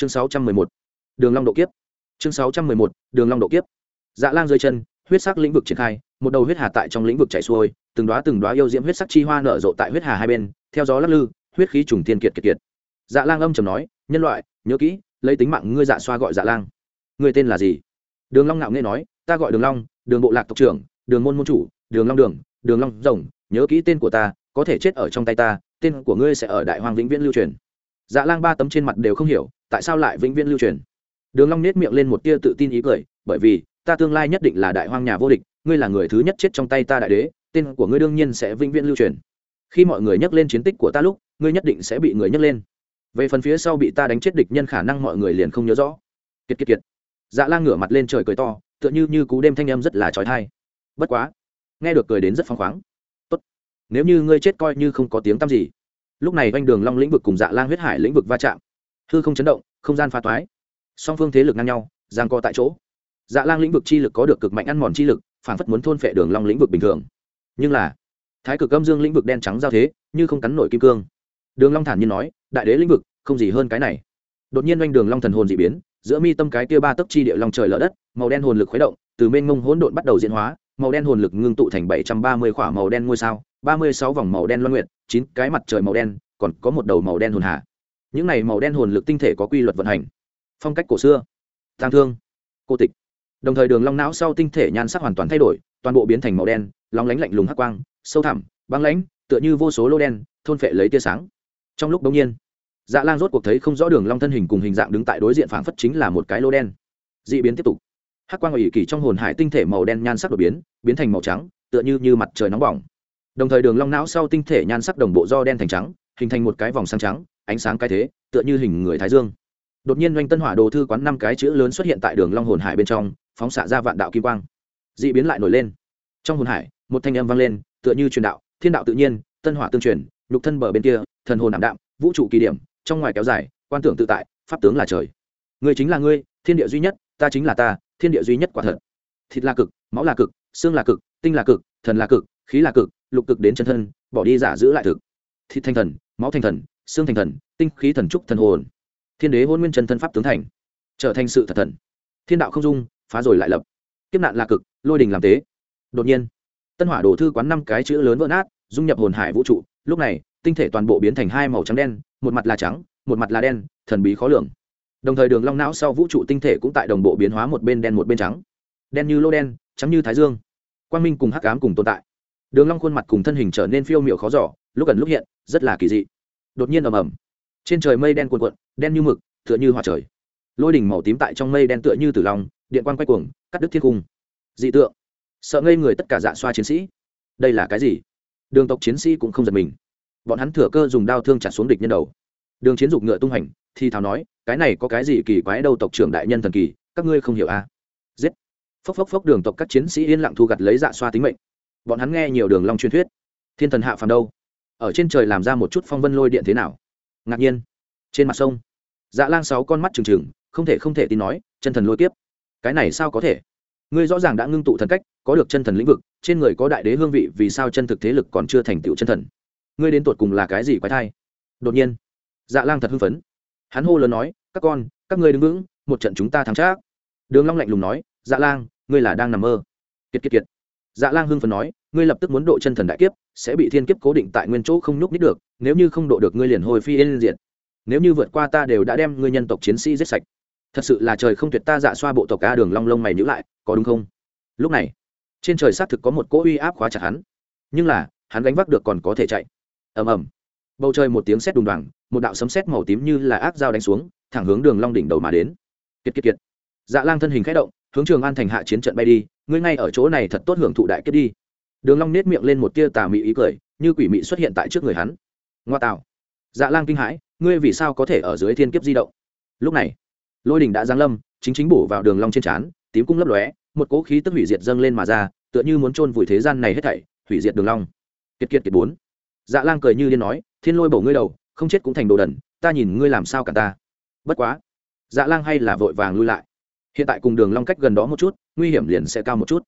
chương sáu trăm mười một, đường long độ kiếp. Chương sáu trăm mười một, đường long độ kiếp. Dạ lang rơi chân, huyết sắc lĩnh vực triển khai, một đầu huyết hà tại trong lĩnh vực chảy xuôi, từng đóa từng đóa yêu diễm huyết sắc chi hoa nở rộ tại huyết hà hai bên, theo gió lắc lư, huyết khí trùng thiên kiệt kiệt kiệt. Dạ lang âm trầm nói, nhân loại, nhớ kỹ, lấy tính mạng ngươi dạ xoa gọi dạ lang. Ngươi tên là gì? Đường long ngạo nghễ nói, ta gọi đường long, đường bộ lạc tộc trưởng, đường môn môn chủ, đường long đường đường long rồng, nhớ kỹ tên của ta, có thể chết ở trong tay ta, tên của ngươi sẽ ở đại hoàng vĩnh viễn lưu truyền. Dạ lang ba tấm trên mặt đều không hiểu tại sao lại vĩnh viễn lưu truyền? Đường long nét miệng lên một tia tự tin ý cười, bởi vì, ta tương lai nhất định là đại hoang nhà vô địch, ngươi là người thứ nhất chết trong tay ta đại đế, tên của ngươi đương nhiên sẽ vĩnh viễn lưu truyền. Khi mọi người nhắc lên chiến tích của ta lúc, ngươi nhất định sẽ bị người nhắc lên. Về phần phía sau bị ta đánh chết địch nhân khả năng mọi người liền không nhớ rõ. Kiệt kiệt kiệt. Dạ lang ngửa mặt lên trời cười to, tựa như như cú đêm thanh âm rất là trói thai bất quá, nghe được cười đến rất phăng khoáng. Tốt. Nếu như ngươi chết coi như không có tiếng tăm gì. Lúc này anh đường long lĩnh vực cùng dạ lang huyết hải lĩnh vực va chạm hư không chấn động, không gian pha toái. Song phương thế lực ngang nhau giang co tại chỗ. Dạ lang lĩnh vực chi lực có được cực mạnh ăn mòn chi lực phản phất muốn thôn phệ đường long lĩnh vực bình thường. Nhưng là, thái cực âm dương lĩnh vực đen trắng giao thế, như không cắn nổi kim cương. Đường long thản nhiên nói, đại đế lĩnh vực, không gì hơn cái này. Đột nhiên anh đường long thần hồn dị biến, giữa mi tâm cái kia ba tấc chi địa long trời lở đất, màu đen hồn lực khuấy động, từ mênh mông hỗn độn bắt đầu diễn hóa, màu đen hồn lực ngưng tụ thành bảy trăm ba mươi khỏa màu đen ngôi sao, ba mươi sáu vòng màu đen loan nguyện chín cái mặt trời màu đen, còn có một đầu màu đen hồn hạ những này màu đen hồn lực tinh thể có quy luật vận hành. Phong cách cổ xưa. Tang thương. Cô tịch. Đồng thời đường long não sau tinh thể nhan sắc hoàn toàn thay đổi, toàn bộ biến thành màu đen, lóng lánh lạnh lùng hắc quang, sâu thẳm, băng lãnh, tựa như vô số lô đen, thôn phệ lấy tia sáng. Trong lúc đống nhiên dạ lang rốt cuộc thấy không rõ đường long thân hình cùng hình dạng đứng tại đối diện phảng phất chính là một cái lô đen. Dị biến tiếp tục. Hắc quang ủy kỳ trong hồn hải tinh thể màu đen nhan sắc đột biến biến thành màu trắng, tựa như như mặt trời nóng bỏng. Đồng thời đường long não sau tinh thể nhan sắc đồng bộ do đen thành trắng, hình thành một cái vòng sáng trắng ánh sáng cái thế, tựa như hình người thái dương. Đột nhiên doanh tân hỏa đồ thư quán năm cái chữ lớn xuất hiện tại đường long hồn hải bên trong, phóng xạ ra vạn đạo kim quang. Dị biến lại nổi lên. Trong hồn hải, một thanh âm vang lên, tựa như truyền đạo, thiên đạo tự nhiên, tân hỏa tương truyền, nhục thân bờ bên kia, thần hồn ảm đạm, vũ trụ kỳ điểm, trong ngoài kéo dài, quan tưởng tự tại, pháp tướng là trời. Ngươi chính là ngươi, thiên địa duy nhất, ta chính là ta, thiên địa duy nhất quả thật. Thịt là cực, máu là cực, xương là cực, tinh là cực, thần là cực, khí là cực, lục cực đến chân thân, bỏ đi giả giữ lại thực. Thịt thanh thần, máu thanh thần xương thành thần, tinh khí thần trúc thần hồn. Thiên đế hôn nguyên chân thân pháp tướng thành, trở thành sự thật thần. Thiên đạo không dung, phá rồi lại lập. Kiếp nạn là cực, lôi đình làm tế. Đột nhiên, tân hỏa đổ thư quán năm cái chữ lớn vỡ nát, dung nhập hồn hải vũ trụ, lúc này, tinh thể toàn bộ biến thành hai màu trắng đen, một mặt là trắng, một mặt là đen, thần bí khó lường. Đồng thời đường long não sau vũ trụ tinh thể cũng tại đồng bộ biến hóa một bên đen một bên trắng. Đen như lô đen, trắng như thái dương. Quang minh cùng hắc ám cùng tồn tại. Đường long khuôn mặt cùng thân hình trở nên phiêu miểu khó giỏ lúc gần lúc hiện, rất là kỳ dị đột nhiên ầm ầm. Trên trời mây đen cuộn cuộn, đen như mực, tựa như hỏa trời. Lôi đỉnh màu tím tại trong mây đen tựa như tử long, điện quang quay cuồng, cắt đứt thiên cung dị tượng. Sợ ngây người tất cả dạ xoa chiến sĩ. Đây là cái gì? Đường tộc chiến sĩ cũng không giật mình. Bọn hắn thừa cơ dùng đao thương chặt xuống địch nhân đầu. Đường chiến dục ngựa tung hành, thì thào nói, cái này có cái gì kỳ quái đâu tộc trưởng đại nhân thần kỳ, các ngươi không hiểu à? Giết. Phốc phốc phốc, đường tộc các chiến sĩ yên lặng thu gặt lấy dạ xoa tính mệnh. Bọn hắn nghe nhiều đường long truyền thuyết. Thiên thần hạ phàm đâu? Ở trên trời làm ra một chút phong vân lôi điện thế nào? Ngạc nhiên. Trên mặt sông. Dạ lang sáu con mắt trừng trừng, không thể không thể tin nói, chân thần lôi tiếp cái này sao có thể? Ngươi rõ ràng đã ngưng tụ thần cách, có được chân thần lĩnh vực, trên người có đại đế hương vị, vì sao chân thực thế lực còn chưa thành tựu chân thần? Ngươi đến tột cùng là cái gì quái thai? Đột nhiên dạ lang thật hưng phấn. Hắn hô lớn nói, các con, các ngươi đứng vững, một trận chúng ta thắng chắc. Đường long lạnh lùng nói dạ lang, ngươi là đang nằm mơ. Kiệt kiệt kiệt. Dạ lang hưng phấn nói ngươi lập tức muốn độ chân thần đại kiếp, sẽ bị thiên kiếp cố định tại nguyên chỗ không nhúc nít được, nếu như không độ được ngươi liền hồi phi yên diện nếu như vượt qua ta đều đã đem ngươi nhân tộc chiến sĩ giết sạch. Thật sự là trời không tuyệt ta dạ xoa bộ tộc ca đường long lông mày nhữ lại, có đúng không? Lúc này, trên trời xác thực có một cỗ uy áp khóa chặt hắn, nhưng là, hắn gánh vác được còn có thể chạy. Ầm ầm. Bầu trời một tiếng sét đùng đoàng, một đạo sấm sét màu tím như là ác dao đánh xuống, thẳng hướng đường long đỉnh đầu mà đến. Kiệt kiệt kiệt. Dạ lang thân hình khẽ động, hướng trường an thành hạ chiến trận bay đi, ngươi ngay ở chỗ này thật tốt hưởng thụ đại kiếp đi đường long nét miệng lên một tia tà mị ý cười, như quỷ mị xuất hiện tại trước người hắn. Ngoa tạo. Dạ lang kinh hãi, ngươi vì sao có thể ở dưới thiên kiếp di động? Lúc này, lôi đình đã giáng lâm, chính chính bổ vào đường long trên chán tím cung lấp lóe, một cỗ khí tức hủy diệt dâng lên mà ra, tựa như muốn trôn vùi thế gian này hết thảy, hủy diệt đường long. Kiệt kiệt kiệt bốn. Dạ lang cười như điên nói, thiên lôi bổ ngươi đầu, không chết cũng thành đồ đần, ta nhìn ngươi làm sao cả ta. Bất quá dạ lang hay là vội vàng lui lại. Hiện tại cùng đường long cách gần đó một chút, nguy hiểm liền sẽ cao một chút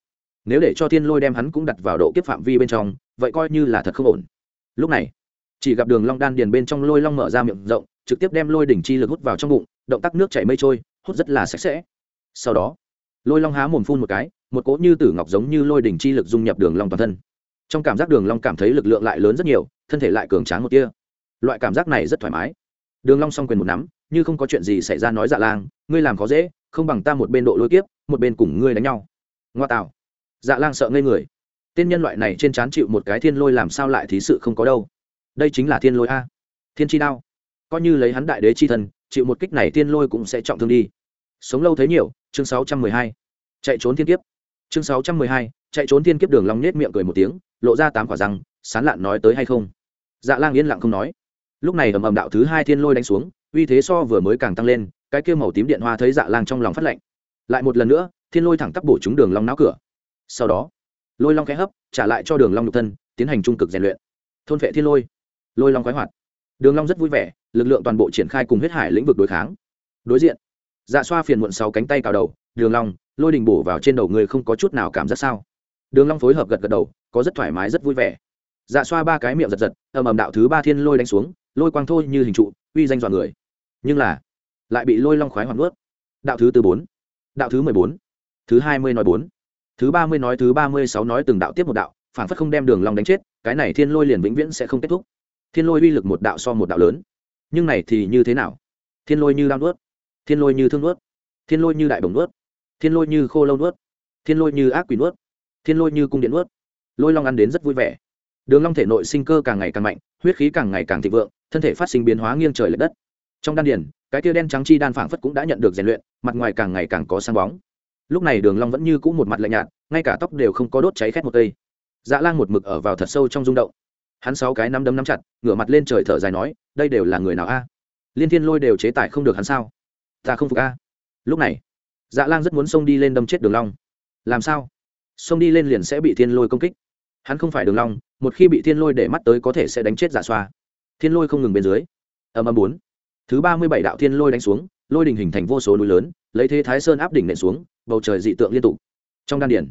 nếu để cho thiên lôi đem hắn cũng đặt vào độ kiếp phạm vi bên trong, vậy coi như là thật không ổn. Lúc này, chỉ gặp đường long đan điền bên trong lôi long mở ra miệng rộng, trực tiếp đem lôi đỉnh chi lực hút vào trong bụng, động tác nước chảy mây trôi, hút rất là sạch sẽ. Sau đó, lôi long há mồm phun một cái, một cỗ như tử ngọc giống như lôi đỉnh chi lực dung nhập đường long toàn thân. Trong cảm giác đường long cảm thấy lực lượng lại lớn rất nhiều, thân thể lại cường tráng một tia. Loại cảm giác này rất thoải mái. Đường long song quyền một nắm, như không có chuyện gì xảy ra nói dạ lang, ngươi làm khó dễ, không bằng ta một bên độ lôi kiếp, một bên cùng ngươi đánh nhau. Ngoa tào dạ lang sợ ngây người. Tên nhân loại này trên trán chịu một cái thiên lôi làm sao lại thí sự không có đâu? Đây chính là thiên lôi a. Thiên chi đao. Coi như lấy hắn đại đế chi thần chịu một kích này thiên lôi cũng sẽ trọng thương đi. Sống lâu thấy nhiều chương 612. chạy trốn thiên kiếp. Chương 612, chạy trốn thiên kiếp đường long nết miệng cười một tiếng lộ ra tám quả răng sán lạn nói tới hay không? Dạ lang yên lặng không nói. Lúc này ầm ầm đạo thứ hai thiên lôi đánh xuống uy thế so vừa mới càng tăng lên cái kia màu tím điện hoa thấy dạ lang trong lòng phát lạnh lại một lần nữa thiên lôi thẳng tắp bổ trúng đường long náo cửa sau đó, lôi long khẽ hấp, trả lại cho đường long nhục thân, tiến hành trung cực rèn luyện. Thôn vệ thiên lôi. Lôi long khoái hoạt. Đường long rất vui vẻ, lực lượng toàn bộ triển khai cùng huyết hải lĩnh vực đối kháng. Đối diện dạ xoa phiền muộn sáu cánh tay cào đầu, đường long, lôi đình bổ vào trên đầu người không có chút nào cảm giác sao? Đường long phối hợp gật gật đầu, có rất thoải mái, rất vui vẻ. Dạ xoa ba cái miệng giật giật, ầm ầm đạo thứ ba thiên lôi đánh xuống, lôi quang thôi như hình trụ, uy danh dọa người. Nhưng là, lại bị lôi long khoái hoàn nuốt. Đạo thứ tư bốn, đạo thứ mười bốn, thứ hai mươi nói bốn thứ ba mươi nói, thứ ba mươi sáu nói từng đạo tiếp một đạo phản phất không đem đường long đánh chết, cái này thiên lôi liền vĩnh viễn sẽ không kết thúc. Thiên lôi uy lực một đạo so một đạo lớn. Nhưng này thì như thế nào? Thiên lôi như đao nuốt, thiên lôi như thương nuốt, thiên lôi như đại bồng nuốt, thiên lôi như khô lâu nuốt, thiên lôi như ác quỷ nuốt, thiên lôi như cung điện nuốt. Lôi long ăn đến rất vui vẻ. Đường long thể nội sinh cơ càng ngày càng mạnh, huyết khí càng ngày càng thịnh vượng, thân thể phát sinh biến hóa nghiêng trời lệch đất. Trong đan điền, cái tia đen trắng chi đan phảng phất cũng đã nhận được rèn luyện, mặt ngoài càng ngày càng có sáng bóng lúc này đường long vẫn như cũ một mặt lạnh nhạt, ngay cả tóc đều không có đốt cháy khét một cây. Dạ lang một mực ở vào thật sâu trong rung động. Hắn sáu cái nắm đấm nắm chặt, ngửa mặt lên trời thở dài nói, đây đều là người nào a? Liên thiên lôi đều chế tài không được hắn sao? Ta không phục a. Lúc này dạ lang rất muốn xông đi lên đâm chết đường long. Làm sao? Xông đi lên liền sẽ bị thiên lôi công kích. Hắn không phải đường long, một khi bị thiên lôi để mắt tới có thể sẽ đánh chết giả dạ xoa. Thiên lôi không ngừng bên dưới. Ầm ầm bốn. Thứ ba mươi bảy đạo thiên lôi đánh xuống lôi đình hình thành vô số núi lớn, lấy thế thái sơn áp đỉnh nện xuống, bầu trời dị tượng liên tục. Trong đan điển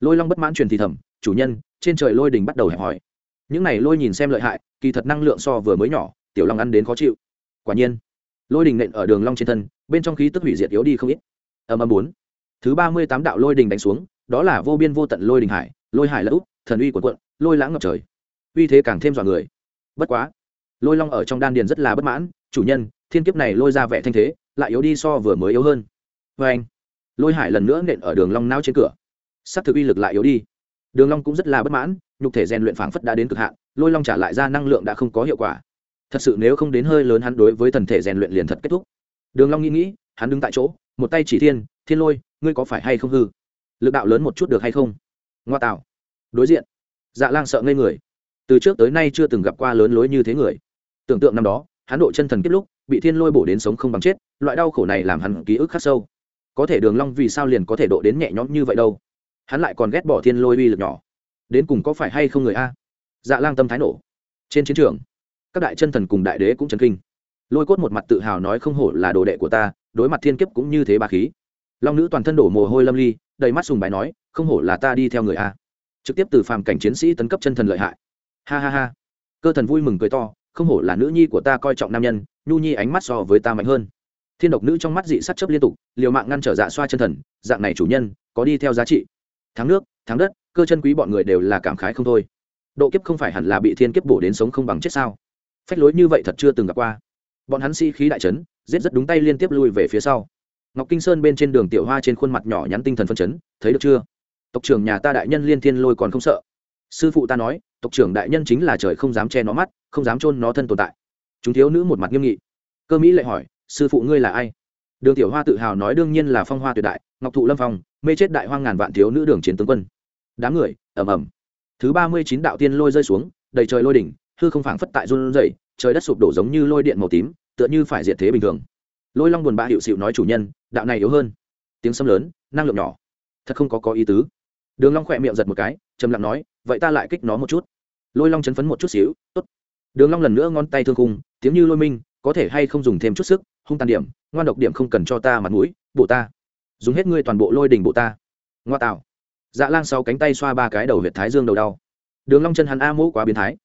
lôi long bất mãn truyền thì thầm, chủ nhân, trên trời lôi đình bắt đầu hẹp hỏi những này lôi nhìn xem lợi hại, kỳ thật năng lượng so vừa mới nhỏ, tiểu long ăn đến khó chịu. Quả nhiên, lôi đình nện ở đường long trên thân, bên trong khí tức hủy diệt yếu đi không ít. Ầm ầm bốn. Thứ ba mươi tám đạo lôi đình đánh xuống, đó là vô biên vô tận lôi đình hải, lôi hải lỡ úp, thần uy của quận, lôi lãng ngập trời. Uy thế càng thêm dọa người. Bất quá, lôi long ở trong đan điền rất là bất mãn, chủ nhân thiên kiếp này lôi ra vẻ thanh thế, lại yếu đi so vừa mới yếu hơn. Vê anh, lôi hải lần nữa nện ở đường long nao trên cửa. Sắc thực uy lực lại yếu đi. Đường long cũng rất là bất mãn, nhục thể rèn luyện phảng phất đã đến cực hạn, lôi long trả lại ra năng lượng đã không có hiệu quả. Thật sự nếu không đến hơi lớn hắn đối với thần thể rèn luyện liền thật kết thúc. Đường long nghĩ nghĩ, hắn đứng tại chỗ, một tay chỉ thiên thiên lôi, ngươi có phải hay không hư? Lực đạo lớn một chút được hay không? Ngoa tạo. Đối diện dạ lang sợ ngây người. Từ trước tới nay chưa từng gặp qua lớn lối như thế người. Tưởng tượng năm đó, hắn độ chân thần kết lúc bị thiên lôi bổ đến sống không bằng chết, loại đau khổ này làm hắn ký ức khắc sâu. Có thể đường long vì sao liền có thể độ đến nhẹ nhõm như vậy đâu? Hắn lại còn ghét bỏ thiên lôi uy lực nhỏ. Đến cùng có phải hay không người a? Dạ lang tâm thái nổ. Trên chiến trường, các đại chân thần cùng đại đế cũng chấn kinh. Lôi cốt một mặt tự hào nói không hổ là đồ đệ của ta, đối mặt thiên kiếp cũng như thế bà khí. Long nữ toàn thân đổ mồ hôi lâm ly, đầy mắt sùng bài nói, không hổ là ta đi theo người a. Trực tiếp từ phàm cảnh chiến sĩ tấn cấp chân thần lợi hại. Ha ha ha. Cơ thần vui mừng cười to không hổ là nữ nhi của ta coi trọng nam nhân, nhu nhi ánh mắt so với ta mạnh hơn. Thiên độc nữ trong mắt dị sắt chấp liên tục, liều mạng ngăn trở dạ xoa chân thần, dạng này chủ nhân, có đi theo giá trị. Thắng nước thắng đất, cơ chân quý bọn người đều là cảm khái không thôi. Độ kiếp không phải hẳn là bị thiên kiếp bổ đến sống không bằng chết sao? Phách lối như vậy thật chưa từng gặp qua. Bọn hắn sĩ、si、khí đại trấn giết rất đúng tay liên tiếp lui về phía sau. Ngọc kinh sơn bên trên đường tiểu hoa trên khuôn mặt nhỏ nhắn tinh thần phân chấn, thấy được chưa? Tộc trưởng nhà ta đại nhân liên thiên lôi còn không sợ sư phụ ta nói, tộc trưởng đại nhân chính là trời không dám che nó mắt, không dám chôn nó thân tồn tại. Chúng thiếu nữ một mặt nghiêm nghị. Cơ mỹ lại hỏi, sư phụ ngươi là ai? Đường tiểu hoa tự hào nói đương nhiên là phong hoa tuyệt đại, ngọc thụ lâm phong, mê chết đại hoang ngàn vạn thiếu nữ đường chiến tướng quân. Đám người, ầm ầm. Thứ ba mươi chín đạo tiên lôi rơi xuống, đầy trời lôi đỉnh, hư không phảng phất tại run rẩy, trời đất sụp đổ giống như lôi điện màu tím, tựa như phải diệt thế bình thường. Lôi long buồn bã hiệu xịu nói chủ nhân, đạo này yếu hơn. Tiếng sấm lớn, năng lượng nhỏ. Thật không có có ý tứ. Đường long khỏe miệng giật một cái, trầm lặng nói vậy ta lại kích nó một chút. Lôi long chấn phấn một chút xíu, tốt. Đường long lần nữa ngón tay thương khung, tiếng như lôi minh, có thể hay không dùng thêm chút sức, hung tàn điểm, ngoan độc điểm không cần cho ta mặt mũi bộ ta. Dùng hết ngươi toàn bộ lôi đỉnh bộ ta. Ngoa tạo. Dạ lang sau cánh tay xoa ba cái đầu huyệt thái dương đầu đau. Đường long chân hắn a mũ quá biến thái.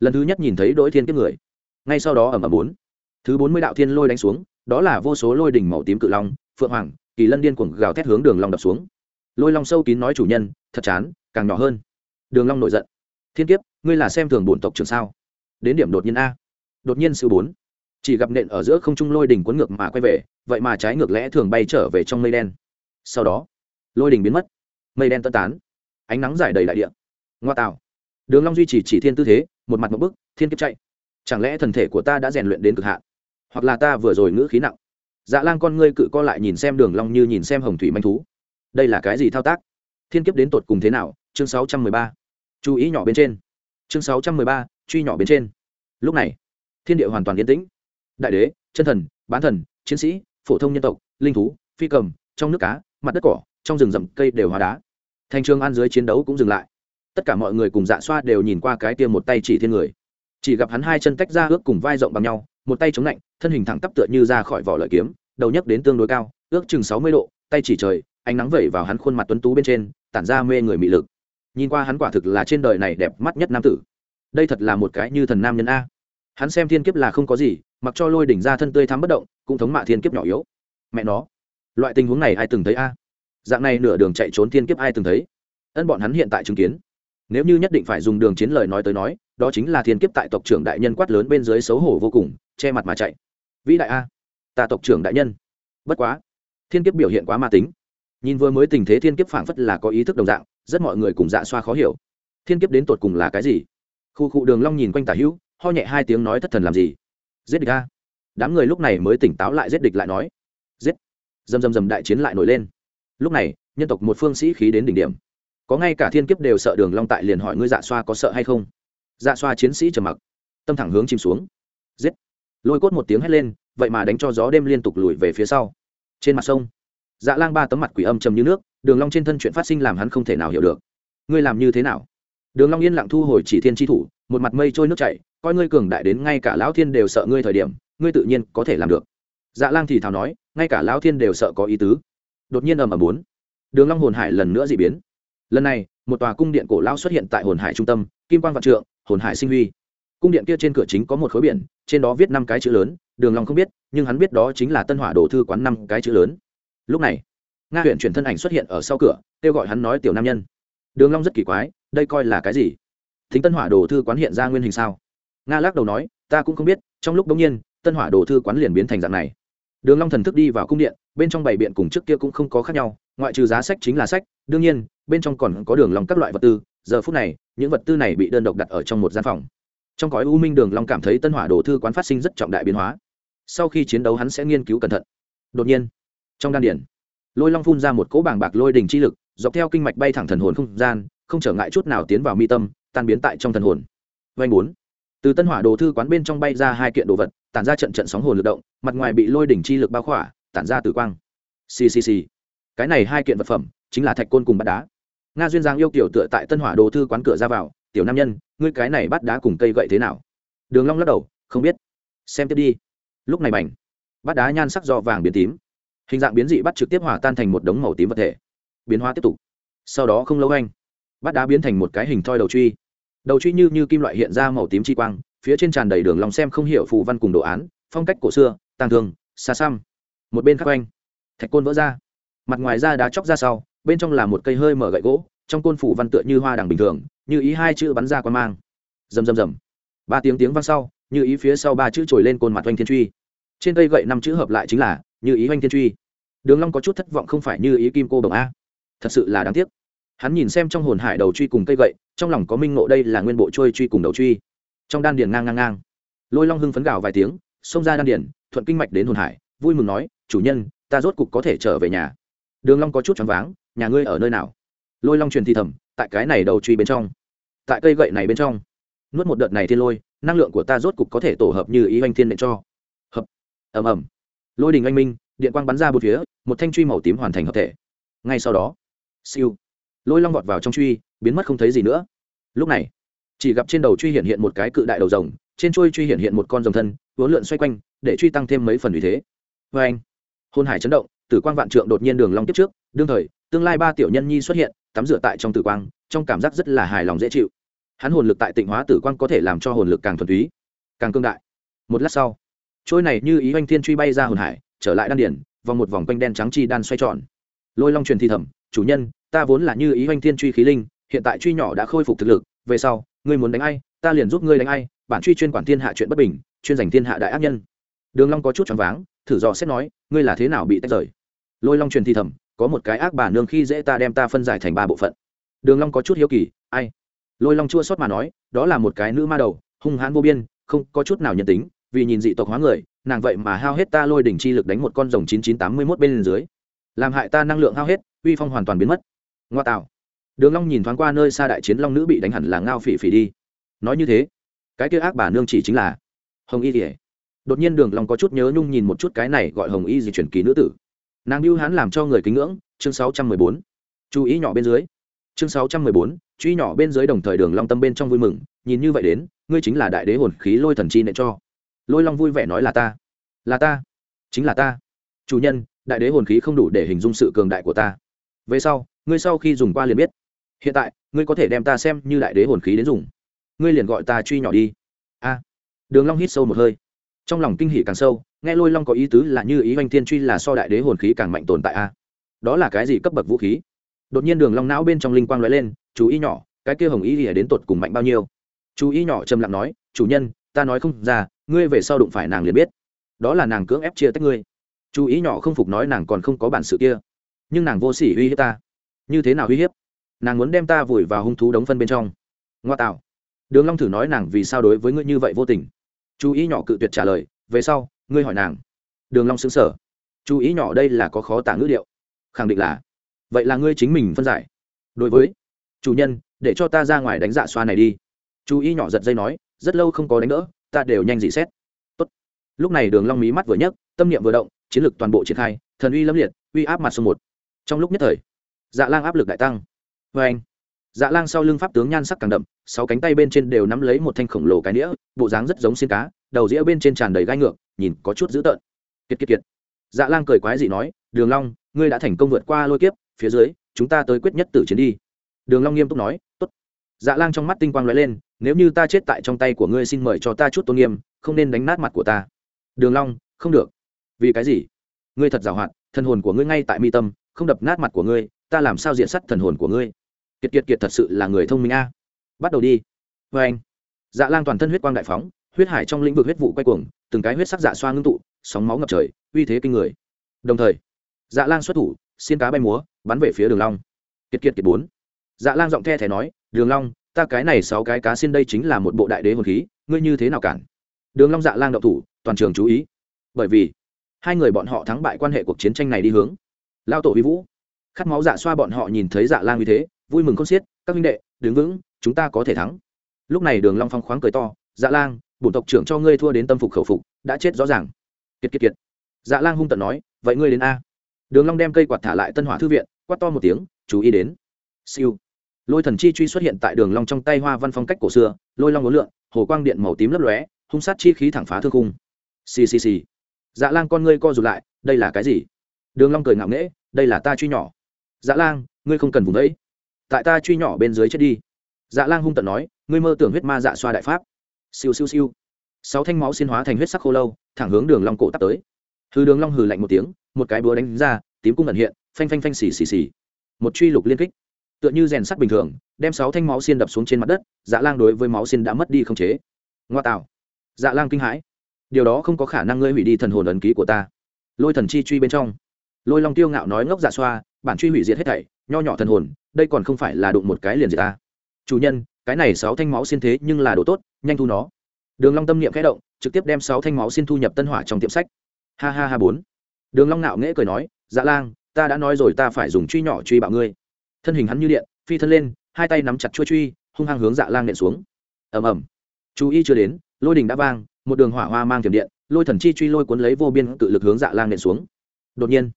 Lần thứ nhất nhìn thấy đỗi thiên kiếp người. Ngay sau đó ầm ầm bốn. Thứ bốn mươi đạo thiên lôi đánh xuống, đó là vô số lôi đỉnh màu tím cự long, phượng hoàng, kỳ lân điên cuồng gào thét hướng đường long đập xuống. Lôi long sâu kín nói chủ nhân, thật chán, càng nhỏ hơn đường long nổi giận. Thiên kiếp ngươi là xem thường bổn tộc trưởng sao? Đến điểm đột nhiên a. Đột nhiên sự bốn chỉ gặp nện ở giữa không trung lôi đỉnh cuốn ngược mà quay về vậy mà trái ngược lẽ thường bay trở về trong mây đen. Sau đó lôi đỉnh biến mất mây đen tân tán ánh nắng giải đầy đại địa. Ngoa tạo. Đường long duy trì chỉ thiên tư thế một mặt một bước, thiên kiếp chạy. Chẳng lẽ thần thể của ta đã rèn luyện đến cực hạn? Hoặc là ta vừa rồi ngữ khí nặng? Dạ lang con ngươi cự co lại nhìn xem đường long như nhìn xem hồng thủy manh thú. Đây là cái gì thao tác? Thiên kiếp đến tột cùng thế nào? Chương 613 chú ý nhỏ bên trên. Chương 613, truy nhỏ bên trên. Lúc này thiên địa hoàn toàn yên tĩnh. Đại đế chân thần bán thần chiến sĩ phổ thông nhân tộc linh thú phi cầm trong nước cá mặt đất cỏ trong rừng rậm cây đều hóa đá. Thành trường an dưới chiến đấu cũng dừng lại. Tất cả mọi người cùng dạ xoa đều nhìn qua cái tiêm một tay chỉ thiên người. Chỉ gặp hắn hai chân tách ra ước cùng vai rộng bằng nhau một tay chống lạnh thân hình thẳng tắp tựa như ra khỏi vỏ lợi kiếm đầu nhấc đến tương đối cao ước chừng sáu mươi độ tay chỉ trời ánh nắng vẩy vào hắn khuôn mặt tuấn tú bên trên tản ra mê người mị lực nhìn qua hắn quả thực là trên đời này đẹp mắt nhất nam tử. Đây thật là một cái như thần nam nhân a. Hắn xem thiên kiếp là không có gì, mặc cho lôi đỉnh ra thân tươi thắm bất động, cũng thống mạ thiên kiếp nhỏ yếu. Mẹ nó, loại tình huống này ai từng thấy a? Dạng này nửa đường chạy trốn thiên kiếp ai từng thấy? Ân bọn hắn hiện tại chứng kiến. Nếu như nhất định phải dùng đường chiến lời nói tới nói, đó chính là thiên kiếp tại tộc trưởng đại nhân quát lớn bên dưới xấu hổ vô cùng, che mặt mà chạy. Vĩ đại a, ta tộc trưởng đại nhân. Bất quá, thiên kiếp biểu hiện quá ma tính. Nhìn vừa mới tình thế thiên kiếp phảng phất là có ý thức đồng dạng rất mọi người cùng dạ xoa khó hiểu. Thiên kiếp đến tột cùng là cái gì? Khu cụ đường long nhìn quanh tả hữu, ho nhẹ hai tiếng nói thất thần làm gì? Giết địch a. Đám người lúc này mới tỉnh táo lại giết địch lại nói. Giết. Dầm dầm dầm đại chiến lại nổi lên. Lúc này, nhân tộc một phương sĩ khí đến đỉnh điểm. Có ngay cả thiên kiếp đều sợ đường long tại liền hỏi ngươi dạ xoa có sợ hay không? Dạ xoa chiến sĩ trầm mặc, tâm thẳng hướng chìm xuống. Giết. Lôi cốt một tiếng hét lên, vậy mà đánh cho gió đêm liên tục lùi về phía sau. Trên mặt sông dạ lang ba tấm mặt quỷ âm trầm như nước đường long trên thân chuyện phát sinh làm hắn không thể nào hiểu được. Ngươi làm như thế nào? Đường long yên lặng thu hồi chỉ thiên chi thủ, một mặt mây trôi nước chảy, coi ngươi cường đại đến ngay cả lão thiên đều sợ ngươi thời điểm, ngươi tự nhiên có thể làm được. Dạ lang thì thào nói, ngay cả lão thiên đều sợ có ý tứ. Đột nhiên ầm ầm bốn, đường long hồn hải lần nữa dị biến. Lần này, một tòa cung điện cổ lão xuất hiện tại hồn hải trung tâm, kim quang vạn trượng, hồn hải sinh huy. Cung điện kia trên cửa chính có một khối biển, trên đó viết năm cái chữ lớn, đường long không biết, nhưng hắn biết đó chính là tân hỏa đồ thư quán năm cái chữ lớn. Lúc này nga huyện chuyển thân ảnh xuất hiện ở sau cửa, kêu gọi hắn nói tiểu nam nhân. Đường long rất kỳ quái, đây coi là cái gì? Thính tân hỏa đồ thư quán hiện ra nguyên hình sao? Nga lắc đầu nói, ta cũng không biết, trong lúc đống nhiên, tân hỏa đồ thư quán liền biến thành dạng này. Đường long thần thức đi vào cung điện, bên trong bảy biện cùng trước kia cũng không có khác nhau, ngoại trừ giá sách chính là sách, đương nhiên, bên trong còn có đường long các loại vật tư, giờ phút này, những vật tư này bị đơn độc đặt ở trong một gian phòng. Trong cõi u minh đường long cảm thấy tân hỏa đồ thư quán phát sinh rất trọng đại biến hóa. Sau khi chiến đấu hắn sẽ nghiên cứu cẩn thận. Đột nhiên, trong đan điển lôi long phun ra một cỗ bảng bạc lôi đỉnh chi lực dọc theo kinh mạch bay thẳng thần hồn không gian không trở ngại chút nào tiến vào mi tâm tan biến tại trong thần hồn. Vanh bốn. Từ tân hỏa đồ thư quán bên trong bay ra hai kiện đồ vật tản ra trận trận sóng hồn lực động mặt ngoài bị lôi đỉnh chi lực bao khỏa tản ra tử quang. Ccc cái này hai kiện vật phẩm chính là thạch côn cùng bát đá. Nga duyên giang yêu kiểu tựa tại tân hỏa đồ thư quán cửa ra vào tiểu nam nhân ngươi cái này bắt đá cùng cây gậy thế nào? Đường long lắc đầu không biết. Xem tiếp đi. Lúc này mảnh, bát đá nhan sắc do vàng biến tím hình dạng biến dị bắt trực tiếp hòa tan thành một đống màu tím vật thể. Biến hóa tiếp tục. Sau đó không lâu anh, bắt đá biến thành một cái hình thoi đầu truy. Đầu truy như như kim loại hiện ra màu tím chi quang, phía trên tràn đầy đường lòng xem không hiểu phù văn cùng đồ án, phong cách cổ xưa, tàng thường xa xăm. Một bên khác anh, thạch côn vỡ ra. Mặt ngoài da đá chóc ra sau, bên trong là một cây hơi mở gậy gỗ, trong côn phủ văn tựa như hoa đằng bình thường, như ý hai chữ bắn ra qua mang. Rầm rầm rầm. Ba tiếng tiếng vang sau, như ý phía sau ba chữ trồi lên côn mặt oanh thiên truy. Trên cây gậy năm chữ hợp lại chính là như ý oanh thiên truy. Đường long có chút thất vọng không phải như ý kim cô đồng a. Thật sự là đáng tiếc. Hắn nhìn xem trong hồn hải đầu truy cùng cây gậy, trong lòng có minh ngộ đây là nguyên bộ trôi truy cùng đầu truy. Trong đan điền ngang ngang ngang, lôi long hưng phấn gào vài tiếng, xông ra đan điền, thuận kinh mạch đến hồn hải, vui mừng nói, chủ nhân, ta rốt cục có thể trở về nhà. Đường long có chút choáng váng, nhà ngươi ở nơi nào? Lôi long truyền thì thầm, tại cái này đầu truy bên trong, tại cây gậy này bên trong, nuốt một đợt này thiên lôi, năng lượng của ta rốt cục có thể tổ hợp như ý anh thiên nện cho. Hợp, ầm ầm lôi đình anh minh, điện quang bắn ra bốn phía, một thanh truy màu tím hoàn thành hợp thể. Ngay sau đó, siêu, lôi long vọt vào trong truy, biến mất không thấy gì nữa. Lúc này, chỉ gặp trên đầu truy hiện hiện một cái cự đại đầu rồng, trên trôi truy hiện hiện một con rồng thân vốn lượn xoay quanh, để truy tăng thêm mấy phần vì thế. Vê anh hôn hải chấn động, tử quang vạn trượng đột nhiên đường long tiếp trước, đương thời, tương lai ba tiểu nhân nhi xuất hiện, tắm rửa tại trong tử quang, trong cảm giác rất là hài lòng dễ chịu. Hắn hồn lực tại tịnh hóa tử quang có thể làm cho hồn lực càng thuần túy, càng cương đại. Một lát sau trôi này như ý oanh thiên truy bay ra hồn hải trở lại đan điển vòng một vòng quanh đen trắng chi đan xoay tròn. Lôi long truyền thi thẩm, chủ nhân ta vốn là như ý oanh thiên truy khí linh hiện tại truy nhỏ đã khôi phục thực lực về sau ngươi muốn đánh ai ta liền giúp ngươi đánh ai bản truy chuyên quản thiên hạ chuyện bất bình chuyên giành thiên hạ đại ác nhân. Đường long có chút choáng váng thử dò xét nói ngươi là thế nào bị tách rời? Lôi long truyền thi thẩm, có một cái ác bà nương khi dễ ta đem ta phân giải thành ba bộ phận. Đường long có chút hiếu kỳ ai? Lôi long chua xót mà nói đó là một cái nữ ma đầu hung hãn vô biên không có chút nào nhân tính vì nhìn dị tộc hóa người, nàng vậy mà hao hết ta lôi đỉnh chi lực đánh một con rồng chín chín tám mươi mốt bên dưới. Làm hại ta năng lượng hao hết, uy phong hoàn toàn biến mất. Ngoa tạo. Đường long nhìn thoáng qua nơi xa đại chiến long nữ bị đánh hẳn là ngao phỉ phỉ đi. Nói như thế, cái kia ác bà nương chỉ chính là hồng y thì đột nhiên đường long có chút nhớ nhung nhìn một chút cái này gọi hồng y gì truyền kỳ nữ tử. Nàng lưu hán làm cho người kính ngưỡng, chương sáu trăm mười bốn. Chú ý nhỏ bên dưới. Chương sáu trăm mười bốn truy nhỏ bên dưới đồng thời đường long tâm bên trong vui mừng, nhìn như vậy đến, ngươi chính là đại đế hồn khí lôi thần chi nệ cho lôi long vui vẻ nói là ta. Là ta. Chính là ta. Chủ nhân, đại đế hồn khí không đủ để hình dung sự cường đại của ta. Về sau, ngươi sau khi dùng qua liền biết. Hiện tại, ngươi có thể đem ta xem như đại đế hồn khí đến dùng. Ngươi liền gọi ta truy nhỏ đi. A. Đường long hít sâu một hơi. Trong lòng kinh hỉ càng sâu, nghe lôi long có ý tứ là như ý oanh thiên truy là so đại đế hồn khí càng mạnh tồn tại a. Đó là cái gì cấp bậc vũ khí? Đột nhiên đường long não bên trong linh quang lóe lên, chú ý nhỏ, cái kia hồng ý lìa đến tột cùng mạnh bao nhiêu? Chú ý nhỏ trầm lặng nói, chủ nhân, ta nói không ra ngươi về sau đụng phải nàng liền biết. Đó là nàng cưỡng ép chia tách ngươi. Chú ý nhỏ không phục nói nàng còn không có bản sự kia. Nhưng nàng vô sỉ uy hiếp ta. Như thế nào uy hiếp? Nàng muốn đem ta vùi vào hung thú đống phân bên trong. Ngoa tạo. Đường long thử nói nàng vì sao đối với ngươi như vậy vô tình. Chú ý nhỏ cự tuyệt trả lời, về sau, ngươi hỏi nàng. Đường long sững sờ. Chú ý nhỏ đây là có khó tả ngữ điệu. Khẳng định là, vậy là ngươi chính mình phân giải. Đối với, chủ nhân, để cho ta ra ngoài đánh dạ xoa này đi. Chú ý nhỏ giật dây nói, rất lâu không có đánh đỡ ta đều nhanh dị xét. Tốt. lúc này đường long mí mắt vừa nhấc, tâm niệm vừa động, chiến lược toàn bộ triển khai, thần uy lâm liệt, uy áp mặt sông một. Trong lúc nhất thời dạ lang áp lực đại tăng. Vê anh dạ lang sau lưng pháp tướng nhan sắc càng đậm, sáu cánh tay bên trên đều nắm lấy một thanh khổng lồ cái đĩa bộ dáng rất giống xin cá, đầu dĩa bên trên tràn đầy gai ngược, nhìn có chút dữ tợn. Kiệt kiệt kiệt. Dạ lang cười quái dị nói, đường long, ngươi đã thành công vượt qua lôi kiếp, phía dưới, chúng ta tới quyết nhất tử chiến đi. Đường long nghiêm túc nói, tốt. Dạ lang trong mắt tinh quang lóe lên nếu như ta chết tại trong tay của ngươi xin mời cho ta chút tôn nghiêm, không nên đánh nát mặt của ta. Đường long, không được. Vì cái gì? Ngươi thật giàu hạn thần hồn của ngươi ngay tại mi tâm, không đập nát mặt của ngươi, ta làm sao diện sắt thần hồn của ngươi? Kiệt kiệt kiệt thật sự là người thông minh a. Bắt đầu đi. Với anh. Dạ lang toàn thân huyết quang đại phóng, huyết hải trong lĩnh vực huyết vụ quay cuồng, từng cái huyết sắc dạ xoa ngưng tụ, sóng máu ngập trời, uy thế kinh người. Đồng thời dạ lang xuất thủ, xiên cá bay múa, bắn về phía đường long. Kiệt kiệt kiệt bốn. Dạ lang giọng the thé nói, đường long ta cái này sáu cái cá xin đây chính là một bộ đại đế hồn khí, ngươi như thế nào cản? Đường long dạ lang động thủ, toàn trường chú ý. Bởi vì, hai người bọn họ thắng bại quan hệ cuộc chiến tranh này đi hướng. Lao tổ vi vũ, khát máu dạ xoa bọn họ nhìn thấy dạ lang như thế, vui mừng không xiết, các huynh đệ, đứng vững, chúng ta có thể thắng. Lúc này đường long phong khoáng cười to dạ lang, bổn tộc trưởng cho ngươi thua đến tâm phục khẩu phục, đã chết rõ ràng. Kiệt kiệt kiệt. Dạ lang hung tận nói, vậy ngươi đến a. Đường long đem cây quạt thả lại tân hỏa thư viện, quát to một tiếng, chú ý đến. Siêu lôi thần chi truy xuất hiện tại đường long trong tay hoa văn phong cách cổ xưa, lôi long ngốn lượn, hồ quang điện màu tím lấp lóe, hung sát chi khí thẳng phá thương cung xì xì xì. Dạ lang con ngươi co rụt lại, đây là cái gì? Đường long cười ngạo nghễ, đây là ta truy nhỏ. Dạ lang, ngươi không cần vùng đấy. Tại ta truy nhỏ bên dưới chết đi. Dạ lang hung tận nói, ngươi mơ tưởng huyết ma dạ xoa đại pháp. Siêu siêu siêu. Sáu thanh máu xin hóa thành huyết sắc khô lâu, thẳng hướng đường long cổ tắt tới. Hư đường long hừ lạnh một tiếng, một cái búa đánh ra, tím cung ẩn hiện, phanh phanh phanh xì xì xì. Một truy lục liên kích tựa như rèn sắt bình thường, đem sáu thanh máu xiên đập xuống trên mặt đất dạ lang đối với máu xiên đã mất đi không chế. Ngoa tạo. Dạ lang kinh hãi. Điều đó không có khả năng ngươi hủy đi thần hồn ấn ký của ta. Lôi thần chi truy bên trong. Lôi long tiêu ngạo nói ngốc dạ xoa, bản truy hủy diệt hết thảy, nho nhỏ thần hồn, đây còn không phải là đụng một cái liền diệt ta. Chủ nhân, cái này sáu thanh máu xin thế nhưng là đồ tốt, nhanh thu nó. Đường long tâm niệm khẽ động, trực tiếp đem sáu thanh máu xin thu nhập tân hỏa trong tiệm sách. Ha ha ha bốn. Đường long nạo nghễ cười nói dạ lang, ta đã nói rồi ta phải dùng truy nhỏ truy bạo ngươi thân hình hắn như điện, phi thân lên, hai tay nắm chặt chuôi truy, hung hăng hướng dạ lang nện xuống. Ầm ầm. Chú ý chưa đến, lôi đình đã vang, một đường hỏa hoa mang tiềm điện, lôi thần chi truy lôi cuốn lấy vô biên tự lực hướng dạ lang nện xuống. Đột nhiên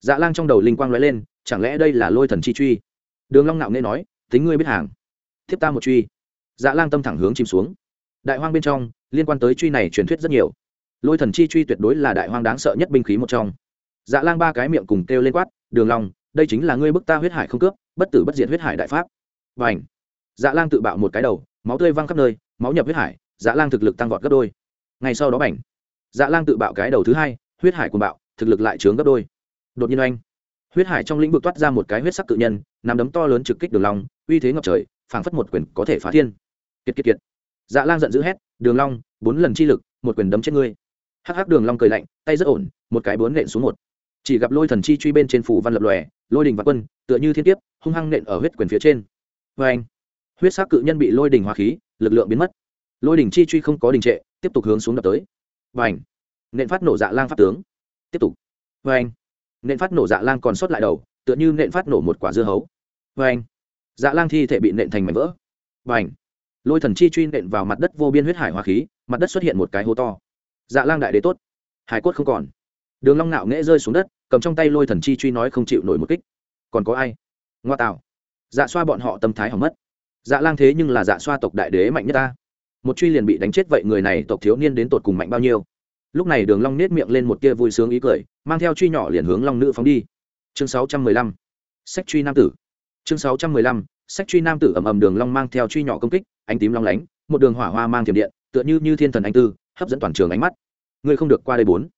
dạ lang trong đầu linh quang lóe lên, chẳng lẽ đây là lôi thần chi truy? Đường long nạo nghe nói, tính ngươi biết hàng. Thiếp ta một truy. Dạ lang tâm thẳng hướng chìm xuống. Đại hoang bên trong, liên quan tới truy này truyền thuyết rất nhiều. Lôi thần chi truy tuyệt đối là đại hoang đáng sợ nhất binh khí một trong. Dạ lang ba cái miệng cùng kêu lên quát, đường long đây chính là ngươi bức ta huyết hải không cướp, bất tử bất diệt huyết hải đại pháp. Và ảnh dạ lang tự bạo một cái đầu, máu tươi văng khắp nơi, máu nhập huyết hải dạ lang thực lực tăng vọt gấp đôi. Ngay sau đó bảnh dạ lang tự bạo cái đầu thứ hai, huyết hải cùng bạo, thực lực lại trướng gấp đôi. Đột nhiên oanh. Huyết hải trong lĩnh vực toát ra một cái huyết sắc tự nhân nằm đấm to lớn trực kích đường long, uy thế ngập trời, phảng phất một quyền có thể phá thiên. Kiệt kiệt kiệt. Dạ lang giận dữ hét, đường long, bốn lần chi lực, một quyền đấm chết ngươi. Hắc hắc đường long cười lạnh, tay rất ổn, một cái bốn nện xuống một chỉ gặp lôi thần chi truy bên trên phủ văn lập lòe, lôi đình và quân, tựa như thiên kiếp, hung hăng nện ở huyết quyền phía trên. Vê anh. Huyết sắc cự nhân bị lôi đình hóa khí, lực lượng biến mất. Lôi đình chi truy không có đình trệ, tiếp tục hướng xuống đập tới. Và anh. Nện phát nổ dạ lang pháp tướng. Tiếp tục. Vê anh. Nện phát nổ dạ lang còn sót lại đầu, tựa như nện phát nổ một quả dưa hấu. Vê anh. Dạ lang thi thể bị nện thành mảnh vỡ. Và anh. Lôi thần chi truy nện vào mặt đất vô biên huyết hải hoa khí, mặt đất xuất hiện một cái hố to. Dạ lang đại đế tốt. Hải cốt không còn đường long nạo nghễ rơi xuống đất, cầm trong tay lôi thần chi truy nói không chịu nổi một kích. Còn có ai? Ngoa tạo. Dạ xoa bọn họ tâm thái hỏng mất. Dạ lang thế nhưng là dạ xoa tộc đại đế mạnh nhất ta. Một truy liền bị đánh chết vậy người này tộc thiếu niên đến tột cùng mạnh bao nhiêu? Lúc này đường long nết miệng lên một tia vui sướng ý cười, mang theo truy nhỏ liền hướng long nữ phóng đi. Chương 615 sách truy nam tử. Chương 615 sách truy nam tử ầm ầm đường long mang theo truy nhỏ công kích, ánh tím long lánh, một đường hỏa hoa mang thiểm điện, tựa như như thiên thần anh tư, hấp dẫn toàn trường ánh mắt. Ngươi không được qua đây bốn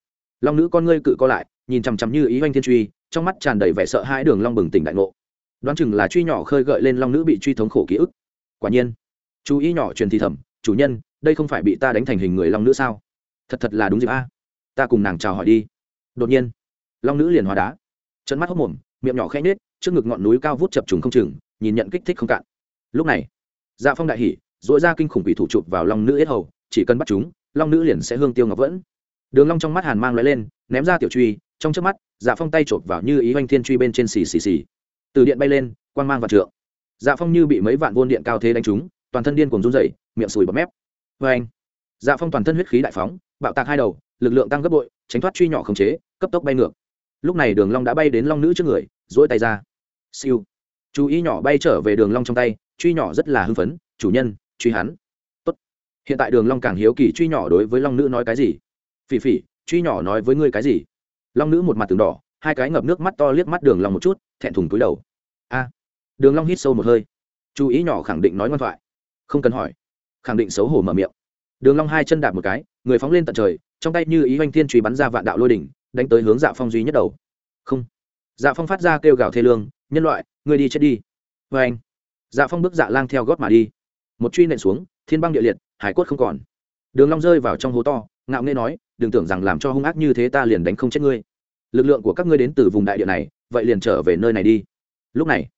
long nữ con ngươi cự co lại, nhìn chằm chằm như ý oanh thiên truy, trong mắt tràn đầy vẻ sợ hãi đường long bừng tỉnh đại ngộ. Đoán chừng là truy nhỏ khơi gợi lên long nữ bị truy thống khổ ký ức. Quả nhiên, chú ý nhỏ truyền thì thầm, chủ nhân, đây không phải bị ta đánh thành hình người long nữ sao? Thật thật là đúng dịp a. Ta cùng nàng chào hỏi đi. Đột nhiên, long nữ liền hóa đá. Chân mắt hốc mồm, miệng nhỏ khẽ nết trước ngực ngọn núi cao vút chập trùng không chừng, nhìn nhận kích thích không cạn. Lúc này dạ phong đại hỉ dội ra kinh khủng bị thủ chụp vào long nữ yết hầu, chỉ cần bắt chúng, long nữ liền sẽ hương tiêu ngọc vẫn đường long trong mắt hàn mang lóe lên, ném ra tiểu truy, trong chớp mắt dạ phong tay chộp vào như ý oanh thiên truy bên trên xì xì xì. Từ điện bay lên, quang mang và trượng. Dạ phong như bị mấy vạn vôn điện cao thế đánh trúng, toàn thân điên cuồng run rẩy, miệng sùi bọt mép. Với anh. Dạ phong toàn thân huyết khí đại phóng, bạo tạc hai đầu, lực lượng tăng gấp bội, tránh thoát truy nhỏ khống chế, cấp tốc bay ngược. Lúc này đường long đã bay đến long nữ trước người, duỗi tay ra. Siêu. Chú ý nhỏ bay trở về đường long trong tay, truy nhỏ rất là hưng phấn, chủ nhân, truy hắn. Tốt. Hiện tại đường long càng hiếu kỳ truy nhỏ đối với long nữ nói cái gì phỉ phỉ, truy nhỏ nói với ngươi cái gì? Long nữ một mặt từng đỏ, hai cái ngập nước mắt to liếc mắt đường long một chút, thẹn thùng cúi đầu. A. Đường long hít sâu một hơi. Chú ý nhỏ khẳng định nói ngoan thoại. Không cần hỏi. Khẳng định xấu hổ mở miệng. Đường long hai chân đạp một cái, người phóng lên tận trời, trong tay như ý hoanh thiên truy bắn ra vạn đạo lôi đỉnh, đánh tới hướng dạ phong duy nhất đầu. Không. Dạ phong phát ra kêu gào thê lương, nhân loại, ngươi đi chết đi. Với anh. Dạ phong bước dạ lang theo gót mà đi. Một truy nện xuống, thiên băng địa liệt, hải cốt không còn. Đường long rơi vào trong hố to, ngạo nghễ nói đừng tưởng rằng làm cho hung ác như thế ta liền đánh không chết ngươi. Lực lượng của các ngươi đến từ vùng đại địa này, vậy liền trở về nơi này đi. Lúc này,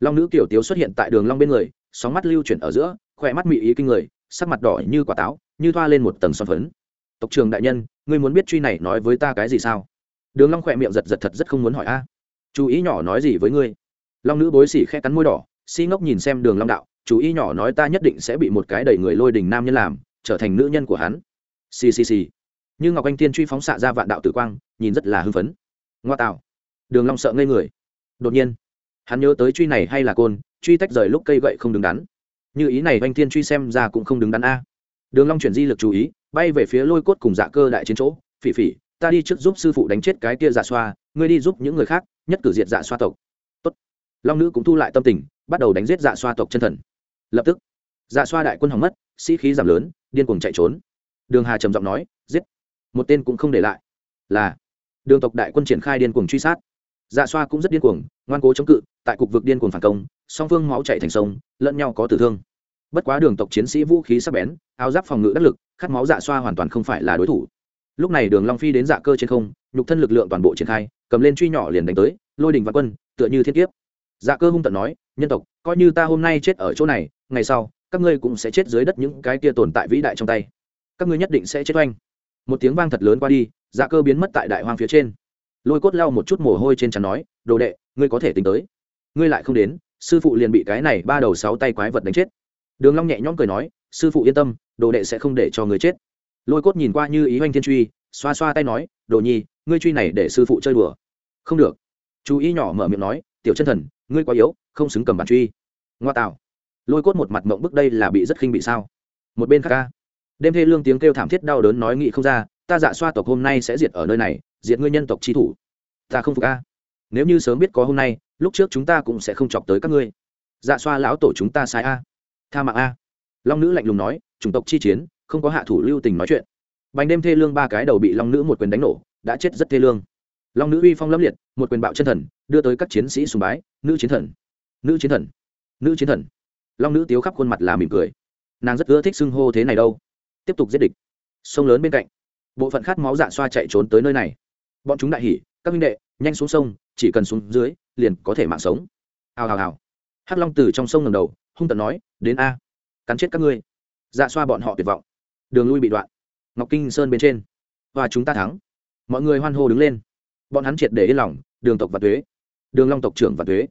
long nữ kiểu tiếu xuất hiện tại đường long bên người, sóng mắt lưu chuyển ở giữa, khỏe mắt mị ý kinh người, sắc mặt đỏ như quả táo, như thoa lên một tầng son phấn. Tộc trường đại nhân, ngươi muốn biết truy này nói với ta cái gì sao? Đường long khỏe miệng giật giật thật rất không muốn hỏi a. Chú ý nhỏ nói gì với ngươi? Long nữ bối xỉ khẽ cắn môi đỏ, si ngốc nhìn xem đường long đạo, chú ý nhỏ nói ta nhất định sẽ bị một cái đầy người lôi đình nam nhân làm, trở thành nữ nhân của hắn. Xì xì xì như ngọc anh tiên truy phóng xạ ra vạn đạo tử quang, nhìn rất là hưng phấn. Ngoa tạo. Đường long sợ ngây người. Đột nhiên, hắn nhớ tới truy này hay là côn, truy tách rời lúc cây gậy không đứng đắn. Như ý này anh tiên truy xem ra cũng không đứng đắn a. Đường long chuyển di lực chú ý, bay về phía lôi cốt cùng dạ cơ đại chiến chỗ. Phỉ phỉ, ta đi trước giúp sư phụ đánh chết cái kia dạ xoa, ngươi đi giúp những người khác, nhất cử diệt dạ xoa tộc. Tốt. long nữ cũng thu lại tâm tình, bắt đầu đánh giết dạ xoa tộc chân thần. Lập tức dạ xoa đại quân hỏng mất, sĩ khí giảm lớn, điên cuồng chạy trốn. Đường hà trầm giọng nói, giết một tên cũng không để lại. Là, đường tộc đại quân triển khai điên cuồng truy sát. Dạ xoa cũng rất điên cuồng, ngoan cố chống cự, tại cục vực điên cuồng phản công, song phương máu chạy thành sông, lẫn nhau có tử thương. Bất quá đường tộc chiến sĩ vũ khí sắc bén, áo giáp phòng ngự đắc lực, khát máu dạ xoa hoàn toàn không phải là đối thủ. Lúc này đường long phi đến dạ cơ trên không, nhục thân lực lượng toàn bộ triển khai, cầm lên truy nhỏ liền đánh tới, lôi đình vạn quân, tựa như thiên kiếp. Dạ cơ hung tận nói, nhân tộc, coi như ta hôm nay chết ở chỗ này, ngày sau, các ngươi cũng sẽ chết dưới đất những cái kia tồn tại vĩ đại trong tay. Các ngươi nhất định sẽ chết oanh một tiếng vang thật lớn qua đi dạ cơ biến mất tại đại hoang phía trên. Lôi cốt lau một chút mồ hôi trên trán nói, đồ đệ, ngươi có thể tính tới. Ngươi lại không đến, sư phụ liền bị cái này ba đầu sáu tay quái vật đánh chết. Đường long nhẹ nhõm cười nói, sư phụ yên tâm, đồ đệ sẽ không để cho người chết. Lôi cốt nhìn qua như ý hoanh thiên truy, xoa xoa tay nói, đồ nhi, ngươi truy này để sư phụ chơi đùa. Không được. Chú ý nhỏ mở miệng nói, tiểu chân thần, ngươi quá yếu, không xứng cầm bản truy. Ngoa tạo. Lôi cốt một mặt mộng bức đây là bị rất khinh bị sao? Một bên khác ca đêm thê lương tiếng kêu thảm thiết đau đớn nói nghị không ra, ta dạ xoa tộc hôm nay sẽ diệt ở nơi này, diệt ngươi nhân tộc chi thủ. Ta không phục a. Nếu như sớm biết có hôm nay, lúc trước chúng ta cũng sẽ không chọc tới các ngươi. Dạ xoa lão tổ chúng ta sai a. Tha mạng a. Long nữ lạnh lùng nói, chủng tộc chi chiến, không có hạ thủ lưu tình nói chuyện. Bánh đêm thê lương ba cái đầu bị long nữ một quyền đánh nổ, đã chết rất thê lương. Long nữ uy phong lâm liệt, một quyền bạo chân thần, đưa tới các chiến sĩ sùng bái, nữ chiến thần, nữ chiến thần, nữ chiến thần. Long nữ tiếu khắp khuôn mặt là mỉm cười. Nàng rất ưa thích xưng hô thế này đâu tiếp tục giết địch. Sông lớn bên cạnh, bộ phận khát máu dạ xoa chạy trốn tới nơi này. Bọn chúng đại hỉ, các minh đệ, nhanh xuống sông, chỉ cần xuống dưới, liền có thể mạng sống. Hào hào hào. Hắc long từ trong sông ngầm đầu, hung tận nói, đến a, cắn chết các ngươi. Dạ xoa bọn họ tuyệt vọng. Đường lui bị đoạn. Ngọc kinh sơn bên trên. Và chúng ta thắng. Mọi người hoan hô đứng lên. Bọn hắn triệt để yên lòng, đường tộc và thuế đường long tộc trưởng và thuế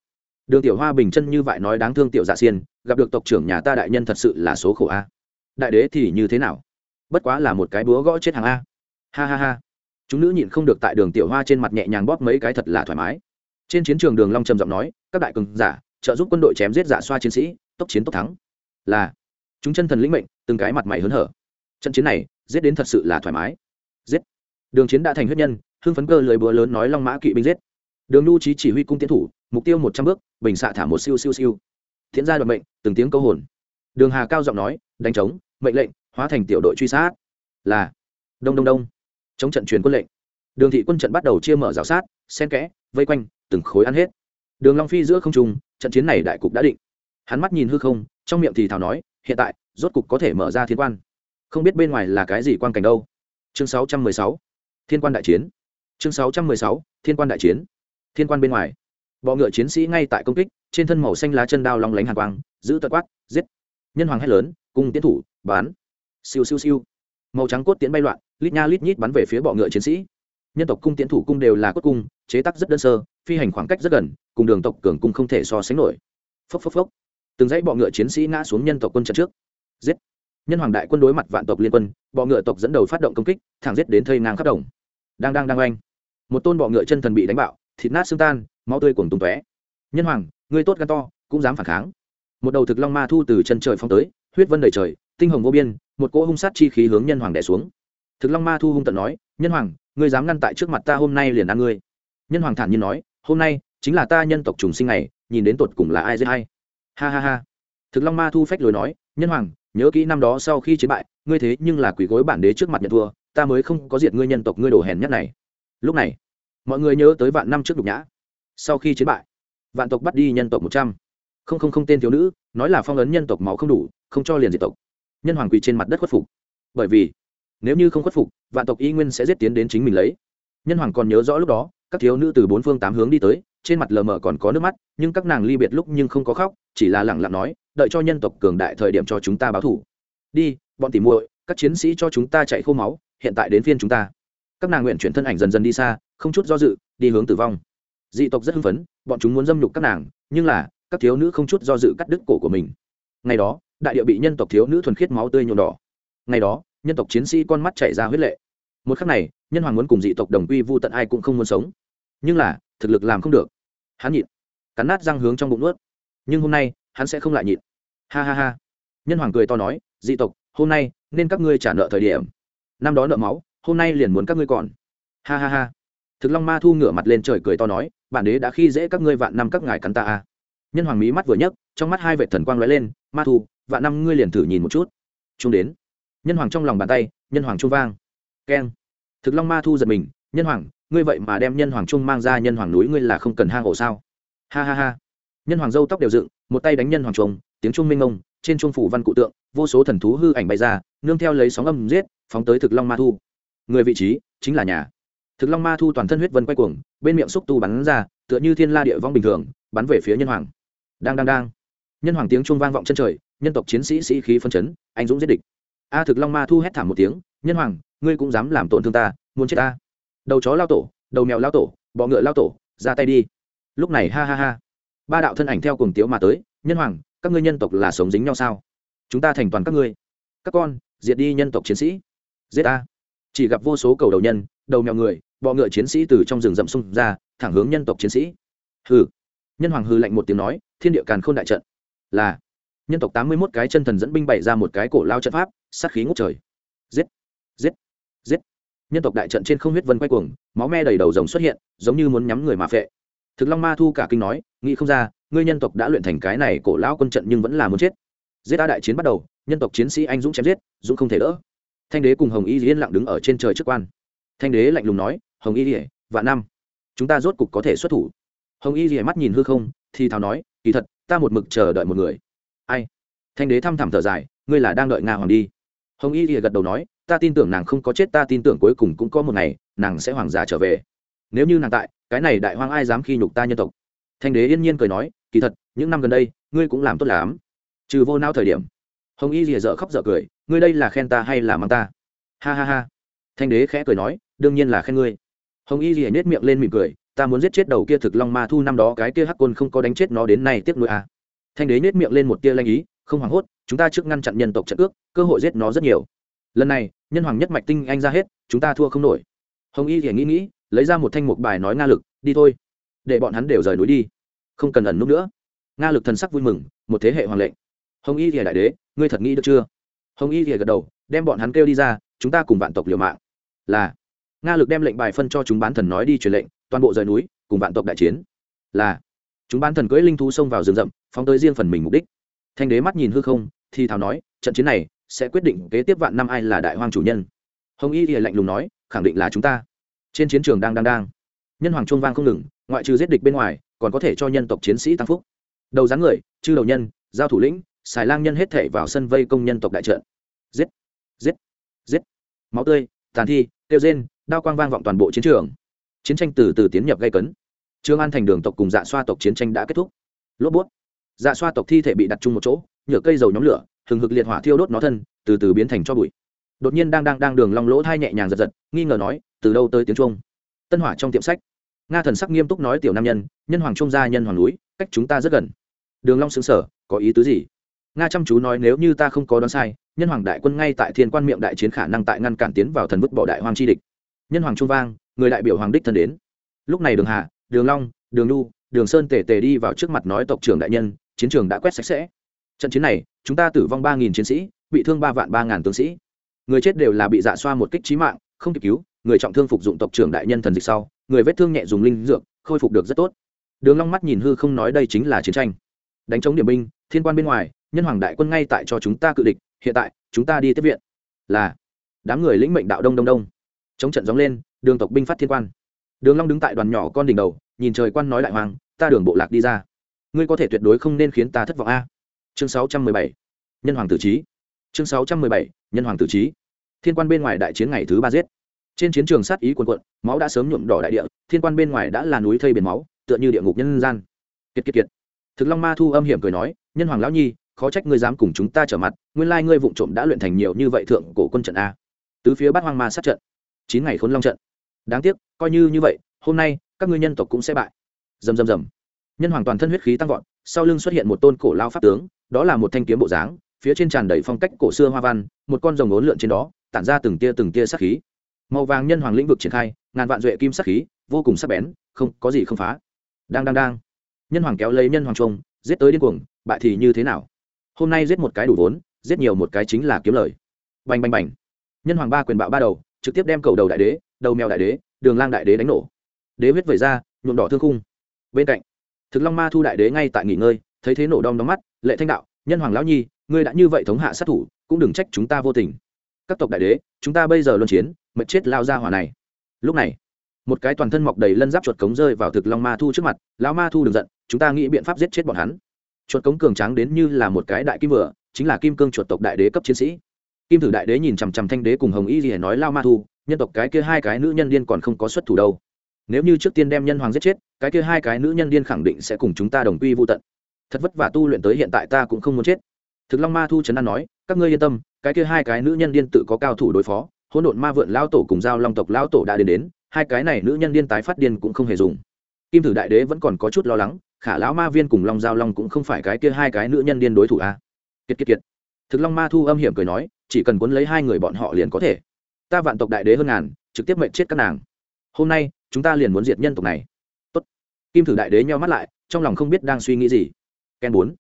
đường tiểu hoa bình chân như vậy nói đáng thương tiểu dạ xiên, gặp được tộc trưởng nhà ta đại nhân thật sự là số khổ a đại đế thì như thế nào? Bất quá là một cái búa gõ chết hàng a. Ha ha ha. Chúng nữ nhịn không được tại đường tiểu hoa trên mặt nhẹ nhàng bóp mấy cái thật là thoải mái. Trên chiến trường đường long trầm giọng nói, các đại cường giả, trợ giúp quân đội chém giết giả xoa chiến sĩ, tốc chiến tốc thắng. Là, chúng chân thần lĩnh mệnh, từng cái mặt mày hớn hở. Trận chiến này, giết đến thật sự là thoải mái. Giết. Đường chiến đã thành huyết nhân, hưng phấn cơ lười búa lớn nói long mã kỵ binh giết. Đường lưu trí chỉ huy cung tiến thủ, mục tiêu một trăm bước, bình xạ thả một siêu siêu siêu. Thiện gia đoạn mệnh, từng tiếng câu hồn. Đường hà cao giọng nói đánh trống, mệnh lệnh, hóa thành tiểu đội truy sát. Là, đông đông đông. Chống trận truyền quân lệnh. Đường thị quân trận bắt đầu chia mở rào sát sen kẽ, vây quanh, từng khối ăn hết. Đường long phi giữa không trung, trận chiến này đại cục đã định. Hắn mắt nhìn hư không, trong miệng thì thào nói, hiện tại, rốt cục có thể mở ra thiên quan. Không biết bên ngoài là cái gì quan cảnh đâu. Chương 616 thiên quan đại chiến. Chương 616 thiên quan đại chiến. Thiên quan bên ngoài. Bọ ngựa chiến sĩ ngay tại công kích, trên thân màu xanh lá chân đao long lánh hàn quang, giữ tật quát, giết. Nhân hoàng hét lớn cung tiến thủ, bán. Siêu siêu siêu. Màu trắng cốt tiến bay loạn, lít nha lít nhít bắn về phía bọ ngựa chiến sĩ. Nhân tộc cung tiến thủ cung đều là cốt cung, chế tác rất đơn sơ, phi hành khoảng cách rất gần, cùng đường tộc cường cung không thể so sánh nổi. Phốc phốc phốc. Từng dãy bọ ngựa chiến sĩ ngã xuống nhân tộc quân trận trước. Giết. Nhân hoàng đại quân đối mặt vạn tộc liên quân, bọ ngựa tộc dẫn đầu phát động công kích, thẳng giết đến thây ngang khắp đồng. Đang đang đang oanh. Một tôn bọ ngựa chân thần bị đánh bạo, thịt nát xương tan, máu tươi cuồng tung tóe. Nhân hoàng, ngươi tốt gan to, cũng dám phản kháng. Một đầu thực long ma thu từ chân trời phong tới huyết vân đầy trời, tinh hồng vô biên, một cỗ hung sát chi khí hướng nhân hoàng đẻ xuống. Thực long ma thu hung tận nói, nhân hoàng, ngươi dám ngăn tại trước mặt ta hôm nay liền ăn ngươi. Nhân hoàng thản nhiên nói, hôm nay chính là ta nhân tộc trùng sinh này nhìn đến tột cùng là ai dễ hay. Ha ha ha. Thực long ma thu phách lối nói, nhân hoàng, nhớ kỹ năm đó sau khi chiến bại, ngươi thế nhưng là quỷ gối bản đế trước mặt nhận thua, ta mới không có diệt ngươi nhân tộc ngươi đồ hèn nhất này. Lúc này, mọi người nhớ tới vạn năm trước đục nhã. Sau khi chiến bại, vạn tộc bắt đi nhân tộc một trăm không không không tên thiếu nữ, nói là phong ấn nhân tộc máu không đủ, không cho liền diệt tộc. Nhân hoàng quỳ trên mặt đất khuất phục. Bởi vì, nếu như không khuất phục, vạn tộc y nguyên sẽ giết tiến đến chính mình lấy. Nhân hoàng còn nhớ rõ lúc đó, các thiếu nữ từ bốn phương tám hướng đi tới, trên mặt lờ mờ còn có nước mắt, nhưng các nàng ly biệt lúc nhưng không có khóc, chỉ là lẳng lặng nói, đợi cho nhân tộc cường đại thời điểm cho chúng ta báo thủ. Đi, bọn tỉ muội, các chiến sĩ cho chúng ta chạy khô máu, hiện tại đến phiên chúng ta. Các nàng nguyện chuyển thân ảnh dần dần đi xa, không chút do dự, đi hướng tử vong. Dị tộc rất hưng phấn, bọn chúng muốn dâm nhục các nàng, nhưng là các thiếu nữ không chút do dự cắt đứt cổ của mình. Ngày đó, đại địa bị nhân tộc thiếu nữ thuần khiết máu tươi nhuộm đỏ. Ngày đó, nhân tộc chiến sĩ con mắt chảy ra huyết lệ. Một khắc này, nhân hoàng muốn cùng dị tộc đồng quy vô tận ai cũng không muốn sống. Nhưng là, thực lực làm không được. Hắn nhịn, cắn nát răng hướng trong bụng nuốt. Nhưng hôm nay, hắn sẽ không lại nhịn. Ha ha ha. Nhân hoàng cười to nói, dị tộc, hôm nay, nên các ngươi trả nợ thời điểm. Năm đó nợ máu, hôm nay liền muốn các ngươi còn. Ha ha ha. Thực long ma thu ngửa mặt lên trời cười to nói, bản đế đã khi dễ các ngươi vạn năm các ngài cắn ta a nhân hoàng mí mắt vừa nhấc, trong mắt hai vệ thần quang lóe lên, ma thu và năm ngươi liền thử nhìn một chút. Chung đến, nhân hoàng trong lòng bàn tay, nhân hoàng trung vang. Keng. Thực long ma thu giật mình, nhân hoàng, ngươi vậy mà đem nhân hoàng trung mang ra nhân hoàng núi ngươi là không cần hang ổ sao? Ha ha ha. Nhân hoàng dâu tóc đều dựng, một tay đánh nhân hoàng trung tiếng trung minh ông trên trung phủ văn cụ tượng, vô số thần thú hư ảnh bay ra, nương theo lấy sóng âm giết, phóng tới thực long ma thu. Người vị trí chính là nhà. Thực long ma thu toàn thân huyết vân quay cuồng, bên miệng xúc tu bắn ra, tựa như thiên la địa vong bình thường, bắn về phía nhân hoàng đang đang đang. Nhân hoàng tiếng trung vang vọng chân trời, nhân tộc chiến sĩ sĩ khí phân chấn, anh dũng giết địch. A thực long ma thu hét thảm một tiếng, nhân hoàng, ngươi cũng dám làm tổn thương ta, muốn chết ta? Đầu chó lao tổ, đầu mèo lao tổ, bọ ngựa lao tổ, ra tay đi. Lúc này ha ha ha. Ba đạo thân ảnh theo cùng tiếu mà tới, nhân hoàng, các ngươi nhân tộc là sống dính nhau sao? Chúng ta thành toàn các ngươi. Các con, diệt đi nhân tộc chiến sĩ. Giết ta. Chỉ gặp vô số cầu đầu nhân, đầu mèo người, bọ ngựa chiến sĩ từ trong rừng rậm xung ra, thẳng hướng nhân tộc chiến sĩ. Hừ nhân hoàng hư lạnh một tiếng nói, thiên địa càn k h ô n đại trận là nhân tộc tám mươi mốt cái chân thần dẫn binh bày ra một cái cổ lao trận pháp, sát khí ngốc trời. Giết giết giết. Nhân tộc đại trận trên không huyết vân quay cuồng, máu me đầy đầu rồng xuất hiện, giống như muốn nhắm người mà phệ. Thực long ma thu cả kinh nói, nghĩ không ra, ngươi nhân tộc đã luyện thành cái này cổ lao quân trận nhưng vẫn là muốn chết. Giết đã đại chiến bắt đầu, nhân tộc chiến sĩ anh dũng chém giết, dũng không thể đỡ. Thanh đế cùng hồng y yên lặng đứng ở trên trời trước quan. Thanh đế lạnh lùng nói, hồng y rỉa vạn năm, chúng ta rốt cục có thể xuất thủ hồng y rìa mắt nhìn hư không, thì thào nói, kỳ thật, ta một mực chờ đợi một người. Ai? Thanh đế thăm thẳm thở dài, ngươi là đang đợi nga hoàng đi. Hồng y rìa gật đầu nói, ta tin tưởng nàng không có chết, ta tin tưởng cuối cùng cũng có một ngày, nàng sẽ hoàng giả trở về. Nếu như nàng tại, cái này đại hoang ai dám khi nhục ta nhân tộc? Thanh đế yên nhiên cười nói, kỳ thật, những năm gần đây, ngươi cũng làm tốt lắm. Trừ vô nao thời điểm. Hồng y rìa dở khóc dở cười, ngươi đây là khen ta hay là mang ta? Ha ha ha. Thanh đế khẽ cười nói, đương nhiên là khen ngươi. Hồng y rìa nhét miệng lên mỉm cười ta muốn giết chết đầu kia thực long ma thu năm đó, cái kia hắc côn không có đánh chết nó đến nay tiếc nuôi à. thanh đế nhét miệng lên một tia lanh ý, không hoảng hốt, chúng ta trước ngăn chặn nhân tộc trận ước, cơ hội giết nó rất nhiều. Lần này, nhân hoàng nhất mạch tinh anh ra hết, chúng ta thua không nổi. Hồng y thì nghĩ nghĩ, lấy ra một thanh mục bài nói nga lực, đi thôi. Để bọn hắn đều rời núi đi. Không cần ẩn núp nữa. Nga lực thần sắc vui mừng, một thế hệ hoàng lệnh. Hồng y thì đại đế, ngươi thật nghĩ được chưa? Hồng y thì gật đầu, đem bọn hắn kêu đi ra, chúng ta cùng vạn tộc liều mạng. Là, nga lực đem lệnh bài phân cho chúng bán thần nói đi truyền lệnh toàn bộ rời núi, cùng vạn tộc đại chiến. Là, chúng bán thần cưỡi linh thú xông vào rừng rậm, phóng tới riêng phần mình mục đích. Thanh đế mắt nhìn hư không, thì thào nói, trận chiến này sẽ quyết định kế tiếp vạn năm ai là đại hoàng chủ nhân. Hồng y thì lạnh lùng nói, khẳng định là chúng ta. Trên chiến trường đang đang đang, nhân hoàng trung vang không ngừng, ngoại trừ giết địch bên ngoài, còn có thể cho nhân tộc chiến sĩ tăng phúc. Đầu rắn người, chư đầu nhân, giao thủ lĩnh, xài lang nhân hết thể vào sân vây công nhân tộc đại trận. Giết giết giết. Máu tươi, tàn thi tiêu rên, đao quang vang vọng toàn bộ chiến trường chiến tranh từ từ tiến nhập gây cấn. Trương an thành đường tộc cùng dạ xoa tộc chiến tranh đã kết thúc. Lốp bút. Dạ xoa tộc thi thể bị đặt chung một chỗ, nhựa cây dầu nhóm lửa, hừng hực liệt hỏa thiêu đốt nó thân, từ từ biến thành cho bụi. Đột nhiên đang đang đang đường long lỗ thai nhẹ nhàng giật giật, nghi ngờ nói, từ đâu tới tiếng trung tân hỏa trong tiệm sách. Nga thần sắc nghiêm túc nói, tiểu nam nhân nhân hoàng trung gia nhân hoàng núi, cách chúng ta rất gần. Đường long sững sờ, có ý tứ gì? Nga chăm chú nói, nếu như ta không có đoán sai, nhân hoàng đại quân ngay tại thiên quan miệng đại chiến khả năng tại ngăn cản tiến vào thần vứt bỏ đại hoang chi địch. Nhân hoàng trung vang người đại biểu hoàng đích thân đến. Lúc này đường hà, đường long, đường lu đường sơn tề tề đi vào trước mặt nói tộc trưởng đại nhân, chiến trường đã quét sạch sẽ. Trận chiến này, chúng ta tử vong ba nghìn chiến sĩ, bị thương ba vạn ba ngàn tướng sĩ. Người chết đều là bị dạ xoa một kích trí mạng, không kịp cứu, người trọng thương phục dụng tộc trưởng đại nhân thần dịch sau, người vết thương nhẹ dùng linh dược, khôi phục được rất tốt. Đường long mắt nhìn hư không nói đây chính là chiến tranh. Đánh chống điểm binh, thiên quan bên ngoài, nhân hoàng đại quân ngay tại cho chúng ta cự địch, hiện tại, chúng ta đi tiếp viện. Là, đám người lĩnh mệnh đạo đông đông đông. Chống trận gióng lên đường tộc binh phát thiên quan. Đường long đứng tại đoàn nhỏ con đỉnh đầu, nhìn trời quan nói đại hoàng, ta đường bộ lạc đi ra. Ngươi có thể tuyệt đối không nên khiến ta thất vọng a. Chương 617 nhân hoàng tử trí chương 617 nhân hoàng tử trí thiên quan bên ngoài đại chiến ngày thứ ba giết. Trên chiến trường sát ý cuồn cuộn, máu đã sớm nhuộm đỏ đại địa, thiên quan bên ngoài đã là núi thây biển máu, tựa như địa ngục nhân gian. Kiệt kiệt kiệt. Thực long ma thu âm hiểm cười nói, nhân hoàng lão nhi, khó trách ngươi dám cùng chúng ta trở mặt, nguyên lai ngươi vụng trộm đã luyện thành nhiều như vậy thượng cổ quân trận a. Tứ phía bát hoang ma sát trận. Chín ngày khốn long trận đáng tiếc, coi như như vậy, hôm nay, các ngươi nhân tộc cũng sẽ bại. Rầm rầm rầm. Nhân hoàng toàn thân huyết khí tăng vọt, sau lưng xuất hiện một tôn cổ lao pháp tướng, đó là một thanh kiếm bộ dáng, phía trên tràn đầy phong cách cổ xưa hoa văn, một con rồng ốn lượn trên đó, tản ra từng tia từng tia sát khí. Màu vàng nhân hoàng lĩnh vực triển khai, ngàn vạn duệ kim sát khí, vô cùng sắc bén, không, có gì không phá. Đang đang đang. Nhân hoàng kéo lấy nhân hoàng trung giết tới điên cuồng, bại thì như thế nào? Hôm nay giết một cái đủ vốn, giết nhiều một cái chính là kiếm lời. Bành bành bành. Nhân hoàng ba quyền bạo ba đầu, trực tiếp đem cầu đầu đại đế đầu mèo đại đế, đường lang đại đế đánh nổ. Đế huyết vẩy ra, nhuộm đỏ thương khung. Bên cạnh, thực long ma thu đại đế ngay tại nghỉ ngơi, thấy thế nổ đom đóm mắt, lệ thanh đạo, nhân hoàng lão nhi, ngươi đã như vậy thống hạ sát thủ, cũng đừng trách chúng ta vô tình. Các tộc đại đế, chúng ta bây giờ luân chiến mệt chết lao ra hỏa này. Lúc này, một cái toàn thân mọc đầy lân giáp chuột cống rơi vào thực long ma thu trước mặt, lão ma thu đừng giận, chúng ta nghĩ biện pháp giết chết bọn hắn. Chuột cống cường tráng đến như là một cái đại kim vừa, chính là kim cương chuột tộc đại đế cấp chiến sĩ. Kim thử đại đế nhìn chằm chằm thanh đế cùng hồng y gì nói lao ma thu nhân tộc cái kia hai cái nữ nhân điên còn không có xuất thủ đâu. Nếu như trước tiên đem nhân hoàng giết chết, cái kia hai cái nữ nhân điên khẳng định sẽ cùng chúng ta đồng quy vô tận. Thật vất vả tu luyện tới hiện tại ta cũng không muốn chết. Thực long ma thu trấn an nói, các ngươi yên tâm, cái kia hai cái nữ nhân điên tự có cao thủ đối phó, hỗn độn ma vượn lao tổ cùng giao long tộc lao tổ đã đến đến, hai cái này nữ nhân điên tái phát điên cũng không hề dùng. Kim thử đại đế vẫn còn có chút lo lắng, khả lão ma viên cùng long giao long cũng không phải cái kia hai cái nữ nhân điên đối thủ a à? kiệt kiệt kiệt. Thực long ma thu âm hiểm cười nói, chỉ cần cuốn lấy hai người bọn họ liền có thể ta vạn tộc đại đế hơn ngàn, trực tiếp mệnh chết các nàng. Hôm nay, chúng ta liền muốn diệt nhân tộc này. Tốt. kim thử đại đế nheo mắt lại, trong lòng không biết đang suy nghĩ gì. Ken bốn.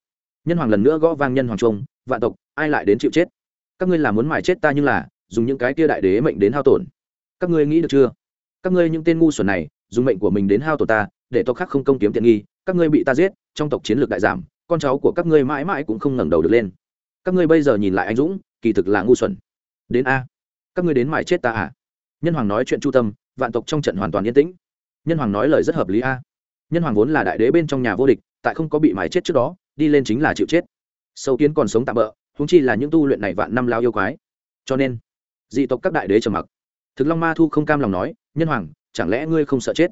Nhân hoàng lần nữa gõ vang nhân hoàng trung vạn tộc, ai lại đến chịu chết? Các ngươi là muốn mài chết ta nhưng là, dùng những cái kia đại đế mệnh đến hao tổn. Các ngươi nghĩ được chưa? Các ngươi những tên ngu xuẩn này, dùng mệnh của mình đến hao tổn ta, để tộc khác không công kiếm tiện nghi, các ngươi bị ta giết, trong tộc chiến lược đại giảm, con cháu của các ngươi mãi mãi cũng không ngẩng đầu được lên. Các ngươi bây giờ nhìn lại anh dũng, kỳ thực là ngu xuẩn. Đến a các ngươi đến mài chết ta à? Nhân hoàng nói chuyện chu tâm, vạn tộc trong trận hoàn toàn yên tĩnh. Nhân hoàng nói lời rất hợp lý a. Nhân hoàng vốn là đại đế bên trong nhà vô địch, tại không có bị mài chết trước đó, đi lên chính là chịu chết. Sâu kiến còn sống tạm bỡ húng chi là những tu luyện này vạn năm lao yêu quái. Cho nên, dị tộc các đại đế trầm mặc. Thực long ma thu không cam lòng nói, nhân hoàng, chẳng lẽ ngươi không sợ chết?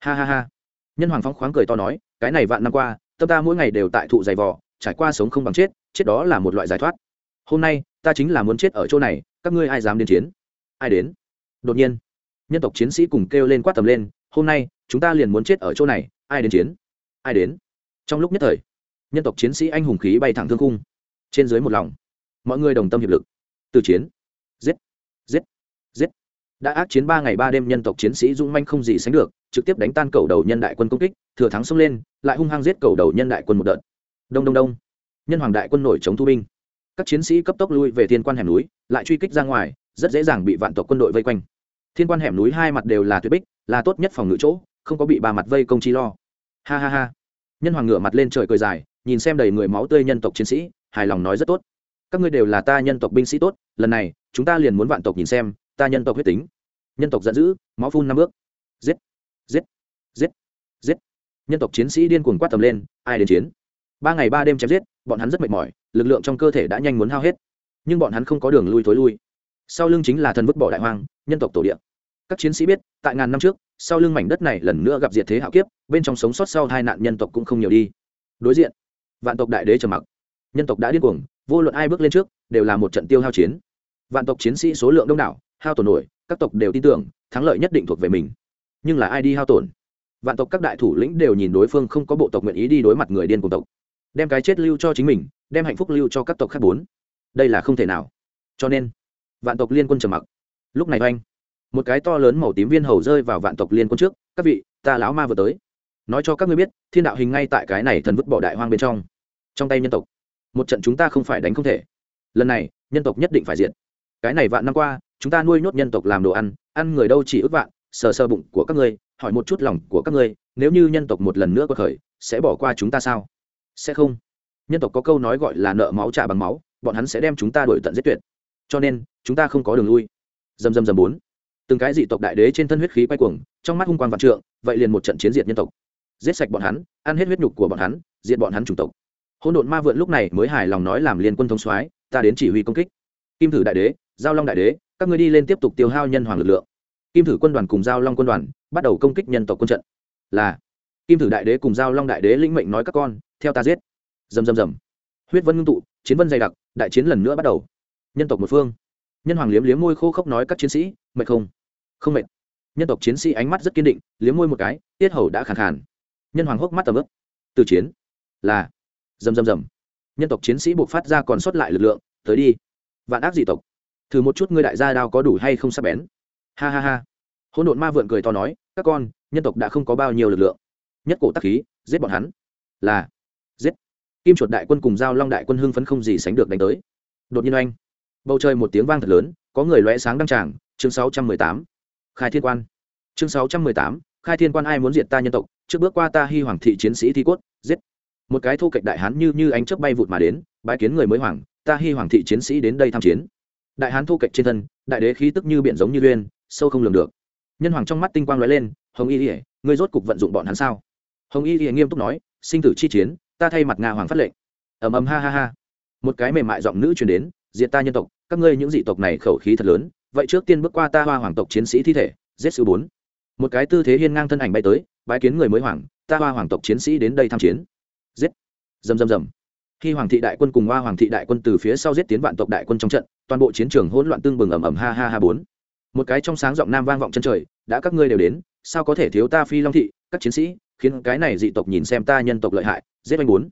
Ha ha ha. Nhân hoàng phóng khoáng cười to nói, cái này vạn năm qua, tâm ta mỗi ngày đều tại thụ dày vò, trải qua sống không bằng chết chết đó là một loại giải thoát. Hôm nay ta chính là muốn chết ở chỗ này, các ngươi ai dám đến chiến? Ai đến? Đột nhiên, nhân tộc chiến sĩ cùng kêu lên quát tầm lên, hôm nay, chúng ta liền muốn chết ở chỗ này, ai đến chiến? Ai đến? Trong lúc nhất thời, nhân tộc chiến sĩ anh hùng khí bay thẳng thương cung trên dưới một lòng. Mọi người đồng tâm hiệp lực. Từ chiến. Giết. Giết. Giết. Đã ác chiến ba ngày ba đêm, nhân tộc chiến sĩ dũng manh không gì sánh được, trực tiếp đánh tan cầu đầu nhân đại quân công kích, thừa thắng xông lên, lại hung hăng giết cầu đầu nhân đại quân một đợt. Đông đông đông. Nhân hoàng đại quân nổi chống thu binh các chiến sĩ cấp tốc lui về thiên quan hẻm núi, lại truy kích ra ngoài, rất dễ dàng bị vạn tộc quân đội vây quanh. Thiên quan hẻm núi hai mặt đều là tuyệt bích, là tốt nhất phòng ngự chỗ, không có bị ba mặt vây công chi lo. Ha ha ha. Nhân hoàng ngửa mặt lên trời cười dài, nhìn xem đầy người máu tươi nhân tộc chiến sĩ, hài lòng nói rất tốt. Các ngươi đều là ta nhân tộc binh sĩ tốt, lần này, chúng ta liền muốn vạn tộc nhìn xem, ta nhân tộc huyết tính. Nhân tộc giận dữ, máu phun năm bước. Giết giết giết giết. Nhân tộc chiến sĩ điên cuồng quát tầm lên, ai đến chiến? Ba ngày ba đêm chém giết, bọn hắn rất mệt mỏi, lực lượng trong cơ thể đã nhanh muốn hao hết. Nhưng bọn hắn không có đường lui thối lui. Sau lưng chính là thần vứt bỏ đại hoang, nhân tộc tổ địa. Các chiến sĩ biết, tại ngàn năm trước, sau lưng mảnh đất này lần nữa gặp diệt thế hạo kiếp, bên trong sống sót sau hai nạn nhân tộc cũng không nhiều đi. Đối diện, vạn tộc đại đế trầm mặc. Nhân tộc đã điên cuồng, vô luận ai bước lên trước, đều là một trận tiêu hao chiến. Vạn tộc chiến sĩ số lượng đông đảo, hao tổn nổi, các tộc đều tin tưởng, thắng lợi nhất định thuộc về mình. Nhưng là ai đi hao tổn? Vạn tộc các đại thủ lĩnh đều nhìn đối phương không có bộ tộc nguyện ý đi đối mặt người điên cùng tộc đem cái chết lưu cho chính mình, đem hạnh phúc lưu cho các tộc khác bốn. Đây là không thể nào. Cho nên, vạn tộc liên quân trầm mặc. Lúc này oanh, một cái to lớn màu tím viên hầu rơi vào vạn tộc liên quân trước. Các vị, ta lão ma vừa tới. Nói cho các ngươi biết, thiên đạo hình ngay tại cái này thần vứt bỏ đại hoang bên trong. Trong tay nhân tộc, một trận chúng ta không phải đánh không thể. Lần này, nhân tộc nhất định phải diện cái này vạn năm qua, chúng ta nuôi nhốt nhân tộc làm đồ ăn ăn người đâu chỉ ước vạn, sờ sờ bụng của các ngươi, hỏi một chút lòng của các ngươi, nếu như nhân tộc một lần nữa có khởi, sẽ bỏ qua chúng ta sao? Sẽ không. Nhân tộc có câu nói gọi là nợ máu trả bằng máu, bọn hắn sẽ đem chúng ta đổi tận giết tuyệt. Cho nên, chúng ta không có đường lui. Dầm dầm dầm bốn. Từng cái dị tộc đại đế trên thân huyết khí quay cuồng, trong mắt hung quang vạn trượng, vậy liền một trận chiến diệt nhân tộc. Giết sạch bọn hắn, ăn hết huyết nhục của bọn hắn, diệt bọn hắn chủng tộc. Hôn độn ma vượn lúc này mới hài lòng nói làm liên quân thông soái, ta đến chỉ huy công kích. Kim thử đại đế, giao long đại đế, các ngươi đi lên tiếp tục tiêu hao nhân hoàng lực lượng. Kim thử quân đoàn cùng giao long quân đoàn bắt đầu công kích nhân tộc quân trận. Là kim thử đại đế cùng giao long đại đế lĩnh mệnh nói các con, theo ta giết. Dầm dầm dầm huyết vân ngưng tụ, chiến vân dày đặc, đại chiến lần nữa bắt đầu. Nhân tộc một phương. Nhân hoàng liếm liếm môi khô khốc nói các chiến sĩ, mệt không? Không mệt. Nhân tộc chiến sĩ ánh mắt rất kiên định, liếm môi một cái, tiết hầu đã khàn khàn. Nhân hoàng hốc mắt tầm ướp từ chiến. Là. Dầm dầm dầm nhân tộc chiến sĩ buộc phát ra còn sót lại lực lượng, tới đi. Vạn ác dị tộc. Thử một chút ngươi đại gia đao có đủ hay không sắp bén. Ha ha ha. Hỗn độn ma vượn cười to nói, các con, nhân tộc đã không có bao nhiêu lực lượng nhất cổ tắc khí, giết bọn hắn. Là, giết. Kim chuột đại quân cùng giao long đại quân hưng phấn không gì sánh được đánh tới. Đột nhiên oanh. Bầu trời một tiếng vang thật lớn, có người lóe sáng đăng tràng, chương sáu trăm mười tám. Khai thiên quan. Chương sáu trăm mười tám, khai thiên quan ai muốn diệt ta nhân tộc, trước bước qua ta hy hoàng thị chiến sĩ thi cốt, giết. Một cái thu kịch đại hán như như ánh chớp bay vụt mà đến bãi kiến người mới hoàng, ta hy hoàng thị chiến sĩ đến đây tham chiến. Đại hán thu kịch trên thân, đại đế khí tức như biển giống như uyên, sâu không lường được. Nhân hoàng trong mắt tinh quang lóe lên, hồng y ỉa ngươi rốt cục vận dụng bọn hắn sao? Hồng y thì nghiêm túc nói, sinh tử chi chiến, ta thay mặt nga hoàng phát lệnh. Ầm ầm ha ha ha. Một cái mềm mại giọng nữ truyền đến, diệt ta nhân tộc, các ngươi những dị tộc này khẩu khí thật lớn, vậy trước tiên bước qua ta hoa hoàng tộc chiến sĩ thi thể, giết sư bốn. Một cái tư thế hiên ngang thân ảnh bay tới, bái kiến người mới hoàng, ta hoa hoàng tộc chiến sĩ đến đây tham chiến. Giết. Dầm dầm dầm khi hoàng thị đại quân cùng hoa hoàng thị đại quân từ phía sau giết tiến vạn tộc đại quân trong trận, toàn bộ chiến trường hỗn loạn tương bừng ầm ầm ha ha ha bốn. Một cái trong sáng giọng nam vang vọng chân trời, đã các ngươi đều đến, sao có thể thiếu ta phi long thị, các chiến sĩ khiến cái này dị tộc nhìn xem ta nhân tộc lợi hại, giết anh bốn.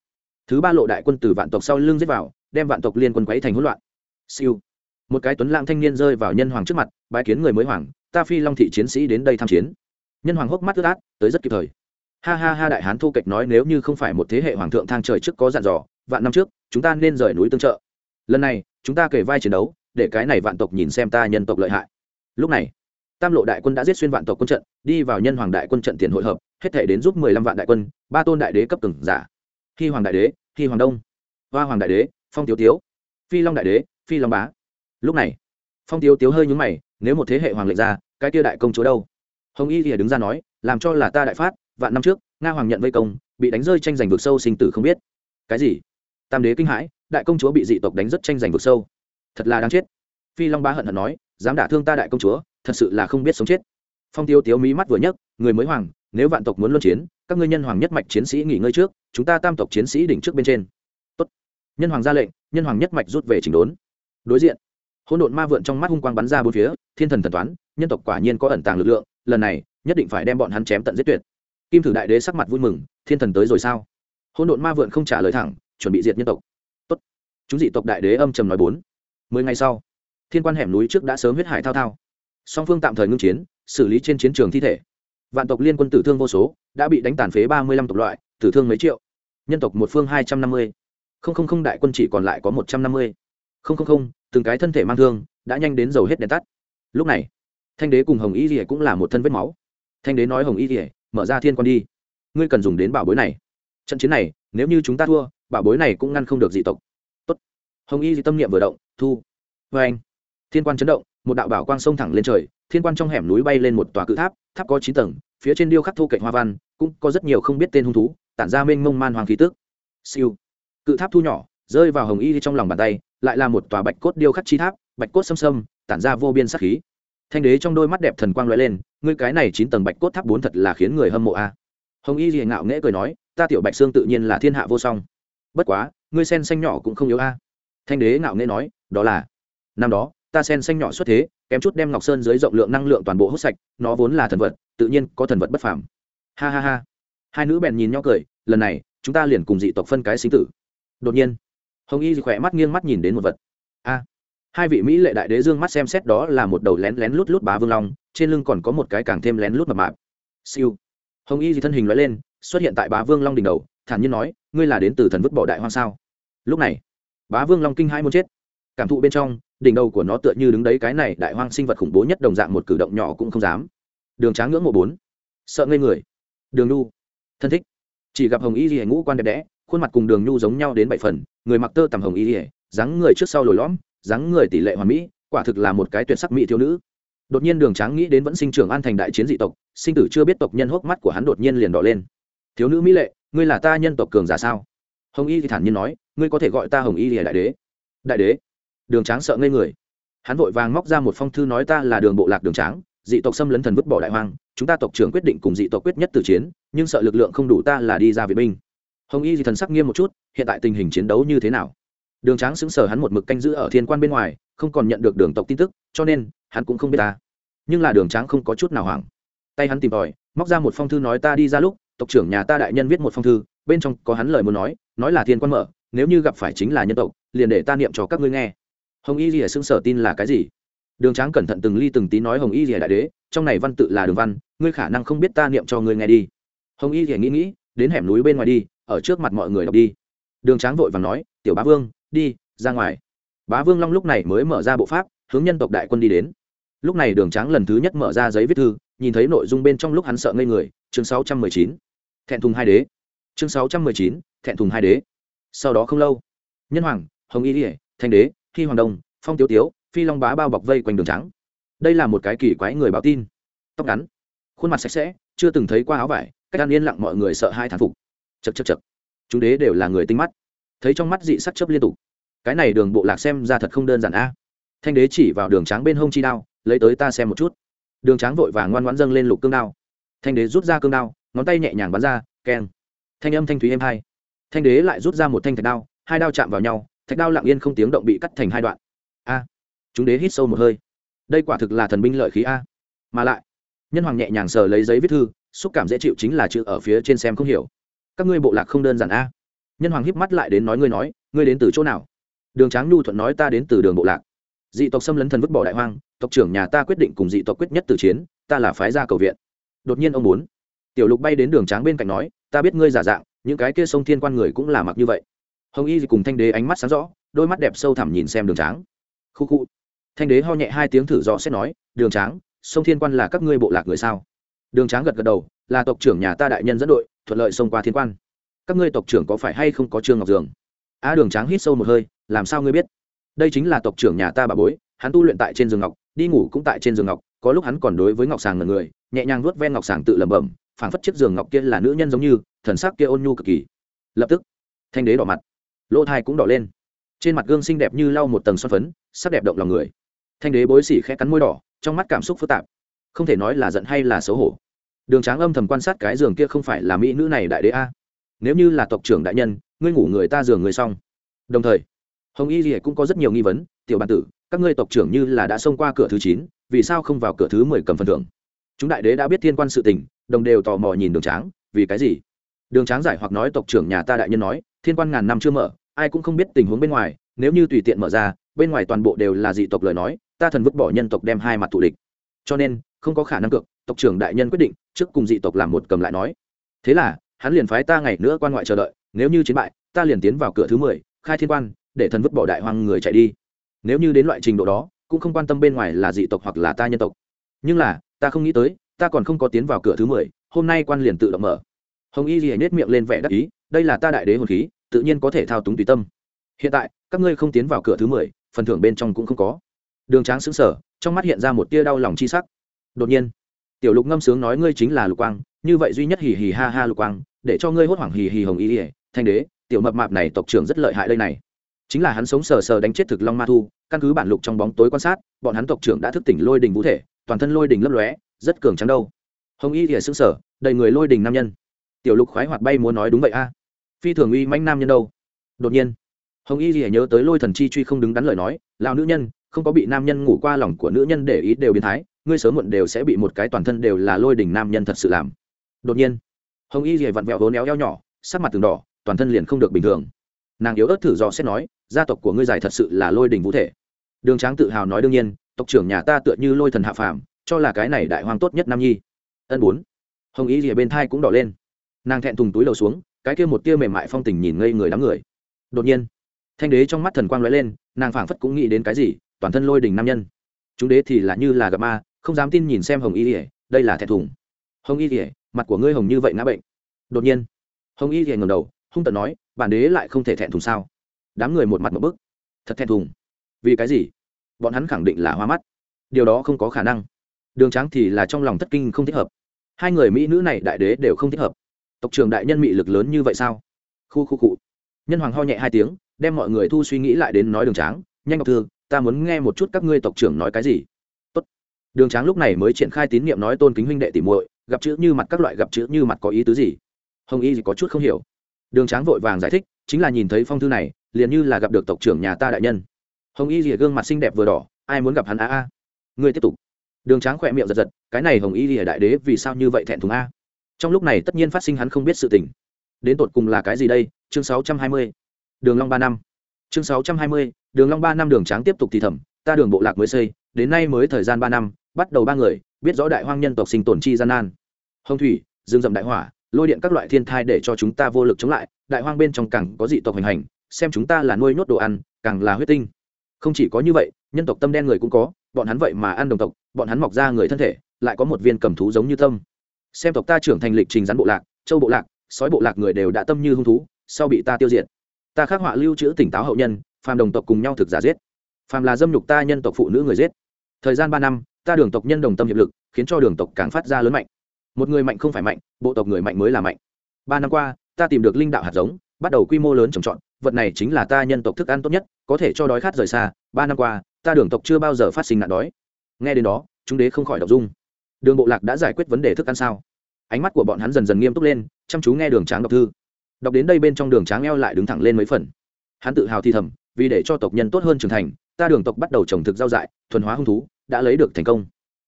Thứ ba lộ đại quân từ vạn tộc sau lưng giết vào, đem vạn tộc liên quân quấy thành hỗn loạn. Siêu. Một cái tuấn lãng thanh niên rơi vào nhân hoàng trước mặt, bái kiến người mới hoàng, ta phi long thị chiến sĩ đến đây tham chiến. Nhân hoàng hốc mắt ướt át, tới rất kịp thời. Ha ha ha đại hán thu kịch nói nếu như không phải một thế hệ hoàng thượng thang trời trước có dặn dò, vạn năm trước, chúng ta nên rời núi tương trợ. Lần này, chúng ta kể vai chiến đấu, để cái này vạn tộc nhìn xem ta nhân tộc lợi hại. Lúc này tam lộ đại quân đã giết xuyên vạn tộc quân trận, đi vào nhân hoàng đại quân trận tiền hội hợp, hết thể đến giúp mười lăm vạn đại quân, ba tôn đại đế cấp từng giả. Khi hoàng đại đế khi hoàng đông. Hoa hoàng đại đế, phong tiếu tiếu. Phi long đại đế, phi long bá. Lúc này, phong tiếu tiếu hơi nhúng mày, nếu một thế hệ hoàng lệnh ra, cái kia đại công chúa đâu? Hồng y thì đứng ra nói, làm cho là ta đại phát, vạn năm trước, nga hoàng nhận vây công, bị đánh rơi tranh giành vực sâu sinh tử không biết. Cái gì? Tam đế kinh hãi, đại công chúa bị dị tộc đánh rất tranh giành vực sâu. Thật là đáng chết phi long ba hận hận nói, dám đả thương ta đại công chúa, thật sự là không biết sống chết. Phong tiêu tiếu mí mắt vừa nhấc, người mới hoàng, nếu vạn tộc muốn luân chiến, các ngươi nhân hoàng nhất mạch chiến sĩ nghỉ ngơi trước, chúng ta tam tộc chiến sĩ đỉnh trước bên trên. Tốt. nhân hoàng ra lệnh, nhân hoàng nhất mạch rút về chỉnh đốn. Đối diện, hỗn độn ma vượn trong mắt hung quang bắn ra bốn phía, thiên thần thần toán, nhân tộc quả nhiên có ẩn tàng lực lượng, lần này, nhất định phải đem bọn hắn chém tận giết tuyệt. Kim thử đại đế sắc mặt vui mừng, thiên thần tới rồi sao? Hỗn độn ma vượn không trả lời thẳng, chuẩn bị diệt nhân tộc. Tốt. chúng dị tộc đại đế âm trầm nói bốn. Mười ngày sau thiên quan hẻm núi trước đã sớm huyết hải thao thao. Song phương tạm thời ngưng chiến, xử lý trên chiến trường thi thể. Vạn tộc liên quân tử thương vô số, đã bị đánh tàn phế ba mươi lăm tộc loại, tử thương mấy triệu. Nhân tộc một phương hai trăm năm mươi. Không không không đại quân chỉ còn lại có một trăm năm mươi. Không không không, từng cái thân thể mang thương, đã nhanh đến dầu hết đèn tắt. Lúc này, thanh đế cùng hồng y rỉa cũng là một thân vết máu. Thanh đế nói hồng y rỉa mở ra thiên quan đi. Ngươi cần dùng đến bảo bối này. Trận chiến này, nếu như chúng ta thua, bảo bối này cũng ngăn không được dị tộc. Tốt. hồng y tâm niệm vừa động, thu. Vê anh thiên quan chấn động, một đạo bảo quang sông thẳng lên trời, thiên quan trong hẻm núi bay lên một tòa cự tháp tháp có chín tầng, phía trên điêu khắc thu cạnh hoa văn, cũng có rất nhiều không biết tên hung thú, tản ra mênh mông man hoàng khí tước siêu. Cự tháp thu nhỏ, rơi vào hồng y trong lòng bàn tay, lại là một tòa bạch cốt điêu khắc chi tháp, bạch cốt xâm xâm, tản ra vô biên sắc khí. Thanh đế trong đôi mắt đẹp thần quang lóe lên, ngươi cái này chín tầng bạch cốt tháp bốn thật là khiến người hâm mộ a. Hồng y gì ngạo nghễ cười nói, ta tiểu bạch xương tự nhiên là thiên hạ vô song. Bất quá, ngươi sen xanh nhỏ cũng không yếu a. Thanh đế ngạo nghễ nói, đó là, năm đó ta sen xanh nhỏ xuất thế, kém chút đem ngọc sơn dưới rộng lượng năng lượng toàn bộ hút sạch, nó vốn là thần vật, tự nhiên có thần vật bất phàm. Ha ha ha. Hai nữ bèn nhìn nhau cười, lần này, chúng ta liền cùng dị tộc phân cái sinh tử. Đột nhiên, hồng y khỏe mắt nghiêng mắt nhìn đến một vật. A. Hai vị mỹ lệ đại đế dương mắt xem xét đó là một đầu lén lén lút lút bá vương long, trên lưng còn có một cái càng thêm lén lút mập mạp. Siêu. Hồng y thì thân hình loại lên, xuất hiện tại bá vương long đỉnh đầu, thản nhiên nói, ngươi là đến từ thần vứt bỏ đại hoang sao? Lúc này, bá vương long kinh hai muốn chết cảm thụ bên trong, đỉnh đầu của nó tựa như đứng đấy cái này đại hoang sinh vật khủng bố nhất đồng dạng một cử động nhỏ cũng không dám. Đường tráng ngưỡng mộ bốn. Sợ ngây người. Đường nhu. Thân thích. Chỉ gặp hồng y rìa ngũ quan đẹp đẽ, khuôn mặt cùng đường nhu giống nhau đến bảy phần, người mặc tơ tầm hồng y rìa dáng người trước sau lồi lõm, dáng người tỷ lệ hoàn mỹ, quả thực là một cái tuyệt sắc mỹ thiếu nữ. Đột nhiên đường tráng nghĩ đến vẫn sinh trưởng an thành đại chiến dị tộc, sinh tử chưa biết tộc nhân hốc mắt của hắn đột nhiên liền đỏ lên. Thiếu nữ mỹ lệ, ngươi là ta nhân tộc cường giả sao? Hồng y thì thản nhiên nói, ngươi có thể gọi ta hồng y lìa đại đế. Đại đế? Đường tráng sợ ngây người. Hắn vội vàng móc ra một phong thư nói ta là đường bộ lạc đường tráng, dị tộc xâm lấn thần vứt bỏ đại hoang, chúng ta tộc trưởng quyết định cùng dị tộc quyết nhất từ chiến, nhưng sợ lực lượng không đủ ta là đi ra viện binh. Hồng y thì thần sắc nghiêm một chút, hiện tại tình hình chiến đấu như thế nào? Đường tráng xứng sở hắn một mực canh giữ ở thiên quan bên ngoài, không còn nhận được đường tộc tin tức, cho nên, hắn cũng không biết ta. Nhưng là đường tráng không có chút nào hoảng. Tay hắn tìm tòi, móc ra một phong thư nói ta đi ra lúc, tộc trưởng nhà ta đại nhân viết một phong thư, bên trong có hắn lời muốn nói nói là thiên quan mở, nếu như gặp phải chính là nhân tộc, liền để ta niệm cho các ngươi nghe hồng y rìa xưng sở tin là cái gì? Đường tráng cẩn thận từng ly từng tí nói hồng y rìa đại đế trong này văn tự là đường văn ngươi khả năng không biết ta niệm cho ngươi nghe đi. Hồng y rìa nghĩ nghĩ đến hẻm núi bên ngoài đi ở trước mặt mọi người đọc đi. Đường tráng vội vàng nói tiểu bá vương đi ra ngoài. Bá vương long lúc này mới mở ra bộ pháp hướng nhân tộc đại quân đi đến. Lúc này đường tráng lần thứ nhất mở ra giấy viết thư nhìn thấy nội dung bên trong lúc hắn sợ ngây người chương 619. thẹn thùng hai đế. Chương 619, thẹn thùng hai đế. Sau đó không lâu nhân hoàng hồng y ỉa thanh đế khi hoàng đông, phong tiếu tiếu, phi long bá bao bọc vây quanh đường trắng. Đây là một cái kỳ quái người báo tin. Tóc ngắn, khuôn mặt sạch sẽ, chưa từng thấy qua áo vải, cách ăn yên lặng mọi người sợ hai thán phục. Chật chật chật chúng đế đều là người tinh mắt. Thấy trong mắt dị sắc chấp liên tục. Cái này đường bộ lạc xem ra thật không đơn giản a. Thanh đế chỉ vào đường trắng bên hông chi đao, lấy tới ta xem một chút. Đường trắng vội và ngoan ngoãn dâng lên lục cương đao. Thanh đế rút ra cương đao, ngón tay nhẹ nhàng bắn ra, keng. Thanh âm thanh thúy êm hai. Thanh đế lại rút ra một thanh thạch đao, hai đao chạm vào nhau thạch đao lặng yên không tiếng động bị cắt thành hai đoạn. A, chúng đế hít sâu một hơi. Đây quả thực là thần binh lợi khí a. Mà lại, nhân hoàng nhẹ nhàng sờ lấy giấy viết thư, xúc cảm dễ chịu chính là chữ ở phía trên xem không hiểu. Các ngươi bộ lạc không đơn giản a. Nhân hoàng híp mắt lại đến nói ngươi nói, ngươi đến từ chỗ nào? Đường tráng nhu thuận nói ta đến từ đường bộ lạc. Dị tộc xâm lấn thần vứt bỏ đại hoang, tộc trưởng nhà ta quyết định cùng dị tộc quyết nhất từ chiến, ta là phái gia cầu viện. Đột nhiên ông muốn. Tiểu lục bay đến đường tráng bên cạnh nói, ta biết ngươi giả dạng, những cái kia sông thiên quan người cũng là mặc như vậy hồng y cùng thanh đế ánh mắt sáng rõ, đôi mắt đẹp sâu thẳm nhìn xem đường tráng. Khu khu. Thanh đế ho nhẹ hai tiếng thử dò xét nói, đường tráng, sông thiên quan là các ngươi bộ lạc người sao? Đường tráng gật gật đầu, là tộc trưởng nhà ta đại nhân dẫn đội, thuận lợi xông qua thiên quan. Các ngươi tộc trưởng có phải hay không có trương ngọc dường? A đường tráng hít sâu một hơi, làm sao ngươi biết? Đây chính là tộc trưởng nhà ta bà bối, hắn tu luyện tại trên giường ngọc, đi ngủ cũng tại trên giường ngọc, có lúc hắn còn đối với ngọc sàng ngần người, nhẹ nhàng vuốt ven ngọc sàng tự lẩm bẩm, phảng phất chiếc giường ngọc kia là nữ nhân giống như, thần sắc kia ôn nhu cực kỳ. Lập tức, thanh đế đỏ mặt lỗ thai cũng đỏ lên. Trên mặt gương xinh đẹp như lau một tầng son phấn, sắc đẹp động lòng người. Thanh đế bối xỉ khẽ cắn môi đỏ, trong mắt cảm xúc phức tạp. Không thể nói là giận hay là xấu hổ. Đường tráng âm thầm quan sát cái giường kia không phải là mỹ nữ này đại đế a. Nếu như là tộc trưởng đại nhân, ngươi ngủ người ta giường người xong. Đồng thời, hồng y gì cũng có rất nhiều nghi vấn, tiểu bản tử, các ngươi tộc trưởng như là đã xông qua cửa thứ chín, vì sao không vào cửa thứ mười cầm phần thưởng? Chúng đại đế đã biết thiên quan sự tình, đồng đều tò mò nhìn đường tráng, vì cái gì? Đường tráng giải hoặc nói, tộc trưởng nhà ta đại nhân nói thiên quan ngàn năm chưa mở, ai cũng không biết tình huống bên ngoài, nếu như tùy tiện mở ra, bên ngoài toàn bộ đều là dị tộc lời nói, ta thần vứt bỏ nhân tộc đem hai mặt thù địch. Cho nên, không có khả năng cược, tộc trưởng đại nhân quyết định, trước cùng dị tộc làm một cầm lại nói. Thế là, hắn liền phái ta ngày nữa quan ngoại chờ đợi, nếu như chiến bại, ta liền tiến vào cửa thứ mười, khai thiên quan, để thần vứt bỏ đại hoang người chạy đi. Nếu như đến loại trình độ đó, cũng không quan tâm bên ngoài là dị tộc hoặc là ta nhân tộc. Nhưng là, ta không nghĩ tới, ta còn không có tiến vào cửa thứ mười, hôm nay quan liền tự động mở hồng y gì nết miệng lên vẻ đắc ý, đây là ta đại đế hồn khí, tự nhiên có thể thao túng tùy tâm. Hiện tại, các ngươi không tiến vào cửa thứ mười, phần thưởng bên trong cũng không có. Đường tráng xứng sở trong mắt hiện ra một tia đau lòng chi sắc. Đột nhiên, tiểu lục ngâm sướng nói ngươi chính là lục quang, như vậy duy nhất hì hì ha ha lục quang, để cho ngươi hốt hoảng hì hì hồng y ỉa thanh đế, tiểu mập mạp này tộc trưởng rất lợi hại đây này. Chính là hắn sống sờ sờ đánh chết thực long ma thu, căn cứ bản lục trong bóng tối quan sát, bọn hắn tộc trưởng đã thức tỉnh lôi đình vũ thể, toàn thân lôi đình lấp lóe, rất cường trắng đâu. Hồng y ỉa xứng sở đầy người lôi đình nam nhân tiểu lục khoái hoạt bay muốn nói đúng vậy a. Phi thường uy manh nam nhân đâu. Đột nhiên, hồng y ỉa nhớ tới lôi thần chi truy không đứng đắn lời nói lao nữ nhân, không có bị nam nhân ngủ qua lòng của nữ nhân để ý đều biến thái, ngươi sớm muộn đều sẽ bị một cái toàn thân đều là lôi đỉnh nam nhân thật sự làm. Đột nhiên, hồng y rìa vặn vẹo vốn éo eo nhỏ, sắc mặt từng đỏ, toàn thân liền không được bình thường. Nàng yếu ớt thử do xét nói, gia tộc của ngươi dài thật sự là lôi đỉnh vũ thể. Đường tráng tự hào nói đương nhiên, tộc trưởng nhà ta tựa như lôi thần hạ phàm, cho là cái này đại hoàng tốt nhất nam nhi. Ân bốn, hồng y rìa bên thai cũng đỏ lên nàng thẹn thùng túi đầu xuống, cái kia một tia mềm mại phong tình nhìn ngây người đám người. Đột nhiên, thanh đế trong mắt thần quang lóe lên, nàng phảng phất cũng nghĩ đến cái gì, toàn thân lôi đình nam nhân. Chúng đế thì là như là gặp ma, không dám tin nhìn xem hồng y ỉa đây là thẹn thùng. Hồng y ỉa mặt của ngươi hồng như vậy ngã bệnh. Đột nhiên, hồng y ỉa ngầm đầu, hung tận nói, bản đế lại không thể thẹn thùng sao? Đám người một mặt một bức. Thật thẹn thùng. Vì cái gì? Bọn hắn khẳng định là hoa mắt. Điều đó không có khả năng. Đường tráng thì là trong lòng thất kinh không thích hợp. Hai người mỹ nữ này đại đế đều không thích hợp tộc trưởng đại nhân mị lực lớn như vậy sao? Khu khu cụ nhân hoàng ho nhẹ hai tiếng, đem mọi người thu suy nghĩ lại đến nói đường tráng. Nhanh ngọc thư, ta muốn nghe một chút các ngươi tộc trưởng nói cái gì. Tốt. đường tráng lúc này mới triển khai tín nhiệm nói tôn kính huynh đệ tỉ muội, gặp chữ như mặt các loại gặp chữ như mặt có ý tứ gì? Hồng y gì có chút không hiểu. Đường tráng vội vàng giải thích, chính là nhìn thấy phong thư này, liền như là gặp được tộc trưởng nhà ta đại nhân. Hồng y gì gương mặt xinh đẹp vừa đỏ, ai muốn gặp hắn a a? Ngươi tiếp tục. Đường tráng khỏe miệng giật giật, cái này hồng y rìa đại đế vì sao như vậy thẹn thùng a? Trong lúc này tất nhiên phát sinh hắn không biết sự tình. Đến tột cùng là cái gì đây? Chương sáu trăm hai mươi. Đường long ba năm. Chương sáu trăm hai mươi, đường long ba năm đường tráng tiếp tục thì thầm, ta đường bộ lạc mới xây, đến nay mới thời gian ba năm, bắt đầu ba người, biết rõ đại hoang nhân tộc sinh tồn chi gian nan. Hồng thủy dương dậm đại hỏa, lôi điện các loại thiên thai để cho chúng ta vô lực chống lại, đại hoang bên trong càng có dị tộc hành hành, xem chúng ta là nuôi nhốt đồ ăn, càng là huyết tinh. Không chỉ có như vậy, nhân tộc tâm đen người cũng có, bọn hắn vậy mà ăn đồng tộc, bọn hắn mọc ra người thân thể, lại có một viên cầm thú giống như tâm xem tộc ta trưởng thành lịch trình rắn bộ lạc, châu bộ lạc, sói bộ lạc người đều đã tâm như hung thú, sau bị ta tiêu diệt. Ta khắc họa lưu trữ tỉnh táo hậu nhân, phàm đồng tộc cùng nhau thực giả giết. Phàm là dâm nhục ta nhân tộc phụ nữ người giết. Thời gian ba năm, ta đường tộc nhân đồng tâm hiệp lực, khiến cho đường tộc càng phát ra lớn mạnh. Một người mạnh không phải mạnh, bộ tộc người mạnh mới là mạnh. Ba năm qua, ta tìm được linh đạo hạt giống, bắt đầu quy mô lớn trồng trọt, vật này chính là ta nhân tộc thức ăn tốt nhất, có thể cho đói khát rời xa. Ba năm qua, ta đường tộc chưa bao giờ phát sinh nạn đói. Nghe đến đó, chúng đế không khỏi đọc dung đường bộ lạc đã giải quyết vấn đề thức ăn sao? Ánh mắt của bọn hắn dần dần nghiêm túc lên, chăm chú nghe đường tráng đọc thư. Đọc đến đây bên trong đường tráng eo lại đứng thẳng lên mấy phần. Hắn tự hào thi thầm, vì để cho tộc nhân tốt hơn trưởng thành, ta đường tộc bắt đầu trồng thực giao dại, thuần hóa hung thú, đã lấy được thành công.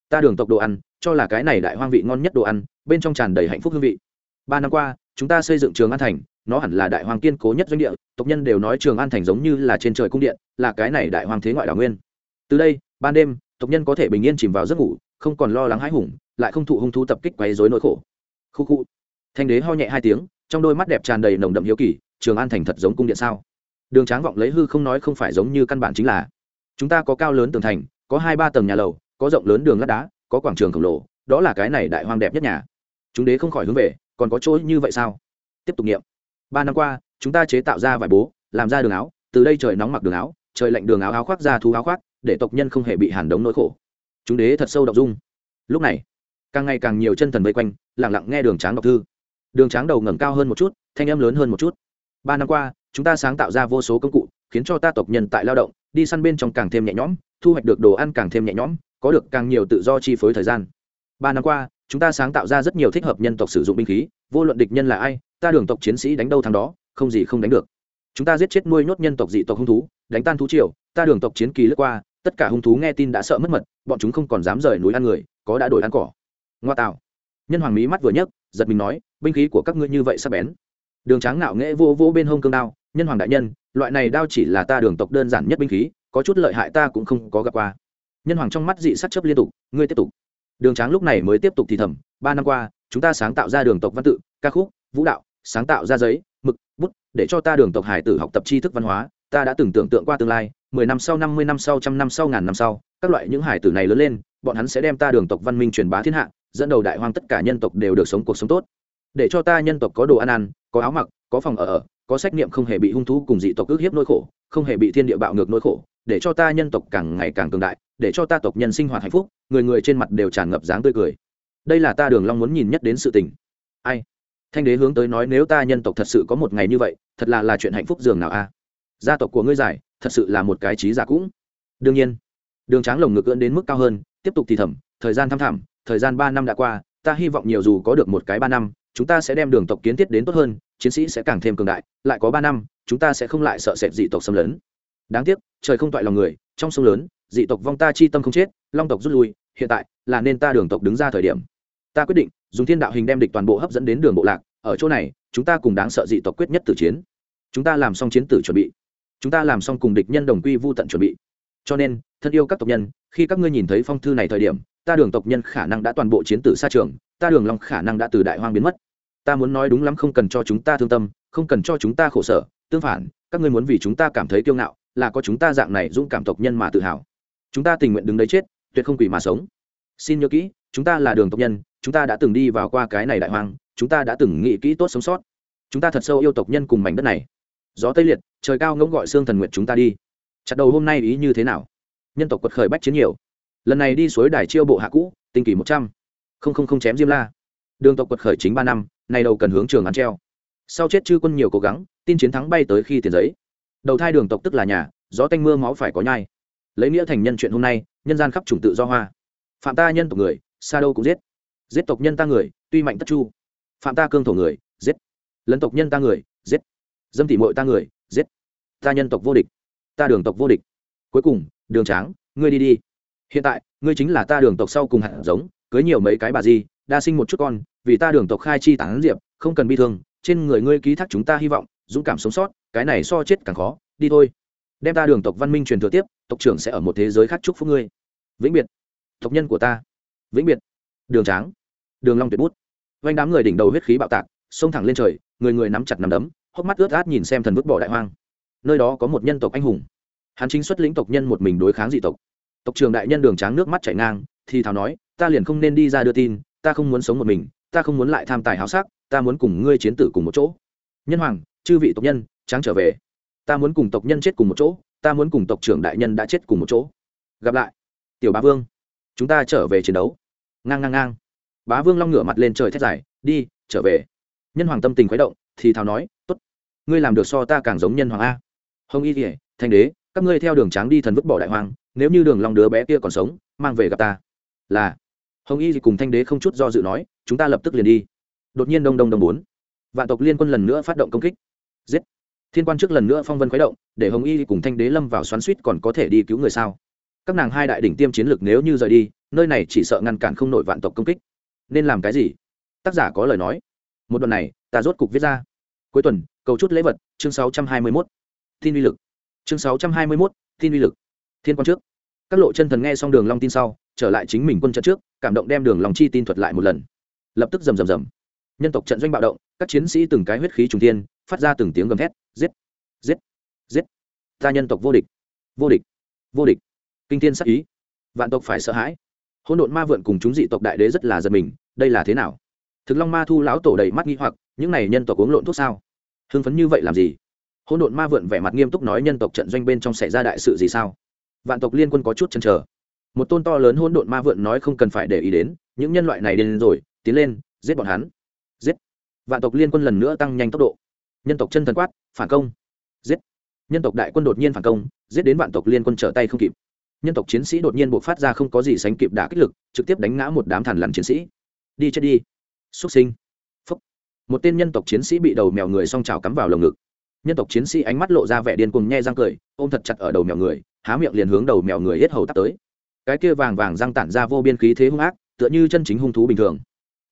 Ta đường tộc đồ ăn, cho là cái này đại hoang vị ngon nhất đồ ăn, bên trong tràn đầy hạnh phúc hương vị. Ba năm qua, chúng ta xây dựng trường an thành, nó hẳn là đại hoàng kiên cố nhất doanh địa, tộc nhân đều nói trường an thành giống như là trên trời cung điện, là cái này đại hoàng thế ngoại đảo nguyên. Từ đây, ban đêm, tộc nhân có thể bình yên chìm vào giấc ngủ không còn lo lắng hãi hùng, lại không thụ hung thú tập kích quấy rối nỗi khổ. Khu khu. Thanh đế ho nhẹ hai tiếng, trong đôi mắt đẹp tràn đầy nồng đậm hiếu kỳ, trường an thành thật giống cung điện sao? Đường tráng vọng lấy hư không nói không phải giống như căn bản chính là, chúng ta có cao lớn tường thành, có hai ba tầng nhà lầu, có rộng lớn đường lát đá, có quảng trường khổng lồ, đó là cái này đại hoang đẹp nhất nhà. Chúng đế không khỏi hướng về, còn có chỗ như vậy sao? Tiếp tục nghiệm. Ba năm qua, chúng ta chế tạo ra vải bố, làm ra đường áo, từ đây trời nóng mặc đường áo, trời lạnh đường áo áo khoác ra thú áo khoác, để tộc nhân không hề bị hàn đống nỗi khổ chúng đế thật sâu đ ộ n g dung. Lúc này, càng ngày càng nhiều chân thần vây quanh lẳng lặng nghe đường tráng đọc thư. Đường tráng đầu ngẩng cao hơn một chút, thanh âm lớn hơn một chút. Ba năm qua, chúng ta sáng tạo ra vô số công cụ, khiến cho ta tộc nhân tại lao động, đi săn bên trong càng thêm nhẹ nhõm, thu hoạch được đồ ăn càng thêm nhẹ nhõm, có được càng nhiều tự do chi phối thời gian. Ba năm qua, chúng ta sáng tạo ra rất nhiều thích hợp nhân tộc sử dụng binh khí, vô luận địch nhân là ai, ta đường tộc chiến sĩ đánh đâu thắng đó, không gì không đánh được. Chúng ta giết chết nuôi nhốt nhân tộc dị tộc hung thú, đánh tan thú triều, ta đường tộc chiến kỳ lướt qua tất cả hung thú nghe tin đã sợ mất mật, bọn chúng không còn dám rời núi ăn người, có đã đổi ăn cỏ. Ngoa tạo. Nhân hoàng mỹ mắt vừa nhấc, giật mình nói, binh khí của các ngươi như vậy sắp bén. Đường tráng ngạo nghễ vô vô bên hông cương đao, nhân hoàng đại nhân, loại này đao chỉ là ta đường tộc đơn giản nhất binh khí, có chút lợi hại ta cũng không có gặp qua. Nhân hoàng trong mắt dị sắc chấp liên tục, ngươi tiếp tục. Đường tráng lúc này mới tiếp tục thì thầm, ba năm qua, chúng ta sáng tạo ra đường tộc văn tự, ca khúc, vũ đạo, sáng tạo ra giấy, mực, bút, để cho ta đường tộc hải tử học tập tri thức văn hóa ta đã từng tưởng tượng qua tương lai, mười năm sau, năm mươi năm sau, trăm năm sau, ngàn năm sau, các loại những hải tử này lớn lên, bọn hắn sẽ đem ta đường tộc văn minh truyền bá thiên hạ, dẫn đầu đại hoang tất cả nhân tộc đều được sống cuộc sống tốt. Để cho ta nhân tộc có đồ ăn ăn, có áo mặc, có phòng ở ở, có trách nhiệm không hề bị hung thú cùng dị tộc ức hiếp nỗi khổ, không hề bị thiên địa bạo ngược nỗi khổ, để cho ta nhân tộc càng ngày càng cường đại, để cho ta tộc nhân sinh hoạt hạnh phúc, người người trên mặt đều tràn ngập dáng tươi cười. Đây là ta đường long muốn nhìn nhất đến sự tình. Ai? Thanh đế hướng tới nói, nếu ta nhân tộc thật sự có một ngày như vậy, thật là là chuyện hạnh phúc dường nào a? Gia tộc của ngươi giải, thật sự là một cái trí giả cũng. Đương nhiên, đường tráng lồng ngực ưỡn đến mức cao hơn, tiếp tục thì thầm, thời gian thăm thẳm, thời gian ba năm đã qua, ta hy vọng nhiều dù có được một cái ba năm, chúng ta sẽ đem đường tộc kiến thiết đến tốt hơn, chiến sĩ sẽ càng thêm cường đại, lại có ba năm, chúng ta sẽ không lại sợ sệt dị tộc xâm lấn. Đáng tiếc, trời không toại lòng người, trong sông lớn, dị tộc vong ta chi tâm không chết, long tộc rút lui, hiện tại là nên ta đường tộc đứng ra thời điểm. Ta quyết định, dùng thiên đạo hình đem địch toàn bộ hấp dẫn đến đường bộ lạc, ở chỗ này, chúng ta cùng đáng sợ dị tộc quyết nhất tử chiến. Chúng ta làm xong chiến tử chuẩn bị chúng ta làm xong cùng địch nhân đồng quy vô tận chuẩn bị. Cho nên, thân yêu các tộc nhân, khi các ngươi nhìn thấy phong thư này thời điểm, ta đường tộc nhân khả năng đã toàn bộ chiến tử xa trường, ta đường long khả năng đã từ đại hoang biến mất. Ta muốn nói đúng lắm không cần cho chúng ta thương tâm, không cần cho chúng ta khổ sở, tương phản, các ngươi muốn vì chúng ta cảm thấy kiêu ngạo, là có chúng ta dạng này dũng cảm tộc nhân mà tự hào. Chúng ta tình nguyện đứng đấy chết, tuyệt không quỷ mà sống. Xin nhớ kỹ, chúng ta là đường tộc nhân, chúng ta đã từng đi vào qua cái này đại hoang, chúng ta đã từng nghĩ kỹ tốt sống sót. Chúng ta thật sâu yêu tộc nhân cùng mảnh đất này gió tây liệt, trời cao ngỗng gọi xương thần nguyện chúng ta đi. Chặt đầu hôm nay ý như thế nào? Nhân tộc quật khởi bách chiến nhiều. Lần này đi suối đài chiêu bộ hạ cũ, tinh kỳ một trăm. Không không không chém diêm la. Đường tộc quật khởi chính ba năm, nay đầu cần hướng trường ăn treo. Sau chết chư quân nhiều cố gắng, tin chiến thắng bay tới khi tiền giấy. Đầu thai đường tộc tức là nhà, gió tanh mưa máu phải có nhai. Lấy nghĩa thành nhân chuyện hôm nay, nhân gian khắp chủng tự do hoa. Phạm ta nhân tộc người, xa đâu cũng giết. Giết tộc nhân ta người, tuy mạnh tất chu. Phạm ta cương thổ người, giết. Lấn tộc nhân ta người, giết dâm tỉ mội ta người, giết. Ta nhân tộc vô địch, ta đường tộc vô địch. Cuối cùng, đường tráng, ngươi đi đi. Hiện tại, ngươi chính là ta đường tộc sau cùng hạt giống, cưới nhiều mấy cái bà gì đa sinh một chút con, vì ta đường tộc khai chi tán diệp, không cần bi thương, trên người ngươi ký thác chúng ta hy vọng, dũng cảm sống sót, cái này so chết càng khó, đi thôi. Đem ta đường tộc văn minh truyền thừa tiếp, tộc trưởng sẽ ở một thế giới khác chúc phúc ngươi. Vĩnh biệt. Tộc nhân của ta. Vĩnh biệt. Đường tráng. Đường long tuyệt bút. Vanh đám người đỉnh đầu huyết khí bạo tạc, xông thẳng lên trời, người người nắm chặt nắm đấm hốc mắt ướt át nhìn xem thần vứt bỏ đại hoang. Nơi đó có một nhân tộc anh hùng. Hắn chính xuất lĩnh tộc nhân một mình đối kháng dị tộc. Tộc trường đại nhân đường tráng nước mắt chảy ngang, thì thào nói, ta liền không nên đi ra đưa tin, ta không muốn sống một mình, ta không muốn lại tham tài háo sắc, ta muốn cùng ngươi chiến tử cùng một chỗ. Nhân hoàng, chư vị tộc nhân, tráng trở về. Ta muốn cùng tộc nhân chết cùng một chỗ, ta muốn cùng tộc trưởng đại nhân đã chết cùng một chỗ. Gặp lại, tiểu bá vương. Chúng ta trở về chiến đấu. Ngang ngang ngang. Bá vương long ngửa mặt lên trời thét dài, đi, trở về. Nhân hoàng tâm tình khuấy động, thì thào nói ngươi làm được so ta càng giống nhân hoàng a. Hồng y kỉa thanh đế, các ngươi theo đường tráng đi thần vứt bỏ đại hoàng, nếu như đường long đứa bé kia còn sống, mang về gặp ta. Là. Hồng y cùng thanh đế không chút do dự nói, chúng ta lập tức liền đi. Đột nhiên đông đông đông bốn. Vạn tộc liên quân lần nữa phát động công kích. Giết. Thiên quan trước lần nữa phong vân khuấy động, để hồng y cùng thanh đế lâm vào xoắn suýt còn có thể đi cứu người sao? Các nàng hai đại đỉnh tiêm chiến lược nếu như rời đi, nơi này chỉ sợ ngăn cản không nổi vạn tộc công kích. Nên làm cái gì? Tác giả có lời nói. Một đoạn này, ta rốt cục viết ra. Cuối tuần cầu chút lễ vật chương 621. tin uy lực. Chương 621, tin uy lực. Thiên quan trước. Các lộ chân thần nghe xong đường long tin sau trở lại chính mình quân trận trước cảm động đem đường long chi tin thuật lại một lần. Lập tức rầm rầm rầm. Nhân tộc trận doanh bạo động các chiến sĩ từng cái huyết khí trùng thiên phát ra từng tiếng gầm thét giết giết giết. Ta nhân tộc vô địch vô địch vô địch. Kinh thiên sắc ý. Vạn tộc phải sợ hãi. Hỗn độn ma vượn cùng chúng dị tộc đại đế rất là giật mình đây là thế nào? Thực long ma thu lão tổ đầy mắt nghi hoặc những này nhân tộc uống lộn thuốc sao? Hưng phấn như vậy làm gì? Hỗn độn ma vượn vẻ mặt nghiêm túc nói nhân tộc trận doanh bên trong xảy ra đại sự gì sao? Vạn tộc liên quân có chút chần chờ. Một tôn to lớn hỗn độn ma vượn nói không cần phải để ý đến, những nhân loại này đến rồi, tiến lên, giết bọn hắn. Giết. Vạn tộc liên quân lần nữa tăng nhanh tốc độ. Nhân tộc chân thần quát, phản công. Giết. Nhân tộc đại quân đột nhiên phản công, giết đến vạn tộc liên quân trở tay không kịp. Nhân tộc chiến sĩ đột nhiên buộc phát ra không có gì sánh kịp đả kích lực, trực tiếp đánh ngã một đám thản lằn chiến sĩ. Đi chết đi. Xuất sinh một tên nhân tộc chiến sĩ bị đầu mèo người song trào cắm vào lồng ngực. Nhân tộc chiến sĩ ánh mắt lộ ra vẻ điên cuồng, nhe răng cười, ôm thật chặt ở đầu mèo người, há miệng liền hướng đầu mèo người hết hầu tắt tới. Cái kia vàng vàng răng tản ra vô biên khí thế hung ác, tựa như chân chính hung thú bình thường.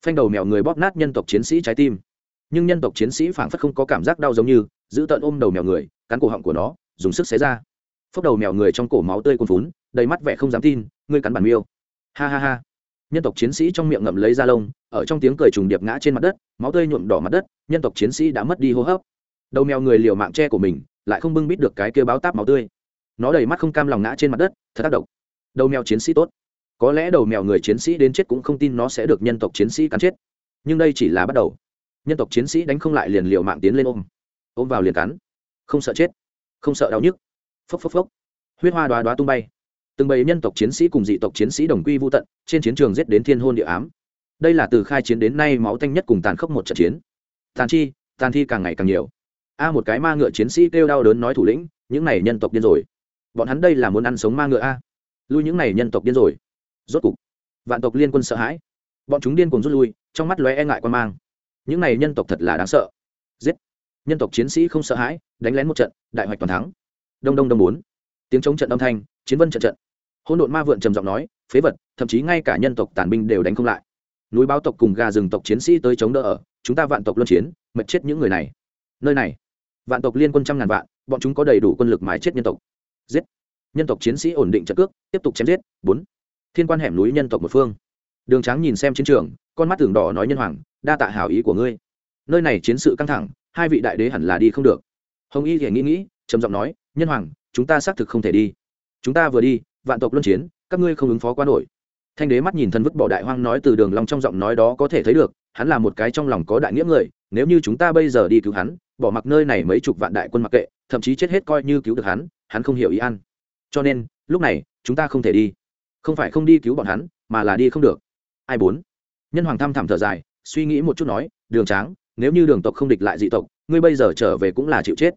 Phanh đầu mèo người bóp nát nhân tộc chiến sĩ trái tim. Nhưng nhân tộc chiến sĩ phảng phất không có cảm giác đau giống như, giữ tận ôm đầu mèo người, cắn cổ họng của nó, dùng sức xé ra. Phốc đầu mèo người trong cổ máu tươi cuồn phún đầy mắt vẻ không dám tin, ngươi cắn bản miêu. Ha ha ha nhân tộc chiến sĩ trong miệng ngậm lấy da lông, ở trong tiếng cười trùng điệp ngã trên mặt đất, máu tươi nhuộm đỏ mặt đất, nhân tộc chiến sĩ đã mất đi hô hấp. Đầu mèo người liều mạng tre của mình, lại không bưng bít được cái kia báo táp máu tươi. Nó đầy mắt không cam lòng ngã trên mặt đất, thật tác động đầu mèo chiến sĩ tốt. Có lẽ đầu mèo người chiến sĩ đến chết cũng không tin nó sẽ được nhân tộc chiến sĩ cắn chết. Nhưng đây chỉ là bắt đầu. Nhân tộc chiến sĩ đánh không lại liền liều mạng tiến lên ôm. Ôm vào liền cắn. Không sợ chết. Không sợ đau nhức. Phốc phốc phốc. Huyết hoa đoá đoá tung bay từng bầy nhân tộc chiến sĩ cùng dị tộc chiến sĩ đồng quy vô tận, trên chiến trường giết đến thiên hôn địa ám. Đây là từ khai chiến đến nay máu tanh nhất cùng tàn khốc một trận chiến. Tàn chi, tàn thi càng ngày càng nhiều. A một cái ma ngựa chiến sĩ kêu đau đớn nói thủ lĩnh, những này nhân tộc điên rồi. Bọn hắn đây là muốn ăn sống ma ngựa a. Lui những này nhân tộc điên rồi. Rốt cục, vạn tộc liên quân sợ hãi. Bọn chúng điên cùng rút lui, trong mắt lóe e ngại quan mang. Những này nhân tộc thật là đáng sợ. Giết. Nhân tộc chiến sĩ không sợ hãi, đánh lén một trận, đại hoạch toàn thắng. Đông đông đông bốn. Tiếng chống trận âm thanh, chiến vân trận trận hỗn độn ma vượn trầm giọng nói, phế vật, thậm chí ngay cả nhân tộc tàn binh đều đánh không lại. Núi báo tộc cùng gà rừng tộc chiến sĩ tới chống đỡ ở, chúng ta vạn tộc luân chiến, mệt chết những người này. Nơi này, vạn tộc liên quân trăm ngàn vạn, bọn chúng có đầy đủ quân lực mái chết nhân tộc. Giết. Nhân tộc chiến sĩ ổn định trận cước, tiếp tục chém giết. Bốn. Thiên quan hẻm núi nhân tộc một phương. Đường tráng nhìn xem chiến trường, con mắt tưởng đỏ nói nhân hoàng, đa tạ hảo ý của ngươi. Nơi này chiến sự căng thẳng, hai vị đại đế hẳn là đi không được. Hồng y thì nghĩ nghĩ, trầm giọng nói, nhân hoàng, chúng ta xác thực không thể đi. Chúng ta vừa đi vạn tộc luân chiến, các ngươi không ứng phó quá nổi. Thanh đế mắt nhìn thân vứt bỏ đại hoang nói từ đường long trong giọng nói đó có thể thấy được, hắn là một cái trong lòng có đại nghĩa người, nếu như chúng ta bây giờ đi cứu hắn, bỏ mặc nơi này mấy chục vạn đại quân mặc kệ, thậm chí chết hết coi như cứu được hắn hắn không hiểu ý ăn. Cho nên, lúc này, chúng ta không thể đi. Không phải không đi cứu bọn hắn, mà là đi không được. Ai bốn? Nhân hoàng tham thẳm thở dài, suy nghĩ một chút nói, đường tráng, nếu như đường tộc không địch lại dị tộc, ngươi bây giờ trở về cũng là chịu chết.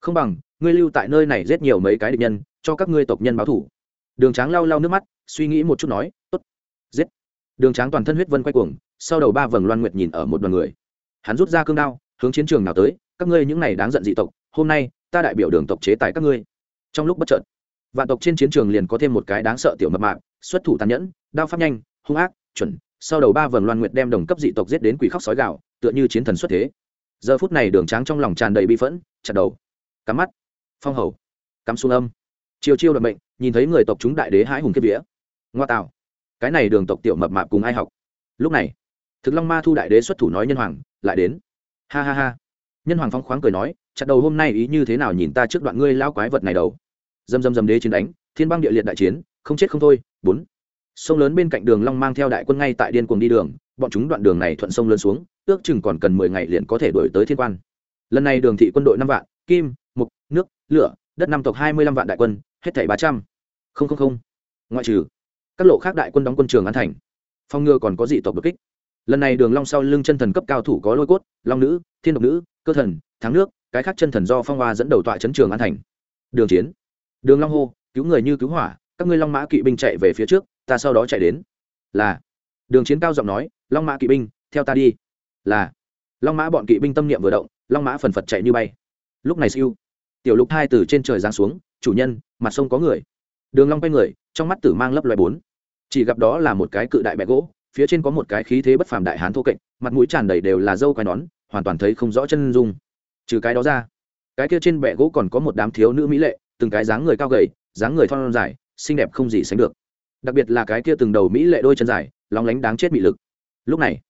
Không bằng, ngươi lưu tại nơi này giết nhiều mấy cái địch nhân, cho các ngươi tộc nhân báo thủ đường tráng lau lau nước mắt, suy nghĩ một chút nói, tốt, giết. Đường tráng toàn thân huyết vân quay cuồng, sau đầu ba vầng loan nguyệt nhìn ở một đoàn người. Hắn rút ra cương đao, hướng chiến trường nào tới, các ngươi những này đáng giận dị tộc, hôm nay ta đại biểu đường tộc chế tài các ngươi. Trong lúc bất chợt, vạn tộc trên chiến trường liền có thêm một cái đáng sợ tiểu mập mạng xuất thủ tàn nhẫn, đao pháp nhanh, hung ác, chuẩn, sau đầu ba vầng loan nguyệt đem đồng cấp dị tộc giết đến quỷ khóc sói gạo tựa như chiến thần xuất thế. Giờ phút này đường tráng trong lòng tràn đầy bi phẫn, chặt đầu, cắm mắt, phong hầu, cắm xuống âm. Chiều chiêu đoạn bệnh nhìn thấy người tộc chúng đại đế hãi hùng kiếp vía. Ngoa tạo cái này đường tộc tiểu mập mạp cùng ai học? Lúc này, thực long ma thu đại đế xuất thủ nói nhân hoàng, lại đến. Ha ha ha. Nhân hoàng phong khoáng cười nói, chặt đầu hôm nay ý như thế nào nhìn ta trước đoạn ngươi lao quái vật này đầu. Dầm dầm dầm đế chiến đánh, thiên băng địa liệt đại chiến, không chết không thôi, bốn. Sông lớn bên cạnh đường long mang theo đại quân ngay tại điên cuồng đi đường, bọn chúng đoạn đường này thuận sông lớn xuống, ước chừng còn cần mười ngày liền có thể đuổi tới thiên quan. Lần này đường thị quân đội năm vạn, kim, mục, nước, lửa đất năm tộc hai mươi lăm vạn đại quân, hết thảy ba trăm. Không không không. Ngoại trừ các lộ khác đại quân đóng quân trường an thành. Phong ngừa còn có dị tộc bực kích. Lần này đường long sau lưng chân thần cấp cao thủ có lôi cốt, long nữ, thiên độc nữ, cơ thần, thắng nước, cái khác chân thần do phong hoa dẫn đầu tọa chấn trường an thành. Đường chiến, đường long hô, cứu người như cứu hỏa, các ngươi long mã kỵ binh chạy về phía trước, ta sau đó chạy đến. Là, đường chiến cao giọng nói, long mã kỵ binh, theo ta đi. Là, long mã bọn kỵ binh tâm niệm vừa động, long mã phần phật chạy như bay. Lúc này siêu tiểu lục hai từ trên trời giáng xuống, chủ nhân, mặt sông có người. Đường long quay người, trong mắt tử mang lấp loài bốn. Chỉ gặp đó là một cái cự đại bẹ gỗ, phía trên có một cái khí thế bất phàm đại hán thô kệch, mặt mũi tràn đầy đều là dâu quai nón, hoàn toàn thấy không rõ chân dung. Trừ cái đó ra, cái kia trên bẹ gỗ còn có một đám thiếu nữ mỹ lệ, từng cái dáng người cao gầy, dáng người thon dài, xinh đẹp không gì sánh được. Đặc biệt là cái kia từng đầu mỹ lệ đôi chân dài, lóng lánh đáng chết bị lực. Lúc này,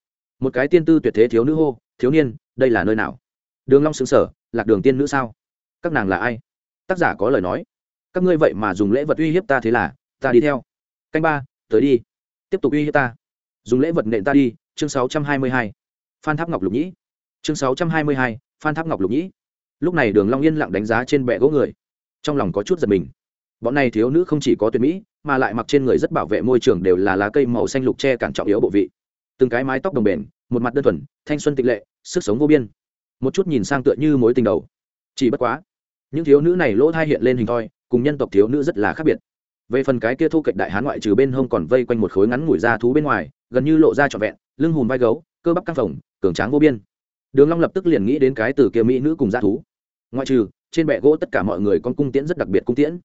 một cái tiên tư tuyệt thế thiếu nữ hô, thiếu niên, đây là nơi nào? Đường long sững sở lạc đường tiên nữ sao? Các nàng là ai? Tác giả có lời nói. Các ngươi vậy mà dùng lễ vật uy hiếp ta thế là, ta đi theo. Canh ba, tới đi. Tiếp tục uy hiếp ta. Dùng lễ vật nện ta đi. Chương sáu trăm hai mươi hai. Phan tháp ngọc lục nhĩ. Chương sáu trăm hai mươi hai, phan tháp ngọc lục nhĩ. Lúc này đường long yên lặng đánh giá trên bệ gỗ người. Trong lòng có chút giật mình. Bọn này thiếu nữ không chỉ có tuyệt mỹ, mà lại mặc trên người rất bảo vệ môi trường đều là lá cây màu xanh lục che cản trọng yếu bộ vị. Từng cái mái tóc đồng bền, một mặt đơn thuần, thanh xuân tịch lệ, sức sống vô biên. Một chút nhìn sang tựa như mối tình đầu. Chỉ bất quá những thiếu nữ này lỗ thai hiện lên hình thoi, cùng nhân tộc thiếu nữ rất là khác biệt. Về phần cái kia thu kịch đại hán ngoại trừ bên hông còn vây quanh một khối ngắn ngủi da thú bên ngoài, gần như lộ ra trọn vẹn, lưng hùm vai gấu, cơ bắp căng phồng, cường tráng vô biên. Đường long lập tức liền nghĩ đến cái từ kia mỹ nữ cùng da thú. Ngoại trừ, trên bệ gỗ tất cả mọi người con cung tiễn rất đặc biệt cung tiễn.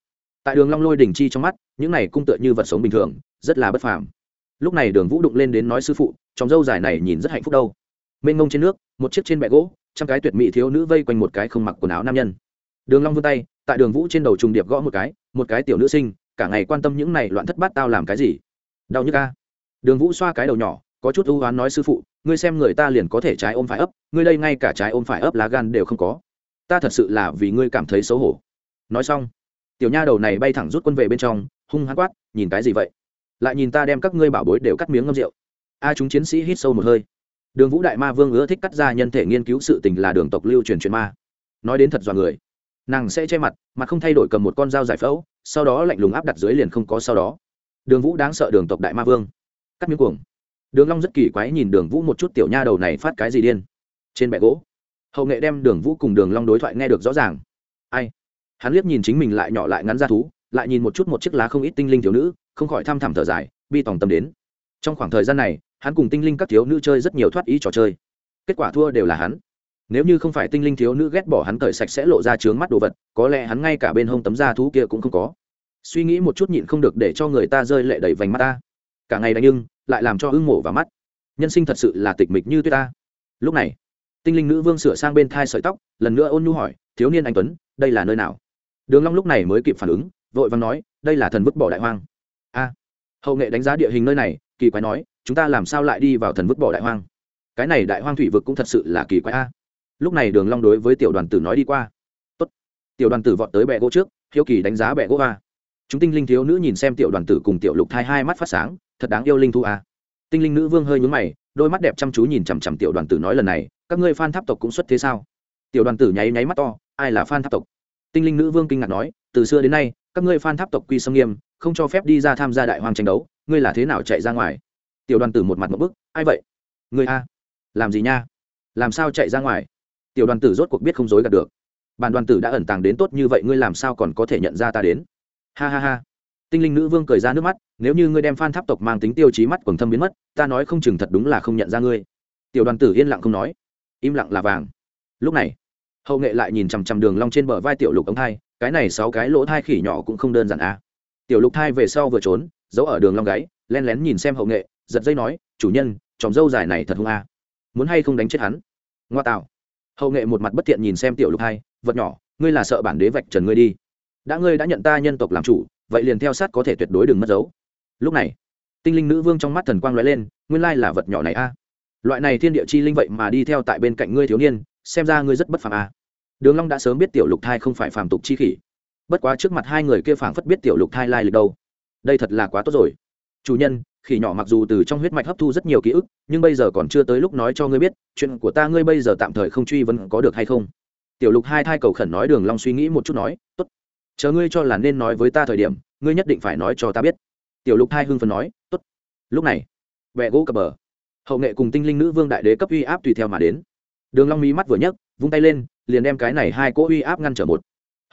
Tại đường long lôi đỉnh chi trong mắt, những này cung tựa như vật sống bình thường, rất là bất phàm. Lúc này đường vũ đụng lên đến nói sư phụ, trong dâu dài này nhìn rất hạnh phúc đâu. Mênh mông trên nước, một chiếc trên bệ gỗ, trăm cái tuyệt mỹ thiếu nữ vây quanh một cái không mặc quần áo nam nhân đường long vươn tay, tại đường vũ trên đầu trùng điệp gõ một cái một cái tiểu nữ sinh, cả ngày quan tâm những này loạn thất bát tao làm cái gì? Đau nhức a. Đường vũ xoa cái đầu nhỏ, có chút ưu oán nói sư phụ, ngươi xem người ta liền có thể trái ôm phải ấp, ngươi đây ngay cả trái ôm phải ấp lá gan đều không có. Ta thật sự là vì ngươi cảm thấy xấu hổ. Nói xong, tiểu nha đầu này bay thẳng rút quân về bên trong, hung hăng quát, nhìn cái gì vậy? Lại nhìn ta đem các ngươi bảo bối đều cắt miếng ngâm rượu. A chúng chiến sĩ hít sâu một hơi. Đường vũ đại ma vương ưa thích cắt ra nhân thể nghiên cứu sự tình là đường tộc lưu truyền truyền ma. Nói đến thật dọa người nàng sẽ che mặt mặt không thay đổi cầm một con dao giải phẫu, sau đó lạnh lùng áp đặt dưới liền không có sau đó. Đường vũ đáng sợ đường tộc đại ma vương. Cắt miếng cuồng. Đường long rất kỳ quái nhìn đường vũ một chút tiểu nha đầu này phát cái gì điên. Trên bệ gỗ. Hậu nghệ đem đường vũ cùng đường long đối thoại nghe được rõ ràng. Ai? Hắn liếc nhìn chính mình lại nhỏ lại ngắn ra thú, lại nhìn một chút một chiếc lá không ít tinh linh thiếu nữ, không khỏi thăm thẳm thở dài, bi tòng tâm đến. Trong khoảng thời gian này, hắn cùng tinh linh các thiếu nữ chơi rất nhiều thoát ý trò chơi. Kết quả thua đều là hắn nếu như không phải tinh linh thiếu nữ ghét bỏ hắn cởi sạch sẽ lộ ra trướng mắt đồ vật, có lẽ hắn ngay cả bên hông tấm da thú kia cũng không có. Suy nghĩ một chút nhịn không được để cho người ta rơi lệ đầy vành mắt ta. Cả ngày đánh nhưng, lại làm cho ưng mổ vào mắt. Nhân sinh thật sự là tịch mịch như tuyết ta. Lúc này, tinh linh nữ vương sửa sang bên thai sợi tóc, lần nữa ôn nhu hỏi, thiếu niên anh tuấn, đây là nơi nào? Đường long lúc này mới kịp phản ứng, vội vàng nói, đây là thần vứt bỏ đại hoang. A, hậu nghệ đánh giá địa hình nơi này, kỳ quái nói, chúng ta làm sao lại đi vào thần vứt bỏ đại hoang? Cái này đại hoang thủy vực cũng thật sự là kỳ quái a lúc này đường long đối với tiểu đoàn tử nói đi qua. Tốt. Tiểu đoàn tử vọt tới bệ gỗ trước, hiếu kỳ đánh giá bệ gỗ a chúng tinh linh thiếu nữ nhìn xem tiểu đoàn tử cùng tiểu lục thai hai mắt phát sáng, thật đáng yêu linh thu a à? tinh linh nữ vương hơi nhướng mày, đôi mắt đẹp chăm chú nhìn chằm chằm tiểu đoàn tử nói lần này, các ngươi phan tháp tộc cũng xuất thế sao? Tiểu đoàn tử nháy nháy mắt to, ai là phan tháp tộc? Tinh linh nữ vương kinh ngạc nói, từ xưa đến nay, các ngươi phan tháp tộc quy sâm nghiêm, không cho phép đi ra tham gia đại hoang tranh đấu, ngươi là thế nào chạy ra ngoài? Tiểu đoàn tử một mặt một bức, ai vậy? Người a. Làm gì nha? Làm sao chạy ra ngoài? Tiểu đoàn tử rốt cuộc biết không dối gạt được. Bản đoàn tử đã ẩn tàng đến tốt như vậy, ngươi làm sao còn có thể nhận ra ta đến? Ha ha ha. Tinh linh nữ vương cười ra nước mắt, nếu như ngươi đem phan tháp tộc mang tính tiêu chí mắt quần thâm biến mất, ta nói không chừng thật đúng là không nhận ra ngươi. Tiểu đoàn tử yên lặng không nói, im lặng là vàng. Lúc này, hậu nghệ lại nhìn chằm chằm đường long trên bờ vai tiểu lục ống thai, cái này sáu cái lỗ thai khỉ nhỏ cũng không đơn giản à. Tiểu lục thai về sau vừa trốn, giấu ở đường long gáy, len lén nhìn xem hậu nghệ, giật dây nói, chủ nhân, tròm dâu dài này thật hung à muốn hay không đánh chết hắn? Ngoa tạo hậu nghệ một mặt bất thiện nhìn xem tiểu lục thai vật nhỏ, ngươi là sợ bản đế vạch trần ngươi đi. Đã ngươi đã nhận ta nhân tộc làm chủ, vậy liền theo sát có thể tuyệt đối đừng mất dấu. Lúc này, tinh linh nữ vương trong mắt thần quang lóe lên, nguyên lai là vật nhỏ này a. Loại này thiên địa chi linh vậy mà đi theo tại bên cạnh ngươi thiếu niên, xem ra ngươi rất bất phàm a. Đường long đã sớm biết tiểu lục thai không phải phàm tục chi khỉ. Bất quá trước mặt hai người kia phảng phất biết tiểu lục thai lai lịch đâu. Đây thật là quá tốt rồi. Chủ nhân khỉ nhỏ mặc dù từ trong huyết mạch hấp thu rất nhiều ký ức, nhưng bây giờ còn chưa tới lúc nói cho ngươi biết, chuyện của ta ngươi bây giờ tạm thời không truy vấn có được hay không. Tiểu lục hai thai cầu khẩn nói đường long suy nghĩ một chút nói, tốt, chờ ngươi cho là nên nói với ta thời điểm, ngươi nhất định phải nói cho ta biết. Tiểu lục hai hưng phấn nói, tốt. Lúc này vẹ gỗ cập bờ, hậu nghệ cùng tinh linh nữ vương đại đế cấp uy áp tùy theo mà đến. Đường long mí mắt vừa nhấc, vung tay lên, liền đem cái này hai cỗ uy áp ngăn trở một.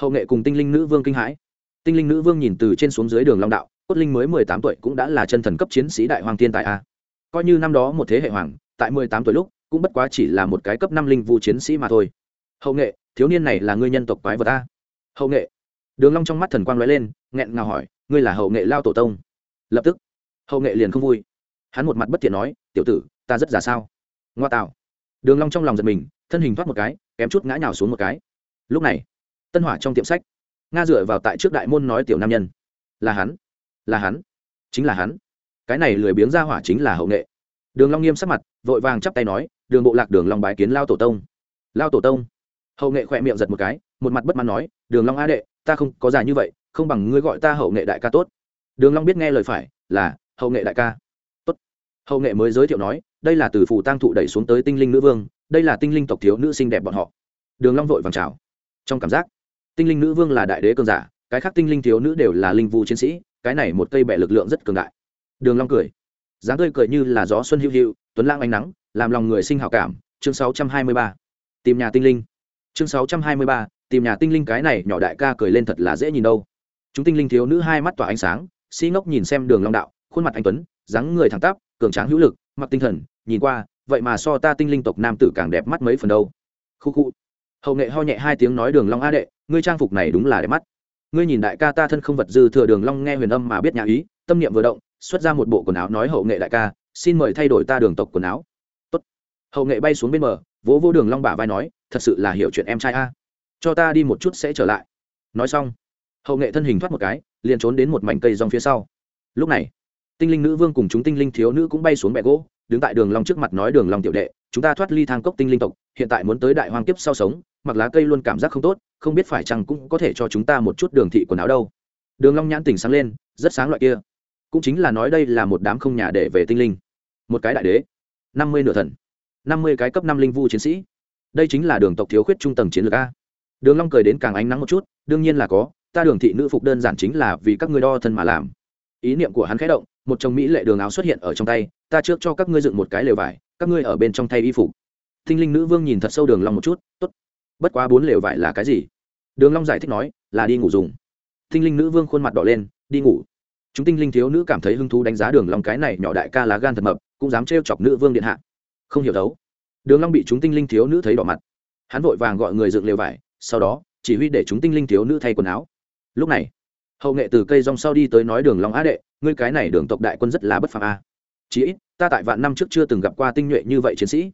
Hậu nghệ cùng tinh linh nữ vương kinh hãi. Tinh linh nữ vương nhìn từ trên xuống dưới đường long đạo cốt linh mới mười tám tuổi cũng đã là chân thần cấp chiến sĩ đại hoàng thiên tài a. Coi như năm đó một thế hệ hoàng, tại mười tám tuổi lúc, cũng bất quá chỉ là một cái cấp năm linh vu chiến sĩ mà thôi. Hậu nghệ, thiếu niên này là ngươi nhân tộc quái vật a. Hậu nghệ. Đường long trong mắt thần quang lóe lên, nghẹn ngào hỏi, ngươi là hậu nghệ lao tổ tông. Lập tức, hậu nghệ liền không vui. Hắn một mặt bất thiện nói, tiểu tử, ta rất già sao? Ngoa tạo. Đường long trong lòng giật mình, thân hình thoát một cái, kém chút ngã nhào xuống một cái. Lúc này, tân hỏa trong tiệm sách, nga dựa vào tại trước đại môn nói tiểu nam nhân. Là hắn là hắn. Chính là hắn. Cái này lười biếng ra hỏa chính là hậu nghệ. Đường long nghiêm sắc mặt, vội vàng chắp tay nói, đường bộ lạc, đường long bái kiến lao tổ tông. Lao tổ tông? Hậu nghệ khỏe miệng giật một cái, một mặt bất mãn nói, đường long a đệ, ta không có già như vậy, không bằng ngươi gọi ta hậu nghệ đại ca tốt. Đường long biết nghe lời phải, là, hậu nghệ đại ca. Tốt. Hậu nghệ mới giới thiệu nói, đây là từ phủ tang thụ đẩy xuống tới tinh linh nữ vương, đây là tinh linh tộc thiếu nữ xinh đẹp bọn họ. Đường long vội vàng chào. Trong cảm giác, tinh linh nữ vương là đại đế cường giả, cái khác tinh linh thiếu nữ đều là linh vu chiến sĩ cái này một cây bẻ lực lượng rất cường đại. Đường long cười. Dáng tươi cười như là gió xuân hữu hữu tuấn lãng ánh nắng, làm lòng người sinh hảo cảm. Chương 623 tìm nhà tinh linh. Chương 623 tìm nhà tinh linh cái này nhỏ đại ca cười lên thật là dễ nhìn đâu. Chúng tinh linh thiếu nữ hai mắt tỏa ánh sáng, si ngốc nhìn xem đường long đạo, khuôn mặt anh tuấn, dáng người thẳng tắp, cường tráng hữu lực, mặc tinh thần, nhìn qua, vậy mà so ta tinh linh tộc nam tử càng đẹp mắt mấy phần đâu. Khu khu. Hậu nghệ ho nhẹ hai tiếng nói đường long a đệ, ngươi trang phục này đúng là đẹp mắt ngươi nhìn đại ca ta thân không vật dư thừa đường long nghe huyền âm mà biết nhà ý, tâm niệm vừa động, xuất ra một bộ quần áo nói hậu nghệ đại ca, xin mời thay đổi ta đường tộc quần áo. Tốt. Hậu nghệ bay xuống bên bờ, vỗ vỗ đường long bả vai nói, thật sự là hiểu chuyện em trai a. Cho ta đi một chút sẽ trở lại. Nói xong, hậu nghệ thân hình thoát một cái, liền trốn đến một mảnh cây rong phía sau. Lúc này, tinh linh nữ vương cùng chúng tinh linh thiếu nữ cũng bay xuống bẹ gỗ, đứng tại đường long trước mặt nói đường long tiểu đệ, chúng ta thoát ly thang cốc tinh linh tộc, hiện tại muốn tới đại hoang kiếp sau sống, mặc lá cây luôn cảm giác không tốt không biết phải chăng cũng có thể cho chúng ta một chút đường thị quần áo đâu. Đường long nhãn tỉnh sáng lên, rất sáng loại kia. Cũng chính là nói đây là một đám không nhà để về tinh linh. Một cái đại đế, năm mươi nửa thần, năm mươi cái cấp năm linh vu chiến sĩ. Đây chính là đường tộc thiếu khuyết trung tầng chiến lược a. Đường long cười đến càng ánh nắng một chút, đương nhiên là có, ta đường thị nữ phục đơn giản chính là vì các ngươi đo thân mà làm. Ý niệm của hắn khẽ động, một chồng mỹ lệ đường áo xuất hiện ở trong tay, ta trước cho các ngươi dựng một cái lều vải, các ngươi ở bên trong thay y phục. Tinh linh nữ vương nhìn thật sâu đường long một chút, tốt bất quá bốn lều vải là cái gì? Đường long giải thích nói, là đi ngủ dùng. Tinh linh nữ vương khuôn mặt đỏ lên, đi ngủ. Chúng tinh linh thiếu nữ cảm thấy hứng thú đánh giá đường long cái này nhỏ đại ca lá gan thật mập, cũng dám trêu chọc nữ vương điện hạ. Không hiểu đấu. Đường long bị chúng tinh linh thiếu nữ thấy đỏ mặt. Hắn vội vàng gọi người dựng lều vải, sau đó, chỉ huy để chúng tinh linh thiếu nữ thay quần áo. Lúc này, hậu nghệ từ cây rong sau đi tới nói đường long á đệ, ngươi cái này đường tộc đại quân rất là bất phàm a. Chỉ ít, ta tại vạn năm trước chưa từng gặp qua tinh nhuệ như vậy chiến sĩ.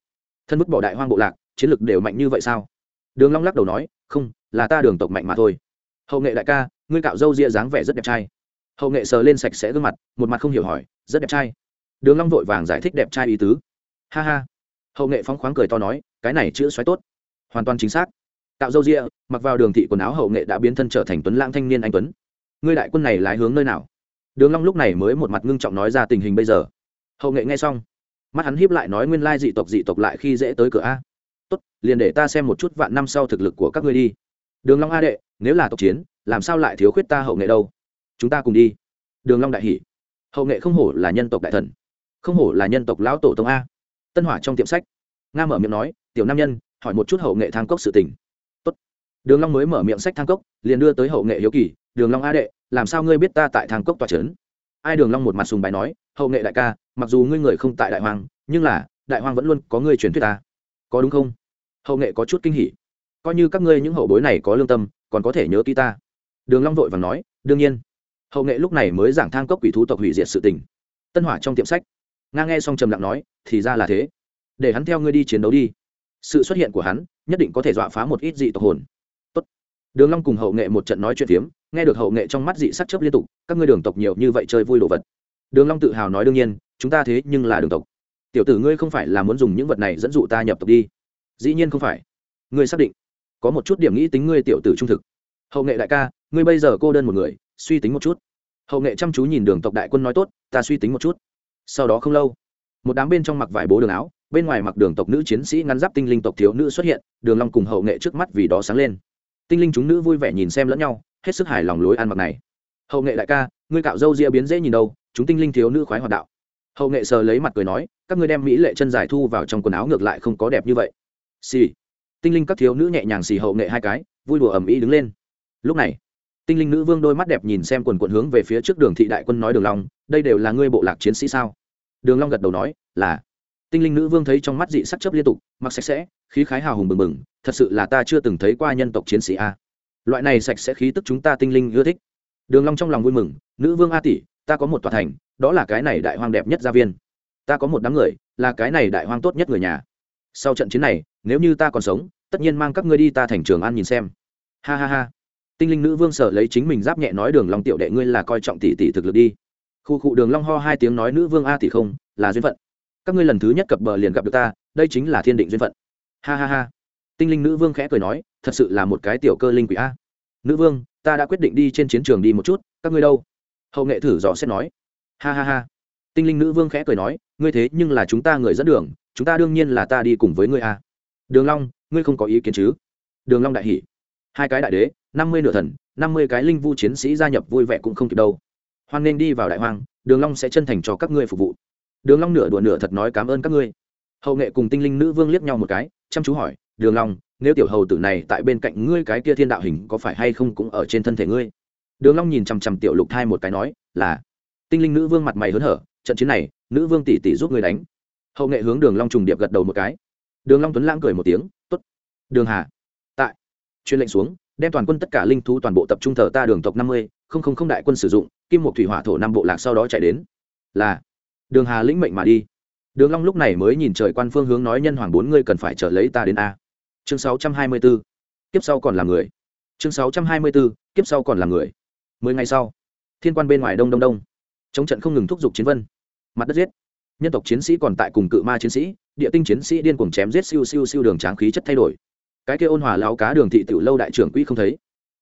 Thân mức bỏ đại hoang bộ lạc, chiến lực đều mạnh như vậy sao? Đường long lắc đầu nói, không, là ta đường tộc mạnh mà thôi. Hậu nghệ đại ca, ngươi cạo râu ria dáng vẻ rất đẹp trai. Hậu nghệ sờ lên sạch sẽ gương mặt, một mặt không hiểu hỏi, rất đẹp trai. Đường long vội vàng giải thích đẹp trai ý tứ. Ha ha. Hậu nghệ phóng khoáng cười to nói, cái này chữa xoáy tốt. Hoàn toàn chính xác. Cạo râu ria, mặc vào đường thị quần áo hậu nghệ đã biến thân trở thành tuấn lãng thanh niên anh tuấn. Ngươi đại quân này lái hướng nơi nào? Đường long lúc này mới một mặt ngưng trọng nói ra tình hình bây giờ. Hậu nghệ nghe xong, mắt hắn híp lại nói nguyên lai dị tộc dị tộc lại khi dễ tới cửa a tốt, liền để ta xem một chút vạn năm sau thực lực của các ngươi đi. Đường long a đệ, nếu là tộc chiến, làm sao lại thiếu khuyết ta hậu nghệ đâu? Chúng ta cùng đi. Đường long đại hỉ hậu nghệ không hổ là nhân tộc đại thần, không hổ là nhân tộc lão tổ tông a. Tân hỏa trong tiệm sách, nga mở miệng nói, tiểu nam nhân, hỏi một chút hậu nghệ thang cốc sự tình. Tốt. đường long mới mở miệng sách thang cốc, liền đưa tới hậu nghệ hiếu kỳ, đường long a đệ, làm sao ngươi biết ta tại thang cốc tòa chấn? ai đường long một mặt sùng bài nói, hậu nghệ đại ca, mặc dù ngươi người không tại đại hoàng nhưng là, đại hoàng vẫn luôn có ngươi truyền thuyết ta. Có đúng không? Hậu nghệ có chút kinh hỉ. Coi như các ngươi những hậu bối này có lương tâm, còn có thể nhớ ký ta. Đường long vội vàng nói, đương nhiên. Hậu nghệ lúc này mới giảng thang cốc quỷ thú tộc hủy diệt sự tình. Tân hỏa trong tiệm sách. Nga nghe xong trầm lặng nói, thì ra là thế. Để hắn theo ngươi đi chiến đấu đi. Sự xuất hiện của hắn, nhất định có thể dọa phá một ít dị tộc hồn. Tốt. đường long cùng hậu nghệ một trận nói chuyện phiếm, nghe được hậu nghệ trong mắt dị sắc chớp liên tục, các ngươi đường tộc nhiều như vậy chơi vui đồ vật. Đường long tự hào nói, đương nhiên, chúng ta thế nhưng là đường tộc. Tiểu tử ngươi không phải là muốn dùng những vật này dẫn dụ ta nhập tộc đi dĩ nhiên không phải. Ngươi xác định. Có một chút điểm nghĩ tính ngươi tiểu tử trung thực. Hậu nghệ đại ca, ngươi bây giờ cô đơn một người, suy tính một chút. Hậu nghệ chăm chú nhìn đường tộc đại quân nói tốt, ta suy tính một chút. Sau đó không lâu, một đám bên trong mặc vải bố đường áo, bên ngoài mặc đường tộc nữ chiến sĩ ngắn giáp tinh linh tộc thiếu nữ xuất hiện, đường long cùng hậu nghệ trước mắt vì đó sáng lên. Tinh linh chúng nữ vui vẻ nhìn xem lẫn nhau, hết sức hài lòng lối ăn mặc này. Hậu nghệ đại ca, ngươi cạo râu ria biến dễ nhìn đâu, chúng tinh linh thiếu nữ khoái hoạt đạo. Hậu nghệ sờ lấy mặt cười nói, các ngươi đem mỹ lệ chân dài thu vào trong quần áo ngược lại không có đẹp như vậy xì. Tinh linh các thiếu nữ nhẹ nhàng xì hậu nghệ hai cái, vui đùa ầm ĩ đứng lên. Lúc này, tinh linh nữ vương đôi mắt đẹp nhìn xem quần quận hướng về phía trước đường thị đại quân nói đường long, đây đều là ngươi bộ lạc chiến sĩ sao? Đường long gật đầu nói, là. Tinh linh nữ vương thấy trong mắt dị sắc chấp liên tục, mặc sạch sẽ, khí khái hào hùng bừng bừng, thật sự là ta chưa từng thấy qua nhân tộc chiến sĩ a. Loại này sạch sẽ khí tức chúng ta tinh linh ưa thích. Đường long trong lòng vui mừng, nữ vương a tỷ, ta có một tòa thành, đó là cái này đại hoang đẹp nhất gia viên. Ta có một đám người, là cái này đại hoang tốt nhất người nhà sau trận chiến này, nếu như ta còn sống, tất nhiên mang các ngươi đi ta thành trường an nhìn xem. Ha ha ha. Tinh linh nữ vương sở lấy chính mình giáp nhẹ nói đường long tiểu đệ ngươi là coi trọng tỷ tỷ thực lực đi. Khu cụ đường long ho hai tiếng nói nữ vương a tỷ không, là duyên phận. Các ngươi lần thứ nhất cập bờ liền gặp được ta, đây chính là thiên định duyên phận. Ha ha ha. Tinh linh nữ vương khẽ cười nói, thật sự là một cái tiểu cơ linh quỷ a. Nữ vương, ta đã quyết định đi trên chiến trường đi một chút, các ngươi đâu? Hậu nghệ thử dò xét nói. Ha ha ha tinh linh nữ vương khẽ cười nói, ngươi thế nhưng là chúng ta người dẫn đường, chúng ta đương nhiên là ta đi cùng với ngươi a. Đường long, ngươi không có ý kiến chứ? Đường long đại hỉ. Hai cái đại đế, năm mươi nửa thần, năm mươi cái linh vu chiến sĩ gia nhập vui vẻ cũng không kịp đâu. Hoan nên đi vào đại hoang, đường long sẽ chân thành cho các ngươi phục vụ. Đường long nửa đùa nửa thật nói cảm ơn các ngươi. Hậu nghệ cùng tinh linh nữ vương liếc nhau một cái, chăm chú hỏi, đường long, nếu tiểu hầu tử này tại bên cạnh ngươi cái kia thiên đạo hình có phải hay không cũng ở trên thân thể ngươi? Đường long nhìn chăm chăm tiểu lục thai một cái nói, là. Tinh linh nữ vương mặt mày hớn hở trận chiến này, nữ vương tỷ tỷ giúp ngươi đánh. Hậu nghệ hướng đường long trùng điệp gật đầu một cái. Đường long tuấn lãng cười một tiếng, tốt. Đường hà, tại. Truyền lệnh xuống, đem toàn quân tất cả linh thú toàn bộ tập trung thờ ta đường tộc năm mươi, không không không đại quân sử dụng, kim một thủy hỏa thổ năm bộ lạc sau đó chạy đến. Là, đường hà lĩnh mệnh mà đi. Đường long lúc này mới nhìn trời quan phương hướng nói nhân hoàng bốn ngươi cần phải chờ lấy ta đến a. Chương sáu trăm hai mươi 624 kiếp sau còn là người. Chương sáu trăm hai mươi 624 kiếp sau còn là người. Mười ngày sau, thiên quan bên ngoài đông đông đông chống trận không ngừng thúc giục chiến vân. Mặt đất giết. Nhân tộc chiến sĩ còn tại cùng cự ma chiến sĩ, địa tinh chiến sĩ điên cuồng chém giết siêu siêu siêu đường tráng khí chất thay đổi. Cái kia ôn hòa lão cá đường thị tiểu lâu đại trưởng quỹ không thấy.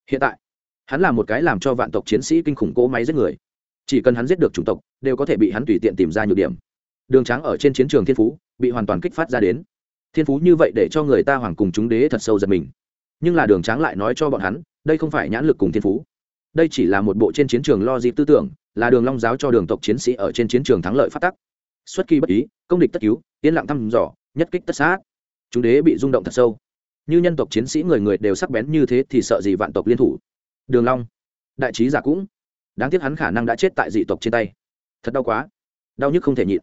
Hiện tại, hắn là một cái làm cho vạn tộc chiến sĩ kinh khủng cỗ máy giết người. Chỉ cần hắn giết được chủng tộc, đều có thể bị hắn tùy tiện tìm ra nhược điểm. Đường tráng ở trên chiến trường thiên phú, bị hoàn toàn kích phát ra đến. Thiên phú như vậy để cho người ta hoàng cùng chúng đế thật sâu giật mình. Nhưng là đường tráng lại nói cho bọn hắn, đây không phải nhãn lực cùng thiên phú. Đây chỉ là một bộ trên chiến trường lo dịp tư tưởng là đường long giáo cho đường tộc chiến sĩ ở trên chiến trường thắng lợi phát tắc. Xuất kỳ bất ý, công địch tất cứu, yên lặng thăm dò, nhất kích tất sát. Chúng đế bị rung động thật sâu. Như nhân tộc chiến sĩ người người đều sắc bén như thế thì sợ gì vạn tộc liên thủ. Đường long, đại trí giả cũng. Đáng tiếc hắn khả năng đã chết tại dị tộc trên tay. Thật đau quá. Đau nhức không thể nhịn.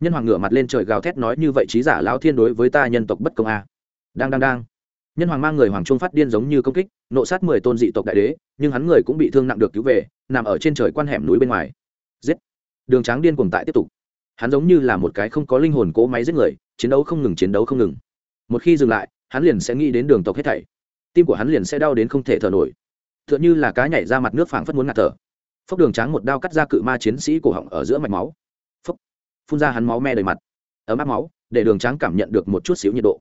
Nhân hoàng ngửa mặt lên trời gào thét nói như vậy, trí giả lão thiên đối với ta nhân tộc bất công a. Đang đang đang nhân hoàng mang người hoàng trung phát điên giống như công kích, nộ sát mười tôn dị tộc đại đế, nhưng hắn người cũng bị thương nặng được cứu về, nằm ở trên trời quan hẻm núi bên ngoài. Giết! Đường tráng điên cùng tại tiếp tục. Hắn giống như là một cái không có linh hồn cỗ máy giết người, chiến đấu không ngừng, chiến đấu không ngừng. Một khi dừng lại, hắn liền sẽ nghĩ đến đường tộc hết thảy. Tim của hắn liền sẽ đau đến không thể thở nổi. T h ư ợ n h ư là cá nhảy ra mặt nước phảng phất muốn ngạt thở. Phốc đường tráng một đao cắt ra cự ma chiến sĩ cổ họng ở giữa mạch máu. Phốc! Phun ra hắn máu me đầy mặt. Ấm áp máu, để đường tráng cảm nhận được một chút xíu nhiệt độ.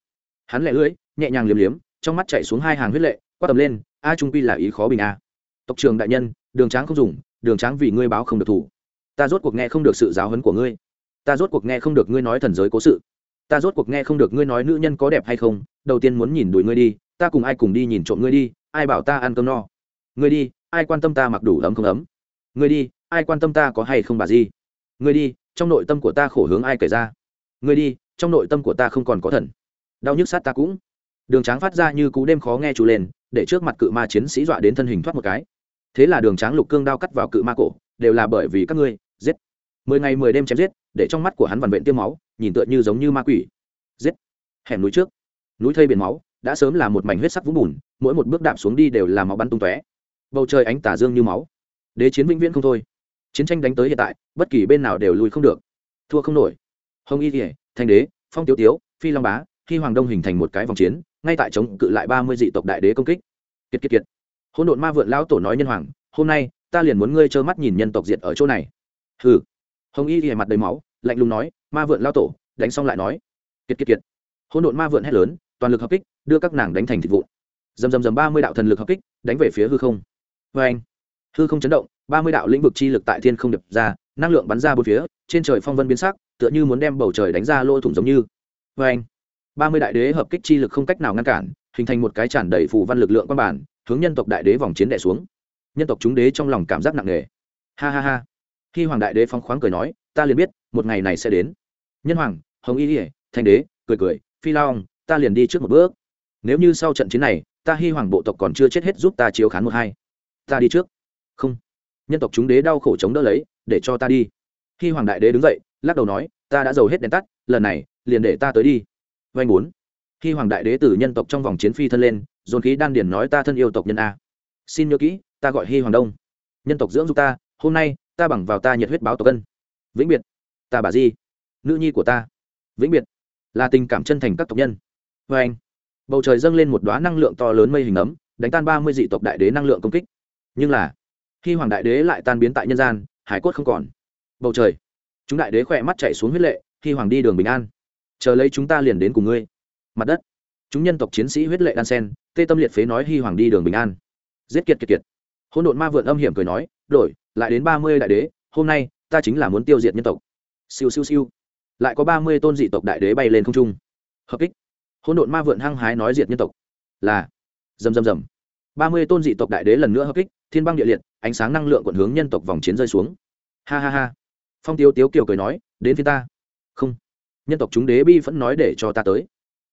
Hắn lẻ lưỡi, nhẹ nhàng liếm liếm trong mắt chạy xuống hai hàng huyết lệ, quát tầm lên, a trung quy là ý khó bình a. Tộc trường đại nhân, đường tráng không dùng, đường tráng vì ngươi báo không được thủ. Ta rốt cuộc nghe không được sự giáo huấn của ngươi. Ta rốt cuộc nghe không được ngươi nói thần giới cố sự. Ta rốt cuộc nghe không được ngươi nói nữ nhân có đẹp hay không. Đầu tiên muốn nhìn đuổi ngươi đi, ta cùng ai cùng đi nhìn trộm ngươi đi, ai bảo ta ăn cơm no. Ngươi đi, ai quan tâm ta mặc đủ ấm không ấm. Ngươi đi, ai quan tâm ta có hay không bà gì ngươi đi, trong nội tâm của ta khổ hướng ai kể ra. Ngươi đi, trong nội tâm của ta không còn có thần. Đau nhức sát ta cũng đường tráng phát ra như cú đêm khó nghe chủ lên, để trước mặt cự ma chiến sĩ dọa đến thân hình thoát một cái. Thế là đường tráng lục cương đao cắt vào cự ma cổ, đều là bởi vì các ngươi, giết. Mười ngày mười đêm chém giết, để trong mắt của hắn vằn vện tiêm máu, nhìn tựa như giống như ma quỷ. Giết. Hẻm núi trước. Núi thây biển máu, đã sớm là một mảnh huyết sắc vũng bùn, mỗi một bước đạp xuống đi đều là máu bắn tung tóe. Bầu trời ánh tả dương như máu. Đế chiến vĩnh viễn không thôi. Chiến tranh đánh tới hiện tại, bất kỳ bên nào đều lùi không được. Thua không nổi. Hồng y thể thanh đế, phong tiếu tiếu, phi long bá khi hoàng đông hình thành một cái vòng chiến ngay tại chống cự lại ba mươi dị tộc đại đế công kích. Kiệt kiệt kiệt. Hôn độn ma vượn lão tổ nói nhân hoàng, hôm nay, ta liền muốn ngươi trơ mắt nhìn nhân tộc diệt ở chỗ này. Hừ. Hồng y thì mặt đầy máu, lạnh lùng nói, ma vượn lao tổ, đánh xong lại nói. Kiệt kiệt kiệt. Hỗn độn ma vượn hét lớn, toàn lực hợp kích, đưa các nàng đánh thành thịt vụn. Dầm dầm dầm ba mươi đạo thần lực hợp kích, đánh về phía hư không. Vê anh, hư không chấn động, ba mươi đạo lĩnh vực chi lực tại thiên không đập ra, năng lượng bắn ra bốn phía, trên trời phong vân biến sắc, tựa như muốn đem bầu trời đánh ra lỗ thủng giống như. Vê anh ba mươi đại đế hợp kích chi lực không cách nào ngăn cản, hình thành một cái tràn đầy phù văn lực lượng quan bản, hướng nhân tộc đại đế vòng chiến đẻ xuống. Nhân tộc chúng đế trong lòng cảm giác nặng nề. Ha ha ha. Khi hoàng đại đế phóng khoáng cười nói, ta liền biết, một ngày này sẽ đến. Nhân hoàng, hồng y ỉa thanh đế, cười cười, phi long, ta liền đi trước một bước. Nếu như sau trận chiến này, ta hy hoàng bộ tộc còn chưa chết hết giúp ta chiếu khán một hai. Ta đi trước. Không. Nhân tộc chúng đế đau khổ chống đỡ lấy, để cho ta đi. Khi hoàng đại đế đứng dậy, lắc đầu nói, ta đã giàu hết đèn tắt, lần này, liền để ta tới đi vanh bốn. Khi hoàng đại đế tử nhân tộc trong vòng chiến phi thân lên, dồn khí đan điển nói ta thân yêu tộc nhân a. Xin nhớ kỹ, ta gọi Hi hoàng đông. Nhân tộc dưỡng giúp ta, hôm nay, ta bằng vào ta nhiệt huyết báo tộc ân. Vĩnh biệt. Ta bà di. Nữ nhi của ta. Vĩnh biệt. Là tình cảm chân thành các tộc nhân. Vê anh bầu trời dâng lên một đoá năng lượng to lớn mây hình ấm, đánh tan ba mươi dị tộc đại đế năng lượng công kích. Nhưng là, khi hoàng đại đế lại tan biến tại nhân gian, hải cốt không còn. Bầu trời. Chúng đại đế khỏe mắt chạy xuống huyết lệ, khi hoàng đi đường bình an chờ lấy chúng ta liền đến cùng ngươi. Mặt đất. Chúng nhân tộc chiến sĩ huyết lệ đan sen, tê tâm liệt phế nói hy hoàng đi đường bình an. Giết kiệt kiệt kiệt. Hôn độn ma vượn âm hiểm cười nói, đổi, lại đến ba mươi đại đế, hôm nay, ta chính là muốn tiêu diệt nhân tộc. Siêu siêu siêu. Lại có ba mươi tôn dị tộc đại đế bay lên không trung. Hợp kích. Hỗn độn ma vượn hăng hái nói diệt nhân tộc. Là. Rầm rầm rầm. Ba mươi tôn dị tộc đại đế lần nữa hợp kích, thiên băng địa liệt, ánh sáng năng lượng quận hướng nhân tộc vòng chiến rơi xuống. Ha ha ha. Phong tiêu tiếu kiều cười nói, đến phía ta. Không nhân tộc chúng đế bi vẫn nói để cho ta tới.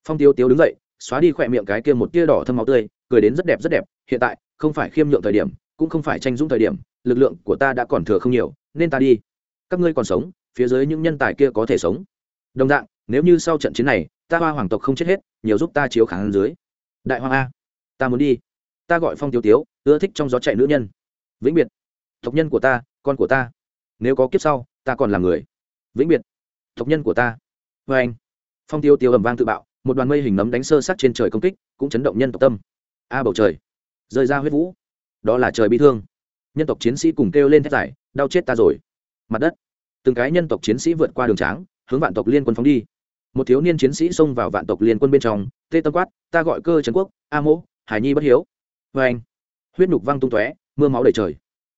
Phong tiêu tiêu đứng dậy, xóa đi khỏe miệng cái kia một tia đỏ thâm máu tươi, cười đến rất đẹp rất đẹp, hiện tại, không phải khiêm nhượng thời điểm, cũng không phải tranh dũng thời điểm, lực lượng của ta đã còn thừa không nhiều, nên ta đi. Các ngươi còn sống, phía dưới những nhân tài kia có thể sống. Đồng dạng, nếu như sau trận chiến này, ta hoa hoàng tộc không chết hết, nhiều giúp ta chiếu kháng dưới. Đại hoàng a, ta muốn đi. Ta gọi phong tiêu tiếu, ưa thích trong gió chạy nữ nhân. Vĩnh biệt. Tộc nhân của ta, con của ta. Nếu có kiếp sau, ta còn là người. Vĩnh biệt. Tộc nhân của ta vê anh. Phong tiêu tiêu ầm vang tự bạo, một đoàn mây hình nấm đánh sơ sát trên trời công kích, cũng chấn động nhân tộc tâm. A bầu trời, rơi ra huyết vũ. Đó là trời bị thương. Nhân tộc chiến sĩ cùng kêu lên thét giải đau chết ta rồi. Mặt đất, từng cái nhân tộc chiến sĩ vượt qua đường tráng, hướng vạn tộc liên quân phóng đi. Một thiếu niên chiến sĩ xông vào vạn tộc liên quân bên trong, tê tâm quát, ta gọi cơ trấn quốc, a mỗ, hải nhi bất hiếu. Vê anh, huyết nhục văng tung tóe, mưa máu đầy trời.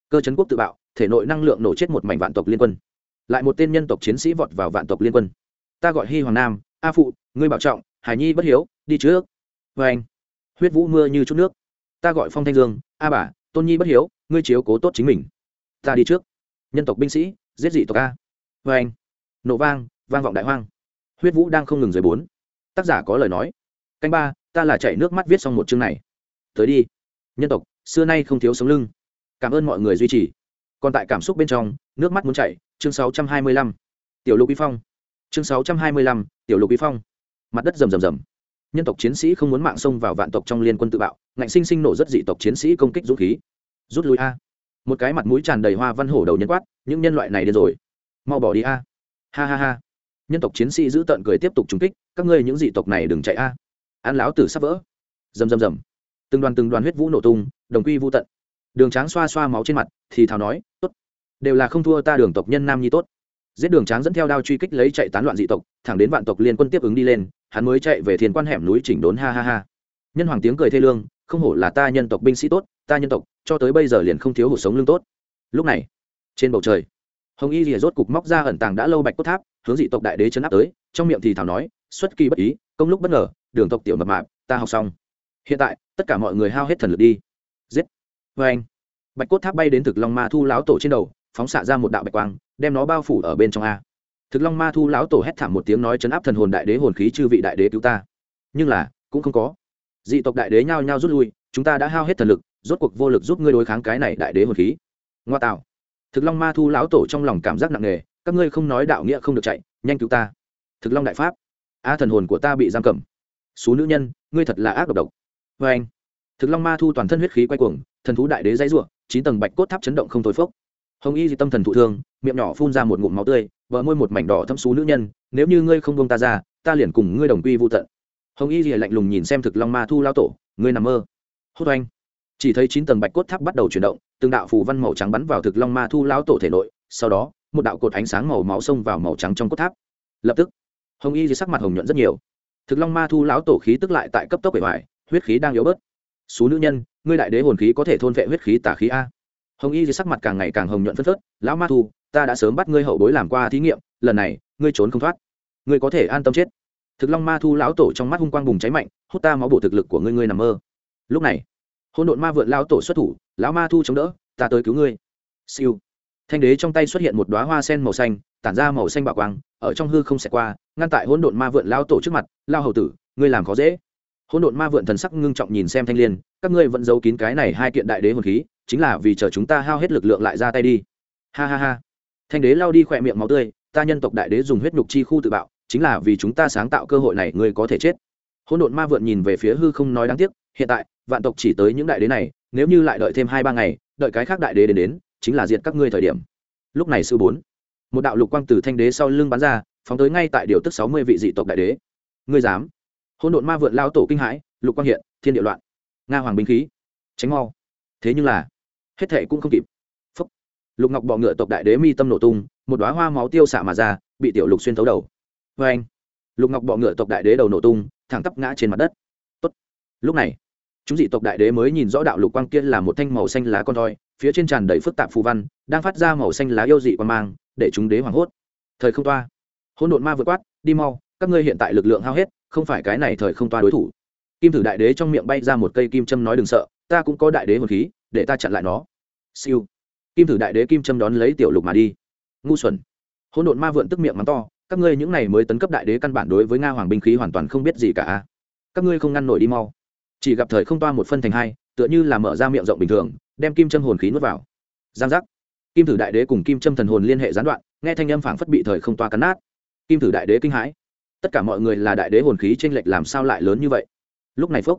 Cơ trấn quốc tự bạo, thể nội năng lượng nổ chết một mảnh vạn tộc liên quân. Lại một tên nhân tộc chiến sĩ vọt vào vạn tộc liên quân ta gọi hy hoàng nam, a phụ, ngươi bảo trọng, hải nhi bất hiếu, đi trước. Vê anh, huyết vũ mưa như chút nước. Ta gọi phong thanh dương, a bà, tôn nhi bất hiếu, ngươi chiếu cố tốt chính mình. Ta đi trước. Nhân tộc binh sĩ, giết dị tộc a. Vê anh, nổ vang vang vọng đại hoang. Huyết vũ đang không ngừng rời bốn. Tác giả có lời nói. Canh ba, ta là chạy nước mắt viết xong một chương này. Tới đi. Nhân tộc, xưa nay không thiếu sống lưng. Cảm ơn mọi người duy trì. Còn tại cảm xúc bên trong, nước mắt muốn chảy, chương 625. tiểu lục y phong chương 625, tiểu lục bí phong. Mặt đất rầm rầm rầm. Nhân tộc chiến sĩ không muốn mạng xông vào vạn tộc trong liên quân tự bạo ngạnh sinh sinh nổ rất dị tộc chiến sĩ công kích dũng khí. Rút lui a. Một cái mặt mũi tràn đầy hoa văn hổ đầu nhân quát những nhân loại này điên rồi. Mau bỏ đi a. Ha ha ha. Nhân tộc chiến sĩ giữ tợn cười tiếp tục trúng kích các ngươi những dị tộc này đừng chạy a. An láo tử sắp vỡ. Rầm rầm rầm. Từng đoàn từng đoàn huyết vũ nổ tung đồng quy vô tận. Đường tráng xoa xoa máu trên mặt thì thào nói tốt. Đều là không thua ta đường tộc nhân nam nhi tốt giết đường tráng dẫn theo đao truy kích lấy chạy tán loạn dị tộc, thẳng đến vạn tộc liên quân tiếp ứng đi lên, hắn mới chạy về thiên quan hẻm núi chỉnh đốn, ha ha ha. Nhân hoàng tiếng cười thê lương, không hổ là ta nhân tộc binh sĩ tốt, ta nhân tộc, cho tới bây giờ liền không thiếu hụt sống lương tốt. Lúc này, trên bầu trời, hồng y rìa rốt cục móc ra ẩn tàng đã lâu bạch cốt tháp, hướng dị tộc đại đế chấn áp tới, trong miệng thì thảo nói, xuất kỳ bất ý, công lúc bất ngờ, đường tộc tiểu mập mạp, ta học xong. Hiện tại, tất cả mọi người hao hết thần lực đi. Giết. Vê anh bạch cốt tháp bay đến thực long ma thu láo tổ trên đầu phóng xạ ra một đạo bạch quang, đem nó bao phủ ở bên trong a. Thực long ma thu lão tổ hét thảm một tiếng nói chấn áp thần hồn đại đế hồn khí chư vị đại đế cứu ta. Nhưng là, cũng không có. Dị tộc đại đế nhao nhao rút lui, chúng ta đã hao hết thần lực, rốt cuộc vô lực giúp ngươi đối kháng cái này đại đế hồn khí. Ngoa tạo. Thực long ma thu lão tổ trong lòng cảm giác nặng nề, các ngươi không nói đạo nghĩa không được chạy, nhanh cứu ta. Thực long đại pháp. A thần hồn của ta bị giam cầm. Số nữ nhân, ngươi thật là ác độc độc. Vê anh thực long ma thu toàn thân huyết khí quay cuồng, thần thú đại đế dãy ruộng chín tầng bạch cốt tháp chấn động không thôi phốc hồng y di tâm thần thụ thương, miệng nhỏ phun ra một ngụm máu tươi vợ môi một mảnh đỏ thâm xú nữ nhân, nếu như ngươi không buông ta ra, ta liền cùng ngươi đồng quy vô tận. Hồng y di lạnh lùng nhìn xem thực long ma thu lao tổ, ngươi nằm mơ. Hốt oanh. Chỉ thấy chín tầng bạch cốt tháp bắt đầu chuyển động, từng đạo phù văn màu trắng bắn vào thực long ma thu lao tổ thể nội, sau đó, một đạo cột ánh sáng màu máu xông vào màu trắng trong cốt tháp. Lập tức, hồng y di sắc mặt hồng nhuận rất nhiều. Thực long ma thu lão tổ khí tức lại tại cấp tốc bể hoài, huyết khí đang yếu bớt. Xú nữ nhân, ngươi đại đế hồn khí có thể thôn vệ huyết khí tả khí a hồng y thì sắc mặt càng ngày càng hồng nhuận phân phớt, lão ma thu, ta đã sớm bắt ngươi hậu bối làm qua thí nghiệm, lần này, ngươi trốn không thoát. Ngươi có thể an tâm chết. Thực long ma thu lão tổ trong mắt hung quang bùng cháy mạnh, hút ta máu bổ thực lực của ngươi ngươi nằm mơ. Lúc này hôn độn ma vượn lão tổ xuất thủ, lão ma thu chống đỡ, ta tới cứu ngươi. Siêu. Thanh đế trong tay xuất hiện một đoá hoa sen màu xanh, tản ra màu xanh bạo quang, ở trong hư không xẹt qua, ngăn tại hỗn độn ma vượn lao tổ trước mặt lao hầu tử, ngươi làm khó dễ hỗn độn ma vượn thần sắc ngưng trọng nhìn xem thanh liên, các ngươi vẫn giấu kín cái này hai kiện đại đế hồn khí, chính là vì chờ chúng ta hao hết lực lượng lại ra tay đi. Ha ha ha. Thanh đế lao đi khỏe miệng máu tươi, ta nhân tộc đại đế dùng huyết nhục chi khu tự bạo, chính là vì chúng ta sáng tạo cơ hội này ngươi có thể chết. Hỗn độn ma vượn nhìn về phía hư không nói đáng tiếc, hiện tại, vạn tộc chỉ tới những đại đế này, nếu như lại đợi thêm hai ba ngày, đợi cái khác đại đế đến đến, chính là diệt các ngươi thời điểm. Lúc này sư bốn, một đạo lục quang từ thanh đế sau lưng bắn ra, phóng tới ngay tại điều tức sáu mươi vị dị tộc đại đế. Ngươi dám? Hôn độn ma vượn lao tổ kinh hãi, lục quang hiện, thiên địa loạn. Nga hoàng binh khí. Tránh mau. Thế nhưng là, hết thệ cũng không kịp. Phúc. lục ngọc bọ ngựa tộc đại đế mi tâm nổ tung, một đoá hoa máu tiêu xạ mà ra, bị tiểu lục xuyên thấu đầu. Vê anh lục ngọc bọ ngựa tộc đại đế đầu nổ tung, thẳng tắp ngã trên mặt đất. Tốt. lúc này, chúng dị tộc đại đế mới nhìn rõ đạo lục quang kia là một thanh màu xanh lá con thoi, phía trên tràn đầy phức tạp phù văn, đang phát ra màu xanh lá yêu dị quan mang, để chúng đế hoảng hốt. Thời không toa. Hỗn độn ma vượt quát, đi mau, các ngươi hiện tại lực lượng hao hết không phải cái này thời không toa đối thủ. Kim thử đại đế trong miệng bay ra một cây kim châm nói đừng sợ, ta cũng có đại đế hồn khí, để ta chặn lại nó. Siêu. Kim thử đại đế kim châm đón lấy tiểu lục mà đi. Ngu xuẩn. Hỗn độn ma vượn tức miệng mắng to, các ngươi những này mới tấn cấp đại đế căn bản đối với nga hoàng binh khí hoàn toàn không biết gì cả các ngươi không ngăn nổi đi mau. Chỉ gặp thời không toa một phân thành hai, tựa như là mở ra miệng rộng bình thường, đem kim châm hồn khí nuốt vào. Giang giác. Kim thử đại đế cùng kim châm thần hồn liên hệ gián đoạn, nghe thanh âm phảng phất bị thời không toa cắn nát. Kim thử đại đế kinh hãi tất cả mọi người là đại đế hồn khí t r ê n lệch làm sao lại lớn như vậy? Lúc này phúc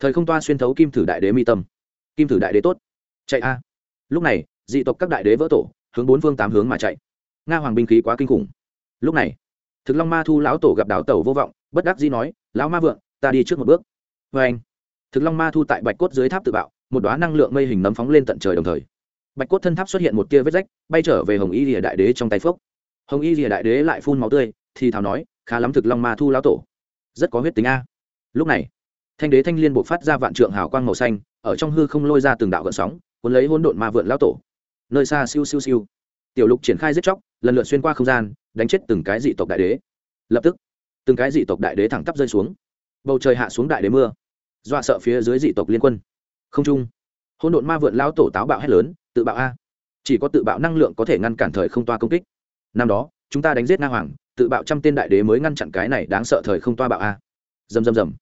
thời không toa xuyên thấu kim thử đại đế mi tâm. Kim thử đại đế tốt. Chạy a. Lúc này, dị tộc các đại đế vỡ tổ, hướng bốn phương tám hướng mà chạy. Nga hoàng binh khí quá kinh khủng. Lúc này, thực long ma thu lão tổ gặp đảo tẩu vô vọng, bất đắc dĩ nói, lão ma vượng, ta đi trước một bước. Vê anh, thực long ma thu tại bạch cốt dưới tháp tự bạo, một đoá năng lượng mây hình nấm phóng lên tận trời đồng thời. Bạch cốt thân tháp xuất hiện một tia vết rách, bay trở về hồng y lìa đại đế trong tay phốc. Hồng y lìa đại đế lại phun máu tươi, thì thào nói khá lắm thực long ma thu lão tổ. Rất có huyết tính a. Lúc này, thanh đế thanh liên buộc phát ra vạn trượng hào quang màu xanh, ở trong hư không lôi ra từng đạo gợn sóng, cuốn lấy hỗn độn ma vượn lão tổ. Nơi xa siêu siêu siêu. Tiểu lục triển khai giết chóc, lần lượt xuyên qua không gian, đánh chết từng cái dị tộc đại đế. Lập tức, từng cái dị tộc đại đế thẳng tắp rơi xuống. Bầu trời hạ xuống đại đế mưa. Dọa sợ phía dưới dị tộc liên quân. Không trung, hỗn độn ma vượn lão tổ táo bạo hét lớn, tự bạo a. Chỉ có tự bạo năng lượng có thể ngăn cản thời không toa công kích. Năm đó, chúng ta đánh giết na hoàng tự bạo trăm tên đại đế mới ngăn chặn cái này đáng sợ thời không toa bạo a. Dầm dầm dầm.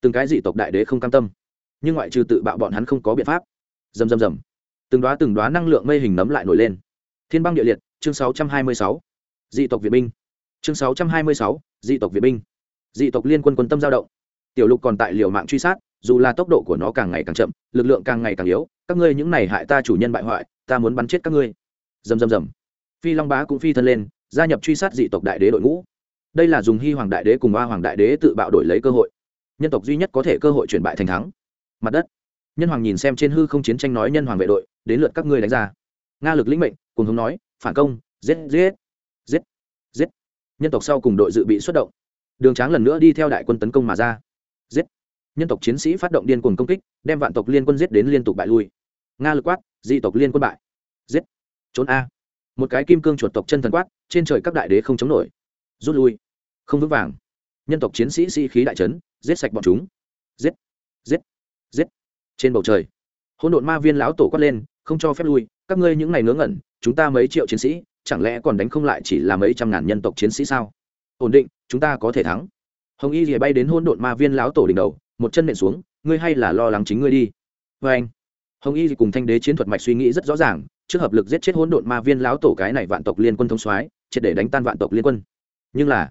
Từng cái dị tộc đại đế không cam tâm. Nhưng ngoại trừ tự bạo bọn hắn không có biện pháp. Dầm dầm dầm. Từng đoá từng đoá năng lượng mây hình nấm lại nổi lên. Thiên băng địa liệt chương 626. dị tộc việt binh. Chương 626, dị tộc việt binh. Dị tộc liên quân quân tâm giao động. Tiểu lục còn tại liều mạng truy sát dù là tốc độ của nó càng ngày càng chậm lực lượng càng ngày càng yếu các ngươi những này hại ta chủ nhân bại hoại ta muốn bắn chết các ngươi. Dầm dầm dầm. Phi long bá cũng phi thân lên gia nhập truy sát dị tộc đại đế đội ngũ. Đây là dùng hy hoàng đại đế cùng hoa hoàng đại đế tự bạo đổi lấy cơ hội. Nhân tộc duy nhất có thể cơ hội chuyển bại thành thắng. Mặt đất. Nhân hoàng nhìn xem trên hư không chiến tranh nói nhân hoàng vệ đội, đến lượt các ngươi đánh ra. Nga lực lĩnh mệnh, cùng hướng nói, phản công, giết giết giết giết. Nhân tộc sau cùng đội dự bị xuất động. Đường tráng lần nữa đi theo đại quân tấn công mà ra. Giết. Nhân tộc chiến sĩ phát động điên cuồng công kích, đem vạn tộc liên quân giết đến liên tục bại lui. Nga lực quát, dị tộc liên quân bại. Giết. Trốn a một cái kim cương chuột tộc chân thần quát, trên trời các đại đế không chống nổi. Rút lui. Không vững vàng. Nhân tộc chiến sĩ sĩ、si、khí đại trấn giết sạch bọn chúng. Giết. Giết. Giết. Trên bầu trời, hỗn độn ma viên lão tổ quát lên, không cho phép lui, các ngươi những ngày ngớ ngẩn, chúng ta mấy triệu chiến sĩ, chẳng lẽ còn đánh không lại chỉ là mấy trăm ngàn nhân tộc chiến sĩ sao? Ổn định, chúng ta có thể thắng. Hồng y rìa bay đến hỗn độn ma viên lão tổ đỉnh đầu, một chân nện xuống, ngươi hay là lo lắng chính ngươi đi. Vê anh hồng y cùng thanh đế chiến thuật mạch suy nghĩ rất rõ ràng trước hợp lực giết chết hỗn độn ma viên lão tổ cái này vạn tộc liên quân thông soái, triệt để đánh tan vạn tộc liên quân. Nhưng là,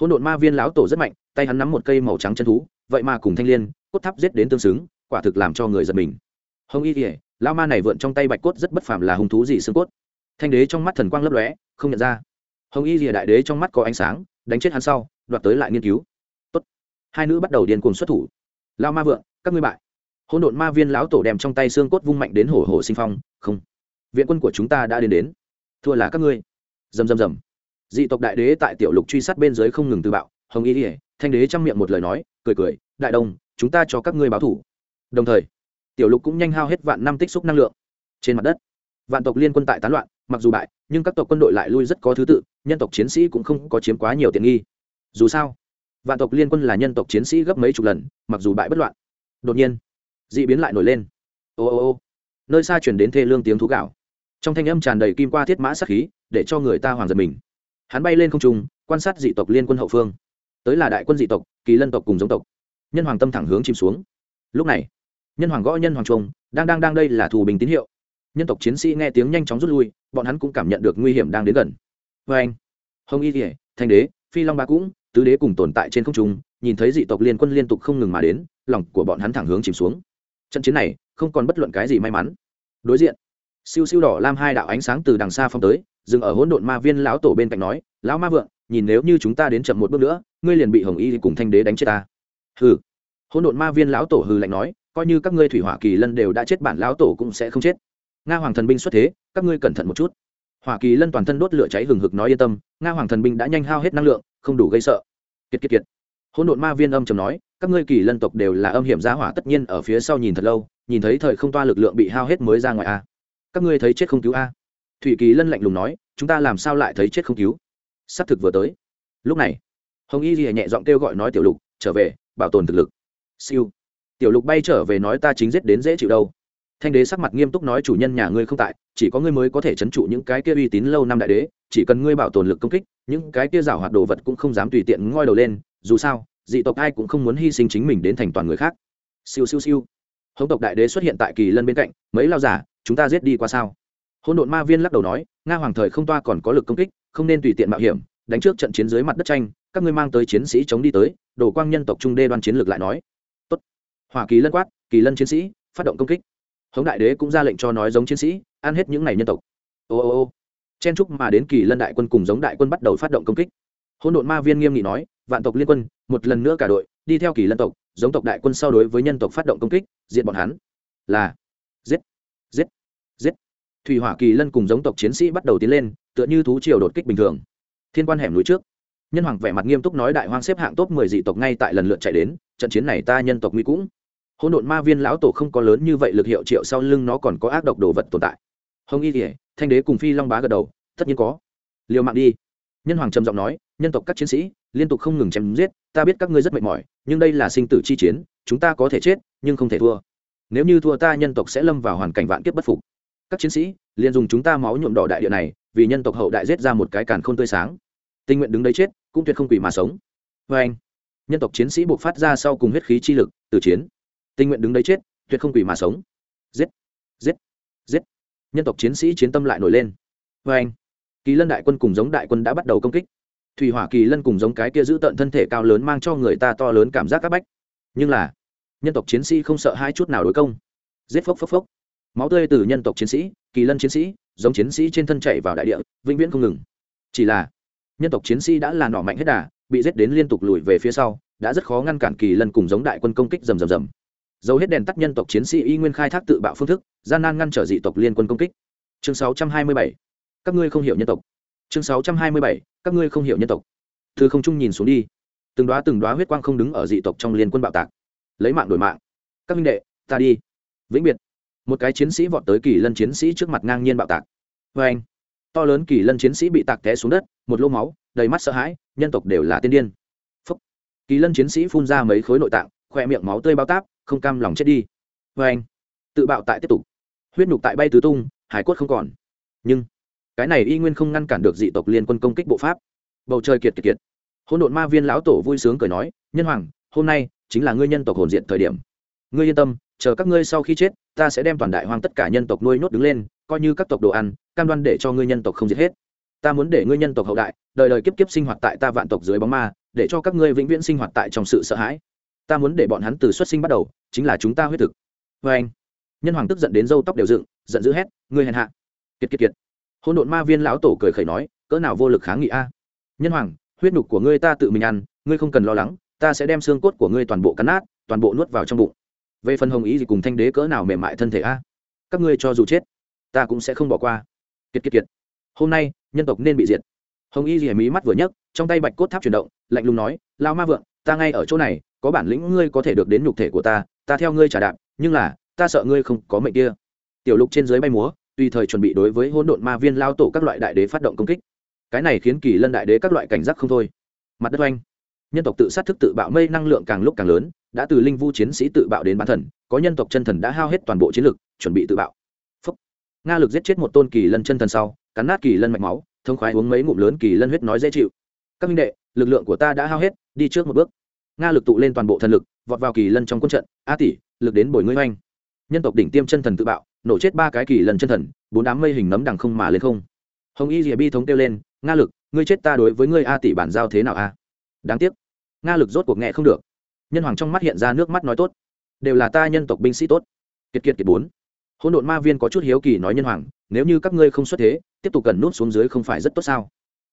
hỗn độn ma viên lão tổ rất mạnh, tay hắn nắm một cây màu trắng chân thú, vậy mà cùng thanh liên, cốt tháp giết đến tương xứng, quả thực làm cho người giật mình. Hồng y kỉa lão ma này vượn trong tay bạch cốt rất bất phàm là hung thú gì xương cốt. Thanh đế trong mắt thần quang lấp lóe, không nhận ra. Hồng y rìa đại đế trong mắt có ánh sáng, đánh chết hắn sau, đoạt tới lại nghiên cứu. Tốt. hai nữ bắt đầu điên cuồng xuất thủ. Lao ma vượng, các ngươi bại. Hỗn độn ma viên lão tổ đem trong tay xương cốt vung mạnh đến hổ hổ sinh phong, không viện quân của chúng ta đã đến đến. Thua là các ngươi. Dầm dầm dầm. dị tộc đại đế tại tiểu lục truy sát bên dưới không ngừng tự bạo, hồng y ỉa thanh đế trong miệng một lời nói, cười cười, đại đông chúng ta cho các ngươi báo thủ. Đồng thời, tiểu lục cũng nhanh hao hết vạn năm tích xúc năng lượng. Trên mặt đất, vạn tộc liên quân tại tán loạn, mặc dù bại, nhưng các tộc quân đội lại lui rất có thứ tự, nhân tộc chiến sĩ cũng không có chiếm quá nhiều tiện nghi. Dù sao, vạn tộc liên quân là nhân tộc chiến sĩ gấp mấy chục lần, mặc dù bại bất loạn. Đột nhiên d ị biến lại nổi lên. Ô ô ô, nơi xa chuyển đến thê lương tiếng thú gạo trong thanh âm tràn đầy kim qua thiết mã sắc khí, để cho người ta hoàng giật mình. Hắn bay lên không trung, quan sát dị tộc liên quân hậu phương. Tới là đại quân dị tộc, kỳ lân tộc cùng giống tộc. Nhân hoàng tâm thẳng hướng chìm xuống. Lúc này, nhân hoàng gõ nhân hoàng trung đang đang đang đây là thù bình tín hiệu. Nhân tộc chiến sĩ nghe tiếng nhanh chóng rút lui, bọn hắn cũng cảm nhận được nguy hiểm đang đến gần. Vê anh, hồng y thể thanh đế, phi long ba cũng, tứ đế cùng tồn tại trên không trung, nhìn thấy dị tộc liên quân liên tục không ngừng mà đến, lòng của bọn hắn thẳng hướng chìm xuống. Trận chiến này, không còn bất luận cái gì may mắn. Đối diện siêu siêu đỏ lam hai đạo ánh sáng từ đằng xa phong tới, dừng ở hỗn độn ma viên lão tổ bên cạnh nói, lão ma vượng, nhìn nếu như chúng ta đến chậm một bước nữa, ngươi liền bị hồng y cùng thanh đế đánh chết ta. Hừ. Hỗn độn ma viên lão tổ hừ lạnh nói, coi như các ngươi thủy hỏa kỳ lân đều đã chết bản lão tổ cũng sẽ không chết. Nga hoàng thần binh xuất thế, các ngươi cẩn thận một chút. Hỏa kỳ lân toàn thân đốt lửa cháy hừng hực nói yên tâm, nga hoàng thần binh đã nhanh hao hết năng lượng, không đủ gây sợ. Kiệt kiệt kiệt. Hỗn độn ma viên âm trầm nói, các ngươi kỳ lân tộc đều là âm hiểm giá hỏa, tất nhiên ở phía sau nhìn thật lâu, nhìn thấy thời không toa lực lượng bị hao hết mới ra ngoài a các ngươi thấy chết không cứu a? Thủy kỳ lân lạnh lùng nói, chúng ta làm sao lại thấy chết không cứu? S thực vừa tới. Lúc này, hồng y ghi nhẹ giọng kêu gọi nói tiểu lục, trở về, bảo tồn thực lực. Siêu. Tiểu lục bay trở về nói ta chính giết đến dễ chịu đâu. Thanh đế sắc mặt nghiêm túc nói chủ nhân nhà ngươi không tại, chỉ có ngươi mới có thể trấn trụ những cái kia uy tín lâu năm đại đế, chỉ cần ngươi bảo tồn lực công kích, những cái kia rảo hoạt đồ vật cũng không dám tùy tiện ngoi đầu lên, dù sao, dị tộc ai cũng không muốn hy sinh chính mình đến thành toàn người khác. Siêu siêu siêu hống tộc đại đế xuất hiện tại kỳ lân bên cạnh, mấy lao giả, chúng ta giết đi qua sao? Hôn độn ma viên lắc đầu nói, nga hoàng thời không toa còn có lực công kích, không nên tùy tiện mạo hiểm, đánh trước trận chiến dưới mặt đất tranh, các ngươi mang tới chiến sĩ chống đi tới. Đồ quang nhân tộc trung đê đoan chiến lược lại nói, tốt. Hỏa kỳ lân quát, kỳ lân chiến sĩ, phát động công kích. Hống đại đế cũng ra lệnh cho nói giống chiến sĩ, ăn hết những này nhân tộc. Ô ô ô. Chen trúc mà đến kỳ lân đại quân cùng giống đại quân bắt đầu phát động công kích. Hôn độn ma viên nghiêm nghị nói, vạn tộc liên quân, một lần nữa cả đội đi theo kỳ lân tộc, giống tộc đại quân sau đối với nhân tộc phát động công kích diện bọn hắn. Là, giết giết giết. Thủy hỏa kỳ lân cùng giống tộc chiến sĩ bắt đầu tiến lên, tựa như thú triều đột kích bình thường. Thiên quan hẻm núi trước. Nhân hoàng vẻ mặt nghiêm túc nói đại hoang xếp hạng top mười dị tộc ngay tại lần lượt chạy đến, trận chiến này ta nhân tộc nguy cũng. Hỗn độn ma viên lão tổ không có lớn như vậy lực hiệu triệu sau lưng nó còn có ác độc đồ vật tồn tại. Hồng y kỉa thanh đế cùng phi long bá gật đầu, tất nhiên có. Liều mạng đi. Nhân hoàng trầm giọng nói, nhân tộc các chiến sĩ liên tục không ngừng chém giết, ta biết các ngươi rất mệt mỏi, nhưng đây là sinh tử chi chiến, chúng ta có thể chết, nhưng không thể thua. Nếu như thua ta, nhân tộc sẽ lâm vào hoàn cảnh vạn kiếp bất phục. Các chiến sĩ, liền dùng chúng ta máu nhuộm đỏ đại địa này, vì nhân tộc hậu đại giết ra một cái càn khôn tươi sáng. Tình nguyện đứng đấy chết, cũng tuyệt không quỷ mà sống. Vê anh, nhân tộc chiến sĩ buộc phát ra sau cùng huyết khí chi lực, từ chiến. Tình nguyện đứng đấy chết, tuyệt không quỷ mà sống. Giết giết giết. Nhân tộc chiến sĩ chiến tâm lại nổi lên. Vê anh, kỳ lân đại quân cùng giống đại quân đã bắt đầu công kích thủy hỏa kỳ lân cùng giống cái kia giữ tận thân thể cao lớn mang cho người ta to lớn cảm giác c áp bách. Nhưng là, nhân tộc chiến sĩ không sợ hai chút nào đối công. Giết phốc phốc phốc. Máu tươi từ nhân tộc chiến sĩ, kỳ lân chiến sĩ, giống chiến sĩ trên thân chạy vào đại địa, vĩnh viễn không ngừng. Chỉ là, nhân tộc chiến sĩ đã là nỏ mạnh hết đà, bị giết đến liên tục lùi về phía sau, đã rất khó ngăn cản kỳ lân cùng giống đại quân công kích rầm rầm rầm. Dấu hết đèn tắt nhân tộc chiến sĩ y nguyên khai thác tự bạo phương thức, gian nan ngăn trở dị tộc liên quân công kích. Chương 627. các ngươi không hiểu nhân tộc. Chương 627 các ngươi không hiểu nhân tộc. Thư không trung nhìn xuống đi. Từng đoá từng đoá huyết quang không đứng ở dị tộc trong liên quân bạo tạc. Lấy mạng đổi mạng. Các minh đệ, ta đi. Vĩnh biệt. Một cái chiến sĩ vọt tới kỳ lân chiến sĩ trước mặt ngang nhiên bạo tạc. Vê anh, to lớn kỳ lân chiến sĩ bị tạc té xuống đất, một lô máu, đầy mắt sợ hãi, nhân tộc đều là tiên điên. Phúc. kỳ lân chiến sĩ phun ra mấy khối nội tạng, khoe miệng máu tươi bao táp, không cam lòng chết đi. Vê anh, tự bạo tại tiếp tục. Huyết nhục tại bay tứ tung, hải quất không còn. Nhưng cái này y nguyên không ngăn cản được dị tộc liên quân công kích bộ pháp. Bầu trời kiệt kiệt kiệt. Hỗn độn ma viên lão tổ vui sướng cười nói, nhân hoàng, hôm nay chính là ngươi nhân tộc hồn diện thời điểm. Ngươi yên tâm, chờ các ngươi sau khi chết, ta sẽ đem toàn đại hoang tất cả nhân tộc nuôi nhốt đứng lên, coi như các tộc đồ ăn, cam đoan để cho ngươi nhân tộc không giết hết. Ta muốn để ngươi nhân tộc hậu đại, đời đời kiếp kiếp sinh hoạt tại ta vạn tộc dưới bóng ma, để cho các ngươi vĩnh viễn sinh hoạt tại trong sự sợ hãi. Ta muốn để bọn hắn từ xuất sinh bắt đầu, chính là chúng ta huyết thực. Vê anh nhân hoàng tức giận đến râu tóc đều dựng, giận dữ hét, ngươi hèn hạ. Kiệt kiệt kiệt hôn độn ma viên lão tổ cười khẩy nói, cỡ nào vô lực kháng nghị a? Nhân hoàng, huyết nhục của ngươi ta tự mình ăn, ngươi không cần lo lắng, ta sẽ đem xương cốt của ngươi toàn bộ cắn nát, toàn bộ nuốt vào trong bụng. Về phần hồng ý gì cùng thanh đế cỡ nào mềm mại thân thể a? Các ngươi cho dù chết, ta cũng sẽ không bỏ qua. Kiệt kiệt kiệt. Hôm nay, nhân tộc nên bị diệt. Hồng y rìa mí mắt vừa nhấc, trong tay bạch cốt tháp chuyển động, lạnh lùng nói lao ma vượng, ta ngay ở chỗ này, có bản lĩnh ngươi có thể được đến nhục thể của ta ta theo ngươi trả đạp, nhưng là, ta sợ ngươi không có mệnh kia. Tiểu lục trên dưới bay múa tùy thời chuẩn bị đối với hỗn độn ma viên lao tổ các loại đại đế phát động công kích. Cái này khiến kỳ lân đại đế các loại cảnh giác không thôi. Mặt đất oanh. Nhân tộc tự sát thức tự bạo mây năng lượng càng lúc càng lớn, đã từ linh vu chiến sĩ tự bạo đến bán thần, có nhân tộc chân thần đã hao hết toàn bộ chiến lực, chuẩn bị tự bạo. Phúc. nga lực giết chết một tôn kỳ lân chân thần sau, cắn nát kỳ lân mạch máu, thông khoái uống mấy ngụm lớn kỳ lân huyết nói dễ chịu. Các minh đệ, lực lượng của ta đã hao hết, đi trước một bước. Nga lực tụ lên toàn bộ thần lực, vọt vào kỳ lân trong quân trận. A tỷ, lực đến bồi ngươi oanh nhân tộc đỉnh tiêm chân thần tự bạo, nổ chết ba cái kỳ lần chân thần, bốn đám mây hình nấm đằng không mà lên không. Hồng y rìa bi thống kêu lên, nga lực, ngươi chết ta đối với ngươi a tỷ bản giao thế nào a? Đáng tiếc. Nga lực rốt cuộc nghe không được. Nhân hoàng trong mắt hiện ra nước mắt nói tốt. Đều là ta nhân tộc binh sĩ tốt. Kiệt kiệt kiệt bốn. Hỗn độn ma viên có chút hiếu kỳ nói nhân hoàng, nếu như các ngươi không xuất thế, tiếp tục cần nút xuống dưới không phải rất tốt sao?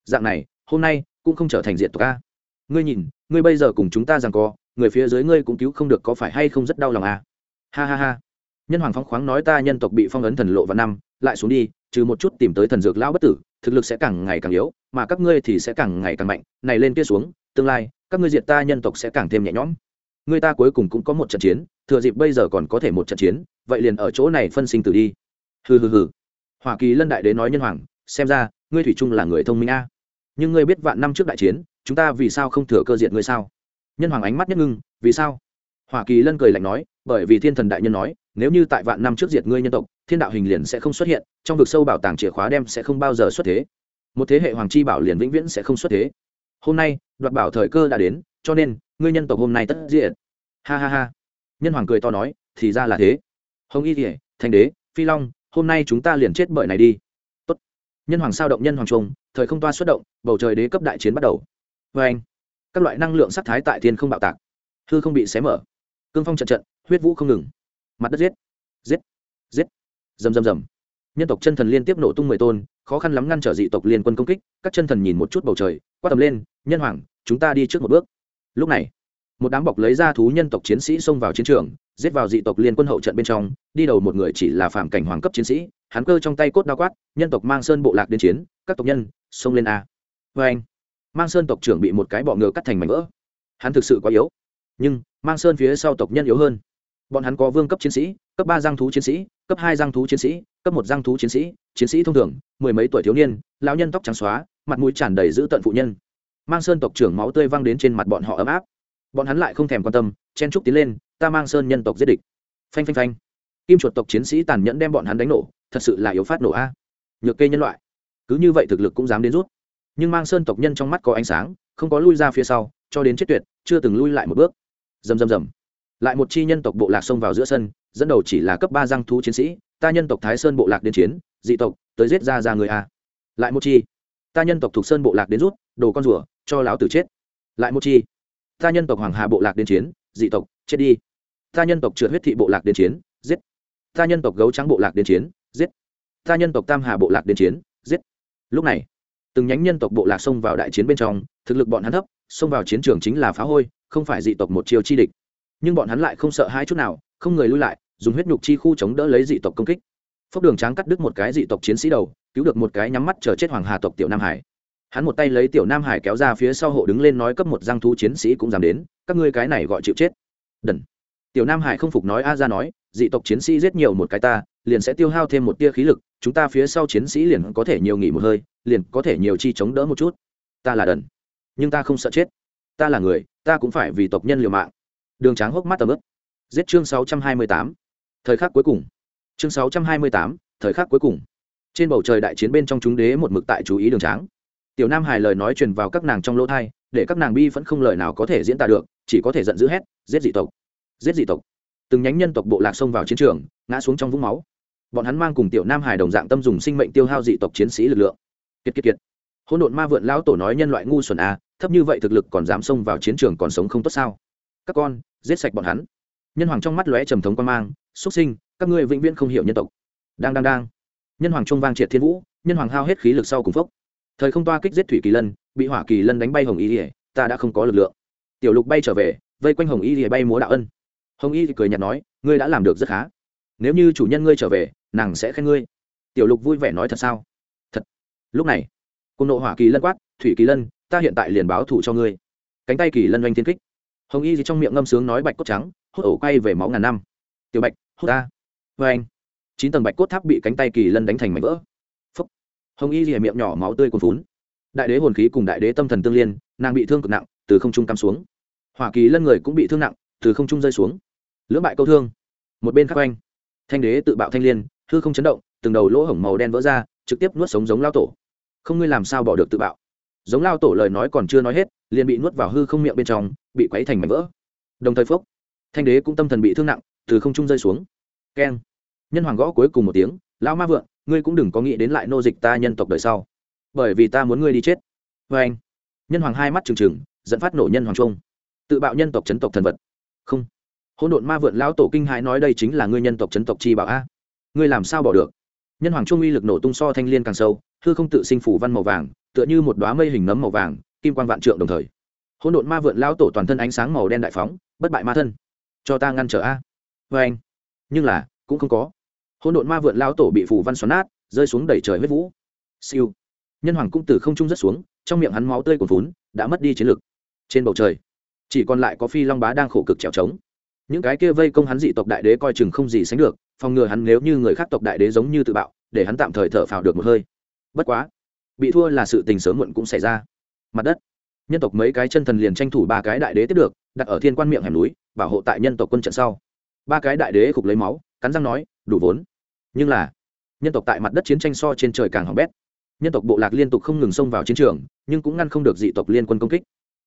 Dạng này, hôm nay cũng không trở thành diện tộc a. Ngươi nhìn, ngươi bây giờ cùng chúng ta rằng co, người phía dưới ngươi cũng cứu không được có phải hay không rất đau lòng a? Ha ha ha nhân hoàng phóng khoáng nói ta nhân tộc bị phong ấn thần lộ vào năm, lại xuống đi, trừ một chút tìm tới thần dược lão bất tử, thực lực sẽ càng ngày càng yếu, mà các ngươi thì sẽ càng ngày càng mạnh, này lên kia xuống, tương lai, các ngươi diệt ta nhân tộc sẽ càng thêm nhẹ nhõm. Người ta cuối cùng cũng có một trận chiến, thừa dịp bây giờ còn có thể một trận chiến, vậy liền ở chỗ này phân sinh tử đi. Hừ hừ hừ. Hoa kỳ lân đại đế nói nhân hoàng, xem ra, ngươi thủy trung là người thông minh a. Nhưng ngươi biết vạn năm trước đại chiến, chúng ta vì sao không thừa cơ diệt ngươi sao? Nhân hoàng ánh mắt nhất ngưng, vì sao? Hoa kỳ lân cười lạnh nói, bởi vì thiên thần đại nhân nói nếu như tại vạn năm trước diệt ngươi nhân tộc, thiên đạo hình liền sẽ không xuất hiện, trong vực sâu bảo tàng chìa khóa đem sẽ không bao giờ xuất thế. Một thế hệ hoàng chi bảo liền vĩnh viễn sẽ không xuất thế. Hôm nay, đoạt bảo thời cơ đã đến, cho nên, ngươi nhân tộc hôm nay tất diệt. ha ha ha. Nhân hoàng cười to nói, thì ra là thế. Hồng y kỉa thành đế, phi long, hôm nay chúng ta liền chết bởi này đi. Tốt. nhân hoàng sao động nhân hoàng trung thời không toa xuất động, bầu trời đế cấp đại chiến bắt đầu. Vê anh, các loại năng lượng sắc thái tại thiên không bạo tạc. Hư không bị xé mở. Cương phong trận trận, huyết vũ không ngừng mặt đất giết giết giết. Rầm rầm rầm. Nhân tộc chân thần liên tiếp nổ tung mười tôn, khó khăn lắm ngăn trở dị tộc liên quân công kích, các chân thần nhìn một chút bầu trời, quát tầm lên, nhân hoàng, chúng ta đi trước một bước. Lúc này, một đám bọc lấy ra thú nhân tộc chiến sĩ xông vào chiến trường, giết vào dị tộc liên quân hậu trận bên trong, đi đầu một người chỉ là phạm cảnh hoàng cấp chiến sĩ, hắn cơ trong tay cốt đao quát, nhân tộc mang sơn bộ lạc đến chiến, các tộc nhân, xông lên a. Vê anh, mang sơn tộc trưởng bị một cái bọ ngựa cắt thành mảnh vỡ. Hắn thực sự quá yếu, nhưng mang sơn phía sau tộc nhân yếu hơn bọn hắn có vương cấp chiến sĩ, cấp ba giang thú chiến sĩ, cấp hai giang thú chiến sĩ, cấp một giang thú chiến sĩ chiến sĩ thông thường, mười mấy tuổi thiếu niên, lão nhân tóc trắng xóa, mặt mũi tràn đầy dữ tận phụ nhân. Mang sơn tộc trưởng máu tươi văng đến trên mặt bọn họ ấm áp. Bọn hắn lại không thèm quan tâm, chen trúc tiến lên, ta mang sơn nhân tộc giết địch. Phanh phanh phanh. Kim chuột tộc chiến sĩ tàn nhẫn đem bọn hắn đánh nổ, thật sự là yếu phát nổ a. Nhược kê nhân loại. Cứ như vậy thực lực cũng dám đến rút. Nhưng mang sơn tộc nhân trong mắt có ánh sáng, không có lui ra phía sau, cho đến chết tuyệt, chưa từng lui lại một bước. Rầm rầm rầm lại một chi nhân tộc bộ lạc xông vào giữa sân, dẫn đầu chỉ là cấp ba giang thú chiến sĩ, ta nhân tộc thái sơn bộ lạc đến chiến, dị tộc, tới giết ra ra người a. Lại một chi, ta nhân tộc thuộc sơn bộ lạc đến rút, đồ con rùa, cho láo tử chết. Lại một chi, ta nhân tộc hoàng hà bộ lạc đến chiến, dị tộc, chết đi. Ta nhân tộc trượt huyết thị bộ lạc đến chiến, giết. Ta nhân tộc gấu trắng bộ lạc đến chiến, giết. Ta nhân tộc tam hà bộ lạc đến chiến, giết. Lúc này, từng nhánh nhân tộc bộ lạc xông vào đại chiến bên trong, thực lực bọn hắn thấp, xông vào chiến trường chính là phá hôi, không phải dị tộc một chiều chi địch nhưng bọn hắn lại không sợ hai chút nào, không người lui lại, dùng huyết nhục chi khu chống đỡ lấy dị tộc công kích. Phốc đường tráng cắt đứt một cái dị tộc chiến sĩ đầu, cứu được một cái nhắm mắt chờ chết hoàng hà tộc tiểu nam hải. Hắn một tay lấy tiểu nam hải kéo ra phía sau hộ đứng lên nói cấp một giang thú chiến sĩ cũng dám đến, các ngươi cái này gọi chịu chết. Đần. Tiểu nam hải không phục nói a ra nói, dị tộc chiến sĩ giết nhiều một cái ta, liền sẽ tiêu hao thêm một tia khí lực, chúng ta phía sau chiến sĩ liền có thể nhiều nghỉ một hơi, liền có thể nhiều chi chống đỡ một chút. Ta là đần. Nhưng ta không sợ chết. Ta là người, ta cũng phải vì tộc nhân liều mạng đường tráng hốc mắt tầm ướp giết chương sáu trăm hai mươi tám. Thời khắc cuối cùng. Chương sáu trăm hai mươi tám, thời khắc cuối cùng. Trên bầu trời đại chiến bên trong chúng đế một mực tại chú ý đường tráng. Tiểu nam hài lời nói truyền vào các nàng trong lỗ thai để các nàng bi vẫn không lời nào có thể diễn tả được, chỉ có thể giận dữ hét, giết dị tộc! Giết dị tộc! Từng nhánh nhân tộc bộ lạc xông vào chiến trường, ngã xuống trong vũng máu. Bọn hắn mang cùng tiểu nam hài đồng dạng tâm dùng sinh mệnh tiêu hao dị tộc chiến sĩ lực lượng. Kiệt kiệt kiệt. Hôn độn ma vượn lão tổ nói nhân loại ngu xuẩn à thấp như vậy thực lực còn dám xông vào chiến trường còn sống không tốt sao? Các con, giết sạch bọn hắn. Nhân hoàng trong mắt lóe trầm thống quan mang xuất sinh, các ngươi vĩnh viễn không hiểu nhân tộc. Đang đang đang. Nhân hoàng trung vang triệt thiên vũ, nhân hoàng hao hết khí lực sau cùng phốc. Thời không toa kích giết thủy kỳ lân, bị hỏa kỳ lân đánh bay hồng y ỉa ta đã không có lực lượng. Tiểu lục bay trở về, vây quanh hồng y ỉa bay múa đạo ân. Hồng y thì cười nhạt nói, ngươi đã làm được rất khá. Nếu như chủ nhân ngươi trở về, nàng sẽ khen ngươi. Tiểu lục vui vẻ nói thật sao? Thật. Lúc này cùng nộ hỏa kỳ lân quát, thủy kỳ lân, ta hiện tại liền báo thủ cho ngươi. Cánh tay kỳ lân oanh thiên kích hồng y gì trong miệng ngâm sướng nói bạch cốt trắng hốt ổ quay về máu ngàn năm. Tiểu bạch hốt ta. Vê anh. Chín tầng bạch cốt tháp bị cánh tay kỳ lân đánh thành mảnh vỡ. Phúc. Hồng y rìa miệng nhỏ máu tươi cuồn phún đại đế hồn khí cùng đại đế tâm thần tương liên, nàng bị thương cực nặng, từ không trung cắm xuống. Hỏa kỳ lân người cũng bị thương nặng, từ không trung rơi xuống. Lưỡng bại câu thương. Một bên khắc anh, thanh đế tự bạo thanh liên, hư không chấn động, từng đầu lỗ hổng màu đen vỡ ra, trực tiếp nuốt sống giống lao tổ. Không ngươi làm sao bỏ được tự bạo? Giống lao tổ lời nói còn chưa nói hết, liền bị nuốt vào hư không miệng bên trong bị quấy thành mảnh vỡ. Đồng thời phúc thanh đế cũng tâm thần bị thương nặng, từ không trung rơi xuống. Keng. Nhân hoàng gõ cuối cùng một tiếng, lão ma vượng, ngươi cũng đừng có nghĩ đến lại nô dịch ta nhân tộc đời sau. Bởi vì ta muốn ngươi đi chết. Vê anh, nhân hoàng hai mắt trừng trừng, dẫn phát nổ nhân hoàng trung tự bạo nhân tộc chấn tộc thần vật. Không. Hỗn độn ma vượn lão tổ kinh hãi nói đây chính là ngươi nhân tộc chấn tộc chi bảo a. Ngươi làm sao bỏ được? Nhân hoàng trung uy lực nổ tung so thanh liên càng sâu, hư không tự sinh phủ văn màu vàng, tựa như một đoá mây hình nấm màu vàng, kim quan vạn trượng đồng thời hỗn độn ma vượn lao tổ toàn thân ánh sáng màu đen đại phóng, bất bại ma thân. Cho ta ngăn trở a. Vê anh. Nhưng là, cũng không có. Hỗn độn ma vượn lao tổ bị phủ văn xoắn nát, rơi xuống đẩy trời huyết vũ. Siêu. Nhân hoàng cung tử không trung rất xuống, trong miệng hắn máu tươi cuồn vốn đã mất đi chiến lực. Trên bầu trời, chỉ còn lại có phi long bá đang khổ cực trèo trống. Những cái kia vây công hắn dị tộc đại đế coi chừng không gì sánh được, phòng ngừa hắn nếu như người khác tộc đại đế giống như tự bạo, để hắn tạm thời thở phào được một hơi. Bất quá, bị thua là sự tình sớm muộn cũng xảy ra. Mặt đất nhân tộc mấy cái chân thần liền tranh thủ ba cái đại đế tiếp được, đặt ở thiên quan miệng hẻm núi, bảo hộ tại nhân tộc quân trận sau. Ba cái đại đế khục lấy máu, cắn răng nói, đủ vốn. Nhưng là, nhân tộc tại mặt đất chiến tranh so trên trời càng hỏng bét. Nhân tộc bộ lạc liên tục không ngừng xông vào chiến trường, nhưng cũng ngăn không được dị tộc liên quân công kích.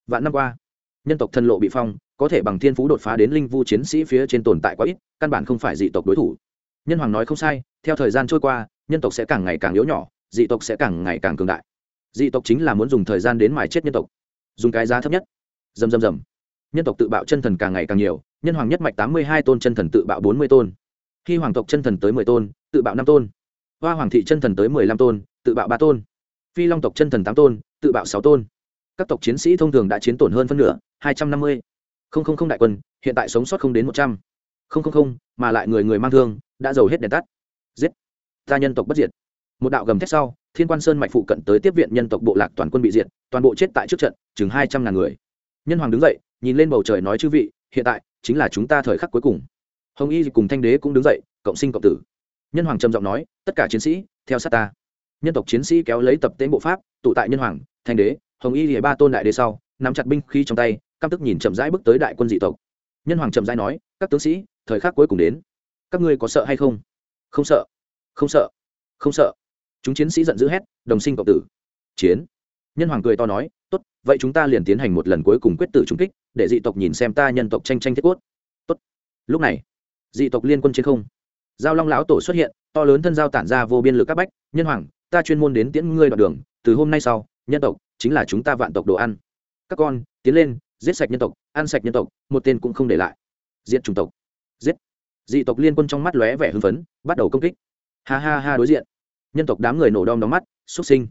Vạn năm qua, nhân tộc thân lộ bị phong, có thể bằng thiên phú đột phá đến linh vu chiến sĩ phía trên tồn tại quá ít, căn bản không phải dị tộc đối thủ. Nhân hoàng nói không sai, theo thời gian trôi qua, nhân tộc sẽ càng ngày càng yếu nhỏ, dị tộc sẽ càng ngày càng cường đại. Dị tộc chính là muốn dùng thời gian đến mài chết nhân tộc dùng cái giá thấp nhất. Dầm dầm dầm. Nhân tộc tự bạo chân thần càng ngày càng nhiều, nhân hoàng nhất mạch tám mươi hai tôn chân thần tự bạo bốn mươi tôn. Khi hoàng tộc chân thần tới mười tôn, tự bạo năm tôn. Hoa hoàng thị chân thần tới mười lăm tôn, tự bạo ba tôn. Phi long tộc chân thần tám tôn, tự bạo sáu tôn. Các tộc chiến sĩ thông thường đã chiến tổn hơn phân nửa, hai trăm năm mươi. Không không không đại quân, hiện tại sống sót không đến một trăm. Không không không, mà lại người người mang thương, đã giàu hết đèn tắt. Giết. Ta nhân tộc bất diệt. Một đạo gầm thét sau thiên quan sơn mạch phụ cận tới tiếp viện nhân tộc bộ lạc toàn quân bị diệt, toàn bộ chết tại trước trận, chừng hai trăm ngàn người. Nhân hoàng đứng dậy, nhìn lên bầu trời nói chư vị, hiện tại, chính là chúng ta thời khắc cuối cùng. Hồng y cùng thanh đế cũng đứng dậy, cộng sinh cộng tử. Nhân hoàng trầm giọng nói, tất cả chiến sĩ, theo sát ta. Nhân tộc chiến sĩ kéo lấy tập tên bộ pháp, tụ tại nhân hoàng, thanh đế, hồng y thì ba tôn đại đế sau, nắm chặt binh khi trong tay, căm tức nhìn chậm rãi bước tới đại quân dị tộc. Nhân hoàng chậm rãi nói, các tướng sĩ, thời khắc cuối cùng đến. Các ngươi có sợ hay không? Không sợ. Không sợ. Không sợ chúng chiến sĩ giận dữ hét, đồng sinh cộng tử! Chiến. Nhân hoàng cười to nói, tốt, vậy chúng ta liền tiến hành một lần cuối cùng quyết tử trung kích, để dị tộc nhìn xem ta nhân tộc tranh tranh thiết cốt. Tốt. Lúc này, dị tộc liên quân trên không. Giao long lão tổ xuất hiện, to lớn thân giao tản ra vô biên lực các bách, nhân hoàng, ta chuyên môn đến tiễn ngươi đoạn đường, từ hôm nay sau, nhân tộc chính là chúng ta vạn tộc đồ ăn. Các con, tiến lên, giết sạch nhân tộc, ăn sạch nhân tộc, một tên cũng không để lại. Diện chủng tộc. Giết. Dị tộc liên quân trong mắt lóe vẻ hưng phấn, bắt đầu công kích. Ha ha ha đối diện nhân tộc đám người nổ đom đóm mắt xuất sinh.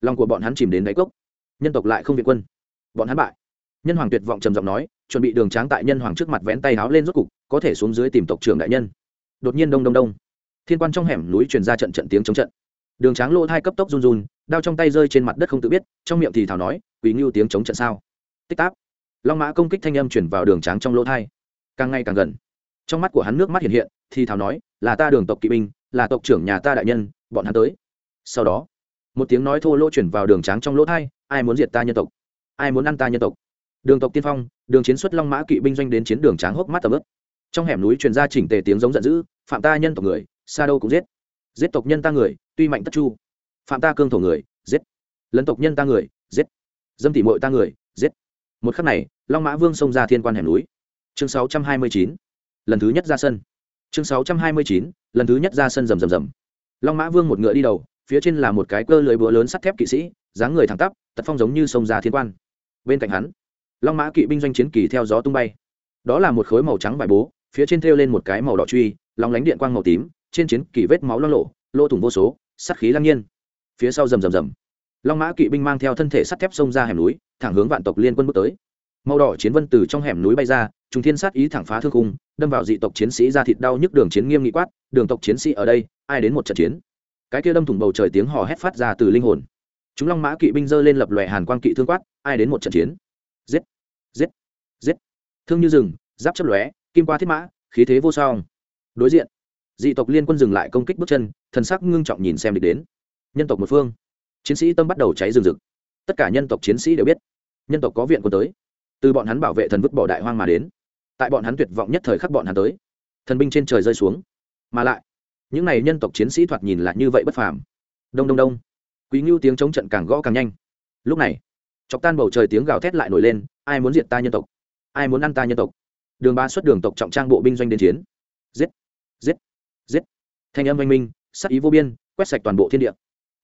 Lòng của bọn hắn chìm đến đáy cốc. Nhân tộc lại không viện quân. Bọn hắn bại. Nhân hoàng tuyệt vọng trầm giọng nói, chuẩn bị đường tráng tại nhân hoàng trước mặt vén tay háo lên rốt cục, có thể xuống dưới tìm tộc trưởng đại nhân. Đột nhiên đông đông đông. Thiên quan trong hẻm núi truyền ra trận trận tiếng chống trận. Đường tráng lỗ thai cấp tốc run run, đao trong tay rơi trên mặt đất không tự biết, trong miệng thì thảo nói quý ngưu tiếng chống trận sao? Tích táp. Long mã công kích thanh âm chuyển vào đường tráng trong lỗ thai. Càng ngày càng gần. Trong mắt của hắn nước mắt hiện hiện, thì thảo nói, là ta đường tộc kỵ binh, là tộc trưởng nhà ta đại nhân bọn hắn tới. Sau đó, một tiếng nói thô lỗ chuyển vào đường tráng trong lỗ thai, ai muốn diệt ta nhân tộc? Ai muốn ăn ta nhân tộc? Đường tộc tiên phong, đường chiến xuất long mã kỵ binh doanh đến chiến đường tráng hốc mắt tầm ướp trong hẻm núi truyền ra chỉnh tề tiếng giống giận dữ, phạm ta nhân tộc người xa đâu cũng giết. Giết tộc nhân ta người, tuy mạnh tất chu. Phạm ta cương thổ người, giết. Lấn tộc nhân ta người, giết. Dâm tỉ mội ta người, giết. Một khắc này, long mã vương xông ra thiên quan hẻm núi. Chương sáu trăm hai mươi chín, lần thứ nhất ra sân. Chương sáu trăm hai mươi chín, lần thứ nhất ra sân rầm rầm rầm long mã vương một ngựa đi đầu, phía trên là một cái cơ lưới búa lớn sắt thép kỵ sĩ, dáng người thẳng tắp, tật phong giống như sông già thiên quan. Bên cạnh hắn, long mã kỵ binh doanh chiến kỳ theo gió tung bay. Đó là một khối màu trắng vải bố, phía trên thêu lên một cái màu đỏ truy lóng lánh điện quang màu tím, trên chiến kỳ vết máu lo lộ lô thủng vô số sắt khí lăng nhiên. Phía sau rầm rầm rầm. Long mã kỵ binh mang theo thân thể sắt thép sông ra hẻm núi, thẳng hướng vạn tộc liên quân bước tới. Màu đỏ chiến vân từ trong hẻm núi bay ra, trùng thiên sát ý thẳng phá thương khung đâm vào dị tộc chiến sĩ ra thịt đau nhức đường chiến nghiêm nghị quát, đường tộc chiến sĩ ở đây, ai đến một trận chiến? Cái kia đâm thủng bầu trời tiếng hò hét phát ra từ linh hồn. Chúng long mã kỵ binh dơ lên lập lòe hàn quang kỵ thương quát, ai đến một trận chiến? Giết! Giết! Giết! Thương như rừng giáp chấp lóe, kim qua thiết mã, khí thế vô song. Đối diện, dị tộc liên quân dừng lại công kích bước chân, thần sắc ngưng trọng nhìn xem địch đến. Nhân tộc một phương. Chiến sĩ tâm bắt đầu cháy rừng rực. Tất cả nhân tộc chiến sĩ đều biết, nhân tộc có viện quân tới. Từ bọn hắn bảo vệ thần vứt bỏ đại hoang mà đến tại bọn hắn tuyệt vọng nhất thời khắc bọn hắn tới. Thần binh trên trời rơi xuống. Mà lại, những n à y nhân tộc chiến sĩ thoạt nhìn lại như vậy bất phàm. Đông đông đông. Quý ngưu tiếng chống trận càng gõ càng nhanh. Lúc này, chọc tan bầu trời tiếng gào thét lại nổi lên, ai muốn diệt ta nhân tộc? Ai muốn ăn ta nhân tộc? Đường ba xuất đường tộc trọng trang bộ binh doanh đến chiến. Giết! Giết! Giết! Thanh âm oanh minh sắc ý vô biên, quét sạch toàn bộ thiên địa.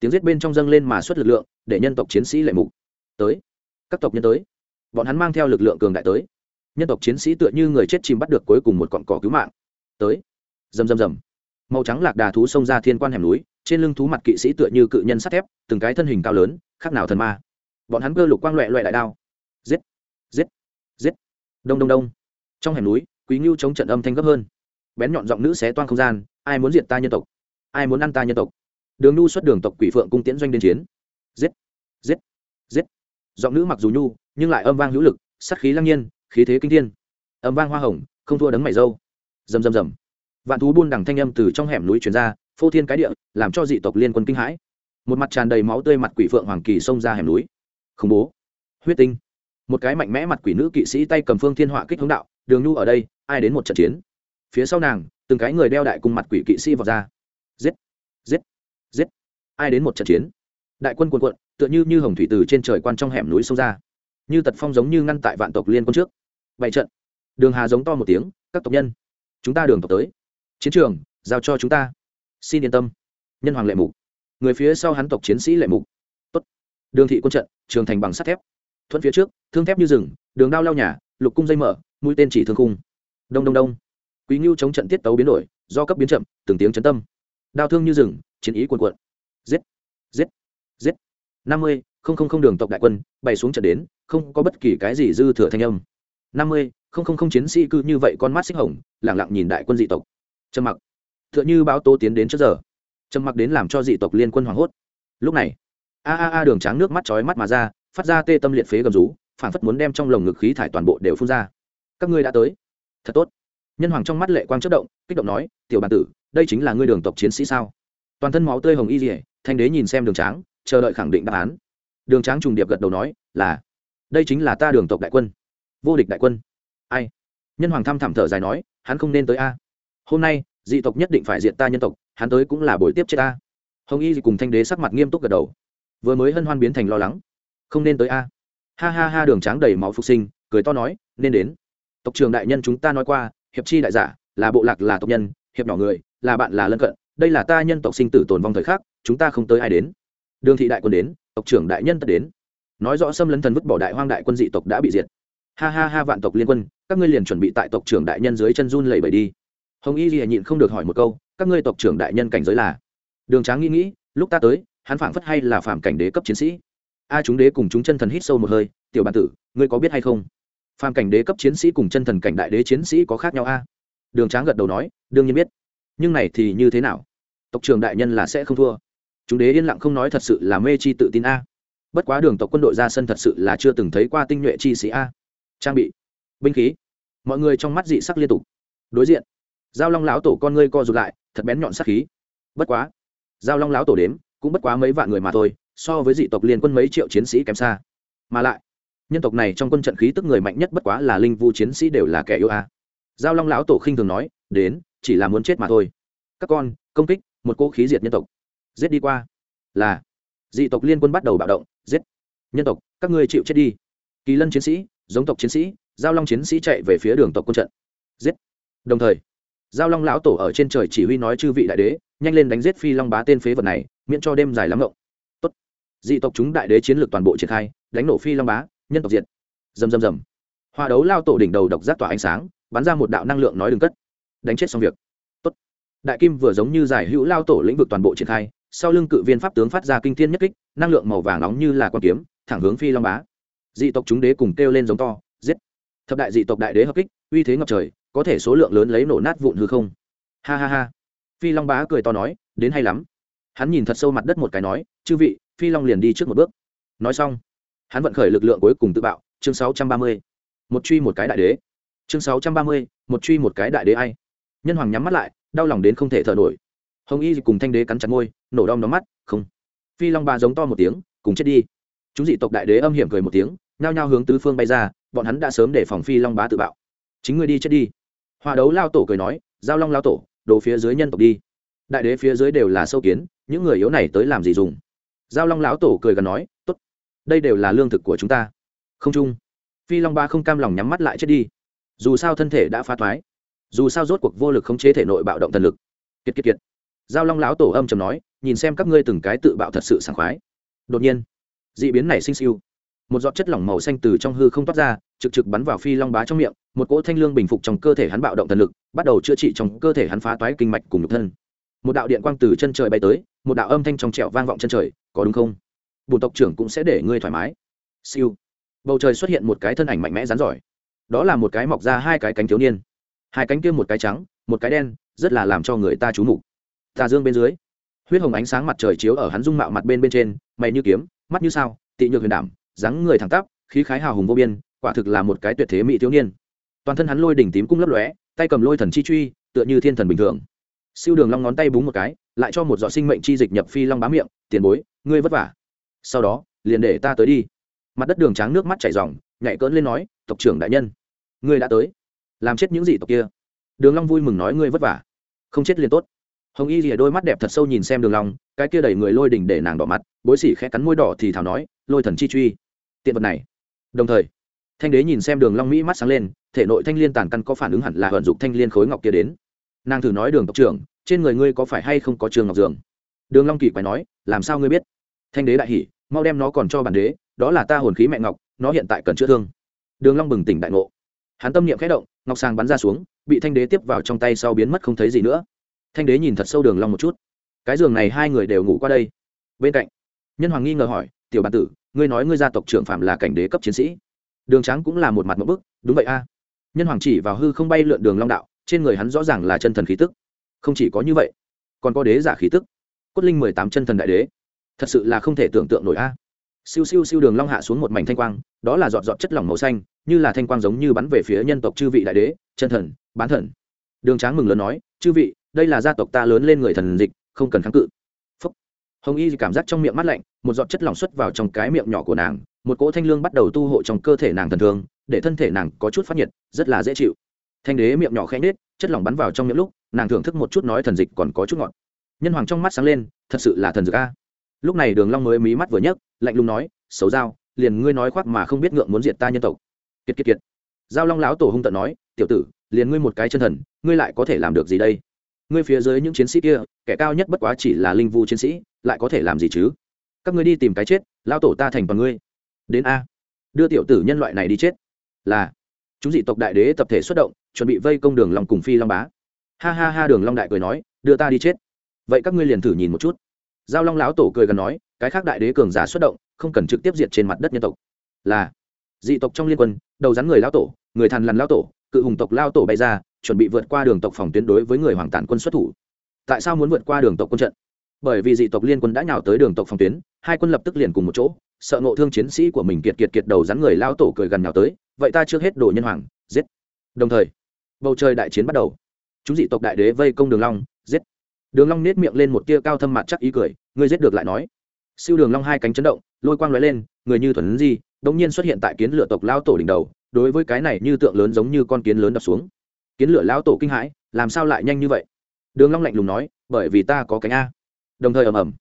Tiếng giết bên trong dâng lên mà xuất lực lượng, để nhân tộc chiến sĩ lệ mục. Tới! Các tộc nhân tới! Bọn hắn mang theo lực lượng cường đại tới nhân tộc chiến sĩ tựa như người chết chìm bắt được cuối cùng một cọn cỏ cứu mạng. Tới. Rầm rầm rầm. Màu trắng lạc đà thú xông ra thiên quan hẻm núi, trên lưng thú mặt kỵ sĩ tựa như cự nhân sắt thép, từng cái thân hình cao lớn, khác nào thần ma. Bọn hắn cơ lục quang loẹ loẹ đại đao. Giết. Giết. Giết. Đông đông đông. Trong hẻm núi, quý ngưu chống trận âm thanh gấp hơn. Bén nhọn giọng nữ xé toan không gian, ai muốn diệt ta nhân tộc? Ai muốn ăn ta nhân tộc? Đường nhu xuất đường tộc quỷ phượng cung tiễn doanh đến chiến. Giết. Giết. Giết. Giọng nữ mặc dù nhu, nhưng lại âm vang hữu lực sắc khí lăng nhiên khí thế kinh thiên. Âm vang hoa hồng, không thua đấng mày dâu. Rầm rầm rầm. Vạn thú buôn đằng thanh âm từ trong hẻm núi truyền ra, phô thiên cái địa, làm cho dị tộc liên quân kinh hãi. Một mặt tràn đầy máu tươi mặt quỷ phượng hoàng kỳ xông ra hẻm núi. Khủng bố. Huyết tinh. Một cái mạnh mẽ mặt quỷ nữ kỵ sĩ tay cầm phương thiên họa kích hướng đạo, đường nhu ở đây, ai đến một trận chiến? Phía sau nàng, từng cái người đeo đại cung mặt quỷ kỵ sĩ vào ra. Giết. Giết. Giết. Ai đến một trận chiến? Đại quân quần quận tựa như như hồng thủy từ trên trời quan trong hẻm núi xông ra như tật phong giống như ngăn tại vạn tộc liên quân trước. Bảy trận. Đường hà giống to một tiếng, các tộc nhân, chúng ta đường tộc tới. Chiến trường, giao cho chúng ta. Xin yên tâm. Nhân hoàng lệ mục. Người phía sau hắn tộc chiến sĩ lệ mục. Tốt. đường thị quân trận, trường thành bằng sắt thép. Thuận phía trước, thương thép như rừng, đường đao lao nhà, lục cung dây mở, mũi tên chỉ thương khung. Đông đông đông. Quý ngưu chống trận tiết tấu biến đổi, do cấp biến chậm, từng tiếng chấn tâm. Đao thương như rừng, chiến ý cuồn cuộn. Giết giết giết. Năm mươi, không không không đường tộc đại quân bày xuống trận đến không có bất kỳ cái gì dư thừa thanh âm. Năm mươi, không không không chiến sĩ cứ như vậy con mắt xích hồng lẳng lặng nhìn đại quân dị tộc. Trầm mặc. T h ư ợ n h ư báo tố tiến đến trước giờ. Trầm mặc đến làm cho dị tộc liên quân hoảng hốt. Lúc này, a a a đường tráng nước mắt chói mắt mà ra, phát ra tê tâm liệt phế gầm rú, phản phất muốn đem trong lồng ngực khí thải toàn bộ đều phun ra. Các ngươi đã tới. Thật tốt. Nhân hoàng trong mắt lệ quang chất động, kích động nói, tiểu bản tử, đây chính là ngươi đường tộc chiến sĩ sao? Toàn thân máu tươi hồng y dỉa thanh đế nhìn xem đường tráng, chờ đợi khẳng định đáp án. Đường tráng trùng điệp gật đầu nói, là đây chính là ta đường tộc đại quân. Vô địch đại quân. Ai? Nhân hoàng thăm thẳm thở dài nói, hắn không nên tới a. Hôm nay, dị tộc nhất định phải diện ta nhân tộc, hắn tới cũng là buổi tiếp chết ta hồng y cùng thanh đế sắc mặt nghiêm túc gật đầu. Vừa mới hân hoan biến thành lo lắng. Không nên tới a. Ha ha ha, đường tráng đầy máu phục sinh, cười to nói, nên đến. Tộc trường đại nhân chúng ta nói qua, hiệp chi đại giả, là bộ lạc, là tộc nhân, hiệp nhỏ người, là bạn, là lân cận, đây là ta nhân tộc sinh tử tồn vong thời khắc, chúng ta không tới ai đến. Đường thị đại quân đến, tộc trưởng đại nhân tất đến nói rõ xâm lấn thần vứt bỏ đại hoang đại quân dị tộc đã bị diệt. Ha ha ha, vạn tộc liên quân, các ngươi liền chuẩn bị tại tộc trưởng đại nhân dưới chân run lẩy bẩy đi. Hồng y lìa nhịn không được hỏi một câu, các ngươi tộc trưởng đại nhân cảnh giới là? Đường tráng nghĩ nghĩ, lúc ta tới, hắn phảng phất hay là phàm cảnh đế cấp chiến sĩ. A, chúng đế cùng chúng chân thần hít sâu một hơi, tiểu bản tử, ngươi có biết hay không? Phàm cảnh đế cấp chiến sĩ cùng chân thần cảnh đại đế chiến sĩ có khác nhau a? Đường tráng gật đầu nói, đương nhiên biết. Nhưng này thì như thế nào? Tộc trưởng đại nhân là sẽ không thua. Chúng đế yên lặng không nói thật sự là mê chi tự tin a bất quá đường tộc quân đội ra sân thật sự là chưa từng thấy qua tinh nhuệ chi sĩ a. Trang bị, binh khí, mọi người trong mắt dị sắc liên tục. Đối diện, giao long lão tổ con ngươi co rụt lại, thật bén nhọn sắc khí. Bất quá, giao long lão tổ đếm, cũng bất quá mấy vạn người mà thôi, so với dị tộc liên quân mấy triệu chiến sĩ kém xa. Mà lại, nhân tộc này trong quân trận khí tức người mạnh nhất bất quá là linh vu chiến sĩ đều là kẻ yêu a. Giao long lão tổ khinh thường nói, đến, chỉ là muốn chết mà thôi. Các con, công kích, một cỗ khí diệt nhân tộc. Giết đi qua. Là, dị tộc liên quân bắt đầu bạo động giết. Nhân tộc, các ngươi chịu chết đi. Kỳ lân chiến sĩ, giống tộc chiến sĩ, giao long chiến sĩ chạy về phía đường tộc quân trận. Giết. Đồng thời, giao long lão tổ ở trên trời chỉ huy nói chư vị đại đế, nhanh lên đánh giết phi long bá tên phế vật này, miễn cho đêm dài lắm ngộng. Tốt. Dị tộc chúng đại đế chiến lược toàn bộ triển khai, đánh nổ phi long bá, nhân tộc diệt. Dầm dầm dầm hòa đấu lao tổ đỉnh đầu độc giác tỏa ánh sáng, bắn ra một đạo năng lượng nói đừng cất. Đánh chết xong việc. Tốt. Đại kim vừa giống như giải hữu lao tổ lĩnh vực toàn bộ triển khai sau lưng cự viên pháp tướng phát ra kinh thiên nhất kích, năng lượng màu vàng nóng như là con kiếm, thẳng hướng phi long bá. Dị tộc chúng đế cùng kêu lên giống to, giết. Thập đại dị tộc đại đế hợp kích, uy thế ngập trời, có thể số lượng lớn lấy nổ nát vụn hư không. Ha ha ha. Phi long bá cười to nói, đến hay lắm. Hắn nhìn thật sâu mặt đất một cái nói, chư vị, phi long liền đi trước một bước. Nói xong, hắn vận khởi lực lượng cuối cùng tự bạo, chương sáu trăm ba mươi. Một truy một cái đại đế. Chương sáu trăm ba mươi, một truy một cái đại đế ai? Nhân hoàng nhắm mắt lại, đau lòng đến không thể thở nổi hồng y cùng thanh đế cắn chặt môi, nổ đom đóm mắt, không. Phi long ba giống to một tiếng, cùng chết đi. Chúng dị tộc đại đế âm hiểm cười một tiếng, nhao nhao hướng tứ phương bay ra, bọn hắn đã sớm để phòng phi long bá tự bạo. Chính ngươi đi chết đi. Hòa đấu lao tổ cười nói, giao long lao tổ, đồ phía dưới nhân tộc đi. Đại đế phía dưới đều là sâu kiến, những người yếu này tới làm gì dùng? Giao long lão tổ cười gần nói, tốt, đây đều là lương thực của chúng ta. Không chung, phi long ba không cam lòng nhắm mắt lại chết đi. Dù sao thân thể đã phá thoái, dù sao rốt cuộc vô lực khống chế thể nội bạo động thần lực. Kiệt kiệt kiệt giao long lão tổ âm chầm nói, nhìn xem các ngươi từng cái tự bạo thật sự sảng khoái. Đột nhiên d ị biến này sinh siêu. Một giọt chất lỏng màu xanh từ trong hư không toát ra, trực trực bắn vào phi long bá trong miệng, một cỗ thanh lương bình phục trong cơ thể hắn bạo động thần lực, bắt đầu chữa trị trong cơ thể hắn phá toái kinh mạch cùng nhục thân. Một đạo điện quang từ chân trời bay tới, một đạo âm thanh trong trẹo vang vọng chân trời, có đúng không? Bùn tộc trưởng cũng sẽ để ngươi thoải mái. Siêu. Bầu trời xuất hiện một cái thân ảnh mạnh mẽ rắn giỏi. Đó là một cái mọc ra hai cái cánh thiếu niên. Hai cánh kia một cái trắng, một cái đen, rất là làm cho người ta trú mục tà dương bên dưới. Huyết hồng ánh sáng mặt trời chiếu ở hắn dung mạo mặt bên bên trên, mày như kiếm, mắt như sao, tị nhược huyền đảm, dáng người thẳng tắp, khí khái hào hùng vô biên, quả thực là một cái tuyệt thế mỹ thiếu niên. Toàn thân hắn lôi đỉnh tím cung lấp lóe, tay cầm lôi thần chi truy, tựa như thiên thần bình thường. Siêu đường long ngón tay búng một cái, lại cho một giọt sinh mệnh chi dịch nhập phi long bá miệng, tiền bối, ngươi vất vả. Sau đó, liền để ta tới đi. Mặt đất đường tráng nước mắt chảy ròng, nhảy cỡn lên nói, tộc trưởng đại nhân, ngươi đã tới. Làm chết những gì tộc kia. Đường long vui mừng nói, ngươi vất vả. Không chết liền tốt hồng y rìa đôi mắt đẹp thật sâu nhìn xem đường long, cái kia đẩy người lôi đỉnh để nàng đỏ mặt, bối xỉ khẽ cắn môi đỏ thì thảo nói, lôi thần chi truy. Tiện vật này. Đồng thời, thanh đế nhìn xem đường long mỹ mắt sáng lên, thể nội thanh liên tàn căn có phản ứng hẳn là vận dụng thanh liên khối ngọc kia đến. Nàng thử nói đường tộc trưởng, trên người ngươi có phải hay không có trường ngọc dường? Đường long kỳ quái nói, làm sao ngươi biết? Thanh đế đại hỉ, mau đem nó còn cho bản đế, đó là ta hồn khí mẹ ngọc, nó hiện tại cần chữa thương. Đường long bừng tỉnh đại ngộ. Hắn tâm niệm khẽ động, ngọc sàng bắn ra xuống, bị thanh đế tiếp vào trong tay sau biến mất không thấy gì nữa thanh đế nhìn thật sâu đường long một chút. Cái giường này hai người đều ngủ qua đây. Bên cạnh, nhân hoàng nghi ngờ hỏi, tiểu bản tử, ngươi nói ngươi gia tộc trưởng phạm là cảnh đế cấp chiến sĩ. Đường tráng cũng là một mặt một bức, đúng vậy a. Nhân hoàng chỉ vào hư không bay lượn đường long đạo, trên người hắn rõ ràng là chân thần khí tức. Không chỉ có như vậy, còn có đế giả khí tức. Cốt linh mười tám chân thần đại đế. Thật sự là không thể tưởng tượng nổi a. Siêu siêu siêu đường long hạ xuống một mảnh thanh quang, đó là giọt giọt chất lỏng màu xanh, như là thanh quang giống như bắn về phía nhân tộc chư vị đại đế, chân thần, bán thần. Đường tráng mừng lớn nói, chư vị đây là gia tộc ta lớn lên người thần dịch, không cần kháng cự. Phúc. hồng y cảm giác trong miệng mát lạnh, một giọt chất lỏng xuất vào trong cái miệng nhỏ của nàng, một cỗ thanh lương bắt đầu tu hộ trong cơ thể nàng thần thường, để thân thể nàng có chút phát nhiệt, rất là dễ chịu. Thanh đế miệng nhỏ khẽ nết chất lỏng bắn vào trong miệng lúc, nàng thưởng thức một chút nói thần dịch còn có chút ngọt. Nhân hoàng trong mắt sáng lên, thật sự là thần dược a. Lúc này đường long mới mí mắt vừa nhấc, lạnh lùng nói, xấu dao, liền ngươi nói khoác mà không biết ngượng muốn diệt ta nhân tộc. Kiệt kiệt kiệt. Giao long lão tổ hung tận nói, tiểu tử, liền ngươi một cái chân thần, ngươi lại có thể làm được gì đây? Ngươi phía dưới những chiến sĩ kia, kẻ cao nhất bất quá chỉ là linh vu chiến sĩ, lại có thể làm gì chứ? Các ngươi đi tìm cái chết, lão tổ ta thành toàn ngươi. Đến a. Đưa tiểu tử nhân loại này đi chết. Là. Chúng dị tộc đại đế tập thể xuất động, chuẩn bị vây công đường long cùng phi long bá. Ha ha ha, đường long đại cười nói, đưa ta đi chết. Vậy các ngươi liền thử nhìn một chút. Giao long lão tổ cười gần nói, cái khác đại đế cường giả xuất động, không cần trực tiếp diệt trên mặt đất nhân tộc. Là. Dị tộc trong liên quân, đầu rắn người lão tổ, người thằn lằn lão tổ, cự hùng tộc lao tổ bay ra chuẩn bị vượt qua đường tộc phòng tuyến đối với người hoàng tản quân xuất thủ. Tại sao muốn vượt qua đường tộc quân trận? Bởi vì dị tộc liên quân đã nhào tới đường tộc phòng tuyến, hai quân lập tức liền cùng một chỗ, sợ ngộ thương chiến sĩ của mình kiệt kiệt kiệt đầu rắn người lao tổ cười gần nhào tới, vậy ta trước hết đổ nhân hoàng, giết. Đồng thời, bầu trời đại chiến bắt đầu. Chúng dị tộc đại đế vây công đường long, giết. Đường long nét miệng lên một tia cao thâm mặt chắc ý cười, ngươi giết được lại nói. Siêu đường long hai cánh chấn động, lôi quang lóe lên, người như thuần di đống nhiên xuất hiện tại kiến lửa tộc lao tổ đỉnh đầu, đối với cái này như tượng lớn giống như con kiến lớn đập xuống kiến lửa lao tổ kinh hãi, làm sao lại nhanh như vậy? Đường long lạnh lùng nói, bởi vì ta có cánh a. Đồng thời ầm ầm,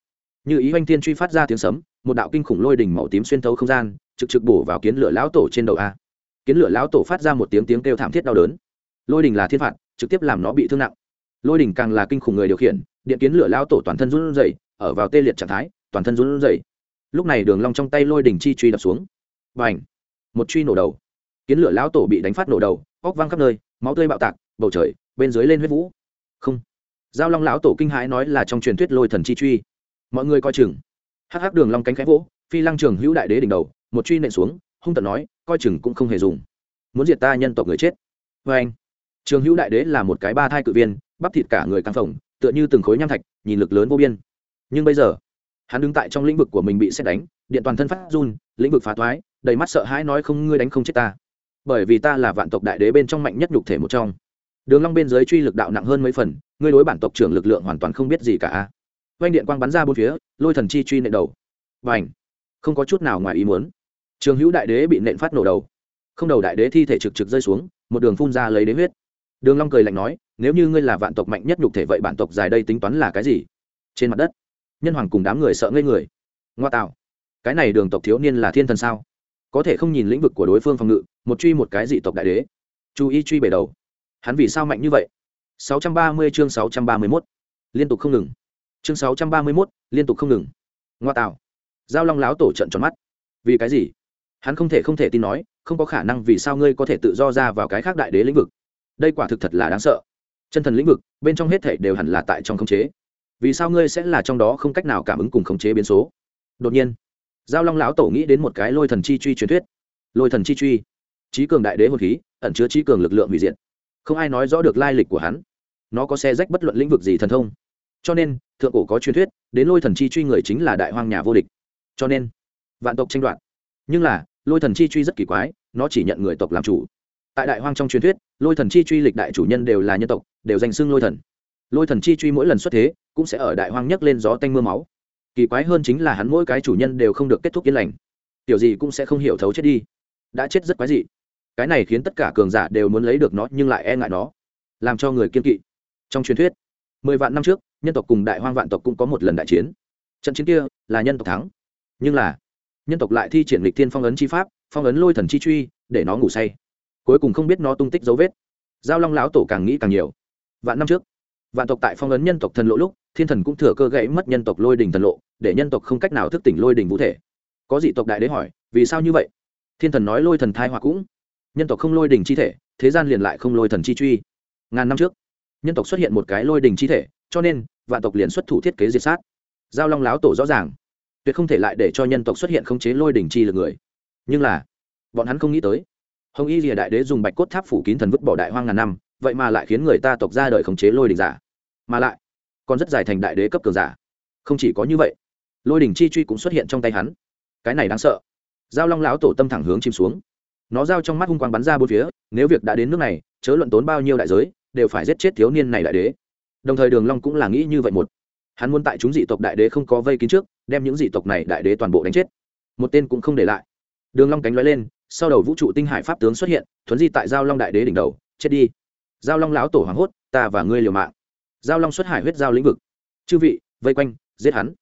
như ý oanh thiên truy phát ra tiếng sấm, một đạo kinh khủng lôi đỉnh màu tím xuyên thấu không gian, trực trực bổ vào kiến lửa lão tổ trên đầu a. Kiến lửa lão tổ phát ra một tiếng tiếng kêu thảm thiết đau đớn. Lôi đỉnh là thiên phạt, trực tiếp làm nó bị thương nặng. Lôi đỉnh càng là kinh khủng người điều khiển, điện kiến lửa lão tổ toàn thân run rẩy, ở vào tê liệt trạng thái, toàn thân run rẩy. Lúc này đường long trong tay lôi đỉnh chi truy đập xuống. Bành! Một truy nổ đầu. Kiến lửa lão tổ bị đánh phát nổ đầu, óc văng khắp nơi máu tươi bạo tạc, bầu trời, bên dưới lên huyết vũ. Không. Giao long lão tổ kinh hãi nói là trong truyền thuyết lôi thần chi truy. Mọi người coi chừng. Hắc hắc đường long cánh khẽ vỗ, phi lăng trường hữu đại đế đỉnh đầu, một truy nện xuống, hung tận nói, coi chừng cũng không hề dùng. Muốn diệt ta nhân tộc người chết. Vê anh, trường hữu đại đế là một cái ba thai cự viên, bắp thịt cả người căng phồng, tựa như từng khối nham thạch, nhìn lực lớn vô biên. Nhưng bây giờ, hắn đứng tại trong lĩnh vực của mình bị xét đánh, điện toàn thân phát run, lĩnh vực phá thoái, đầy mắt sợ hãi nói không, ngươi đánh không chết ta bởi vì ta là vạn tộc đại đế bên trong mạnh nhất nhục thể một trong. Đường long bên dưới truy lực đạo nặng hơn mấy phần, ngươi đối bản tộc trưởng lực lượng hoàn toàn không biết gì cả oanh điện quang bắn ra bốn phía, lôi thần chi truy nện đầu. Vành không có chút nào ngoài ý muốn. Trường hữu đại đế bị nện phát nổ đầu. Không đầu đại đế thi thể trực trực rơi xuống, một đường phun ra lấy đế huyết. Đường long cười lạnh nói, nếu như ngươi là vạn tộc mạnh nhất nhục thể vậy bản tộc dài đây tính toán là cái gì? Trên mặt đất, nhân hoàng cùng đám người sợ ngây người. Ngoa tạo! Cái này đường tộc thiếu niên là thiên thần sao? Có thể không nhìn lĩnh vực của đối phương phòng ngự một truy một cái dị tộc đại đế. Chú ý truy bể đầu. Hắn vì sao mạnh như vậy? 630 chương 631. liên tục không ngừng. Chương 631, liên tục không ngừng. Ngoa tạo. Giao long láo tổ trận tròn mắt. Vì cái gì? Hắn không thể không thể tin nói không có khả năng vì sao ngươi có thể tự do ra vào cái khác đại đế lĩnh vực. Đây quả thực thật là đáng sợ. Chân thần lĩnh vực bên trong hết thể đều hẳn là tại trong khống chế. Vì sao ngươi sẽ là trong đó không cách nào cảm ứng cùng khống chế biến số? Đột nhiên giao long lão tổ nghĩ đến một cái lôi thần chi truy truyền thuyết. Lôi thần chi truy trí cường đại đế hồn khí, ẩn chứa trí cường lực lượng hủy diệt. Không ai nói rõ được lai lịch của hắn. Nó có xe rách bất luận lĩnh vực gì thần thông. Cho nên, thượng cổ có truyền thuyết, đến lôi thần chi truy người chính là đại hoang nhà vô địch. Cho nên, vạn tộc tranh đoạt. Nhưng là, lôi thần chi truy rất kỳ quái, nó chỉ nhận người tộc làm chủ. Tại đại hoang trong truyền thuyết, lôi thần chi truy lịch đại chủ nhân đều là nhân tộc, đều danh xưng lôi thần. Lôi thần chi truy mỗi lần xuất thế, cũng sẽ ở đại hoang nhấc lên gió tanh m ư a máu. Kỳ quái hơn chính là hắn mỗi cái chủ nhân đều không được kết thúc yên lành. Tiểu gì cũng sẽ không hiểu thấu chết đi. Đã chết rất quái dị cái này khiến tất cả cường giả đều muốn lấy được nó nhưng lại e ngại nó, làm cho người kiên kỵ. Trong truyền thuyết, mười vạn năm trước, nhân tộc cùng đại hoang vạn tộc cũng có một lần đại chiến. Trận chiến kia là nhân tộc thắng, nhưng là nhân tộc lại thi triển lịch thiên phong ấn chi pháp, phong ấn lôi thần chi truy, để nó ngủ say. Cuối cùng không biết nó tung tích dấu vết. Giao long lão tổ càng nghĩ càng nhiều. Vạn năm trước, vạn tộc tại phong ấn nhân tộc thần lộ lúc, thiên thần cũng thừa cơ gãy mất nhân tộc lôi đình thần lộ, để nhân tộc không cách nào thức tỉnh lôi đình vũ thể. Có dị tộc đại đế hỏi, vì sao như vậy? Thiên thần nói, lôi thần thai hoặc cũng nhân tộc không lôi đình chi thể, thế gian liền lại không lôi thần chi truy. Ngàn năm trước, nhân tộc xuất hiện một cái lôi đình chi thể, cho nên, vạn tộc liền xuất thủ thiết kế diệt sát. Giao long láo tổ rõ ràng, tuyệt không thể lại để cho nhân tộc xuất hiện khống chế lôi đình chi lực người. Nhưng là, bọn hắn không nghĩ tới, hồng y rìa đại đế dùng bạch cốt tháp phủ kín thần vứt bỏ đại hoang ngàn năm, vậy mà lại khiến người ta tộc ra đời khống chế lôi đình giả. Mà lại, còn rất dài thành đại đế cấp cường giả. Không chỉ có như vậy, lôi đình chi truy cũng xuất hiện trong tay hắn. Cái này đáng sợ. Giao long lão tổ tâm thẳng hướng chìm xuống nó giao trong mắt hung quang bắn ra bốn phía, nếu việc đã đến nước này, chớ luận tốn bao nhiêu đại giới, đều phải giết chết thiếu niên này đại đế. Đồng thời đường long cũng là nghĩ như vậy một. Hắn muốn tại chúng dị tộc đại đế không có vây kín trước, đem những dị tộc này đại đế toàn bộ đánh chết. Một tên cũng không để lại. Đường long cánh lóe lên, sau đầu vũ trụ tinh hải pháp tướng xuất hiện, thuấn di tại giao long đại đế đỉnh đầu, chết đi. Giao long lão tổ hoảng hốt, ta và ngươi liều mạng. Giao long xuất hải huyết giao lĩnh vực. Chư vị, vây quanh, giết hắn.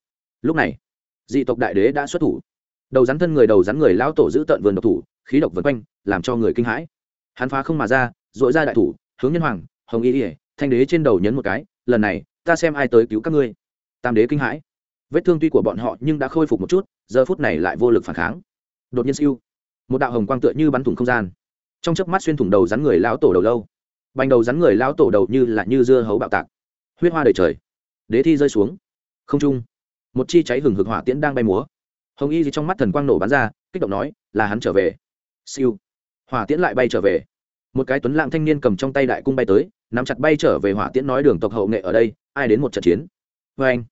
Lúc này, dị tộc đại đế đã xuất thủ. Đầu rắn thân người, đầu rắn người, lão tổ giữ tận vườn độc thủ khí độc vân quanh, làm cho người kinh hãi. Hắn phá không mà ra, dội ra đại thủ, hướng nhân hoàng, hồng y ỉa thanh đế trên đầu nhấn một cái, lần này, ta xem ai tới cứu các ngươi. Tam đế kinh hãi. Vết thương tuy của bọn họ nhưng đã khôi phục một chút, giờ phút này lại vô lực phản kháng. Đột nhiên siêu, một đạo hồng quang tựa như bắn thủng không gian. Trong chớp mắt xuyên thủng đầu rắn người lão tổ đầu lâu. Bành đầu rắn người lão tổ đầu như là như dưa hấu bạo tạc. Huyết hoa đầy trời. Đế thi rơi xuống. Không trung, một chi cháy hừng hực hỏa tiễn đang bay múa. Hồng y gì trong mắt thần quang nổ bắn ra, kích động nói, là hắn trở về siêu. Hỏa tiễn lại bay trở về. Một cái tuấn lãng thanh niên cầm trong tay đại cung bay tới, nắm chặt bay trở về hỏa tiễn nói đường tộc hậu nghệ ở đây, ai đến một trận chiến? Vê anh,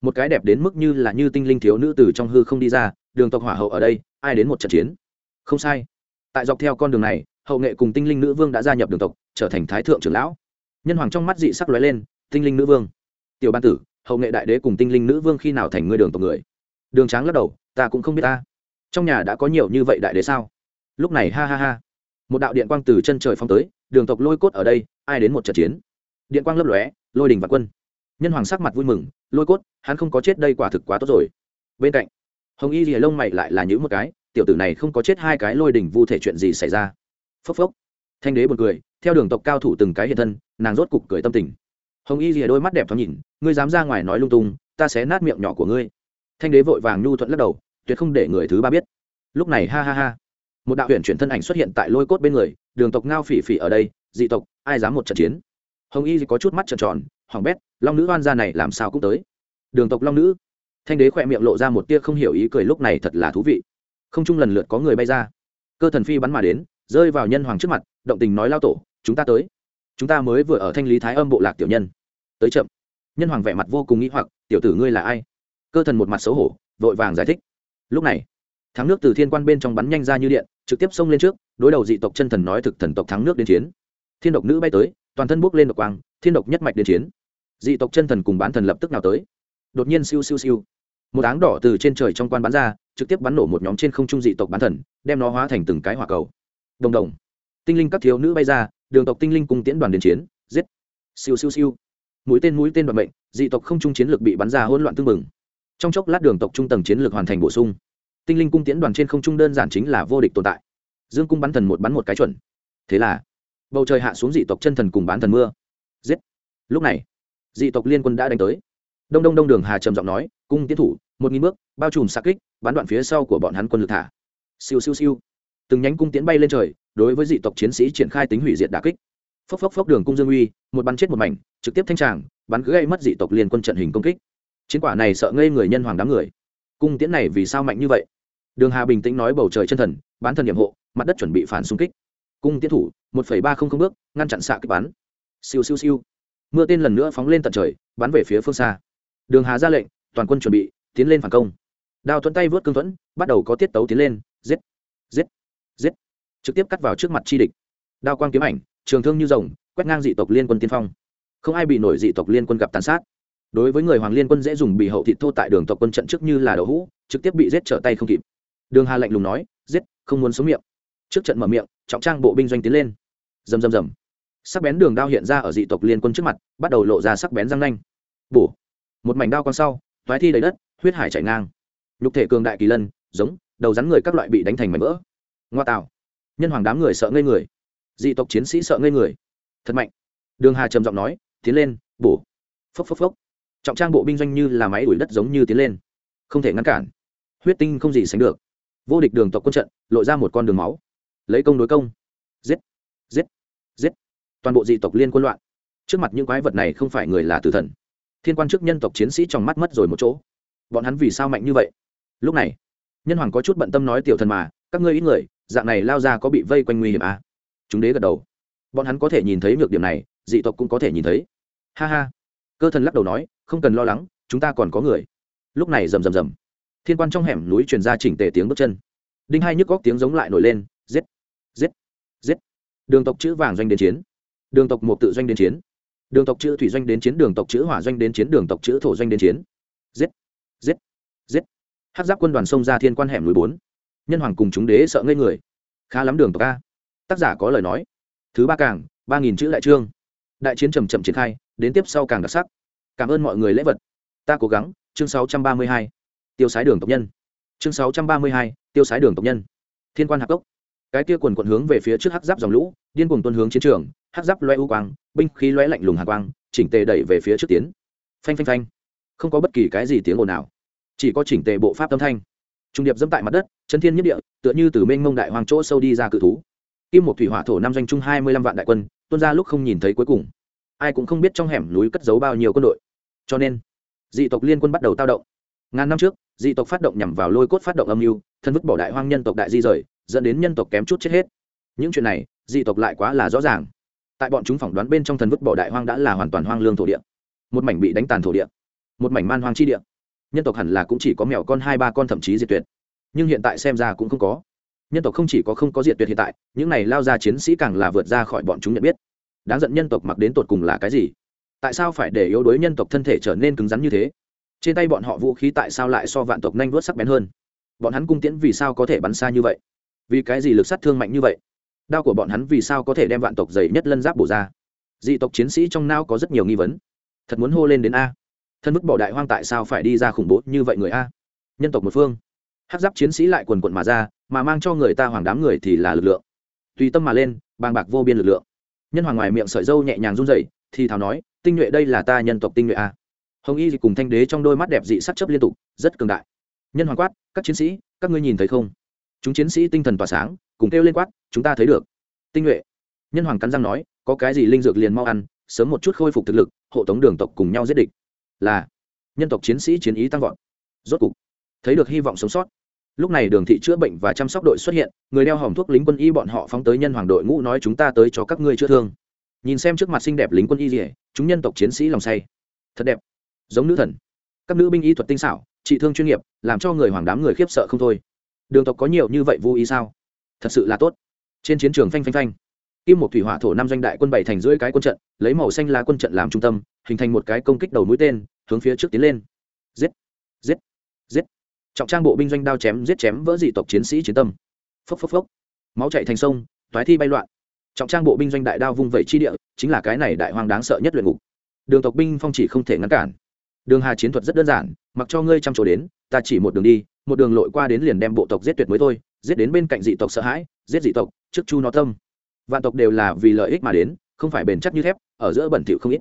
một cái đẹp đến mức như là như tinh linh thiếu nữ từ trong hư không đi ra, đường tộc hỏa hậu ở đây, ai đến một trận chiến? Không sai. Tại dọc theo con đường này, hậu nghệ cùng tinh linh nữ vương đã gia nhập đường tộc, trở thành thái thượng trưởng lão. Nhân hoàng trong mắt dị sắc lóe lên, tinh linh nữ vương. Tiểu ban tử, hậu nghệ đại đế cùng tinh linh nữ vương khi nào thành ngươi đường tộc người? Đường tráng lắc đầu, ta cũng không biết ta. Trong nhà đã có nhiều như vậy đại đế sao? Lúc này, ha ha ha. Một đạo điện quang từ chân trời phong tới, đường tộc lôi cốt ở đây, ai đến một trận chiến? Điện quang lấp lóe, lôi đình và quân. Nhân hoàng sắc mặt vui mừng, lôi cốt, hắn không có chết đây quả thực quá tốt rồi. Bên cạnh, hồng y rìa lông mày lại là những một cái, tiểu tử này không có chết hai cái lôi đình vu thể chuyện gì xảy ra. Phốc phốc. Thanh đế b u ồ n cười, theo đường tộc cao thủ từng cái hiện thân, nàng rốt cục cười tâm tình. Hồng y rìa đôi mắt đẹp thoáng nhìn, ngươi dám ra ngoài nói lung tung, ta sẽ nát miệng nhỏ của ngươi. Thanh đế vội vàng nhu thuận lắc đầu, tuyệt không để người thứ ba biết. Lúc này, ha ha ha một đạo huyền chuyển thân ảnh xuất hiện tại lôi cốt bên người, đường tộc ngao phỉ phỉ ở đây, dị tộc, ai dám một trận chiến? Hồng y có chút mắt trợn tròn, hoàng bét, long nữ oan gia này làm sao cũng tới. Đường tộc long nữ. Thanh đế khỏe miệng lộ ra một tia không hiểu ý cười, lúc này thật là thú vị. Không chung lần lượt có người bay ra. Cơ thần phi bắn mà đến, rơi vào nhân hoàng trước mặt, động tình nói lao tổ, chúng ta tới. Chúng ta mới vừa ở thanh lý thái âm bộ lạc tiểu nhân. Tới chậm. Nhân hoàng vẻ mặt vô cùng nghĩ hoặc, tiểu tử ngươi là ai? Cơ thần một mặt xấu hổ, vội vàng giải thích. Lúc này thắng nước từ thiên quan bên trong bắn nhanh ra như điện, trực tiếp xông lên trước, đối đầu dị tộc chân thần nói thực thần tộc thắng nước đến chiến. Thiên độc nữ bay tới, toàn thân bốc lên độc quang, thiên độc nhất mạch đến chiến. Dị tộc chân thần cùng bán thần lập tức nào tới. Đột nhiên siêu siêu siêu. Một áng đỏ từ trên trời trong quan bắn ra, trực tiếp bắn nổ một nhóm trên không trung dị tộc bán thần, đem nó hóa thành từng cái hỏa cầu. Đồng đồng. Tinh linh các thiếu nữ bay ra, đường tộc tinh linh cùng tiễn đoàn đến chiến, giết. Siêu siêu siêu. Mũi tên mũi tên đoàn mệnh, dị tộc không trung chiến lược bị bắn ra hỗn loạn tương mừng trong chốc lát đường tộc trung tầng chiến lược hoàn thành bổ sung tinh linh cung tiễn đoàn trên không trung đơn giản chính là vô địch tồn tại. Dương cung bắn thần một bắn một cái chuẩn. Thế là, bầu trời hạ xuống dị tộc chân thần cùng bán thần mưa. Giết. Lúc này, dị tộc liên quân đã đánh tới. Đông đông đông đường hà trầm giọng nói, cung tiến thủ, một nghìn bước, bao trùm xa kích, bắn đoạn phía sau của bọn hắn quân lực thả. Siêu siêu siêu. Từng nhánh cung tiến bay lên trời, đối với dị tộc chiến sĩ triển khai tính hủy diệt đà kích. Phốc phốc phốc đường cung dương uy, một bắn chết một mảnh, trực tiếp thanh tràng, bắn gây mất dị tộc liên quân trận hình công kích. Chiến quả này sợ ngây người nhân hoàng đám người. Cung tiễn này vì sao mạnh như vậy? Đường hà bình tĩnh nói bầu trời chân thần, bán thần điểm hộ, mặt đất chuẩn bị phản xung kích. Cung tiến thủ, một ba không không bước, ngăn chặn xạ kích bắn. Siêu siêu siêu. Mưa tên lần nữa phóng lên tận trời, bắn về phía phương xa. Đường hà ra lệnh, toàn quân chuẩn bị, tiến lên phản công. Đao thuận tay vớt cương thuẫn, bắt đầu có tiết tấu tiến lên, giết giết giết. Trực tiếp cắt vào trước mặt chi địch. Đao quang kiếm ảnh, trường thương như rồng, quét ngang dị tộc liên quân tiên phong. Không ai bị nổi dị tộc liên quân gặp tàn sát. Đối với người hoàng liên quân dễ dùng bị hậu thịt thô tại đường tộc quân trận trước như là đậu hũ, trực tiếp bị giết trở tay không kịp đường hà lạnh lùng nói, giết, không muốn sống miệng. Trước trận mở miệng, trọng trang bộ binh doanh tiến lên. Rầm rầm rầm. Sắc bén đường đao hiện ra ở dị tộc liên quân trước mặt, bắt đầu lộ ra sắc bén răng nanh. Bổ. Một mảnh đao con sau, toái thi đầy đất, huyết hải chảy ngang. Nhục thể cường đại kỳ lân, giống, đầu rắn người các loại bị đánh thành mảnh vỡ. Ngoa tạo. Nhân hoàng đám người sợ ngây người. Dị tộc chiến sĩ sợ ngây người. Thật mạnh. Đường hà trầm giọng nói, tiến lên, bổ. Phốc phốc phốc. Trọng trang bộ binh doanh như là máy đuổi đất giống như tiến lên. Không thể ngăn cản. Huyết tinh không gì sánh được vô địch đường tộc quân trận, lộ ra một con đường máu. Lấy công đối công. Giết giết giết. Toàn bộ dị tộc liên quân loạn. Trước mặt những quái vật này không phải người là tử thần. Thiên quan chức nhân tộc chiến sĩ trong mắt mất rồi một chỗ. Bọn hắn vì sao mạnh như vậy? Lúc này, nhân hoàng có chút bận tâm nói tiểu thần mà, các ngươi ít người, dạng này lao ra có bị vây quanh nguy hiểm à? chúng đế gật đầu. Bọn hắn có thể nhìn thấy nhược điểm này, dị tộc cũng có thể nhìn thấy. Ha ha. Cơ thần lắc đầu nói, không cần lo lắng, chúng ta còn có người. Lúc này rầm rầm rầm thiên quan trong hẻm núi truyền ra chỉnh tề tiếng bước chân. Đinh hai nhức góc tiếng giống lại nổi lên, giết giết giết. Đường tộc chữ vàng doanh đến chiến. Đường tộc một tự doanh đến chiến. Đường tộc chữ thủy doanh đến chiến, đường tộc chữ hỏa doanh đến chiến, đường tộc chữ thổ doanh đến chiến. Giết giết giết. Hát giáp quân đoàn sông ra thiên quan hẻm núi bốn. Nhân hoàng cùng chúng đế sợ ngây người. Khá lắm đường tộc a. Tác giả có lời nói. Thứ ba càng, ba nghìn chữ đại trương. Đại chiến trầm trầm triển khai, đến tiếp sau càng đặc sắc. Cảm ơn mọi người lễ vật. Ta cố gắng. Chương sáu trăm ba mươi hai tiêu sái đường tộc nhân. Chương sáu trăm ba mươi hai, tiêu sái đường tộc nhân. Thiên quan hạc cốc. Cái kia quần quận hướng về phía trước hắc giáp dòng lũ, điên cùng tuân hướng chiến trường, hắc giáp loe u quang, binh khí loe lạnh lùng hạ quang, chỉnh tề đẩy về phía trước tiến. Phanh phanh phanh. Không có bất kỳ cái gì tiếng ồn nào. Chỉ có chỉnh tề bộ pháp âm thanh. Trung điệp dẫm tại mặt đất, chân thiên nhất địa, tựa như từ mênh mông đại hoàng chỗ sâu đi ra cự thú. Kim một thủy hỏa thổ năm doanh trung hai mươi lăm vạn đại quân, tuôn ra lúc không nhìn thấy cuối cùng. Ai cũng không biết trong hẻm núi cất giấu bao nhiêu quân đội. Cho nên, dị tộc liên quân bắt đầu tao động ngàn năm trước, dị tộc phát động nhằm vào lôi cốt phát động âm mưu, thân vứt bỏ đại hoang nhân tộc đại di rời, dẫn đến nhân tộc kém chút chết hết. Những chuyện này, dị tộc lại quá là rõ ràng. Tại bọn chúng phỏng đoán bên trong thần vứt bỏ đại hoang đã là hoàn toàn hoang lương thổ địa. Một mảnh bị đánh tàn thổ địa. Một mảnh man hoang chi địa. Nhân tộc hẳn là cũng chỉ có mèo con hai ba con thậm chí diệt tuyệt. Nhưng hiện tại xem ra cũng không có. Nhân tộc không chỉ có không có diệt tuyệt hiện tại, những này lao ra chiến sĩ càng là vượt ra khỏi bọn chúng nhận biết. Đáng giận nhân tộc mặc đến tột cùng là cái gì? Tại sao phải để yếu đuối nhân tộc thân thể trở nên cứng rắn như thế? Trên tay bọn họ vũ khí tại sao lại so vạn tộc nhanh vuốt sắc bén hơn? Bọn hắn cung tiễn vì sao có thể bắn xa như vậy? Vì cái gì lực sát thương mạnh như vậy? Đao của bọn hắn vì sao có thể đem vạn tộc dày nhất lân giáp bổ ra? Dị tộc chiến sĩ trong nao có rất nhiều nghi vấn. Thật muốn hô lên đến a. Thân mức bỏ đại hoang tại sao phải đi ra khủng bố như vậy người a? Nhân tộc một phương. Hát giáp chiến sĩ lại quần quận mà ra, mà mang cho người ta hoàng đám người thì là lực lượng. Tùy tâm mà lên, bàng bạc vô biên lực lượng. Nhân hoàng ngoài miệng sợi dâu nhẹ nhàng run rẩy, thì thào nói, tinh nhuệ đây là ta nhân tộc tinh nhuệ a hồng y cùng thanh đế trong đôi mắt đẹp dị sắc chấp liên tục, rất cường đại. Nhân hoàng quát, các chiến sĩ, các ngươi nhìn thấy không? Chúng chiến sĩ tinh thần tỏa sáng, cùng kêu lên quát, chúng ta thấy được. Tinh nhuệ. Nhân hoàng cắn răng nói, có cái gì linh dược liền mau ăn, sớm một chút khôi phục thực lực, hộ tống đường tộc cùng nhau giết địch. Là, nhân tộc chiến sĩ chiến ý tăng vọt. Rốt cục, thấy được hy vọng sống sót. Lúc này đường thị chữa bệnh và chăm sóc đội xuất hiện, người đeo hòm thuốc lính quân y bọn họ phóng tới nhân hoàng đội ngũ nói, chúng ta tới cho các ngươi chữa thương. Nhìn xem trước mặt xinh đẹp lính quân y rỉa chúng nhân tộc chiến sĩ lòng say. Thật đẹp giống nữ thần. Các nữ binh y thuật tinh xảo, trị thương chuyên nghiệp, làm cho người hoàng đám người khiếp sợ không thôi. Đường tộc có nhiều như vậy vô ý sao? Thật sự là tốt. Trên chiến trường phanh phanh phanh. Kim một thủy hỏa thổ năm doanh đại quân bảy thành rưỡi cái quân trận, lấy màu xanh lá quân trận làm trung tâm, hình thành một cái công kích đầu mũi tên, hướng phía trước tiến lên. Giết! Giết! Giết! Trọng trang bộ binh doanh đao chém, giết chém vỡ dị tộc chiến sĩ chiến tâm. Phốc phốc phốc. Máu chạy thành sông, toái thi bay loạn. Trọng trang bộ binh doanh đại đao vung vẩy chi địa, chính là cái này đại hoang đáng sợ nhất luyện ngục. Đường tộc binh phong chỉ không thể ngăn cản đường hà chiến thuật rất đơn giản, mặc cho ngươi chăm chỗ đến, ta chỉ một đường đi, một đường lội qua đến liền đem bộ tộc giết tuyệt mới thôi, giết đến bên cạnh dị tộc sợ hãi, giết dị tộc, trước chu nó tâm. Vạn tộc đều là vì lợi ích mà đến, không phải bền chắc như thép, ở giữa bẩn thỉu không ít.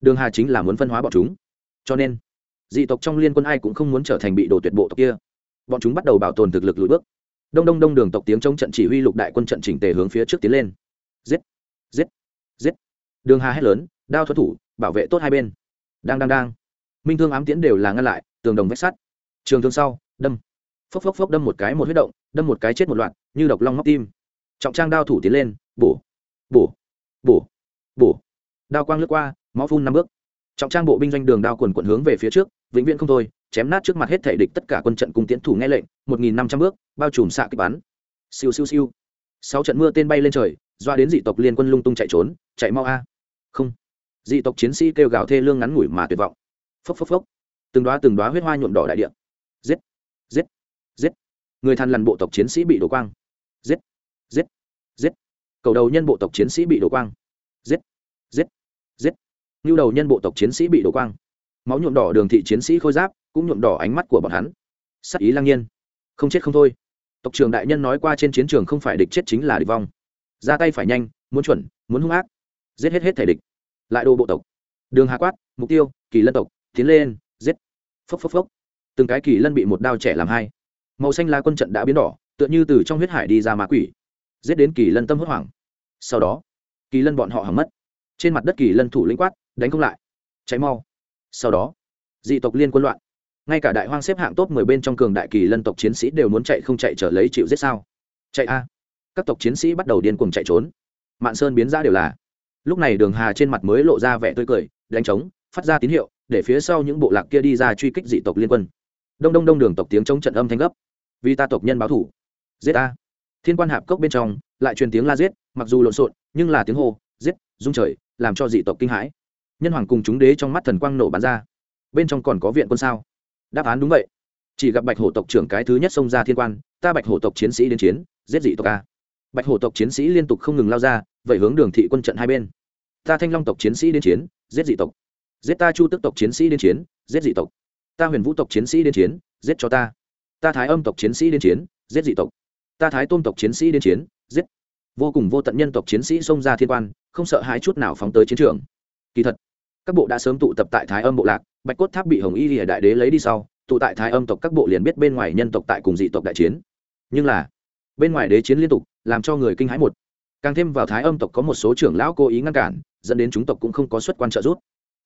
Đường hà chính là muốn phân hóa bọn chúng. Cho nên, dị tộc trong liên quân ai cũng không muốn trở thành bị đồ tuyệt bộ tộc kia. Bọn chúng bắt đầu bảo tồn thực lực lùi bước. Đông đông đông đường tộc tiếng trong trận chỉ huy lục đại quân trận chỉnh tề hướng phía trước tiến lên. Giết giết giết. Đường hà hét lớn, đao thuật thủ, bảo vệ tốt hai bên. Đang đang đang minh thương ám tiễn đều là ngăn lại, tường đồng vách sắt. Trường thương sau, đâm. Phốc phốc phốc đâm một cái một huyết động, đâm một cái chết một loạt, như độc long móc tim. Trọng trang đao thủ tiến lên, bổ bổ bổ bổ. Đao quang lướt qua, máu phun năm bước. Trọng trang bộ binh doanh đường đao quần quận hướng về phía trước, vĩnh viễn không thôi, chém nát trước mặt hết thể địch tất cả quân trận cùng tiến thủ nghe lệnh, một nghìn năm trăm bước, bao trùm xạ kích bắn. Siêu siêu siêu. Sáu trận mưa tên bay lên trời, doa đến dị tộc liên quân lung tung chạy trốn, chạy mau a. Không. Dị tộc chiến sĩ kêu gào thê lương ngắn ngủi mà tuyệt vọng phốc phốc phốc. Từng đoá từng đoá huyết hoa nhuộm đỏ đại địa. Giết giết giết. Người thằn lằn bộ tộc chiến sĩ bị đổ quang. Giết giết giết, cầu đầu nhân bộ tộc chiến sĩ bị đổ quang. Giết giết giết. Như đầu nhân bộ tộc chiến sĩ bị đổ quang. Máu nhuộm đỏ đường thị chiến sĩ khôi giáp cũng nhuộm đỏ ánh mắt của bọn hắn. Sắc ý lăng nhiên. Không chết không thôi. Tộc trưởng đại nhân nói qua trên chiến trường không phải địch chết chính là địch vong. Ra tay phải nhanh muốn chuẩn muốn hung ác. Giết hết hết thể địch. Lại đồ bộ tộc. Đường hà quát mục tiêu kỳ lân tộc tiến lên, giết. Phốc phốc phốc. Từng cái kỳ lân bị một đao trẻ làm hai. Màu xanh lá quân trận đã biến đỏ, tựa như từ trong huyết hải đi ra ma quỷ. Giết đến kỳ lân tâm hốt hoảng. Sau đó, kỳ lân bọn họ hỏng mất. Trên mặt đất kỳ lân thủ lĩnh quát, đánh không lại. Cháy mau. Sau đó, dị tộc liên quân loạn. Ngay cả đại hoang xếp hạng top mười bên trong cường đại kỳ lân tộc chiến sĩ đều muốn chạy không chạy trở lấy chịu giết sao? Chạy a. Các tộc chiến sĩ bắt đầu điên cuồng chạy trốn. Mạn sơn biến ra đều là. Lúc này đường hà trên mặt mới lộ ra vẻ tươi cười, đánh trống phát ra tín hiệu, để phía sau những bộ lạc kia đi ra truy kích dị tộc liên quân. Đông đông đông đường tộc tiếng chống trận âm thanh gấp. Vì ta tộc nhân báo thủ. Giết a thiên quan hạp cốc bên trong, lại truyền tiếng la giết, mặc dù lộn xộn, nhưng là tiếng hô, giết, rung trời, làm cho dị tộc kinh hãi. Nhân hoàng cùng chúng đế trong mắt thần quang nổ bắn ra. Bên trong còn có viện quân sao? Đáp án đúng vậy. Chỉ gặp bạch hổ tộc trưởng cái thứ nhất xông ra thiên quan, ta bạch hổ tộc chiến sĩ đến chiến, giết dị tộc a. Bạch hổ tộc chiến sĩ liên tục không ngừng lao ra vậy hướng đường thị quân trận hai bên. Ta thanh long tộc chiến sĩ đến chiến, giết dị tộc giết ta chu tức tộc chiến sĩ đến chiến, giết dị tộc. Ta huyền vũ tộc chiến sĩ đến chiến, giết cho ta. Ta thái âm tộc chiến sĩ đến chiến, giết dị tộc. Ta thái tôn tộc chiến sĩ đến chiến, giết. Vô cùng vô tận nhân tộc chiến sĩ xông ra thiên quan, không sợ hãi chút nào phóng tới chiến trường. Kỳ thật, các bộ đã sớm tụ tập tại thái âm bộ lạc, bạch cốt tháp bị hồng y lìa đại đế lấy đi sau, tụ tại thái âm tộc các bộ liền biết bên ngoài nhân tộc tại cùng dị tộc đại chiến. Nhưng là, bên ngoài đế chiến liên tục, làm cho người kinh hãi một. Càng thêm vào thái âm tộc có một số trưởng lão cố ý ngăn cản, dẫn đến chúng tộc cũng không có xuất quan trợ giúp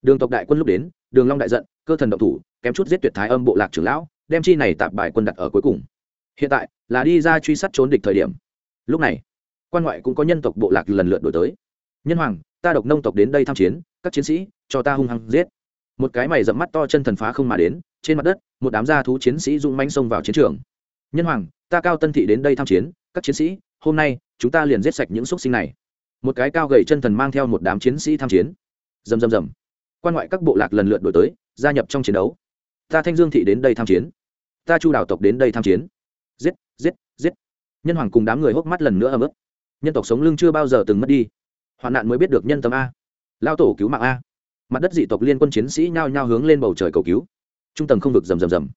đường tộc đại quân lúc đến, đường long đại giận, cơ thần động thủ, kém chút giết tuyệt thái âm bộ lạc trưởng lão, đem chi này tạp bài quân đặt ở cuối cùng. Hiện tại, là đi ra truy sát trốn địch thời điểm. Lúc này, quan ngoại cũng có nhân tộc bộ lạc lần lượt đổi tới. Nhân hoàng, ta độc nông tộc đến đây tham chiến, các chiến sĩ, cho ta hung hăng giết. Một cái mày dẫm mắt to chân thần phá không mà đến, trên mặt đất, một đám gia thú chiến sĩ dung manh xông vào chiến trường. Nhân hoàng, ta cao tân thị đến đây tham chiến, các chiến sĩ, hôm nay, chúng ta liền giết sạch những xúc sinh này. Một cái cao gầy chân thần mang theo một đám chiến sĩ tham chiến. Rầm rầm rầm quan ngoại các bộ lạc lần lượt đổi tới, gia nhập trong chiến đấu. Ta thanh dương thị đến đây tham chiến. Ta chu đào tộc đến đây tham chiến. Giết giết giết. Nhân hoàng cùng đám người hốc mắt lần nữa ấm ức. Nhân tộc sống lưng chưa bao giờ từng mất đi. Hoạn nạn mới biết được nhân tâm a. Lao tổ cứu mạng a. Mặt đất dị tộc liên quân chiến sĩ nhao nhao hướng lên bầu trời cầu cứu. Trung tầng không vực rầm rầm rầm.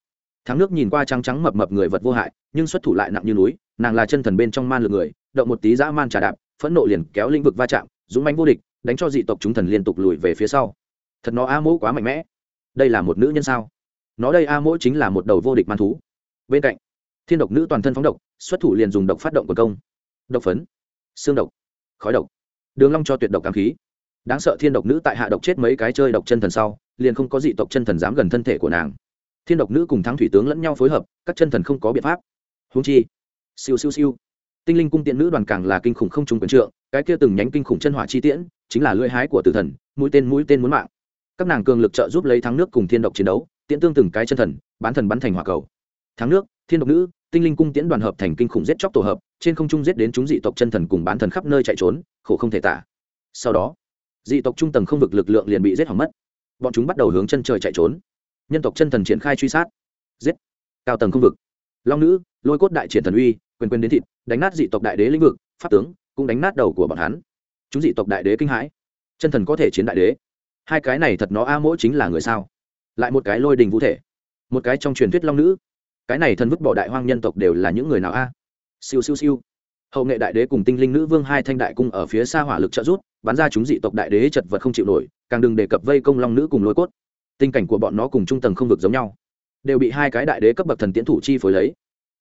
Thắng nước nhìn qua trắng trắng mập mập người vật vô hại, nhưng xuất thủ lại nặng như núi, nàng là chân thần bên trong man lực người, động một tí dã man trà đạp, phẫn nộ liền kéo lĩnh vực va chạm, dũng mánh vô địch, đánh cho dị tộc chúng thần liên tục lùi về phía sau thật nó a mỗ quá mạnh mẽ. Đây là một nữ nhân sao? Nó đây a mỗ chính là một đầu vô địch man thú. Bên cạnh, thiên độc nữ toàn thân phóng độc, xuất thủ liền dùng độc phát động của công. Độc phấn, xương độc, khói độc. Đường long cho tuyệt độc cảm khí. Đáng sợ thiên độc nữ tại hạ độc chết mấy cái chơi độc chân thần sau, liền không có dị tộc chân thần dám gần thân thể của nàng. Thiên độc nữ cùng thắng thủy tướng lẫn nhau phối hợp, các chân thần không có biện pháp. Húng chi, siêu siêu siêu. Tinh linh cung tiện nữ đoàn càng là kinh khủng không trùng quyền trượng, cái kia từng nhánh kinh khủng chân hỏa chi tiễn, chính là lưỡi hái của tử thần, mũi tên mũi tên muốn mạng các nàng cường lực trợ giúp lấy thắng nước cùng thiên độc chiến đấu, tiễn tương từng cái chân thần, bán thần bắn thành hỏa cầu. Thắng nước, thiên độc nữ, tinh linh cung tiễn đoàn hợp thành kinh khủng giết chóc tổ hợp, trên không trung giết đến chúng dị tộc chân thần cùng bán thần khắp nơi chạy trốn, khổ không thể tả. Sau đó, dị tộc trung tầng không vực lực lượng liền bị giết hỏng mất. Bọn chúng bắt đầu hướng chân trời chạy trốn. Nhân tộc chân thần triển khai truy sát. Giết. Cao tầng không vực. Long nữ, lôi cốt đại triển thần uy, quyền quyền đến thịt, đánh nát dị tộc đại đế lĩnh vực, pháp tướng, cũng đánh nát đầu của bọn hắn. Chúng dị tộc đại đế kinh hãi. Chân thần có thể chiến đại đế hai cái này thật nó a mỗi chính là người sao? Lại một cái lôi đình vũ thể, một cái trong truyền thuyết long nữ. Cái này thần vứt bỏ đại hoang nhân tộc đều là những người nào a? Siêu siêu siêu. Hậu nghệ đại đế cùng tinh linh nữ vương hai thanh đại cung ở phía xa hỏa lực trợ rút bắn ra chúng dị tộc đại đế chật vật không chịu nổi, càng đừng đề cập vây công long nữ cùng lôi cốt. Tình cảnh của bọn nó cùng trung tầng không vực giống nhau. Đều bị hai cái đại đế cấp bậc thần tiến thủ chi phối lấy.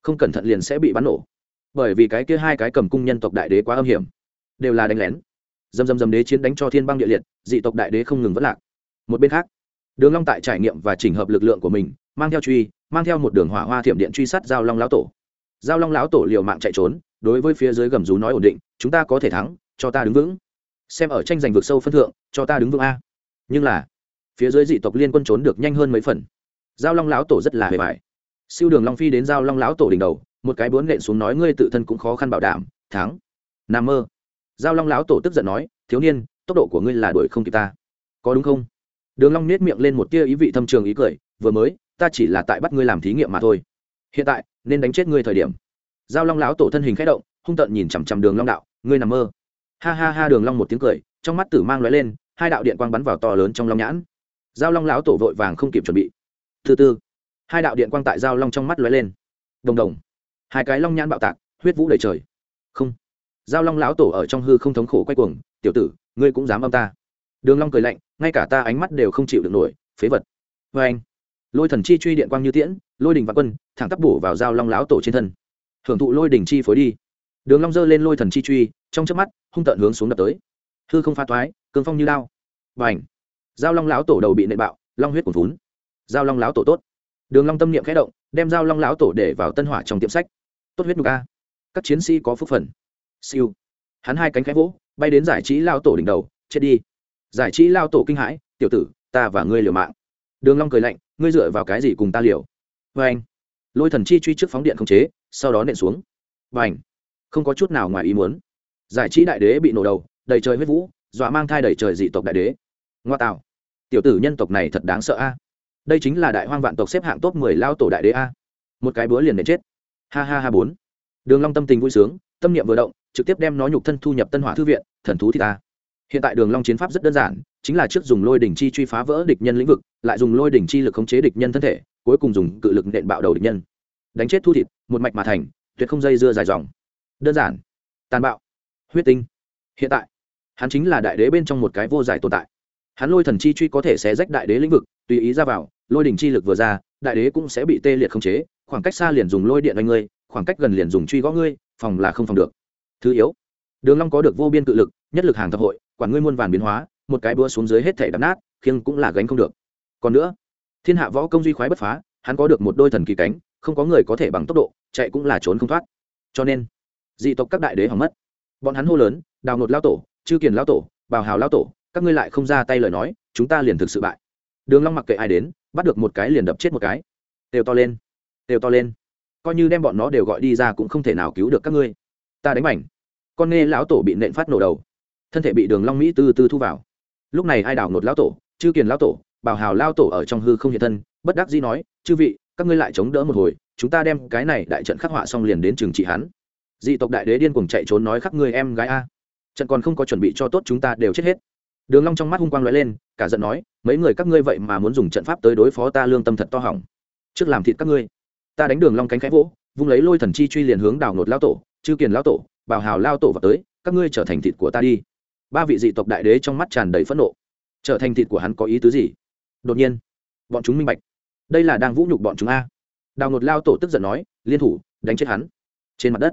Không cẩn thận liền sẽ bị bắn nổ. Bởi vì cái kia hai cái cầm cung nhân tộc đại đế quá âm hiểm. Đều là đánh lén dầm dầm dầm đế chiến đánh cho thiên băng địa liệt, dị tộc đại đế không ngừng vất lạc. Một bên khác, đường long tại trải nghiệm và chỉnh hợp lực lượng của mình, mang theo truy, mang theo một đường hỏa hoa thiểm điện truy sát giao long lão tổ. Giao long lão tổ liều mạng chạy trốn, đối với phía dưới gầm rú nói ổn định, chúng ta có thể thắng, cho ta đứng vững. Xem ở tranh giành vực sâu phân thượng, cho ta đứng vững a. Nhưng là, phía dưới dị tộc liên quân trốn được nhanh hơn mấy phần. Giao long lão tổ rất là hề bại. Siêu đường long phi đến giao long lão tổ đỉnh đầu, một cái bướn nện xuống nói, ngươi tự thân cũng khó khăn bảo đảm, thắng. Nam mơ giao long lão tổ tức giận nói, thiếu niên, tốc độ của ngươi là đuổi không kịp ta. Có đúng không? Đường long nết miệng lên một tia ý vị thâm trường ý cười, vừa mới, ta chỉ là tại bắt ngươi làm thí nghiệm mà thôi. Hiện tại, nên đánh chết ngươi thời điểm. Giao long lão tổ thân hình khẽ động, hung tợn nhìn chằm chằm đường long đạo, ngươi nằm mơ. Ha ha ha, đường long một tiếng cười, trong mắt tử mang lóe lên, hai đạo điện quang bắn vào to lớn trong long nhãn. Giao long lão tổ vội vàng không kịp chuẩn bị. Thứ tư hai đạo điện quang tại giao long trong mắt lóe lên. Đồng đồng. Hai cái long nhãn bạo tạc, huyết vũ đầy trời giao long lão tổ ở trong hư không thống khổ quay cuồng tiểu tử ngươi cũng dám âm ta. Đường long cười lạnh ngay cả ta ánh mắt đều không chịu được nổi phế vật. Với anh lôi thần chi truy điện quang như tiễn lôi đình và quân thẳng tắp bổ vào giao long lão tổ trên thân. Hưởng thụ lôi đình chi phối đi. Đường long giơ lên lôi thần chi truy trong chớp mắt hung tợn hướng xuống đập tới. Hư không pha thoái, cương phong như lao bành giao long lão tổ đầu bị nện bạo long huyết cuồn vốn giao long lão tổ tốt. Đường long tâm niệm khẽ động đem giao long lão tổ để vào tân hỏa trong tiệm sách. Tốt huyết nhục a. Các chiến sĩ có phúc phần siêu. Hắn hai cánh khẽ vỗ, bay đến giải trí lao tổ đỉnh đầu, chết đi. Giải trí lao tổ kinh hãi, tiểu tử, ta và ngươi liều mạng. Đường long cười lạnh, ngươi dựa vào cái gì cùng ta liều? Với anh, lôi thần chi truy trước phóng điện không chế, sau đó nện xuống. Và không có chút nào ngoài ý muốn. Giải trí đại đế bị nổ đầu, đầy trời huyết vũ, dọa mang thai đầy trời dị tộc đại đế. Ngoa tạo. Tiểu tử nhân tộc này thật đáng sợ a. Đây chính là đại hoang vạn tộc xếp hạng top mười lao tổ đại đế a. Một cái búa liền nện chết. Ha ha ha bốn. Đường long tâm tình vui sướng, tâm niệm vừa động trực tiếp đem nó nhục thân thu nhập tân hỏa thư viện, thần thú thì ta. Hiện tại đường long chiến pháp rất đơn giản, chính là trước dùng lôi đỉnh chi truy phá vỡ địch nhân lĩnh vực, lại dùng lôi đỉnh chi lực khống chế địch nhân thân thể, cuối cùng dùng cự lực nện bạo đầu địch nhân. Đánh chết thu thịt, một mạch mà thành, tuyệt không dây dưa dài dòng. Đơn giản. Tàn bạo. Huyết tinh. Hiện tại, hắn chính là đại đế bên trong một cái vô giải tồn tại. Hắn lôi thần chi truy có thể xé rách đại đế lĩnh vực, tùy ý ra vào, lôi đỉnh chi lực vừa ra, đại đế cũng sẽ bị tê liệt khống chế, khoảng cách xa liền dùng lôi điện đánh ngươi, khoảng cách gần liền dùng truy gõ ngươi, phòng là không phòng được thứ yếu, đường long có được vô biên cự lực, nhất lực hàng thập hội, quản ngươi muôn vàn biến hóa, một cái búa xuống dưới hết thể đập nát, khiêng cũng là gánh không được. Còn nữa, thiên hạ võ công duy khoái bất phá, hắn có được một đôi thần kỳ cánh, không có người có thể bằng tốc độ, chạy cũng là trốn không thoát. Cho nên, dị tộc các đại đế hỏng mất. Bọn hắn hô lớn, đào nột lao tổ, chư kiền lao tổ, bào hào lao tổ, các ngươi lại không ra tay lời nói, chúng ta liền thực sự bại. Đường long mặc kệ ai đến, bắt được một cái liền đập chết một cái. Đều to lên, đều to lên. Coi như đem bọn nó đều gọi đi ra cũng không thể nào cứu được các ngươi ta đánh mảnh. Con nghe lão tổ bị nện phát nổ đầu. Thân thể bị đường long mỹ từ từ thu vào. Lúc này ai đào nột lão tổ, chư kiền lão tổ, bảo hào lão tổ ở trong hư không hiện thân, bất đắc dĩ nói, chư vị, các ngươi lại chống đỡ một hồi, chúng ta đem cái này đại trận khắc họa xong liền đến trường trị hắn. Dị tộc đại đế điên cuồng chạy trốn nói khắc ngươi em gái a. Trận còn không có chuẩn bị cho tốt chúng ta đều chết hết. Đường long trong mắt hung quang lóe lên, cả giận nói, mấy người các ngươi vậy mà muốn dùng trận pháp tới đối phó ta, lương tâm thật to hỏng. Trước làm thịt các ngươi. Ta đánh đường long cánh khẽ vỗ vung lấy lôi thần chi truy liền hướng đào nột lao tổ, chư kiền lao tổ bảo hào lao tổ vào tới, các ngươi trở thành thịt của ta đi. Ba vị dị tộc đại đế trong mắt tràn đầy phẫn nộ. Trở thành thịt của hắn có ý tứ gì? Đột nhiên, bọn chúng minh bạch. Đây là đang vũ nhục bọn chúng a. Đào nột lao tổ tức giận nói, liên thủ, đánh chết hắn. Trên mặt đất,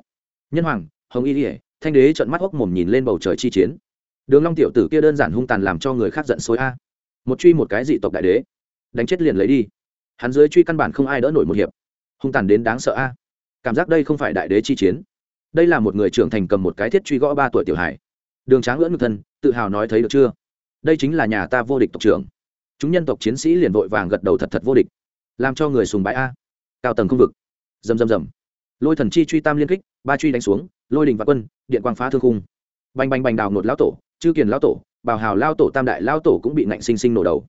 nhân hoàng, hồng y ỉa thanh đế trợn mắt hốc mồm nhìn lên bầu trời chi chiến. Đường long tiểu tử kia đơn giản hung tàn làm cho người khác giận xối a. Một truy một cái dị tộc đại đế, đánh chết liền lấy đi. Hắn dưới truy căn bản không ai đỡ nổi một hiệp. Hung tàn đến đáng sợ a cảm giác đây không phải đại đế chi chiến. Đây là một người trưởng thành cầm một cái thiết truy gõ ba tuổi tiểu hải đường tráng ngưỡng ngực thân, tự hào nói thấy được chưa? Đây chính là nhà ta vô địch tộc trưởng. Chúng nhân tộc chiến sĩ liền vội vàng gật đầu thật thật vô địch. Làm cho người sùng bái a. Cao tầng không vực. Rầm rầm rầm. Lôi thần chi truy tam liên kích, ba truy đánh xuống, lôi đình và quân, điện quang phá thương khung. Bành bành bành đào nột lão tổ, chư kiền lão tổ, bào hào lao tổ tam đại lao tổ cũng bị nạnh sinh sinh nổ đầu.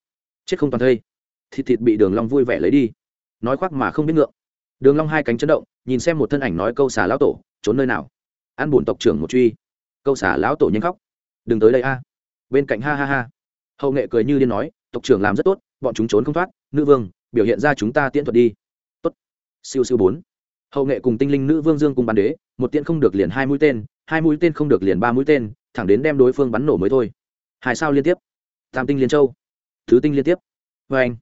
Chết không toàn thây. Thịt thịt bị đường long vui vẻ lấy đi. Nói khoác mà không biết ngượng. Đường long hai cánh chấn động nhìn xem một thân ảnh nói câu xà lão tổ, trốn nơi nào? Ăn bùn tộc trưởng một truy. Câu xà lão tổ nhanh khóc. Đừng tới đây a. Bên cạnh ha ha ha. Hậu nghệ cười như điên nói, tộc trưởng làm rất tốt, bọn chúng trốn không thoát. Nữ vương, biểu hiện ra chúng ta tiễn thuật đi. Tốt. Siêu siêu bốn. Hậu nghệ cùng tinh linh nữ vương dương cùng bắn đế, một tiễn không được liền hai mũi tên, hai mũi tên không được liền ba mũi tên, thẳng đến đem đối phương bắn nổ mới thôi. Hai sao liên tiếp. Tam tinh liên châu. Thứ tinh liên tiếp. Vê anh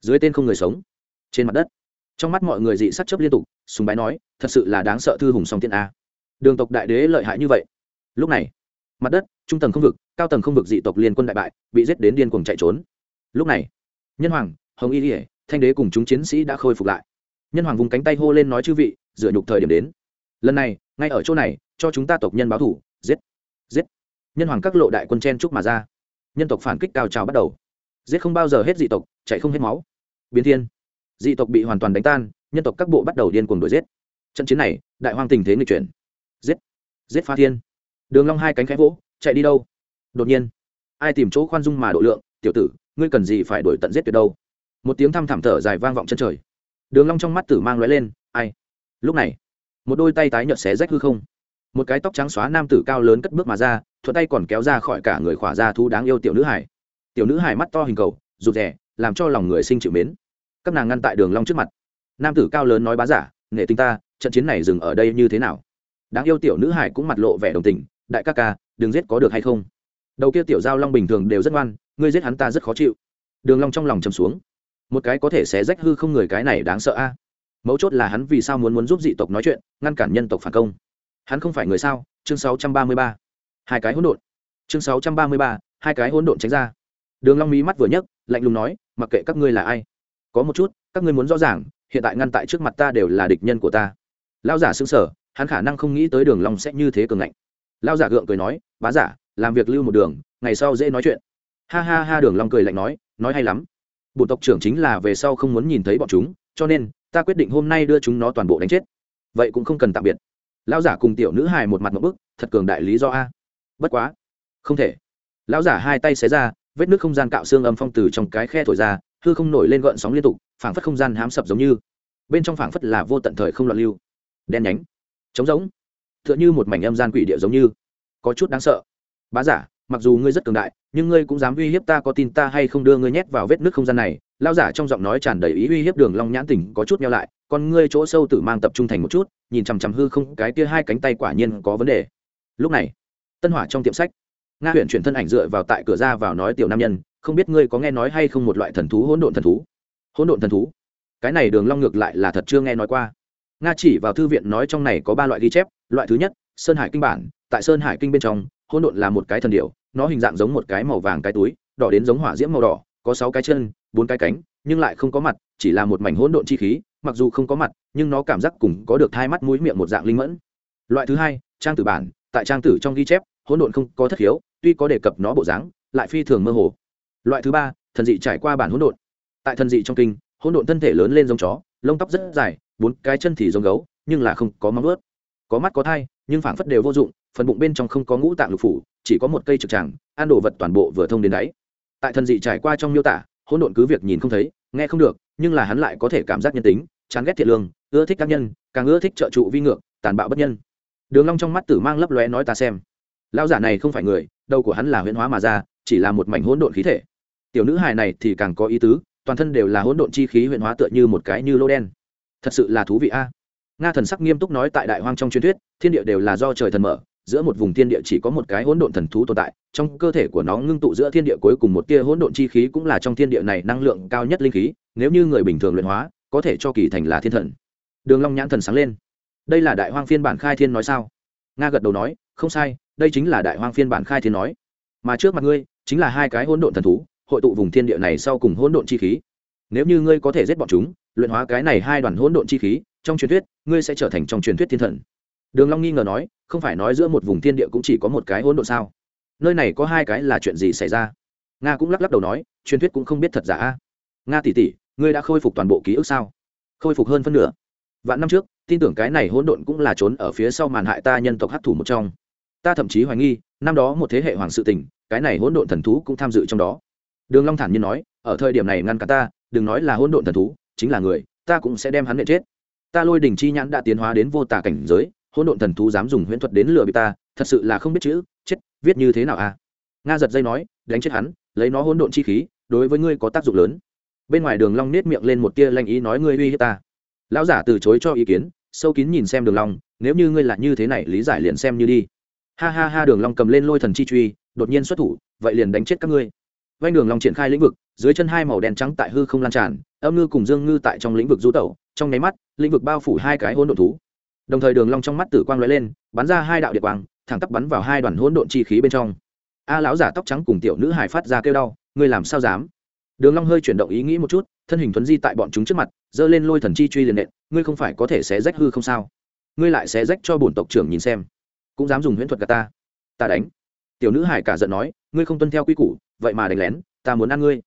dưới tên không người sống. Trên mặt đất trong mắt mọi người dị sắc chấp liên tục, sùng bái nói, thật sự là đáng sợ thư hùng song tiên a. Đường tộc đại đế lợi hại như vậy. Lúc này, mặt đất, trung tầng không vực, cao tầng không vực dị tộc liên quân đại bại, bị giết đến điên cuồng chạy trốn. Lúc này, nhân hoàng, hồng y ỉa thanh đế cùng chúng chiến sĩ đã khôi phục lại. Nhân hoàng vùng cánh tay hô lên nói chư vị dựa nhục thời điểm đến. Lần này, ngay ở chỗ này, cho chúng ta tộc nhân báo thủ, giết giết. Nhân hoàng các lộ đại quân chen chúc mà ra. Nhân tộc phản kích cao trào bắt đầu. Giết không bao giờ hết dị tộc, chạy không hết máu. Biến thiên dị tộc bị hoàn toàn đánh tan, nhân tộc các bộ bắt đầu điên cuồng đuổi giết. Trận chiến này, đại hoang tình thế nghịch chuyển. Giết giết pha thiên. Đường long hai cánh khẽ vỗ, chạy đi đâu? Đột nhiên, ai tìm chỗ khoan dung mà độ lượng? Tiểu tử, ngươi cần gì phải đuổi tận giết tuyệt đâu? Một tiếng thăm thảm thở dài vang vọng chân trời. Đường long trong mắt tử mang lóe lên, ai? Lúc này, một đôi tay tái nhợt xé rách hư không. Một cái tóc trắng xóa nam tử cao lớn cất bước mà ra, thuận tay còn kéo ra khỏi cả người khỏa ra thú đáng yêu tiểu nữ hải. Tiểu nữ hải mắt to hình cầu, rụt rè, làm cho lòng người sinh chịu mến các nàng ngăn tại đường long trước mặt. Nam tử cao lớn nói bá giả nghệ tinh ta trận chiến này dừng ở đây như thế nào? Đáng yêu tiểu nữ hải cũng mặt lộ vẻ đồng tình đại ca ca đừng giết có được hay không? Đầu kia tiểu giao long bình thường đều rất ngoan ngươi giết hắn ta rất khó chịu. Đường long trong lòng trầm xuống. Một cái có thể xé rách hư không người cái này đáng sợ a. Mấu chốt là hắn vì sao muốn muốn giúp dị tộc nói chuyện ngăn cản nhân tộc phản công. Hắn không phải người sao? Chương 633. hai cái hỗn độn. Chương 633, hai cái hỗn độn tránh ra. Đường long mí mắt vừa nhấc lạnh lùng nói mặc kệ các ngươi là ai có một chút, các ngươi muốn rõ ràng, hiện tại ngăn tại trước mặt ta đều là địch nhân của ta. Lão giả sững sờ, hắn khả năng không nghĩ tới đường long sẽ như thế cường ngạnh. Lão giả gượng cười nói, bá giả, làm việc lưu một đường, ngày sau dễ nói chuyện. Ha ha ha, đường long cười lạnh nói nói hay lắm. Bộ tộc trưởng chính là về sau không muốn nhìn thấy bọn chúng, cho nên, ta quyết định hôm nay đưa chúng nó toàn bộ đánh chết. Vậy cũng không cần tạm biệt. Lão giả cùng tiểu nữ hài một mặt một bức, thật cường đại lý do a. Bất quá. Không thể. Lão giả hai tay xé ra, vết nước không gian cạo xương âm phong từ trong cái khe thổi ra hư không nổi lên gợn sóng liên tục, phảng phất không gian hám sập giống như. Bên trong phảng phất là vô tận thời không loạn lưu. Đen nhánh, trống rỗng, tựa như một mảnh âm gian quỷ địa giống như. Có chút đáng sợ. Bá giả, mặc dù ngươi rất cường đại, nhưng ngươi cũng dám uy hiếp ta, có tin ta hay không đưa ngươi nhét vào vết nước không gian này? Lao giả trong giọng nói tràn đầy ý uy hiếp đường long nhãn tỉnh có chút nhau lại, còn ngươi chỗ sâu tử mang tập trung thành một chút, nhìn chằm chằm hư không, cái kia hai cánh tay quả nhiên có vấn đề. Lúc này, tân hỏa trong tiệm sách, nga huyện chuyển thân ảnh dựa vào tại cửa ra vào nói tiểu nam nhân không biết ngươi có nghe nói hay không một loại thần thú, hỗn độn thần thú? Hỗn độn thần thú? Cái này đường long ngược lại là thật chưa nghe nói qua. Nga chỉ vào thư viện nói trong này có ba loại ghi chép, loại thứ nhất, sơn hải kinh bản, tại sơn hải kinh bên trong, hỗn độn là một cái thần điểu, nó hình dạng giống một cái màu vàng cái túi, đỏ đến giống hỏa diễm màu đỏ, có sáu cái chân, bốn cái cánh, nhưng lại không có mặt, chỉ là một mảnh hỗn độn chi khí, mặc dù không có mặt, nhưng nó cảm giác cùng có được hai mắt, mũi miệng một dạng linh mẫn. Loại thứ hai, trang tử bản, tại trang tử trong ghi chép, hỗn độn không có thất hiếu tuy có đề cập nó bộ dáng, lại phi thường mơ hồ loại thứ ba, thần dị trải qua bản hỗn độn. Tại thần dị trong kinh, hỗn độn thân thể lớn lên giống chó, lông tóc rất dài, bốn cái chân thì giống gấu, nhưng là không có móng ướt có mắt có thai, nhưng phảng phất đều vô dụng, phần bụng bên trong không có ngũ tạng lục phủ, chỉ có một cây trực tràng, ăn đồ vật toàn bộ vừa thông đến đáy. Tại thần dị trải qua trong miêu tả, hỗn độn cứ việc nhìn không thấy, nghe không được, nhưng là hắn lại có thể cảm giác nhân tính, chán ghét thiện lương, ưa thích các nhân, càng ưa thích trợ trụ vi ngược, tàn bạo bất nhân. Đường long trong mắt tử mang lấp lóe nói ta xem. Lão giả này không phải người, đầu của hắn là huyễn hóa mà ra, chỉ là một mảnh hỗn độn khí thể tiểu nữ hài này thì càng có ý tứ, toàn thân đều là hỗn độn chi khí huyện hóa tựa như một cái như lô đen. Thật sự là thú vị a. Nga thần sắc nghiêm túc nói tại đại hoang trong truyền thuyết, thiên địa đều là do trời thần mở, giữa một vùng thiên địa chỉ có một cái hỗn độn thần thú tồn tại, trong cơ thể của nó ngưng tụ giữa thiên địa cuối cùng một tia hỗn độn chi khí cũng là trong thiên địa này năng lượng cao nhất linh khí, nếu như người bình thường luyện hóa, có thể cho kỳ thành là thiên thần. Đường long nhãn thần sáng lên. Đây là đại hoang phiên bản khai thiên nói sao? Nga gật đầu nói, không sai, đây chính là đại hoang phiên bản khai thiên nói. Mà trước mặt ngươi, chính là hai cái hỗn độn thần thú hội tụ vùng thiên địa này sau cùng hỗn độn chi khí. Nếu như ngươi có thể giết bọn chúng, luyện hóa cái này hai đoàn hỗn độn chi khí, trong truyền thuyết, ngươi sẽ trở thành trong truyền thuyết thiên thần. Đường long nghi ngờ nói, không phải nói giữa một vùng thiên địa cũng chỉ có một cái hỗn độn sao? Nơi này có hai cái là chuyện gì xảy ra? Nga cũng lắc lắc đầu nói, truyền thuyết cũng không biết thật giả. Nga tỷ tỷ, ngươi đã khôi phục toàn bộ ký ức sao? Khôi phục hơn phân nửa. Vạn năm trước, tin tưởng cái này hỗn độn cũng là trốn ở phía sau màn hại ta nhân tộc hấp thủ một trong. Ta thậm chí hoài nghi, năm đó một thế hệ hoàng sự tình, cái này hỗn độn thần thú cũng tham dự trong đó đường long thản nhiên nói, ở thời điểm này ngăn cả ta, đừng nói là hỗn độn thần thú, chính là người, ta cũng sẽ đem hắn nện chết. Ta lôi đỉnh chi nhãn đã tiến hóa đến vô tà cảnh giới, hỗn độn thần thú dám dùng huyễn thuật đến lừa bị ta, thật sự là không biết chữ, chết, viết như thế nào à? Nga giật dây nói, đánh chết hắn, lấy nó hỗn độn chi khí, đối với ngươi có tác dụng lớn. Bên ngoài đường long nết miệng lên một tia lanh ý nói, ngươi uy hiếp ta. Lão giả từ chối cho ý kiến, sâu kín nhìn xem đường long, nếu như ngươi là như thế này, lý giải liền xem như đi. Ha ha ha, đường long cầm lên lôi thần chi truy, đột nhiên xuất thủ, vậy liền đánh chết các ngươi vanh đường long triển khai lĩnh vực, dưới chân hai màu đen trắng tại hư không lan tràn, âm ngư cùng dương ngư tại trong lĩnh vực du tẩu, trong nháy mắt, lĩnh vực bao phủ hai cái hỗn độn thú. Đồng thời đường long trong mắt tử quang lóe lên, bắn ra hai đạo địa quang, thẳng tắp bắn vào hai đoàn hỗn độn chi khí bên trong. A lão giả tóc trắng cùng tiểu nữ hải phát ra kêu đau, ngươi làm sao dám? Đường long hơi chuyển động ý nghĩ một chút, thân hình thuấn di tại bọn chúng trước mặt dơ lên lôi thần chi truy liền nện, ngươi không phải có thể xé rách hư không sao? Ngươi lại xé rách cho bổn tộc trưởng nhìn xem, cũng dám dùng huyễn thuật cả ta ta đánh. Tiểu nữ hải cả giận nói, ngươi không tuân theo quy củ vậy mà đánh lén, ta muốn ăn ngươi.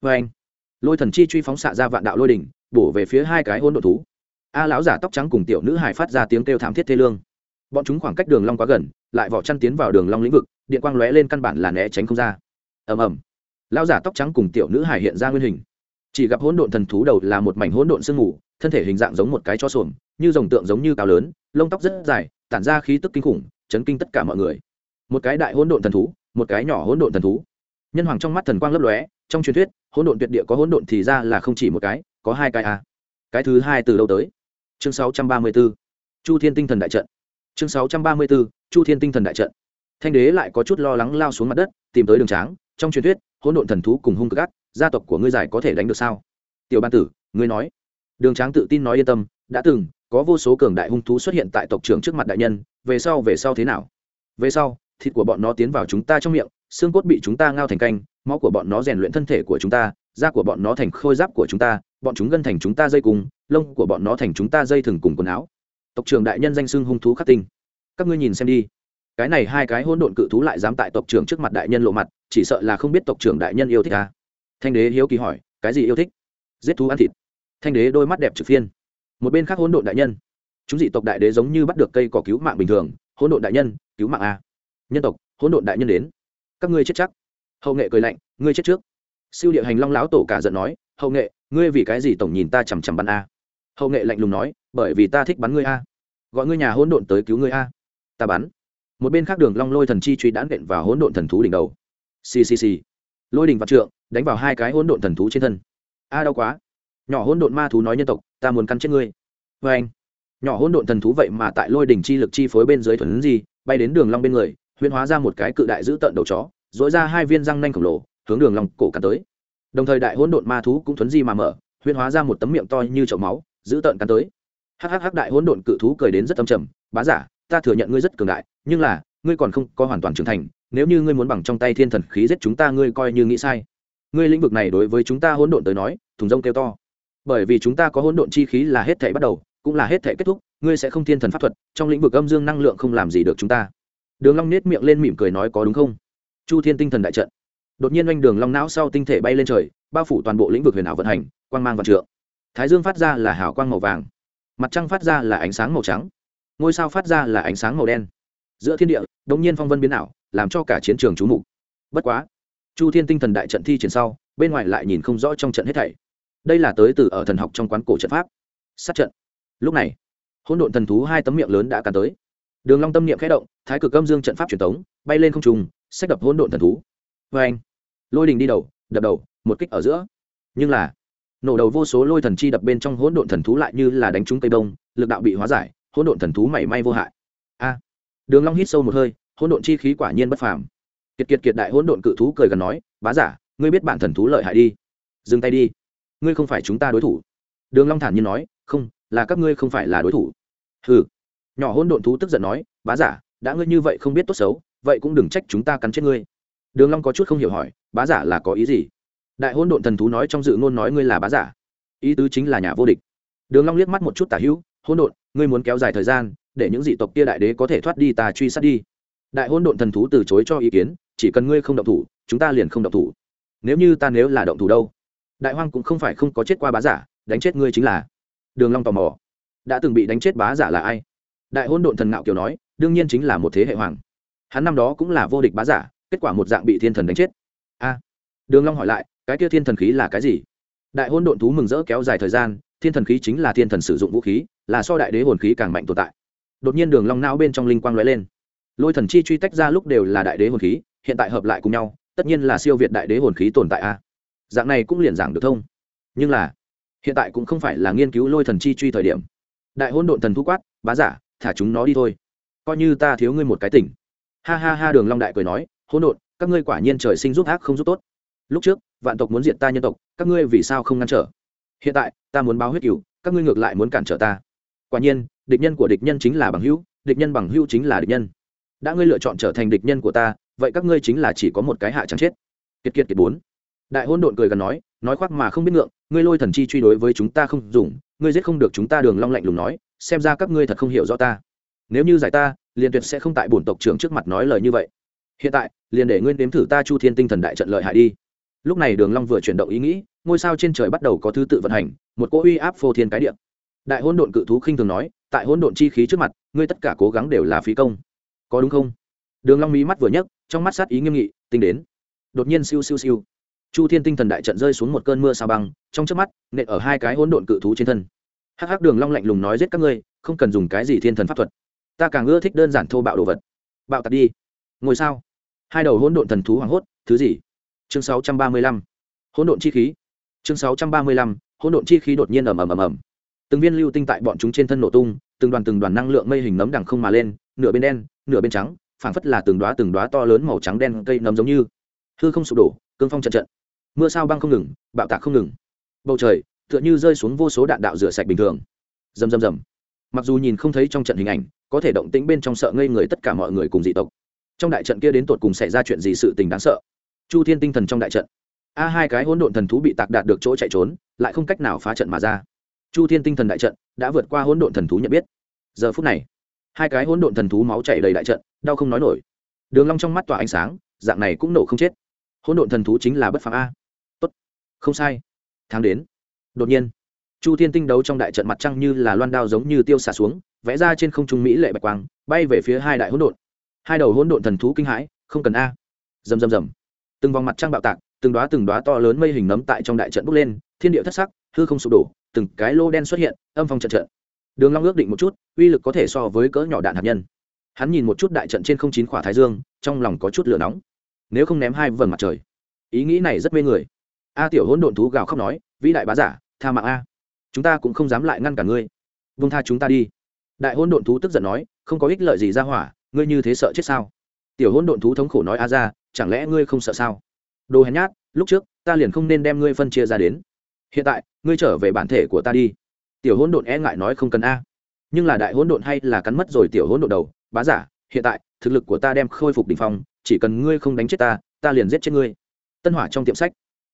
Vê anh. Lôi thần chi truy phóng xạ ra vạn đạo lôi đỉnh, bổ về phía hai cái hôn đ thú. A lão giả tóc trắng cùng tiểu nữ hải phát ra tiếng kêu thảm thiết thê lương. Bọn chúng khoảng cách đường long quá gần, lại vỏ chăn tiến vào đường long lĩnh vực, điện quang lóe lên căn bản là né tránh không ra. Ầm ầm. Lão giả tóc trắng cùng tiểu nữ hải hiện ra nguyên hình. Chỉ gặp hỗn độn thần thú đầu là một mảnh hỗn độn sương mù, thân thể hình dạng giống một cái cho xuồng như rồng tượng giống như cao lớn, lông tóc rất dài, tản ra khí tức kinh khủng, chấn kinh tất cả mọi người. Một cái đại hỗn độn thần thú, một cái nhỏ hỗn độn thần thú nhân hoàng trong mắt thần quang lấp lóe, trong truyền thuyết, hỗn độn tuyệt địa có hỗn độn thì ra là không chỉ một cái, có hai cái à. cái thứ hai từ đâu tới chương 634. chu thiên tinh thần đại trận chương 634. chu thiên tinh thần đại trận thanh đế lại có chút lo lắng lao xuống mặt đất, tìm tới đường tráng trong truyền thuyết, hỗn độn thần thú cùng hung cực ác, gia tộc của ngươi giải có thể đánh được sao tiểu ban tử, ngươi nói đường tráng tự tin nói yên tâm, đã từng, có vô số cường đại hung thú xuất hiện tại tộc trưởng trước mặt đại nhân, về sau về sau thế nào về sau, thịt của bọn nó tiến vào chúng ta trong miệng xương cốt bị chúng ta ngao thành canh, máu của bọn nó rèn luyện thân thể của chúng ta, da của bọn nó thành khôi giáp của chúng ta, bọn chúng gân thành chúng ta dây cùng, lông của bọn nó thành chúng ta dây thừng cùng quần áo. Tộc trưởng đại nhân danh xưng hung thú khắc tinh. Các ngươi nhìn xem đi. Cái này hai cái hỗn độn cự thú lại dám tại tộc trưởng trước mặt đại nhân lộ mặt, chỉ sợ là không biết tộc trưởng đại nhân yêu thích à. thanh đế hiếu kỳ hỏi, cái gì yêu thích? Giết thú ăn thịt. Thanh đế đôi mắt đẹp trực phiên. Một bên khác hỗn độn đại nhân. Chúng dị tộc đại đế giống như bắt được cây cỏ cứu mạng bình thường. Hỗn độn đại nhân, cứu mạng a nhân tộc, hỗn độn đại nhân đến các ngươi chết chắc. Hậu nghệ cười lạnh, ngươi chết trước. Siêu địa hành long lão tổ cả giận nói, hậu nghệ, ngươi vì cái gì tổng nhìn ta chằm chằm bắn a? Hậu nghệ lạnh lùng nói, bởi vì ta thích bắn ngươi a. Gọi ngươi nhà hỗn độn tới cứu ngươi a. Ta bắn. Một bên khác đường long lôi thần chi truy đãn đện vào hỗn độn thần thú đỉnh đầu. Xì xì xì. Lôi đỉnh vạn trượng, đánh vào hai cái hỗn độn thần thú trên thân. A, đau quá. Nhỏ hỗn độn ma thú nói nhân tộc, ta muốn cắn chết ngươi. Với anh nhỏ hỗn độn thần thú vậy mà tại lôi đỉnh chi lực chi phối bên dưới thuần gì, bay đến đường long bên người huyễn hóa ra một cái cự đại giữ tận đầu chó dỗi ra hai viên răng nanh khổng lồ, hướng đường lòng cổ cắn tới. Đồng thời đại hỗn độn ma thú cũng thuấn di mà mở, huyễn hóa ra một tấm miệng to như chậu máu giữ tận cắn tới. Hắc đại hỗn độn cự thú cười đến rất âm trầm, bá giả, ta thừa nhận ngươi rất cường đại, nhưng là, ngươi còn không có hoàn toàn trưởng thành, nếu như ngươi muốn bằng trong tay thiên thần khí giết chúng ta ngươi coi như nghĩ sai. Ngươi lĩnh vực này đối với chúng ta hỗn độn tới nói, thùng rông kêu to. Bởi vì chúng ta có hỗn độn chi khí là hết thể bắt đầu, cũng là hết thể kết thúc, ngươi sẽ không thiên thần pháp thuật, trong lĩnh vực âm dương năng lượng không làm gì được chúng ta đường long nết miệng lên mỉm cười nói có đúng không? Chu thiên tinh thần đại trận. Đột nhiên oanh đường long não sau tinh thể bay lên trời, bao phủ toàn bộ lĩnh vực huyền ảo vận hành, quang mang vạn trượng. Thái dương phát ra là hào quang màu vàng, mặt trăng phát ra là ánh sáng màu trắng, ngôi sao phát ra là ánh sáng màu đen. Giữa thiên địa, đột nhiên phong vân biến ảo, làm cho cả chiến trường chú mục. Bất quá, chu thiên tinh thần đại trận thi triển sau, bên ngoài lại nhìn không rõ trong trận hết thảy. Đây là tới từ ở thần học trong quán cổ trận pháp. Sát trận. Lúc này, hỗn độn thần thú hai tấm miệng lớn đã càn tới đường long tâm niệm khẽ động, thái cực âm dương trận pháp truyền tống, bay lên không trung sách đập hỗn độn thần thú. Vô anh, lôi đình đi đầu, đập đầu, một kích ở giữa. Nhưng là, nổ đầu vô số lôi thần chi đập bên trong hỗn độn thần thú lại như là đánh trúng cây bông, lực đạo bị hóa giải, hỗn độn thần thú mảy may vô hại. A, đường long hít sâu một hơi, hỗn độn chi khí quả nhiên bất phàm. Kiệt kiệt kiệt đại hỗn độn cự thú cười gần nói, bá giả, ngươi biết bản thần thú lợi hại đi. Dừng tay đi. Ngươi không phải chúng ta đối thủ. Đường long thản nhiên nói, không, là các ngươi không phải là đối thủ. Hừ nhỏ hôn độn thú tức giận nói, bá giả, đã ngươi như vậy không biết tốt xấu, vậy cũng đừng trách chúng ta cắn chết ngươi. Đường long có chút không hiểu hỏi, bá giả là có ý gì? Đại hôn độn thần thú nói trong dự ngôn nói ngươi là bá giả. Ý tứ chính là nhà vô địch. Đường long liếc mắt một chút tả hữu, hôn độn, ngươi muốn kéo dài thời gian, để những dị tộc kia đại đế có thể thoát đi ta truy sát đi. Đại hôn độn thần thú từ chối cho ý kiến, chỉ cần ngươi không động thủ, chúng ta liền không động thủ. Nếu như ta nếu là động thủ đâu? Đại hoang cũng không phải không có chết qua bá giả, đánh chết ngươi chính là. Đường long tò mò, đã từng bị đánh chết bá giả là ai? Đại hôn độn thần ngạo kiều nói, đương nhiên chính là một thế hệ hoàng. Hắn năm đó cũng là vô địch bá giả, kết quả một dạng bị thiên thần đánh chết. A. Đường long hỏi lại, cái kia thiên thần khí là cái gì? Đại hôn độn thú mừng rỡ kéo dài thời gian, thiên thần khí chính là thiên thần sử dụng vũ khí, là so đại đế hồn khí càng mạnh tồn tại. Đột nhiên đường long não bên trong linh quang lóe lên. Lôi thần chi truy tách ra lúc đều là đại đế hồn khí, hiện tại hợp lại cùng nhau, tất nhiên là siêu việt đại đế hồn khí tồn tại a. Dạng này cũng liền giảng được thông. Nhưng là, hiện tại cũng không phải là nghiên cứu lôi thần chi truy thời điểm. Đại hôn độn thần thu quát, bá giả thả chúng nó đi thôi. Coi như ta thiếu ngươi một cái tỉnh. Ha ha ha, đường long đại cười nói hôn độn, các ngươi quả nhiên trời sinh giúp ác không giúp tốt. Lúc trước, vạn tộc muốn diệt ta nhân tộc, các ngươi vì sao không ngăn trở? Hiện tại, ta muốn báo huyết cửu, các ngươi ngược lại muốn cản trở ta. Quả nhiên, địch nhân của địch nhân chính là bằng hữu, địch nhân bằng hữu chính là địch nhân. Đã ngươi lựa chọn trở thành địch nhân của ta, vậy các ngươi chính là chỉ có một cái hạ chẳng chết. Kiệt kiệt kiệt bốn. Đại hôn độn cười gần nói nói khoác mà không biết ngượng, ngươi lôi thần chi truy đối với chúng ta không dùng, ngươi giết không được chúng ta. Đường long lạnh lùng nói xem ra các ngươi thật không hiểu rõ ta. Nếu như giải ta liền tuyệt sẽ không tại bổn tộc trưởng trước mặt nói lời như vậy. Hiện tại, liền để nguyên đếm thử ta chu thiên tinh thần đại trận lợi hại đi. Lúc này đường long vừa chuyển động ý nghĩ, ngôi sao trên trời bắt đầu có thứ tự vận hành, một cỗ uy áp phô thiên cái địa. Đại hỗn độn cự thú khinh thường nói, tại hỗn độn chi khí trước mặt, ngươi tất cả cố gắng đều là phí công. Có đúng không? Đường long mí mắt vừa nhấc, trong mắt sát ý nghiêm nghị tinh đến. Đột nhiên siêu siêu siêu. Chu thiên tinh thần đại trận rơi xuống một cơn mưa sao băng, trong chớp mắt, nện ở hai cái hỗn độn cự thú trên thân hắc hắc đường long lạnh lùng nói giết các ngươi, không cần dùng cái gì thiên thần pháp thuật. Ta càng ưa thích đơn giản thô bạo đồ vật. Bạo tạc đi. Ngồi sao? Hai đầu hỗn độn thần thú hoảng hốt, thứ gì? Chương 635. hỗn độn chi khí. Chương 635. hỗn độn chi khí đột nhiên ầm ầm ầm ầm. Từng viên lưu tinh tại bọn chúng trên thân nổ tung, từng đoàn từng đoàn năng lượng mây hình nấm đằng không mà lên, nửa bên đen, nửa bên trắng, phảng phất là từng đóa từng đóa to lớn màu trắng đen cây nấm giống như. Hư không sụp đổ, cương phong trận trận mưa sao băng không ngừng, bạo tạc không ngừng. Bầu trời tựa như rơi xuống vô số đạn đạo rửa sạch bình thường. Rầm rầm rầm. Mặc dù nhìn không thấy trong trận hình ảnh, có thể động tĩnh bên trong sợ ngây người tất cả mọi người cùng dị tộc. Trong đại trận kia đến tột cùng xảy ra chuyện gì sự tình đáng sợ? Chu thiên tinh thần trong đại trận. A hai cái hỗn độn thần thú bị tạc đạt được chỗ chạy trốn, lại không cách nào phá trận mà ra. Chu thiên tinh thần đại trận đã vượt qua hỗn độn thần thú nhận biết. Giờ phút này, hai cái hỗn độn thần thú máu chảy đầy đại trận, đau không nói nổi. Đường long trong mắt tỏa ánh sáng, dạng này cũng nổ không chết. Hỗn độn thần thú chính là bất phàm a. Tốt. Không sai. Tháng đến đột nhiên, chu thiên tinh đấu trong đại trận mặt trăng như là loan đao giống như tiêu xả xuống, vẽ ra trên không trung mỹ lệ bạch quang, bay về phía hai đại hỗn độn. Hai đầu hỗn độn thần thú kinh hãi, không cần a. Rầm rầm rầm. Từng vòng mặt trăng bạo tạc, từng đóa từng đóa to lớn mây hình nấm tại trong đại trận bốc lên, thiên địa thất sắc, hư không sụp đổ, từng cái lô đen xuất hiện, âm phong trận trận. Đường long ước định một chút, uy lực có thể so với cỡ nhỏ đạn hạt nhân. Hắn nhìn một chút đại trận trên không chín khỏa thái dương, trong lòng có chút lửa nóng. Nếu không ném hai vầng mặt trời, ý nghĩ này rất mê người. A tiểu hỗn độn thú gào khóc nói, vĩ đại bá giả tha mạng a. Chúng ta cũng không dám lại ngăn cả ngươi. Vung tha chúng ta đi. Đại hôn độn thú tức giận nói, không có ích lợi gì ra hỏa, ngươi như thế sợ chết sao? Tiểu hôn độn thú thống khổ nói a ra, chẳng lẽ ngươi không sợ sao? Đồ hèn nhát, lúc trước, ta liền không nên đem ngươi phân chia ra đến. Hiện tại, ngươi trở về bản thể của ta đi. Tiểu hôn độn e ngại nói, không cần a. Nhưng là đại hôn độn hay là cắn mất rồi tiểu hôn độn đầu. Bá giả, hiện tại, thực lực của ta đem khôi phục đỉnh phong, chỉ cần ngươi không đánh chết ta ta liền giết chết ngươi. Tân hỏa trong tiệm sách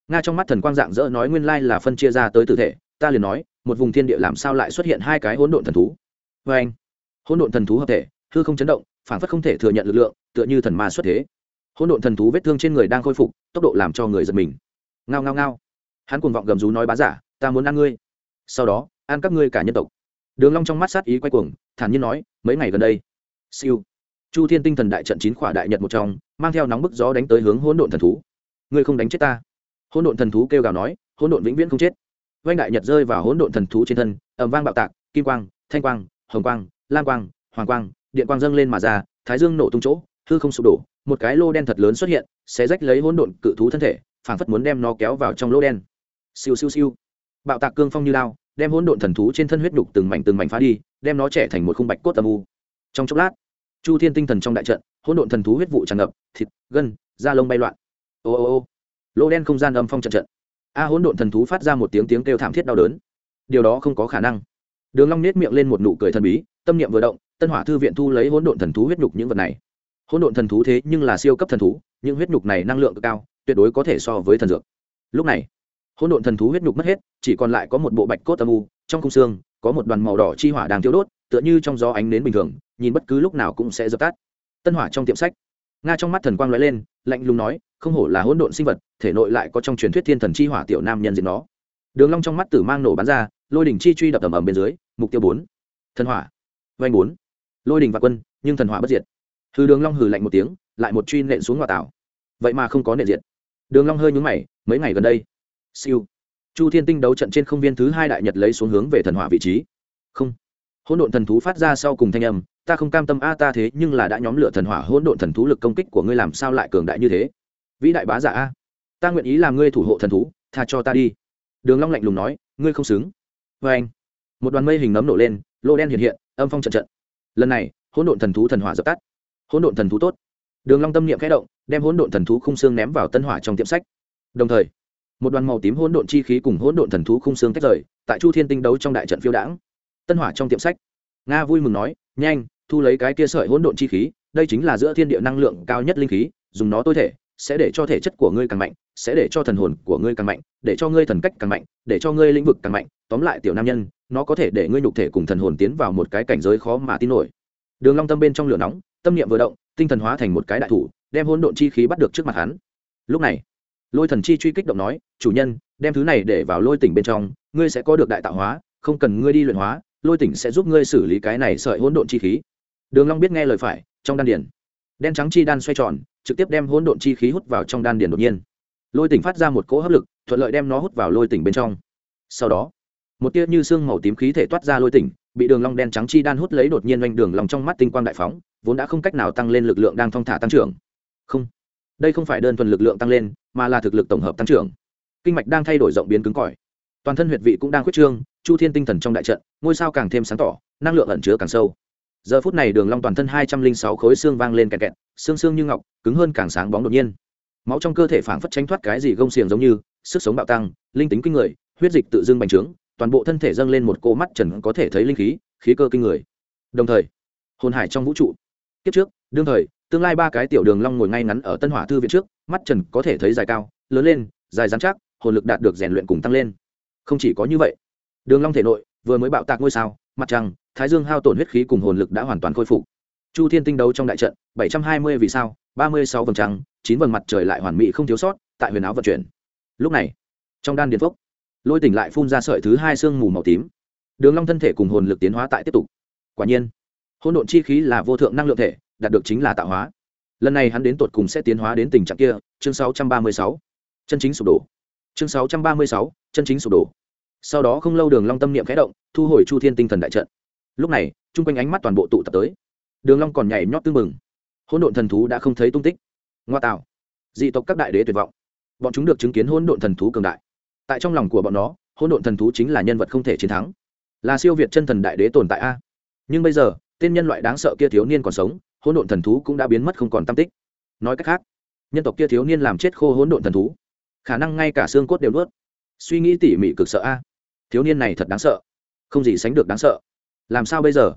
nga trong mắt thần quang dạng dỡ nói nguyên lai là phân chia ra tới tử thể, ta liền nói, một vùng thiên địa làm sao lại xuất hiện hai cái hỗn độn thần thú? Vê anh, hỗn độn thần thú hợp thể, hư không chấn động, phản phất không thể thừa nhận lực lượng, tựa như thần ma xuất thế. Hỗn độn thần thú vết thương trên người đang khôi phục, tốc độ làm cho người giật mình. Ngao ngao ngao. Hắn cuồng vọng gầm rú nói bá giả, ta muốn ăn ngươi. Sau đó, ăn các ngươi cả nhân tộc. Đường long trong mắt sát ý quay cuồng, thản nhiên nói, mấy ngày gần đây. Siêu. Chu thiên tinh thần đại trận chín khỏa đại nhật một trong, mang theo nóng bức gió đánh tới hướng hỗn độn thần thú. Ngươi không đánh chết ta hỗn độn thần thú kêu gào nói, hỗn độn vĩnh viễn không chết. Vanh đại nhật rơi vào hỗn độn thần thú trên thân, ầm vang bạo tạc, kim quang, thanh quang, hồng quang, lam quang, hoàng quang, điện quang dâng lên mà ra, thái dương nổ tung chỗ, hư không sụp đổ, một cái lô đen thật lớn xuất hiện sẽ rách lấy hỗn độn cự thú thân thể, phảng phất muốn đem nó kéo vào trong lô đen. Siêu siêu siêu. Bạo tạc cương phong như lao, đem hỗn độn thần thú trên thân huyết đục từng mảnh từng mảnh phá đi, đem nó trẻ thành một khung bạch cốt tầm u. Trong chốc lát, chu thiên tinh thần trong đại trận, hỗn độn thần thú huyết vụ tràn ngập, thịt, gân, da lông bay loạn. Ô ô ô lỗ đen không gian âm phong trận trận. A hỗn độn thần thú phát ra một tiếng tiếng kêu thảm thiết đau đớn. Điều đó không có khả năng. Đường long nét miệng lên một nụ cười thần bí, tâm niệm vừa động, tân hỏa thư viện thu lấy hỗn độn thần thú huyết nhục những vật này. Hỗn độn thần thú thế nhưng là siêu cấp thần thú, những huyết nhục này năng lượng cực cao, tuyệt đối có thể so với thần dược. Lúc này, hỗn độn thần thú huyết nhục mất hết, chỉ còn lại có một bộ bạch cốt âm u, trong khung xương, có một đoàn màu đỏ chi hỏa đang thiêu đốt, tựa như trong gió ánh nến bình thường, nhìn bất cứ lúc nào cũng sẽ dập tắt. Tân hỏa trong tiệm sách, nga trong mắt thần quang lóe lên, lạnh lùng nói không hổ là hỗn độn sinh vật, thể nội lại có trong truyền thuyết thiên thần chi hỏa tiểu nam nhân diệt nó. Đường long trong mắt tử mang nổ bắn ra, lôi đỉnh chi truy đập ầm ầm bên dưới, mục tiêu bốn. Thần hỏa. Vanh bốn. Lôi đỉnh và quân, nhưng thần hỏa bất diệt. Hư đường long hừ lạnh một tiếng, lại một truy nện xuống ngọa tảo vậy mà không có nện diệt. Đường long hơi nhướng mày, mấy ngày gần đây. Siêu. Chu thiên tinh đấu trận trên không viên thứ hai đại nhật lấy xuống hướng về thần hỏa vị trí. Không. Hỗn độn thần thú phát ra sau cùng thanh âm, ta không cam tâm a, ta thế nhưng là đã nhóm lửa thần hỏa hỗn độn thần thú lực công kích của ngươi làm sao lại cường đại như thế? Vĩ đại bá giả a. Ta nguyện ý làm ngươi thủ hộ thần thú, tha cho ta đi. Đường long lạnh lùng nói, ngươi không xứng. Với anh. Một đoàn mây hình nấm nổ lên, lô đen hiện hiện, âm phong trận trận. Lần này, hỗn độn thần thú thần hỏa dập tắt. Hỗn độn thần thú tốt. Đường long tâm niệm khẽ động, đem hỗn độn thần thú khung xương ném vào tân hỏa trong tiệm sách. Đồng thời, một đoàn màu tím hỗn độn chi khí cùng hỗn độn thần thú khung xương tách rời, tại chu thiên tinh đấu trong đại trận phiêu đãng. Tân hỏa trong tiệm sách. Nga vui mừng nói, nhanh, thu lấy cái kia sợi hỗn độn chi khí, đây chính là giữa thiên địa năng lượng cao nhất linh khí, dùng nó tối thể sẽ để cho thể chất của ngươi càng mạnh, sẽ để cho thần hồn của ngươi càng mạnh, để cho ngươi thần cách càng mạnh, để cho ngươi lĩnh vực càng mạnh. Tóm lại tiểu nam nhân, nó có thể để ngươi nhục thể cùng thần hồn tiến vào một cái cảnh giới khó mà tin nổi. Đường long tâm bên trong lửa nóng, tâm niệm vừa động, tinh thần hóa thành một cái đại thủ, đem hỗn độn chi khí bắt được trước mặt hắn. Lúc này, lôi thần chi truy kích động nói, chủ nhân, đem thứ này để vào lôi tỉnh bên trong, ngươi sẽ có được đại tạo hóa, không cần ngươi đi luyện hóa, lôi tỉnh sẽ giúp ngươi xử lý cái này sợi hỗn độn chi khí. Đường long biết nghe lời phải, trong đan điển đen trắng chi đan xoay tròn, trực tiếp đem hỗn độn chi khí hút vào trong đan điển đột nhiên. Lôi tỉnh phát ra một cỗ hấp lực, thuận lợi đem nó hút vào lôi tỉnh bên trong. Sau đó, một tia như xương màu tím khí thể toát ra lôi tỉnh, bị đường long đen trắng chi đan hút lấy đột nhiên oanh đường long trong mắt tinh quang đại phóng, vốn đã không cách nào tăng lên lực lượng đang thong thả tăng trưởng. Không, đây không phải đơn thuần lực lượng tăng lên, mà là thực lực tổng hợp tăng trưởng. Kinh mạch đang thay đổi rộng biến cứng cỏi. Toàn thân huyệt vị cũng đang khuyết trương, chu thiên tinh thần trong đại trận, ngôi sao càng thêm sáng tỏ, năng lượng ẩn chứa càng sâu giờ phút này đường long toàn thân hai trăm linh sáu khối xương vang lên kẹt kẹt, xương xương như ngọc, cứng hơn càng sáng bóng đột nhiên. Máu trong cơ thể phảng phất tránh thoát cái gì gông xiềng giống như, sức sống bạo tăng, linh tính kinh người, huyết dịch tự dưng bành trướng, toàn bộ thân thể dâng lên một cô mắt trần có thể thấy linh khí khí cơ kinh người. Đồng thời, hồn hải trong vũ trụ. Kiếp trước, đương thời, tương lai ba cái tiểu đường long ngồi ngay ngắn ở tân hỏa thư viện trước, mắt trần có thể thấy dài cao, lớn lên, dài dán chắc, hồn lực đạt được rèn luyện cùng tăng lên. Không chỉ có như vậy, đường long thể nội vừa mới bạo tạc ngôi sao, mặt trăng thái dương hao tổn huyết khí cùng hồn lực đã hoàn toàn khôi phục. Chu thiên tinh đấu trong đại trận bảy trăm hai mươi vì sao ba mươi sáu vầng trăng chín vầng mặt trời lại hoàn mỹ không thiếu sót tại huyền áo vận chuyển. Lúc này trong đan điền phốc lôi tỉnh lại phun ra sợi thứ hai sương mù màu tím. Đường long thân thể cùng hồn lực tiến hóa tại tiếp tục. Quả nhiên hỗn độn chi khí là vô thượng năng lượng thể đạt được chính là tạo hóa. Lần này hắn đến tột cùng sẽ tiến hóa đến tình trạng kia chương 636. chân chính sụp đổ. Chương 636, chân chính sụp đổ. Sau đó không lâu đường long tâm niệm khẽ động thu hồi chu thiên tinh thần đại trận lúc này, chung quanh ánh mắt toàn bộ tụ tập tới. Đường long còn nhảy nhót tương mừng hỗn độn thần thú đã không thấy tung tích. Ngoa tạo. Dị tộc các đại đế tuyệt vọng. Bọn chúng được chứng kiến hỗn độn thần thú cường đại. Tại trong lòng của bọn nó, hỗn độn thần thú chính là nhân vật không thể chiến thắng. Là siêu việt chân thần đại đế tồn tại a. Nhưng bây giờ, tên nhân loại đáng sợ kia thiếu niên còn sống, hỗn độn thần thú cũng đã biến mất không còn tâm tích. Nói cách khác, nhân tộc kia thiếu niên làm chết khô hỗn độn thần thú. Khả năng ngay cả xương cốt đều nuốt. Suy nghĩ tỉ mỉ cực sợ a. Thiếu niên này thật đáng sợ. Không gì sánh được đáng sợ làm sao bây giờ?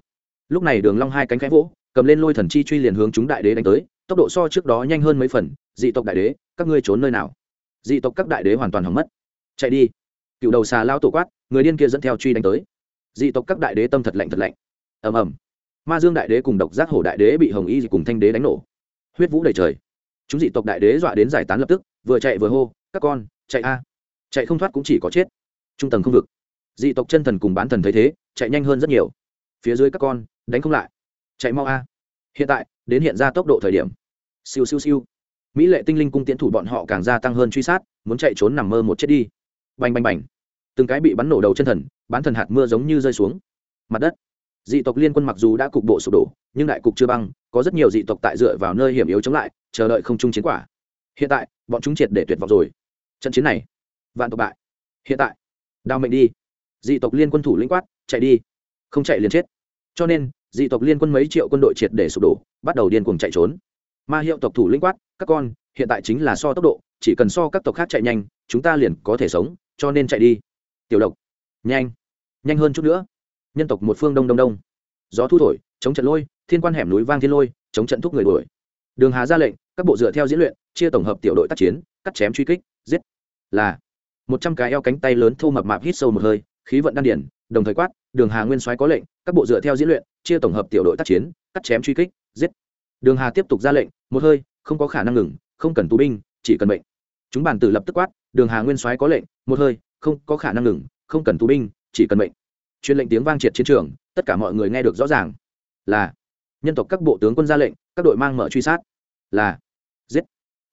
Lúc này đường long hai cánh khẽ vỗ, cầm lên lôi thần chi truy liền hướng chúng đại đế đánh tới, tốc độ so trước đó nhanh hơn mấy phần, dị tộc đại đế, các ngươi trốn nơi nào? Dị tộc các đại đế hoàn toàn hỏng mất. Chạy đi. Cựu đầu xà lao tổ quát, người điên kia dẫn theo truy đánh tới. Dị tộc các đại đế tâm thật lạnh thật lạnh. Ầm ầm. Ma dương đại đế cùng độc giác hổ đại đế bị hồng y cùng thanh đế đánh nổ. Huyết vũ đầy trời. Chúng dị tộc đại đế dọa đến giải tán lập tức, vừa chạy vừa hô, các con, chạy a. Chạy không thoát cũng chỉ có chết. Trung tầng không vực. Dị tộc chân thần cùng bán thần thấy thế, chạy nhanh hơn rất nhiều phía dưới các con, đánh không lại. Chạy mau a. Hiện tại, đến hiện ra tốc độ thời điểm. Siêu siêu siêu. Mỹ lệ tinh linh cung tiến thủ bọn họ càng gia tăng hơn truy sát, muốn chạy trốn nằm mơ một chết đi. Bành bành bành. Từng cái bị bắn nổ đầu chân thần, bán thần hạt mưa giống như rơi xuống. Mặt đất. Dị tộc liên quân mặc dù đã cục bộ sụp đổ, nhưng đại cục chưa băng, có rất nhiều dị tộc tại dựa vào nơi hiểm yếu chống lại, chờ đợi không chung chiến quả. Hiện tại, bọn chúng triệt để tuyệt vọng rồi. Trận chiến này, vạn tộc bại. Hiện tại đào mệnh đi. Dị tộc liên quân thủ lĩnh quát, chạy đi. Không chạy liền chết cho nên, dị tộc liên quân mấy triệu quân đội triệt để sụp đổ, bắt đầu điên cuồng chạy trốn. Ma hiệu tộc thủ linh quát, các con, hiện tại chính là so tốc độ, chỉ cần so các tộc khác chạy nhanh, chúng ta liền có thể sống, cho nên chạy đi. Tiểu độc. Nhanh. Nhanh hơn chút nữa. Nhân tộc một phương đông đông đông. Gió thu thổi, chống trận lôi, thiên quan hẻm núi vang thiên lôi, chống trận thúc người đuổi. Đường hà ra lệnh, các bộ dựa theo diễn luyện, chia tổng hợp tiểu đội tác chiến, cắt chém truy kích, giết. Là một trăm cái eo cánh tay lớn thô mập mạp hít sâu một hơi, khí vận đan điển đồng thời quát đường hà nguyên soái có lệnh, các bộ dựa theo diễn luyện, chia tổng hợp tiểu đội tác chiến, cắt chém truy kích, giết. Đường hà tiếp tục ra lệnh, một hơi, không có khả năng ngừng, không cần tù binh, chỉ cần mệnh. Chúng bản tử lập tức quát, đường hà nguyên soái có lệnh, một hơi, không có khả năng ngừng, không cần tù binh, chỉ cần mệnh. Truyền lệnh tiếng vang triệt chiến trường, tất cả mọi người nghe được rõ ràng. Là, nhân tộc các bộ tướng quân ra lệnh, các đội mang mở truy sát. Là, giết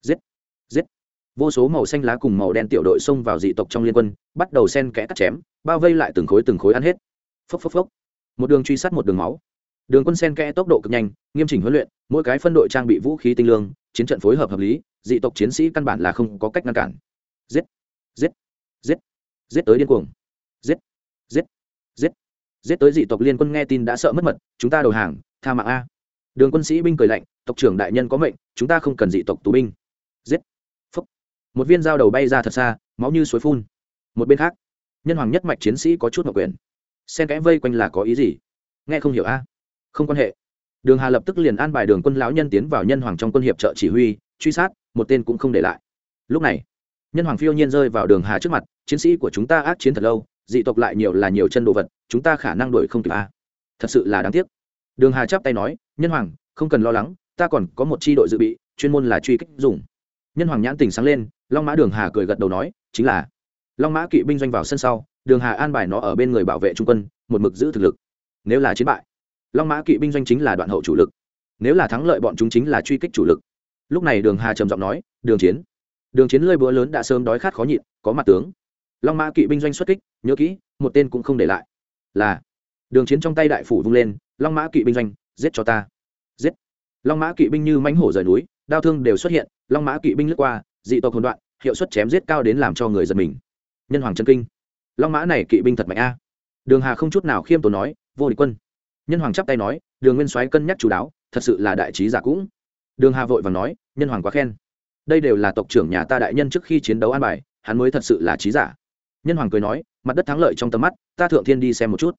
giết giết. Vô số màu xanh lá cùng màu đen tiểu đội xông vào dị tộc trong liên quân, bắt đầu sen kẽ cắt chém, bao vây lại từng khối từng khối ăn hết phốc phốc phốc. Một đường truy sát một đường máu. Đường quân sen kẽ tốc độ cực nhanh, nghiêm chỉnh huấn luyện, mỗi cái phân đội trang bị vũ khí tinh lương, chiến trận phối hợp hợp lý, dị tộc chiến sĩ căn bản là không có cách ngăn cản. Giết giết giết giết tới điên cuồng. Giết giết giết giết tới dị tộc liên quân nghe tin đã sợ mất mật, chúng ta đầu hàng, tha mạng a. Đường quân sĩ binh cười lạnh, tộc trưởng đại nhân có mệnh, chúng ta không cần dị tộc tù binh. Giết phúc một viên dao đầu bay ra thật xa, máu như suối phun. Một bên khác, nhân hoàng nhất mạch chiến sĩ có chút mặc quyền xen kẽ vây quanh là có ý gì? Nghe không hiểu a. Không quan hệ. Đường hà lập tức liền an bài đường quân lão nhân tiến vào nhân hoàng trong quân hiệp trợ chỉ huy, truy sát, một tên cũng không để lại. Lúc này, nhân hoàng phiêu nhiên rơi vào đường hà trước mặt, chiến sĩ của chúng ta ác chiến thật lâu, dị tộc lại nhiều là nhiều chân đồ vật, chúng ta khả năng đuổi không kịp a. Thật sự là đáng tiếc. Đường hà chắp tay nói, nhân hoàng, không cần lo lắng, ta còn có một chi đội dự bị, chuyên môn là truy kích dùng. Nhân hoàng nhãn tình sáng lên, long mã đường hà cười gật đầu nói, chính là. Long mã kỵ binh doanh vào sân sau đường hà an bài nó ở bên người bảo vệ trung quân, một mực giữ thực lực. Nếu là chiến bại, long mã kỵ binh doanh chính là đoạn hậu chủ lực. Nếu là thắng lợi bọn chúng chính là truy kích chủ lực. Lúc này đường hà trầm giọng nói, đường chiến đường chiến lơi búa lớn đã sớm đói khát khó nhịn, có mặt tướng. Long mã kỵ binh doanh xuất kích, nhớ kỹ, một tên cũng không để lại. Là. Đường chiến trong tay đại phủ vung lên, long mã kỵ binh doanh, giết cho ta. Giết. Long mã kỵ binh như mãnh hổ rời núi, đao thương đều xuất hiện, long mã kỵ binh lướt qua, dị tộc hỗn đoạn hiệu suất chém giết cao đến làm cho người giật mình. Nhân hoàng chân kinh long mã này kỵ binh thật mạnh a. Đường hà không chút nào khiêm tốn nói, vô địch quân. Nhân hoàng chắp tay nói, đường nguyên soái cân nhắc chú đáo thật sự là đại trí giả cũng. Đường hà vội và nói, nhân hoàng quá khen. Đây đều là tộc trưởng nhà ta đại nhân trước khi chiến đấu an bài, hắn mới thật sự là trí giả. Nhân hoàng cười nói, mặt đất thắng lợi trong tầm mắt, ta thượng thiên đi xem một chút.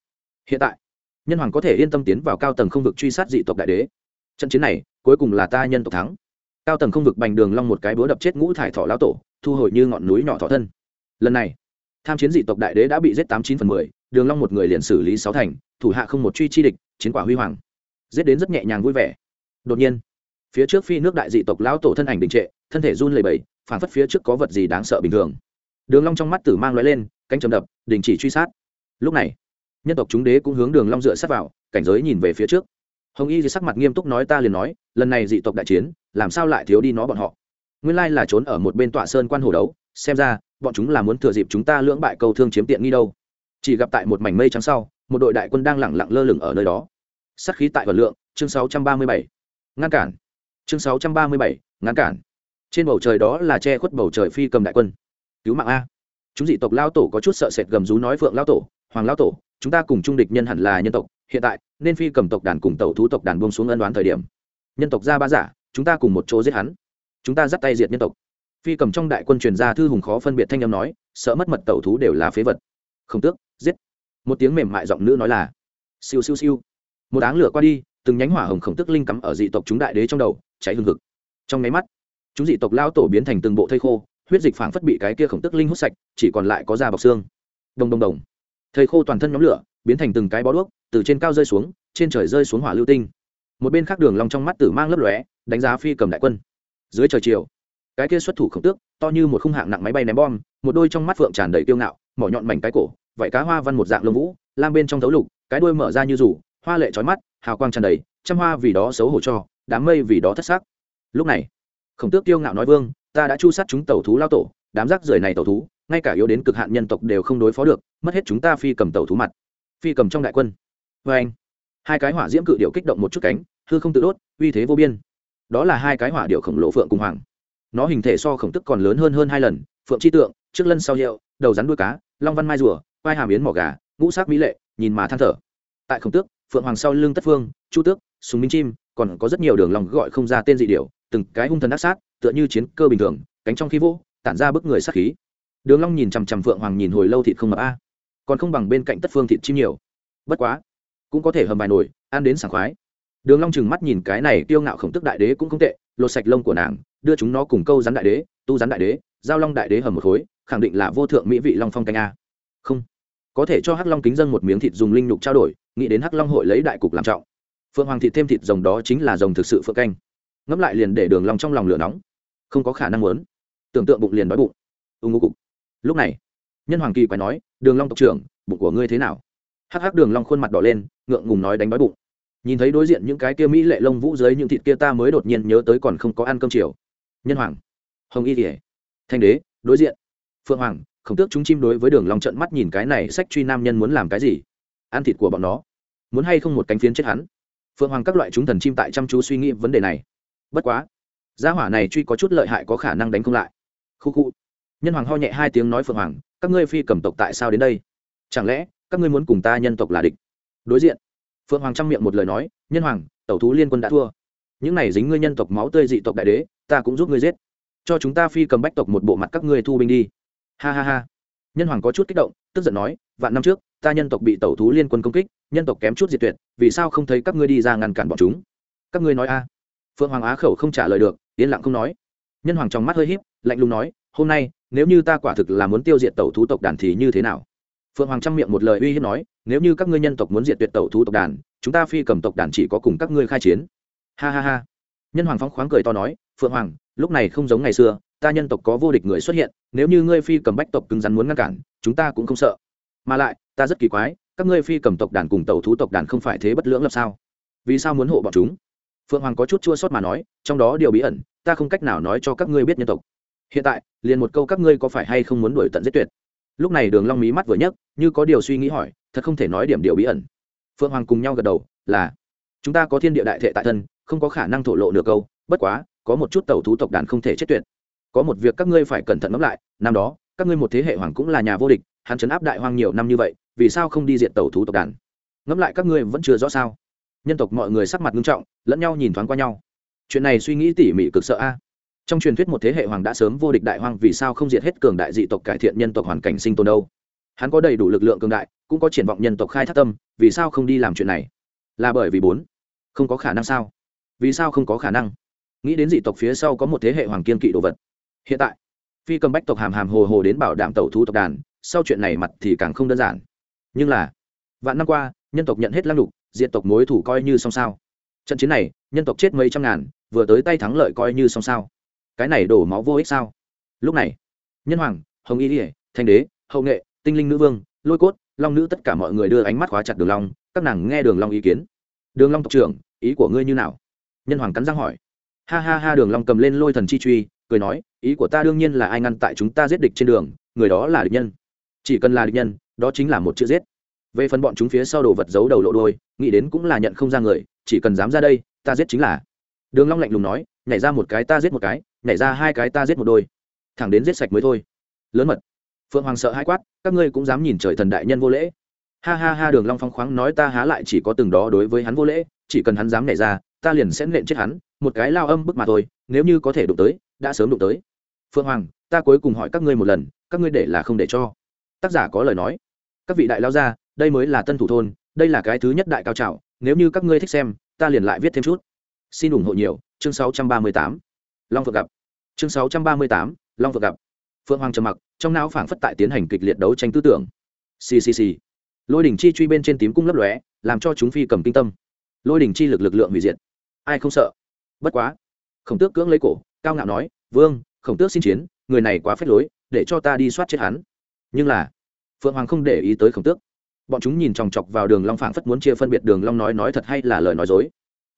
Hiện tại, nhân hoàng có thể yên tâm tiến vào cao tầng không vực truy sát dị tộc đại đế. Trận chiến này, cuối cùng là ta nhân tộc thắng. Cao tầng không vực bành đường long một cái búa đập chết ngũ thải thọ lão tổ, thu hồi như ngọn núi nhỏ thọ thân. Lần này tham chiến dị tộc đại đế đã bị giết tám chín phần mười, đường long một người liền xử lý sáu thành, thủ hạ không một truy chi địch, chiến quả huy hoàng. Giết đến rất nhẹ nhàng vui vẻ. Đột nhiên, phía trước phi nước đại dị tộc lão tổ thân ảnh đình trệ, thân thể run lẩy bẩy phản phất phía trước có vật gì đáng sợ bình thường. Đường long trong mắt tử mang lóe lên, cánh trầm đập, đình chỉ truy sát. Lúc này, nhân tộc chúng đế cũng hướng đường long dựa sát vào, cảnh giới nhìn về phía trước. Hồng y thì sắc mặt nghiêm túc nói ta liền nói, lần này dị tộc đại chiến, làm sao lại thiếu đi nó bọn họ? Nguyên lai là trốn ở một bên tọa sơn quan hồ đấu, xem ra bọn chúng là muốn thừa dịp chúng ta lưỡng bại câu thương chiếm tiện nghi đâu. Chỉ gặp tại một mảnh mây trắng sau một đội đại quân đang lẳng lặng lơ lửng ở nơi đó. Sát khí tại vật lượng chương 637. ngăn cản. Chương 637, ngăn cản. Trên bầu trời đó là che khuất bầu trời phi cầm đại quân. Cứu mạng a. Chúng dị tộc lao tổ có chút sợ sệt gầm rú nói phượng lao tổ hoàng lao tổ chúng ta cùng trung địch nhân hẳn là nhân tộc hiện tại nên phi cầm tộc đàn cùng tàu thú tộc đàn buông xuống ân đoán thời điểm. Nhân tộc ra ba giả chúng ta cùng một chỗ giết hắn. Chúng ta dắt tay diệt nhân tộc phi cầm trong đại quân truyền ra thư hùng khó phân biệt thanh âm nói, sợ mất mật tẩu thú đều là phế vật. Không tước, giết. Một tiếng mềm mại giọng nữ nói là, siêu siêu siêu. Một áng lửa qua đi, từng nhánh hỏa hồng khổng tức linh cắm ở dị tộc chúng đại đế trong đầu, cháy hương thực trong máy mắt, chúng dị tộc lao tổ biến thành từng bộ thây khô, huyết dịch phảng phất bị cái kia khổng tức linh hút sạch, chỉ còn lại có da bọc xương. Đồng đồng đồng. Thầy khô toàn thân nhóm lửa, biến thành từng cái bó đuốc, từ trên cao rơi xuống, trên trời rơi xuống hỏa lưu tinh. Một bên khác đường long trong mắt tử mang lấp lóe, đánh giá phi cầm đại quân. Dưới trời chiều cái kia xuất thủ khổng tước, to như một khung hạng nặng máy bay ném bom, một đôi trong mắt phượng tràn đầy tiêu ngạo, mỏ nhọn mảnh cái cổ, vảy cá hoa văn một dạng lông vũ, lam bên trong thấu lục, cái đuôi mở ra như rủ, hoa lệ trói mắt, hào quang tràn đầy, trăm hoa vì đó xấu hổ cho, đám mây vì đó thất sắc. Lúc này, khổng tước tiêu ngạo nói vương, ta đã chu sát chúng tàu thú lao tổ, đám rác rưởi này tàu thú, ngay cả yếu đến cực hạn nhân tộc đều không đối phó được, mất hết chúng ta phi cầm tàu thú mặt. Phi cầm trong đại quân. Vê anh. Hai cái hỏa diễm cự điệu kích động một chút cánh, hư không tự đốt, uy thế vô biên. Đó là hai cái hỏa điệu khổng lồ phượng cùng hoàng nó hình thể so khổng tức còn lớn hơn hơn hai lần phượng chi tượng trước lân sau hiệu đầu rắn đuôi cá long văn mai rùa vai hàm yến mỏ gà ngũ sắc mỹ lệ nhìn mà than thở. Tại khổng tước phượng hoàng sau lưng tất phương chu tước súng minh chim còn có rất nhiều đường lòng gọi không ra tên dị điều, từng cái hung thần đắc sát tựa như chiến cơ bình thường cánh trong khí vô tản ra bức người sát khí. Đường long nhìn chằm chằm phượng hoàng nhìn hồi lâu thịt không mập a. Còn không bằng bên cạnh tất phương thịt chim nhiều. Bất quá cũng có thể hầm bài nổi ăn đến sảng khoái. Đường long chừng mắt nhìn cái này tiêu ngạo khổng tức đại đế cũng không tệ lột sạch lông của nàng đưa chúng nó cùng câu rắn đại đế, tu rắn đại đế, giao long đại đế hầm một khối, khẳng định là vô thượng mỹ vị long phong canh a. Không. Có thể cho hắc long kính dân một miếng thịt dùng linh nhục trao đổi, nghĩ đến hắc long hội lấy đại cục làm trọng. Phượng hoàng thịt thêm thịt rồng đó chính là rồng thực sự phượng canh. Ngẫm lại liền để đường long trong lòng lửa nóng. Không có khả năng muốn. Tưởng tượng bụng liền đói bụng. Ưng ngô cục. Lúc này, nhân hoàng kỳ quái nói, đường long tộc trưởng, bụng của ngươi thế nào? Hắc hắc đường long khuôn mặt đỏ lên, ngượng ngùng nói đánh đói bụng. Nhìn thấy đối diện những cái kia mỹ lệ lông vũ dưới những thịt kia ta mới đột nhiên nhớ tới còn không có ăn cơm chiều nhân hoàng. Hồng y kỉa thanh đế, đối diện. Phượng hoàng, khổng tước chúng chim đối với đường long trận mắt nhìn cái này sách truy nam nhân muốn làm cái gì? Ăn thịt của bọn nó. Muốn hay không một cánh phiến chết hắn? Phượng hoàng các loại chúng thần chim tại chăm chú suy nghĩ vấn đề này. Bất quá, gia hỏa này truy có chút lợi hại có khả năng đánh không lại. Khu khu. Nhân hoàng ho nhẹ hai tiếng nói phượng hoàng, các ngươi phi cầm tộc tại sao đến đây? Chẳng lẽ, các ngươi muốn cùng ta nhân tộc là địch? Đối diện. Phượng hoàng trong miệng một lời nói, nhân hoàng, tẩu thú liên quân đã thua những này dính ngươi nhân tộc máu tươi dị tộc đại đế, ta cũng giúp ngươi giết. Cho chúng ta phi cầm bách tộc một bộ mặt các ngươi thu binh đi. Ha ha ha. Nhân hoàng có chút kích động, tức giận nói, vạn năm trước, ta nhân tộc bị tẩu thú liên quân công kích, nhân tộc kém chút diệt tuyệt, vì sao không thấy các ngươi đi ra ngăn cản bọn chúng? Các ngươi nói a. Phượng hoàng á khẩu không trả lời được, yên lặng không nói. Nhân hoàng trong mắt hơi h í p lạnh lùng nói, hôm nay, nếu như ta quả thực là muốn tiêu diệt tẩu thú tộc đàn thì như thế nào? Phượng hoàng trang miệng một lời uy hiếp nói, nếu như các ngươi nhân tộc muốn diệt tuyệt tẩu thú tộc đàn, chúng ta phi cầm tộc đàn chỉ có cùng các ngươi khai chiến ha ha ha. Nhân hoàng phóng khoáng cười to nói, phượng hoàng, lúc này không giống ngày xưa, ta nhân tộc có vô địch người xuất hiện, nếu như ngươi phi cầm bách tộc cứng rắn muốn ngăn cản, chúng ta cũng không sợ. Mà lại, ta rất kỳ quái, các ngươi phi cầm tộc đàn cùng tàu thú tộc đàn không phải thế bất lưỡng lập sao? Vì sao muốn hộ bọn chúng? Phượng hoàng có chút chua sót mà nói, trong đó điều bí ẩn, ta không cách nào nói cho các ngươi biết nhân tộc. Hiện tại, liền một câu các ngươi có phải hay không muốn đuổi tận giết tuyệt? Lúc này đường long mí mắt vừa nhấc, như có điều suy nghĩ hỏi, thật không thể nói điểm điều bí ẩn. Phượng hoàng cùng nhau gật đầu, là, chúng ta có thiên địa đại thệ tại thân không có khả năng thổ lộ nửa câu, bất quá, có một chút tàu thú tộc đàn không thể chết tuyệt. Có một việc các ngươi phải cẩn thận ngẫm lại, năm đó, các ngươi một thế hệ hoàng cũng là nhà vô địch, hắn chấn áp đại hoang nhiều năm như vậy, vì sao không đi diện tàu thú tộc đàn? Ngẫm lại các ngươi vẫn chưa rõ sao? Nhân tộc mọi người sắc mặt nghiêm trọng, lẫn nhau nhìn thoáng qua nhau. Chuyện này suy nghĩ tỉ mỉ cực sợ a. Trong truyền thuyết một thế hệ hoàng đã sớm vô địch đại hoang, vì sao không diệt hết cường đại dị tộc cải thiện nhân tộc hoàn cảnh sinh tồn đâu? Hắn có đầy đủ lực lượng cường đại, cũng có triển vọng nhân tộc khai thác tâm, vì sao không đi làm chuyện này? Là bởi vì bốn. Không có khả năng sao? Vì sao không có khả năng? Nghĩ đến dị tộc phía sau có một thế hệ hoàng kiên kỵ đồ vật. Hiện tại, phi cầm bách tộc hàm hàm hồ hồ đến bảo đảm tẩu thú tộc đàn, sau chuyện này mặt thì càng không đơn giản. Nhưng là, vạn năm qua, nhân tộc nhận hết lăng lục diện tộc mối thủ coi như xong sao? Trận chiến này, nhân tộc chết mấy trăm ngàn, vừa tới tay thắng lợi coi như xong sao? Cái này đổ máu vô ích sao? Lúc này, nhân hoàng, hồng y ỉa thanh đế, hậu nghệ, tinh linh nữ vương, lôi cốt, long nữ tất cả mọi người đưa ánh mắt khóa chặt đường long, các nàng nghe đường long ý kiến. Đường long tộc trưởng, ý của ngươi như nào? Nhân hoàng cắn răng hỏi. Ha ha ha, đường long cầm lên lôi thần chi truy, cười nói, ý của ta đương nhiên là ai ngăn tại chúng ta giết địch trên đường, người đó là địch nhân. Chỉ cần là địch nhân, đó chính là một chữ giết. Về phần bọn chúng phía sau đồ vật giấu đầu lộ đôi nghĩ đến cũng là nhận không ra người, chỉ cần dám ra đây, ta giết chính là. Đường long lạnh lùng nói, nhảy ra một cái ta giết một cái, nhảy ra hai cái ta giết một đôi. Thẳng đến giết sạch mới thôi. Lớn mật. Phượng hoàng sợ hai quát, các ngươi cũng dám nhìn trời thần đại nhân vô lễ. Ha ha ha, đường long phong khoáng nói ta há lại chỉ có từng đó đối với hắn vô lễ, chỉ cần hắn dám nhảy ra ta liền sẽ nện chết hắn một cái lao âm bức mà thôi nếu như có thể đụng tới đã sớm đụng tới. Phượng hoàng ta cuối cùng hỏi các ngươi một lần các ngươi để là không để cho. Tác giả có lời nói. Các vị đại lao gia đây mới là tân thủ thôn đây là cái thứ nhất đại cao trào nếu như các ngươi thích xem ta liền lại viết thêm chút. Xin ủng hộ nhiều chương 638. long phượng gặp. Chương 638, long phượng gặp. Phượng hoàng trầm mặc trong não phảng phất tại tiến hành kịch liệt đấu tranh tư tưởng. Ccc lôi đỉnh chi truy bên trên tím cung lấp lóe làm cho chúng phi cầm kinh tâm. Lôi đỉnh chi lực lực lượng hủy diệt ai không sợ? Bất quá. Khổng tước cưỡng lấy cổ, cao ngạo nói, vương, khổng tước xin chiến, người này quá phết lối, để cho ta đi soát chết hắn. Nhưng là, phượng hoàng không để ý tới khổng tước. Bọn chúng nhìn chòng chọc vào đường long phảng phất muốn chia phân biệt đường long nói nói thật hay là lời nói dối.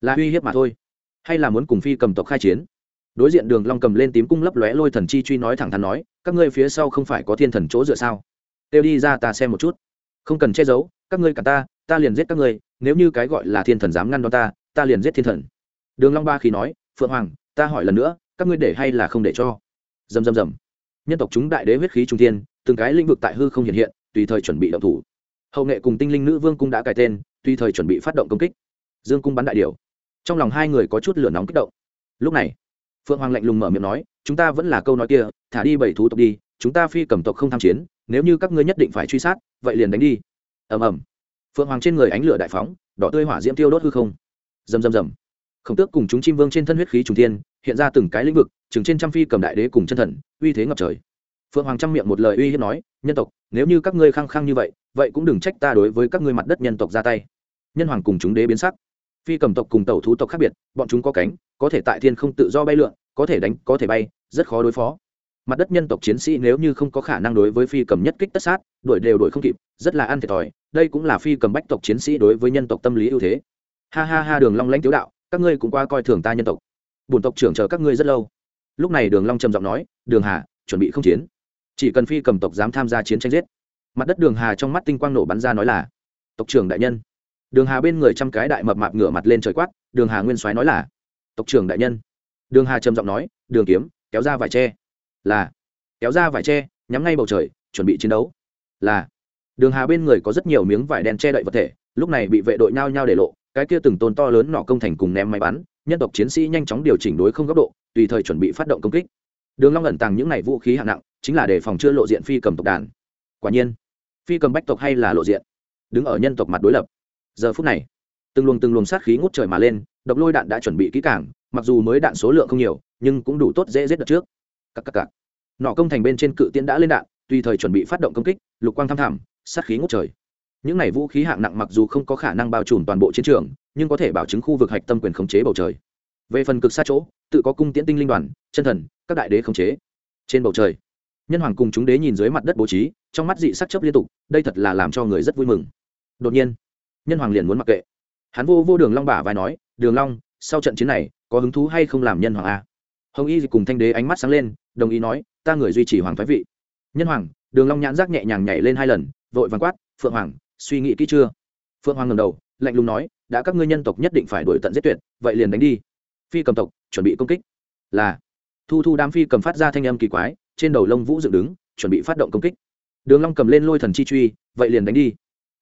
Là uy hiếp mà thôi. Hay là muốn cùng phi cầm tộc khai chiến. Đối diện đường long cầm lên tím cung lấp lóe lôi thần chi truy nói thẳng thắn nói, các ngươi phía sau không phải có thiên thần chỗ dựa sao? Tiêu đi ra ta xem một chút. Không cần che giấu, các ngươi cả ta ta liền giết các ngươi, nếu như cái gọi là thiên thần dám ngăn đón ta ta liền giết thiên thần đường long ba khi nói, phượng hoàng, ta hỏi lần nữa, các ngươi để hay là không để cho? Dầm dầm dầm nhân tộc chúng đại đế huyết khí trung thiên, từng cái lĩnh vực tại hư không hiện hiện, tùy thời chuẩn bị động thủ. Hậu nghệ cùng tinh linh nữ vương cung đã cài tên, tùy thời chuẩn bị phát động công kích. Dương cung bắn đại điều trong lòng hai người có chút lửa nóng kích động. Lúc này, phượng hoàng lạnh lùng mở miệng nói, chúng ta vẫn là câu nói kia, thả đi bảy thú tộc đi, chúng ta phi cầm tộc không tham chiến, nếu như các ngươi nhất định phải truy sát, vậy liền đánh đi. Ầm ầm. Phượng hoàng trên người ánh lửa đại phóng, đỏ tươi hỏa diễm tiêu đốt hư không. Rầm rầm rầm khổng tước cùng chúng chim vương trên thân huyết khí trùng thiên, hiện ra từng cái lĩnh vực, chừng trên trăm phi cầm đại đế cùng chân thần, uy thế ngập trời. Phượng hoàng trăm miệng một lời uy hiếp nói, nhân tộc, nếu như các ngươi khăng khăng như vậy vậy cũng đừng trách ta đối với các ngươi mặt đất nhân tộc ra tay. Nhân hoàng cùng chúng đế biến sắc. Phi cầm tộc cùng tẩu thú tộc khác biệt, bọn chúng có cánh, có thể tại thiên không tự do bay lượn, có thể đánh, có thể bay, rất khó đối phó. Mặt đất nhân tộc chiến sĩ nếu như không có khả năng đối với phi cầm nhất kích tất sát, đuổi đều đuổi không kịp, rất là ăn thiệt thòi, đây cũng là phi cầm bách tộc chiến sĩ đối với nhân tộc tâm lý ưu thế. Ha ha ha, đường long lãnh tiếu đạo các ngươi cũng qua coi thường ta nhân tộc. Bổn tộc trưởng chờ các ngươi rất lâu. Lúc này đường long trầm giọng nói, đường hà, chuẩn bị không chiến. Chỉ cần phi cầm tộc dám tham gia chiến tranh giết. Mặt đất đường hà trong mắt tinh quang nổ bắn ra nói là, tộc trưởng đại nhân. Đường hà bên người trăm cái đại mập mạp ngửa mặt lên trời quát, đường hà nguyên soái nói là, tộc trưởng đại nhân. Đường hà trầm giọng nói, đường kiếm, kéo ra vải tre. Là, kéo ra vải tre, nhắm ngay bầu trời, chuẩn bị chiến đấu. Là, đường hà bên người có rất nhiều miếng vải đen che đậy vật thể, lúc này bị vệ đội nhao nhao để lộ cái kia từng tôn to lớn nọ công thành cùng ném máy bắn, nhân tộc chiến sĩ nhanh chóng điều chỉnh đối không góc độ, tùy thời chuẩn bị phát động công kích. Đường long ẩn tàng những này vũ khí hạng nặng, chính là để phòng chưa lộ diện phi cầm tộc đàn. Quả nhiên, phi cầm bách tộc hay là lộ diện, đứng ở nhân tộc mặt đối lập. Giờ phút này, từng luồng từng luồng sát khí ngút trời mà lên, độc lôi đạn đã chuẩn bị kỹ càng, mặc dù mới đạn số lượng không nhiều, nhưng cũng đủ tốt dễ giết đợt trước. Các các các nọ công thành bên trên cự tiễn đã lên đạn, tùy thời chuẩn bị phát động công kích, lục quang thăm thẳm, sát khí ngút trời những này vũ khí hạng nặng mặc dù không có khả năng bao trùm toàn bộ chiến trường, nhưng có thể bảo chứng khu vực hạch tâm quyền khống chế bầu trời. Về phần cực xa chỗ, tự có cung tiễn tinh linh đoàn, chân thần, các đại đế khống chế. Trên bầu trời, nhân hoàng cùng chúng đế nhìn dưới mặt đất bố trí, trong mắt dị sắc chấp liên tục, đây thật là làm cho người rất vui mừng. Đột nhiên, nhân hoàng liền muốn mặc kệ. Hắn vô vô đường long bả vai nói, đường long, sau trận chiến này, có hứng thú hay không làm nhân hoàng a? Hồng y cùng thanh đế ánh mắt sáng lên, đồng ý nói, ta người duy trì hoàng thái vị. Nhân hoàng, đường long nhãn giác nhẹ nhàng nhảy lên hai lần, vội vàng quát, phượng hoàng suy nghĩ kỹ chưa? Phượng hoàng ngẩng đầu, lạnh lùng nói, đã các ngươi nhân tộc nhất định phải đuổi tận giết tuyệt, vậy liền đánh đi. Phi cầm tộc, chuẩn bị công kích. Là. Thu thu đám phi cầm phát ra thanh âm kỳ quái, trên đầu lông vũ dựng đứng, chuẩn bị phát động công kích. Đường long cầm lên lôi thần chi truy, vậy liền đánh đi.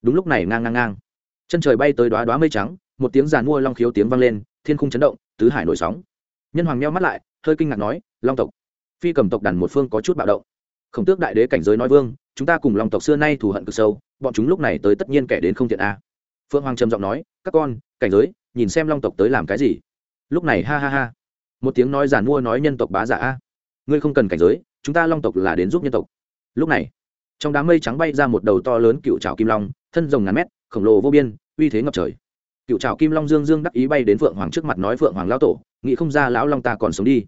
Đúng lúc này ngang ngang ngang. Chân trời bay tới đóa đóa mây trắng, một tiếng giàn mua long khiếu tiếng vang lên, thiên khung chấn động, tứ hải nổi sóng. Nhân hoàng meo mắt lại, hơi kinh ngạc nói, long tộc. Phi cầm tộc đàn một phương có chút bạo động. Khổng tước đại đế cảnh giới nói vương chúng ta cùng long tộc xưa nay thù hận cực sâu, bọn chúng lúc này tới tất nhiên kẻ đến không thiện a. Phượng hoàng trầm giọng nói, các con, cảnh giới, nhìn xem long tộc tới làm cái gì. Lúc này ha ha ha. Một tiếng nói giàn mua nói nhân tộc bá giả a. Ngươi không cần cảnh giới, chúng ta long tộc là đến giúp nhân tộc. Lúc này, trong đám mây trắng bay ra một đầu to lớn cựu trào kim long, thân rồng ngàn mét, khổng lồ vô biên, uy thế ngập trời. Cựu trào kim long dương dương đắc ý bay đến phượng hoàng trước mặt nói, phượng hoàng lão tổ, nghĩ không ra lão long ta còn sống đi.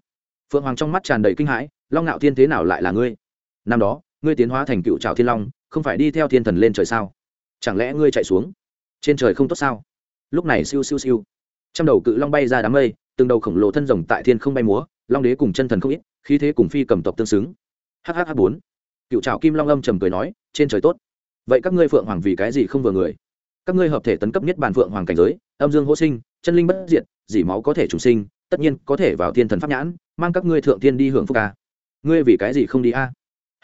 Phượng hoàng trong mắt tràn đầy kinh hãi, long ngạo thiên thế nào lại là ngươi? Năm đó ngươi tiến hóa thành cựu trào thiên long, không phải đi theo thiên thần lên trời sao? Chẳng lẽ ngươi chạy xuống? Trên trời không tốt sao? Lúc này siêu siêu siêu. Trăm đầu cự long bay ra đám mây, từng đầu khổng lồ thân rồng tại thiên không bay múa, long đế cùng chân thần không ít, khí thế cùng phi cầm tộc tương xứng. Hh bốn. Cựu trào kim long âm trầm cười nói, trên trời tốt. Vậy các ngươi phượng hoàng vì cái gì không vừa người? Các ngươi hợp thể tấn cấp nhất bản phượng hoàng cảnh giới, âm dương hỗ sinh, chân linh bất diệt, dỉ máu có thể trùng sinh, tất nhiên có thể vào thiên thần pháp nhãn, mang các ngươi thượng thiên đi hưởng phúc ca. Ngươi vì cái gì không đi a?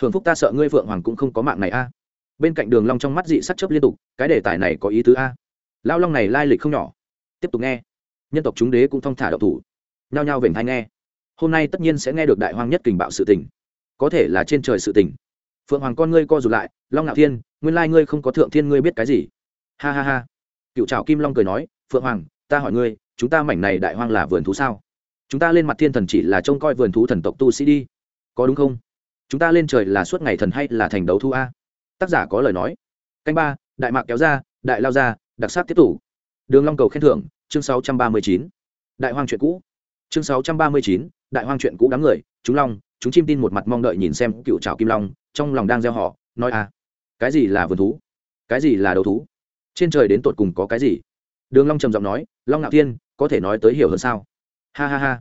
Hưởng phúc ta sợ ngươi phượng hoàng cũng không có mạng này a. Bên cạnh đường long trong mắt dị sắc chớp liên tục, cái đề tài này có ý tứ a. Lao long này lai lịch không nhỏ. Tiếp tục nghe. Nhân tộc chúng đế cũng thong thả đạo thủ. Nhao nhao vểnh hay nghe. Hôm nay tất nhiên sẽ nghe được đại hoang nhất kình bạo sự tình. Có thể là trên trời sự tình. Phượng hoàng con ngươi co rụt lại, long ngạo thiên, nguyên lai ngươi không có thượng thiên ngươi biết cái gì? Ha ha ha. Cựu trào kim long cười nói, phượng hoàng, ta hỏi ngươi, chúng ta mảnh này đại hoang là vườn thú sao? Chúng ta lên mặt thiên thần chỉ là trông coi vườn thú thần tộc tu sĩ đi. Có đúng không? Chúng ta lên trời là suốt ngày thần hay là thành đấu thu a? Tác giả có lời nói. Canh ba, đại mạc kéo ra, đại lao ra, đặc sắc tiếp tục đường long cầu khen thưởng, chương sáu trăm ba mươi chín. Đại hoang chuyện cũ. Chương sáu trăm ba mươi chín, đại hoang chuyện cũ đám người, chúng long, chúng chim tin một mặt mong đợi nhìn xem cựu trào kim long, trong lòng đang gieo họ, nói a, cái gì là vườn thú? Cái gì là đấu thú? Trên trời đến tột cùng có cái gì? Đường long trầm giọng nói, long ngạo thiên, có thể nói tới hiểu hơn sao? Ha ha ha.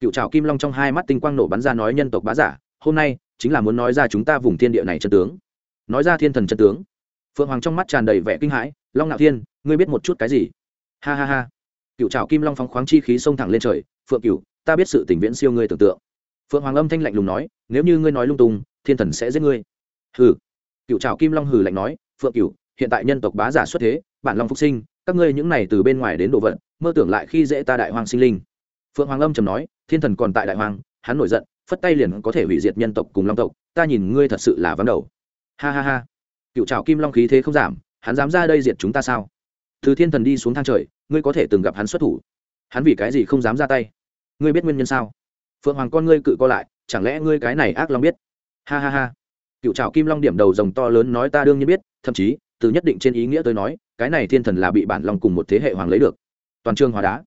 Cựu trào kim long trong hai mắt tinh quang nổ bắn ra nói nhân tộc bá giả, hôm nay chính là muốn nói ra chúng ta vùng thiên địa này chân tướng. Nói ra thiên thần chân tướng. Phượng hoàng trong mắt tràn đầy vẻ kinh hãi, long ngạo thiên, ngươi biết một chút cái gì? Ha ha ha. Cựu trào kim long phóng khoáng chi khí xông thẳng lên trời, phượng cựu ta biết sự tình viễn siêu ngươi tưởng tượng. Phượng hoàng âm thanh lạnh lùng nói, nếu như ngươi nói lung tung, thiên thần sẽ giết ngươi. Hừ. Cựu trào kim long hừ lạnh nói, phượng cựu hiện tại nhân tộc bá giả xuất thế, bản long phục sinh, các ngươi những này từ bên ngoài đến đồ vật, mơ tưởng lại khi dễ ta đại hoàng sinh linh. Phượng hoàng âm trầm nói, thiên thần còn tại đại hoàng hắn nổi giận phất tay liền có thể hủy diệt nhân tộc cùng long tộc, ta nhìn ngươi thật sự là vắng đầu. Ha ha ha. Cựu trào kim long khí thế không giảm, hắn dám ra đây diệt chúng ta sao? Từ thiên thần đi xuống thang trời, ngươi có thể từng gặp hắn xuất thủ. Hắn vì cái gì không dám ra tay? Ngươi biết nguyên nhân sao? Phượng hoàng con ngươi cự co lại, chẳng lẽ ngươi cái này ác long biết? Ha ha ha. Cựu trào kim long điểm đầu rồng to lớn nói ta đương nhiên biết, thậm chí, từ nhất định trên ý nghĩa tôi nói, cái này thiên thần là bị bản long cùng một thế hệ hoàng lấy được. Toàn trường hòa đá.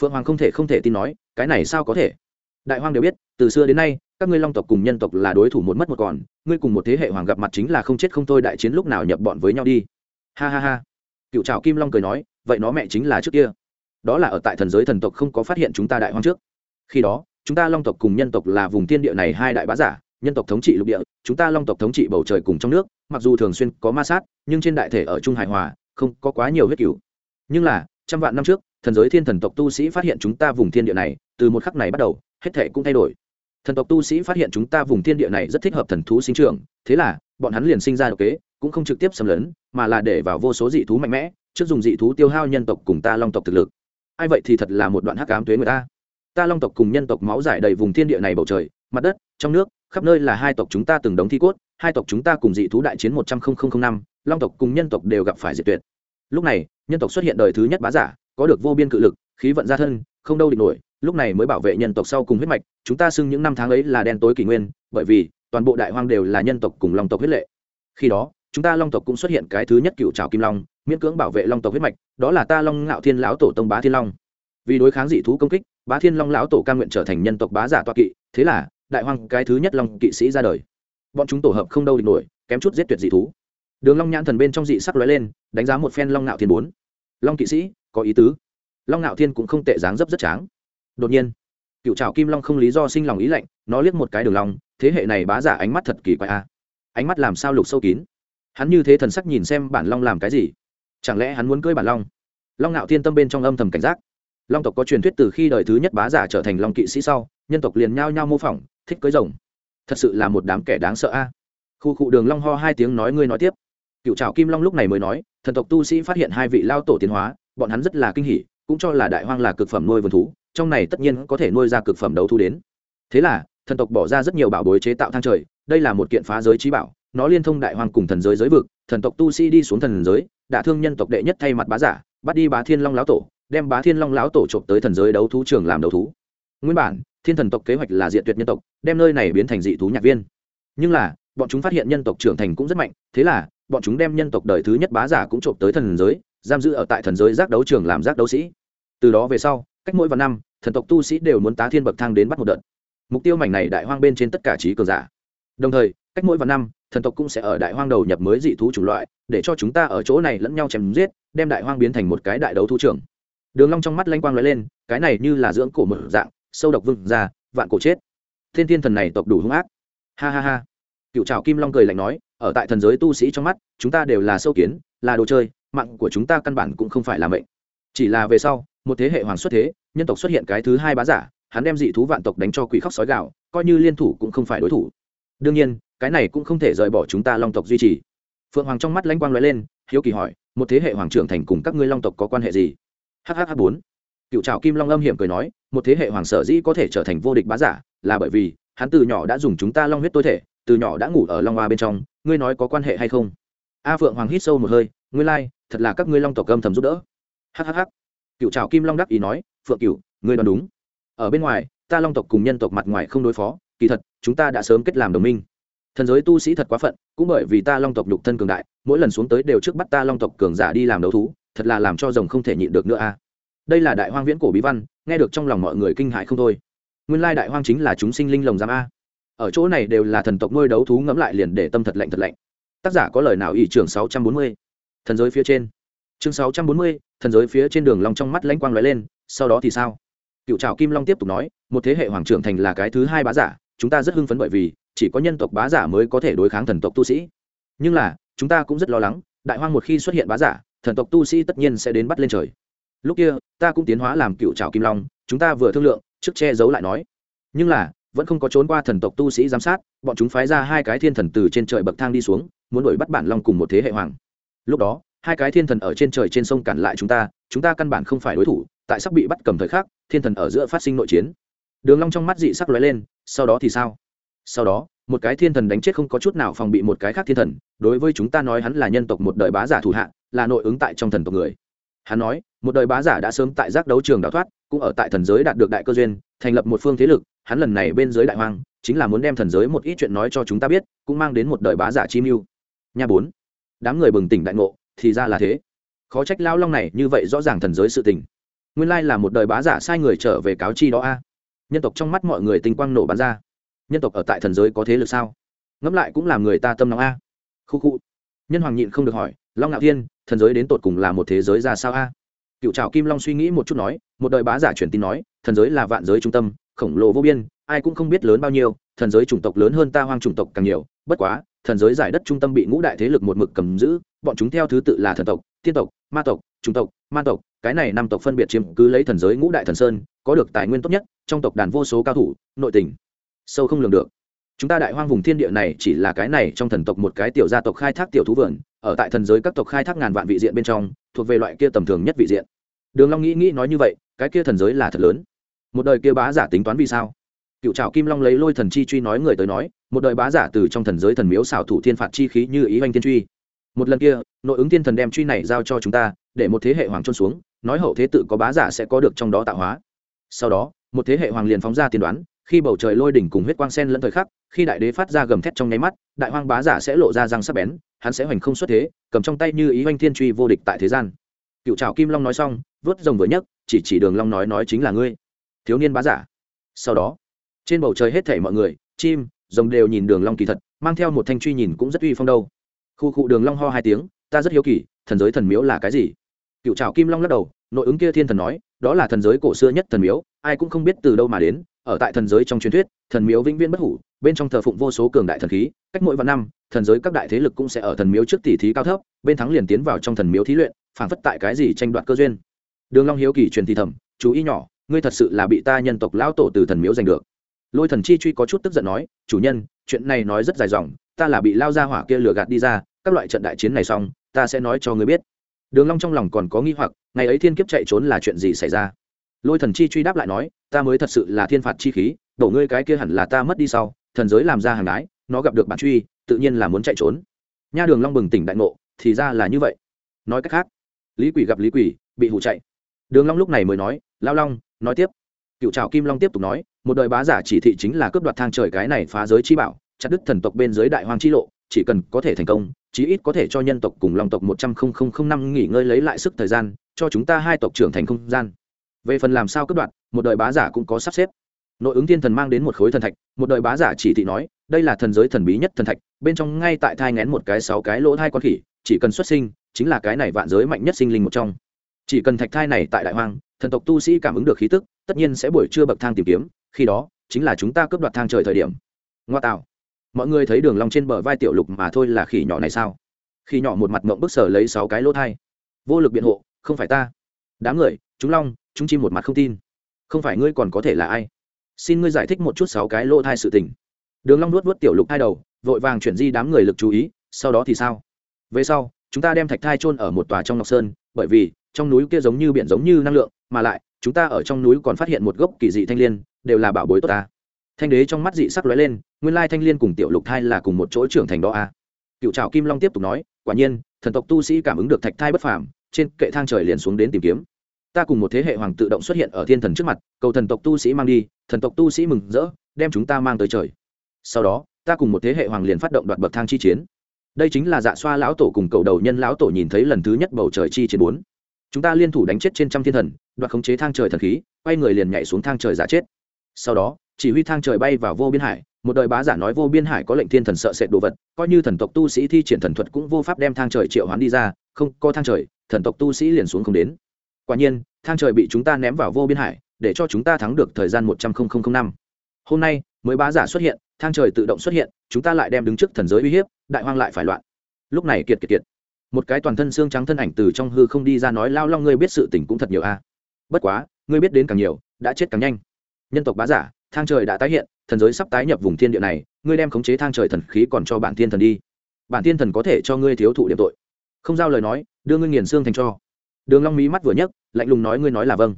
Phượng hoàng không thể không thể tin nói, cái này sao có thể? Đại Hoang đều biết, từ xưa đến nay, các ngươi long tộc cùng nhân tộc là đối thủ một mất một còn, ngươi cùng một thế hệ hoàng gặp mặt chính là không chết không thôi đại chiến lúc nào nhập bọn với nhau đi. Ha ha ha. Cựu trào kim long cười nói, vậy nó mẹ chính là trước kia. Đó là ở tại thần giới thần tộc không có phát hiện chúng ta đại hoang trước. Khi đó, chúng ta long tộc cùng nhân tộc là vùng thiên địa này hai đại bá giả, nhân tộc thống trị lục địa, chúng ta long tộc thống trị bầu trời cùng trong nước, mặc dù thường xuyên có ma sát, nhưng trên đại thể ở trung hài hòa, không có quá nhiều huyết cửu. Nhưng là, trăm vạn năm trước, thần giới thiên thần tộc tu sĩ phát hiện chúng ta vùng thiên địa này, từ một khắc này bắt đầu hết thể cũng thay đổi. Thần tộc tu sĩ phát hiện chúng ta vùng thiên địa này rất thích hợp thần thú sinh trưởng, thế là, bọn hắn liền sinh ra độc kế, cũng không trực tiếp xâm lấn, mà là để vào vô số dị thú mạnh mẽ, trước dùng dị thú tiêu hao nhân tộc cùng ta long tộc thực lực. Ai vậy thì thật là một đoạn hắc ám tuế người ta ta long tộc cùng nhân tộc máu giải đầy vùng thiên địa này bầu trời, mặt đất, trong nước, khắp nơi là hai tộc chúng ta từng đống thi cốt, hai tộc chúng ta cùng dị thú đại chiến một trăm linh năm, long tộc cùng nhân tộc đều gặp phải diệt tuyệt. Lúc này, nhân tộc xuất hiện đời thứ nhất bá giả, có được vô biên cự lực, khí vận gia thân, không đâu địch nổi lúc này mới bảo vệ nhân tộc sau cùng huyết mạch, chúng ta xưng những năm tháng ấy là đen tối kỷ nguyên, bởi vì toàn bộ đại hoang đều là nhân tộc cùng long tộc huyết lệ. Khi đó, chúng ta long tộc cũng xuất hiện cái thứ nhất cựu trào kim long, miễn cưỡng bảo vệ long tộc huyết mạch, đó là ta long ngạo thiên lão tổ tông bá thiên long. Vì đối kháng dị thú công kích, bá thiên long lão tổ ca nguyện trở thành nhân tộc bá giả toa kỵ, thế là, đại hoang cái thứ nhất long kỵ sĩ ra đời. Bọn chúng tổ hợp không đâu địch nổi, kém chút giết tuyệt dị thú. Đường long nhãn thần bên trong dị sắc lóe lên, đánh giá một phen long ngạo thiên bốn. Long kỵ sĩ, có ý tứ. Long ngạo thiên cũng không tệ dáng dấp rất tráng đột nhiên, cựu trào kim long không lý do sinh lòng ý lạnh, nó liếc một cái đường long, thế hệ này bá giả ánh mắt thật kỳ quái a ánh mắt làm sao lục sâu kín. Hắn như thế thần sắc nhìn xem bản long làm cái gì? Chẳng lẽ hắn muốn cưới bản long? Long ngạo thiên tâm bên trong âm thầm cảnh giác. Long tộc có truyền thuyết từ khi đời thứ nhất bá giả trở thành long kỵ sĩ sau, nhân tộc liền nhao nhao mô phỏng, thích cưới rồng. Thật sự là một đám kẻ đáng sợ a. Khu cụ đường long ho hai tiếng nói ngươi nói tiếp. Cựu trào kim long lúc này mới nói, thần tộc tu sĩ phát hiện hai vị lao tổ tiến hóa, bọn hắn rất là kinh hỉ, cũng cho là đại hoang là cực phẩm nuôi vườn thú trong này tất nhiên có thể nuôi ra cực phẩm đấu thu đến. Thế là, thần tộc bỏ ra rất nhiều bảo bối chế tạo thang trời, đây là một kiện phá giới trí bảo, nó liên thông đại hoang cùng thần giới giới vực, thần tộc tu sĩ đi xuống thần giới đã thương nhân tộc đệ nhất thay mặt bá giả, bắt đi bá thiên long lão tổ, đem bá thiên long lão tổ trộm tới thần giới đấu thú trường làm đấu thú. Nguyên bản, thiên thần tộc kế hoạch là diện tuyệt nhân tộc, đem nơi này biến thành dị thú nhạc viên. Nhưng là, bọn chúng phát hiện nhân tộc trưởng thành cũng rất mạnh, thế là, bọn chúng đem nhân tộc đời thứ nhất bá giả cũng trộm tới thần giới, giam giữ ở tại thần giới giác đấu trường làm giác đấu sĩ. Từ đó về sau cách mỗi vài năm, thần tộc tu sĩ đều muốn tá thiên bậc thang đến bắt một đợt. Mục tiêu mảnh này đại hoang bên trên tất cả trí cường giả. Đồng thời, cách mỗi vài năm, thần tộc cũng sẽ ở đại hoang đầu nhập mới dị thú chủng loại, để cho chúng ta ở chỗ này lẫn nhau chém giết, đem đại hoang biến thành một cái đại đấu thú trưởng. Đường long trong mắt lanh quang lóe lên, cái này như là dưỡng cổ mở dạng, sâu độc vừng ra, vạn cổ chết. Thiên thiên thần này tộc đủ hung ác. Ha ha ha. Cựu trào kim long cười lạnh nói, ở tại thần giới tu sĩ trong mắt, chúng ta đều là sâu kiến, là đồ chơi, mạng của chúng ta căn bản cũng không phải là mệnh. Chỉ là về sau một thế hệ hoàng xuất thế nhân tộc xuất hiện cái thứ hai bá giả hắn đem dị thú vạn tộc đánh cho quỷ khóc sói gạo coi như liên thủ cũng không phải đối thủ. Đương nhiên cái này cũng không thể rời bỏ chúng ta long tộc duy trì. Phượng hoàng trong mắt lãnh quang l lên hiếu kỳ hỏi một thế hệ hoàng trưởng thành cùng các ngươi long tộc có quan hệ gì? Hh bốn. Cựu trào kim long âm hiểm cười nói một thế hệ hoàng sở dĩ có thể trở thành vô địch bá giả là bởi vì hắn từ nhỏ đã dùng chúng ta long huyết tối thể từ nhỏ đã ngủ ở long hoa bên trong ngươi nói có quan hệ hay không? A phượng hoàng hít sâu một hơi ngươi lai、like, thật là các ngươi long tộc âm thầm giúp đỡ. Hhh cựu trào kim long đắc ý nói, phượng cựu ngươi đoán đúng. Ở bên ngoài, ta long tộc cùng nhân tộc mặt ngoài không đối phó, kỳ thật, chúng ta đã sớm kết làm đồng minh. Thần giới tu sĩ thật quá phận, cũng bởi vì ta long tộc nhục thân cường đại, mỗi lần xuống tới đều trước bắt ta long tộc cường giả đi làm đấu thú, thật là làm cho rồng không thể nhịn được nữa a. Đây là đại hoang viễn cổ bí văn, nghe được trong lòng mọi người kinh hại không thôi. Nguyên lai đại hoang chính là chúng sinh linh lồng giam a. Ở chỗ này đều là thần tộc nuôi đấu thú ngẫm lại liền để tâm thật lạnh thật lạnh. Tác giả có lời nào ỷ trường sáu trăm bốn mươi? Thần giới phía trên chương sáu trăm bốn mươi, thần giới phía trên đường long trong mắt lãnh quang lóe lên, sau đó thì sao? Cựu trào kim long tiếp tục nói, một thế hệ hoàng trưởng thành là cái thứ hai bá giả, chúng ta rất hưng phấn bởi vì, chỉ có nhân tộc bá giả mới có thể đối kháng thần tộc tu sĩ. Nhưng là, chúng ta cũng rất lo lắng, đại hoang một khi xuất hiện bá giả, thần tộc tu sĩ tất nhiên sẽ đến bắt lên trời. Lúc kia, ta cũng tiến hóa làm cựu trào kim long, chúng ta vừa thương lượng, trước che giấu lại nói. Nhưng là, vẫn không có trốn qua thần tộc tu sĩ giám sát, bọn chúng phái ra hai cái thiên thần từ trên trời bậc thang đi xuống, muốn đuổi bắt bản long cùng một thế hệ hoàng. Lúc đó hai cái thiên thần ở trên trời trên sông cản lại chúng ta chúng ta căn bản không phải đối thủ, tại sắp bị bắt cầm thời khắc, thiên thần ở giữa phát sinh nội chiến. Đường long trong mắt dị sắc lóe lên, sau đó thì sao? Sau đó, một cái thiên thần đánh chết không có chút nào phòng bị một cái khác thiên thần, đối với chúng ta nói hắn là nhân tộc một đời bá giả thủ hạ, là nội ứng tại trong thần tộc người. Hắn nói, một đời bá giả đã sớm tại giác đấu trường đào thoát, cũng ở tại thần giới đạt được đại cơ duyên, thành lập một phương thế lực, hắn lần này bên giới đại hoang, chính là muốn đem thần giới một ít chuyện nói cho chúng ta biết, cũng mang đến một đời bá giả chi mưu. Nha bốn. Đám người bừng tỉnh đại ngộ thì ra là thế. Khó trách lao long này như vậy rõ ràng thần giới sự tình. Nguyên lai là một đời bá giả sai người trở về cáo chi đó a. Nhân tộc trong mắt mọi người tinh quang nổ bắn ra. Nhân tộc ở tại thần giới có thế lực sao? Ngẫm lại cũng làm người ta tâm nóng a. Khu khu. Nhân hoàng nhịn không được hỏi, long ngạo thiên, thần giới đến tột cùng là một thế giới ra sao a? Cựu trào kim long suy nghĩ một chút nói, một đời bá giả truyền tin nói, thần giới là vạn giới trung tâm, khổng lồ vô biên, ai cũng không biết lớn bao nhiêu, thần giới chủng tộc lớn hơn ta hoang chủng tộc càng nhiều, bất quá thần giới giải đất trung tâm bị ngũ đại thế lực một mực cầm giữ, bọn chúng theo thứ tự là thần tộc, tiên tộc, ma tộc trung tộc, ma tộc. Cái này năm tộc phân biệt chiếm cứ lấy thần giới ngũ đại thần sơn, có được tài nguyên tốt nhất, trong tộc đàn vô số cao thủ, nội tình, sâu không lường được. Chúng ta đại hoang vùng thiên địa này chỉ là cái này trong thần tộc một cái tiểu gia tộc khai thác tiểu thú vườn, ở tại thần giới các tộc khai thác ngàn vạn vị diện bên trong, thuộc về loại kia tầm thường nhất vị diện. Đường long nghĩ nghĩ nói như vậy, cái kia thần giới là thật lớn. Một đời kia bá giả tính toán vì sao? Cựu trào kim long lấy lôi thần chi truy nói người tới nói, một đời bá giả từ trong thần giới thần miếu xảo thủ thiên phạt chi khí như ý oanh thiên truy. Một lần kia, nội ứng thiên thần đem truy này giao cho chúng ta, để một thế hệ hoàng trôn xuống, nói hậu thế tự có bá giả sẽ có được trong đó tạo hóa. Sau đó, một thế hệ hoàng liền phóng ra tiên đoán, khi bầu trời lôi đỉnh cùng huyết quang sen lẫn thời khắc, khi đại đế phát ra gầm thét trong nháy mắt, đại hoang bá giả sẽ lộ ra răng sắc bén, hắn sẽ hoành không xuất thế, cầm trong tay như ý oanh thiên truy vô địch tại thế gian. Cựu trào kim long nói xong, vớt rồng vừa nhấc, chỉ chỉ đường long nói nói chính là ngươi. Thiếu niên bá giả. Sau đó trên bầu trời hết thảy mọi người, chim, rồng đều nhìn đường long kỳ thật, mang theo một thanh truy nhìn cũng rất uy phong đâu. Khu cụ đường long ho hai tiếng, ta rất hiếu kỳ, thần giới thần miếu là cái gì? Cựu trảo kim long lắc đầu, nội ứng kia thiên thần nói, đó là thần giới cổ xưa nhất thần miếu, ai cũng không biết từ đâu mà đến, ở tại thần giới trong truyền thuyết, thần miếu vĩnh viễn bất hủ, bên trong thờ phụng vô số cường đại thần khí, cách mỗi vạn năm, thần giới các đại thế lực cũng sẽ ở thần miếu trước tỷ thí cao thấp, bên thắng liền tiến vào trong thần miếu thí luyện, phản phất tại cái gì tranh đoạt cơ duyên. Đường long hiếu kỳ truyền thì thầm, chú ý nhỏ, ngươi thật sự là bị ta nhân tộc lão tổ từ thần miếu giành được lôi thần chi truy có chút tức giận nói, chủ nhân, chuyện này nói rất dài dòng, ta là bị lao ra hỏa kia lừa gạt đi ra, các loại trận đại chiến này xong, ta sẽ nói cho ngươi biết. Đường long trong lòng còn có nghi hoặc, ngày ấy thiên kiếp chạy trốn là chuyện gì xảy ra? Lôi thần chi truy đáp lại nói, ta mới thật sự là thiên phạt chi khí, đổ ngươi cái kia hẳn là ta mất đi sau, thần giới làm ra hàng ái nó gặp được bản truy, tự nhiên là muốn chạy trốn. Nha đường long bừng tỉnh đại ngộ, thì ra là như vậy. Nói cách khác, lý quỷ gặp lý quỷ, bị hụ chạy. Đường long lúc này mới nói, lao long, nói tiếp. Cựu trào kim long tiếp tục nói một đời bá giả chỉ thị chính là cướp đoạt thang trời cái này phá giới chi bảo, chặt đứt thần tộc bên dưới đại hoang chi lộ, chỉ cần có thể thành công, chí ít có thể cho nhân tộc cùng long tộc một trăm linh năm nghỉ ngơi lấy lại sức thời gian, cho chúng ta hai tộc trưởng thành không gian. Về phần làm sao cướp đoạt, một đời bá giả cũng có sắp xếp. Nội ứng thiên thần mang đến một khối thần thạch, một đời bá giả chỉ thị nói, đây là thần giới thần bí nhất thần thạch, bên trong ngay tại thai ngén một cái sáu cái lỗ thai con khỉ, chỉ cần xuất sinh, chính là cái này vạn giới mạnh nhất sinh linh một trong. Chỉ cần thạch thai này tại đại hoang, thần tộc tu sĩ cảm ứng được khí tức tất nhiên sẽ buổi trưa bậc thang tìm kiếm, khi đó, chính là chúng ta cướp đoạt thang trời thời điểm. Ngoa tạo. Mọi người thấy đường long trên bờ vai tiểu lục mà thôi là khỉ nhỏ này sao? Khỉ nhỏ một mặt ngậm bức sở lấy sáu cái lỗ thai. Vô lực biện hộ, không phải ta. Đám người, chúng long, chúng chim một mặt không tin. Không phải ngươi còn có thể là ai? Xin ngươi giải thích một chút sáu cái lỗ thai sự tình. Đường long nuốt nuốt tiểu lục hai đầu, vội vàng chuyển di đám người lực chú ý, sau đó thì sao? Về sau, chúng ta đem thạch thai chôn ở một tòa trong ngọc sơn, bởi vì, trong núi kia giống như biển giống như năng lượng, mà lại chúng ta ở trong núi còn phát hiện một gốc kỳ dị thanh liên, đều là bảo bối tốt ta. Thanh đế trong mắt dị sắc lóe lên, nguyên lai thanh liên cùng tiểu lục thai là cùng một chỗ trưởng thành đó a cựu trào kim long tiếp tục nói, quả nhiên, thần tộc tu sĩ cảm ứng được thạch thai bất phàm, trên kệ thang trời liền xuống đến tìm kiếm. Ta cùng một thế hệ hoàng tự động xuất hiện ở thiên thần trước mặt, cầu thần tộc tu sĩ mang đi, thần tộc tu sĩ mừng rỡ, đem chúng ta mang tới trời. Sau đó, ta cùng một thế hệ hoàng liền phát động đoạt bậc thang chi chiến. Đây chính là dạ xoa lão tổ cùng cầu đầu nhân lão tổ nhìn thấy lần thứ nhất bầu trời chi chiến bốn chúng ta liên thủ đánh chết trên trăm thiên thần, đoạt khống chế thang trời thần khí, quay người liền nhảy xuống thang trời giả chết. Sau đó, chỉ huy thang trời bay vào vô biên hải, một đời bá giả nói vô biên hải có lệnh thiên thần sợ sệt đồ vật, coi như thần tộc tu sĩ thi triển thần thuật cũng vô pháp đem thang trời triệu hoán đi ra, không, có thang trời, thần tộc tu sĩ liền xuống không đến. Quả nhiên, thang trời bị chúng ta ném vào vô biên hải, để cho chúng ta thắng được thời gian một trăm linh năm. Hôm nay, mới bá giả xuất hiện, thang trời tự động xuất hiện, chúng ta lại đem đứng trước thần giới uy hiếp, đại hoang lại phải loạn. Lúc này kiệt kiệt kiệt một cái toàn thân xương trắng thân ảnh từ trong hư không đi ra nói, lao long, ngươi biết sự tình cũng thật nhiều a. Bất quá, ngươi biết đến càng nhiều, đã chết càng nhanh. Nhân tộc bá giả, thang trời đã tái hiện, thần giới sắp tái nhập vùng thiên địa này, ngươi đem khống chế thang trời thần khí còn cho bản thiên thần đi. Bản thiên thần có thể cho ngươi thiếu thụ điểm tội. Không giao lời nói, đưa ngươi nghiền xương thành cho. Đường long mí mắt vừa nhấc, lạnh lùng nói, ngươi nói là vâng.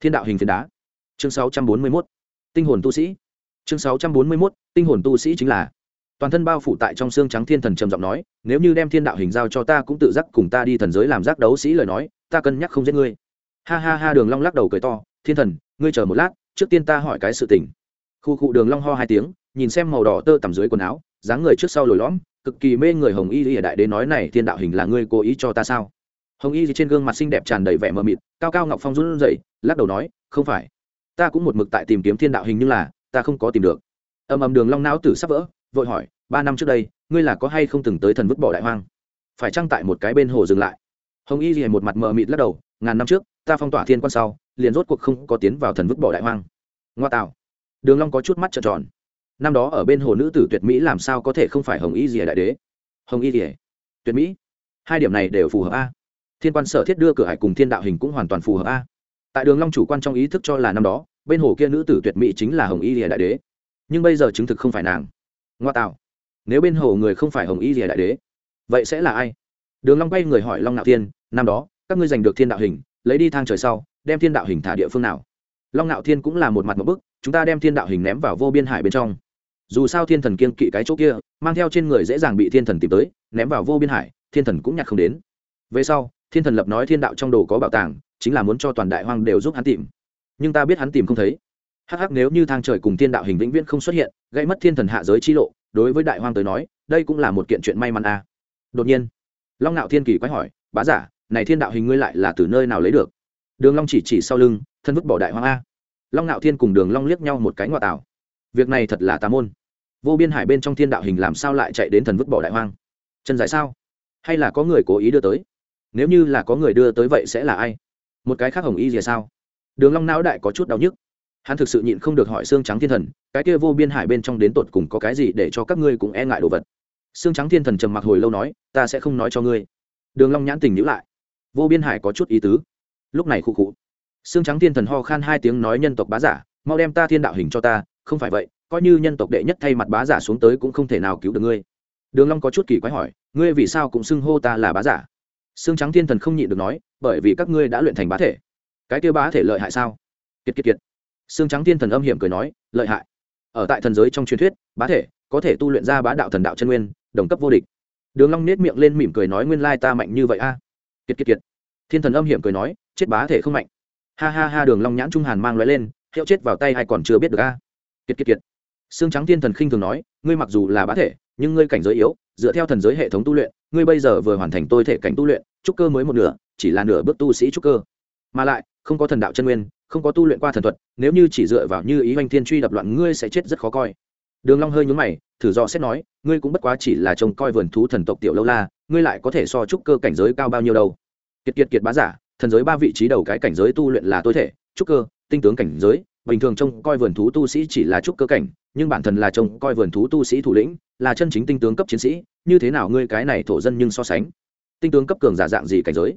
Thiên đạo hình phiến đá. Chương 641 tinh hồn tu sĩ. Chương 641 tinh hồn tu sĩ chính là toàn thân bao phủ tại trong xương trắng thiên thần trầm giọng nói, nếu như đem thiên đạo hình giao cho ta cũng tự giác cùng ta đi thần giới làm giác đấu sĩ lời nói, ta cân nhắc không giết ngươi. Ha ha ha, đường long lắc đầu cười to, thiên thần, ngươi chờ một lát, trước tiên ta hỏi cái sự tình. Khu cụ đường long ho hai tiếng, nhìn xem màu đỏ tơ tằm dưới quần áo, dáng người trước sau lồi lõm, cực kỳ mê người hồng y lìa đại đế nói này, thiên đạo hình là ngươi cố ý cho ta sao? Hồng y trên gương mặt xinh đẹp tràn đầy vẻ mờ mịt, cao cao ngọc phong run rẩy, lắc đầu nói, không phải. Ta cũng một mực tại tìm kiếm thiên đạo hình nhưng là, ta không có tìm được. Âm âm đường long não tử sắp vỡ vội hỏi, ba năm trước đây, ngươi là có hay không từng tới thần vứt bỏ đại hoang? Phải chăng tại một cái bên hồ dừng lại? Hồng y gì một mặt mờ mịt lắc đầu, ngàn năm trước, ta phong tỏa thiên quan sau, liền rốt cuộc không có tiến vào thần vứt bỏ đại hoang. Ngoa tạo. Đường long có chút mắt trợn tròn. Năm đó ở bên hồ nữ tử tuyệt mỹ làm sao có thể không phải hồng y gì đại đế? Hồng y gì tuyệt mỹ. Hai điểm này đều phù hợp a. Thiên quan sở thiết đưa cửa hải cùng thiên đạo hình cũng hoàn toàn phù hợp a. Tại đường long chủ quan trong ý thức cho là năm đó, bên hồ kia nữ tử tuyệt mỹ chính là hồng y lìa đại đế. Nhưng bây giờ chứng thực không phải nàng ngoa tạo. Nếu bên hồ người không phải hồng y rìa đại đế, vậy sẽ là ai? Đường long bay người hỏi long nạo thiên, năm đó, các ngươi giành được thiên đạo hình, lấy đi thang trời sau, đem thiên đạo hình thả địa phương nào? Long nạo thiên cũng là một mặt một bức, chúng ta đem thiên đạo hình ném vào vô biên hải bên trong. Dù sao thiên thần kiên kỵ cái chỗ kia, mang theo trên người dễ dàng bị thiên thần tìm tới, ném vào vô biên hải, thiên thần cũng nhặt không đến. Về sau, thiên thần lập nói thiên đạo trong đồ có bảo tàng, chính là muốn cho toàn đại hoang đều giúp hắn tìm. Nhưng ta biết hắn tìm không thấy hắc hắc, nếu như thang trời cùng thiên đạo hình vĩnh viễn không xuất hiện, gây mất thiên thần hạ giới chi lộ, đối với đại hoang tới nói, đây cũng là một kiện chuyện may mắn à. đột nhiên, long nạo thiên kỳ quái hỏi, bá giả, này thiên đạo hình ngươi lại là từ nơi nào lấy được? Đường long chỉ chỉ sau lưng, thân vứt bỏ đại hoang a. Long nạo thiên cùng đường long liếc nhau một cái ngoại tảo. Việc này thật là tà môn. Vô biên hải bên trong thiên đạo hình làm sao lại chạy đến thần vứt bỏ đại hoang? Chân dài sao? Hay là có người cố ý đưa tới? Nếu như là có người đưa tới vậy sẽ là ai? Một cái khác hồng y gì sao? Đường long não đại có chút đau nhức hắn thực sự nhịn không được hỏi xương trắng thiên thần, cái kia vô biên hải bên trong đến tột cùng có cái gì để cho các ngươi cũng e ngại đồ vật? Xương trắng thiên thần trầm mặc hồi lâu nói, ta sẽ không nói cho ngươi. Đường long nhãn tình nhữ lại. Vô biên hải có chút ý tứ. Lúc này khụ khụ. Xương trắng thiên thần ho khan hai tiếng nói nhân tộc bá giả, mau đem ta thiên đạo hình cho ta, không phải vậy, coi như nhân tộc đệ nhất thay mặt bá giả xuống tới cũng không thể nào cứu được ngươi. Đường long có chút kỳ quái hỏi, ngươi vì sao cũng xưng hô ta là bá giả? Xương trắng thiên thần không nhịn được nói, bởi vì các ngươi đã luyện thành bá thể. Cái kia bá thể lợi hại sao? Kiệt kiệt kiệt xương trắng thiên thần âm hiểm cười nói, lợi hại. Ở tại thần giới trong truyền thuyết, bá thể có thể tu luyện ra bá đạo thần đạo chân nguyên, đồng cấp vô địch. Đường long nét miệng lên mỉm cười nói, nguyên lai ta mạnh như vậy a. Kiệt kiệt kiệt. Thiên thần âm hiểm cười nói, chết bá thể không mạnh. Ha ha ha, đường long nhãn trung hàn mang lóe lên, hiệu chết vào tay hay còn chưa biết được a. Kiệt kiệt kiệt. Xương trắng thiên thần khinh thường nói, ngươi mặc dù là bá thể, nhưng ngươi cảnh giới yếu, dựa theo thần giới hệ thống tu luyện, ngươi bây giờ vừa hoàn thành tôi thể cảnh tu luyện, trúc cơ mới một nửa, chỉ là nửa bước tu sĩ trúc cơ. Mà lại, không có thần đạo chân nguyên không có tu luyện qua thần thuật, nếu như chỉ dựa vào như ý oanh thiên truy đập loạn, ngươi sẽ chết rất khó coi. Đường long hơi nhún mày, thử do xét nói, ngươi cũng bất quá chỉ là trông coi vườn thú thần tộc tiểu lâu la, ngươi lại có thể so trúc cơ cảnh giới cao bao nhiêu đâu? Kiệt kiệt kiệt bá giả, thần giới ba vị trí đầu cái cảnh giới tu luyện là tối thể, trúc cơ, tinh tướng cảnh giới, bình thường trông coi vườn thú tu sĩ chỉ là trúc cơ cảnh, nhưng bản thân là trông coi vườn thú tu sĩ thủ lĩnh, là chân chính tinh tướng cấp chiến sĩ, như thế nào ngươi cái này thổ dân nhưng so sánh? Tinh tướng cấp cường giả dạng gì cảnh giới?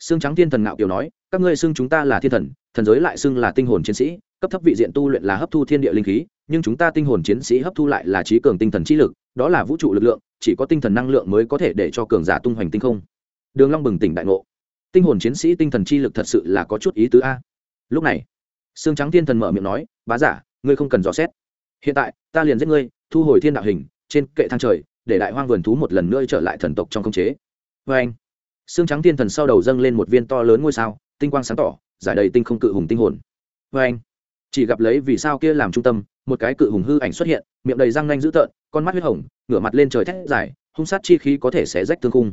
Xương trắng thiên thần ngạo kiều nói, các ngươi xưng chúng ta là thiên thần thần giới lại xưng là tinh hồn chiến sĩ, cấp thấp vị diện tu luyện là hấp thu thiên địa linh khí, nhưng chúng ta tinh hồn chiến sĩ hấp thu lại là trí cường tinh thần trí lực, đó là vũ trụ lực lượng, chỉ có tinh thần năng lượng mới có thể để cho cường giả tung hoành tinh không. Đường long bừng tỉnh đại ngộ. Tinh hồn chiến sĩ tinh thần chi lực thật sự là có chút ý tứ a. Lúc này xương trắng thiên thần mở miệng nói, bá giả, ngươi không cần dò xét. Hiện tại, ta liền giết ngươi, thu hồi thiên đạo hình, trên kệ thang trời, để đại hoang vườn thú một lần nữa trở lại thần tộc trong công chế. Vê anh xương trắng thiên thần sau đầu dâng lên một viên to lớn ngôi sao, tinh quang sáng tỏ, giải đầy tinh không cự hùng tinh hồn. Vê anh, chỉ gặp lấy vì sao kia làm trung tâm, một cái cự hùng hư ảnh xuất hiện, miệng đầy răng nanh dữ tợn, con mắt huyết hồng, ngửa mặt lên trời thét dài, hung sát chi khí có thể sẽ rách tương khung.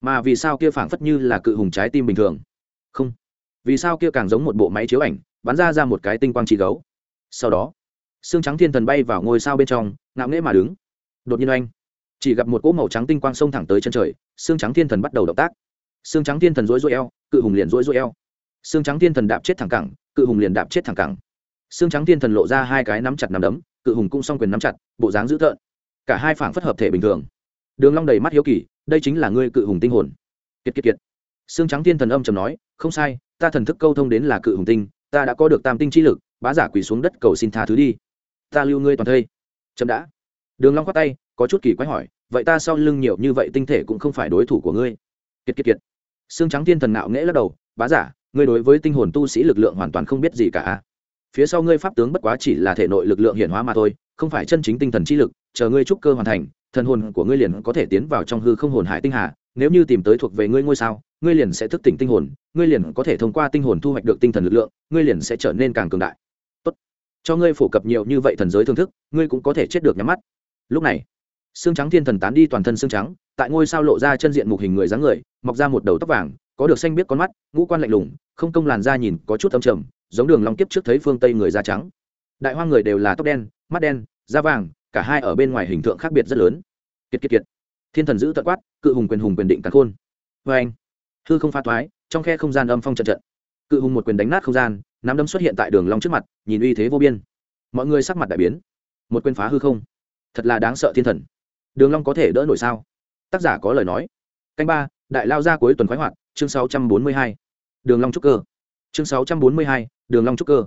Mà vì sao kia phảng phất như là cự hùng trái tim bình thường? Không. Vì sao kia càng giống một bộ máy chiếu ảnh, bắn ra ra một cái tinh quang chi gấu? Sau đó, xương trắng thiên thần bay vào ngôi sao bên trong, ngạo nghễ mà đứng. Đột nhiên oanh chỉ gặp một cỗ màu trắng tinh quang xông thẳng tới chân trời, xương trắng thiên thần bắt đầu động tác xương trắng thiên thần rối rối eo, cự hùng liền rối rối eo. Xương trắng thiên thần đạp chết thẳng cẳng, cự hùng liền đạp chết thẳng cẳng. Xương trắng thiên thần lộ ra hai cái nắm chặt nắm đấm, cự hùng cũng s quyền nắm chặt, bộ dáng dữ tợn. Cả hai phảng phất hợp thể bình thường. Đường long đầy mắt hiếu kỳ, đây chính là ngươi cự hùng tinh hồn. Kiệt kiệt kiệt. Xương trắng thiên thần âm trầm nói, không sai, ta thần thức câu thông đến là cự hùng tinh, ta đã có được tam tinh chi lực, bá giả quỳ xuống đất cầu xin tha thứ đi. Ta lưu ngươi toàn thây. Chậm đã. Đường long quát tay, có chút kỳ quái hỏi, vậy ta sau lưng nhiều như vậy tinh thể cũng không phải đối thủ của ngươi. Kiệt kiệt kiệt xương trắng thiên thần nạo nghễ lắc đầu, bá giả, ngươi đối với tinh hồn tu sĩ lực lượng hoàn toàn không biết gì cả phía sau ngươi pháp tướng bất quá chỉ là thể nội lực lượng hiển hóa mà thôi, không phải chân chính tinh thần chi lực, chờ ngươi trúc cơ hoàn thành, thần hồn của ngươi liền có thể tiến vào trong hư không hồn hải tinh hà, nếu như tìm tới thuộc về ngươi ngôi sao, ngươi liền sẽ thức tỉnh tinh hồn, ngươi liền có thể thông qua tinh hồn thu hoạch được tinh thần lực lượng, ngươi liền sẽ trở nên càng cường đại. Tốt, cho ngươi phổ cập nhiều như vậy thần giới thưởng thức, ngươi cũng có thể chết được nhắm mắt. Lúc này xương trắng thiên thần tán đi toàn thân xương trắng, tại ngôi sao lộ ra chân diện mục hình người dáng người, mọc ra một đầu tóc vàng, có được xanh biết con mắt, ngũ quan lạnh lùng, không công làn da nhìn có chút âm trầm, giống đường long kiếp trước thấy phương tây người da trắng. Đại hoa người đều là tóc đen, mắt đen, da vàng, cả hai ở bên ngoài hình tượng khác biệt rất lớn. Kiệt kiệt kiệt. Thiên thần giữ tận quát, cự hùng quyền hùng quyền định cắn khôn. Vê anh. Hư không pha thoái, trong khe không gian âm phong trận trận. Cự hùng một quyền đánh nát không gian, nắm đấm xuất hiện tại đường long trước mặt, nhìn uy thế vô biên. Mọi người sắc mặt đại biến. Một quyền phá hư không. Thật là đáng sợ thiên thần đường long có thể đỡ nổi sao? Tác giả có lời nói. Canh ba đại lao ra cuối tuần khoái hoạt chương 642. đường long trúc cơ. Chương 642, đường long trúc cơ.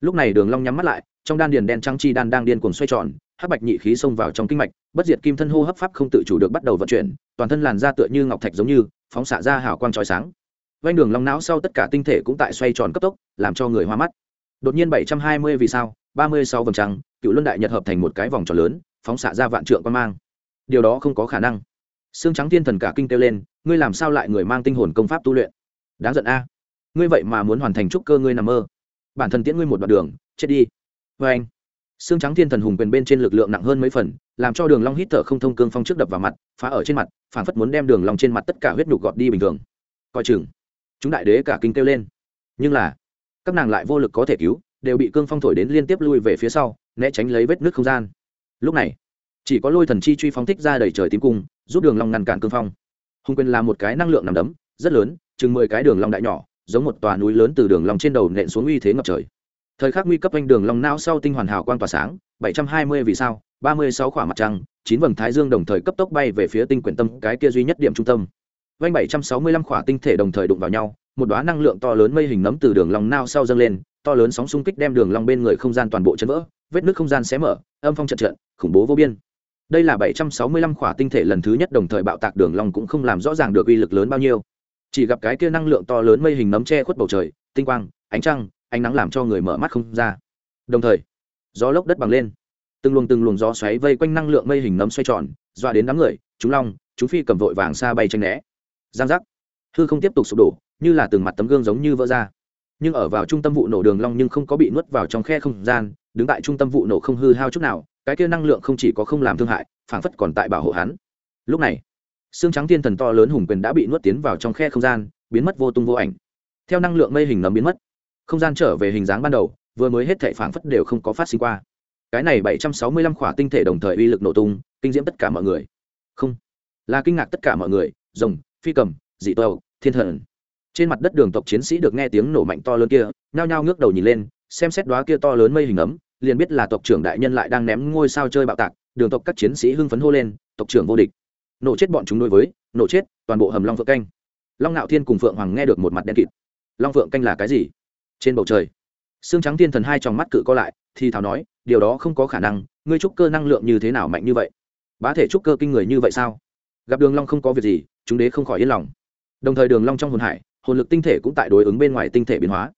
Lúc này đường long nhắm mắt lại trong đan điền đen trắng chi đan đang điên cuồng xoay tròn hắc bạch nhị khí xông vào trong kinh mạch bất diệt kim thân hô hấp pháp không tự chủ được bắt đầu vận chuyển toàn thân làn da tựa như ngọc thạch giống như phóng xạ ra hào quang chói sáng. Vanh đường long não sau tất cả tinh thể cũng tại xoay tròn cấp tốc làm cho người hoa mắt. Đột nhiên 720 vì sao 36 vầng trăng cựu luân đại nhật hợp thành một cái vòng tròn lớn phóng xạ ra vạn trượng quan mang điều đó không có khả năng. Xương trắng thiên thần cả kinh kêu lên, ngươi làm sao lại người mang tinh hồn công pháp tu luyện? Đáng giận a. Ngươi vậy mà muốn hoàn thành trúc cơ ngươi nằm mơ. Bản thân tiễn ngươi một đoạn đường, chết đi. Vê anh xương trắng thiên thần hùng quyền bên trên lực lượng nặng hơn mấy phần, làm cho đường long hít thở không thông cương phong trước đập vào mặt, phá ở trên mặt phản phất muốn đem đường long trên mặt tất cả huyết nhục gọt đi bình thường. Coi chừng, chúng đại đế cả kinh kêu lên. Nhưng là, các nàng lại vô lực có thể cứu, đều bị cương phong thổi đến liên tiếp lui về phía sau, né tránh lấy vết nước không gian. Lúc này chỉ có lôi thần chi truy phóng thích ra đầy trời tím cung, giúp đường long ngăn cản cương phong. Hùng quyền là một cái năng lượng nằm đấm, rất lớn, chừng mười cái đường long đại nhỏ, giống một tòa núi lớn từ đường long trên đầu nện xuống uy thế ngập trời. Thời khắc nguy cấp anh đường long não sau tinh hoàn hào quang tỏa sáng, bảy trăm hai mươi vì sao, ba mươi sáu khỏa mặt trăng, chín vầng thái dương đồng thời cấp tốc bay về phía tinh quyển tâm, cái kia duy nhất điểm trung tâm. Vanh bảy trăm sáu mươi lăm khỏa tinh thể đồng thời đụng vào nhau, một đóa năng lượng to lớn mây hình nấm từ đường long nao sau dâng lên, to lớn sóng xung kích đem đường long bên người không gian toàn bộ chấn vỡ, vết nứt không gian xé mở, âm phong trận trận, khủng bố vô biên đây là 765 khỏa tinh thể lần thứ nhất đồng thời bạo tạc đường long cũng không làm rõ ràng được uy lực lớn bao nhiêu. Chỉ gặp cái kia năng lượng to lớn mây hình nấm che khuất bầu trời, tinh quang, ánh trăng, ánh nắng làm cho người mở mắt không ra. Đồng thời, gió lốc đất bằng lên. Từng luồng từng luồng gió xoáy vây quanh năng lượng mây hình nấm xoay tròn, dọa đến đám người, chúng long, chúng phi cầm vội vàng xa bay tranh né. Giang giác. Hư không tiếp tục sụp đổ, như là từng mặt tấm gương giống như vỡ ra. Nhưng ở vào trung tâm vụ nổ đường long nhưng không có bị nuốt vào trong khe không gian, đứng tại trung tâm vụ nổ không hư hao chút nào cái kia năng lượng không chỉ có không làm thương hại, phảng phất còn tại bảo hộ hắn. Lúc này, xương trắng thiên thần to lớn hùng quyền đã bị nuốt tiến vào trong khe không gian, biến mất vô tung vô ảnh. Theo năng lượng mây hình nấm biến mất, không gian trở về hình dáng ban đầu, vừa mới hết thảy phảng phất đều không có phát sinh qua. Cái này bảy trăm sáu mươi lăm khỏa tinh thể đồng thời uy lực nổ tung, kinh diễm tất cả mọi người. Không, là kinh ngạc tất cả mọi người, rồng, phi cầm, dị tàu thiên thần. Trên mặt đất đường tộc chiến sĩ được nghe tiếng nổ mạnh to lớn kia, nhao nhao ngước đầu nhìn lên, xem xét đoá kia to lớn mây hình ấm liền biết là tộc trưởng đại nhân lại đang ném ngôi sao chơi bạo tạc, đường tộc các chiến sĩ hưng phấn hô lên, tộc trưởng vô địch. Nổ chết bọn chúng đối với, nổ chết, toàn bộ hầm long phượng canh. Long ngạo thiên cùng phượng hoàng nghe được một mặt đen kịt. Long phượng canh là cái gì? Trên bầu trời, xương trắng thiên thần hai trong mắt cự co lại, thì thảo nói, điều đó không có khả năng, ngươi trúc cơ năng lượng như thế nào mạnh như vậy? Bá thể trúc cơ kinh người như vậy sao? Gặp đường long không có việc gì, chúng đế không khỏi yên lòng. Đồng thời đường long trong hồn hải, hồn lực tinh thể cũng tại đối ứng bên ngoài tinh thể biến hóa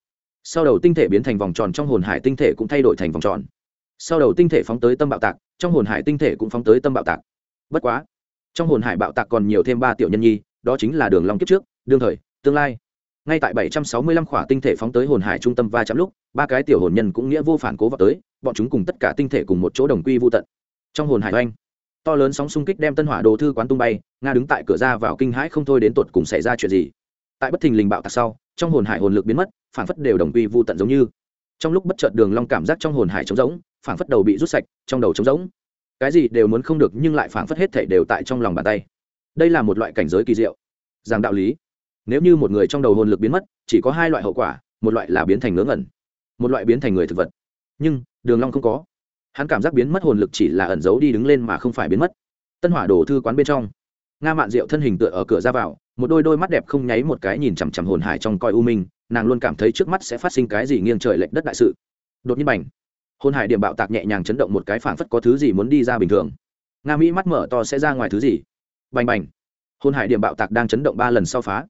sau đầu tinh thể biến thành vòng tròn trong hồn hải tinh thể cũng thay đổi thành vòng tròn. Sau đầu tinh thể phóng tới tâm bạo tạc, trong hồn hải tinh thể cũng phóng tới tâm bạo tạc. Bất quá, trong hồn hải bạo tạc còn nhiều thêm ba tiểu nhân nhi, đó chính là đường long kiếp trước, đương thời, tương lai. Ngay tại 765 khỏa tinh thể phóng tới hồn hải trung tâm va chạm lúc, ba cái tiểu hồn nhân cũng nghĩa vô phản cố vào tới, bọn chúng cùng tất cả tinh thể cùng một chỗ đồng quy vô tận. Trong hồn hải oanh, to lớn sóng xung kích đem tân hỏa đồ thư quán tung bay, nga đứng tại cửa ra vào kinh hãi không thôi đến tột cùng xảy ra chuyện gì. Tại bất thình lình bạo tạc sau trong hồn hải hồn lực biến mất phản phất đều đồng quy vô tận giống như. Trong lúc bất chợt đường long cảm giác trong hồn hải trống rỗng phản phất đầu bị rút sạch, trong đầu trống rỗng. Cái gì đều muốn không được nhưng lại phản phất hết thể đều tại trong lòng bàn tay. Đây là một loại cảnh giới kỳ diệu. Giảng đạo lý, nếu như một người trong đầu hồn lực biến mất, chỉ có hai loại hậu quả, một loại là biến thành ngớ ngẩn, một loại biến thành người thực vật. Nhưng, đường long không có. Hắn cảm giác biến mất hồn lực chỉ là ẩn giấu đi đứng lên mà không phải biến mất. Tân hỏa đổ thư quán bên trong, nga mạn diệu thân hình tựa ở cửa ra vào một đôi đôi mắt đẹp không nháy một cái nhìn chằm chằm hồn hải trong coi u minh, nàng luôn cảm thấy trước mắt sẽ phát sinh cái gì nghiêng trời lệch đất đại sự. Đột nhiên bành, hồn hải điểm bạo tạc nhẹ nhàng chấn động một cái phảng phất có thứ gì muốn đi ra bình thường. Nga mỹ mắt mở to sẽ ra ngoài thứ gì? Bành bành, hồn hải điểm bạo tạc đang chấn động ba lần sau phá.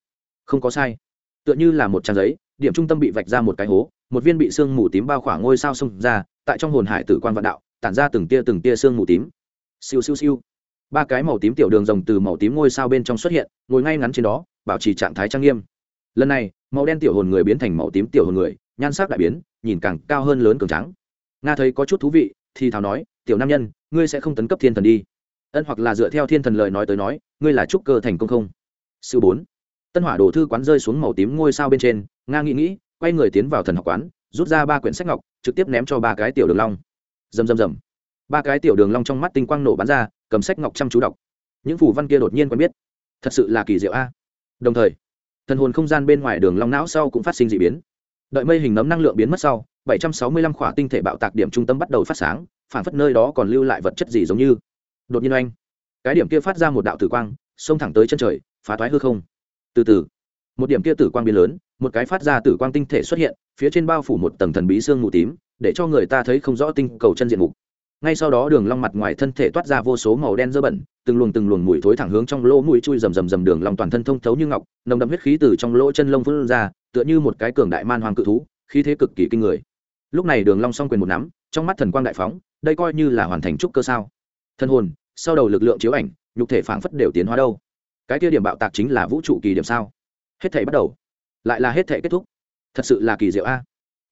Không có sai, tựa như là một trang giấy, điểm trung tâm bị vạch ra một cái hố, một viên bị sương mù tím bao khỏa ngôi sao xông ra, tại trong hồn hải tử quan vạn đạo, tản ra từng tia từng tia sương mù tím. Siêu siêu siêu ba cái màu tím tiểu đường rồng từ màu tím ngôi sao bên trong xuất hiện, ngồi ngay ngắn trên đó, bảo trì trạng thái trang nghiêm. Lần này, màu đen tiểu hồn người biến thành màu tím tiểu hồn người, nhan sắc đại biến, nhìn càng cao hơn lớn cường trắng nga thấy có chút thú vị, thì thào nói, tiểu nam nhân, ngươi sẽ không tấn cấp thiên thần đi. Ân hoặc là dựa theo thiên thần lời nói tới nói, ngươi là trúc cơ thành công không? Sư bốn. Tân hỏa đồ thư quán rơi xuống màu tím ngôi sao bên trên, nga nghĩ nghĩ, quay người tiến vào thần học quán, rút ra ba quyển sách ngọc, trực tiếp ném cho ba cái tiểu đường long. Rầm rầm rầm. Ba cái tiểu đường long trong mắt tinh quang nổ bắn ra cầm sách ngọc chăm chú đọc. Những phù văn kia đột nhiên quen biết. Thật sự là kỳ diệu a. Đồng thời, thần hồn không gian bên ngoài đường long não sau cũng phát sinh dị biến. Đợi mây hình nấm năng lượng biến mất sau 765 khỏa tinh thể bạo tạc điểm trung tâm bắt đầu phát sáng, phản phất nơi đó còn lưu lại vật chất gì giống như. Đột nhiên oanh, cái điểm kia phát ra một đạo tử quang, xông thẳng tới chân trời, phá toái hư không. Từ từ, một điểm kia tử quang biến lớn, một cái phát ra tử quang tinh thể xuất hiện, phía trên bao phủ một tầng thần bí xương mù tím, để cho người ta thấy không rõ tinh cầu chân diện mục ngay sau đó đường long mặt ngoài thân thể toát ra vô số màu đen dơ bẩn, từng luồng từng luồng mùi thối thẳng hướng trong lỗ mũi chui rầm rầm rầm đường long toàn thân thông thấu như ngọc, nồng đậm huyết khí từ trong lỗ chân lông phun ra, tựa như một cái cường đại man hoàng cự thú, khí thế cực kỳ kinh người. Lúc này đường long song quyền một nắm, trong mắt thần quang đại phóng, đây coi như là hoàn thành trúc cơ sao. Thân hồn, sau đầu lực lượng chiếu ảnh, nhục thể phảng phất đều tiến hóa đâu. Cái kia điểm bạo tạc chính là vũ trụ kỳ điểm sao? Hết thề bắt đầu. Lại là hết thề kết thúc. Thật sự là kỳ diệu a.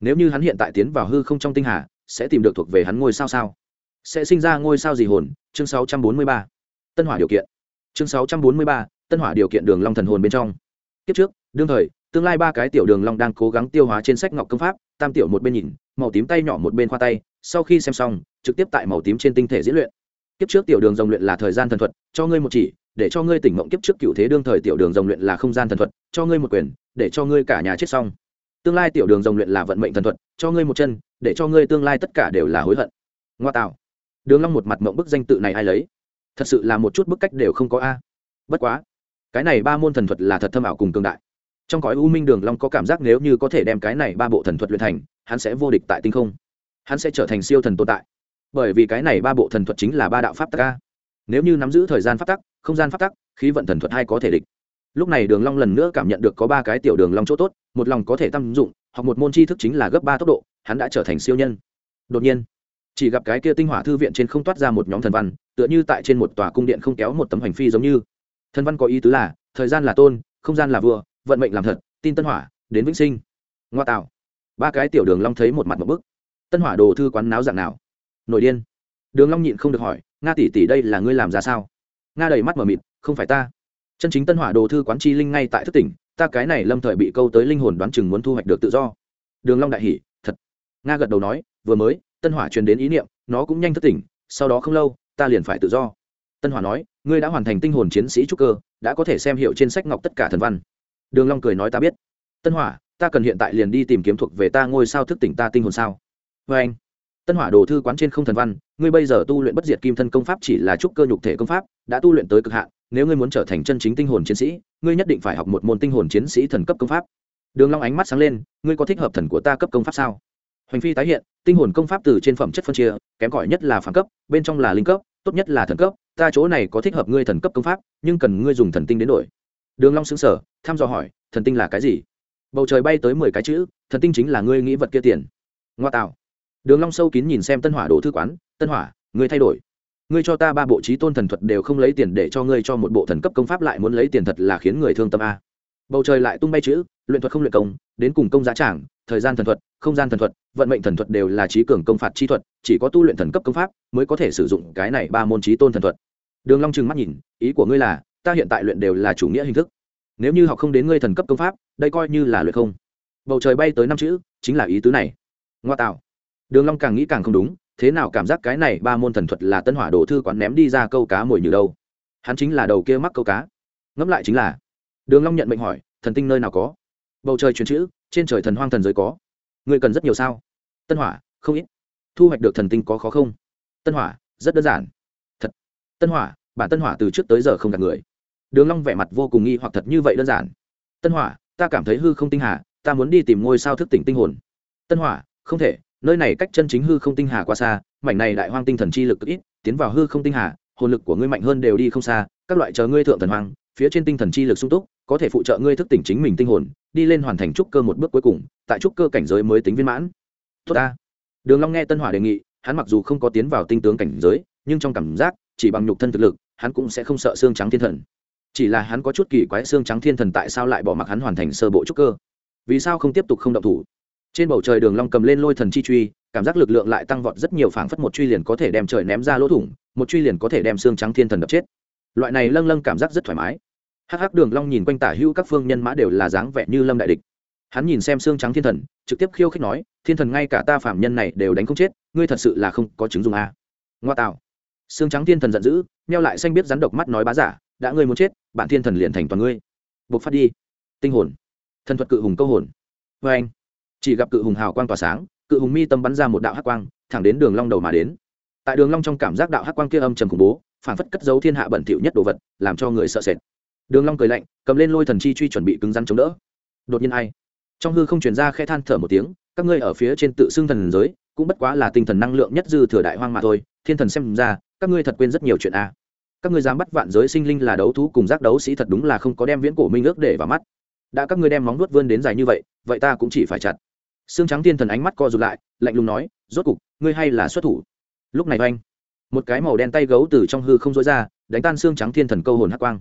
Nếu như hắn hiện tại tiến vào hư không trong tinh hà, sẽ tìm được thuộc về hắn ngôi sao sao? Sẽ sinh ra ngôi sao gì hồn? Chương 643. tân hỏa điều kiện. Chương 643, tân hỏa điều kiện đường long thần hồn bên trong. Kiếp trước đương thời tương lai ba cái tiểu đường long đang cố gắng tiêu hóa trên sách ngọc công pháp tam tiểu một bên nhìn màu tím tay nhỏ một bên khoa tay sau khi xem xong trực tiếp tại màu tím trên tinh thể diễn luyện. Kiếp trước tiểu đường rồng luyện là thời gian thần thuật cho ngươi một chỉ để cho ngươi tỉnh mộng kiếp trước cựu thế đương thời tiểu đường rồng luyện là không gian thần thuật cho ngươi một quyền để cho ngươi cả nhà chết xong. Tương lai tiểu đường rồng luyện là vận mệnh thần thuật cho ngươi một chân để cho ngươi tương lai tất cả đều là hối hận. Ngoa tạo đường long một mặt mộng bức danh tự này ai lấy? Thật sự là một chút bức cách đều không có a. Bất quá, cái này ba môn thần thuật là thật thâm ảo cùng cường đại. Trong cõi u minh đường long có cảm giác nếu như có thể đem cái này ba bộ thần thuật luyện thành, hắn sẽ vô địch tại tinh không. Hắn sẽ trở thành siêu thần tồn tại. Bởi vì cái này ba bộ thần thuật chính là ba đạo pháp tắc nếu như nắm giữ thời gian pháp tắc, không gian pháp tắc, khí vận thần thuật hay có thể địch? Lúc này đường long lần nữa cảm nhận được có ba cái tiểu đường long chỗ tốt, một lòng có thể tăng dụng, hoặc một môn tri thức chính là gấp ba tốc độ, hắn đã trở thành siêu nhân. Đột nhiên chỉ gặp cái kia tinh hỏa thư viện trên không toát ra một nhóm thần văn, tựa như tại trên một tòa cung điện không kéo một tấm hành phi giống như. Thần văn có ý tứ là, thời gian là tôn, không gian là vua, vận mệnh làm thật, tin tân hỏa, đến vĩnh sinh. Ngoa tạo. Ba cái tiểu đường long thấy một mặt một bức. Tân hỏa đồ thư quán náo dạng nào? Nổi điên. Đường long nhịn không được hỏi, nga tỷ tỷ đây là ngươi làm ra sao? Nga đầy mắt mở mịt, không phải ta. Chân chính tân hỏa đồ thư quán chi linh ngay tại thất tỉnh, ta cái này lâm thời bị câu tới linh hồn đoán chừng muốn thu hoạch được tự do. Đường long đại hỉ, thật. Nga gật đầu nói, vừa mới tân hỏa truyền đến ý niệm, nó cũng nhanh thất tỉnh, sau đó không lâu, ta liền phải tự do. Tân hỏa nói, ngươi đã hoàn thành tinh hồn chiến sĩ trúc cơ, đã có thể xem hiệu trên sách ngọc tất cả thần văn. Đường long cười nói ta biết. Tân hỏa, ta cần hiện tại liền đi tìm kiếm thuộc về ta ngôi sao thức tỉnh ta tinh hồn sao? Với anh, tân hỏa đồ thư quán trên không thần văn, ngươi bây giờ tu luyện bất diệt kim thân công pháp chỉ là trúc cơ nhục thể công pháp, đã tu luyện tới cực hạn, nếu ngươi muốn trở thành chân chính tinh hồn chiến sĩ, ngươi nhất định phải học một môn tinh hồn chiến sĩ thần cấp công pháp. Đường long ánh mắt sáng lên, ngươi có thích hợp thần của ta cấp công pháp sao? Hoành phi tái hiện, tinh hồn công pháp từ trên phẩm chất phân chia, kém cỏi nhất là phản cấp, bên trong là linh cấp, tốt nhất là thần cấp, ta chỗ này có thích hợp ngươi thần cấp công pháp, nhưng cần ngươi dùng thần tinh đến đổi. Đường long sững sờ, thăm dò hỏi, thần tinh là cái gì? Bầu trời bay tới mười cái chữ, thần tinh chính là ngươi nghĩ vật kia tiền. Ngoa tạo. Đường long sâu kín nhìn xem tân hỏa đồ thư quán, tân hỏa, ngươi thay đổi. Ngươi cho ta ba bộ trí tôn thần thuật đều không lấy tiền để cho ngươi cho một bộ thần cấp công pháp lại muốn lấy tiền thật là khiến người thương tâm a. Bầu trời lại tung bay chữ, luyện thuật không luyện công, đến cùng công giá trảng thời gian thần thuật, không gian thần thuật, vận mệnh thần thuật đều là trí cường công phạt chi thuật, chỉ có tu luyện thần cấp công pháp mới có thể sử dụng cái này ba môn trí tôn thần thuật. Đường long trừng mắt nhìn, ý của ngươi là, ta hiện tại luyện đều là chủ nghĩa hình thức. Nếu như học không đến ngươi thần cấp công pháp, đây coi như là luyện không. Bầu trời bay tới năm chữ, chính là ý tứ này. Ngoa tạo. Đường long càng nghĩ càng không đúng, thế nào cảm giác cái này ba môn thần thuật là tân hỏa đồ thư quán ném đi ra câu cá mồi như đâu? Hắn chính là đầu kia mắc câu cá. Ngẫm lại chính là, đường long nhận mệnh hỏi, thần tinh nơi nào có? Bầu trời truyền chữ trên trời thần hoang thần giới có. Người cần rất nhiều sao? Tân hỏa, không ít. Thu hoạch được thần tinh có khó không? Tân hỏa, rất đơn giản. Thật. Tân hỏa, bản tân hỏa từ trước tới giờ không gặp người. Đường long vẻ mặt vô cùng nghi hoặc thật như vậy đơn giản. Tân hỏa, ta cảm thấy hư không tinh hà, ta muốn đi tìm ngôi sao thức tỉnh tinh hồn. Tân hỏa, không thể, nơi này cách chân chính hư không tinh hà quá xa, mảnh này đại hoang tinh thần chi lực ít, tiến vào hư không tinh hà, hồn lực của ngươi mạnh hơn đều đi không xa, các loại chờ ngươi thượng thần hoang, phía trên tinh thần chi lực sung túc, có thể phụ trợ ngươi thức tỉnh chính mình tinh hồn đi lên hoàn thành trúc cơ một bước cuối cùng, tại trúc cơ cảnh giới mới tính viên mãn. Tốt ta. Đường long nghe tân hỏa đề nghị, hắn mặc dù không có tiến vào tinh tướng cảnh giới, nhưng trong cảm giác, chỉ bằng nhục thân thực lực, hắn cũng sẽ không sợ xương trắng thiên thần. Chỉ là hắn có chút kỳ quái xương trắng thiên thần tại sao lại bỏ mặc hắn hoàn thành sơ bộ trúc cơ? Vì sao không tiếp tục không động thủ? Trên bầu trời đường long cầm lên lôi thần chi truy, cảm giác lực lượng lại tăng vọt rất nhiều phảng phất một truy liền có thể đem trời ném ra lỗ thủng, một truy liền có thể đem xương trắng thiên thần đập chết. Loại này lâng lâng cảm giác rất thoải mái hắc hắc đường long nhìn quanh tả hữu các phương nhân mã đều là dáng vẻ như lâm đại địch. Hắn nhìn xem xương trắng thiên thần, trực tiếp khiêu khích nói, thiên thần ngay cả ta phạm nhân này đều đánh không chết, ngươi thật sự là không có chứng dùng a à. ngoa tạo. Xương trắng thiên thần giận dữ neo lại xanh biết rắn độc mắt nói bá giả, đã ngươi muốn chết, bản thiên thần liền thành toàn ngươi. Buộc phát đi. Tinh hồn. Thần thuật cự hùng câu hồn. Vê anh. Chỉ gặp cự hùng hào quang tỏa sáng, cự hùng mi tâm bắn ra một đạo hắc quang, thẳng đến đường long đầu mà đến. Tại đường long trong cảm giác đạo hắc quang kia âm trầm khủng bố, phản phất cất giấu thiên hạ bẩn thỉu nhất đồ vật, làm cho người sợ sệt đường long cười lạnh, cầm lên lôi thần chi truy chuẩn bị cứng rắn chống đỡ. Đột nhiên ai? Trong hư không truyền ra khẽ than thở một tiếng, các ngươi ở phía trên tự xưng thần giới, cũng bất quá là tinh thần năng lượng nhất dư thừa đại hoang mà thôi, thiên thần xem ra, các ngươi thật quên rất nhiều chuyện a các ngươi dám bắt vạn giới sinh linh là đấu thú cùng giác đấu sĩ thật đúng là không có đem viễn cổ minh ước để vào mắt. Đã các ngươi đem móng vuốt vươn đến dài như vậy vậy ta cũng chỉ phải chặt. Xương trắng thiên thần ánh mắt co rụt lại, lạnh lùng nói, rốt cục, ngươi hay là xuất thủ? Lúc này oanh, một cái màu đen tay gấu từ trong hư không dối ra, đánh tan xương trắng thiên thần câu hồn hắc quang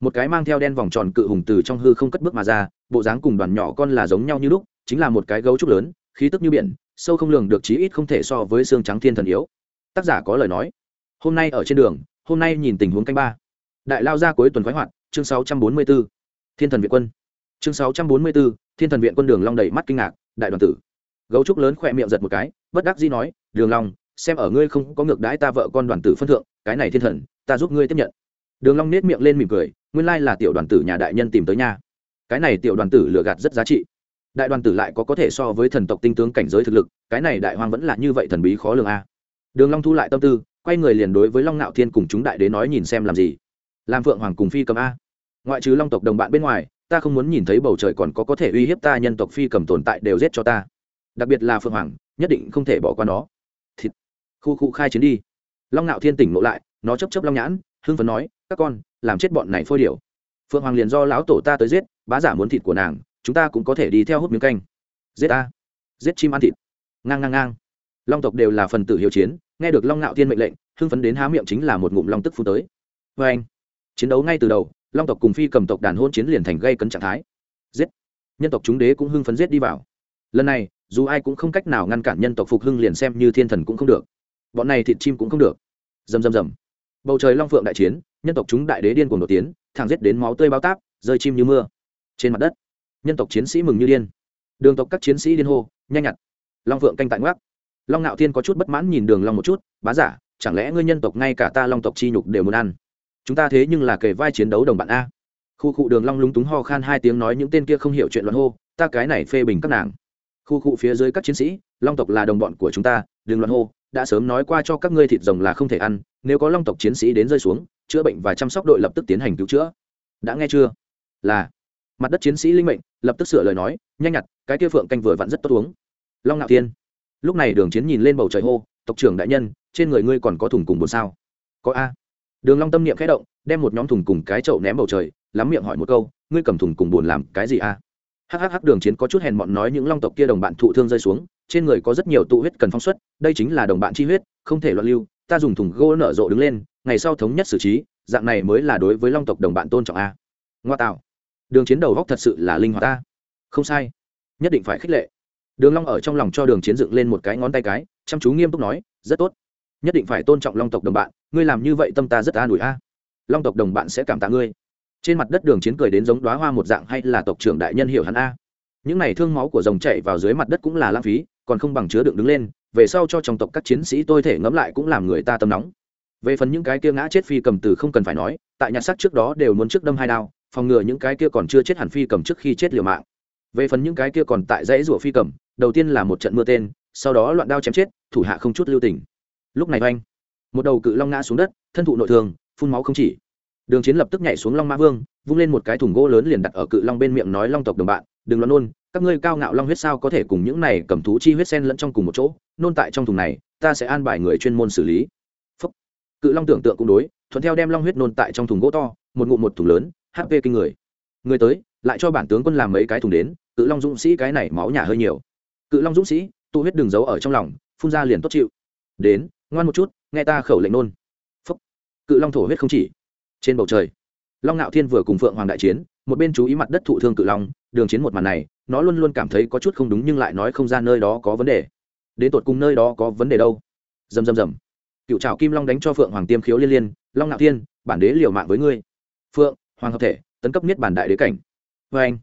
một cái mang theo đen vòng tròn cự hùng từ trong hư không cất bước mà ra bộ dáng cùng đoàn nhỏ con là giống nhau như lúc chính là một cái gấu trúc lớn khí tức như biển sâu không lường được chí ít không thể so với xương trắng thiên thần yếu. Tác giả có lời nói. Hôm nay ở trên đường hôm nay nhìn tình huống canh ba. Đại lao ra cuối tuần khoái hoạt chương 644. thiên thần viện quân. Chương 644, thiên thần viện quân đường long đầy mắt kinh ngạc đại đoàn tử. Gấu trúc lớn khỏe miệng giật một cái bất đắc dĩ nói đường long xem ở ngươi không có ngược đãi ta vợ con đoàn tử phân thượng cái này thiên thần ta giúp ngươi tiếp nhận. Đường long nét miệng lên mỉm cười nguyên lai là tiểu đoàn tử nhà đại nhân tìm tới nha. Cái này tiểu đoàn tử lừa gạt rất giá trị. Đại đoàn tử lại có có thể so với thần tộc tinh tướng cảnh giới thực lực, cái này đại hoang vẫn là như vậy thần bí khó lường a. Đường long thu lại tâm tư, quay người liền đối với long nạo thiên cùng chúng đại đế nói nhìn xem làm gì. Làm phượng hoàng cùng phi cầm a. Ngoại trừ long tộc đồng bạn bên ngoài, ta không muốn nhìn thấy bầu trời còn có có thể uy hiếp ta nhân tộc phi cầm tồn tại đều giết cho ta. Đặc biệt là phượng hoàng, nhất định không thể bỏ qua nó. Thịt. Khu khu khai chiến đi. Long Nạo thiên tỉnh ngộ lại, nó chấp chấp long nhãn, hưng phấn nói, các con làm chết bọn này phôi điểu, phượng hoàng liền do lão tổ ta tới giết bá giả muốn thịt của nàng chúng ta cũng có thể đi theo hút miếng canh. Giết ta. Giết chim ăn thịt. Ngang ngang ngang. Long tộc đều là phần tử hiếu chiến nghe được long ngạo thiên mệnh lệnh hưng phấn đến há miệng chính là một ngụm long tức phu tới. Vê anh. Chiến đấu ngay từ đầu long tộc cùng phi cầm tộc đàn hôn chiến liền thành gây cấn trạng thái. Giết. Nhân tộc chúng đế cũng hưng phấn giết đi vào. Lần này dù ai cũng không cách nào ngăn cản nhân tộc phục hưng liền xem như thiên thần cũng không được. Bọn này thịt chim cũng không được. Rầm rầm rầm bầu trời long phượng đại chiến nhân tộc chúng đại đế điên cuồng nổi tiến, thẳng giết đến máu tươi bao táp, rơi chim như mưa. Trên mặt đất, nhân tộc chiến sĩ mừng như điên. Đường tộc các chiến sĩ điên hô, nhanh nhặt. Long phượng canh tại ngoác long ngạo thiên có chút bất mãn nhìn đường long một chút, bá giả, chẳng lẽ ngươi nhân tộc ngay cả ta long tộc chi nhục đều muốn ăn? Chúng ta thế nhưng là kề vai chiến đấu đồng bạn a. Khu cụ đường long lúng túng ho khan hai tiếng nói những tên kia không hiểu chuyện loạn hô, ta cái này phê bình các nàng. Khu cụ phía dưới các chiến sĩ, long tộc là đồng bọn của chúng ta, đừng loạn hô đã sớm nói qua cho các ngươi thịt rồng là không thể ăn, nếu có long tộc chiến sĩ đến rơi xuống, chữa bệnh và chăm sóc đội lập tức tiến hành cứu chữa. Đã nghe chưa? Là. Mặt đất chiến sĩ linh mệnh, lập tức sửa lời nói, nhanh nhặt, cái kia phượng canh vừa vặn rất tốt uống. Long ngạo thiên. Lúc này đường chiến nhìn lên bầu trời hô, tộc trưởng đại nhân, trên người ngươi còn có thùng cùng bốn sao? Có a. Đường long tâm niệm khẽ động, đem một nhóm thùng cùng cái chậu ném bầu trời, lắm miệng hỏi một câu, ngươi cầm thùng cùng buồn làm cái gì a? Hhh đường chiến có chút hèn mọn nói những long tộc kia đồng bạn thụ thương rơi xuống trên người có rất nhiều tụ huyết cần phóng xuất, đây chính là đồng bạn chi huyết, không thể loạn lưu, ta dùng thùng gỗ nở rộ đứng lên, ngày sau thống nhất xử trí, dạng này mới là đối với long tộc đồng bạn tôn trọng a. Ngoa tạo. Đường chiến đầu góc thật sự là linh hoạt ta. Không sai. Nhất định phải khích lệ. Đường long ở trong lòng cho đường chiến dựng lên một cái ngón tay cái, chăm chú nghiêm túc nói, rất tốt. Nhất định phải tôn trọng long tộc đồng bạn, ngươi làm như vậy tâm ta rất an ủi a. Long tộc đồng bạn sẽ cảm tạ ngươi. Trên mặt đất đường chiến cười đến giống đóa hoa một dạng hay là tộc trưởng đại nhân hiểu hắn a. Những này thương máu của rồng chảy vào dưới mặt đất cũng là lãng phí còn không bằng chứa đựng đứng lên, về sau cho trong tộc các chiến sĩ tôi thể ngẫm lại cũng làm người ta tâm nóng. Về phần những cái kia ngã chết phi cầm từ không cần phải nói, tại nhặt xác trước đó đều muốn trước đâm hai đao, phòng ngừa những cái kia còn chưa chết hẳn phi cầm trước khi chết liều mạng. Về phần những cái kia còn tại dãy rủa phi cầm, đầu tiên là một trận mưa tên, sau đó loạn đao chém chết, thủ hạ không chút lưu tình. Lúc này oanh, một đầu cự long ngã xuống đất, thân thụ nội thương, phun máu không chỉ. Đường chiến lập tức nhảy xuống long mã vương, vung lên một cái thùng gỗ lớn liền đặt ở cự long bên miệng nói long tộc đồng bạn, đừng loạn nôn các ngươi cao ngạo long huyết sao có thể cùng những này cầm thú chi huyết sen lẫn trong cùng một chỗ, nôn tại trong thùng này, ta sẽ an bài người chuyên môn xử lý. Phúc. cự long tưởng tượng cũng đối, thuận theo đem long huyết nôn tại trong thùng gỗ to, một ngụm một thùng lớn hp kinh người. Người tới, lại cho bản tướng quân làm mấy cái thùng đến, cự long dũng sĩ cái này máu nhà hơi nhiều. Cự long dũng sĩ, tụ huyết đường giấu ở trong lòng, phun ra liền tốt chịu. Đến, ngoan một chút, nghe ta khẩu lệnh nôn. Phúc. Cự long thổ huyết không chỉ. Trên bầu trời, long ngạo thiên vừa cùng phượng hoàng đại chiến, một bên chú ý mặt đất thụ thương cự long, đường chiến một màn này nó luôn luôn cảm thấy có chút không đúng nhưng lại nói không ra nơi đó có vấn đề. Đến tột cùng nơi đó có vấn đề đâu? Dầm dầm dầm cựu trào kim long đánh cho phượng hoàng tiêm khiếu liên liên, long ngạo thiên, bản đế liều mạng với ngươi. Phượng, hoàng hợp thể, tấn cấp niết bản đại đế cảnh. Vê anh,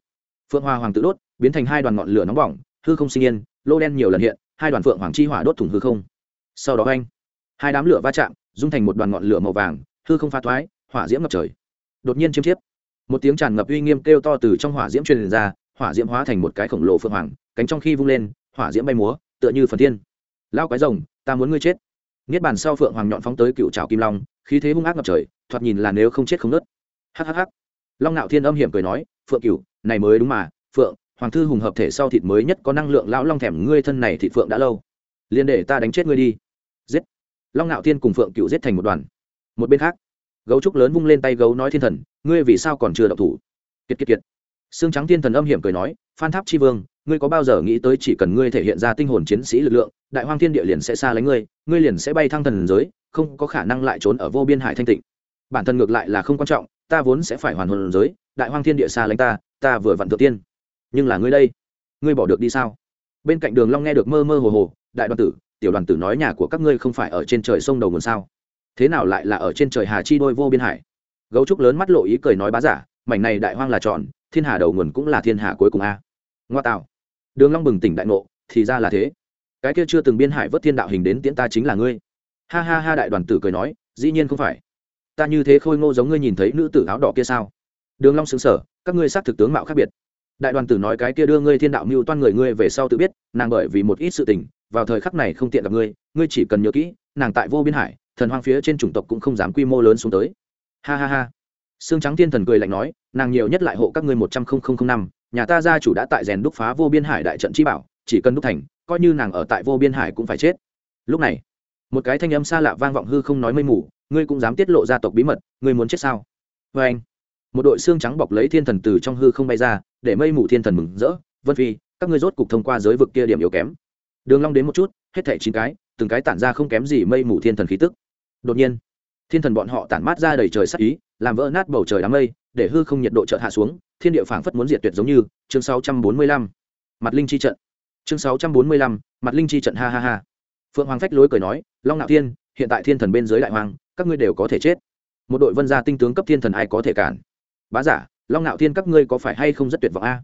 phượng hoa hoàng tự đốt, biến thành hai đoàn ngọn lửa nóng bỏng, hư không sinh yên, lô đen nhiều lần hiện, hai đoàn phượng hoàng chi hỏa đốt thủng hư không. Sau đó anh, hai đám lửa va chạm, dung thành một đoàn ngọn lửa màu vàng, hư không pha thoái, hỏa diễm ngập trời. Đột nhiên chiêm chiếp. Một tiếng tràn ngập uy nghiêm kêu to từ trong hỏa diễm truyền ra hỏa diễm hóa thành một cái khổng lồ phượng hoàng, cánh trong khi vung lên, hỏa diễm bay múa, tựa như phần thiên. Lao cái rồng, ta muốn ngươi chết. Niết bàn sau phượng hoàng nhọn phóng tới cựu trào kim long, khí thế hung ác ngập trời, thoạt nhìn là nếu không chết không nớt. Hhh long nạo thiên âm hiểm cười nói, phượng cựu này mới đúng mà, phượng, hoàng thư hùng hợp thể sau thịt mới nhất có năng lượng, lão long thèm ngươi thân này thịt phượng đã lâu. Liền để ta đánh chết ngươi đi. Giết. Long nạo thiên cùng phượng cựu giết thành một đoàn. Một bên khác, gấu trúc lớn vung lên tay gấu nói thiên thần, ngươi vì sao còn chưa đậu thủ? Kiệt kiệt kiệt xương trắng thiên thần âm hiểm cười nói, phan tháp chi vương, ngươi có bao giờ nghĩ tới chỉ cần ngươi thể hiện ra tinh hồn chiến sĩ lực lượng, đại hoang thiên địa liền sẽ xa lánh ngươi ngươi liền sẽ bay thăng thần giới, không có khả năng lại trốn ở vô biên hải thanh tịnh. Bản thân ngược lại là không quan trọng, ta vốn sẽ phải hoàn hồn giới, đại hoang thiên địa xa lánh ta ta vừa vặn tự tiên. Nhưng là ngươi đây, ngươi bỏ được đi sao? Bên cạnh đường long nghe được mơ mơ hồ hồ, đại đoàn tử, tiểu đoàn tử nói nhà của các ngươi không phải ở trên trời sông đầu nguồn sao? Thế nào lại là ở trên trời hà chi đôi vô biên hải? Gấu trúc lớn mắt lộ ý cười nói bá giả, mảnh này đại hoang là tròn thiên hà đầu nguồn cũng là thiên hà cuối cùng a. Ngoa tạo. Đường long bừng tỉnh đại ngộ, thì ra là thế. Cái kia chưa từng biên hải vớt thiên đạo hình đến tiễn ta chính là ngươi. Ha ha ha, đại đoàn tử cười nói, dĩ nhiên không phải. Ta như thế khôi ngô giống ngươi nhìn thấy nữ tử áo đỏ kia sao? Đường long sững sờ, các ngươi xác thực tướng mạo khác biệt. Đại đoàn tử nói cái kia đưa ngươi thiên đạo mưu toan người ngươi về sau tự biết, nàng bởi vì một ít sự tình, vào thời khắc này không tiện gặp ngươi ngươi chỉ cần nhớ kỹ, nàng tại vô biên hải, thần hoang phía trên chủng tộc cũng không dám quy mô lớn xuống tới. Ha ha ha xương trắng thiên thần cười lạnh nói, nàng nhiều nhất lại hộ các ngươi một trăm linh năm, nhà ta gia chủ đã tại rèn đúc phá vô biên hải đại trận chi bảo, chỉ cần đúc thành, coi như nàng ở tại vô biên hải cũng phải chết. Lúc này, một cái thanh âm xa lạ vang vọng hư không nói mây mù, ngươi cũng dám tiết lộ gia tộc bí mật, ngươi muốn chết sao? Vê anh, một đội xương trắng bọc lấy thiên thần từ trong hư không bay ra, để mây mù thiên thần mừng rỡ, vân phi, các ngươi rốt cục thông qua giới vực kia điểm yếu kém. Đường long đến một chút, hết thảy chín cái, từng cái tản ra không kém gì mây mù thiên thần khí tức. Đột nhiên, thiên thần bọn họ tản mát ra đầy trời sắc ý làm vỡ nát bầu trời đám mây, để hư không nhiệt độ chợt hạ xuống, thiên địa phảng phất muốn diệt tuyệt giống như, chương 645 mặt linh chi trận. Chương 645 mặt linh chi trận, ha ha ha. Phượng hoàng phách lối cười nói, long nạo thiên, hiện tại thiên thần bên dưới đại hoàng, các ngươi đều có thể chết. Một đội vân gia tinh tướng cấp thiên thần ai có thể cản? Bá giả, long nạo thiên các ngươi có phải hay không rất tuyệt vọng a?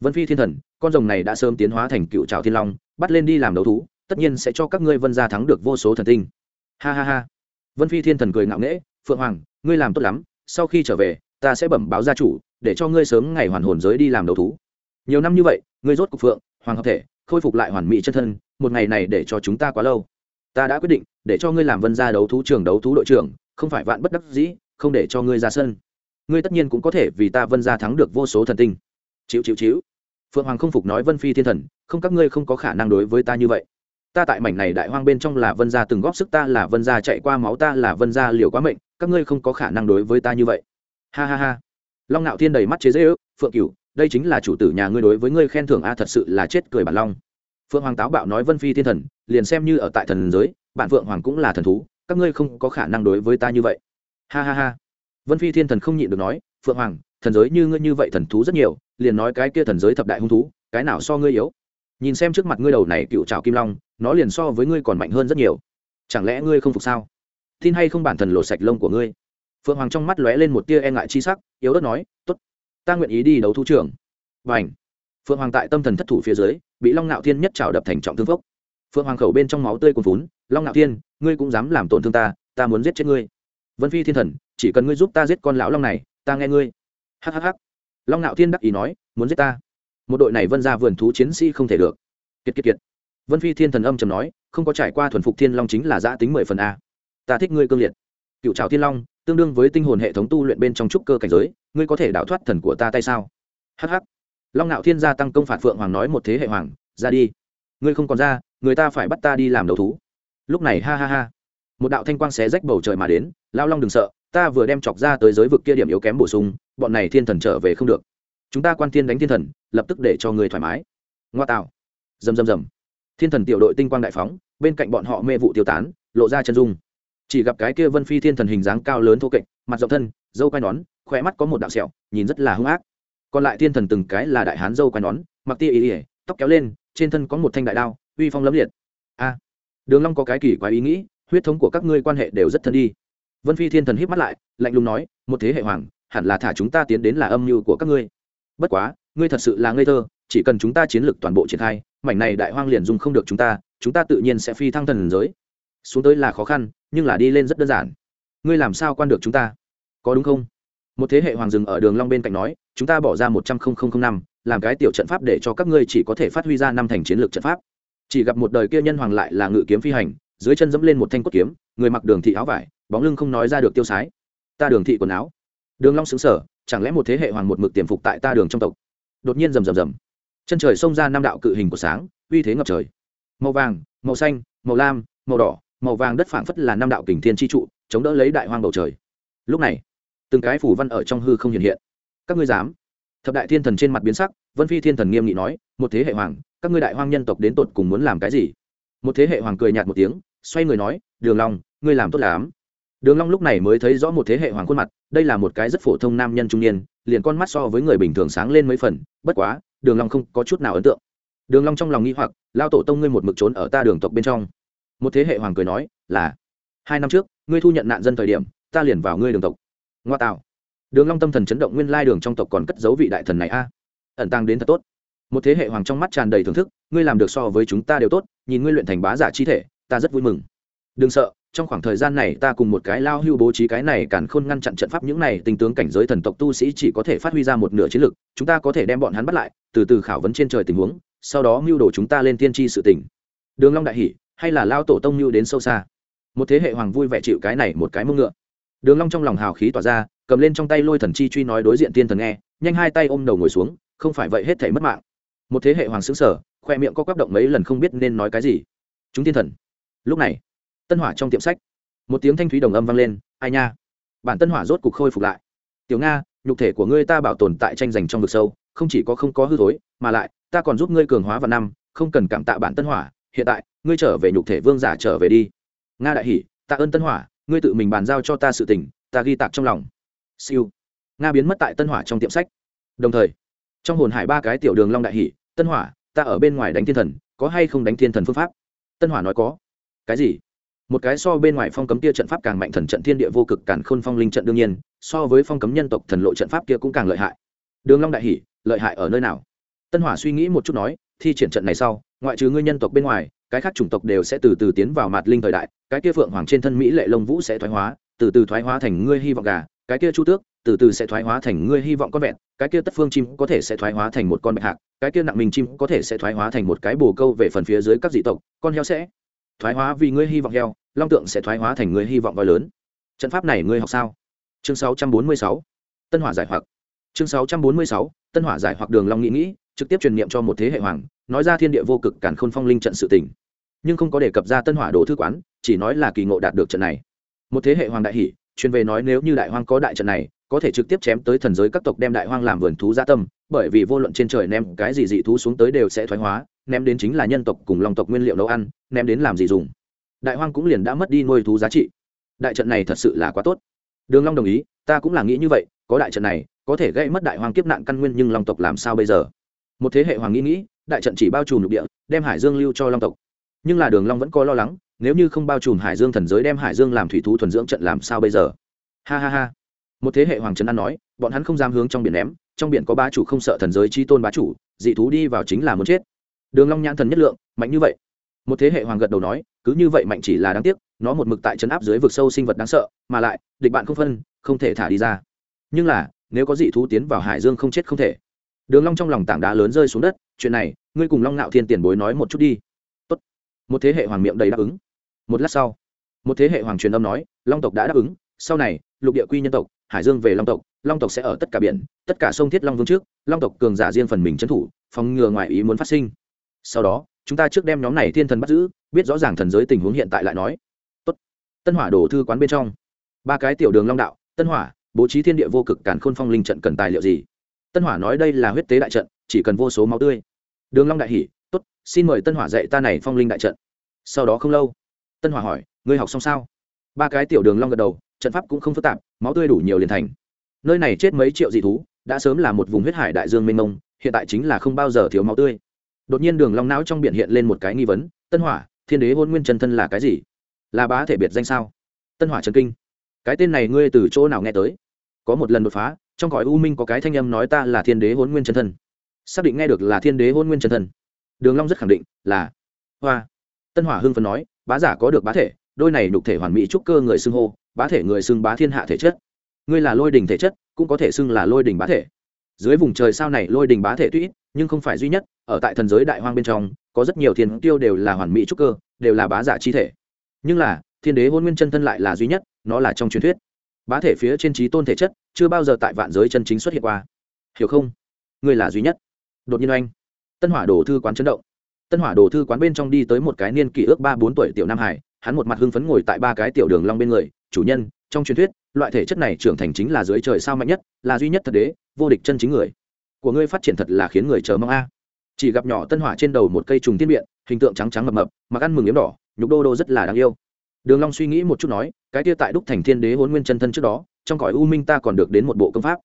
Vân phi thiên thần, con rồng này đã sớm tiến hóa thành cựu trào thiên long, bắt lên đi làm đấu thú, tất nhiên sẽ cho các ngươi vân gia thắng được vô số thần tinh. Ha ha ha. Vân phi thiên thần cười ngạo nghễ, phượng hoàng, ngươi làm tốt lắm sau khi trở về, ta sẽ bẩm báo gia chủ, để cho ngươi sớm ngày hoàn hồn giới đi làm đấu thú. Nhiều năm như vậy, ngươi rốt cục phượng, hoàng hợp thể, khôi phục lại hoàn mỹ chân thân, một ngày này để cho chúng ta quá lâu. Ta đã quyết định, để cho ngươi làm vân gia đấu thú trường đấu thú đội trưởng, không phải vạn bất đắc dĩ, không để cho ngươi ra sân. Ngươi tất nhiên cũng có thể vì ta vân gia thắng được vô số thần tinh. Chịu chịu chịu. Phượng hoàng không phục nói vân phi thiên thần, không, các ngươi không có khả năng đối với ta như vậy. Ta tại mảnh này đại hoang bên trong là vân gia từng góp sức, ta là vân gia chạy qua máu, ta là vân gia liều quá mệnh các ngươi không có khả năng đối với ta như vậy. Ha ha ha. Long ngạo thiên đầy mắt chế dễ ước phượng cửu, đây chính là chủ tử nhà ngươi đối với ngươi khen thưởng a, thật sự là chết cười bản long. Phượng hoàng táo bạo nói vân phi thiên thần, liền xem như ở tại thần giới, bạn phượng hoàng cũng là thần thú, các ngươi không có khả năng đối với ta như vậy. Ha ha ha. Vân phi thiên thần không nhịn được nói, phượng hoàng, thần giới như ngươi như vậy thần thú rất nhiều, liền nói cái kia thần giới thập đại hung thú, cái nào so ngươi yếu? Nhìn xem trước mặt ngươi đầu này cựu trào kim long, nó liền so với ngươi còn mạnh hơn rất nhiều. Chẳng lẽ ngươi không phục sao? Tin hay không bản thần lột sạch lông của ngươi? Phượng hoàng trong mắt lóe lên một tia e ngại chi sắc, yếu ớt nói t ố t ta nguyện ý đi đấu thú trưởng và ảnh phượng hoàng tại tâm thần thất thủ phía dưới, bị long ngạo thiên nhất trào đập thành trọng thương phốc. Phượng hoàng khẩu bên trong máu tươi cuồn vún long ngạo thiên, ngươi cũng dám làm tổn thương ta ta muốn giết chết ngươi. Vân phi thiên thần, chỉ cần ngươi giúp ta giết con lão long này, ta nghe ngươi. Hhh long ngạo thiên đắc ý nói, muốn giết ta? Một đội này vân ra vườn thú chiến sĩ không thể được. Kiệt kiệt kiệt. Vân phi thiên thần âm trầm nói, không có trải qua thuần phục thiên long chính là giã tính mười phần a ta thích ngươi cương liệt. Cựu trào thiên long tương đương với tinh hồn hệ thống tu luyện bên trong trúc cơ cảnh giới ngươi có thể đảo thoát thần của ta tay sao? Hh long ngạo thiên gia tăng công phạt phượng hoàng nói một thế hệ hoàng ra đi. Ngươi không còn ra người ta phải bắt ta đi làm đầu thú. Lúc này ha ha ha. Một đạo thanh quang xé rách bầu trời mà đến lao long đừng sợ ta vừa đem chọc ra tới giới vực kia điểm yếu kém bổ sung bọn này thiên thần trở về không được. Chúng ta quan thiên đánh thiên thần lập tức để cho người thoải mái. Ngoa tạo. Dầm dầm dầm, thiên thần tiểu đội tinh quang đại phóng bên cạnh bọn họ mê vụ tiêu tán lộ ra chân dung chỉ gặp cái kia vân phi thiên thần hình dáng cao lớn thô kệch, mặt rộng thân, dâu quai nón khỏe mắt có một đạo sẹo, nhìn rất là hung ác. Còn lại thiên thần từng cái là đại hán dâu quai nón, mặc tia ý ỉa tóc kéo lên, trên thân có một thanh đại đao, uy phong lấm liệt. A! Đường long có cái kỳ quái ý nghĩ, huyết thống của các ngươi quan hệ đều rất thân đi. Vân phi thiên thần híp mắt lại, lạnh lùng nói, một thế hệ hoàng, hẳn là thả chúng ta tiến đến là âm mưu của các ngươi. Bất quá, ngươi thật sự là ngây thơ, chỉ cần chúng ta chiến lược toàn bộ triển khai, mảnh này đại hoang liền dung không được chúng ta chúng ta tự nhiên sẽ phi thăng thần giới. Xuống tới là khó khăn nhưng là đi lên rất đơn giản. Ngươi làm sao quan được chúng ta? Có đúng không? Một thế hệ hoàng rừng ở đường long bên cạnh nói chúng ta bỏ ra một trăm năm làm cái tiểu trận pháp để cho các ngươi chỉ có thể phát huy ra năm thành chiến lược trận pháp. Chỉ gặp một đời kia nhân hoàng lại là ngự kiếm phi hành dưới chân dẫm lên một thanh cốt kiếm người mặc đường thị áo vải bóng lưng không nói ra được tiêu sái. Ta đường thị quần áo. Đường long sững sờ, chẳng lẽ một thế hệ hoàng một mực tiềm phục tại ta đường trong tộc? Đột nhiên rầm rầm rầm. Chân trời xông ra năm đạo cự hình của sáng uy thế ngập trời. Màu vàng màu xanh màu lam màu đỏ màu vàng đất phảng phất là năm đạo kình thiên chi trụ, chống đỡ lấy đại hoang bầu trời. Lúc này, từng cái phủ văn ở trong hư không hiện hiện. Các ngươi dám? Thập đại thiên thần trên mặt biến sắc, vân phi thiên thần nghiêm nghị nói, một thế hệ hoàng, các ngươi đại hoang nhân tộc đến tột cùng muốn làm cái gì? Một thế hệ hoàng cười nhạt một tiếng, xoay người nói, đường long, ngươi làm tốt lắm. Đường long lúc này mới thấy rõ một thế hệ hoàng khuôn mặt, đây là một cái rất phổ thông nam nhân trung niên, liền con mắt so với người bình thường sáng lên mấy phần, bất quá, đường long không có chút nào ấn tượng. Đường long trong lòng nghi hoặc, lao tổ tông ngươi một mực trốn ở ta đường tộc bên trong một thế hệ hoàng cười nói, là, hai năm trước, ngươi thu nhận nạn dân thời điểm, ta liền vào ngươi đường tộc. Ngoa tạo. Đường long tâm thần chấn động nguyên lai đường trong tộc còn cất giấu vị đại thần này a. Ẩn tàng đến thật tốt. Một thế hệ hoàng trong mắt tràn đầy thưởng thức, ngươi làm được so với chúng ta đều tốt, nhìn ngươi luyện thành bá giả chi thể, ta rất vui mừng. Đừng sợ, trong khoảng thời gian này ta cùng một cái lao hưu bố trí cái này càn khôn ngăn chặn trận pháp những này tình tướng cảnh giới thần tộc tu sĩ chỉ có thể phát huy ra một nửa chiến lực, chúng ta có thể đem bọn hắn bắt lại, từ từ khảo vấn trên trời tình huống, sau đó mưu đồ chúng ta lên tiên tri sự tình. Đường long đại hỉ hay là lao tổ tông như đến sâu xa? Một thế hệ hoàng vui vẻ chịu cái này một cái mông ngựa. Đường long trong lòng hào khí tỏa ra, cầm lên trong tay lôi thần chi truy nói đối diện tiên thần nghe, nhanh hai tay ôm đầu ngồi xuống, không phải vậy hết thảy mất mạng. Một thế hệ hoàng sững sờ, khoe miệng có quắp động mấy lần không biết nên nói cái gì. Chúng tiên thần. Lúc này, tân hỏa trong tiệm sách, một tiếng thanh thúy đồng âm vang lên, ai nha? Bản tân hỏa rốt cục khôi phục lại. Tiểu nga, nhục thể của ngươi ta bảo tồn tại tranh giành trong vực sâu, không chỉ có không có hư thối, mà lại, ta còn giúp ngươi cường hóa vào năm, không cần cảm tạ bản tân hỏa hiện tại ngươi trở về nhục thể vương giả trở về đi. Nga đại hỉ, tạ ơn tân hỏa ngươi tự mình bàn giao cho ta sự tình ta ghi tạc trong lòng. Siêu. Nga biến mất tại tân hỏa trong tiệm sách. Đồng thời trong hồn hải ba cái tiểu đường long đại hỉ, tân hỏa ta ở bên ngoài đánh thiên thần có hay không đánh thiên thần phương pháp? Tân hỏa nói có. Cái gì? Một cái so bên ngoài phong cấm kia trận pháp càng mạnh thần trận thiên địa vô cực càng khôn phong linh trận đương nhiên so với phong cấm nhân tộc thần lộ trận pháp kia cũng càng lợi hại. Đường long đại hỉ, lợi hại ở nơi nào? Tân hỏa suy nghĩ một chút nói thi triển trận này sau ngoại trừ ngươi nhân tộc bên ngoài, cái khác chủng tộc đều sẽ từ từ tiến vào mặt linh thời đại, cái kia phượng hoàng trên thân mỹ lệ lông vũ sẽ thoái hóa, từ từ thoái hóa thành ngươi hy vọng gà, cái kia chu tước, từ từ sẽ thoái hóa thành ngươi hy vọng con vẹn, cái kia tất phương chim có thể sẽ thoái hóa thành một con bạch hạc, cái kia nặng mình chim có thể sẽ thoái hóa thành một cái bồ câu về phần phía dưới các dị tộc, con heo sẽ thoái hóa vì ngươi hy vọng heo, long tượng sẽ thoái hóa thành ngươi hy vọng voi lớn. Trận pháp này ngươi học sao? Chương 646 tân hỏa giải hoặc. Chương 646 tân hỏa giải hoặc đường long nghĩ nghĩ trực tiếp truyền niệm cho một thế hệ hoàng, nói ra thiên địa vô cực cản khôn phong linh trận sự tình. Nhưng không có đề cập ra tân hỏa đồ thư quán, chỉ nói là kỳ ngộ đạt được trận này. Một thế hệ hoàng đại hỷ, truyền về nói nếu như đại hoang có đại trận này, có thể trực tiếp chém tới thần giới các tộc đem đại hoang làm vườn thú gia tâm, bởi vì vô luận trên trời ném cái gì dị thú xuống tới đều sẽ thoái hóa, ném đến chính là nhân tộc cùng long tộc nguyên liệu nấu ăn, ném đến làm gì dùng. Đại hoang cũng liền đã mất đi nuôi thú giá trị. Đại trận này thật sự là quá tốt. Đường long đồng ý, ta cũng là nghĩ như vậy, có đại trận này, có thể gây mất đại hoang kiếp nạn căn nguyên nhưng long tộc làm sao bây giờ? Một thế hệ hoàng nghĩ nghĩ, đại trận chỉ bao trùm lục địa, đem hải dương lưu cho long tộc. Nhưng là đường long vẫn có lo lắng, nếu như không bao trùm hải dương thần giới đem hải dương làm thủy thú thuần dưỡng trận làm sao bây giờ? Ha ha ha. Một thế hệ hoàng trấn an nói, bọn hắn không dám hướng trong biển ném, trong biển có bá chủ không sợ thần giới chi tôn bá chủ, dị thú đi vào chính là muốn chết. Đường long nhãn thần nhất lượng, mạnh như vậy. Một thế hệ hoàng gật đầu nói, cứ như vậy mạnh chỉ là đáng tiếc, nó một mực tại chấn áp dưới vực sâu sinh vật đáng sợ, mà lại, địch bạn không phân, không thể thả đi ra. Nhưng là, nếu có dị thú tiến vào hải dương không chết không thể đường long trong lòng tảng đá lớn rơi xuống đất, chuyện này, ngươi cùng long ngạo thiên tiền bối nói một chút đi. Tốt. Một thế hệ hoàng miệng đầy đáp ứng. Một lát sau, một thế hệ hoàng truyền âm nói, long tộc đã đáp ứng, sau này, lục địa quy nhân tộc, hải dương về long tộc long tộc sẽ ở tất cả biển, tất cả sông thiết long vương trước, long tộc cường giả riêng phần mình trấn thủ, phòng ngừa ngoại ý muốn phát sinh. Sau đó, chúng ta trước đem nhóm này thiên thần bắt giữ, biết rõ ràng thần giới tình huống hiện tại lại nói. Tốt. tân hỏa đổ thư quán bên trong, ba cái tiểu đường long đạo, tân hỏa, bố trí thiên địa vô cực càn khôn phong linh trận cần tài liệu gì? Tân hỏa nói đây là huyết tế đại trận, chỉ cần vô số máu tươi. Đường long đại hỉ, tốt, xin mời tân hỏa dạy ta này phong linh đại trận. Sau đó không lâu, tân hỏa hỏi, ngươi học xong sao? Ba cái tiểu đường long gật đầu, trận pháp cũng không phức tạp, máu tươi đủ nhiều liền thành. Nơi này chết mấy triệu dị thú, đã sớm là một vùng huyết hải đại dương mênh mông, hiện tại chính là không bao giờ thiếu máu tươi. Đột nhiên đường long não trong biển hiện lên một cái nghi vấn, tân hỏa, thiên đế hôn nguyên chân thân là cái gì? Là bá thể biệt danh sao? Tân hỏa trần kinh, cái tên này ngươi từ chỗ nào nghe tới? Có một lần đột phá trong cõi u minh có cái thanh âm nói ta là thiên đế hôn nguyên chân thân. Xác định nghe được là thiên đế hôn nguyên chân thân. Đường long rất khẳng định là hoa. Tân hỏa hưng phấn nói, bá giả có được bá thể, đôi này nhục thể hoàn mỹ trúc cơ người xưng hô, bá thể người xưng bá thiên hạ thể chất. Ngươi là lôi đình thể chất, cũng có thể xưng là lôi đình bá thể. Dưới vùng trời sao này lôi đình bá thể tuy nhưng không phải duy nhất, ở tại thần giới đại hoang bên trong, có rất nhiều thiên tiêu đều là hoàn mỹ trúc cơ, đều là bá giả chi thể. Nhưng là, thiên đế hôn nguyên chân thân lại là duy nhất, nó là trong truyền thuyết bá thể phía trên trí tôn thể chất chưa bao giờ tại vạn giới chân chính xuất hiện qua. Hiểu không? Ngươi là duy nhất. Đột nhiên anh, tân hỏa đồ thư quán chấn động. Tân hỏa đồ thư quán bên trong đi tới một cái niên kỷ ước ba bốn tuổi tiểu nam hải hắn một mặt hưng phấn ngồi tại ba cái tiểu đường long bên người chủ nhân trong truyền thuyết loại thể chất này trưởng thành chính là dưới trời sao mạnh nhất là duy nhất thật đế vô địch chân chính người. Của ngươi phát triển thật là khiến người chờ mong a. Chỉ gặp nhỏ tân hỏa trên đầu một cây trùng tiên biện hình tượng trắng trắng mập mập mặc ăn mừng yếm đỏ nhục đô đô rất là đáng yêu đường long suy nghĩ một chút nói, cái kia tại đúc thành thiên đế hồn nguyên chân thân trước đó, trong cõi u minh ta còn được đến một bộ công pháp.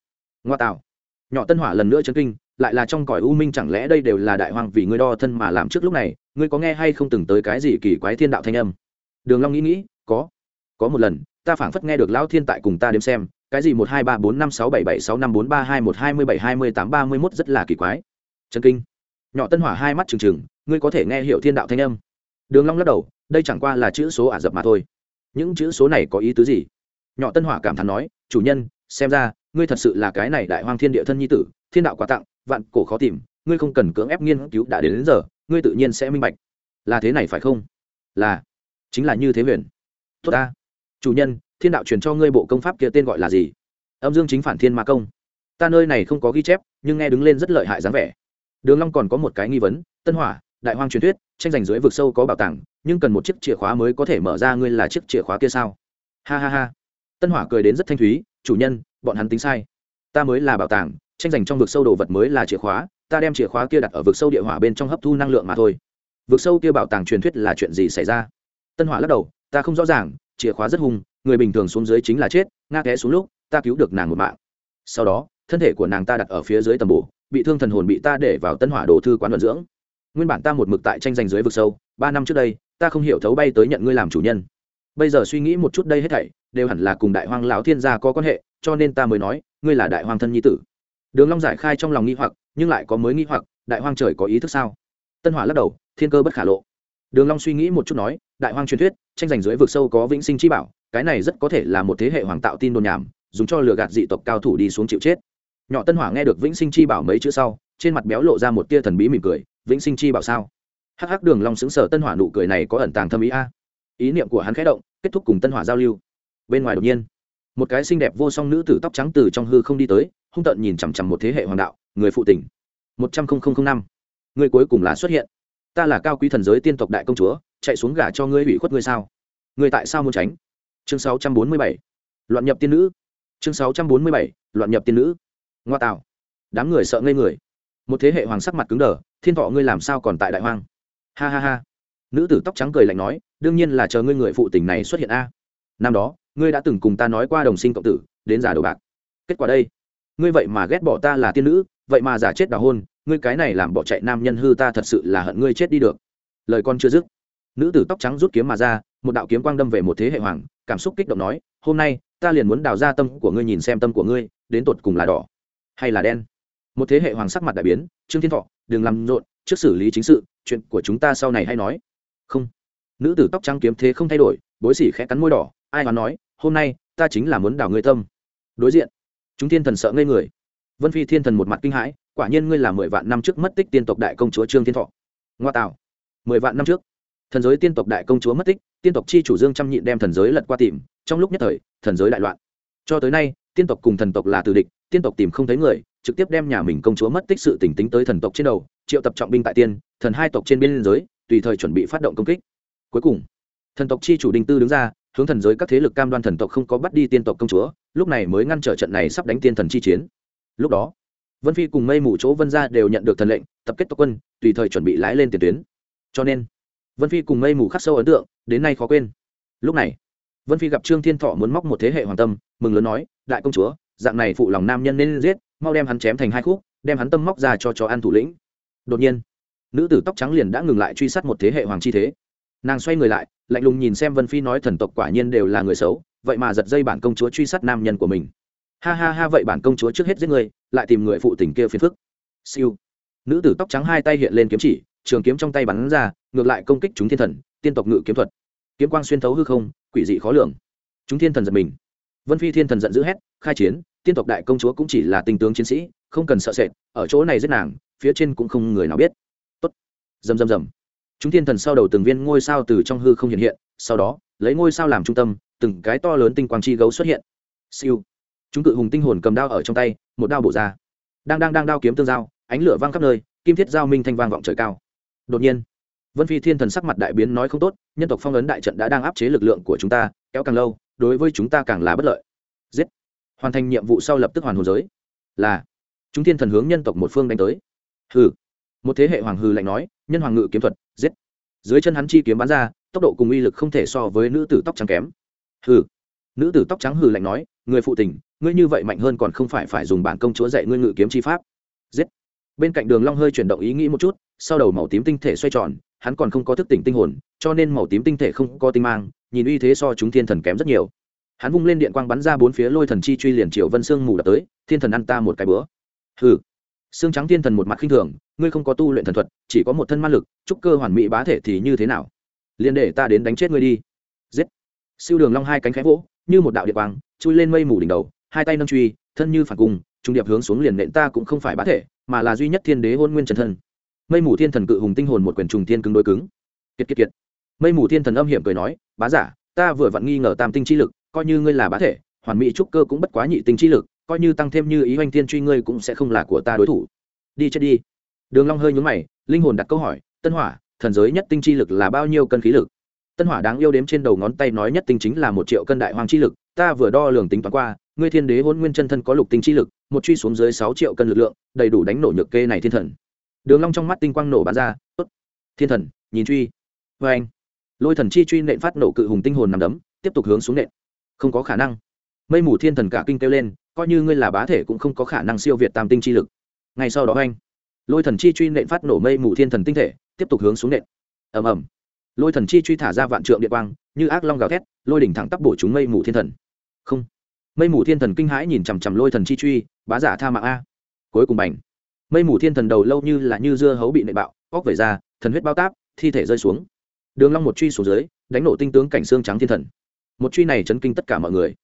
Ngoa tạo. Nhỏ tân hỏa lần nữa chấn kinh, lại là trong cõi u minh chẳng lẽ đây đều là đại hoàng vì ngươi đo thân mà làm trước lúc này, ngươi có nghe hay không từng tới cái gì kỳ quái thiên đạo thanh âm? Đường long nghĩ nghĩ, có. Có một lần, ta phảng phất nghe được lão thiên tại cùng ta đếm xem, cái gì một hai ba bốn năm sáu bảy bảy sáu năm bốn ba hai một hai mươi bảy hai mươi tám ba mươi mốt rất là kỳ quái. Chấn kinh. Nhỏ tân hỏa hai mắt trừng trừng, ngươi có thể nghe hiểu thiên đạo thanh âm? Đường long lắc đầu đây chẳng qua là chữ số ả rập mà thôi. Những chữ số này có ý tứ gì? Nhỏ tân hỏa cảm thán nói chủ nhân xem ra ngươi thật sự là cái này đại hoang thiên địa thân nhi tử thiên đạo quà tặng vạn cổ khó tìm ngươi không cần cưỡng ép nghiên cứu đã đến, đến giờ ngươi tự nhiên sẽ minh bạch. Là thế này phải không? Là chính là như thế huyền. Tốt ta. Chủ nhân thiên đạo truyền cho ngươi bộ công pháp kia tên gọi là gì? Âm dương chính phản thiên ma công. Ta nơi này không có ghi chép nhưng nghe đứng lên rất lợi hại dáng vẻ. Đường long còn có một cái nghi vấn tân hỏa đại hoang truyền thuyết tranh giành dưới vực sâu có bảo tàng, nhưng cần một chiếc chìa khóa mới có thể mở ra ngươi là chiếc chìa khóa kia sao? Ha ha ha. Tân hỏa cười đến rất thanh thúy, chủ nhân, bọn hắn tính sai. Ta mới là bảo tàng, tranh giành trong vực sâu đồ vật mới là chìa khóa, ta đem chìa khóa kia đặt ở vực sâu địa hỏa bên trong hấp thu năng lượng mà thôi. Vực sâu kia bảo tàng truyền thuyết là chuyện gì xảy ra? Tân hỏa lắc đầu, ta không rõ ràng, chìa khóa rất hung, người bình thường xuống dưới chính là chết, nga té xuống lúc, ta cứu được nàng một mạng. Sau đó, thân thể của nàng ta đặt ở phía dưới tầm bổ, bị thương thần hồn bị ta để vào tân hỏa đồ thư quán luận dưỡng nguyên bản ta một mực tại tranh giành dưới vực sâu, ba năm trước đây, ta không hiểu thấu bay tới nhận ngươi làm chủ nhân. Bây giờ suy nghĩ một chút đây hết thảy, đều hẳn là cùng đại hoang lão thiên gia có quan hệ, cho nên ta mới nói, ngươi là đại hoang thân nhi tử. Đường long giải khai trong lòng nghi hoặc, nhưng lại có mới nghi hoặc, đại hoang trời có ý thức sao? Tân hỏa lắc đầu, thiên cơ bất khả lộ. Đường long suy nghĩ một chút nói, đại hoang truyền thuyết, tranh giành dưới vực sâu có vĩnh sinh chi bảo, cái này rất có thể là một thế hệ hoàng tạo tin đồn nhảm, dùng cho lừa gạt dị tộc cao thủ đi xuống chịu chết. Nhỏ tân hỏa nghe được vĩnh sinh chi bảo mấy chữ sau, trên mặt béo lộ ra một tia thần bí mỉm cười vĩnh sinh chi bảo sao? Hắc hắc đường long sững sờ tân hỏa nụ cười này có ẩn tàng thâm ý a. Ý niệm của hắn khẽ động, kết thúc cùng tân hỏa giao lưu. Bên ngoài đột nhiên, một cái xinh đẹp vô song nữ tử tóc trắng từ trong hư không đi tới, hung tợn nhìn chằm chằm một thế hệ hoàng đạo, người phụ tình một trăm năm. Người cuối cùng là xuất hiện. Ta là cao quý thần giới tiên tộc đại công chúa, chạy xuống gả cho ngươi hủy khuất ngươi sao? Ngươi tại sao muốn tránh? Chương sáu trăm bốn mươi bảy. Loạn nhập tiên nữ. Chương sáu trăm bốn mươi bảy, loạn nhập tiên nữ. Ngoa tạo. Đám người sợ ngây người một thế hệ hoàng sắc mặt cứng đờ, thiên thọ ngươi làm sao còn tại đại hoang? Ha ha ha. Nữ tử tóc trắng cười lạnh nói, đương nhiên là chờ ngươi người phụ tình này xuất hiện a. Năm đó, ngươi đã từng cùng ta nói qua đồng sinh cộng tử, đến giả đồ bạc. Kết quả đây, ngươi vậy mà ghét bỏ ta là tiên nữ, vậy mà giả chết đào hôn, ngươi cái này làm bỏ chạy nam nhân hư ta thật sự là hận ngươi chết đi được. Lời con chưa dứt, nữ tử tóc trắng rút kiếm mà ra, một đạo kiếm quang đâm về một thế hệ hoàng, cảm xúc kích động nói, hôm nay, ta liền muốn đào ra tâm của ngươi nhìn xem tâm của ngươi, đến tột cùng là đỏ hay là đen? Một thế hệ hoàng sắc mặt đại biến, trương thiên thọ, đừng làm rộn, trước xử lý chính sự, chuyện của chúng ta sau này hay nói. Không. Nữ tử tóc trắng kiếm thế không thay đổi, bối xỉ khẽ cắn môi đỏ, ai mà nói, hôm nay, ta chính là muốn đảo ngươi tâm. Đối diện. Chúng thiên thần sợ ngây người. Vân phi thiên thần một mặt kinh hãi, quả nhiên ngươi là mười vạn năm trước mất tích tiên tộc đại công chúa trương thiên thọ. Ngoa tạo. Mười vạn năm trước. Thần giới tiên tộc đại công chúa mất tích, tiên tộc chi chủ dương chăm nhịn đem thần giới lật qua tìm, trong lúc nhất thời, thần giới đại loạn. Cho tới nay, tiên tộc cùng thần tộc là từ địch tiên tộc tìm không thấy người, trực tiếp đem nhà mình công chúa mất tích sự tỉnh tính tới thần tộc trên đầu, triệu tập trọng binh tại tiên, thần hai tộc trên biên giới, tùy thời chuẩn bị phát động công kích. Cuối cùng, thần tộc chi chủ đình tư đứng ra, hướng thần giới các thế lực cam đoan thần tộc không có bắt đi tiên tộc công chúa, lúc này mới ngăn trở trận này sắp đánh tiên thần chi chiến. Lúc đó, vân phi cùng mây mù chỗ vân gia đều nhận được thần lệnh, tập kết tộc quân, tùy thời chuẩn bị lái lên tiền tuyến. Cho nên, vân phi cùng mây mù khắc sâu ấn tượng, đến nay khó quên. Lúc này, vân phi gặp trương thiên thọ muốn móc một thế hệ hoàng tâm, mừng lớn nói, đại công chúa dạng này phụ lòng nam nhân nên giết, mau đem hắn chém thành hai khúc, đem hắn tâm móc ra cho chó ăn thủ lĩnh. Đột nhiên, nữ tử tóc trắng liền đã ngừng lại truy sát một thế hệ hoàng chi thế. Nàng xoay người lại, lạnh lùng nhìn xem vân phi nói thần tộc quả nhiên đều là người xấu, vậy mà giật dây bản công chúa truy sát nam nhân của mình. Ha ha ha, vậy bản công chúa trước hết giết người, lại tìm người phụ tình kia phiền phức. Siêu. Nữ tử tóc trắng hai tay hiện lên kiếm chỉ, trường kiếm trong tay bắn ra, ngược lại công kích chúng thiên thần, tiên tộc ngự kiếm thuật. Kiếm quang xuyên thấu hư không, quỷ dị khó lường. Chúng thiên thần giật mình. Vân phi thiên thần giận dữ hét, khai chiến tiên tộc đại công chúa cũng chỉ là tinh tướng chiến sĩ, không cần sợ sệt, ở chỗ này giết nàng, phía trên cũng không người nào biết. Tốt. Rầm rầm rầm chúng thiên thần sau đầu từng viên ngôi sao từ trong hư không hiện hiện, sau đó, lấy ngôi sao làm trung tâm, từng cái to lớn tinh quang chi gấu xuất hiện. Siêu. Chúng cự hùng tinh hồn cầm đao ở trong tay, một đao bổ ra. Đang đang đang đao kiếm tương giao, ánh lửa vang khắp nơi, kim thiết giao minh thanh vang vọng trời cao. Đột nhiên, vân phi thiên thần sắc mặt đại biến nói không tốt, nhân tộc phong ấn đại trận đã đang áp chế lực lượng của chúng ta, kéo càng lâu, đối với chúng ta càng là bất lợi. Giết hoàn thành nhiệm vụ sau lập tức hoàn hồn giới. Là, chúng thiên thần hướng nhân tộc một phương đánh tới. Hừ. Một thế hệ hoàng hư lạnh nói, nhân hoàng ngự kiếm thuật, giết. Dưới chân hắn chi kiếm bắn ra, tốc độ cùng uy lực không thể so với nữ tử tóc trắng kém. Hừ. Nữ tử tóc trắng hừ lạnh nói, người phụ tình, ngươi như vậy mạnh hơn còn không phải phải dùng bản công chúa dạy ngươi ngự kiếm chi pháp. Giết. Bên cạnh đường long hơi chuyển động ý nghĩ một chút, sau đầu màu tím tinh thể xoay tròn, hắn còn không có thức tỉnh tinh hồn, cho nên màu tím tinh thể không có tinh mang, nhìn uy thế so chúng thiên thần kém rất nhiều hắn vung lên điện quang bắn ra bốn phía lôi thần chi truy liền triệu vân sương mù đập tới, thiên thần ăn ta một cái bữa. Hừ. Xương trắng thiên thần một mặt khinh thường, ngươi không có tu luyện thần thuật, chỉ có một thân ma lực trúc cơ hoàn mỹ bá thể thì như thế nào? Liền để ta đến đánh chết ngươi đi. Giết. Siêu đường long hai cánh khẽ vỗ, như một đạo điện quang, chui lên mây mù đỉnh đầu, hai tay nâng truy, thân như phản cung, trung điệp hướng xuống liền nện ta cũng không phải bá thể, mà là duy nhất thiên đế hôn nguyên trần thân. Mây mù thiên thần cự hùng tinh hồn một quyền trùng thiên cứng đối cứng. Kiệt kiệt kiệt. Mây mù thiên thần âm hiểm cười nói, bá giả, ta vừa vặn nghi ngờ tam tinh chi lực coi như ngươi là bá thể, hoàn mỹ trúc cơ cũng bất quá nhị tinh chi lực, coi như tăng thêm như ý oanh tiên truy ngươi cũng sẽ không là của ta đối thủ. Đi chết đi. Đường long hơi nhún mày, linh hồn đặt câu hỏi, tân hỏa, thần giới nhất tinh chi lực là bao nhiêu cân khí lực? Tân hỏa đáng yêu đếm trên đầu ngón tay nói nhất tinh chính là một triệu cân đại hoàng chi lực, ta vừa đo lường tính toán qua, ngươi thiên đế hôn nguyên chân thân có lục tinh chi lực, một truy xuống dưới sáu triệu cân lực lượng, đầy đủ đánh nổ nhược kê này thiên thần. Đường long trong mắt tinh quang nổ bắn ra, tốt, thiên thần, nhìn truy. Với anh lôi thần chi truy nện phát nổ cự hùng tinh hồn nằm đấm, tiếp tục hướng xuống nện không có khả năng. Mây mù thiên thần cả kinh kêu lên, coi như ngươi là bá thể cũng không có khả năng siêu việt tam tinh chi lực. Ngay sau đó anh, lôi thần chi truy nện phát nổ mây mù thiên thần tinh thể, tiếp tục hướng xuống nện. Ầm ầm. Lôi thần chi truy thả ra vạn trượng điện quang, như ác long gào thét, lôi đỉnh thẳng tắp bổ chúng mây mù thiên thần. Không. Mây mù thiên thần kinh hãi nhìn chằm chằm lôi thần chi truy, bá giả tha mạng a. Cuối cùng bành. Mây mù thiên thần đầu lâu như là như dưa hấu bị nệ bạo óc vẩy ra, thần huyết bao táp, thi thể rơi xuống. Đường long một truy xuống dưới, đánh nổ tinh tướng cảnh xương trắng thiên thần một truy này chấn kinh tất cả mọi người.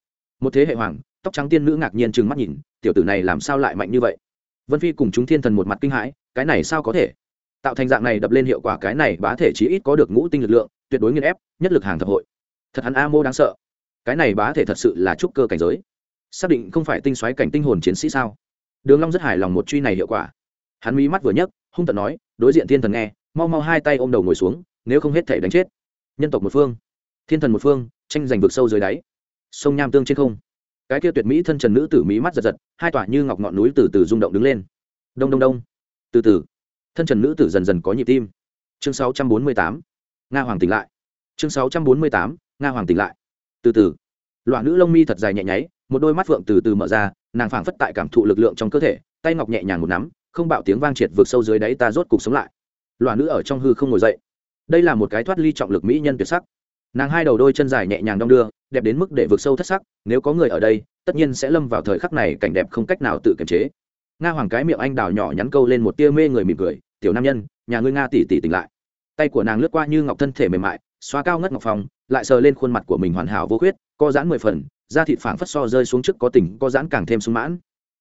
Một thế hệ hoàng, tóc trắng tiên nữ ngạc nhiên trừng mắt nhìn, tiểu tử này làm sao lại mạnh như vậy? Vân phi cùng chúng thiên thần một mặt kinh hãi, cái này sao có thể? Tạo thành dạng này đập lên hiệu quả cái này bá thể chí ít có được ngũ tinh lực lượng, tuyệt đối nghiên ép, nhất lực hàng thập hội. Thật hắn a mô đáng sợ. Cái này bá thể thật sự là trúc cơ cảnh giới. Xác định không phải tinh xoáy cảnh tinh hồn chiến sĩ sao? Đường long rất hài lòng một truy này hiệu quả. Hắn mí mắt vừa nhấc, hung tận nói, đối diện thiên thần nghe, mau mau hai tay ôm đầu ngồi xuống, nếu không hết thể đánh chết. Nhân tộc một phương thiên thần một phương, tranh giành vực sâu dưới đáy. Sông nham tương trên không. Cái kia tuyệt mỹ thân trần nữ tử mỹ mắt giật giật, hai tỏa như ngọc ngọn núi từ từ rung động đứng lên. Đông đông đông. Từ từ. Thân trần nữ tử dần dần có nhịp tim. Chương 648. nga hoàng tỉnh lại. Chương 648. nga hoàng tỉnh lại. Từ từ. Loạn nữ lông mi thật dài nhẹ nháy, một đôi mắt phượng từ từ mở ra, nàng phảng phất tại cảm thụ lực lượng trong cơ thể, tay ngọc nhẹ nhàng một nắm, không bạo tiếng vang triệt vượt sâu dưới đáy ta rốt cục sống lại. Loạn nữ ở trong hư không ngồi dậy. Đây là một cái thoát ly trọng lực mỹ nhân tuyệt sắc nàng hai đầu đôi chân dài nhẹ nhàng đong đưa đẹp đến mức để vượt sâu thất sắc nếu có người ở đây tất nhiên sẽ lâm vào thời khắc này cảnh đẹp không cách nào tự kiềm chế. Nga hoàng cái miệng anh đào nhỏ nhắn câu lên một tia mê người mỉm cười tiểu nam nhân nhà ngươi nga tỉ tỉ tỉnh lại. Tay của nàng lướt qua như ngọc thân thể mềm mại xóa cao ngất ngọc phòng lại sờ lên khuôn mặt của mình hoàn hảo vô khuyết co giãn mười phần da thịt phảng phất so rơi xuống trước có tỉnh co giãn càng thêm sung mãn.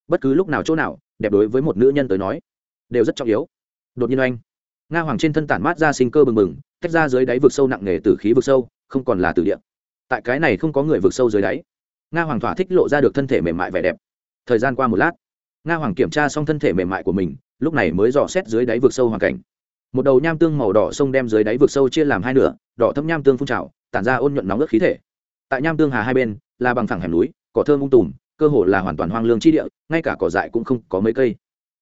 Bất cứ lúc nào chỗ nào đẹp đối với một nữ nhân tới nói đều rất trọng yếu. Đột nhiên anh, nga hoàng trên thân tản mát ra sinh cơ bừng bừng tách ra dưới đáy vực sâu nặng nề từ khí vực sâu không còn là từ địa. Tại cái này không có người vực sâu dưới đáy, nga hoàng thỏa thích lộ ra được thân thể mềm mại vẻ đẹp. Thời gian qua một lát, nga hoàng kiểm tra xong thân thể mềm mại của mình, lúc này mới dò xét dưới đáy vực sâu hoàn cảnh. Một đầu nham tương màu đỏ sông đem dưới đáy vực sâu chia làm hai nửa, đỏ thâm nham tương phun trào, tản ra ôn nhuận nóng ớt khí thể. Tại nham tương hà hai bên, là bằng thẳng hẻm núi, cỏ thơm ung tùm, cơ hồ là hoàn toàn hoang lương chi địa, ngay cả cỏ dại cũng không có mấy cây.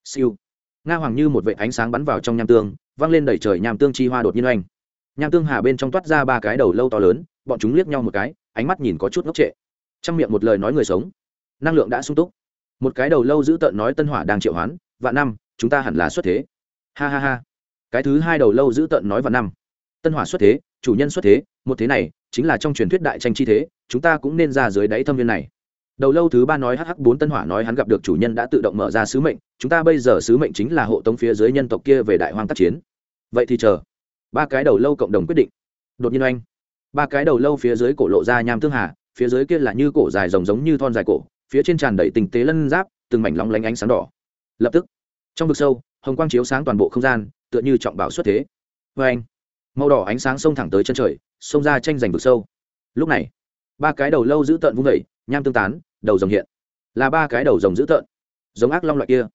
Siêu. Nga hoàng như một vệ ánh sáng bắn vào trong nham tương văng lên đẩy trời nham tương chi hoa đột nhiên oanh nham tương hà bên trong toát ra ba cái đầu lâu to lớn, bọn chúng liếc nhau một cái, ánh mắt nhìn có chút ngốc trệ. Trong miệng một lời nói người sống. Năng lượng đã sung túc. Một cái đầu lâu giữ tợn nói tân hỏa đang triệu hoán, vạn năm, chúng ta hẳn là xuất thế. Ha ha ha. Cái thứ hai đầu lâu giữ tợn nói vạn năm. Tân hỏa xuất thế, chủ nhân xuất thế, một thế này chính là trong truyền thuyết đại tranh chi thế, chúng ta cũng nên ra dưới đáy thâm viên này. Đầu lâu thứ ba nói hh bốn tân hỏa nói hắn gặp được chủ nhân đã tự động mở ra sứ mệnh, chúng ta bây giờ sứ mệnh chính là hộ tống phía dưới nhân tộc kia về đại hoang tác chiến. Vậy thì chờ ba cái đầu lâu cộng đồng quyết định. Đột nhiên oanh. Ba cái đầu lâu phía dưới cổ lộ ra nham tương hà, phía dưới kia là như cổ dài rồng giống như thon dài cổ, phía trên tràn đầy tình tế lân giáp, từng mảnh lóng lánh ánh sáng đỏ. Lập tức, trong vực sâu, hồng quang chiếu sáng toàn bộ không gian, tựa như trọng bảo xuất thế. Vê anh màu đỏ ánh sáng xông thẳng tới chân trời, xông ra tranh giành vực sâu. Lúc này, ba cái đầu lâu giữ tợn vung vẩy nham tương tán, đầu rồng hiện. Là ba cái đầu rồng dữ tợn, giống ác long loại kia.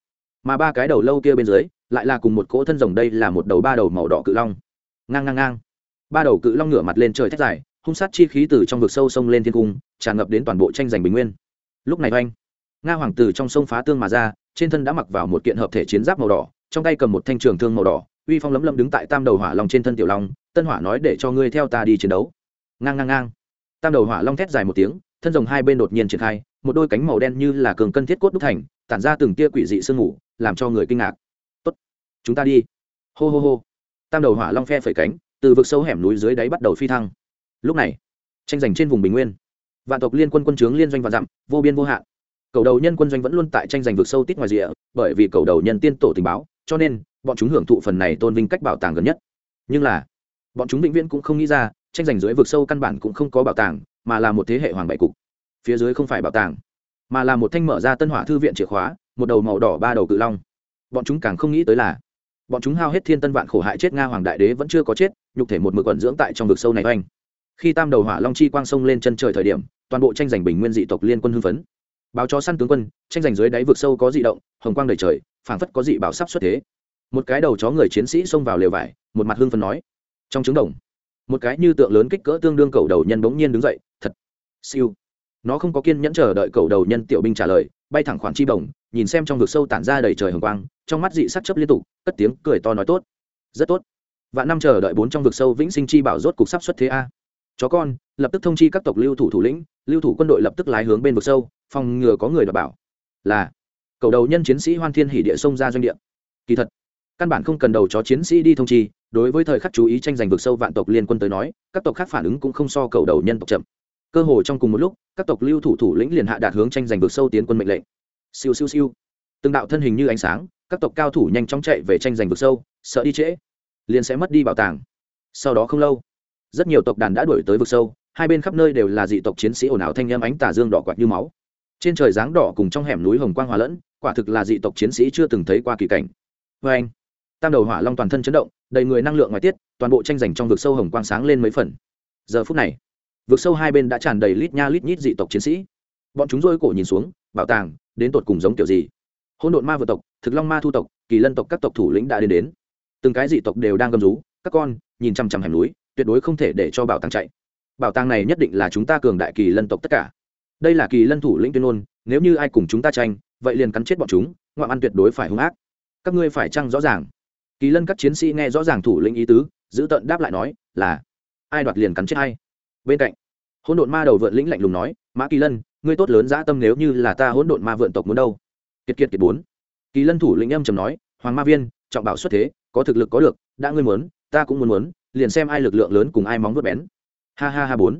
Mà ba cái đầu lâu kia bên dưới, lại là cùng một cỗ thân rồng, đây là một đầu ba đầu màu đỏ cự long ngang ngang ngang. Ba đầu cự long ngửa mặt lên trời thét dài, hung sát chi khí từ trong vực sâu sông lên thiên cung, tràn ngập đến toàn bộ tranh giành bình nguyên. Lúc này oanh, nga hoàng tử trong sông phá tương mà ra, trên thân đã mặc vào một kiện hợp thể chiến giáp màu đỏ, trong tay cầm một thanh trường thương màu đỏ, uy phong lấm lấm đứng tại tam đầu hỏa long trên thân tiểu long, tân hỏa nói để cho ngươi theo ta đi chiến đấu. Ngang ngang ngang. Tam đầu hỏa long thét dài một tiếng, thân rồng hai bên đột nhiên triển khai, một đôi cánh màu đen như là cường cân thiết cốt đúc thành, tản ra từng tia quỷ dị sương ngủ làm cho người kinh ngạc. Tốt, chúng ta đi. Hô hô hô tam đầu hỏa long phe phẩy cánh, từ vực sâu hẻm núi dưới đáy bắt đầu phi thăng. Lúc này, tranh giành trên vùng bình nguyên. Vạn tộc liên quân quân trướng liên doanh và dặm, vô biên vô hạn. Cầu đầu nhân quân doanh vẫn luôn tại tranh giành vực sâu tít ngoài rìa, bởi vì cầu đầu nhân tiên tổ tình báo, cho nên, bọn chúng hưởng thụ phần này tôn vinh cách bảo tàng gần nhất. Nhưng là, bọn chúng vĩnh viễn cũng không nghĩ ra, tranh giành dưới vực sâu căn bản cũng không có bảo tàng, mà là một thế hệ hoàng bại cục. Phía dưới không phải bảo tàng, mà là một thanh mở ra tân hỏa thư viện chìa khóa, một đầu màu đỏ ba đầu cự long. Bọn chúng càng không nghĩ tới là bọn chúng hao hết thiên tân vạn khổ hại chết nga hoàng đại đế vẫn chưa có chết, nhục thể một mực quẩn dưỡng tại trong vực sâu này oanh. Khi tam đầu hỏa long chi quang sông lên chân trời thời điểm, toàn bộ tranh giành bình nguyên dị tộc liên quân hưng phấn. Báo chó săn tướng quân, tranh giành dưới đáy vực sâu có dị động, hồng quang đầy trời, phảng phất có dị bảo sắp xuất thế. Một cái đầu chó người chiến sĩ xông vào lều vải, một mặt hưng phấn nói. Trong trứng đồng, một cái như tượng lớn kích cỡ tương đương cầu đầu nhân bỗng nhiên đứng dậy, thật siêu. Nó không có kiên nhẫn chờ đợi cầu đầu nhân tiểu binh trả lời, bay thẳng khoản chi bổng nhìn xem trong vực sâu tản ra đầy trời hồng quang trong mắt dị sắc chấp liên tục, cất tiếng cười to nói tốt. Rất tốt. Và năm chờ đợi bốn trong vực sâu vĩnh sinh chi bảo rốt cục sắp xuất thế a. Chó con, lập tức thông chi các tộc lưu thủ thủ lĩnh, lưu thủ quân đội lập tức lái hướng bên vực sâu, phòng ngừa có người đảm bảo. Là, cầu đầu nhân chiến sĩ hoan thiên hỉ địa xông ra doanh địa. Kỳ thật, căn bản không cần đầu chó chiến sĩ đi thông chi, đối với thời khắc chú ý tranh giành vực sâu vạn tộc liên quân tới nói, các tộc khác phản ứng cũng không so cầu đầu nhân tộc chậm. Cơ hồ trong cùng một lúc, các tộc lưu thủ thủ lĩnh liền hạ đạt hướng tranh giành vực sâu tiến quân mệnh lệnh. Siêu siêu siêu. Từng đạo thân hình như ánh sáng các tộc cao thủ nhanh chóng chạy về tranh giành vực sâu, sợ đi trễ, liền sẽ mất đi bảo tàng. Sau đó không lâu, rất nhiều tộc đàn đã đuổi tới vực sâu, hai bên khắp nơi đều là dị tộc chiến sĩ ồn ào thanh âm ánh tà dương đỏ quạt như máu. Trên trời dáng đỏ cùng trong hẻm núi hồng quang hòa lẫn, quả thực là dị tộc chiến sĩ chưa từng thấy qua kỳ cảnh. Vê anh, tam đầu hỏa long toàn thân chấn động, đầy người năng lượng ngoài tiết, toàn bộ tranh giành trong vực sâu hồng quang sáng lên mấy phần. Giờ phút này, vực sâu hai bên đã tràn đầy lít nha lít nhít dị tộc chiến sĩ. Bọn chúng rôi cổ nhìn xuống, bảo tàng, đến tột cùng giống kiểu gì? Hỗn độn ma vượt tộc, thực long ma thu tộc, kỳ lân tộc các tộc thủ lĩnh đã đến đến. Từng cái dị tộc đều đang gầm rú, các con, nhìn chằm chằm hẻm núi, tuyệt đối không thể để cho bảo tàng chạy. Bảo tàng này nhất định là chúng ta cường đại kỳ lân tộc tất cả. Đây là kỳ lân thủ lĩnh tuyên ngôn, nếu như ai cùng chúng ta tranh, vậy liền cắn chết bọn chúng ngoại ăn tuyệt đối phải hung ác. Các ngươi phải chăng rõ ràng? Kỳ lân các chiến sĩ nghe rõ ràng thủ lĩnh ý tứ, giữ tận đáp lại nói, là. Ai đoạt liền cắn chết hay bên cạnh, hỗn độn ma đầu vượn lĩnh lạnh lùng nói, mã kỳ lân, ngươi tốt lớn dã tâm nếu như là ta hỗn độn ma vượn tộc muốn đâu? Kiệt kiệt kiệt bốn. Kỳ lân thủ lĩnh âm trầm nói, hoàng ma viên, trọng bảo xuất thế, có thực lực có được, đã ngươi muốn, ta cũng muốn muốn, liền xem ai lực lượng lớn cùng ai móng vuốt bén. Ha ha ha bốn.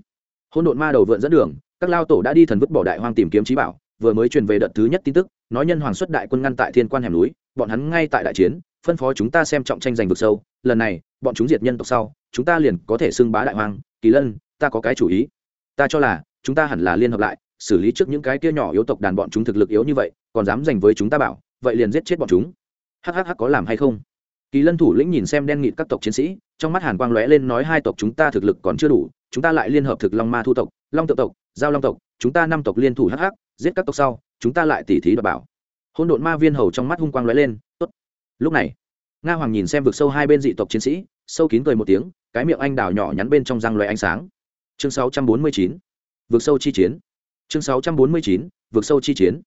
Hỗn độn ma đầu vượn dẫn đường, các lao tổ đã đi thần vứt bỏ đại hoang tìm kiếm trí bảo, vừa mới truyền về đợt thứ nhất tin tức, nói nhân hoàng xuất đại quân ngăn tại thiên quan hẻm núi, bọn hắn ngay tại đại chiến, phân phó chúng ta xem trọng tranh giành vực sâu, lần này, bọn chúng diệt nhân tộc sau, chúng ta liền có thể xưng bá đại hoang, kỳ lân, ta có cái chủ ý. Ta cho là, chúng ta hẳn là liên hợp lại xử lý trước những cái kia nhỏ yếu tộc đàn bọn chúng thực lực yếu như vậy, còn dám giành với chúng ta bảo, vậy liền giết chết bọn chúng. Hhh có làm hay không? Kỳ lân thủ lĩnh nhìn xem đen nghịt các tộc chiến sĩ, trong mắt hàn quang lóe lên nói hai tộc chúng ta thực lực còn chưa đủ, chúng ta lại liên hợp thực long ma thu tộc, long tự tộc, giao long tộc, chúng ta năm tộc liên thủ hh giết các tộc sau, chúng ta lại tỉ thí đ bảo. Hôn độn ma viên hầu trong mắt hung quang lóe lên, tốt. Lúc này, nga hoàng nhìn xem vực sâu hai bên dị tộc chiến sĩ, sâu kín cười một tiếng, cái miệng anh đào nhỏ nhắn bên trong răng lóe ánh sáng. Chương 649. vực sâu chi chiến chương 649. vượt sâu chi chiến.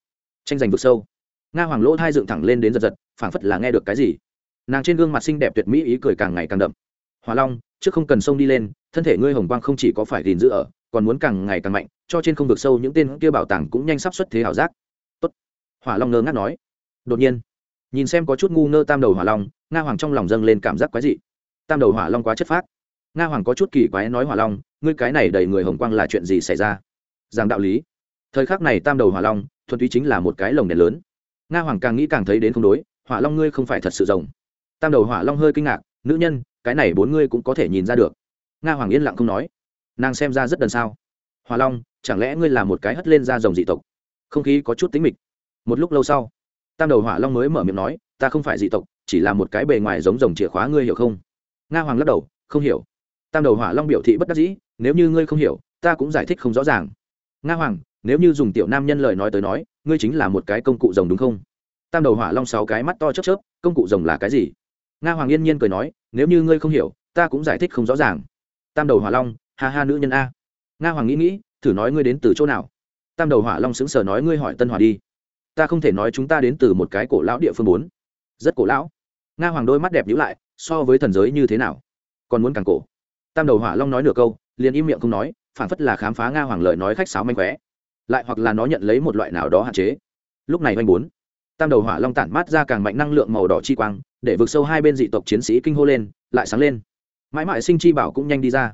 Tranh giành vượt sâu. Nga hoàng lỗ thai dựng thẳng lên đến giật giật, phảng phất là nghe được cái gì. Nàng trên gương mặt xinh đẹp tuyệt mỹ ý cười càng ngày càng đậm. Hòa long, trước không cần sông đi lên, thân thể ngươi hồng quang không chỉ có phải gìn giữ ở, còn muốn càng ngày càng mạnh, cho trên không vực sâu những tên kia bảo tàng cũng nhanh sắp xuất thế ảo giác. Tốt. hỏa long ngơ ngác nói. Đột nhiên. Nhìn xem có chút ngu ngơ tam đầu hỏa long, nga hoàng trong lòng dâng lên cảm giác quái dị. Tam đầu hỏa long quá chất phác. Nga hoàng có chút kỳ quái nói hỏa long, ngươi cái này đầy người hồng quang là chuyện gì xảy ra? Rằng đạo lý thời khắc này tam đầu hỏa long, thuần túy chính là một cái lồng đèn lớn. Nga hoàng càng nghĩ càng thấy đến không đối, hỏa long ngươi không phải thật sự rồng. Tam đầu hỏa long hơi kinh ngạc, nữ nhân, cái này bốn ngươi cũng có thể nhìn ra được. Nga hoàng yên lặng không nói. Nàng xem ra rất đần sao. Hỏa long, chẳng lẽ ngươi là một cái hất lên ra rồng dị tộc? Không khí có chút tính mịch. Một lúc lâu sau, tam đầu hỏa long mới mở miệng nói, ta không phải dị tộc, chỉ là một cái bề ngoài giống rồng chìa khóa ngươi hiểu không? Nga hoàng lắc đầu, không hiểu. Tam đầu hỏa long biểu thị bất đắc dĩ, nếu như ngươi không hiểu, ta cũng giải thích không rõ ràng. Nga hoàng nếu như dùng tiểu nam nhân lời nói tới nói, ngươi chính là một cái công cụ rồng đúng không? Tam đầu hỏa long sáu cái mắt to chớp chớp, công cụ rồng là cái gì? Nga hoàng yên nhiên cười nói, nếu như ngươi không hiểu, ta cũng giải thích không rõ ràng. Tam đầu hỏa long, ha ha nữ nhân a. Nga hoàng nghĩ nghĩ, thử nói ngươi đến từ chỗ nào? Tam đầu hỏa long sững sờ nói ngươi hỏi tân hòa đi. Ta không thể nói chúng ta đến từ một cái cổ lão địa phương bốn. Rất cổ lão. Nga hoàng đôi mắt đẹp nhữ lại, so với thần giới như thế nào? Còn muốn càng cổ. Tam đầu hỏa long nói nửa câu, liền im miệng không nói phản phất là khám phá nga hoàng lời nói khách sáo manh khóe lại hoặc là nó nhận lấy một loại nào đó hạn chế. Lúc này oanh bốn, tam đầu hỏa long tản mát ra càng mạnh năng lượng màu đỏ chi quang, để vượt sâu hai bên dị tộc chiến sĩ kinh hô lên, lại sáng lên. Mãi mãi sinh chi bảo cũng nhanh đi ra.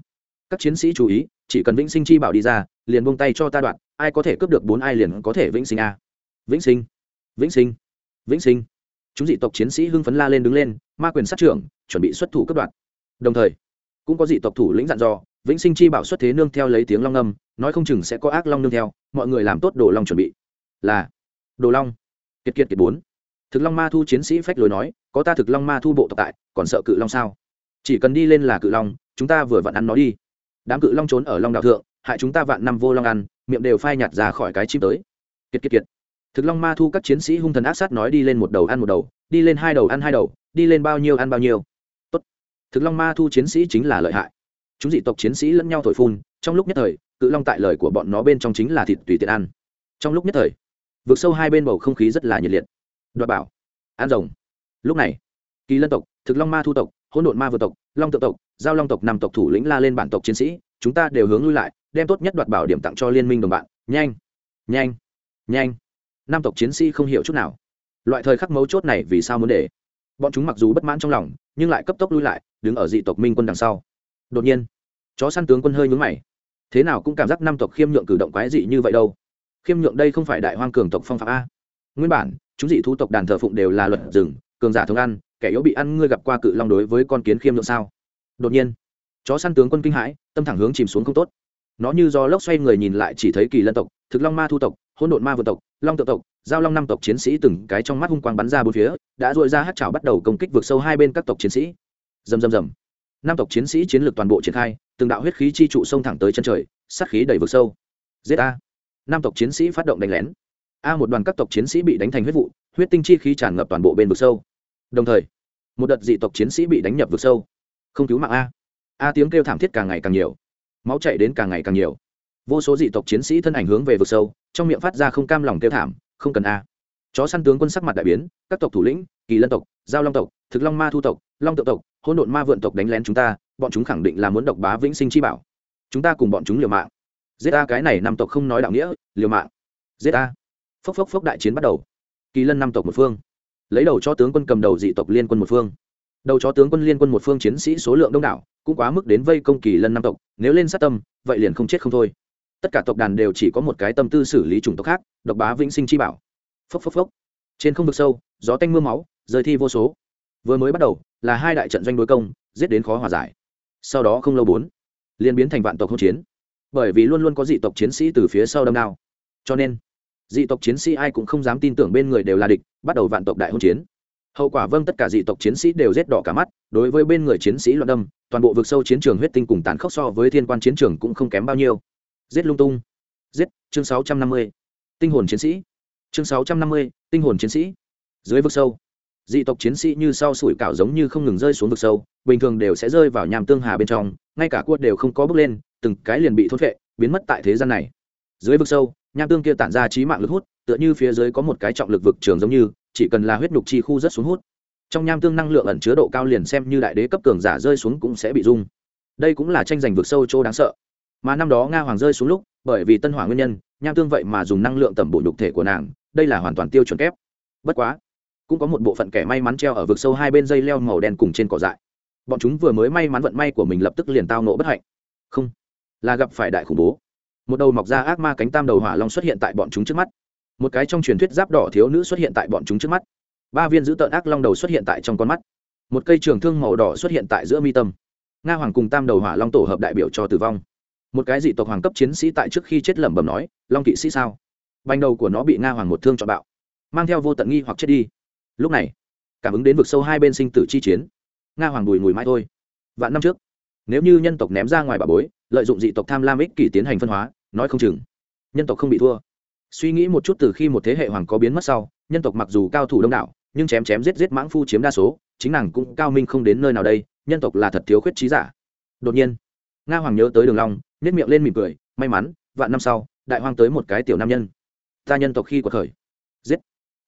Các chiến sĩ chú ý, chỉ cần vĩnh sinh chi bảo đi ra, liền buông tay cho ta đoạn, ai có thể cướp được bốn ai liền có thể vĩnh sinh a. Vĩnh sinh vĩnh sinh vĩnh sinh. Chúng dị tộc chiến sĩ hưng phấn la lên đứng lên, ma quyền sát trưởng, chuẩn bị xuất thủ cướp đoạt đồng thời, cũng có dị tộc thủ lĩnh dặn dò vĩnh sinh chi bảo xuất thế nương theo lấy tiếng long âm, nói không chừng sẽ có ác long nương theo, mọi người làm tốt đồ long chuẩn bị. Là, đồ long. Kiệt kiệt kiệt bốn. Thực long ma thu chiến sĩ phách lối nói, có ta thực long ma thu bộ tộc tại, còn sợ cự long sao? Chỉ cần đi lên là cự long, chúng ta vừa vặn ăn nó đi. Đám cự long trốn ở long đạo thượng, hại chúng ta vạn năm vô long ăn, miệng đều phai nhạt ra khỏi cái chim tới. Kiệt kiệt kiệt. Thực long ma thu các chiến sĩ hung thần ác sát nói đi lên một đầu ăn một đầu, đi lên hai đầu ăn hai đầu, đi lên bao nhiêu ăn bao nhiêu. Tốt. thực long ma thu chiến sĩ chính là lợi hại chúng dị tộc chiến sĩ lẫn nhau thổi phun, trong lúc nhất thời, cự long tại lời của bọn nó bên trong chính là thịt tùy tiện ăn. Trong lúc nhất thời vượt sâu hai bên bầu không khí rất là nhiệt liệt. Đoạt bảo an rồng. Lúc này, kỳ lân tộc, thực long ma thu tộc, hỗn độn ma vượt tộc, long tự tộc, giao long tộc năm tộc thủ lĩnh la lên bản tộc chiến sĩ, chúng ta đều hướng lui lại, đem tốt nhất đoạt bảo điểm tặng cho liên minh đồng bạn. Nhanh nhanh nhanh. Năm tộc chiến sĩ không hiểu chút nào. Loại thời khắc mấu chốt này vì sao muốn để? Bọn chúng mặc dù bất mãn trong lòng, nhưng lại cấp tốc lui lại, đứng ở dị tộc minh quân đằng sau đột nhiên, chó săn tướng quân hơi nhúng mày. Thế nào cũng cảm giác năm tộc khiêm nhượng cử động quái dị như vậy đâu. Khiêm nhượng đây không phải đại hoang cường tộc phong phạm a. Nguyên bản, chúng dị thu tộc đàn thờ phụng đều là luật rừng, cường giả thống ăn, kẻ yếu bị ăn ngươi gặp qua cự long đối với con kiến khiêm nhượng sao? Đột nhiên, chó săn tướng quân kinh hãi, tâm thẳng hướng chìm xuống không tốt. Nó như do lốc xoay người nhìn lại chỉ thấy kỳ lân tộc, thực long ma thu tộc, hỗn độn ma vượt tộc, long tự tộc, giao long năm tộc chiến sĩ từng cái trong mắt hung quang bắn ra bốn phía, đã dội ra hát chảo bắt đầu công kích vượt sâu hai bên các tộc chiến sĩ. Dầm dầm dầm năm tộc chiến sĩ chiến lược toàn bộ triển khai, từng đạo huyết khí chi trụ sông thẳng tới chân trời, sát khí đầy vực sâu. Giết a. Năm tộc chiến sĩ phát động đánh lén. A một đoàn các tộc chiến sĩ bị đánh thành huyết vụ, huyết tinh chi khí tràn ngập toàn bộ bên vực sâu. Đồng thời, một đợt dị tộc chiến sĩ bị đánh nhập vực sâu. Không cứu mạng a. A tiếng kêu thảm thiết càng ngày càng nhiều. Máu chạy đến càng ngày càng nhiều. Vô số dị tộc chiến sĩ thân ảnh hướng về vực sâu, trong miệng phát ra không cam lòng kêu thảm, không cần a chó săn tướng quân sắc mặt đại biến, các tộc thủ lĩnh, kỳ lân tộc, giao long tộc, thực long ma thu tộc, long tự tộc, hỗn độn ma vượn tộc đánh lén chúng ta, bọn chúng khẳng định là muốn độc bá vĩnh sinh chi bảo. Chúng ta cùng bọn chúng liều mạng. Giết a cái này năm tộc không nói đạo nghĩa, liều mạng. Giết a phốc phốc phốc đại chiến bắt đầu. Kỳ lân năm tộc một phương. Lấy đầu cho tướng quân cầm đầu dị tộc liên quân một phương. Đầu cho tướng quân liên quân một phương chiến sĩ số lượng đông đảo, cũng quá mức đến vây công kỳ lân năm tộc, nếu lên sát tâm, vậy liền không chết không thôi. Tất cả tộc đàn đều chỉ có một cái tâm tư xử lý chủng tộc khác, độc bá vĩnh sinh chi bảo phốc phốc phốc. Trên không vực sâu, gió tanh m ư a máu, rơi thi vô số. Vừa mới bắt đầu, là hai đại trận doanh đối công, giết đến khó hòa giải. Sau đó không lâu bốn liên biến thành vạn tộc hỗn chiến. Bởi vì luôn luôn có dị tộc chiến sĩ từ phía sau đâm đao. Cho nên, dị tộc chiến sĩ ai cũng không dám tin tưởng bên người đều là địch, bắt đầu vạn tộc đại hỗn chiến. Hậu quả vâng tất cả dị tộc chiến sĩ đều rét đỏ cả mắt, đối với bên người chiến sĩ loạn đâm, toàn bộ vực sâu chiến trường huyết tinh cùng tàn khốc so với thiên quan chiến trường cũng không kém bao nhiêu. Giết lung tung. Giết, chương sáu trăm năm mươi. Tinh hồn chiến sĩ chương sáu trăm năm mươi, tinh hồn chiến sĩ. Dưới vực sâu, dị tộc chiến sĩ như sau sủi cảo giống như không ngừng rơi xuống vực sâu, bình thường đều sẽ rơi vào nhàm tương hà bên trong, ngay cả cua đều không có bước lên, từng cái liền bị thốt vệ biến mất tại thế gian này. Dưới vực sâu, nham tương kia tản ra trí mạng lực hút, tựa như phía dưới có một cái trọng lực vực trường giống như, chỉ cần là huyết nhục chi khu rất xuống hút. Trong nham tương năng lượng ẩn chứa độ cao liền xem như đại đế cấp cường giả rơi xuống cũng sẽ bị rung. Đây cũng là tranh giành vực sâu chỗ đáng sợ. Mà năm đó nga hoàng rơi xuống lúc, bởi vì tân hỏa nguyên nhân nham tương vậy mà dùng năng lượng tẩm bổ nhục thể của nàng, đây là hoàn toàn tiêu chuẩn kép. Bất quá, cũng có một bộ phận kẻ may mắn treo ở vực sâu hai bên dây leo màu đen cùng trên cỏ dại. Bọn chúng vừa mới may mắn vận may của mình lập tức liền tao nộ bất hạnh. Không, là gặp phải đại khủng bố. Một đầu mọc ra ác ma cánh tam đầu hỏa long xuất hiện tại bọn chúng trước mắt. Một cái trong truyền thuyết giáp đỏ thiếu nữ xuất hiện tại bọn chúng trước mắt. Ba viên dữ tợn ác long đầu xuất hiện tại trong con mắt. Một cây trường thương màu đỏ xuất hiện tại giữa mi tâm. Nga hoàng cùng tam đầu hỏa long tổ hợp đại biểu cho tử vong một cái dị tộc hoàng cấp chiến sĩ tại trước khi chết lẩm bẩm nói, long kỵ sĩ sao? Banh đầu của nó bị nga hoàng một thương cho bạo, mang theo vô tận nghi hoặc chết đi. Lúc này, cảm ứng đến vực sâu hai bên sinh tử chi chiến, nga hoàng đùi ngùi mãi thôi. Vạn năm trước, nếu như nhân tộc ném ra ngoài bà bối, lợi dụng dị tộc tham lam ích kỷ tiến hành phân hóa, nói không chừng, nhân tộc không bị thua. Suy nghĩ một chút từ khi một thế hệ hoàng có biến mất sau, nhân tộc mặc dù cao thủ đông đảo, nhưng chém chém giết giết mãng phu chiếm đa số, chính nàng cũng cao minh không đến nơi nào đây, nhân tộc là thật thiếu khuyết trí giả. Đột nhiên, nga hoàng nhớ tới đường long nhét miệng lên mỉm cười, may mắn, vạn năm sau, đại hoang tới một cái tiểu nam nhân. Ta nhân tộc khi cuộc khởi giết.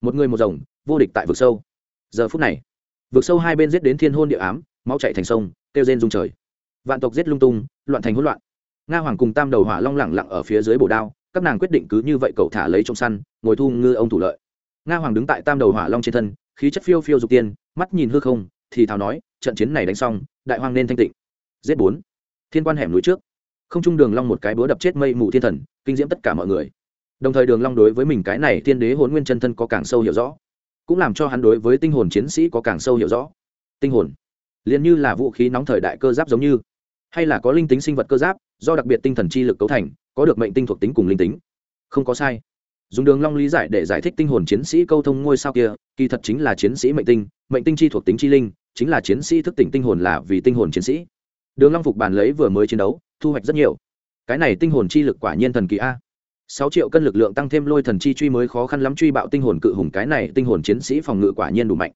Một người một rồng, vô địch tại vực sâu. Giờ phút này, vực sâu hai bên giết đến thiên hôn địa ám, máu chảy thành sông, kêu rên rung trời. Vạn tộc giết lung tung, loạn thành hỗn loạn. Nga hoàng cùng tam đầu hỏa long lẳng lặng ở phía dưới bổ đao, các nàng quyết định cứ như vậy cậu thả lấy trong săn, ngồi thu ngư ông thủ lợi. Nga hoàng đứng tại tam đầu hỏa long trên thân, khí chất phiêu phiêu dục tiên, mắt nhìn hư không, thì thào nói, trận chiến này đánh xong, đại hoàng nên thanh tịnh. Giết bốn. Thiên quan hẻm núi trước không trung đường long một cái búa đập chết mây mù thiên thần, kinh diễm tất cả mọi người. Đồng thời đường long đối với mình cái này thiên đế hồn nguyên chân thân có càng sâu hiểu rõ, cũng làm cho hắn đối với tinh hồn chiến sĩ có càng sâu hiểu rõ. Tinh hồn, liền như là vũ khí nóng thời đại cơ giáp giống như, hay là có linh tính sinh vật cơ giáp, do đặc biệt tinh thần chi lực cấu thành, có được mệnh tinh thuộc tính cùng linh tính. Không có sai. Dùng đường long lý giải để giải thích tinh hồn chiến sĩ câu thông ngôi sao kia, kỳ thật chính là chiến sĩ mệnh tinh mệnh tinh chi thuộc tính chi linh, chính là chiến sĩ thức tỉnh tinh hồn là vì tinh hồn chiến sĩ. Đường long phục bàn lấy vừa mới chiến đấu thu hoạch rất nhiều. Cái này tinh hồn chi lực quả nhiên thần kỳ a. Sáu triệu cân lực lượng tăng thêm lôi thần chi truy mới khó khăn lắm, truy bạo tinh hồn cự hùng, cái này tinh hồn chiến sĩ phòng ngự quả nhiên đủ mạnh.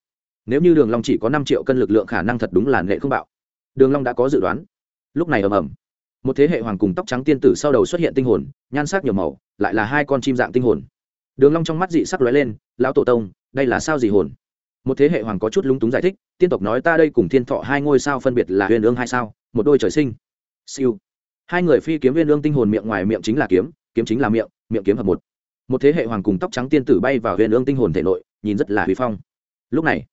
Nếu như đường long chỉ có năm triệu cân lực lượng khả năng thật đúng là nghệ không bạo. Đường long đã có dự đoán. Lúc này ầm ầm, một thế hệ hoàng cùng tóc trắng tiên tử sau đầu xuất hiện tinh hồn, nhan sắc nhiều màu, lại là hai con chim dạng tinh hồn. Đường long trong mắt dị sắc lóe lên, lão tổ tông, đây là sao dị hồn? Một thế hệ hoàng có chút lúng túng giải thích, tiên tộc nói ta đây cùng thiên thọ hai ngôi sao phân biệt là huyền ương hai sao, một đôi trời sinh. Siêu hai người phi kiếm viên lương tinh hồn miệng ngoài miệng chính là kiếm kiếm chính là miệng miệng kiếm hợp một. Một thế hệ hoàng cùng tóc trắng tiên tử bay vào huyền lương tinh hồn thể nội, nhìn rất là huy phong. Lúc này,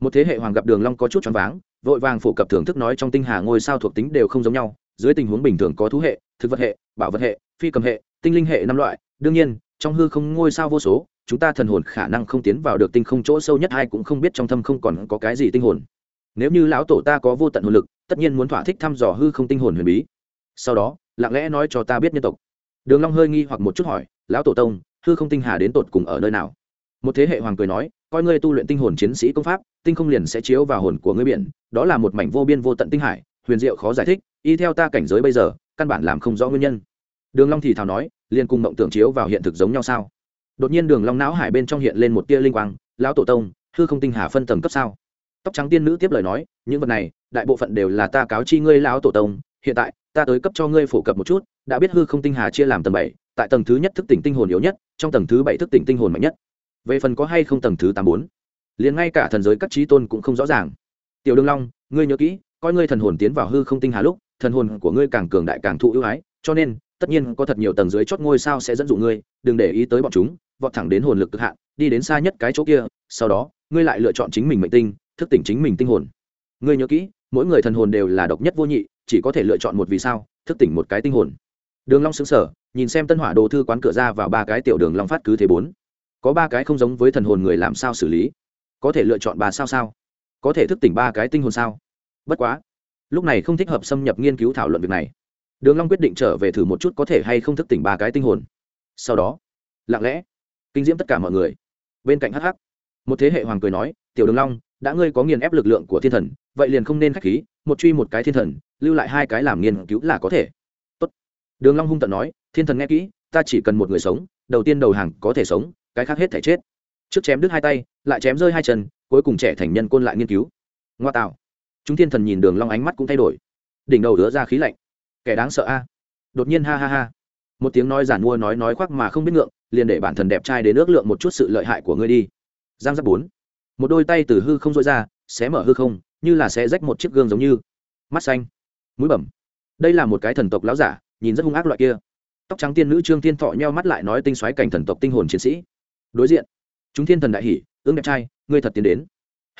một thế hệ hoàng gặp đường long có chút choáng váng, vội vàng phổ cập thưởng thức nói trong tinh hà ngôi sao thuộc tính đều không giống nhau, dưới tình huống bình thường có thú hệ, thực vật hệ, bảo vật hệ, phi cầm hệ, tinh linh hệ năm loại. Đương nhiên, trong hư không ngôi sao vô số, chúng ta thần hồn khả năng không tiến vào được tinh không chỗ sâu nhất, ai cũng không biết trong thâm không còn có cái gì tinh hồn. Nếu như lão tổ ta có vô tận hồn lực, tất nhiên muốn thỏa thích thăm dò hư không tinh hồn huyền bí sau đó, lặng lẽ nói cho ta biết nhân tộc. Đường long hơi nghi hoặc một chút hỏi, lão tổ tông, hư không tinh hà đến tột cùng ở nơi nào? Một thế hệ hoàng cười nói, coi ngươi tu luyện tinh hồn chiến sĩ công pháp, tinh không liền sẽ chiếu vào hồn của ngươi biển, đó là một mảnh vô biên vô tận tinh hải, huyền diệu khó giải thích, y theo ta cảnh giới bây giờ, căn bản làm không rõ nguyên nhân. Đường long thì thào nói, liền cùng mộng tưởng chiếu vào hiện thực giống nhau sao? Đột nhiên đường long não hải bên trong hiện lên một tia linh quang, lão tổ tông, hư không tinh hà phân tầng cấp sao? Tóc trắng tiên nữ tiếp lời nói, những vật này, đại bộ phận đều là ta cáo chi ngươi, lão tổ tông, hiện tại ta tới cấp cho ngươi phổ cập một chút, đã biết hư không tinh hà chia làm tầng bảy, tại tầng thứ nhất thức tỉnh tinh hồn yếu nhất, trong tầng thứ bảy thức tỉnh tinh hồn mạnh nhất. Về phần có hay không tầng thứ tám bốn, liền ngay cả thần giới các trí tôn cũng không rõ ràng. Tiểu đương long, ngươi nhớ kỹ, coi ngươi thần hồn tiến vào hư không tinh hà lúc, thần hồn của ngươi càng cường đại càng thụ ưu ái, cho nên, tất nhiên có thật nhiều tầng dưới chót ngôi sao sẽ dẫn dụ ngươi, đừng để ý tới bọn chúng, vọt thẳng đến hồn lực cực hạn, đi đến xa nhất cái chỗ kia, sau đó, ngươi lại lựa chọn chính mình mệnh tinh, thức tỉnh chính mình tinh hồn. Ngươi nhớ kỹ, mỗi người thần hồn đều là độc nhất vô nhị chỉ có thể lựa chọn một vì sao, thức tỉnh một cái tinh hồn. Đường long sững sờ, nhìn xem tân hỏa đồ thư quán cửa ra vào ba cái tiểu đường long phát cứ thế bốn. Có ba cái không giống với thần hồn người làm sao xử lý? Có thể lựa chọn ba sao sao? Có thể thức tỉnh ba cái tinh hồn sao? Bất quá, lúc này không thích hợp xâm nhập nghiên cứu thảo luận việc này. Đường long quyết định trở về thử một chút có thể hay không thức tỉnh ba cái tinh hồn. Sau đó, lặng lẽ, kinh diễm tất cả mọi người. Bên cạnh hắc hắc, một thế hệ hoàng cười nói, tiểu đường long đã ngươi có nghiền ép lực lượng của thiên thần, vậy liền không nên khách khí, một truy một cái thiên thần, lưu lại hai cái làm nghiên cứu là có thể. Tốt. đường long hung tận nói, thiên thần nghe kỹ, ta chỉ cần một người sống, đầu tiên đầu hàng có thể sống, cái khác hết thể chết. Trước chém đứt hai tay, lại chém rơi hai chân, cuối cùng trẻ thành nhân côn lại nghiên cứu. Ngoa tạo. Chúng thiên thần nhìn đường long ánh mắt cũng thay đổi. Đỉnh đầu đứa ra khí lạnh. Kẻ đáng sợ a. Đột nhiên ha ha ha. Một tiếng nói giản mua nói nói khoác mà không biết ngượng, liền để bản thần đẹp trai đến ước lượng một chút sự lợi hại của ngươi đi. Giang giáp bốn một đôi tay từ hư không rối ra, xé mở hư không, như là xé rách một chiếc gương giống như. Mắt xanh, mũi bẩm. Đây là một cái thần tộc lão giả, nhìn rất hung ác loại kia. Tóc trắng tiên nữ trương tiên thọ nheo mắt lại nói tinh xoáy cảnh thần tộc tinh hồn chiến sĩ. Đối diện, chúng thiên thần đại hỉ, ương đẹp trai, ngươi thật tiến đến.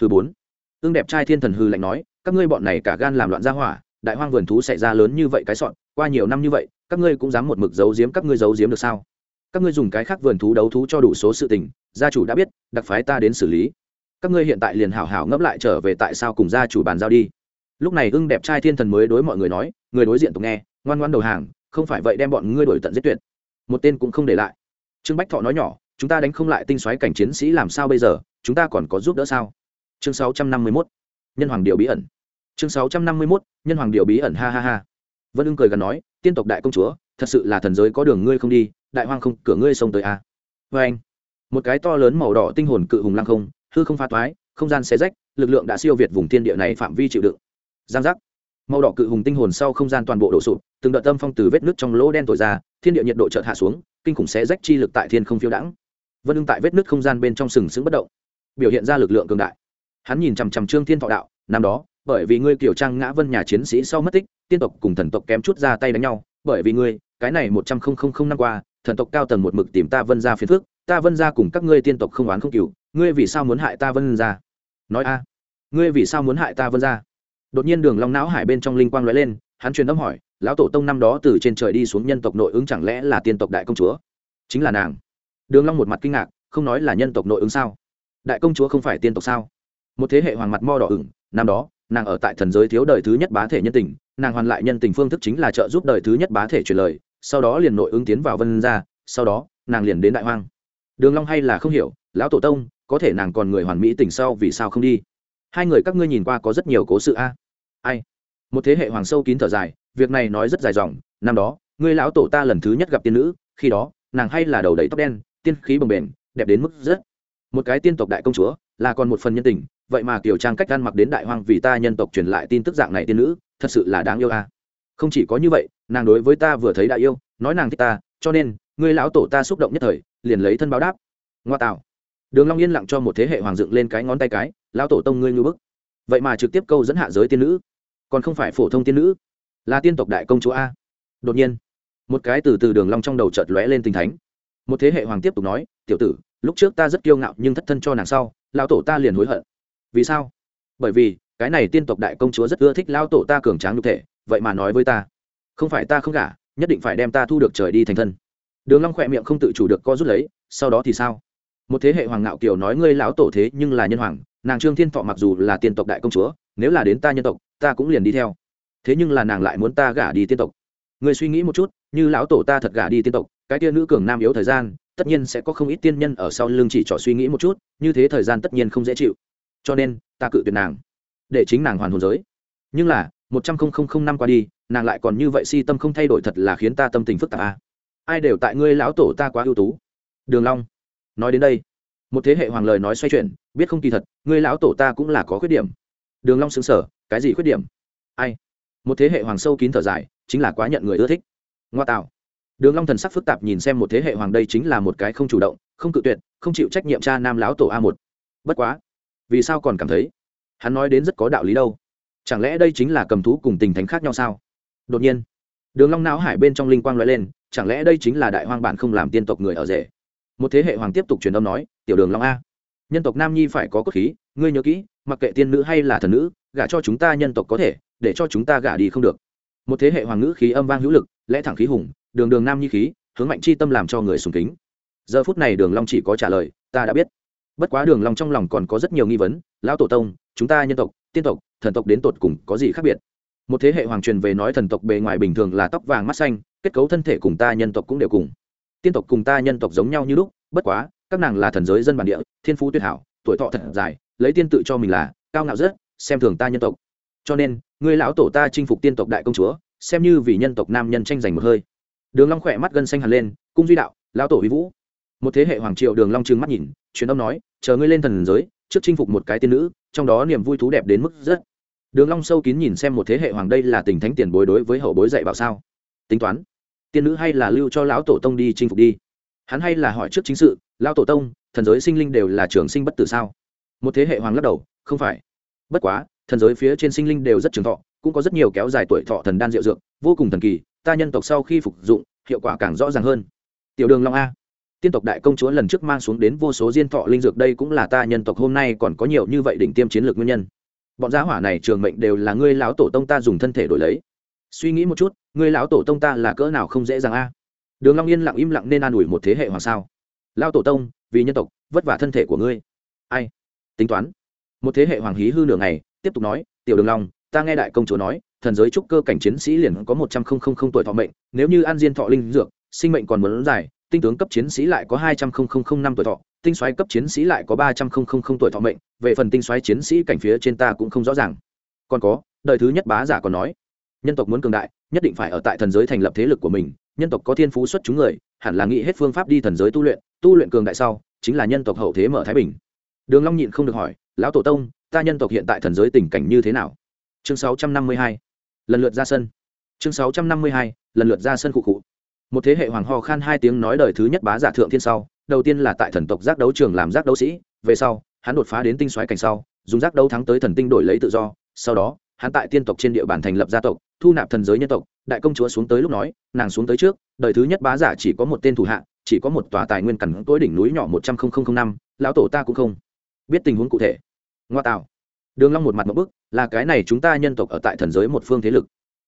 Hư bốn, ương đẹp trai thiên thần hư lạnh nói, các ngươi bọn này cả gan làm loạn ra hỏa, đại hoang vườn thú xảy ra lớn như vậy cái sọn, qua nhiều năm như vậy, các ngươi cũng dám một mực giấu giếm các ngươi giấu giếm được sao? Các ngươi dùng cái khác vườn thú đấu thú cho đủ số sự tình, gia chủ đã biết, đặc phái ta đến xử lý các ngươi hiện tại liền hảo hảo ngẫm lại trở về tại sao cùng gia chủ bàn giao đi lúc này ưng đẹp trai thiên thần mới đối mọi người nói, người đối diện tụng nghe, ngoan ngoan đầu hàng, không phải vậy đem bọn ngươi đổi tận giết tuyệt một tên cũng không để lại trương bách thọ nói nhỏ, chúng ta đánh không lại tinh xoáy cảnh chiến sĩ làm sao bây giờ, chúng ta còn có giúp đỡ sao chương 651. nhân hoàng điệu bí ẩn chương 651. nhân hoàng điệu bí ẩn, ha ha ha vân ưng cười gần nói, tiên tộc đại công chúa, thật sự là thần giới có đường ngươi không đi, đại hoang không, cửa ngươi xông tới a à. vê anh một cái to lớn màu đỏ tinh hồn cự hùng lăng không hư không pha toái không gian xé rách, lực lượng đã siêu việt vùng thiên địa này phạm vi chịu đựng. Giang giác. Màu đỏ cự hùng tinh hồn sau không gian toàn bộ đổ sụp, từng đợt tâm phong từ vết nước trong lỗ đen thổi ra, thiên địa nhiệt độ chợt hạ xuống, kinh khủng xé rách chi lực tại thiên không phiêu đãng. Vân ưng tại vết nước không gian bên trong sừng sững bất động, biểu hiện ra lực lượng cường đại. Hắn nhìn chằm chằm trương thiên thọ đạo, năm đó, bởi vì ngươi kiểu trang ngã vân nhà chiến sĩ sau mất tích, tiên tộc cùng thần tộc kém chút ra tay đánh nhau, bởi vì ngươi, cái này một trăm không không không năm qua, thần tộc cao tầng một mực tìm ta vân ra phiền phước ta vân ra cùng các ngươi tiên tộc không oán không cừu, ngươi vì sao muốn hại ta vân ra nói a, ngươi vì sao muốn hại ta vân ra đột nhiên đường long não hải bên trong linh quang lóe lên, hắn truyền âm hỏi, lão tổ tông năm đó từ trên trời đi xuống nhân tộc nội ứng chẳng lẽ là tiên tộc đại công chúa? Chính là nàng. Đường long một mặt kinh ngạc, không nói là nhân tộc nội ứng sao? Đại công chúa không phải tiên tộc sao? Một thế hệ hoàng mặt mo đỏ ửng, năm đó, nàng ở tại thần giới thiếu đời thứ nhất bá thể nhân tình, nàng hoàn lại nhân tình phương thức chính là trợ giúp đời thứ nhất bá thể truyền lời, sau đó liền nội ứng tiến vào vân ra sau đó, nàng liền đến đại hoang đường long hay là không hiểu, lão tổ tông, có thể nàng còn người hoàn mỹ tỉnh sau vì sao không đi? Hai người các ngươi nhìn qua có rất nhiều cố sự a. Ai? Một thế hệ hoàng sâu kín thở dài, việc này nói rất dài dòng, năm đó, ngươi lão tổ ta lần thứ nhất gặp tiên nữ, khi đó, nàng hay là đầu đầy tóc đen, tiên khí bồng bềnh, đẹp đến mức rất một cái tiên tộc đại công chúa, là còn một phần nhân tình, vậy mà kiểu trang cách ăn mặc đến đại hoang vì ta nhân tộc truyền lại tin tức dạng này tiên nữ, thật sự là đáng yêu a. Không chỉ có như vậy, nàng đối với ta vừa thấy đã yêu, nói nàng thích ta, cho nên, ngươi lão tổ ta xúc động nhất thời liền lấy thân báo đáp. Ngoa tạo. Đường long yên lặng cho một thế hệ hoàng dựng lên cái ngón tay cái, lão tổ tông ngươi ngư bức. Vậy mà trực tiếp câu dẫn hạ giới tiên nữ. Còn không phải phổ thông tiên nữ, là tiên tộc đại công chúa a. Đột nhiên, một cái từ từ đường long trong đầu chợt lóe lên tình thánh. Một thế hệ hoàng tiếp tục nói, tiểu tử, lúc trước ta rất kiêu ngạo nhưng thất thân cho nàng sau, lão tổ ta liền hối hận. Vì sao? Bởi vì, cái này tiên tộc đại công chúa rất ưa thích lão tổ ta cường tráng nhục thể, vậy mà nói với ta, không phải ta không gả, nhất định phải đem ta thu được trời đi thành thân đường long khỏe miệng không tự chủ được co rút lấy, sau đó thì sao? Một thế hệ hoàng ngạo kiều nói ngươi lão tổ thế nhưng là nhân hoàng, nàng trương thiên thọ mặc dù là tiên tộc đại công chúa, nếu là đến ta nhân tộc, ta cũng liền đi theo. Thế nhưng là nàng lại muốn ta gả đi tiên tộc. Người suy nghĩ một chút, như lão tổ ta thật gả đi tiên tộc, cái tiên nữ cường nam yếu thời gian, tất nhiên sẽ có không ít tiên nhân ở sau lưng chỉ trỏ suy nghĩ một chút, như thế thời gian tất nhiên không dễ chịu. Cho nên, ta cự tuyệt nàng, để chính nàng hoàn hồn giới. Nhưng là, một trăm linh năm qua đi, nàng lại còn như vậy si tâm không thay đổi thật là khiến ta tâm tình phức tạp à ai đều tại ngươi lão tổ ta quá ưu tú. Đường long, nói đến đây, một thế hệ hoàng lời nói xoay chuyển, biết không kỳ thật, ngươi lão tổ ta cũng là có khuyết điểm. Đường long sững sờ, cái gì khuyết điểm? Ai? Một thế hệ hoàng sâu kín thở dài, chính là quá nhận người ưa thích. Ngoa tạo. Đường long thần sắc phức tạp nhìn xem một thế hệ hoàng đây chính là một cái không chủ động, không cự tuyệt, không chịu trách nhiệm cha nam lão tổ a một. Bất quá, vì sao còn cảm thấy? Hắn nói đến rất có đạo lý đâu. Chẳng lẽ đây chính là cầm thú cùng tình thánh khác nhau sao? Đột nhiên đường long não hải bên trong linh quang lóe lên, chẳng lẽ đây chính là đại hoang bản không làm tiên tộc người ở rể? Một thế hệ hoàng tiếp tục truyền âm nói, tiểu đường long a, nhân tộc nam nhi phải có cốt khí, ngươi nhớ kỹ, mặc kệ tiên nữ hay là thần nữ, gả cho chúng ta nhân tộc có thể, để cho chúng ta gả đi không được. Một thế hệ hoàng ngữ khí âm vang hữu lực, lẽ thẳng khí hùng, đường đường nam nhi khí, hướng mạnh chi tâm làm cho người sùng kính. Giờ phút này đường long chỉ có trả lời, ta đã biết. Bất quá đường long trong lòng còn có rất nhiều nghi vấn, lão tổ tông, chúng ta nhân tộc, tiên tộc, thần tộc đến tột cùng có gì khác biệt? Một thế hệ hoàng truyền về nói thần tộc bề ngoài bình thường là tóc vàng mắt xanh, kết cấu thân thể cùng ta nhân tộc cũng đều cùng. Tiên tộc cùng ta nhân tộc giống nhau như lúc, bất quá, các nàng là thần giới dân bản địa, thiên phú tuyệt hảo, tuổi thọ thật dài, lấy tiên tự cho mình là, cao ngạo rất, xem thường ta nhân tộc. Cho nên, người lão tổ ta chinh phục tiên tộc đại công chúa, xem như vì nhân tộc nam nhân tranh giành một hơi. Đường long khỏe mắt gân xanh hẳn lên, cung duy đạo, lão tổ huy vũ. Một thế hệ hoàng triệu đường long trừng mắt nhìn, truyền âm nói, chờ ngươi lên thần giới, trước chinh phục một cái tiên nữ, trong đó niềm vui thú đẹp đến mức rất đường long sâu kín nhìn xem một thế hệ hoàng đây là tình thánh tiền bối đối với hậu bối dạy bảo sao? Tính toán, tiên nữ hay là lưu cho lão tổ tông đi chinh phục đi? Hắn hay là hỏi trước chính sự, lão tổ tông, thần giới sinh linh đều là trường sinh bất tử sao? Một thế hệ hoàng lắc đầu, không phải. Bất quá, thần giới phía trên sinh linh đều rất trường thọ, cũng có rất nhiều kéo dài tuổi thọ thần đan diệu dược, vô cùng thần kỳ, ta nhân tộc sau khi phục dụng, hiệu quả càng rõ ràng hơn. Tiểu đường long a, tiên tộc đại công chúa lần trước mang xuống đến vô số diên thọ linh dược đây cũng là ta nhân tộc hôm nay còn có nhiều như vậy đỉnh tiêm chiến lược nguyên nhân bọn giá hỏa này trường mệnh đều là ngươi lão tổ tông ta dùng thân thể đổi lấy. Suy nghĩ một chút, ngươi lão tổ tông ta là cỡ nào không dễ dàng a? Đường long yên lặng im lặng nên an ủi một thế hệ hoàng sao. Lão tổ tông, vì nhân tộc, vất vả thân thể của ngươi. Ai? Tính toán. Một thế hệ hoàng hí hư nửa ngày, tiếp tục nói, tiểu đường long, ta nghe đại công chúa nói, thần giới trúc cơ cảnh chiến sĩ liền có một trăm linh tuổi thọ mệnh, nếu như an diên thọ linh dược, sinh mệnh còn muốn dài, tinh tướng cấp chiến sĩ lại có hai trăm linh năm tuổi thọ tinh xoáy cấp chiến sĩ lại có ba trăm linh tuổi thọ mệnh, về phần tinh xoáy chiến sĩ cảnh phía trên ta cũng không rõ ràng. Còn có, đời thứ nhất bá giả còn nói, nhân tộc muốn cường đại, nhất định phải ở tại thần giới thành lập thế lực của mình, nhân tộc có thiên phú xuất chúng người, hẳn là nghĩ hết phương pháp đi thần giới tu luyện tu luyện cường đại sau, chính là nhân tộc hậu thế mở thái bình. Đường long nhịn không được hỏi, lão tổ tông, ta nhân tộc hiện tại thần giới tình cảnh như thế nào? Chương 652 lần lượt ra sân. Chương 652 lần lượt ra sân cụ cụ một thế hệ hoàng ho khan hai tiếng nói đời thứ nhất bá giả thượng thiên sau, đầu tiên là tại thần tộc giác đấu trường làm giác đấu sĩ, về sau, hắn đột phá đến tinh xoáy cảnh sau, dùng giác đấu thắng tới thần tinh đổi lấy tự do, sau đó, hắn tại tiên tộc trên địa bàn thành lập gia tộc, thu nạp thần giới nhân tộc, đại công chúa xuống tới lúc nói, nàng xuống tới trước, đời thứ nhất bá giả chỉ có một tên thủ hạ, chỉ có một tòa tài nguyên cằn tối đỉnh núi nhỏ một trăm linh năm, lão tổ ta cũng không biết tình huống cụ thể. Ngoa tạo. Đường long một mặt một bức, là cái này chúng ta nhân tộc ở tại thần giới một phương thế lực.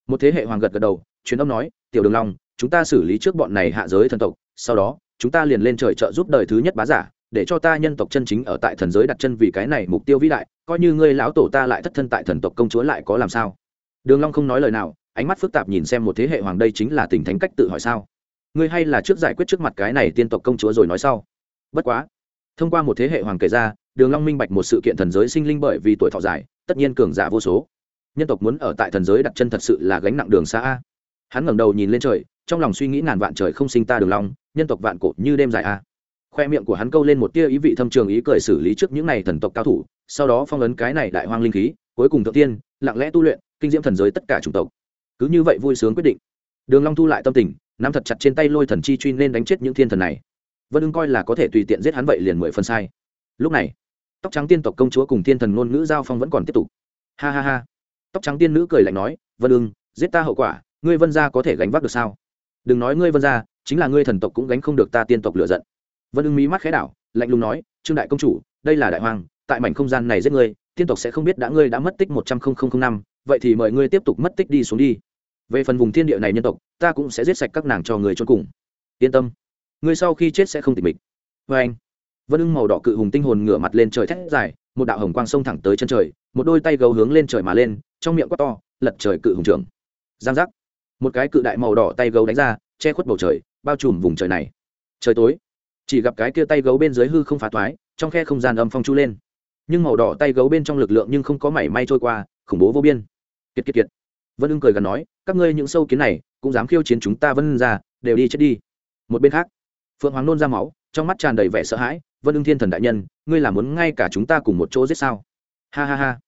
Một thế hệ hoàng gật gật đầu, truyền âm nói, tiểu đường long chúng ta xử lý trước bọn này hạ giới thần tộc, sau đó, chúng ta liền lên trời trợ giúp đời thứ nhất bá giả, để cho ta nhân tộc chân chính ở tại thần giới đặt chân vì cái này mục tiêu vĩ đại, coi như ngươi lão tổ ta lại thất thân tại thần tộc công chúa lại có làm sao? Đường long không nói lời nào, ánh mắt phức tạp nhìn xem một thế hệ hoàng đây chính là tình thánh cách tự hỏi sao? Ngươi hay là trước giải quyết trước mặt cái này tiên tộc công chúa rồi nói sau? Bất quá, thông qua một thế hệ hoàng kể ra, đường long minh bạch một sự kiện thần giới sinh linh bởi vì tuổi thọ dài, tất nhiên cường giả vô số. Nhân tộc muốn ở tại thần giới đặt chân thật sự là gánh nặng đường xa a. Hắn ngẩng đầu nhìn lên trời trong lòng suy nghĩ ngàn vạn trời không sinh ta đường long, nhân tộc vạn cổ như đêm dài a. Khoe miệng của hắn câu lên một tia ý vị thâm trường ý cười xử lý trước những này thần tộc cao thủ, sau đó phong ấn cái này đại hoang linh khí, cuối cùng thượng tiên, lặng lẽ tu luyện, kinh diễm thần giới tất cả chủng tộc. Cứ như vậy vui sướng quyết định. Đường long thu lại tâm tình, nắm thật chặt trên tay lôi thần chi truy nên đánh chết những thiên thần này. Vân ưng coi là có thể tùy tiện giết hắn vậy liền mười phần sai. Lúc này, tóc trắng tiên tộc công chúa cùng thiên thần ngôn ngữ giao phong vẫn còn tiếp tục. Ha ha ha. Tóc trắng tiên nữ cười lạnh nói, vân ưng, giết ta hậu quả, ngươi vân gia có thể gánh vác được sao? Đừng nói ngươi vân gia, chính là ngươi thần tộc cũng gánh không được ta tiên tộc lựa giận. Vân ưng mí mắt khẽ đảo, lạnh lùng nói, trương đại công chủ, đây là đại hoàng, tại mảnh không gian này giết ngươi, tiên tộc sẽ không biết đã ngươi đã mất tích một trăm linh năm, vậy thì mời ngươi tiếp tục mất tích đi xuống đi. Về phần vùng thiên địa này nhân tộc, ta cũng sẽ giết sạch các nàng cho người trốn cùng. Yên tâm, ngươi sau khi chết sẽ không tịch mịch. Vê anh, vân ưng màu đỏ cự hùng tinh hồn ngửa mặt lên trời thét dài, một đạo hồng quang sông thẳng tới chân trời, một đôi tay gấu hướng lên trời mà lên, trong miệng quát to, lật trời cự hùng trưởng. Giang giác một cái cự đại màu đỏ tay gấu đánh ra, che khuất bầu trời, bao trùm vùng trời này. Trời tối, chỉ gặp cái kia tay gấu bên dưới hư không phá thoái, trong khe không gian âm phong chu lên. Nhưng màu đỏ tay gấu bên trong lực lượng nhưng không có mảy may trôi qua, khủng bố vô biên. Kiệt kiệt kiệt. Vân ưng cười gần nói, các ngươi những sâu kiến này, cũng dám khiêu chiến chúng ta vân ra đều đi chết đi. Một bên khác, phượng hoàng nôn ra máu, trong mắt tràn đầy vẻ sợ hãi, vân ưng thiên thần đại nhân, ngươi là muốn ngay cả chúng ta cùng một chỗ giết sao? Ha ha ha.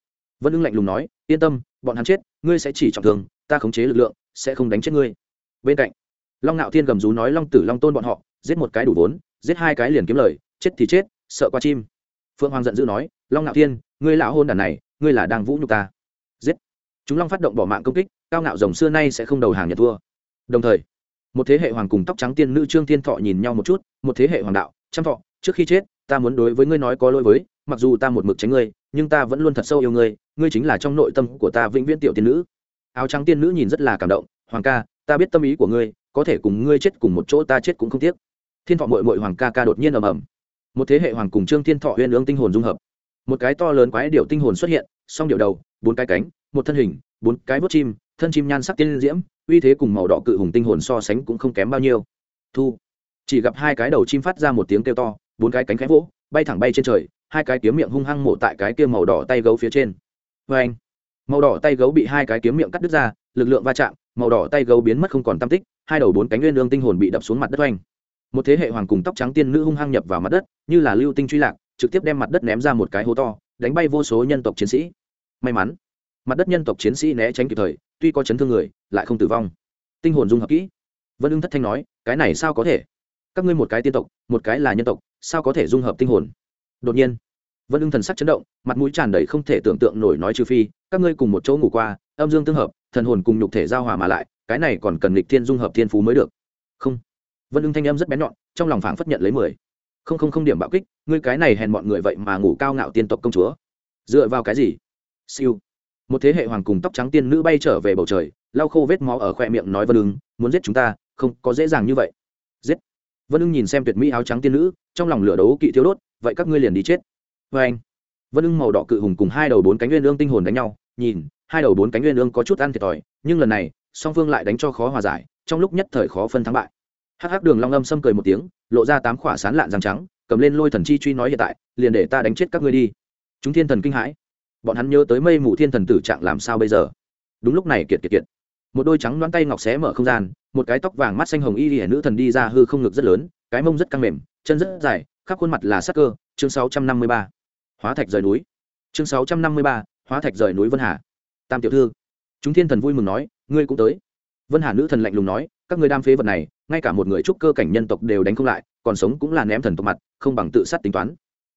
Vân ưng lạnh lùng nói, yên tâm, bọn hắn chết, ngươi sẽ chỉ trọng thương, ta khống chế lực lượng sẽ không đánh chết ngươi. Bên cạnh, long ngạo thiên gầm rú nói long tử long tôn bọn họ, giết một cái đủ vốn, giết hai cái liền kiếm lời, chết thì chết, sợ qua chim. Phượng hoàng giận dữ nói, long ngạo thiên, ngươi lão hôn đàn này, ngươi là đang vũ nhục ta. Giết. Chúng long phát động bỏ mạng công kích, cao ngạo rồng xưa nay sẽ không đầu hàng nhật thua. Đồng thời, một thế hệ hoàng cùng tóc trắng tiên nữ trương thiên thọ nhìn nhau một chút, một thế hệ hoàng đạo, trăm thọ, trước khi chết, ta muốn đối với ngươi nói có lỗi với, mặc dù ta một mực tránh ngươi, nhưng ta vẫn luôn thật sâu yêu ngươi ngươi chính là trong nội tâm của ta vĩnh viễn tiểu tiên nữ áo trắng tiên nữ nhìn rất là cảm động, hoàng ca, ta biết tâm ý của ngươi, có thể cùng ngươi chết cùng một chỗ, ta chết cũng không tiếc. Thiên thọ mội mội hoàng ca ca đột nhiên ầm ầm. Một thế hệ hoàng cùng trương thiên thọ huyên ương tinh hồn dung hợp. Một cái to lớn quái điệu tinh hồn xuất hiện, song điệu đầu, bốn cái cánh, một thân hình, bốn cái vớt chim, thân chim nhan sắc tiên diễm, uy thế cùng màu đỏ cự hùng tinh hồn so sánh cũng không kém bao nhiêu. Thu. Chỉ gặp hai cái đầu chim phát ra một tiếng kêu to, bốn cái cánh khẽ vỗ, bay thẳng bay trên trời, hai cái kiếm miệng hung hăng mổ tại cái kia màu đỏ tay gấu phía trên. Vê anh màu đỏ tay gấu bị hai cái kiếm miệng cắt đứt ra, lực lượng va chạm, màu đỏ tay gấu biến mất không còn tam tích, hai đầu bốn cánh nguyên lương tinh hồn bị đập xuống mặt đất oanh. Một thế hệ hoàng cùng tóc trắng tiên nữ hung hăng nhập vào mặt đất, như là lưu tinh truy lạc, trực tiếp đem mặt đất ném ra một cái hố to, đánh bay vô số nhân tộc chiến sĩ. May mắn, mặt đất nhân tộc chiến sĩ né tránh kịp thời, tuy có chấn thương người, lại không tử vong. Tinh hồn dung hợp kỹ. Vân ưng thất thanh nói, cái này sao có thể? Các ngươi một cái tiên tộc, một cái là nhân tộc, sao có thể dung hợp tinh hồn? Đột nhiên, vân ưng thần sắc chấn động, mặt mũi tràn đầy không thể tưởng tượng nổi nói trừ phi các ngươi cùng một chỗ ngủ qua, âm dương tương hợp, thần hồn cùng nhục thể giao hòa mà lại, cái này còn cần lịch thiên dung hợp thiên phú mới được. Không. Vân ưng thanh âm rất bén nhọn, trong lòng phảng phất nhận lấy mười. Không không không điểm bạo kích, ngươi cái này hèn mọi người vậy mà ngủ cao ngạo tiên tộc công chúa. Dựa vào cái gì? Siêu. Một thế hệ hoàng cùng tóc trắng tiên nữ bay trở về bầu trời, lau khô vết máu ở khoe miệng nói vân ưng, muốn giết chúng ta, không có dễ dàng như vậy. Giết. Vân ưng nhìn xem tuyệt mỹ áo trắng tiên nữ, trong lòng lửa đấu kỵ thiếu đốt, vậy các ngươi liền đi chết. Vê anh vân ưng màu đỏ cự hùng cùng hai đầu bốn cánh nguyên lương tinh hồn đánh nhau nhìn hai đầu bốn cánh nguyên ương có chút ăn thiệt thòi nhưng lần này song phương lại đánh cho khó hòa giải trong lúc nhất thời khó phân thắng bại. Hắc hắc đường long âm xâm cười một tiếng lộ ra tám khỏa sán lạn răng trắng cầm lên lôi thần chi truy nói hiện tại liền để ta đánh chết các ngươi đi. Chúng thiên thần kinh hãi. Bọn hắn nhớ tới mây mù thiên thần tử trạng làm sao bây giờ? Đúng lúc này kiệt kiệt kiệt. Một đôi trắng đoán tay ngọc xé mở không gian một cái tóc vàng mắt xanh hồng y hiển nữ thần đi ra hư không ngực rất lớn cái mông rất căng mềm chân rất dài khắp khuôn mặt là sắc cơ. Chương 653. hóa thạch rời núi. Chương 653, hóa thạch rời núi vân hà. Tam tiểu thư, chúng thiên thần vui mừng nói, ngươi cũng tới. Vân hà nữ thần lạnh lùng nói, các ngươi đam phế vật này, ngay cả một người trúc cơ cảnh nhân tộc đều đánh không lại, còn sống cũng là ném thần tộc mặt, không bằng tự sát tính toán.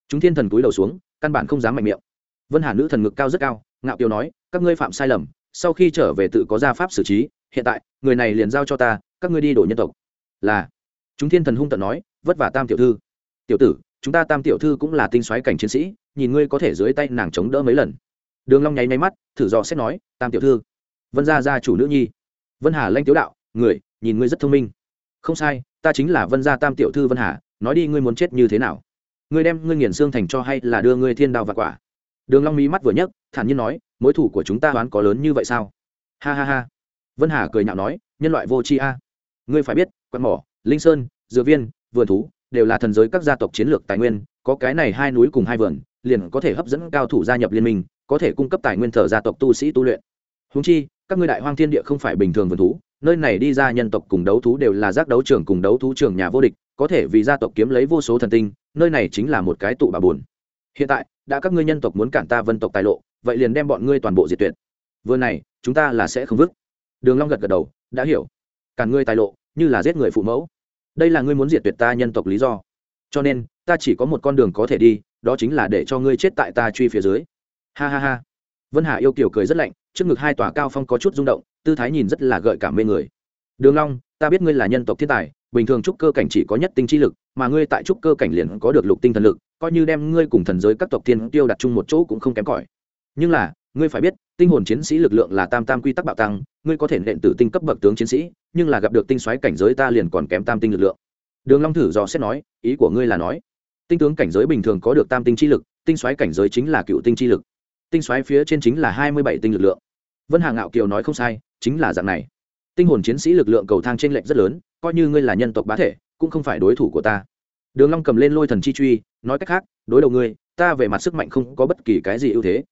Chúng thiên thần cúi đầu xuống, căn bản không dám mạnh miệng. Vân hà nữ thần ngực cao rất cao, ngạo kiều nói, các ngươi phạm sai lầm, sau khi trở về tự có gia pháp xử trí, hiện tại, người này liền giao cho ta, các ngươi đi đổ nhân tộc. Là. Chúng thiên thần hung tận nói, vất vả tam tiểu thư. Tiểu tử, chúng ta tam tiểu thư cũng là tinh soái cảnh chiến sĩ, nhìn ngươi có thể dưới tay nàng chống đỡ mấy lần đường long nháy nháy mắt, thử dò xét nói, tam tiểu thư, vân gia gia chủ nữ nhi. Vân hà lanh tiểu đạo, người, nhìn ngươi rất thông minh. Không sai, ta chính là vân gia tam tiểu thư vân hà, nói đi ngươi muốn chết như thế nào? Ngươi đem ngươi nghiền xương thành cho hay là đưa ngươi thiên đao và quả? Đường long mí mắt vừa nhấc, thản nhiên nói, mối thủ của chúng ta đoán có lớn như vậy sao? Ha ha ha. Vân hà cười nhạo nói, nhân loại vô tri a. Ngươi phải biết quan mỏ, linh sơn Dừa viên, vườn thú, đều là thần giới các gia tộc chiến lược tài nguyên, có cái này hai núi cùng hai vườn, liền có thể hấp dẫn cao thủ gia nhập liên minh có thể cung cấp tài nguyên thờ gia tộc tu sĩ tu luyện. Húng chi, các ngươi đại hoang thiên địa không phải bình thường vườn thú, nơi này đi ra nhân tộc cùng đấu thú đều là giác đấu trường cùng đấu thú trường nhà vô địch, có thể vì gia tộc kiếm lấy vô số thần tinh, nơi này chính là một cái tụ bà buồn. Hiện tại, đã các ngươi nhân tộc muốn cản ta vân tộc tài lộ, vậy liền đem bọn ngươi toàn bộ diệt tuyệt. Vừa này, chúng ta là sẽ không vứt. Đường long gật gật đầu, đã hiểu. Cản ngươi tài lộ, như là giết người phụ mẫu. Đây là ngươi muốn diệt tuyệt ta nhân tộc lý do. Cho nên, ta chỉ có một con đường có thể đi, đó chính là để cho ngươi chết tại ta truy phía dưới ha ha ha. Vân hà yêu kiểu cười rất lạnh, trước ngực hai tòa cao phong có chút rung động, tư thái nhìn rất là gợi cảm mê người. Đường long, ta biết ngươi là nhân tộc thiên tài, bình thường trúc cơ cảnh chỉ có nhất tinh chi lực, mà ngươi tại trúc cơ cảnh liền có được lục tinh thần lực, coi như đem ngươi cùng thần giới các tộc thiên tiêu đặt chung một chỗ cũng không kém cỏi. Nhưng là, ngươi phải biết, tinh hồn chiến sĩ lực lượng là tam tam quy tắc bạo tăng, ngươi có thể nện tử tinh cấp bậc tướng chiến sĩ, nhưng là gặp được tinh xoáy cảnh giới ta liền còn kém tam tinh lực lượng. Đường long thử dò xét nói, ý của ngươi là nói, tinh tướng cảnh giới bình thường có được tam tinh chi lực, tinh xoáy cảnh giới chính là cựu tinh chi lực tinh xoáy phía trên chính là hai mươi bảy tinh lực lượng. Vân hà ngạo kiều nói không sai, chính là dạng này. Tinh hồn chiến sĩ lực lượng cầu thang trên lệch rất lớn, coi như ngươi là nhân tộc bá thể, cũng không phải đối thủ của ta. Đường long cầm lên lôi thần chi truy, nói cách khác, đối đầu ngươi, ta về mặt sức mạnh không có bất kỳ cái gì ưu thế.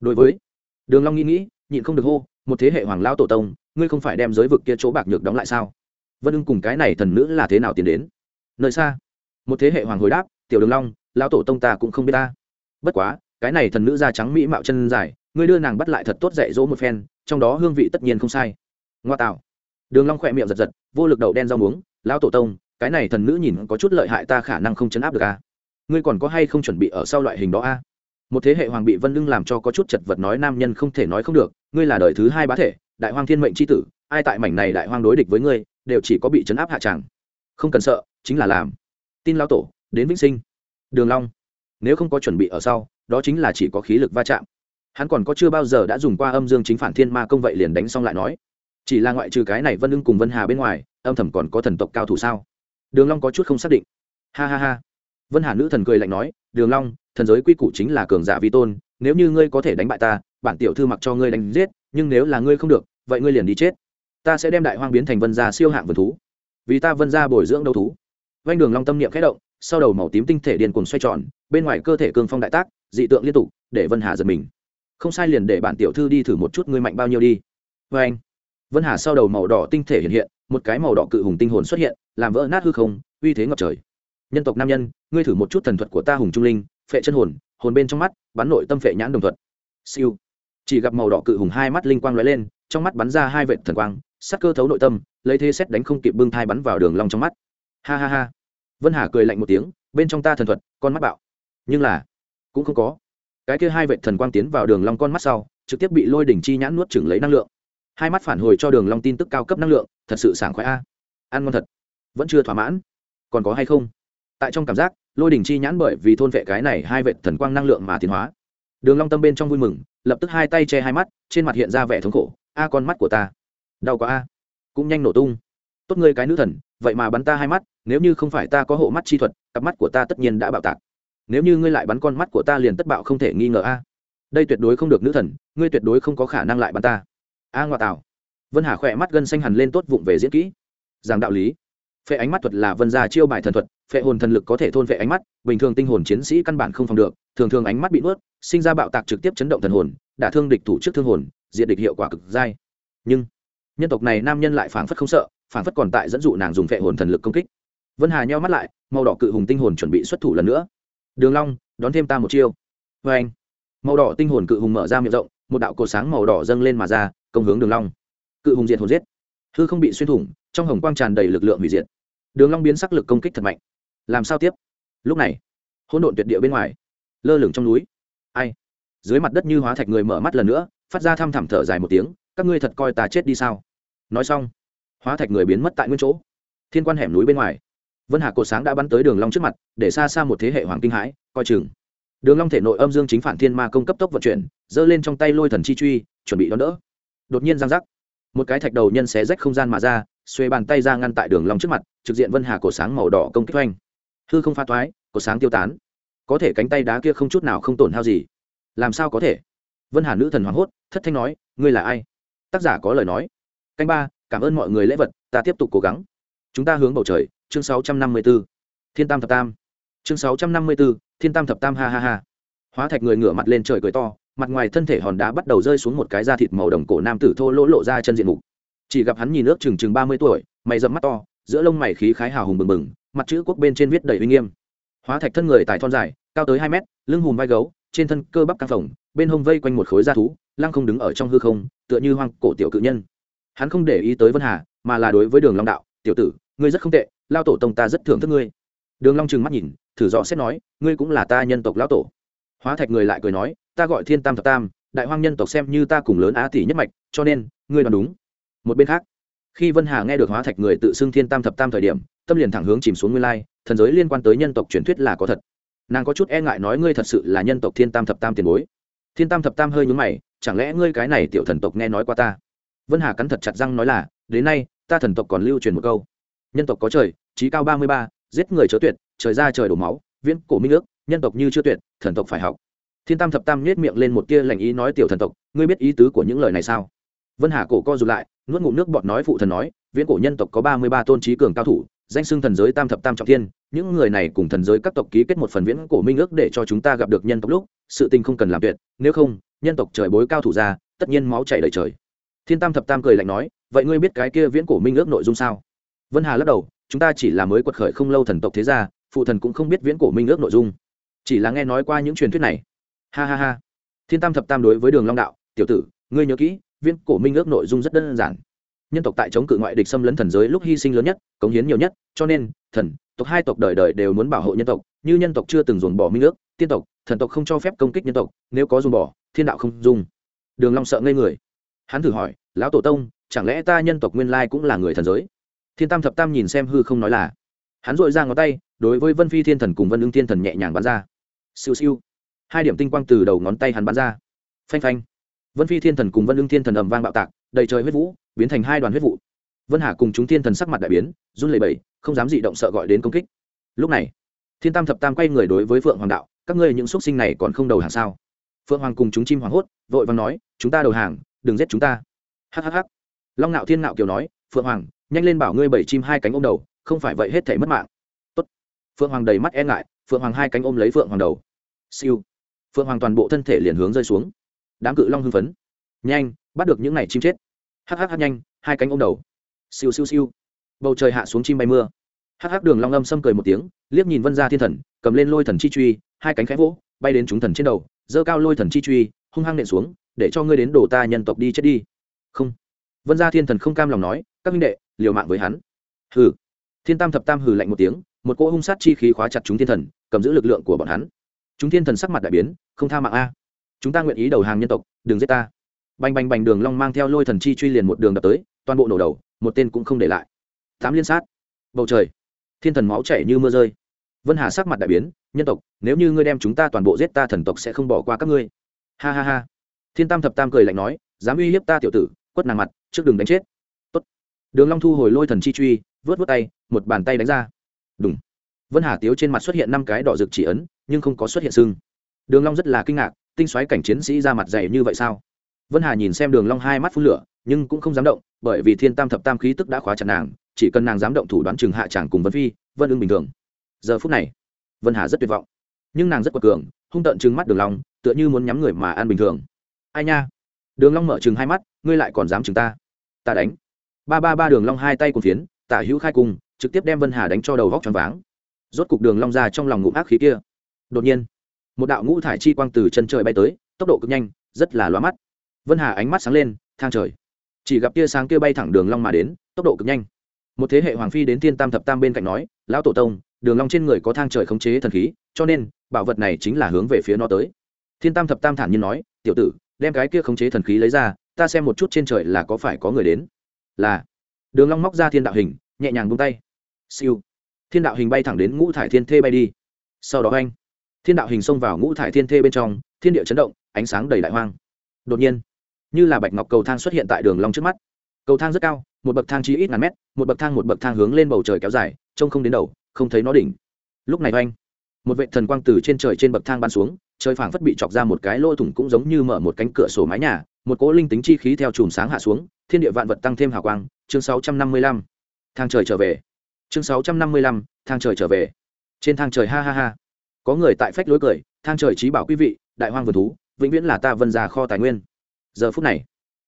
Đối với đường long nghĩ nghĩ, nhịn không được hô, một thế hệ hoàng lão tổ tông, ngươi không phải đem giới vực kia chỗ bạc nhược đóng lại sao? Vân ưng cùng cái này thần nữ là thế nào tiến đến? Nơi xa, một thế hệ hoàng hồi đáp, tiểu đường long lão tổ tông ta cũng không biết ta. Bất quá cái này thần nữ da trắng mỹ mạo chân dài ngươi đưa nàng bắt lại thật tốt dạy dỗ một phen, trong đó hương vị tất nhiên không sai. Ngoa tạo. Đường long khỏe miệng giật giật, vô lực đầu đen rau muống, lão tổ tông, cái này thần nữ nhìn có chút lợi hại ta khả năng không chấn áp được a. À? ngươi còn có hay không chuẩn bị ở sau loại hình đó a? À? một thế hệ hoàng bị vân lưng làm cho có chút chật vật nói nam nhân không thể nói không được, ngươi là đời thứ hai bá thể, đại hoang thiên mệnh chi tử, ai tại mảnh này đại hoang đối địch với ngươi, đều chỉ có bị chấn áp hạ tràng không cần sợ, chính là làm. Tin lao tổ, đến vĩnh sinh. Đường long, nếu không có chuẩn bị ở sau đó chính là chỉ có khí lực va chạm. Hắn còn có chưa bao giờ đã dùng qua âm dương chính phản thiên ma công vậy liền đánh xong lại nói. Chỉ là ngoại trừ cái này vân ưng cùng vân hà bên ngoài, âm thầm còn có thần tộc cao thủ sao? Đường long có chút không xác định. Ha ha ha. Vân hà nữ thần cười lạnh nói, đường long, thần giới quy củ chính là cường giả vi tôn, nếu như ngươi có thể đánh bại ta, bản tiểu thư mặc cho ngươi đánh giết, nhưng nếu là ngươi không được, vậy ngươi liền đi chết. Ta sẽ đem đại hoang biến thành vân gia siêu hạng vườn thú. Vì ta vân gia bồi dưỡng đấu thú. Vanh đường long tâm niệm khẽ động, sau đầu màu tím tinh thể điên cuồng xoay tròn, bên ngoài cơ thể cương phong đại tác dị tượng liên tục, để vân hà giật mình. Không sai liền để bản tiểu thư đi thử một chút ngươi mạnh bao nhiêu đi. Anh. vân hà sau đầu màu đỏ tinh thể hiện hiện, một cái màu đỏ cự hùng tinh hồn xuất hiện, làm vỡ nát hư không, uy thế ngập trời. Nhân tộc nam nhân, ngươi thử một chút thần thuật của ta hùng trung linh, phệ chân hồn hồn bên trong mắt, bắn nội tâm phệ nhãn đồng thuật. Siêu. Chỉ gặp màu đỏ cự hùng hai mắt linh quang lóe lên, trong mắt bắn ra hai vệt thần quang sắc cơ thấu nội tâm, lấy thế xét đánh không kịp bưng thai bắn vào đường long trong mắt. Ha ha ha. Vân hà cười lạnh một tiếng, bên trong ta thần thuật, con mắt bạo. Nhưng là cũng không có. Cái kia hai vệ thần quang tiến vào đường long con mắt sau, trực tiếp bị lôi đỉnh chi nhãn nuốt chửng lấy năng lượng. Hai mắt phản hồi cho đường long tin tức cao cấp năng lượng, thật sự sảng khoái a. Ăn ngon thật. Vẫn chưa thỏa mãn. Còn có hay không? Tại trong cảm giác, lôi đỉnh chi nhãn bởi vì thôn vệ cái này hai vệ thần quang năng lượng mà tiến hóa. Đường long tâm bên trong vui mừng, lập tức hai tay che hai mắt, trên mặt hiện ra vẻ thống khổ. A, con mắt của ta. Đau quá a. Cũng nhanh nổ tung. Tốt ngươi cái nữ thần, vậy mà bắn ta hai mắt, nếu như không phải ta có hộ mắt chi thuật, cặp mắt của ta tất nhiên đã bạo tạc nếu như ngươi lại bắn con mắt của ta liền tất bạo không thể nghi ngờ a. À. Đây tuyệt đối không được nữ thần, ngươi tuyệt đối không có khả năng lại bắn ta. A ngoại tảo vân hà khỏe mắt gân xanh hẳn lên tốt vụng về diễn kỹ. Giảng đạo lý. Phệ ánh mắt thuật là vân gia chiêu bài thần thuật, phệ hồn thần lực có thể thôn phệ ánh mắt, bình thường tinh hồn chiến sĩ căn bản không phòng được, thường thường ánh mắt bị nuốt, sinh ra bạo tạc trực tiếp chấn động thần hồn, đả thương địch thủ trước thương hồn diện địch hiệu quả cực dai. Nhưng, nhân tộc này nam nhân lại phảng phất không sợ, phảng phất còn tại dẫn dụ nàng dùng phệ hồn thần lực công kích. Vân hà nheo mắt lại, màu đỏ cự hùng tinh hồn chuẩn bị xuất thủ lần nữa đường long, đón thêm ta một chiêu. Với anh. Màu đỏ tinh hồn cự hùng mở ra miệng rộng, một đạo cột sáng màu đỏ dâng lên mà ra, công hướng đường long. Cự hùng diệt hồn giết. Hư không bị xuyên thủng, trong hồng quang tràn đầy lực lượng hủy diệt. Đường long biến sắc lực công kích thật mạnh. Làm sao tiếp? Lúc này, hỗn độn tuyệt địa bên ngoài, lơ lửng trong núi. Ai? Dưới mặt đất như hóa thạch người mở mắt lần nữa, phát ra thăm thẳm thở dài một tiếng, các ngươi thật coi ta chết đi sao? Nói xong, hóa thạch người biến mất tại nguyên chỗ. Thiên quan hẻm núi bên ngoài vân hà cột sáng đã bắn tới đường long trước mặt để xa xa một thế hệ hoàng kinh hãi coi chừng đường long thể nội âm dương chính phản thiên ma công cấp tốc vận chuyển giơ lên trong tay lôi thần chi truy chuẩn bị đón đỡ đột nhiên giang giác một cái thạch đầu nhân xé rách không gian mà ra xuê bàn tay ra ngăn tại đường long trước mặt trực diện vân hà cổ sáng màu đỏ công kích oanh hư không pha toái cổ sáng tiêu tán có thể cánh tay đá kia không chút nào không tổn hao gì làm sao có thể vân hà nữ thần hoảng hốt thất thanh nói ngươi là ai tác giả có lời nói canh ba cảm ơn mọi người lễ vật ta tiếp tục cố gắng chúng ta hướng bầu trời chương 654. thiên tam thập tam. Chương 654, thiên tam thập tam ha ha ha. Hóa thạch người ngửa mặt lên trời cười to mặt ngoài thân thể hòn đá bắt đầu rơi xuống một cái da thịt màu đồng cổ nam tử thô lỗ lộ ra chân diện mục. Chỉ gặp hắn nhìn nước chừng chừng ba mươi tuổi mày dẫm mắt to giữa lông mày khí khái hào hùng bừng bừng mặt chữ quốc bên trên viết đầy uy nghiêm. Hóa thạch thân người tài thon dài cao tới hai mét lưng hùm vai gấu trên thân cơ bắp căng phồng bên hông vây quanh một khối da thú lăng không đứng ở trong hư không tựa như hoang cổ tiểu cự nhân. Hắn không để ý tới vân hà mà là đối với đường long đạo tiểu tử ngươi rất không tệ lao tổ tông ta rất thưởng thức ngươi. Đường long trừng mắt nhìn, thử dò xét nói, ngươi cũng là ta nhân tộc lão tổ. Hóa thạch người lại cười nói, ta gọi thiên tam thập tam, đại hoang nhân tộc xem như ta cùng lớn á tỷ nhất mạch, cho nên, ngươi đoán đúng. Một bên khác, khi vân hà nghe được hóa thạch người tự xưng thiên tam thập tam thời điểm, tâm liền thẳng hướng chìm xuống nguyên lai, thần giới liên quan tới nhân tộc truyền thuyết là có thật. Nàng có chút e ngại nói ngươi thật sự là nhân tộc thiên tam thập tam tiền bối. Thiên tam thập tam hơi nhúng mày, chẳng lẽ ngươi cái này tiểu thần tộc nghe nói qua ta? Vân hà cắn thật chặt răng nói là, đến nay, ta thần tộc còn lưu truyền một câu nhân tộc có trời, trí cao ba mươi ba, giết người chớ tuyệt, trời ra trời đổ máu, viễn cổ minh ước, nhân tộc như chưa tuyệt, thần tộc phải học. Thiên tam thập tam nhét miệng lên một tia lành ý nói tiểu thần tộc, ngươi biết ý tứ của những lời này sao? Vân hà cổ co rụt lại, nuốt ngụm nước bọt nói phụ thần nói, viễn cổ nhân tộc có ba mươi ba tôn trí cường cao thủ, danh xưng thần giới tam thập tam trọng thiên, những người này cùng thần giới các tộc ký kết một phần viễn cổ minh ước để cho chúng ta gặp được nhân tộc lúc, sự tình không cần làm tuyệt, nếu không, nhân tộc trời bối cao thủ ra, tất nhiên máu chảy đầy trời. Thiên tam thập tam cười lạnh nói, vậy ngươi biết cái kia viễn cổ minh ước nội dung sao? Vân hà lắc đầu, chúng ta chỉ là mới quật khởi không lâu thần tộc thế gia, phụ thần cũng không biết viễn cổ minh ước nội dung. Chỉ là nghe nói qua những truyền thuyết này. Ha ha ha. Thiên tam thập tam đối với đường long đạo, tiểu tử, ngươi nhớ kỹ, viễn cổ minh ước nội dung rất đơn giản. Nhân tộc tại chống cự ngoại địch xâm lấn thần giới lúc hy sinh lớn nhất, cống hiến nhiều nhất, cho nên, thần, tộc hai tộc đời đời đều muốn bảo hộ nhân tộc, như nhân tộc chưa từng dồn bỏ minh ước, tiên tộc, thần tộc không cho phép công kích nhân tộc, nếu có dồn bỏ, thiên đạo không dung đường long sợ ngây người. Hắn thử hỏi, lão tổ tông, chẳng lẽ ta nhân tộc nguyên lai cũng là người thần giới? Thiên tam thập tam nhìn xem hư không nói là, hắn dội ra ngón tay, đối với vân phi thiên thần cùng vân ưng thiên thần nhẹ nhàng bắn ra. Siêu siêu. Hai điểm tinh quang từ đầu ngón tay hắn bắn ra. Phanh phanh. Vân phi thiên thần cùng vân ưng thiên thần ầm vang bạo tạc, đầy trời huyết vũ, biến thành hai đoàn huyết vụ. Vân hà cùng chúng thiên thần sắc mặt đại biến, run lẩy bẩy, không dám dị động sợ gọi đến công kích. Lúc này, thiên tam thập tam quay người đối với phượng hoàng đạo, các ngươi những xuất sinh này còn không đầu hàng sao? Phượng hoàng cùng chúng chim hoàng hốt, vội vàng nói, chúng ta đầu hàng, đừng giết chúng ta. Hhh long ngạo thiên ngạo kiều nói, phượng hoàng nhanh lên bảo ngươi bảy chim hai cánh ôm đầu, không phải vậy hết thể mất mạng. Tốt. phượng hoàng đầy mắt e ngại, phượng hoàng hai cánh ôm lấy phượng hoàng đầu. Siêu. Phượng hoàng toàn bộ thân thể liền hướng rơi xuống. Đám cự long hưng phấn. Nhanh, bắt được những này chim chết. Hắc hắc hắc nhanh, hai cánh ôm đầu. Siêu siêu siêu. Bầu trời hạ xuống chim bay mưa. Hắc hắc đường long âm xâm cười một tiếng, liếc nhìn vân gia thiên thần, cầm lên lôi thần chi truy, hai cánh khẽ vỗ, bay đến chúng thần trên đầu dơ cao lôi thần chi truy, hung hăng nện xuống, để cho ngươi đến đổ ta nhân tộc đi chết đi. Không. Vân gia thiên thần không cam lòng nói, các minh đệ liều mạng với hắn. Hừ. Thiên tam thập tam hừ lạnh một tiếng, một cỗ hung sát chi khí khóa chặt chúng thiên thần, cầm giữ lực lượng của bọn hắn. Chúng thiên thần sắc mặt đại biến, không tha mạng a. Chúng ta nguyện ý đầu hàng nhân tộc, đừng giết ta. Bành bành bành đường long mang theo lôi thần chi truy liền một đường đập tới, toàn bộ nổ đầu, một tên cũng không để lại. Tám liên sát. Bầu trời. Thiên thần máu chảy như mưa rơi. Vân hà sắc mặt đại biến, nhân tộc, nếu như ngươi đem chúng ta toàn bộ giết ta thần tộc sẽ không bỏ qua các ngươi. Ha ha ha. Thiên tam thập tam cười lạnh nói, dám uy hiếp ta tiểu tử, quất nàng mặt, trước đường đánh chết đường long thu hồi lôi thần chi truy vớt vớt tay, một bàn tay đánh ra. Đúng vân hà tiếu trên mặt xuất hiện năm cái đỏ rực chỉ ấn, nhưng không có xuất hiện sưng. Đường long rất là kinh ngạc, tinh xoáy cảnh chiến sĩ ra mặt dày như vậy sao? Vân hà nhìn xem đường long hai mắt phun lửa, nhưng cũng không dám động, bởi vì thiên tam thập tam khí tức đã khóa chặt nàng, chỉ cần nàng dám động thủ đoán chừng hạ chẳng cùng vân phi, vân ưng bình thường. Giờ phút này, vân hà rất tuyệt vọng. Nhưng nàng rất quật cường, hung tợn trừng mắt đường long, tựa như muốn nhắm người mà ăn bình thường. Ai nha? Đường long mở trừng hai mắt, ngươi lại còn dám chừng ta? Ta đánh ba ba ba đường long hai tay cùng phiến, tả hữu khai cung, trực tiếp đem vân hà đánh cho đầu vóc tròn váng. Rốt cục đường long ra trong lòng ngụm ác khí kia. Đột nhiên, một đạo ngũ thải chi quang từ chân trời bay tới, tốc độ cực nhanh, rất là lóa mắt. Vân hà ánh mắt sáng lên, thang trời. Chỉ gặp tia sáng kia bay thẳng đường long mà đến, tốc độ cực nhanh. Một thế hệ hoàng phi đến thiên tam thập tam bên cạnh nói, lão tổ tông, đường long trên người có thang trời khống chế thần khí, cho nên, bảo vật này chính là hướng về phía nó tới. Thiên tam thập tam thản nhiên nói, tiểu tử, đem cái kia khống chế thần khí lấy ra, ta xem một chút trên trời là có phải có người đến là đường long móc ra thiên đạo hình, nhẹ nhàng buông tay. Siêu. Thiên đạo hình bay thẳng đến ngũ thải thiên thê bay đi. Sau đó anh, thiên đạo hình xông vào ngũ thải thiên thê bên trong, thiên địa chấn động, ánh sáng đầy đại hoang. Đột nhiên, như là bạch ngọc cầu thang xuất hiện tại đường long trước mắt. Cầu thang rất cao, một bậc thang chỉ ít ngàn mét, một bậc thang một bậc thang hướng lên bầu trời kéo dài, trông không đến đầu, không thấy nó đỉnh. Lúc này anh, một vệ thần quang từ trên trời trên bậc thang bắn xuống, trời phảng phất bị chọc ra một cái lỗ thủng cũng giống như mở một cánh cửa sổ mái nhà một cỗ linh tính chi khí theo chùm sáng hạ xuống thiên địa vạn vật tăng thêm hào quang chương 655. thang trời trở về. Chương 655, thang trời trở về. Trên thang trời ha ha ha. Có người tại phách lối cười thang trời trí bảo quý vị đại hoang vườn thú vĩnh viễn là ta vân già kho tài nguyên. Giờ phút này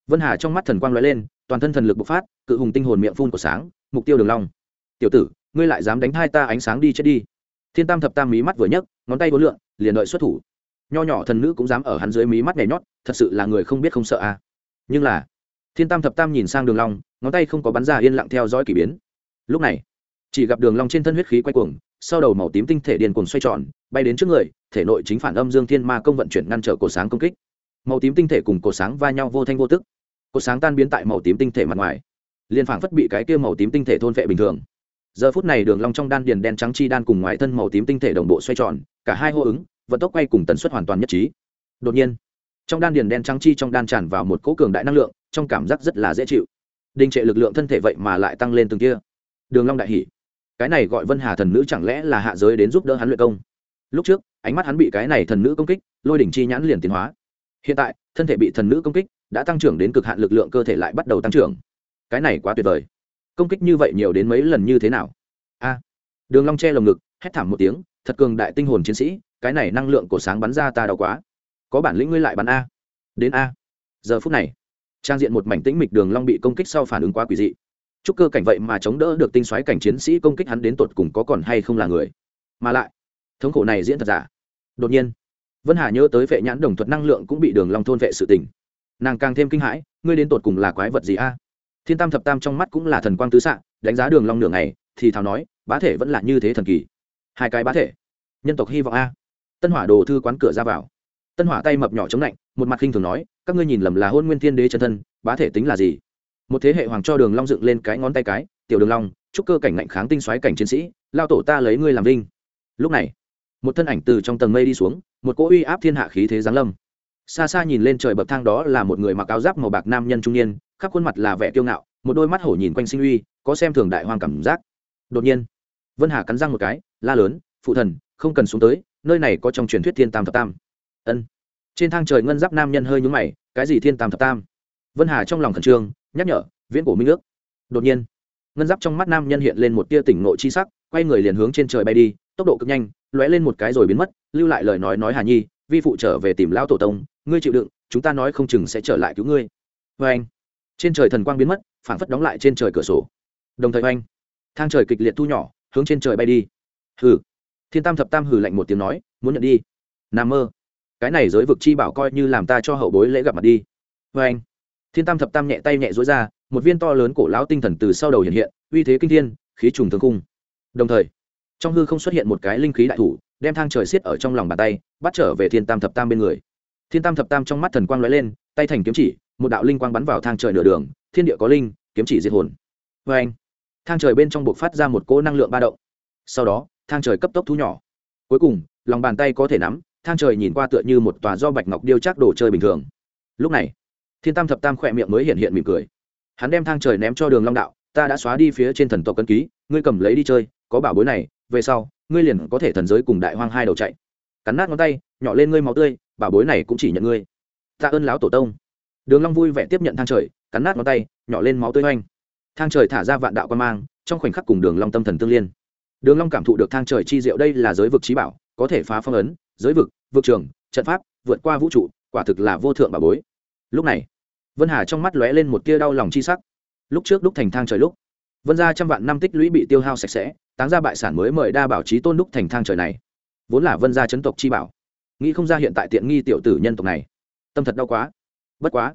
vân hà trong mắt thần quang l ó e lên toàn thân thần lực bộc phát cự hùng tinh hồn miệng phun của sáng mục tiêu đường long. Tiểu tử ngươi lại dám đánh hai ta ánh sáng đi chết đi. Thiên tam thập tam mí mắt vừa nhấc ngón tay vô lượng liền đợi xuất thủ nho nhỏ thần nữ cũng dám ở hắn dưới mí mắt nhảy nhót, thật sự là người không biết không sợ à. Nhưng là, thiên tam thập tam nhìn sang đường long, ngón tay không có bắn ra yên lặng theo dõi kỳ biến. Lúc này, chỉ gặp đường long trên thân huyết khí quay cuồng, sau đầu màu tím tinh thể điền cuồng xoay tròn, bay đến trước người, thể nội chính phản âm dương thiên ma công vận chuyển ngăn trở cổ sáng công kích. Màu tím tinh thể cùng cổ sáng va nhau vô thanh vô tức. Cổ sáng tan biến tại màu tím tinh thể mặt ngoài. Liên phảng phất bị cái kia màu tím tinh thể thôn vệ bình thường. Giờ phút này đường long trong đan điền đen trắng chi đan cùng ngoại thân màu tím tinh thể đồng bộ xoay tròn, cả hai hô ứng vận tốc quay cùng tần suất hoàn toàn nhất trí. Đột nhiên, trong đan điền đen trắng chi trong đan tràn vào một cỗ cường đại năng lượng, trong cảm giác rất là dễ chịu. Đình trệ lực lượng thân thể vậy mà lại tăng lên từng kia. Đường long đại hỉ. Cái này gọi vân hà thần nữ chẳng lẽ là hạ giới đến giúp đỡ hắn luyện công? Lúc trước, ánh mắt hắn bị cái này thần nữ công kích, lôi đỉnh chi nhãn liền tiến hóa. Hiện tại, thân thể bị thần nữ công kích, đã tăng trưởng đến cực hạn lực lượng cơ thể lại bắt đầu tăng trưởng. Cái này quá tuyệt vời. Công kích như vậy nhiều đến mấy lần như thế nào? A. Đường long che lồng ngực, hét thảm một tiếng, thật cường đại tinh hồn chiến sĩ cái này năng lượng của sáng bắn ra ta đau quá. Có bản lĩnh ngươi lại bắn a. Đến a. Giờ phút này, trang diện một mảnh tĩnh mịch đường long bị công kích sau phản ứng quá quỷ dị. Chúc cơ cảnh vậy mà chống đỡ được tinh xoáy cảnh chiến sĩ công kích hắn đến tột cùng có còn hay không là người. Mà lại, thống khổ này diễn thật giả. Đột nhiên, vân hà nhớ tới vệ nhãn đồng thuật năng lượng cũng bị đường long thôn vệ sự tình. Nàng càng thêm kinh hãi, ngươi đến tột cùng là quái vật gì a? Thiên tam thập tam trong mắt cũng là thần quang tứ xạ, đánh giá đường long nửa ngày, thì thào nói, bá thể vẫn là như thế thần kỳ. Hai cái bá thể, nhân tộc hy vọng a tân hỏa đồ thư quán cửa ra vào. Tân hỏa tay mập nhỏ chống lạnh, một mặt khinh thường nói, các ngươi nhìn lầm là hôn nguyên thiên đế chân thân, bá thể tính là gì? Một thế hệ hoàng cho đường long dựng lên cái ngón tay cái, tiểu đường long, chúc cơ cảnh ngạnh kháng tinh xoáy cảnh chiến sĩ, lao tổ ta lấy ngươi làm vinh. Lúc này, một thân ảnh từ trong tầng mây đi xuống, một cỗ uy áp thiên hạ khí thế giáng lâm. Xa xa nhìn lên trời bậc thang đó là một người mặc áo giáp màu bạc nam nhân trung niên, khắp khuôn mặt là vẻ kiêu ngạo, một đôi mắt hổ nhìn quanh sinh uy, có xem thường đại hoang cảm giác. Đột nhiên, vân hà cắn răng một cái, la lớn, phụ thần, không cần xuống tới nơi này có trong truyền thuyết thiên tam thập tam. Ân. Trên thang trời ngân giáp nam nhân hơi nhúng mày, cái gì thiên tam thập tam? Vân hà trong lòng khẩn trương, nhắc nhở, viễn cổ minh ước. Đột nhiên, ngân giáp trong mắt nam nhân hiện lên một tia tỉnh nội chi sắc, quay người liền hướng trên trời bay đi, tốc độ cực nhanh, lóe lên một cái rồi biến mất, lưu lại lời nói nói hà nhi, vi phụ trở về tìm lão tổ tông, ngươi chịu đựng, chúng ta nói không chừng sẽ trở lại cứu ngươi. Vê anh, trên trời thần quang biến mất, phảng phất đóng lại trên trời cửa sổ. Đồng thời oanh thang trời kịch liệt thu nhỏ, hướng trên trời bay đi. Hừ thiên tam thập tam hừ lạnh một tiếng nói, muốn nhận đi. N mơ. Cái này giới vực chi bảo coi như làm ta cho hậu bối lễ gặp mặt đi. Vê anh. Thiên tam thập tam nhẹ tay nhẹ dối ra, một viên to lớn cổ lão tinh thần từ sau đầu hiện hiện, uy thế kinh thiên, khí trùng thương cung đồng thời, trong hư không xuất hiện một cái linh khí đại thủ, đem thang trời xiết ở trong lòng bàn tay, bắt trở về thiên tam thập tam bên người. Thiên tam thập tam trong mắt thần quang lóe lên, tay thành kiếm chỉ, một đạo linh quang bắn vào thang trời nửa đường, thiên địa có linh, kiếm chỉ diệt hồn. Vê anh. Thang trời bên trong buộc phát ra một cỗ năng lượng ba động. Sau đó thang trời cấp tốc thu nhỏ. Cuối cùng, lòng bàn tay có thể nắm, thang trời nhìn qua tựa như một tòa do bạch ngọc điêu chắc đồ chơi bình thường. Lúc này, thiên tam thập tam khỏe miệng mới hiện hiện mỉm cười. Hắn đem thang trời ném cho đường long đạo, ta đã xóa đi phía trên thần tộc cân ký, ngươi cầm lấy đi chơi, có bảo bối này, về sau, ngươi liền có thể thần giới cùng đại hoang hai đầu chạy. Cắn nát ngón tay, nhỏ lên ngươi máu tươi, bảo bối này cũng chỉ nhận ngươi. Ta ơn lão tổ tông. Đường long vui vẻ tiếp nhận thang trời, cắn nát ngón tay, nhỏ lên máu tươi oanh. Thang trời thả ra vạn đạo quan mang, trong khoảnh khắc cùng đường long tâm thần tương liên đường long cảm thụ được thang trời chi diệu đây là giới vực trí bảo, có thể phá phong ấn, giới vực vực trường, trận pháp, vượt qua vũ trụ, quả thực là vô thượng bảo bối. Lúc này, vân hà trong mắt lóe lên một tia đau lòng chi sắc. Lúc trước đúc thành thang trời lúc, vân ra trăm vạn năm tích lũy bị tiêu hao sạch sẽ, táng ra bại sản mới mời đa bảo trí tôn đúc thành thang trời này. Vốn là vân gia chấn tộc chi bảo, nghĩ không ra hiện tại tiện nghi tiểu tử nhân tộc này. Tâm thật đau quá. Bất quá,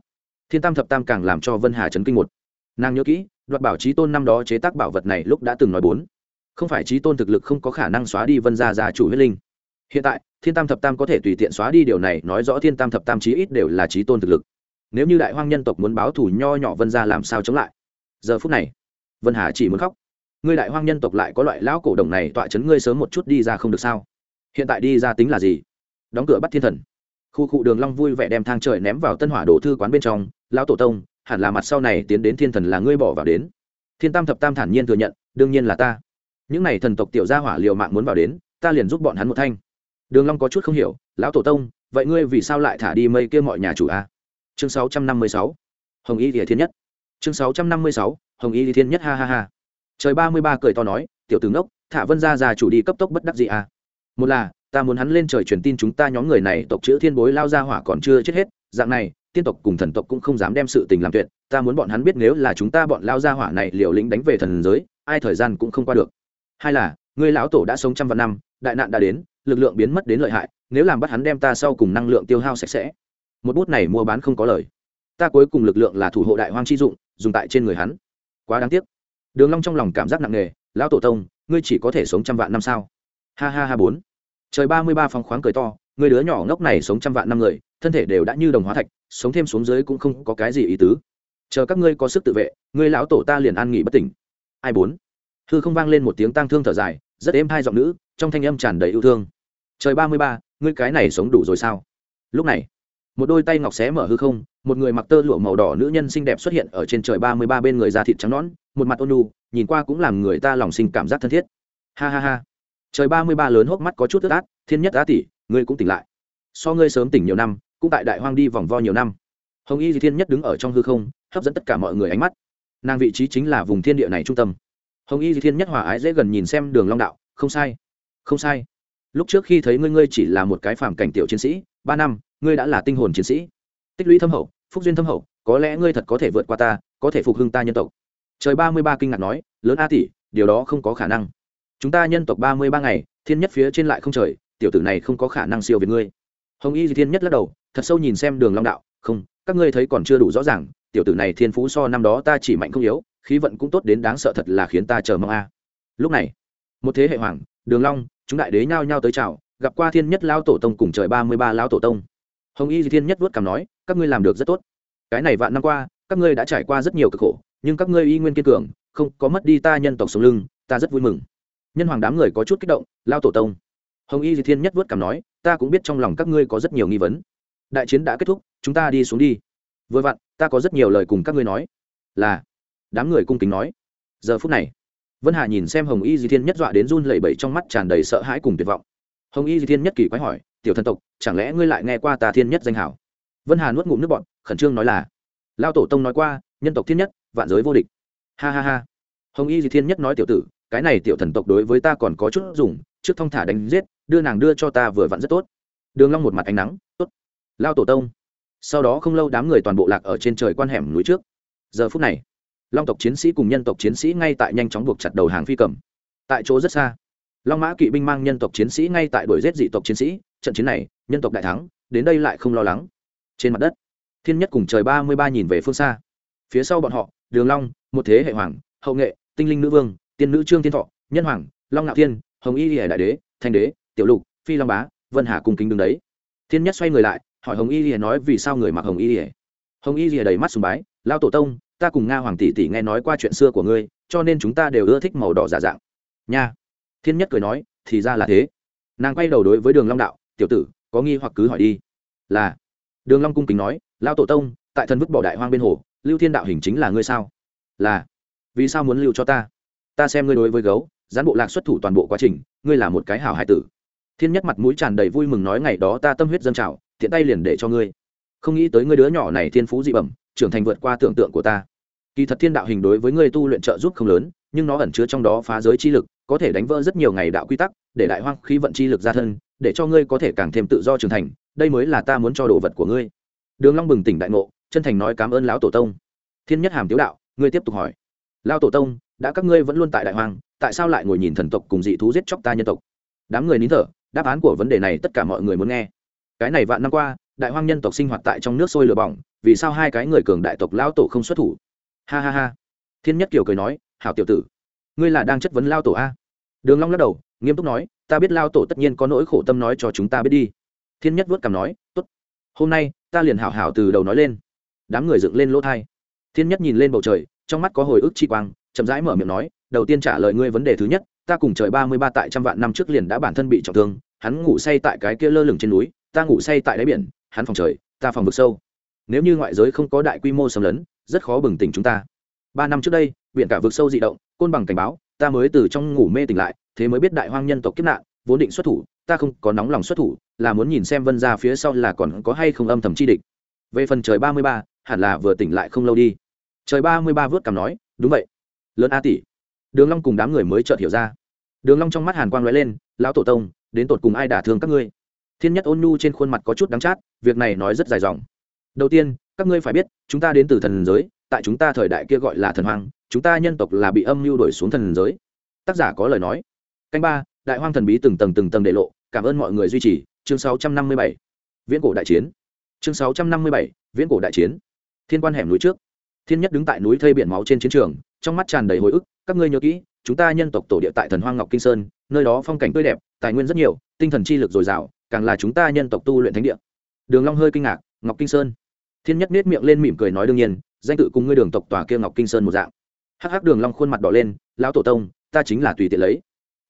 thiên tam thập tam càng làm cho vân hà chấn kinh một. Nàng nhớ kỹ, đoạt bảo trí tôn năm đó chế tác bảo vật này lúc đã từng nói bốn không phải trí tôn thực lực không có khả năng xóa đi vân gia gia chủ huyết linh. Hiện tại, thiên tam thập tam có thể tùy tiện xóa đi điều này, nói rõ thiên tam thập tam chí ít đều là trí tôn thực lực. Nếu như đại hoang nhân tộc muốn báo thù nho nhỏ vân gia làm sao chống lại? Giờ phút này, vân hà chỉ muốn khóc. Ngươi đại hoang nhân tộc lại có loại lão cổ đồng này tọa chấn ngươi sớm một chút đi ra không được sao? Hiện tại đi ra tính là gì? Đóng cửa bắt thiên thần. Khu cụ đường long vui vẻ đem thang trời ném vào tân hỏa đồ thư quán bên trong, lão tổ tông, hẳn là mặt sau này tiến đến thiên thần là ngươi bỏ vào đến. Thiên tam thập tam thản nhiên thừa nhận, đương nhiên là ta những này thần tộc tiểu gia hỏa liều mạng muốn vào đến, ta liền giúp bọn hắn một thanh. Đường long có chút không hiểu, lão tổ tông, vậy ngươi vì sao lại thả đi mây kia mọi nhà chủ a? Chương 656 hồng y địa thiên nhất. Chương 656 hồng y địa thiên nhất, ha ha ha. Trời ba mươi ba cười to nói, tiểu tướng đốc thả vân gia già chủ đi cấp tốc bất đắc gì a. Một là, ta muốn hắn lên trời truyền tin chúng ta nhóm người này tộc chữ thiên bối lao ra hỏa còn chưa chết hết, dạng này, tiên tộc cùng thần tộc cũng không dám đem sự tình làm tuyệt, ta muốn bọn hắn biết nếu là chúng ta bọn lao ra hỏa này liều lĩnh đánh về thần giới, ai thời gian cũng không qua được hai là người lão tổ đã sống trăm vạn năm, đại nạn đã đến, lực lượng biến mất đến lợi hại, nếu làm bắt hắn đem ta sau cùng năng lượng tiêu hao sạch sẽ. Một bút này mua bán không có lời. Ta cuối cùng lực lượng là thủ hộ đại hoang chi dụng, dùng tại trên người hắn. Quá đáng tiếc. Đường long trong lòng cảm giác nặng nề, lão tổ tông, ngươi chỉ có thể sống trăm vạn năm sao? Ha ha ha bốn. Trời ba mươi ba phong khoáng cười to người đứa nhỏ ngốc này sống trăm vạn năm người, thân thể đều đã như đồng hóa thạch, sống thêm xuống dưới cũng không có cái gì ý tứ. Chờ các ngươi có sức tự vệ, ngươi lão tổ ta liền an nghỉ bất tỉnh. Ai bốn? Hư không vang lên một tiếng tang thương thở dài, rất êm hai giọng nữ, trong thanh âm tràn đầy yêu thương. Trời ba mươi ba, ngươi cái này sống đủ rồi sao? Lúc này, một đôi tay ngọc xé mở hư không, một người mặc tơ lụa màu đỏ nữ nhân xinh đẹp xuất hiện ở trên trời ba mươi ba bên người da thịt trắng nõn, một mặt ôn nu nhìn qua cũng làm người ta lòng sinh cảm giác thân thiết. Ha ha ha. Trời ba mươi ba lớn hốc mắt có chút tức át, thiên nhất á tỷ, ngươi cũng tỉnh lại. So ngươi sớm tỉnh nhiều năm, cũng tại đại hoang đi vòng vo nhiều năm. Hồng y di thiên nhất đứng ở trong hư không, hấp dẫn tất cả mọi người ánh mắt. Nàng vị trí chính là vùng thiên địa này trung tâm hồng y di thiên nhất hòa ái dễ gần nhìn xem đường long đạo, không sai không sai. Lúc trước khi thấy ngươi ngươi chỉ là một cái phàm cảnh tiểu chiến sĩ, ba năm, ngươi đã là tinh hồn chiến sĩ. Tích lũy thâm hậu, phúc duyên thâm hậu, có lẽ ngươi thật có thể vượt qua ta, có thể phục hưng ta nhân tộc. Trời ba mươi ba kinh ngạc nói, lớn a tỷ, điều đó không có khả năng. Chúng ta nhân tộc ba mươi ba ngày, thiên nhất phía trên lại không trời, tiểu tử này không có khả năng siêu việt ngươi. Hồng y di thiên nhất lắc đầu, thật sâu nhìn xem đường long đạo, không, các ngươi thấy còn chưa đủ rõ ràng, tiểu tử này thiên phú so năm đó ta chỉ mạnh không yếu khí vận cũng tốt đến đáng sợ thật là khiến ta chờ mong a. Lúc này, một thế hệ hoàng, đường long, chúng đại đế nhao nhao tới chào, gặp qua thiên nhất lão tổ tông cùng trời ba mươi ba lão tổ tông. Hồng y di thiên nhất vuốt cằm nói, các ngươi làm được rất tốt. Cái này vạn năm qua, các ngươi đã trải qua rất nhiều cực khổ, nhưng các ngươi y nguyên kiên cường, không có mất đi ta nhân tộc sống lưng, ta rất vui mừng. Nhân hoàng đám người có chút kích động lao tổ tông. Hồng y di thiên nhất vớt cảm nói, ta cũng biết trong lòng các ngươi có rất nhiều nghi vấn. Đại chiến đã kết thúc, chúng ta đi xuống đi. Vừa vặn, ta có rất nhiều lời cùng các ngươi nói. Là đám người cung kính nói. Giờ phút này, vân hà nhìn xem hồng y di thiên nhất dọa đến run lẩy bẩy trong mắt tràn đầy sợ hãi cùng tuyệt vọng. Hồng y di thiên nhất kỳ quái hỏi, tiểu thần tộc, chẳng lẽ ngươi lại nghe qua ta thiên nhất danh hảo? Vân hà nuốt ngụm nước bọn khẩn trương nói là lao tổ tông nói qua, nhân tộc thiên nhất, vạn giới vô địch. Ha ha ha. Hồng y di thiên nhất nói tiểu tử, cái này tiểu thần tộc đối với ta còn có chút dùng, trước thong thả đánh giết, đưa nàng đưa cho ta vừa vặn rất tốt. Đường long một mặt ánh nắng, tốt. Lao tổ tông. Sau đó không lâu đám người toàn bộ lạc ở trên trời quan hẻm núi trước. Giờ phút này long tộc chiến sĩ cùng nhân tộc chiến sĩ ngay tại nhanh chóng buộc chặt đầu hàng phi cầm. Tại chỗ rất xa, long mã kỵ binh mang nhân tộc chiến sĩ ngay tại đuổi giết dị tộc chiến sĩ. Trận chiến này, nhân tộc đại thắng, đến đây lại không lo lắng. Trên mặt đất, thiên nhất cùng trời ba mươi ba nhìn về phương xa. Phía sau bọn họ, đường long, một thế hệ hoàng, hậu nghệ, tinh linh nữ vương, tiên nữ trương thiên thọ, nhân hoàng, long ngạo thiên, hồng y lìa đại đế, thanh đế, tiểu lục, phi long bá, vân hà cùng kính đứng đấy. Thiên nhất xoay người lại, hỏi hồng y lìa nói vì sao người mặc hồng y lìa. hồng y lìa đầy mắt sùng bái lao tổ tông ta cùng nga hoàng tỷ tỷ nghe nói qua chuyện xưa của ngươi, cho nên chúng ta đều ưa thích màu đỏ giả dạng. Nha. Thiên nhất cười nói, thì ra là thế. Nàng quay đầu đối với đường long đạo, tiểu tử, có nghi hoặc cứ hỏi đi. Là. Đường long cung kính nói lao tổ tông, tại thần vứt bỏ đại hoang bên hồ, lưu thiên đạo hình chính là ngươi sao? Là. Vì sao muốn lưu cho ta? Ta xem ngươi đối với gấu, gián bộ lạc xuất thủ toàn bộ quá trình, ngươi là một cái hảo hải tử. Thiên nhất mặt mũi tràn đầy vui mừng nói, ngày đó ta tâm huyết dân trào thiện tay liền để cho ngươi. Không nghĩ tới ngươi đứa nhỏ này thiên phú dị bẩm, trưởng thành vượt qua tưởng tượng của ta kỳ thật thiên đạo hình đối với ngươi tu luyện trợ giúp không lớn, nhưng nó ẩn chứa trong đó phá giới chi lực, có thể đánh vỡ rất nhiều ngày đạo quy tắc, để đại hoang khí vận chi lực ra thân, để cho ngươi có thể càng thêm tự do trưởng thành, đây mới là ta muốn cho đồ vật của ngươi. Đường long bừng tỉnh đại ngộ, chân thành nói cảm ơn lão tổ tông. Thiên nhất hàm tiếu đạo, ngươi tiếp tục hỏi. Lão tổ tông, đã các ngươi vẫn luôn tại đại hoang, tại sao lại ngồi nhìn thần tộc cùng dị thú giết chóc ta nhân tộc? Đám người nín thở, đáp án của vấn đề này tất cả mọi người muốn nghe. Cái này vạn năm qua, đại hoang nhân tộc sinh hoạt tại trong nước sôi lửa bỏng, vì sao hai cái người cường đại tộc lão tổ không xuất thủ? Ha ha ha. Thiên nhất kiều cười nói, hảo tiểu tử, ngươi là đang chất vấn lao tổ a? Đường long lắc đầu, nghiêm túc nói, ta biết lao tổ tất nhiên có nỗi khổ tâm nói cho chúng ta biết đi. Thiên nhất vuốt cằm nói, tốt, hôm nay ta liền hảo hảo từ đầu nói lên. Đám người dựng lên lỗ thai. Thiên nhất nhìn lên bầu trời, trong mắt có hồi ức chi quang, chậm rãi mở miệng nói, đầu tiên trả lời ngươi vấn đề thứ nhất, ta cùng trời ba mươi ba tại trăm vạn năm trước liền đã bản thân bị trọng thương, hắn ngủ say tại cái kia lơ lửng trên núi, ta ngủ say tại đáy biển, hắn phòng trời, ta phòng vực sâu. Nếu như ngoại giới không có đại quy mô xâm lấn rất khó bừng tỉnh chúng ta. Ba năm trước đây biển cả vực sâu dị động, côn bằng cảnh báo, ta mới từ trong ngủ mê tỉnh lại, thế mới biết đại hoang nhân tộc kiếp nạn, vốn định xuất thủ, ta không có nóng lòng xuất thủ, là muốn nhìn xem vân ra phía sau là còn có hay không âm thầm chi địch. Về phần trời ba mươi ba, hẳn là vừa tỉnh lại không lâu đi. Trời ba mươi ba vớt cằm nói, đúng vậy. Lớn a tỷ. Đường long cùng đám người mới chợt hiểu ra. Đường long trong mắt hàn quang lóe lên, lão tổ tông, đến tột cùng ai đả thương các ngươi? Thiên nhất ôn nhu trên khuôn mặt có chút đắng chát, việc này nói rất dài dòng. Đầu tiên các ngươi phải biết chúng ta đến từ thần giới tại chúng ta thời đại kia gọi là thần hoang chúng ta nhân tộc là bị âm mưu đổi xuống thần giới. Tác giả có lời nói. Canh ba đại hoang thần bí từng tầng từng tầng để lộ cảm ơn mọi người duy trì. Chương 657. viễn cổ đại chiến. Chương 657, viễn cổ đại chiến. Thiên quan hẻm núi trước. Thiên nhất đứng tại núi thây biển máu trên chiến trường trong mắt tràn đầy hồi ức các ngươi nhớ kỹ chúng ta nhân tộc tổ địa tại thần hoang ngọc kinh sơn nơi đó phong cảnh tươi đẹp tài nguyên rất nhiều tinh thần chi lực dồi dào càng là chúng ta nhân tộc tu luyện thánh địa. Đường long hơi kinh ngạc ngọc kinh sơn thiên nhất nết miệng lên mỉm cười nói đương nhiên, danh tự cùng ngươi đường tộc tòa kia ngọc kinh sơn một dạng. Hắc hắc đường long khuôn mặt đỏ lên, lão tổ tông, ta chính là tùy tiện lấy.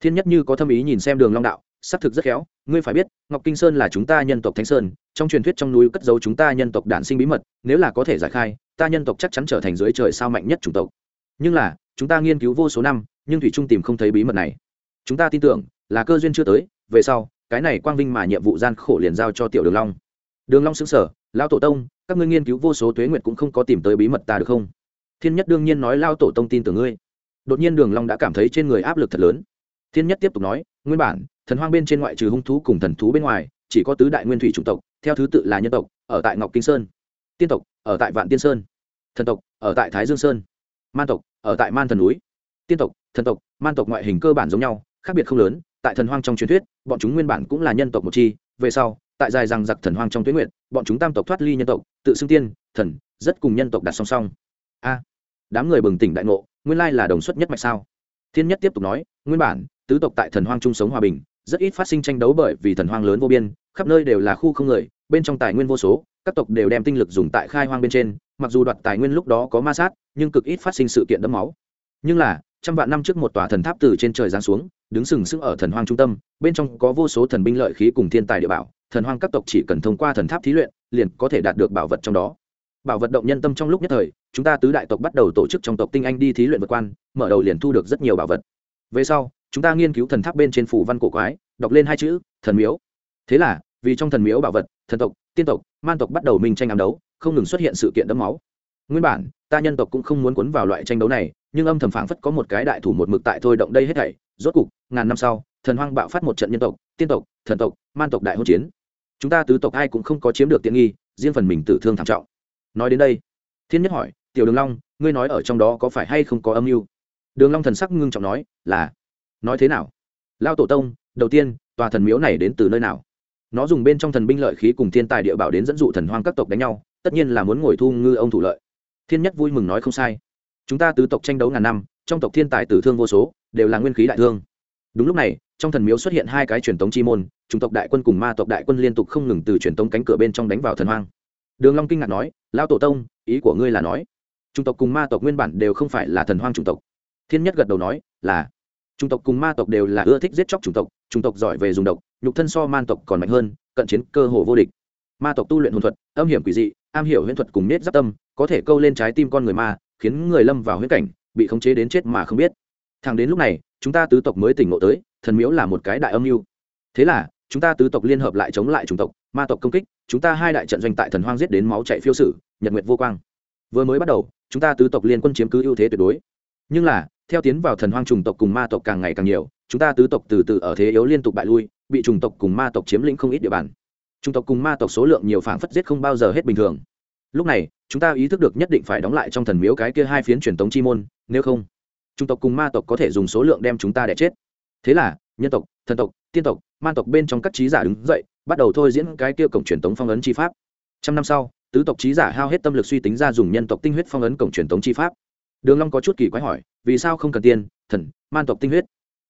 Thiên nhất như có thâm ý nhìn xem đường long đạo xác thực rất khéo, ngươi phải biết, ngọc kinh sơn là chúng ta nhân tộc thánh sơn, trong truyền thuyết trong núi cất giấu chúng ta nhân tộc đản sinh bí mật, nếu là có thể giải khai, ta nhân tộc chắc chắn trở thành dưới trời sao mạnh nhất chủng tộc. Nhưng là, chúng ta nghiên cứu vô số năm, nhưng thủy trung tìm không thấy bí mật này. Chúng ta tin tưởng, là cơ duyên chưa tới, về sau, cái này quang vinh mà nhiệm vụ gian khổ liền giao cho tiểu đường long. Đường long sững sờ lão tổ tông, các ngươi nghiên cứu vô số tuế nguyệt cũng không có tìm tới bí mật ta được không? Thiên nhất đương nhiên nói lao tổ tông tin tưởng ngươi. Đột nhiên đường long đã cảm thấy trên người áp lực thật lớn. Thiên nhất tiếp tục nói, nguyên bản, thần hoang bên trên ngoại trừ hung thú cùng thần thú bên ngoài, chỉ có tứ đại nguyên thủy chủng tộc, theo thứ tự là nhân tộc, ở tại ngọc kinh sơn. Tiên tộc, ở tại vạn tiên sơn. Thần tộc, ở tại thái dương sơn. Man tộc, ở tại man thần núi. Tiên tộc, thần tộc, man tộc ngoại hình cơ bản giống nhau, khác biệt không lớn, tại thần hoang trong truyền thuyết, bọn chúng nguyên bản cũng là nhân tộc một chi, về sau, tại dài rằng giặc thần hoang trong tuyến nguyện bọn chúng tam tộc thoát ly nhân tộc, tự xưng tiên, thần, rất cùng nhân tộc đặt song song. A, đám người bừng tỉnh đại ngộ, nguyên lai là đồng xuất nhất mạch sao? Thiên nhất tiếp tục nói, nguyên bản, tứ tộc tại thần hoang chung sống hòa bình, rất ít phát sinh tranh đấu bởi vì thần hoang lớn vô biên, khắp nơi đều là khu không người, bên trong tài nguyên vô số, các tộc đều đem tinh lực dùng tại khai hoang bên trên, mặc dù đoạt tài nguyên lúc đó có ma sát, nhưng cực ít phát sinh sự kiện đẫm máu. Nhưng là, trăm vạn năm trước một tòa thần tháp từ trên trời giáng xuống, đứng sừng sững ở thần hoang trung tâm, bên trong có vô số thần binh lợi khí cùng thiên tài địa bảo thần hoang các tộc chỉ cần thông qua thần tháp thí luyện, liền có thể đạt được bảo vật trong đó. Bảo vật động nhân tâm trong lúc nhất thời, chúng ta tứ đại tộc bắt đầu tổ chức trong tộc tinh anh đi thí luyện vượt quan, mở đầu liền thu được rất nhiều bảo vật. Về sau, chúng ta nghiên cứu thần tháp bên trên phủ văn cổ quái, đọc lên hai chữ, thần miếu. Thế là, vì trong thần miếu bảo vật, thần tộc, tiên tộc, man tộc bắt đầu minh tranh ám đấu, không ngừng xuất hiện sự kiện đẫm máu. Nguyên bản, ta nhân tộc cũng không muốn cuốn vào loại tranh đấu này, nhưng âm thầm phảng phất có một cái đại thủ một mực tại thôi động đây hết thảy. Rốt cục, ngàn năm sau, thần hoang bạo phát một trận nhân tộc, tiên tộc, thần tộc, man tộc đại hỗn chiến chúng ta tứ tộc ai cũng không có chiếm được tiện nghi, riêng phần mình tử thương thảm trọng. Nói đến đây, thiên nhất hỏi, tiểu đường long, ngươi nói ở trong đó có phải hay không có âm mưu? Đường long thần sắc ngưng trọng nói, là. Nói thế nào? Lao tổ tông, đầu tiên, tòa thần miếu này đến từ nơi nào? Nó dùng bên trong thần binh lợi khí cùng thiên tài địa bảo đến dẫn dụ thần hoang các tộc đánh nhau, tất nhiên là muốn ngồi thu ngư ông thủ lợi. Thiên nhất vui mừng nói, không sai. Chúng ta tứ tộc tranh đấu ngàn năm, trong tộc thiên tài tử thương vô số, đều là nguyên khí đại thương. Đúng lúc này, trong thần miếu xuất hiện hai cái truyền tống chi môn chủng tộc đại quân cùng ma tộc đại quân liên tục không ngừng từ truyền tống cánh cửa bên trong đánh vào thần hoang. Đường long kinh ngạc nói, lão tổ tông, ý của ngươi là nói, chủng tộc cùng ma tộc nguyên bản đều không phải là thần hoang chủng tộc. Thiên nhất gật đầu nói, là, chủng tộc cùng ma tộc đều là ưa thích giết chóc chủng tộc chủng tộc giỏi về dùng độc, nhục thân so man tộc còn mạnh hơn, cận chiến cơ hồ vô địch. Ma tộc tu luyện hồn thuật, âm hiểm quỷ dị, am hiểu huyễn thuật cùng nết giáp tâm, có thể câu lên trái tim con người ma, khiến người lâm vào huyễn cảnh, bị khống chế đến chết mà không biết. Thẳng đến lúc này, chúng ta tứ tộc mới tỉnh ngộ tới, thần miếu là một cái đại âm mưu. Thế là chúng ta tứ tộc liên hợp lại chống lại chủng tộc, ma tộc công kích, chúng ta hai đại trận doanh tại thần hoang giết đến máu chạy phiêu sử, nhật nguyệt vô quang. Vừa mới bắt đầu, chúng ta tứ tộc liên quân chiếm cứ ưu thế tuyệt đối. Nhưng là, theo tiến vào thần hoang trùng tộc cùng ma tộc càng ngày càng nhiều, chúng ta tứ tộc từ từ ở thế yếu liên tục bại lui, bị trùng tộc cùng ma tộc chiếm lĩnh không ít địa bàn. Trùng tộc cùng ma tộc số lượng nhiều phảng phất giết không bao giờ hết bình thường. Lúc này, chúng ta ý thức được nhất định phải đóng lại trong thần miếu cái kia hai phiến truyền tống chi môn, nếu không, chủng tộc cùng ma tộc có thể dùng số lượng đem chúng ta đẻ chết. Thế là nhân tộc, thần tộc, tiên tộc, man tộc bên trong các trí giả đứng dậy, bắt đầu thôi diễn cái kia cổng truyền tống phong ấn chi pháp. Trăm năm sau, tứ tộc trí giả hao hết tâm lực suy tính ra dùng nhân tộc tinh huyết phong ấn cổng truyền tống chi pháp. Đường long có chút kỳ quái hỏi, vì sao không cần tiên, thần, man tộc tinh huyết?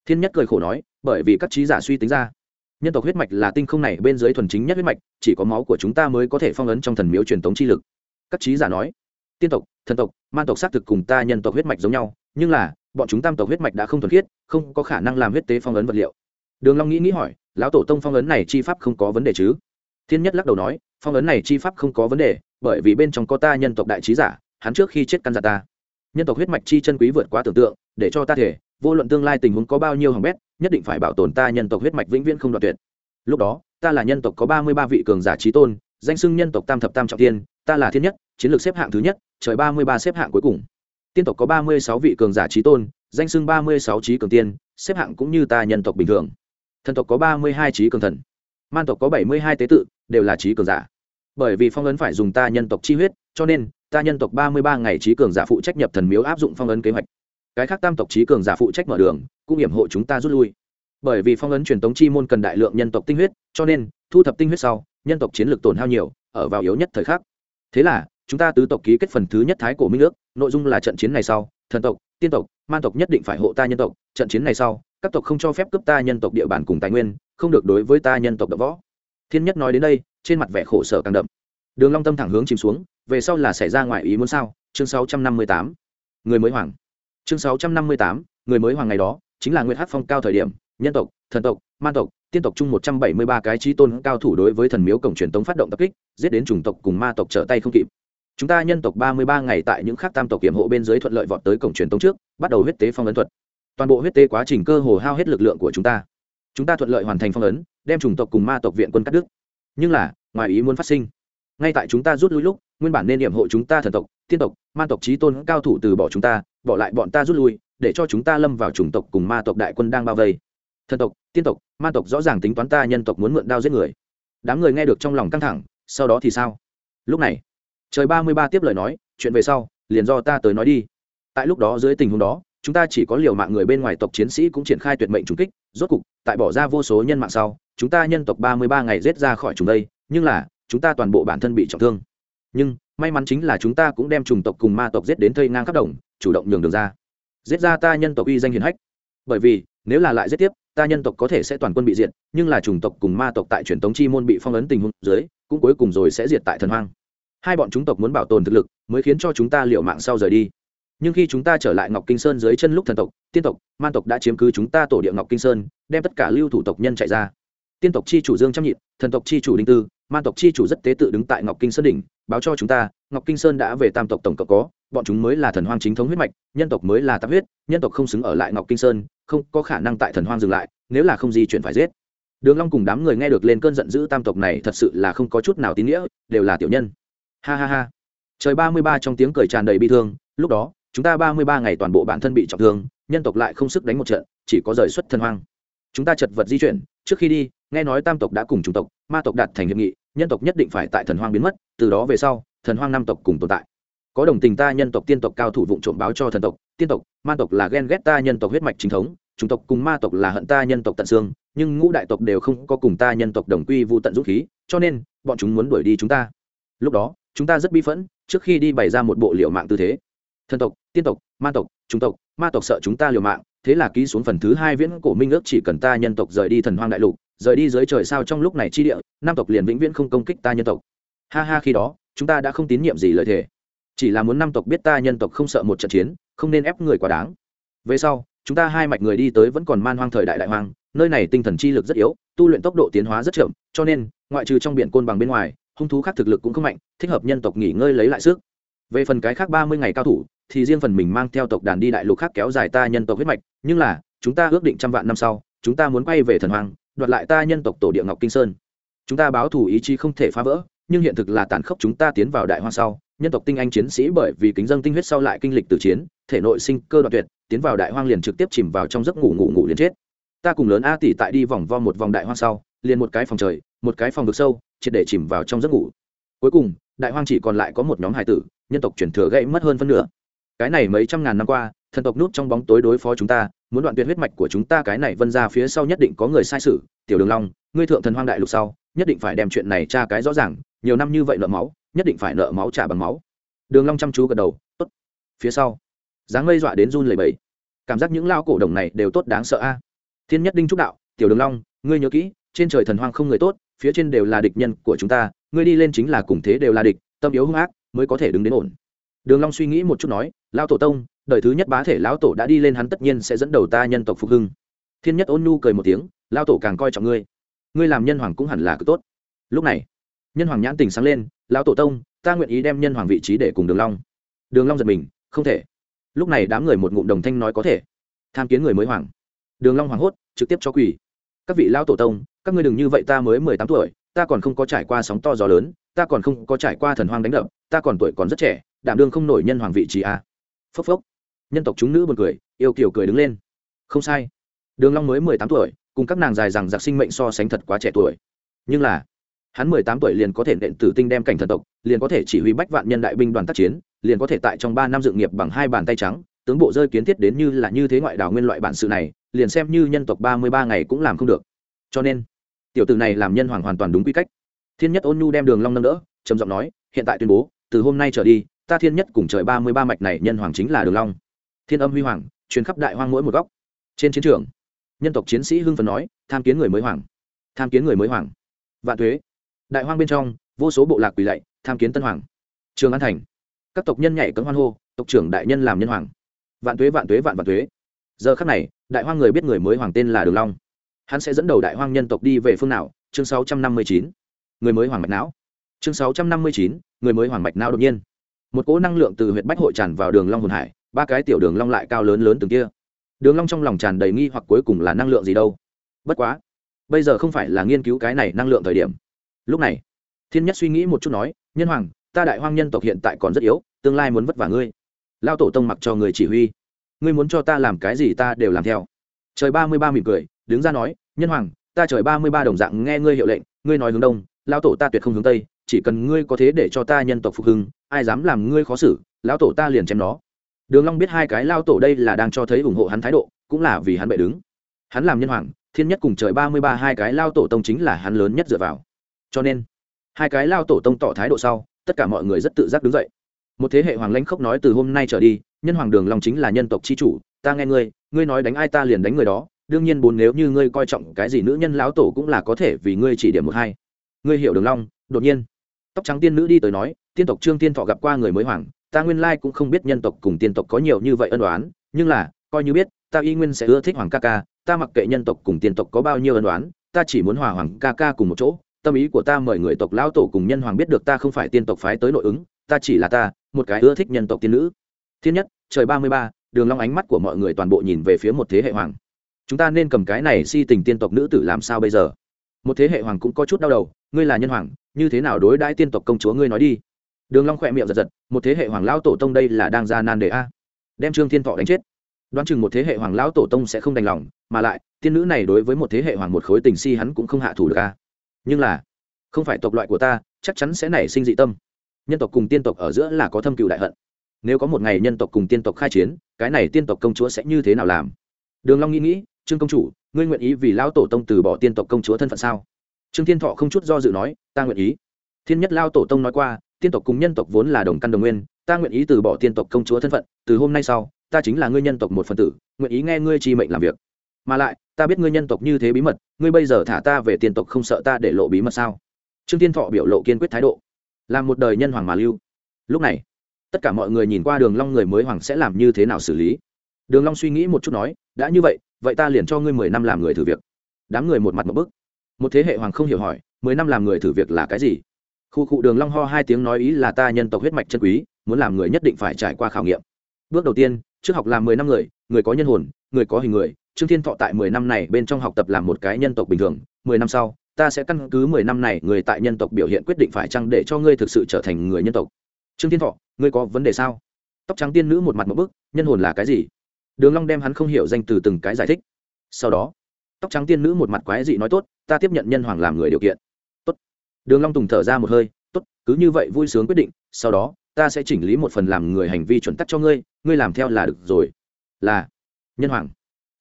Thiên nhất cười khổ nói, bởi vì các trí giả suy tính ra, nhân tộc huyết mạch là tinh không này bên dưới thuần chính nhất huyết mạch, chỉ có máu của chúng ta mới có thể phong ấn trong thần miếu truyền tống chi lực. Các trí giả nói, tiên tộc, thần tộc, man tộc xác thực cùng ta nhân tộc huyết mạch giống nhau nhưng là, bọn chúng tam tộc huyết mạch đã không thuần khiết, không có khả năng làm huyết tế phong ấn vật liệu. Đường long nghĩ nghĩ hỏi, lão tổ tông phong ấn này chi pháp không có vấn đề chứ? Thiên nhất lắc đầu nói, phong ấn này chi pháp không có vấn đề, bởi vì bên trong có ta nhân tộc đại trí giả, hắn trước khi chết căn dặn ta. Nhân tộc huyết mạch chi chân quý vượt quá tưởng tượng, để cho ta thể, vô luận tương lai tình huống có bao nhiêu hỏng bét, nhất định phải bảo tồn ta nhân tộc huyết mạch vĩnh viễn không đoạn tuyệt. Lúc đó, ta là nhân tộc có ba mươi ba vị cường giả trí tôn, danh xưng nhân tộc tam thập tam trọng tiên ta là thiên nhất, chiến lược xếp hạng thứ nhất, trời ba mươi ba xếp hạng cuối cùng tiên tộc có ba mươi sáu vị cường giả trí tôn, danh xưng ba mươi sáu trí cường tiên, xếp hạng cũng như ta nhân tộc bình thường. Thần tộc có ba mươi hai trí cường thần. Man tộc có bảy mươi hai tế tự, đều là trí cường giả. Bởi vì phong ấn phải dùng ta nhân tộc chi huyết, cho nên, ta nhân tộc ba mươi ba ngày trí cường giả phụ trách nhập thần miếu áp dụng phong ấn kế hoạch. Cái khác tam tộc trí cường giả phụ trách mở đường, cũng hiểm hộ chúng ta rút lui. Bởi vì phong ấn truyền tống chi môn cần đại lượng nhân tộc tinh huyết, cho nên, thu thập tinh huyết sau, nhân tộc chiến lược tổn hao nhiều, ở vào yếu nhất thời khắc. Thế là chúng ta tứ tộc ký kết phần thứ nhất thái cổ minh ước, nội dung là trận chiến này sau, thần tộc, tiên tộc, man tộc nhất định phải hộ ta nhân tộc, trận chiến này sau, các tộc không cho phép cướp ta nhân tộc địa bàn cùng tài nguyên, không được đối với ta nhân tộc đ võ. Thiên nhất nói đến đây, trên mặt vẻ khổ sở càng đậm. Đường long tâm thẳng hướng chìm xuống, về sau là xảy ra ngoài ý muốn sao? Chương 658 người mới hoàng. Chương 658 người mới hoàng ngày đó, chính là nguyệt hắc phong cao thời điểm, nhân tộc, thần tộc, man tộc, tiên tộc chung một trăm bảy mươi ba cái trí tôn cao thủ đối với thần miếu cổng truyền tống phát động tập kích, giết đến chủng tộc cùng ma tộc trở tay không kịp chúng ta nhân tộc ba mươi ba ngày tại những khác tam tộc kiểm hộ bên dưới thuận lợi vọt tới cổng truyền tống trước, bắt đầu huyết tế phong ấn thuật. Toàn bộ huyết tế quá trình cơ hồ hao hết lực lượng của chúng ta. Chúng ta thuận lợi hoàn thành phong ấn, đem chủng tộc cùng ma tộc viện quân cắt đứt. Nhưng là, ngoài ý muốn phát sinh. Ngay tại chúng ta rút lui lúc, nguyên bản nên điểm hộ chúng ta thần tộc, tiên tộc, ma tộc trí tôn cao thủ từ bỏ chúng ta, bỏ lại bọn ta rút lui, để cho chúng ta lâm vào chủng tộc cùng ma tộc đại quân đang bao vây. Thần tộc, tiên tộc, ma tộc rõ ràng tính toán ta nhân tộc muốn mượn đao giết người. Đám người nghe được trong lòng căng thẳng, sau đó thì sao? Lúc này trời ba mươi ba tiếp lời nói, chuyện về sau, liền do ta tới nói đi. Tại lúc đó dưới tình huống đó, chúng ta chỉ có liều mạng người bên ngoài tộc chiến sĩ cũng triển khai tuyệt mệnh trùng kích, rốt cục, tại bỏ ra vô số nhân mạng sau, chúng ta nhân tộc ba mươi ba ngày rết ra khỏi chúng đây, nhưng là, chúng ta toàn bộ bản thân bị trọng thương. Nhưng, may mắn chính là chúng ta cũng đem trùng tộc cùng ma tộc giết đến thây ngang khắp đồng, chủ động nhường đường ra. Giết ra ta nhân tộc uy danh hiền hách. Bởi vì, nếu là lại giết tiếp, ta nhân tộc có thể sẽ toàn quân bị diệt, nhưng là chủng tộc cùng ma tộc tại truyền thống chi môn bị phong ấn tình huống dưới, cũng cuối cùng rồi sẽ diệt tại thần hoang hai bọn chúng tộc muốn bảo tồn thực lực, mới khiến cho chúng ta liệu mạng sau rời đi. Nhưng khi chúng ta trở lại ngọc kinh sơn dưới chân lúc thần tộc, tiên tộc, man tộc đã chiếm cứ chúng ta tổ địa ngọc kinh sơn, đem tất cả lưu thủ tộc nhân chạy ra. Tiên tộc chi chủ dương trăm nhịn thần tộc chi chủ đinh tư, man tộc chi chủ rất tế tự đứng tại ngọc kinh sơn đỉnh, báo cho chúng ta, ngọc kinh sơn đã về tam tộc tổng cộng có, bọn chúng mới là thần hoang chính thống huyết mạch, nhân tộc mới là tạp huyết, nhân tộc không xứng ở lại ngọc kinh sơn, không có khả năng tại thần hoang dừng lại, nếu là không di chuyển phải giết. Đường long cùng đám người nghe được lên cơn giận dữ tam tộc này thật sự là không có chút nào tín nghĩa, đều là tiểu nhân ha ha ha. Trời ba mươi ba trong tiếng cười tràn đầy bi thương, lúc đó, chúng ta ba mươi ba ngày toàn bộ bản thân bị trọng thương, nhân tộc lại không sức đánh một trận, chỉ có rời xuất thần hoang. Chúng ta chật vật di chuyển, trước khi đi, nghe nói tam tộc đã cùng chủng tộc, ma tộc đạt thành hiệp nghị, nhân tộc nhất định phải tại thần hoang biến mất, từ đó về sau, thần hoang năm tộc cùng tồn tại. Có đồng tình ta nhân tộc tiên tộc cao thủ vụ trộm báo cho thần tộc, tiên tộc, ma tộc là ghen ghét ta nhân tộc huyết mạch chính thống, chủng tộc cùng ma tộc là hận ta nhân tộc tận xương, nhưng ngũ đại tộc đều không có cùng ta nhân tộc đồng quy vụ tận dũng khí, cho nên, bọn chúng muốn đuổi đi chúng ta. Lúc đó chúng ta rất bi phẫn, trước khi đi bày ra một bộ liệu mạng tư thế. Thần tộc, tiên tộc, ma tộc trung tộc, ma tộc sợ chúng ta liều mạng, thế là ký xuống phần thứ hai viễn cổ minh ước chỉ cần ta nhân tộc rời đi thần hoang đại lục, rời đi dưới trời sao trong lúc này chi địa nam tộc liền vĩnh viễn không công kích ta nhân tộc. Ha ha, khi đó, chúng ta đã không tín nhiệm gì lời thề. Chỉ là muốn năm tộc biết ta nhân tộc không sợ một trận chiến, không nên ép người quá đáng. Về sau, chúng ta hai mạch người đi tới vẫn còn man hoang thời đại đại hoang, nơi này tinh thần chi lực rất yếu, tu luyện tốc độ tiến hóa rất chậm, cho nên, ngoại trừ trong biển côn bằng bên ngoài hung thú khác thực lực cũng không mạnh, thích hợp nhân tộc nghỉ ngơi lấy lại sức. Về phần cái khác ba mươi ngày cao thủ, thì riêng phần mình mang theo tộc đàn đi đại lục khác kéo dài ta nhân tộc huyết mạch. Nhưng là, chúng ta ước định trăm vạn năm sau, chúng ta muốn quay về thần hoang đoạt lại ta nhân tộc tổ địa ngọc kinh sơn. Chúng ta báo thù ý chí không thể phá vỡ, nhưng hiện thực là tàn khốc chúng ta tiến vào đại hoang sau. Nhân tộc tinh anh chiến sĩ bởi vì kính dân tinh huyết sau lại kinh lịch từ chiến, thể nội sinh cơ đoạn tuyệt, tiến vào đại hoang liền trực tiếp chìm vào trong giấc ngủ ngủ ngủ liền chết. Ta cùng lớn a tỷ tại đi vòng vo một vòng đại hoang sau, liền một cái phòng trời một cái phòng vực sâu, triệt để chìm vào trong giấc ngủ. Cuối cùng, đại hoang chỉ còn lại có một nhóm hải tử, nhân tộc chuyển thừa gãy mất hơn phân nửa. Cái này mấy trăm ngàn năm qua, thần tộc nút trong bóng tối đối phó chúng ta, muốn đoạn tuyệt huyết mạch của chúng ta cái này vân ra phía sau nhất định có người sai sự. Tiểu đường long, ngươi thượng thần hoang đại lục sau, nhất định phải đem chuyện này tra cái rõ ràng, nhiều năm như vậy nợ máu, nhất định phải nợ máu trả bằng máu. Đường long chăm chú gật đầu, tốt. Phía sau, dáng mây dọa đến run lẩy bẩy. Cảm giác những lao cổ đồng này đều tốt đáng sợ a. Thiên nhất đinh trúc đạo, tiểu đường long, ngươi nhớ kỹ, trên trời thần hoang không người tốt phía trên đều là địch nhân của chúng ta, ngươi đi lên chính là cùng thế đều là địch, tâm yếu hung ác mới có thể đứng đến ổn. Đường long suy nghĩ một chút nói, Lão tổ tông, đời thứ nhất bá thể lão tổ đã đi lên hắn tất nhiên sẽ dẫn đầu ta nhân tộc phục hưng. Thiên nhất ôn nhu cười một tiếng, Lão tổ càng coi trọng ngươi. Ngươi làm nhân hoàng cũng hẳn là cực tốt. Lúc này, nhân hoàng nhãn tình sáng lên, lão tổ tông, ta nguyện ý đem nhân hoàng vị trí để cùng đường long. Đường long giật mình, không thể. Lúc này đám người một ngụm đồng thanh nói có thể. Tham kiến người mới hoàng. Đường long hoàng hốt, trực tiếp cho quỳ. Các vị lão tổ tông các ngươi đừng như vậy, ta mới mười tám tuổi, ta còn không có trải qua sóng to gió lớn, ta còn không có trải qua thần hoang đánh đập, ta còn tuổi còn rất trẻ, đảm đương không nổi nhân hoàng vị trí à. phốc phốc. Nhân tộc chúng nữ buồn cười, yêu kiểu cười đứng lên. Không sai. Đường long mới mười tám tuổi, cùng các nàng dài rằng giặc sinh mệnh so sánh thật quá trẻ tuổi. Nhưng là, hắn mười tám tuổi liền có thể nện tử tinh đem cảnh thần tộc, liền có thể chỉ huy bách vạn nhân đại binh đoàn tác chiến, liền có thể tại trong ba năm dự nghiệp bằng hai bàn tay trắng, tướng bộ rơi kiến thiết đến như là như thế ngoại đảo nguyên loại bản sự này, liền xem như nhân tộc ba mươi ba ngày cũng làm không được cho nên, tiểu tử này làm nhân hoàng hoàn toàn đúng quy cách. Thiên nhất ôn nhu đem đường long nâng đỡ, trầm giọng nói, hiện tại tuyên bố, từ hôm nay trở đi, ta thiên nhất cùng trời ba mươi ba mạch này nhân hoàng chính là đường long. Thiên âm huy hoàng, truyền khắp đại hoang mỗi một góc. Trên chiến trường, nhân tộc chiến sĩ hưng phấn nói, tham kiến người mới hoàng. Tham kiến người mới hoàng. Vạn thuế đại hoang bên trong, vô số bộ lạc quỳ lạy, tham kiến tân hoàng. Trường an thành, các tộc nhân nhảy cấm hoan hô, tộc trưởng đại nhân làm nhân hoàng. Vạn tuế vạn tuế, vạn vạn tuế. Giờ khắc này, đại hoang người biết người mới hoàng tên là đường long hắn sẽ dẫn đầu đại hoang nhân tộc đi về phương nào? Chương 659. người mới hoàng mạch não. Chương 659, người mới hoàng mạch não đột nhiên. Một cỗ năng lượng từ huyện bách hội tràn vào đường long hồn hải ba cái tiểu đường long lại cao lớn lớn từng kia. Đường long trong lòng tràn đầy nghi hoặc cuối cùng là năng lượng gì đâu? Bất quá bây giờ không phải là nghiên cứu cái này năng lượng thời điểm. Lúc này thiên nhất suy nghĩ một chút nói nhân hoàng ta đại hoang nhân tộc hiện tại còn rất yếu tương lai muốn vất vả ngươi. Lao tổ tông mặc cho người chỉ huy. Ngươi muốn cho ta làm cái gì ta đều làm theo. Trời ba mươi ba mỉm cười đứng ra nói nhân hoàng, ta trời ba mươi ba đồng dạng nghe ngươi hiệu lệnh, ngươi nói hướng đông, lão tổ ta tuyệt không hướng tây, chỉ cần ngươi có thế để cho ta nhân tộc phục hưng, ai dám làm ngươi khó xử, lão tổ ta liền chém nó. Đường long biết hai cái lao tổ đây là đang cho thấy ủng hộ hắn thái độ, cũng là vì hắn bệ đứng. Hắn làm nhân hoàng, thiên nhất cùng trời ba mươi ba hai cái lao tổ tông chính là hắn lớn nhất dựa vào. Cho nên, hai cái lao tổ tông tỏ thái độ sau, tất cả mọi người rất tự giác đứng dậy. Một thế hệ hoàng lãnh khốc nói, từ hôm nay trở đi, nhân hoàng đường long chính là nhân tộc chi chủ, ta nghe ngươi ngươi nói đánh ai ta liền đánh người đó đương nhiên bốn nếu như ngươi coi trọng cái gì nữ nhân lão tổ cũng là có thể vì ngươi chỉ điểm một hai. Ngươi hiểu đường long, đột nhiên. Tóc trắng tiên nữ đi tới nói, tiên tộc trương tiên thọ gặp qua người mới hoàng, ta nguyên lai cũng không biết nhân tộc cùng tiên tộc có nhiều như vậy ân đoán nhưng là, coi như biết, ta y nguyên sẽ ưa thích hoàng ca ca, ta mặc kệ nhân tộc cùng tiên tộc có bao nhiêu ân đoán ta chỉ muốn hòa hoàng ca ca cùng một chỗ, tâm ý của ta mời người tộc lão tổ cùng nhân hoàng biết được ta không phải tiên tộc phái tới nội ứng, ta chỉ là ta, một cái ưa thích nhân tộc tiên nữ. Thiên nhất, trời ba mươi ba, đường long ánh mắt của mọi người toàn bộ nhìn về phía một thế hệ hoàng chúng ta nên cầm cái này si tình tiên tộc nữ tử làm sao bây giờ? Một thế hệ hoàng cũng có chút đau đầu, ngươi là nhân hoàng, như thế nào đối đãi tiên tộc công chúa ngươi nói đi. Đường long khỏe miệng giật giật, một thế hệ hoàng lão tổ tông đây là đang ra nan đề a. Đem trương thiên thọ đánh chết. Đoán chừng một thế hệ hoàng lão tổ tông sẽ không đành lòng, mà lại, tiên nữ này đối với một thế hệ hoàng một khối tình si hắn cũng không hạ thủ được a. Nhưng là, không phải tộc loại của ta, chắc chắn sẽ nảy sinh dị tâm. Nhân tộc cùng tiên tộc ở giữa là có thâm cựu đại hận. Nếu có một ngày nhân tộc cùng tiên tộc khai chiến, cái này tiên tộc công chúa sẽ như thế nào làm? Đường long nghĩ nghĩ trương công chủ, ngươi nguyện ý vì lão tổ tông từ bỏ tiên tộc công chúa thân phận sao? Trương thiên thọ không chút do dự nói, ta nguyện ý. Thiên nhất lao tổ tông nói qua, tiên tộc cùng nhân tộc vốn là đồng căn đồng nguyên, ta nguyện ý từ bỏ tiên tộc công chúa thân phận, từ hôm nay sau, ta chính là ngươi nhân tộc một phần tử, nguyện ý nghe ngươi chi mệnh làm việc. Mà lại, ta biết ngươi nhân tộc như thế bí mật, ngươi bây giờ thả ta về tiên tộc không sợ ta để lộ bí mật sao? Trương tiên thọ biểu lộ kiên quyết thái độ. Là một đời nhân hoàng mà lưu. Lúc này, tất cả mọi người nhìn qua đường long người mới hoàng sẽ làm như thế nào xử lý? Đường long suy nghĩ một chút nói, đã như vậy vậy ta liền cho ngươi mười năm làm người thử việc. Đám người một mặt một bức. Một thế hệ hoàng không hiểu hỏi, mười năm làm người thử việc là cái gì? Khu cụ đường long ho hai tiếng nói ý là ta nhân tộc huyết mạch chân quý, muốn làm người nhất định phải trải qua khảo nghiệm. Bước đầu tiên, trước học làm mười năm người người có nhân hồn, người có hình người, trương thiên thọ tại mười năm này bên trong học tập làm một cái nhân tộc bình thường, mười năm sau, ta sẽ căn cứ mười năm này người tại nhân tộc biểu hiện quyết định phải chăng để cho ngươi thực sự trở thành người nhân tộc. Trương thiên thọ, ngươi có vấn đề sao? Tóc trắng tiên nữ một mặt một bức, nhân hồn là cái gì? Đường long đem hắn không hiểu danh từ từng cái giải thích. Sau đó, tóc trắng tiên nữ một mặt quái dị nói, tốt, ta tiếp nhận nhân hoàng làm người điều kiện. Tốt. Đường long tùng thở ra một hơi, tốt, cứ như vậy vui sướng quyết định, sau đó, ta sẽ chỉnh lý một phần làm người hành vi chuẩn tắc cho ngươi ngươi làm theo là được rồi. Là, nhân hoàng.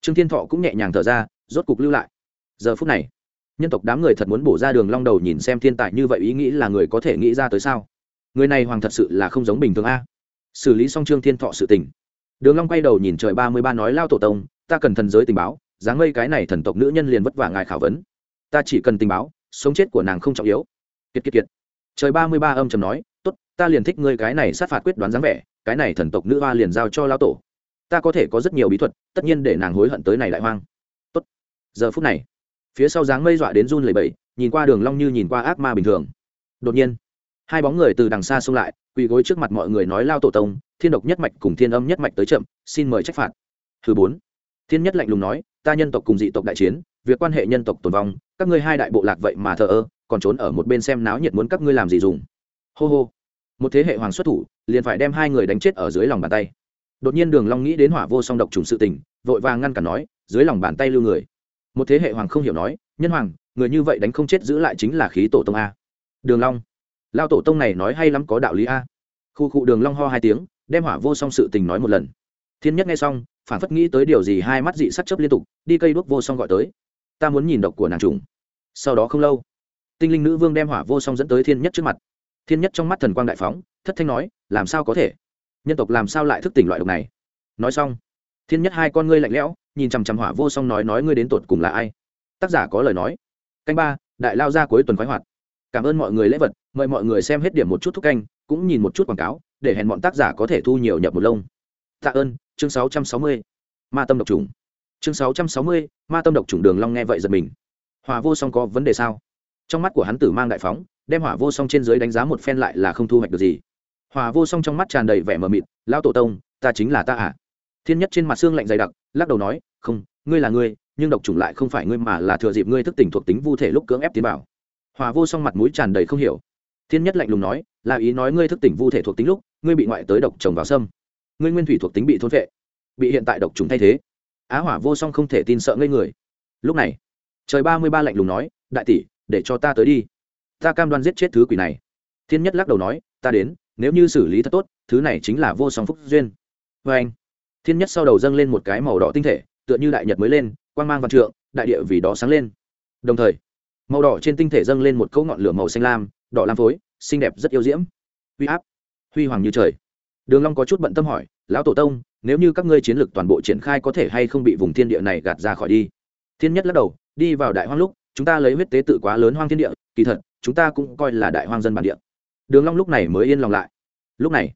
Trương thiên thọ cũng nhẹ nhàng thở ra, rốt cục lưu lại. Giờ phút này, nhân tộc đám người thật muốn bổ ra đường long đầu nhìn xem thiên tài như vậy ý nghĩ là người có thể nghĩ ra tới sao? Người này hoàng thật sự là không giống bình thường a. Xử lý xong trương thiên thọ sự tình đường long quay đầu nhìn trời ba mươi ba nói, lao tổ tông, ta cần thần giới tình báo dáng ngây cái này thần tộc nữ nhân liền vất vả ngài khảo vấn. Ta chỉ cần tình báo, sống chết của nàng không trọng yếu. Kiệt kiệt kiệt. Trời ba mươi ba âm trầm nói, tốt, ta liền thích ngươi cái này sát phạt quyết đoán dáng vẻ, cái này thần tộc nữ hoa liền giao cho lao tổ. Ta có thể có rất nhiều bí thuật, tất nhiên để nàng hối hận tới này đại hoang. Tốt. Giờ phút này, phía sau dáng mây dọa đến run lẩy bẩy, nhìn qua đường long như nhìn qua ác ma bình thường. Đột nhiên hai bóng người từ đằng xa xông lại, quỳ gối trước mặt mọi người nói lao tổ tông, thiên độc nhất mạch cùng thiên âm nhất mạch tới chậm, xin mời trách phạt. Thứ bốn, thiên nhất lạnh lùng nói, ta nhân tộc cùng dị tộc đại chiến, việc quan hệ nhân tộc tồn vong, các ngươi hai đại bộ lạc vậy mà thờ ơ, còn trốn ở một bên xem náo nhiệt muốn các ngươi làm gì dùng. Hô hô. Một thế hệ hoàng xuất thủ, liền phải đem hai người đánh chết ở dưới lòng bàn tay. Đột nhiên đường long nghĩ đến hỏa vô song độc trùng sự tình, vội vàng ngăn cản nói, dưới lòng bàn tay lưu người. Một thế hệ hoàng không hiểu nói, nhân hoàng, người như vậy đánh không chết giữ lại chính là khí tổ tông a. Đường long lao tổ tông này nói hay lắm có đạo lý a. Khu cụ đường long ho hai tiếng, đem hỏa vô song sự tình nói một lần. Thiên nhất nghe xong, phản phất nghĩ tới điều gì hai mắt dị sắc chớp liên tục, đi cây đuốc vô song gọi tới. Ta muốn nhìn độc của nàng trùng. Sau đó không lâu, tinh linh nữ vương đem hỏa vô song dẫn tới thiên nhất trước mặt. Thiên nhất trong mắt thần quang đại phóng, thất thanh nói, làm sao có thể? Nhân tộc làm sao lại thức tỉnh loại độc này? Nói xong, thiên nhất hai con ngươi lạnh lẽo, nhìn chằm chằm hỏa vô song nói nói ngươi đến tột cùng là ai? Tác giả có lời nói, canh ba, đại lao ra cuối tuần khoái hoạt. Cảm ơn mọi người lễ vật mời mọi người xem hết điểm một chút thúc canh, cũng nhìn một chút quảng cáo, để hẹn bọn tác giả có thể thu nhiều nhập một lông. Tạ ơn, chương sáu trăm sáu mươi, ma tâm độc trùng chương sáu trăm sáu mươi, ma tâm độc trùng đường long nghe vậy giật mình. Hỏa vô song có vấn đề sao? Trong mắt của hắn tử mang đại phóng, đem hỏa vô song trên dưới đánh giá một phen lại là không thu hoạch được gì. Hỏa vô song trong mắt tràn đầy vẻ mờ mịt, lão tổ tông, ta chính là ta à thiên nhất trên mặt xương lạnh dày đặc, lắc đầu nói, không, ngươi là ngươi, nhưng độc trùng lại không phải ngươi mà là thừa dịp ngươi thức tỉnh thuộc tính vu thể lúc cưỡng ép tiến bảo hòa vô song mặt mũi tràn đầy không hiểu thiên nhất lạnh lùng nói, là ý nói ngươi thức tỉnh vu thể thuộc tính lúc, ngươi bị ngoại tới độc trồng vào sâm. Ngươi nguyên thủy thuộc tính bị thôn vệ bị hiện tại độc trùng thay thế. Á hỏa vô song không thể tin sợ ngây người. Lúc này, trời ba mươi ba lạnh lùng nói, đại tỷ, để cho ta tới đi. Ta cam đoan giết chết thứ quỷ này. Thiên nhất lắc đầu nói, ta đến, nếu như xử lý thật tốt, thứ này chính là vô song phúc duyên. Vê anh, thiên nhất sau đầu dâng lên một cái màu đỏ tinh thể, tựa như đại nhật mới lên, quang mang văn trượng, đại địa vì đó sáng lên. Đồng thời, màu đỏ trên tinh thể dâng lên một cỗ ngọn lửa màu xanh lam đỏ lam phối, xinh đẹp rất yêu diễm. Huy áp, huy hoàng như trời. Đường long có chút bận tâm hỏi, lão tổ tông, nếu như các ngươi chiến lược toàn bộ triển khai có thể hay không bị vùng thiên địa này gạt ra khỏi đi? Thiên nhất lắc đầu, đi vào đại hoang lúc, chúng ta lấy huyết tế tự quá lớn hoang thiên địa, kỳ thật, chúng ta cũng coi là đại hoang dân bản địa. Đường long lúc này mới yên lòng lại. Lúc này,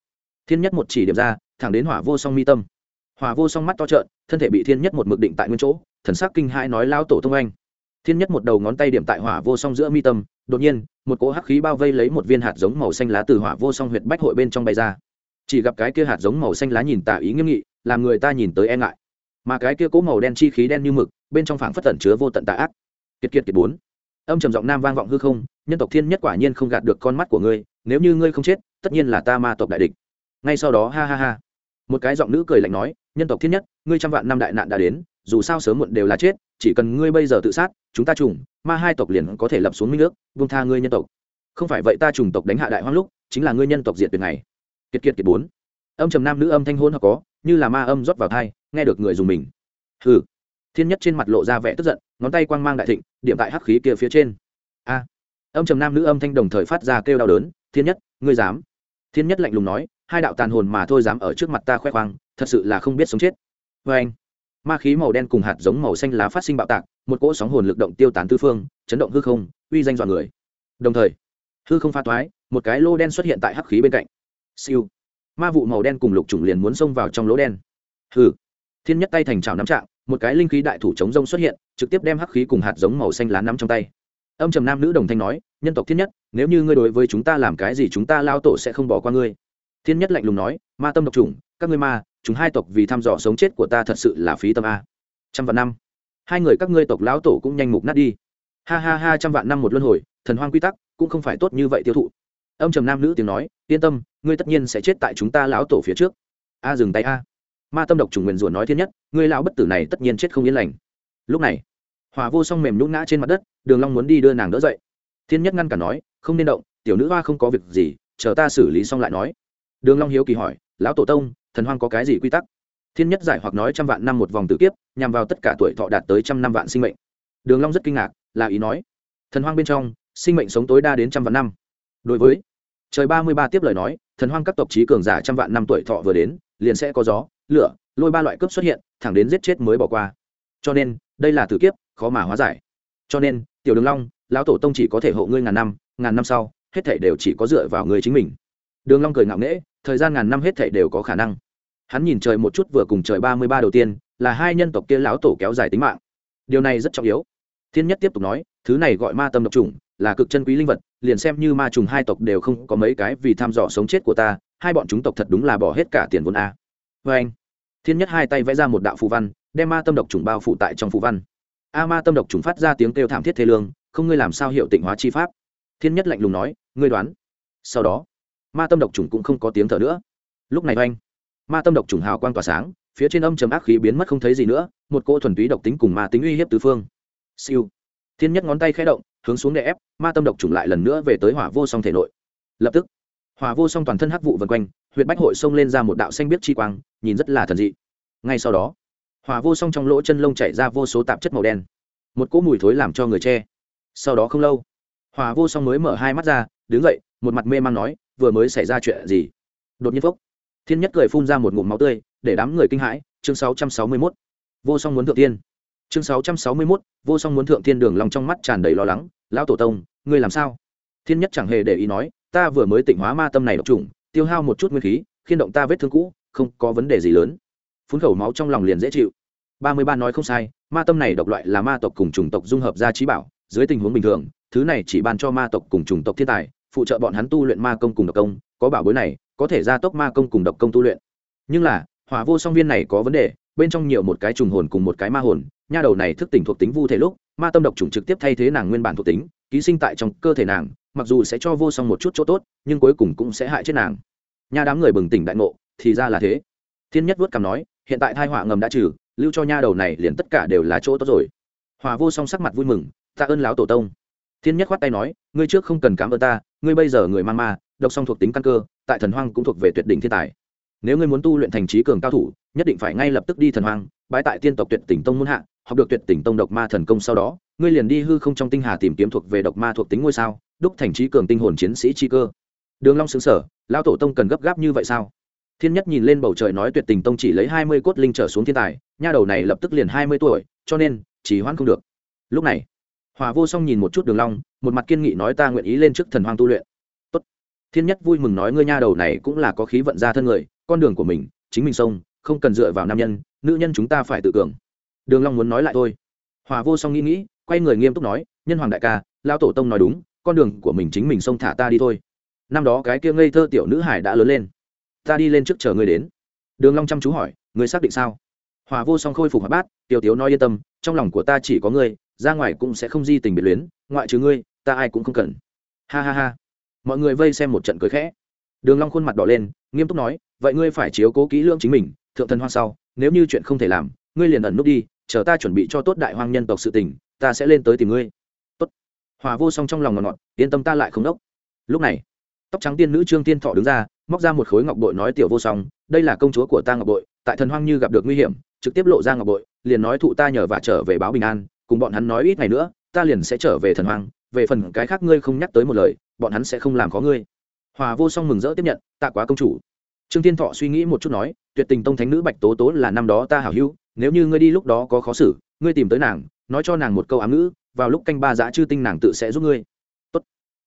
thiên nhất một chỉ điểm ra, thẳng đến hỏa vô song mi tâm. Hỏa vô song mắt to trợn, thân thể bị thiên nhất một mực định tại nguyên chỗ, thần sắc kinh hãi nói, lão tổ tông anh. Thiên nhất một đầu ngón tay điểm tại hỏa vô song giữa mi tâm đột nhiên, một cỗ hắc khí bao vây lấy một viên hạt giống màu xanh lá từ hỏa vô song huyệt bách hội bên trong bay ra. Chỉ gặp cái kia hạt giống màu xanh lá nhìn tả ý nghiêm nghị, làm người ta nhìn tới e ngại. Mà cái kia cỗ màu đen chi khí đen như mực, bên trong phảng phất tẩn chứa vô tận tà ác. Kiệt kiệt kiệt bốn. Âm trầm giọng nam vang vọng hư không, nhân tộc thiên nhất quả nhiên không gạt được con mắt của ngươi, nếu như ngươi không chết, tất nhiên là ta ma tộc đại địch. Ngay sau đó, ha ha ha. Một cái giọng nữ cười lạnh nói, nhân tộc thiên nhất, ngươi trăm vạn năm đại nạn đã đến dù sao sớm muộn đều là chết, chỉ cần ngươi bây giờ tự sát, chúng ta trùng, ma hai tộc liền có thể lập xuống minh nước vung tha ngươi nhân tộc. Không phải vậy ta trùng tộc đánh hạ đại hoang lúc, chính là ngươi nhân tộc diệt tuyệt này kiệt kiệt kiệt bốn. Âm trầm nam nữ âm thanh hôn hoặc có, như là ma âm rót vào thai, nghe được người dùng mình. Hừ. Thiên nhất trên mặt lộ ra vẻ tức giận, ngón tay quang mang đại thịnh, điểm tại hắc khí kia phía trên. A. Âm trầm nam nữ âm thanh đồng thời phát ra kêu đau đớn, thiên nhất, ngươi dám? Thiên nhất lạnh lùng nói, hai đạo tàn hồn mà thôi dám ở trước mặt ta khoe khoang, thật sự là không biết sống chết. Vê anh ma khí màu đen cùng hạt giống màu xanh lá phát sinh bạo tạc, một cỗ sóng hồn lực động tiêu tán tư phương, chấn động hư không, uy danh dọn người. Đồng thời, hư không pha toái, một cái lô đen xuất hiện tại hắc khí bên cạnh. Siêu. Ma vụ màu đen cùng lục trùng liền muốn xông vào trong lỗ đen. Hư thiên nhất tay thành trào nắm trạng, một cái linh khí đại thủ chống rông xuất hiện, trực tiếp đem hắc khí cùng hạt giống màu xanh lá nắm trong tay. Âm trầm nam nữ đồng thanh nói, nhân tộc thiên nhất, nếu như ngươi đối với chúng ta làm cái gì chúng ta lao tổ sẽ không bỏ qua ngươi. Thiên nhất lạnh lùng nói, ma tâm độc trùng các ngươi ma chúng hai tộc vì thăm dò sống chết của ta thật sự là phí tâm a. Trăm vạn năm. Hai người các ngươi tộc lão tổ cũng nhanh mục nát đi. Ha ha ha, trăm vạn năm một luân hồi, thần hoang quy tắc, cũng không phải tốt như vậy tiêu thụ. Âm trầm nam nữ tiếng nói, yên tâm, ngươi tất nhiên sẽ chết tại chúng ta lão tổ phía trước. A, dừng tay a. Ma tâm độc trùng nguyền rủa nói thiên nhất, ngươi lão bất tử này tất nhiên chết không yên lành. Lúc này, hỏa vô song mềm nhũn ngã trên mặt đất, đường long muốn đi đưa nàng đỡ dậy. Thiên nhất ngăn cả nói, không nên động, tiểu nữ hoa không có việc gì, chờ ta xử lý xong lại nói. Đường long hiếu kỳ hỏi, lão tổ tông thần hoang có cái gì quy tắc? Thiên nhất giải hoặc nói trăm vạn năm một vòng tử kiếp, nhằm vào tất cả tuổi thọ đạt tới trăm năm vạn sinh mệnh. Đường long rất kinh ngạc, là ý nói. Thần hoang bên trong, sinh mệnh sống tối đa đến trăm vạn năm. Đối với, trời ba mươi ba tiếp lời nói, thần hoang các tộc trí cường giả trăm vạn năm tuổi thọ vừa đến, liền sẽ có gió, lửa, lôi ba loại cướp xuất hiện, thẳng đến giết chết mới bỏ qua. Cho nên, đây là tử kiếp, khó mà hóa giải. Cho nên, tiểu đường long, lão tổ tông chỉ có thể hộ ngươi ngàn năm ngàn năm sau, hết thảy đều chỉ có dựa vào ngươi chính mình. Đường long cười ngạo nghễ thời gian ngàn năm hết thảy đều có khả năng. Hắn nhìn trời một chút vừa cùng trời ba mươi ba đầu tiên, là hai nhân tộc kia lão tổ kéo dài tính mạng. Điều này rất trọng yếu. Thiên nhất tiếp tục nói, thứ này gọi ma tâm độc trùng, là cực chân quý linh vật, liền xem như ma trùng hai tộc đều không có mấy cái vì tham dò sống chết của ta, hai bọn chúng tộc thật đúng là bỏ hết cả tiền vốn a. Vê anh, thiên nhất hai tay vẽ ra một đạo phù văn, đem ma tâm độc trùng bao phủ tại trong phù văn. A ma tâm độc trùng phát ra tiếng kêu thảm thiết thế lương, không ngươi làm sao hiệu tịnh hóa chi pháp? Thiên nhất lạnh lùng nói, ngươi đoán. Sau đó ma tâm độc trùng cũng không có tiếng thở nữa. Lúc này oanh, ma tâm độc trùng hào quang tỏa sáng, phía trên âm chấm ác khí biến mất không thấy gì nữa, một cô thuần túy độc tính cùng ma tính uy hiếp tứ phương. Siêu. Thiên nhất ngón tay khẽ động, hướng xuống đè ép, ma tâm độc trùng lại lần nữa về tới hỏa vô song thể nội. Lập tức, hỏa vô song toàn thân hắc vụ vần quanh huyện bách hội xông lên ra một đạo xanh biết chi quang, nhìn rất là thần dị. Ngay sau đó, hỏa vô song trong lỗ chân lông chảy ra vô số tạp chất màu đen, một cỗ mùi thối làm cho người che. Sau đó không lâu, hỏa vô song mới mở hai mắt ra, đứng dậy, một mặt mê man nói vừa mới xảy ra chuyện gì? Đột nhiên phốc. Thiên nhất cười phun ra một ngụm máu tươi để đám người kinh hãi. Chương 661. vô song muốn thượng tiên. Chương 661, vô song muốn thượng tiên đường lòng trong mắt tràn đầy lo lắng. Lão tổ tông ngươi làm sao? Thiên nhất chẳng hề để ý nói ta vừa mới tỉnh hóa ma tâm này độc trùng tiêu hao một chút nguyên khí khiên động ta vết thương cũ không có vấn đề gì lớn. Phun khẩu máu trong lòng liền dễ chịu. Ba mươi ba nói không sai ma tâm này độc loại là ma tộc cùng chủng tộc dung hợp ra trí bảo dưới tình huống bình thường thứ này chỉ ban cho ma tộc cùng chủng tộc thiên tài phụ trợ bọn hắn tu luyện ma công cùng độc công, có bảo bối này, có thể gia tốc ma công cùng độc công tu luyện. Nhưng là, hỏa vô song viên này có vấn đề, bên trong nhiều một cái trùng hồn cùng một cái ma hồn, nha đầu này thức tỉnh thuộc tính vu thể lúc, ma tâm độc trùng trực tiếp thay thế nàng nguyên bản thuộc tính, ký sinh tại trong cơ thể nàng, mặc dù sẽ cho vô song một chút chỗ tốt, nhưng cuối cùng cũng sẽ hại chết nàng. Nha đám người bừng tỉnh đại ngộ, thì ra là thế. Thiên nhất vuốt cằm nói, hiện tại thai họa ngầm đã trừ, lưu cho nha đầu này liền tất cả đều là chỗ tốt rồi. Hòa vô song sắc mặt vui mừng, tạ ơn lão tổ tông thiên nhất khoát tay nói, ngươi trước không cần cám ơn ta, ngươi bây giờ người mang ma, độc song thuộc tính căn cơ, tại thần hoang cũng thuộc về tuyệt đỉnh thiên tài. Nếu ngươi muốn tu luyện thành trí cường cao thủ, nhất định phải ngay lập tức đi thần hoang, bái tại tiên tộc tuyệt tỉnh tông muôn hạ, học được tuyệt tỉnh tông độc ma thần công sau đó, ngươi liền đi hư không trong tinh hà tìm kiếm thuộc về độc ma thuộc tính ngôi sao, đúc thành trí cường tinh hồn chiến sĩ chi cơ. Đường long xứng sở lão tổ tông cần gấp gáp như vậy sao? Thiên nhất nhìn lên bầu trời nói, tuyệt tình tông chỉ lấy hai mươi cốt linh trở xuống thiên tài, nha đầu này lập tức liền hai mươi tuổi, cho nên chỉ hoãn không được. Lúc này hòa vô song nhìn một chút đường long, một mặt kiên nghị nói ta nguyện ý lên trước thần hoang tu luyện. Tốt. thiên nhất vui mừng nói ngươi nha đầu này cũng là có khí vận ra thân người, con đường của mình, chính mình sông, không cần dựa vào nam nhân, nữ nhân chúng ta phải tự cường. Đường long muốn nói lại thôi. Hòa vô song nghĩ nghĩ, quay người nghiêm túc nói, nhân hoàng đại ca, lão tổ tông nói đúng, con đường của mình chính mình sông thả ta đi thôi. Năm đó cái kia ngây thơ tiểu nữ hải đã lớn lên. Ta đi lên trước chờ ngươi đến. Đường long chăm chú hỏi, ngươi xác định sao? Hòa vô song khôi phục hoạt bát, tiểu tiểu nói yên tâm, trong lòng của ta chỉ có ngươi ra ngoài cũng sẽ không di tình biệt luyến, ngoại trừ ngươi, ta ai cũng không cần. Ha ha ha. Mọi người vây xem một trận cười khẽ. Đường long khuôn mặt đỏ lên, nghiêm túc nói, vậy ngươi phải chiếu cố kỹ lưỡng chính mình, thượng thần hoang sau, nếu như chuyện không thể làm, ngươi liền ẩn nút đi, chờ ta chuẩn bị cho tốt đại hoang nhân tộc sự tình, ta sẽ lên tới tìm ngươi. Tốt. Hòa vô song trong lòng ngọt ngọt, yên tâm ta lại không đốc. Lúc này, tóc trắng tiên nữ trương tiên thọ đứng ra, móc ra một khối ngọc bội nói tiểu vô song, đây là công chúa của ta ngọc bội, tại thần hoang như gặp được nguy hiểm, trực tiếp lộ ra ngọc bội, liền nói thụ ta nhờ và trở về báo bình an cùng bọn hắn nói ít ngày nữa, ta liền sẽ trở về thần hoàng. về phần cái khác ngươi không nhắc tới một lời, bọn hắn sẽ không làm có ngươi hòa vô song mừng rỡ tiếp nhận, tạ quá công chủ trương thiên thọ suy nghĩ một chút nói, tuyệt tình tông thánh nữ bạch tố tố là năm đó ta hảo hữu, nếu như ngươi đi lúc đó có khó xử, ngươi tìm tới nàng, nói cho nàng một câu ám ngữ, vào lúc canh ba giã chư tinh nàng tự sẽ giúp ngươi tốt.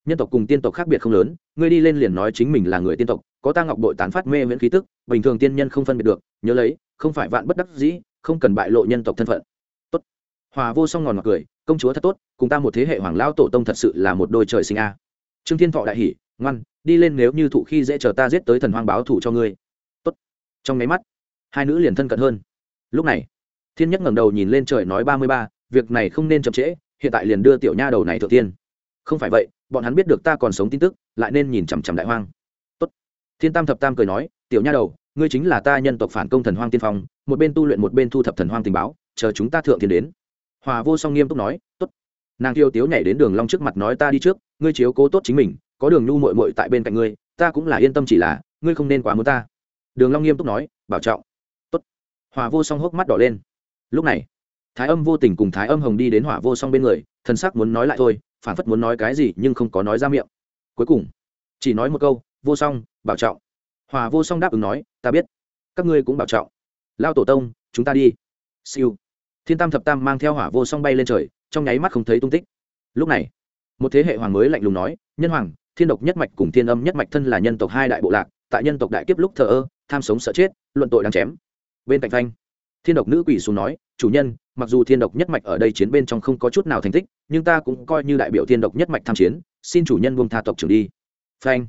nhân tộc cùng tiên tộc khác biệt không lớn, ngươi đi lên liền nói chính mình là người tiên tộc, có ta ngọc bội tán phát mê miễn khí tức, bình thường tiên nhân không phân biệt được, nhớ lấy, không phải vạn bất đắc dĩ, không cần bại lộ nhân tộc thân phận hòa vô song ngòn ngọt cười, công chúa thật tốt, cùng ta một thế hệ hoàng lao tổ tông thật sự là một đôi trời sinh a. Trương thiên thọ đại hỉ, ngoan, đi lên nếu như thụ khi dễ chờ ta giết tới thần hoang báo thủ cho ngươi. Tốt. Trong máy mắt, hai nữ liền thân cận hơn. Lúc này, thiên nhất ngẩng đầu nhìn lên trời nói ba mươi ba, việc này không nên chậm trễ, hiện tại liền đưa tiểu nha đầu này thượng tiên. Không phải vậy, bọn hắn biết được ta còn sống tin tức, lại nên nhìn chằm chằm đại hoang. Tốt. thiên tam thập tam cười nói, tiểu nha đầu, ngươi chính là ta nhân tộc phản công thần hoang tiên phong, một bên tu luyện một bên thu thập thần hoang tình báo, chờ chúng ta thượng thiên đến hòa vô song nghiêm túc nói, tốt. Nàng tiêu tiếu nhảy đến đường long trước mặt nói, ta đi trước, ngươi chiếu cố tốt chính mình, có đường nhu muội muội tại bên cạnh ngươi, ta cũng là yên tâm chỉ là, ngươi không nên quá muốn ta. Đường long nghiêm túc nói, bảo trọng. Tốt. Hòa vô song hốc mắt đỏ lên. Lúc này, thái âm vô tình cùng thái âm hồng đi đến hỏa vô song bên người, thần sắc muốn nói lại thôi phản phất muốn nói cái gì nhưng không có nói ra miệng. Cuối cùng, chỉ nói một câu, vô song, bảo trọng. Hòa vô song đáp ứng nói, ta biết, các ngươi cũng bảo trọng. Lao tổ tông, chúng ta đi. Siêu thiên tam thập tam mang theo hỏa vô song bay lên trời trong nháy mắt không thấy tung tích. Lúc này một thế hệ hoàng mới lạnh lùng nói nhân hoàng thiên độc nhất mạch cùng thiên âm nhất mạch thân là nhân tộc hai đại bộ lạc tại nhân tộc đại kiếp lúc thờ ơ tham sống sợ chết luận tội đáng chém. Bên cạnh Thanh, thiên độc nữ quỷ xuống nói chủ nhân mặc dù thiên độc nhất mạch ở đây chiến bên trong không có chút nào thành tích nhưng ta cũng coi như đại biểu thiên độc nhất mạch tham chiến xin chủ nhân buông tha tộc trưởng đi. Phanh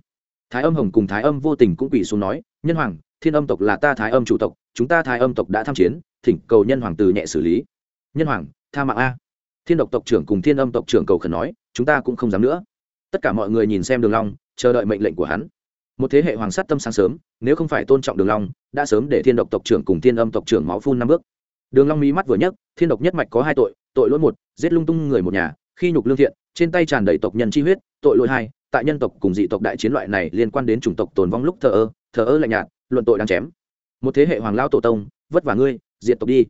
thái âm hồng cùng thái âm vô tình cũng quỷ xuống nói nhân hoàng thiên âm tộc là ta thái âm chủ tộc chúng ta thái âm tộc đã tham chiến thỉnh cầu nhân hoàng từ nhẹ xử lý. Nhân hoàng, tha mạng a. Thiên độc tộc trưởng cùng thiên âm tộc trưởng cầu khẩn nói, chúng ta cũng không dám nữa. Tất cả mọi người nhìn xem đường long, chờ đợi mệnh lệnh của hắn. Một thế hệ hoàng sát tâm sáng sớm, nếu không phải tôn trọng đường long, đã sớm để thiên độc tộc trưởng cùng thiên âm tộc trưởng máu phun năm bước. Đường long mí mắt vừa nhấc, thiên độc nhất mạch có hai tội tội lỗi một, giết lung tung người một nhà, khi nhục lương thiện, trên tay tràn đầy tộc nhân chi huyết, tội lỗi hai, tại nhân tộc cùng dị tộc đại chiến loại này liên quan đến chủng tộc tồn vong lúc thờ ơ thờ ơ lạnh nhạt, luận tội đang chém. Một thế hệ hoàng lao tổ tông, vất vả ngươi diệt tộc đi.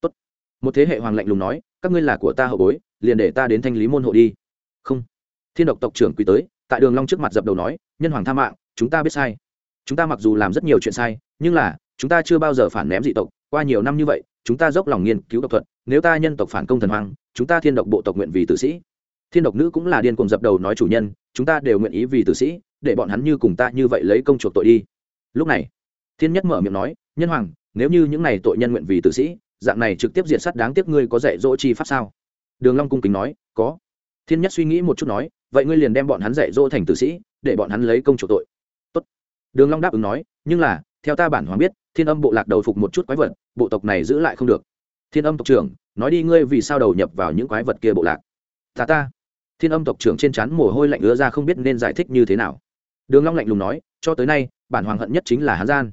Tốt. một thế hệ hoàng lạnh lùng nói, các ngươi là của ta hậu bối, liền để ta đến thanh lý môn hộ đi. Không. Thiên độc tộc trưởng quý tới, tại đường long trước mặt dập đầu nói, nhân hoàng tha mạng, chúng ta biết sai. Chúng ta mặc dù làm rất nhiều chuyện sai, nhưng là, chúng ta chưa bao giờ phản ném dị tộc, qua nhiều năm như vậy, chúng ta dốc lòng nghiên cứu độc thuật, nếu ta nhân tộc phản công thần hoàng, chúng ta thiên độc bộ tộc nguyện vì tử sĩ. Thiên độc nữ cũng là điên cuồng dập đầu nói chủ nhân, chúng ta đều nguyện ý vì tử sĩ, để bọn hắn như cùng ta như vậy lấy công chuộc tội đi. Lúc này, thiên nhất mở miệng nói, nhân hoàng nếu như những này tội nhân nguyện vì tử sĩ, dạng này trực tiếp diệt sát đáng tiếc ngươi có dạy dỗ chi pháp sao? Đường long cung kính nói, có. Thiên nhất suy nghĩ một chút nói, vậy ngươi liền đem bọn hắn dạy dỗ thành tử sĩ, để bọn hắn lấy công chủ tội. Tốt. đường long đáp ứng nói, nhưng là, theo ta bản hoàng biết, thiên âm bộ lạc đầu phục một chút quái vật, bộ tộc này giữ lại không được. Thiên âm tộc trưởng, nói đi ngươi vì sao đầu nhập vào những quái vật kia bộ lạc? Ta ta. Thiên âm tộc trưởng trên chán mồ hôi lạnh ứa ra không biết nên giải thích như thế nào. Đường long lạnh lùng nói, cho tới nay, bản hoàng hận nhất chính là hán gian.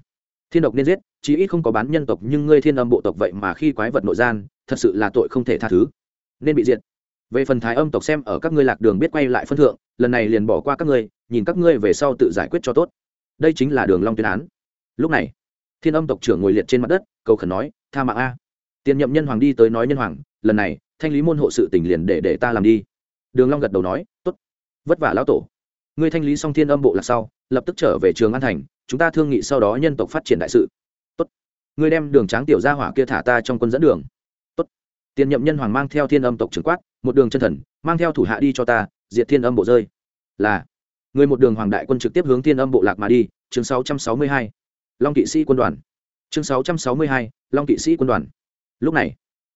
Thiên độc nên giết chí ít không có bán nhân tộc nhưng ngươi thiên âm bộ tộc vậy mà khi quái vật nội gian, thật sự là tội không thể tha thứ. Nên bị diệt. Về phần thái âm tộc xem ở các ngươi lạc đường biết quay lại phân thượng, lần này liền bỏ qua các ngươi, nhìn các ngươi về sau tự giải quyết cho tốt. Đây chính là đường long tuyên án. Lúc này, thiên âm tộc trưởng ngồi liệt trên mặt đất, cầu khẩn nói, tha mạng a. Tiền nhậm nhân hoàng đi tới nói nhân hoàng, lần này, thanh lý môn hộ sự tình liền để để ta làm đi. Đường long gật đầu nói, tốt. Vất vả lão tổ. Ngươi thanh lý xong thiên âm bộ là sau, lập tức trở về trường an thành, chúng ta thương nghị sau đó nhân tộc phát triển đại sự ngươi đem đường tráng tiểu gia hỏa kia thả ta trong quân dẫn đường. Tốt. Tiền nhậm nhân hoàng mang theo thiên âm tộc trưởng quát một đường chân thần mang theo thủ hạ đi cho ta diệt thiên âm bộ rơi. Là. Người một đường hoàng đại quân trực tiếp hướng thiên âm bộ lạc mà đi chương 662. long kỵ sĩ quân đoàn. Chương 662, long kỵ sĩ quân đoàn. Lúc này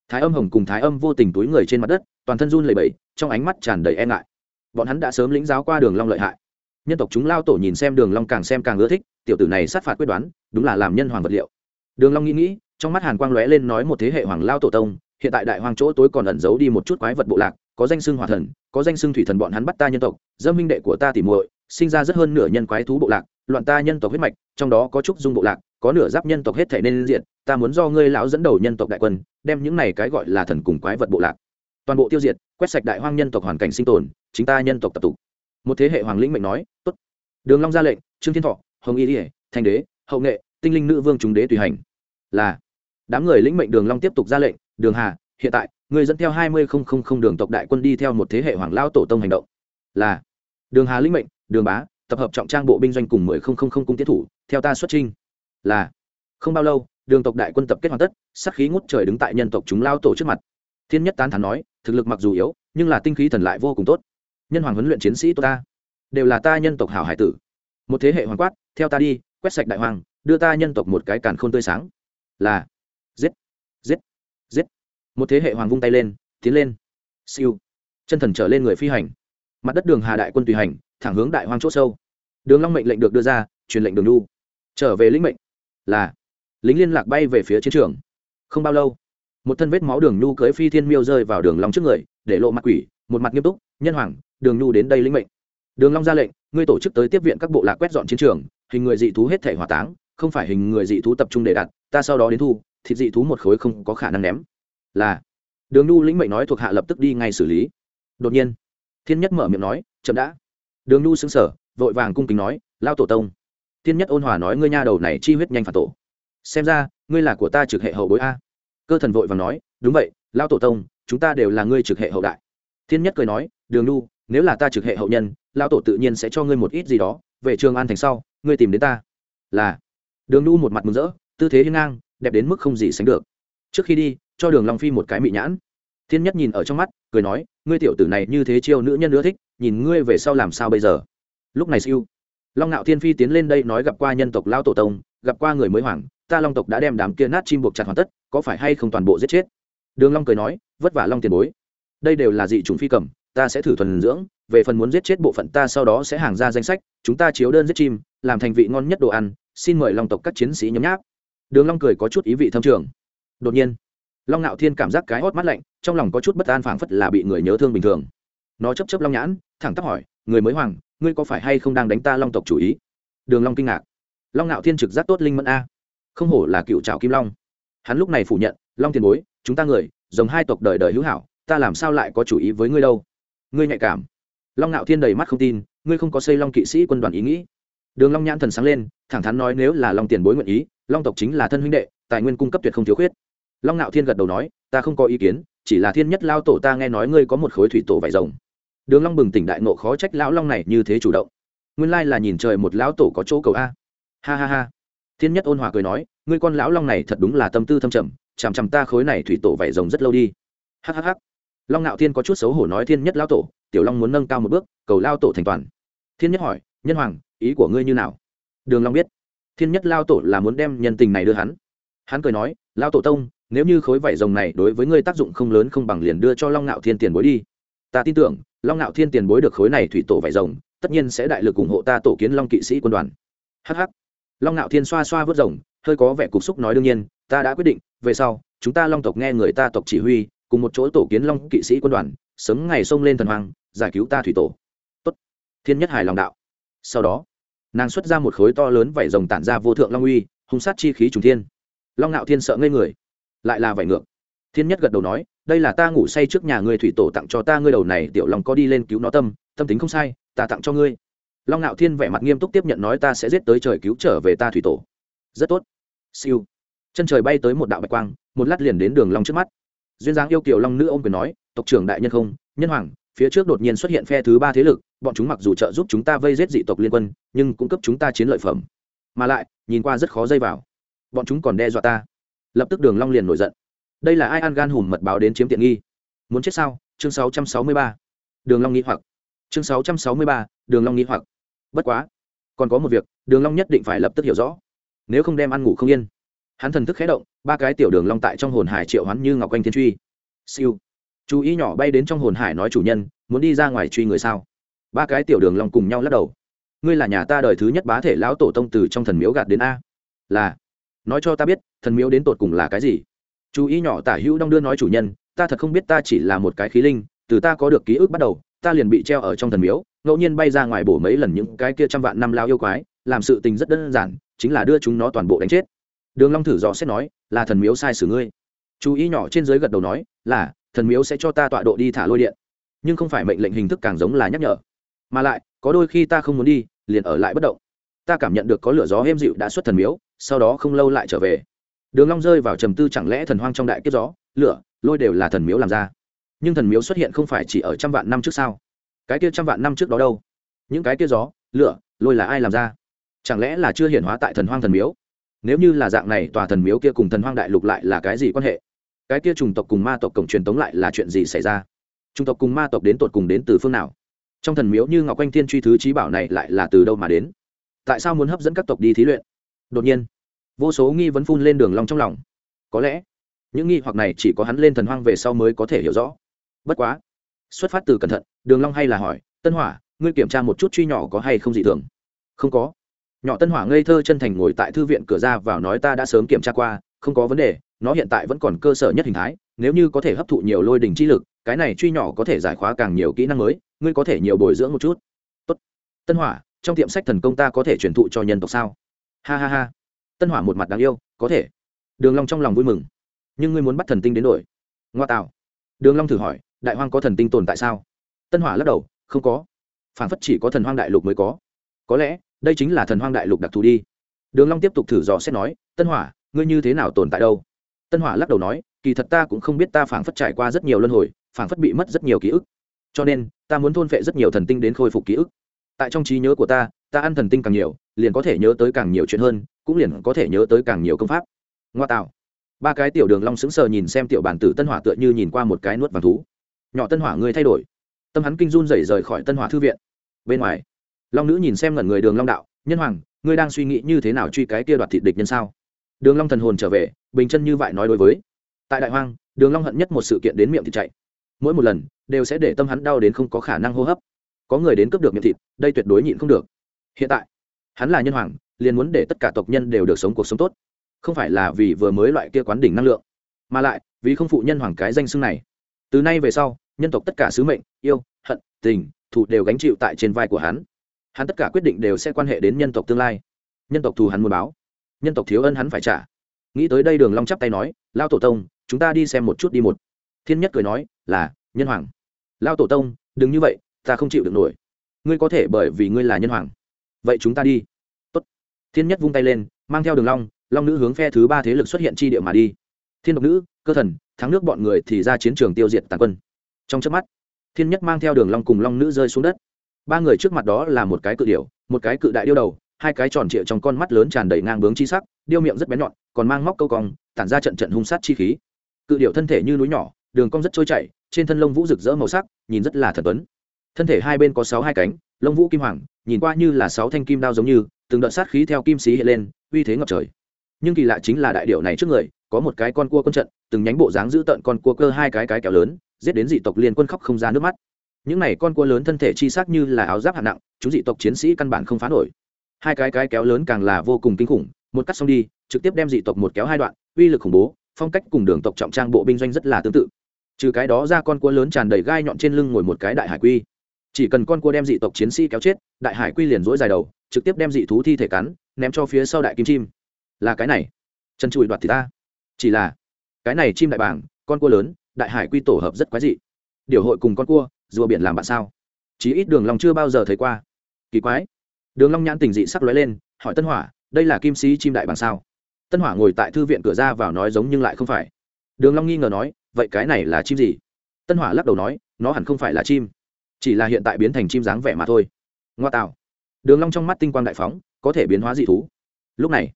thái âm hồng cùng thái âm vô tình túi người trên mặt đất toàn thân run lẩy bẩy trong ánh mắt tràn đầy e ngại. Bọn hắn đã sớm lĩnh giáo qua đường long lợi hại. Nhân tộc chúng lao tổ nhìn xem đường long càng xem càng ưa thích tiểu tử này sát phạt quyết đoán đúng là làm nhân hoàng vật liệu đường long nghĩ nghĩ, trong mắt hàn quang lóe lên nói một thế hệ hoàng lao tổ tông, hiện tại đại hoàng chỗ tối còn ẩn giấu đi một chút quái vật bộ lạc, có danh xưng hỏa thần, có danh xưng thủy thần bọn hắn bắt ta nhân tộc, dâm minh đệ của ta tỉ muội, sinh ra rất hơn nửa nhân quái thú bộ lạc, loạn ta nhân tộc huyết mạch, trong đó có trúc dung bộ lạc, có nửa giáp nhân tộc hết thể nên diện, ta muốn do ngươi lão dẫn đầu nhân tộc đại quân, đem những này cái gọi là thần cùng quái vật bộ lạc, toàn bộ tiêu diệt, quét sạch đại hoang nhân tộc hoàn cảnh sinh tồn, chính ta nhân tộc tập tục một thế hệ hoàng lĩnh mệnh nói, tốt. Đường long ra lệnh, trương thiên thọ, hồng y ỉa thanh đế, hậu nghệ tinh linh nữ vương chúng đế tùy hành. Là, đám người lĩnh mệnh đường long tiếp tục ra lệnh, đường hà, hiện tại người dẫn theo hai mươi không không không đường tộc đại quân đi theo một thế hệ hoàng lao tổ tông hành động. Là, đường hà lĩnh mệnh, đường bá, tập hợp trọng trang bộ binh doanh cùng mười không không không cung tiến thủ, theo ta xuất trinh là, không bao lâu, đường tộc đại quân tập kết hoàn tất sắc khí ngút trời đứng tại nhân tộc chúng lao tổ trước mặt. Thiên nhất tán thán nói, thực lực mặc dù yếu, nhưng là tinh khí thần lại vô cùng tốt. Nhân hoàng huấn luyện chiến sĩ tốt ta, đều là ta nhân tộc hảo hải tử. Một thế hệ hoàng quát, theo ta đi, quét sạch đại hoàng đưa ta nhân tộc một cái càn khôn tươi sáng. Là, giết giết giết. Một thế hệ hoàng vung tay lên, tiến lên. Siêu. Chân thần trở lên người phi hành. Mặt đất đường hà đại quân tùy hành, thẳng hướng đại hoang c h ỗ sâu. Đường long mệnh lệnh được đưa ra, truyền lệnh đường lu trở về lĩnh mệnh. Là, lính liên lạc bay về phía chiến trường. Không bao lâu, một thân vết máu đường nhu cưới phi thiên miêu rơi vào đường long trước người, để lộ mặt quỷ, một mặt nghiêm túc, nhân hoàng, đường nhu đến đây lĩnh mệnh. Đường long ra lệnh, ngươi tổ chức tới tiếp viện các bộ lạc quét dọn chiến trường, hình người dị thú hết thể hỏa táng không phải hình người dị thú tập trung để đặt, ta sau đó đến thu, thịt dị thú một khối không có khả năng ném. Là, đường nhu lĩnh mệnh nói thuộc hạ lập tức đi ngay xử lý. Đột nhiên, thiên nhất mở miệng nói, chậm đã. Đường nhu xứng sở vội vàng cung kính nói, lao tổ tông, thiên nhất ôn hòa nói ngươi nha đầu này chi huyết nhanh phạt tổ. Xem ra, ngươi là của ta trực hệ hậu bối a. Cơ thần vội vàng nói, đúng vậy, lao tổ tông, chúng ta đều là ngươi trực hệ hậu đại. Thiên nhất cười nói, đường nhu, nếu là ta trực hệ hậu nhân, lao tổ tự nhiên sẽ cho ngươi một ít gì đó, về trường an thành sau, ngươi tìm đến ta. Là đường nhu một mặt mừng rỡ, tư thế hiên ngang, đẹp đến mức không gì sánh được. Trước khi đi, cho đường long phi một cái mị nhãn. Thiên nhất nhìn ở trong mắt, cười nói, ngươi tiểu tử này như thế chiêu nữ nhân nữa thích, nhìn ngươi về sau làm sao bây giờ? Lúc này siêu, long nạo thiên phi tiến lên đây nói gặp qua nhân tộc lao tổ tông, gặp qua người mới hoàng, ta long tộc đã đem đám kia nát chim buộc chặt hoàn tất, có phải hay không toàn bộ giết chết? Đường long cười nói, vất vả long tiền bối. Đây đều là dị trùng phi cầm, ta sẽ thử thuần dưỡng, về phần muốn giết chết bộ phận ta sau đó sẽ hàng ra danh sách, chúng ta chiếu đơn giết chim, làm thành vị ngon nhất đồ ăn xin mời long tộc các chiến sĩ nhấm nháp. Đường long cười có chút ý vị thâm trường. Đột nhiên, long nạo thiên cảm giác cái hót mắt lạnh, trong lòng có chút bất an phảng phất là bị người nhớ thương bình thường. Nó chấp chấp long nhãn, thẳng tắp hỏi, người mới hoàng, ngươi có phải hay không đang đánh ta long tộc chủ ý? Đường long kinh ngạc. Long nạo thiên trực giác tốt linh mẫn a. Không hổ là cựu trào kim long. Hắn lúc này phủ nhận, long tiền bối, chúng ta người giống hai tộc đời đời hữu hảo, ta làm sao lại có chủ ý với ngươi đâu? Ngươi nhạy cảm. Long ngạo thiên đầy mắt không tin, ngươi không có xây long kỵ sĩ quân đoàn ý nghĩ. Đường long nhãn thần sáng lên thẳng thắn nói nếu là long tiền bối nguyện ý, long tộc chính là thân huynh đệ, tài nguyên cung cấp tuyệt không thiếu khuyết. Long ngạo thiên gật đầu nói, ta không có ý kiến, chỉ là thiên nhất lao tổ ta nghe nói ngươi có một khối thủy tổ vải rồng. Đường long bừng tỉnh đại nộ khó trách lão long này như thế chủ động. Nguyên lai là nhìn trời một lão tổ có chỗ cầu a. Ha ha ha. Thiên nhất ôn hòa cười nói, ngươi con lão long này thật đúng là tâm tư thâm trầm, chằm chằm ta khối này thủy tổ vải rồng rất lâu đi. Ha ha ha. long ngạo thiên có chút xấu hổ nói thiên nhất lão tổ, tiểu long muốn nâng cao một bước, cầu lao tổ thành toàn. Thiên nhất hỏi, nhân hoàng, ý của ngươi như nào? Đường long biết, thiên nhất lao tổ là muốn đem nhân tình này đưa hắn. Hắn cười nói, lao tổ tông, nếu như khối vải rồng này đối với ngươi tác dụng không lớn không bằng liền đưa cho long ngạo thiên tiền bối đi. Ta tin tưởng, long ngạo thiên tiền bối được khối này thủy tổ vải rồng, tất nhiên sẽ đại lực ủng hộ ta tổ kiến long kỵ sĩ quân đoàn. Hh long ngạo thiên xoa xoa vớt rồng, hơi có vẻ cục xúc nói đương nhiên, ta đã quyết định, về sau, chúng ta long tộc nghe người ta tộc chỉ huy, cùng một chỗ tổ kiến long kỵ sĩ quân đoàn, sớm ngày xông lên thần hoàng giải cứu ta thủy tổ. Tốt. thiên nhất hài lòng đạo. Sau đó nàng xuất ra một khối to lớn vảy rồng tản ra vô thượng long uy, hung sát chi khí trùng thiên. Long ngạo thiên sợ ngây người, lại là vảy ngược. Thiên nhất gật đầu nói, đây là ta ngủ say trước nhà ngươi thủy tổ tặng cho ta, ngươi đầu này tiểu long có đi lên cứu nó tâm tâm tính không sai, ta tặng cho ngươi. Long ngạo thiên vẻ mặt nghiêm túc tiếp nhận nói, ta sẽ giết tới trời cứu trở về ta thủy tổ. Rất tốt. Siêu. Chân trời bay tới một đạo bạch quang, một lát liền đến đường long trước mắt. Duyên dáng yêu kiều long nữ ôm quyền nói, tộc trưởng đại nhân không, nhân hoàng, phía trước đột nhiên xuất hiện phe thứ ba thế lực bọn chúng mặc dù trợ giúp chúng ta vây giết dị tộc liên quân nhưng cũng cấp chúng ta chiến lợi phẩm. Mà lại nhìn qua rất khó dây vào. Bọn chúng còn đe dọa ta. Lập tức đường long liền nổi giận. Đây là ai ăn gan hùm mật báo đến chiếm tiện nghi? Muốn chết sao? Chương 663. đường long nghĩ hoặc. Chương 663, đường long nghĩ hoặc. Bất quá còn có một việc đường long nhất định phải lập tức hiểu rõ. Nếu không đem ăn ngủ không yên. Hắn thần thức khẽ động ba cái tiểu đường long tại trong hồn hải triệu hắn như ngọc quanh thiên truy. Siêu. Chú ý nhỏ bay đến trong hồn hải nói chủ nhân muốn đi ra ngoài truy người sao? Ba cái tiểu đường long cùng nhau lắc đầu. Ngươi là nhà ta đời thứ nhất bá thể lão tổ tông từ trong thần miếu gạt đến a. Là. Nói cho ta biết, thần miếu đến tột cùng là cái gì? Chú ý nhỏ tả hữu đong đưa nói chủ nhân, ta thật không biết ta chỉ là một cái khí linh, từ ta có được ký ức bắt đầu, ta liền bị treo ở trong thần miếu, ngẫu nhiên bay ra ngoài bổ mấy lần những cái kia trăm vạn năm lao yêu quái, làm sự tình rất đơn giản, chính là đưa chúng nó toàn bộ đánh chết. Đường long thử dò xét nói, là thần miếu sai xử ngươi. Chú ý nhỏ trên dưới gật đầu nói, là, thần miếu sẽ cho ta tọa độ đi thả lôi điện. Nhưng không phải mệnh lệnh hình thức càng giống là nhắc nhở mà lại, có đôi khi ta không muốn đi, liền ở lại bất động. Ta cảm nhận được có lửa gió êm dịu đã xuất thần miếu, sau đó không lâu lại trở về. Đường long rơi vào trầm tư chẳng lẽ thần hoang trong đại kiếp gió, lửa, lôi đều là thần miếu làm ra. Nhưng thần miếu xuất hiện không phải chỉ ở trăm vạn năm trước sao? Cái kia trăm vạn năm trước đó đâu? Những cái kia gió, lửa, lôi là ai làm ra? Chẳng lẽ là chưa hiển hóa tại thần hoang thần miếu? Nếu như là dạng này, tòa thần miếu kia cùng thần hoang đại lục lại là cái gì quan hệ? Cái kia trùng tộc cùng ma tộc cổng truyền tống lại là chuyện gì xảy ra? Trùng tộc cùng ma tộc đến tột cùng đến từ phương nào? Trong thần miếu như ngọc anh thiên truy thứ trí bảo này lại là từ đâu mà đến? Tại sao muốn hấp dẫn các tộc đi thí luyện? Đột nhiên, vô số nghi vấn phun lên đường long trong lòng. Có lẽ, những nghi hoặc này chỉ có hắn lên thần hoang về sau mới có thể hiểu rõ. Bất quá, xuất phát từ cẩn thận, đường long hay là hỏi, tân hỏa, ngươi kiểm tra một chút truy nhỏ có hay không dị thường? Không có. Nhỏ tân hỏa ngây thơ chân thành ngồi tại thư viện cửa ra vào nói, ta đã sớm kiểm tra qua, không có vấn đề, nó hiện tại vẫn còn cơ sở nhất hình thái nếu như có thể hấp thụ nhiều lôi đỉnh chi lực, cái này truy nhỏ có thể giải khóa càng nhiều kỹ năng mới, ngươi có thể nhiều bồi dưỡng một chút. Tốt. tân hỏa, trong tiệm sách thần công ta có thể truyền thụ cho nhân tộc sao? Ha ha ha. Tân hỏa một mặt đáng yêu, có thể. Đường long trong lòng vui mừng. Nhưng ngươi muốn bắt thần tinh đến đổi. Ngoa tạo. Đường long thử hỏi, đại hoang có thần tinh tồn tại sao? Tân hỏa lắc đầu, không có. Phản phất chỉ có thần hoang đại lục mới có. Có lẽ, đây chính là thần hoang đại lục đặc thù đi. Đường long tiếp tục thử dò xét nói, tân hỏa, ngươi như thế nào tồn tại đâu? Tân hỏa lắc đầu nói kỳ thật ta cũng không biết ta phảng phất trải qua rất nhiều luân hồi, phảng phất bị mất rất nhiều ký ức. Cho nên, ta muốn thôn phệ rất nhiều thần tinh đến khôi phục ký ức. Tại trong trí nhớ của ta ta ăn thần tinh càng nhiều, liền có thể nhớ tới càng nhiều chuyện hơn, cũng liền có thể nhớ tới càng nhiều công pháp. Ngoa tạo. Ba cái tiểu đường long sững sờ nhìn xem tiểu bản tử tân hỏa tựa như nhìn qua một cái nuốt vàng thú. Nhỏ tân hỏa, ngươi thay đổi. Tâm hắn kinh run rẩy rời khỏi tân hỏa thư viện. Bên ngoài, long nữ nhìn xem ngẩn người đường long đạo, nhân hoàng, ngươi đang suy nghĩ như thế nào truy cái kia đoạt thịt địch nhân sao? Đường long thần hồn trở về, bình chân như vậy nói đối với tại đại hoang, đường long hận nhất một sự kiện đến miệng thịt chạy. Mỗi một lần, đều sẽ để tâm hắn đau đến không có khả năng hô hấp. Có người đến cướp được miệng thịt, đây tuyệt đối nhịn không được. Hiện tại, hắn là nhân hoàng, liền muốn để tất cả tộc nhân đều được sống cuộc sống tốt. Không phải là vì vừa mới loại kia quán đỉnh năng lượng, mà lại vì không phụ nhân hoàng cái danh xưng này. Từ nay về sau, nhân tộc tất cả sứ mệnh, yêu, hận, tình, thù đều gánh chịu tại trên vai của hắn. Hắn tất cả quyết định đều sẽ quan hệ đến nhân tộc tương lai. Nhân tộc thù hắn muốn báo, nhân tộc thiếu ân hắn phải trả nghĩ tới đây đường long chắp tay nói lao tổ tông, chúng ta đi xem một chút đi một. Thiên nhất cười nói, là, nhân hoàng. Lao tổ tông, đừng như vậy, ta không chịu được nổi. Ngươi có thể bởi vì ngươi là nhân hoàng. Vậy chúng ta đi. Tốt. thiên nhất vung tay lên, mang theo đường long long nữ hướng phe thứ ba thế lực xuất hiện chi địa mà đi. Thiên độc nữ, cơ thần, thắng nước bọn người thì ra chiến trường tiêu diệt tàn quân. Trong chớp mắt, thiên nhất mang theo đường long cùng long nữ rơi xuống đất. Ba người trước mặt đó là một cái cự điểu, một cái cự đại điêu đầu hai cái tròn trịa trong con mắt lớn tràn đầy ngang bướng chi sắc, điêu miệng rất bén nhọn, còn mang móc câu cong, tản ra trận trận hung sát chi khí. Cự điệu thân thể như núi nhỏ, đường cong rất trôi chảy, trên thân lông vũ rực rỡ màu sắc, nhìn rất là thần tuấn. Thân thể hai bên có sáu hai cánh, lông vũ kim hoàng, nhìn qua như là sáu thanh kim đao giống như, từng đợt sát khí theo kim xí hiện lên, uy thế ngập trời. Nhưng kỳ lạ chính là đại điệu này trước người, có một cái con cua quân trận, từng nhánh bộ dáng giữ tận con cua cơ hai cái cái kéo lớn, giết đến dị tộc liên quân khóc không ra nước mắt. Những này con cua lớn thân thể chi sắc như là áo giáp hạng nặng, chúng dị tộc chiến sĩ căn bản không phá nổi hai cái cái kéo lớn càng là vô cùng kinh khủng, một cắt xong đi, trực tiếp đem dị tộc một kéo hai đoạn, uy lực khủng bố, phong cách cùng đường tộc trọng trang bộ binh doanh rất là tương tự. Trừ cái đó ra con cua lớn tràn đầy gai nhọn trên lưng ngồi một cái đại hải quy. Chỉ cần con cua đem dị tộc chiến sĩ kéo chết, đại hải quy liền dỗi dài đầu, trực tiếp đem dị thú thi thể cắn, ném cho phía sau đại kim chim. Là cái này. Chân chùi đoạt thì ta. Chỉ là, cái này chim đại bảng con cua lớn, đại hải quy tổ hợp rất quái dị. Điều hội cùng con cua, rùa biển làm bạn sao? Chí ít đường lòng chưa bao giờ thấy qua. Kỳ quái đường long nhãn tình dị sắc lóe lên, hỏi tân hỏa, đây là kim sĩ chim đại bằng sao? Tân hỏa ngồi tại thư viện cửa ra vào nói giống nhưng lại không phải. Đường long nghi ngờ nói, vậy cái này là chim gì? Tân hỏa lắc đầu nói, nó hẳn không phải là chim. Chỉ là hiện tại biến thành chim dáng vẻ mà thôi. Ngoa tạo. Đường long trong mắt tinh quang đại phóng, có thể biến hóa dị thú. Lúc này,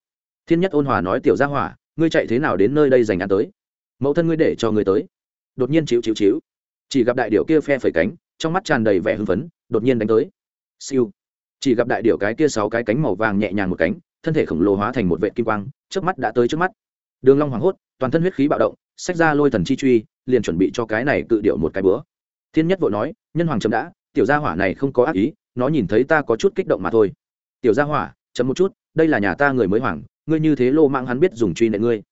thiên nhất ôn hòa nói, tiểu gia hỏa, ngươi chạy thế nào đến nơi đây dành ăn tới? Mẫu thân ngươi để cho ngươi tới. Đột nhiên chịu chịu chịu chỉ gặp đại điệu kia phe phẩy cánh, trong mắt tràn đầy vẻ hưng phấn, đột nhiên đánh tới. Siêu chỉ gặp đại điệu cái kia sáu cái cánh màu vàng nhẹ nhàng một cánh, thân thể khổng lồ hóa thành một vệ kim quang trước mắt đã tới trước mắt. Đường long hoảng hốt, toàn thân huyết khí bạo động, xách ra lôi thần chi truy, liền chuẩn bị cho cái này tự điệu một cái bữa. Thiên nhất vội nói, nhân hoàng chấm đã, tiểu gia hỏa này không có ác ý, nó nhìn thấy ta có chút kích động mà thôi. Tiểu gia hỏa, chấm một chút, đây là nhà ta người mới hoàng, ngươi như thế lô mạng hắn biết dùng truy nệ ngươi.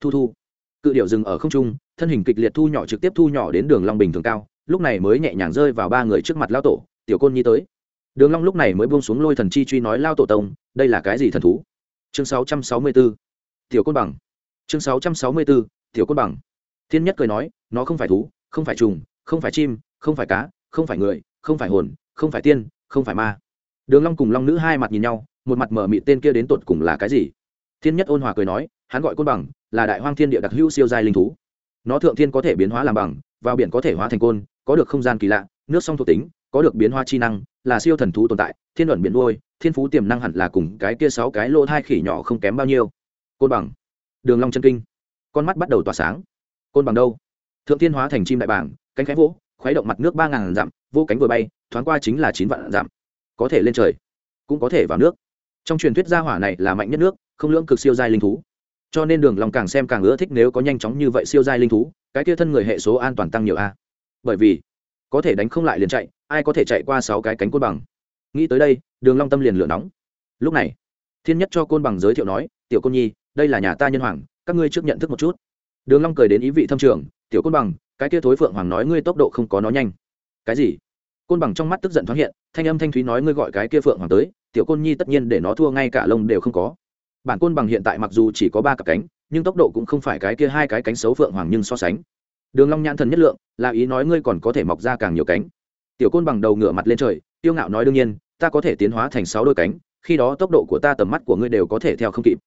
Thu thu. Cự điệu dừng ở không trung, thân hình kịch liệt thu nhỏ trực tiếp thu nhỏ đến đường long bình thường cao, lúc này mới nhẹ nhàng rơi vào ba người trước mặt lão tổ, tiểu côn nhi tới đường long lúc này mới buông xuống lôi thần chi truy nói, lao tổ tông, đây là cái gì thần thú? Chương 664 tiểu côn bằng. Chương 664 tiểu côn bằng. Thiên nhất cười nói, nó không phải thú, không phải trùng, không phải chim, không phải cá, không phải người, không phải hồn, không phải tiên, không phải ma. Đường long cùng long nữ hai mặt nhìn nhau, một mặt mở mịt tên kia đến tột cùng là cái gì. Thiên nhất ôn hòa cười nói, hắn gọi côn bằng, là đại hoang thiên địa đặc hữu siêu giai linh thú. Nó thượng thiên có thể biến hóa làm bằng, vào biển có thể hóa thành côn, có được không gian kỳ lạ nước song thuộc tính, có được biến hoa chi năng, là siêu thần thú tồn tại, thiên luận biển nuôi, thiên phú tiềm năng hẳn là cùng cái kia sáu cái lỗ thai khỉ nhỏ không kém bao nhiêu. Côn bằng. Đường long chân kinh. Con mắt bắt đầu tỏa sáng. Côn bằng đâu? Thượng thiên hóa thành chim đại bảng cánh khẽ vỗ, khuấy động mặt nước ba ngàn dặm, vô cánh vừa bay, thoáng qua chính là chín vạn dặm. Có thể lên trời, cũng có thể vào nước. Trong truyền thuyết gia hỏa này là mạnh nhất nước, không lưỡng cực siêu giai linh thú. Cho nên đường lòng càng xem càng ưa thích nếu có nhanh chóng như vậy siêu giai linh thú, cái kia thân người hệ số an toàn tăng nhiều a. Bởi vì có thể đánh không lại liền chạy, ai có thể chạy qua sáu cái cánh côn bằng. Nghĩ tới đây, đường long tâm liền lửa nóng. Lúc này, thiên nhất cho côn bằng giới thiệu nói, tiểu côn nhi, đây là nhà ta nhân hoàng, các ngươi trước nhận thức một chút. Đường long cười đến ý vị thâm trường, tiểu côn bằng, cái kia thối phượng hoàng nói ngươi tốc độ không có nó nhanh. Cái gì? Côn bằng trong mắt tức giận thoáng hiện, thanh âm thanh thúy nói ngươi gọi cái kia phượng hoàng tới, tiểu côn nhi tất nhiên để nó thua, ngay cả lông đều không có. Bản côn bằng hiện tại mặc dù chỉ có ba cặp cánh, nhưng tốc độ cũng không phải cái kia hai cái cánh xấu phượng hoàng nhưng so sánh đường long nhãn thần nhất lượng, là ý nói ngươi còn có thể mọc ra càng nhiều cánh. Tiểu côn bằng đầu ngửa mặt lên trời, tiêu ngạo nói đương nhiên, ta có thể tiến hóa thành sáu đôi cánh, khi đó tốc độ của ta tầm mắt của ngươi đều có thể theo không kịp.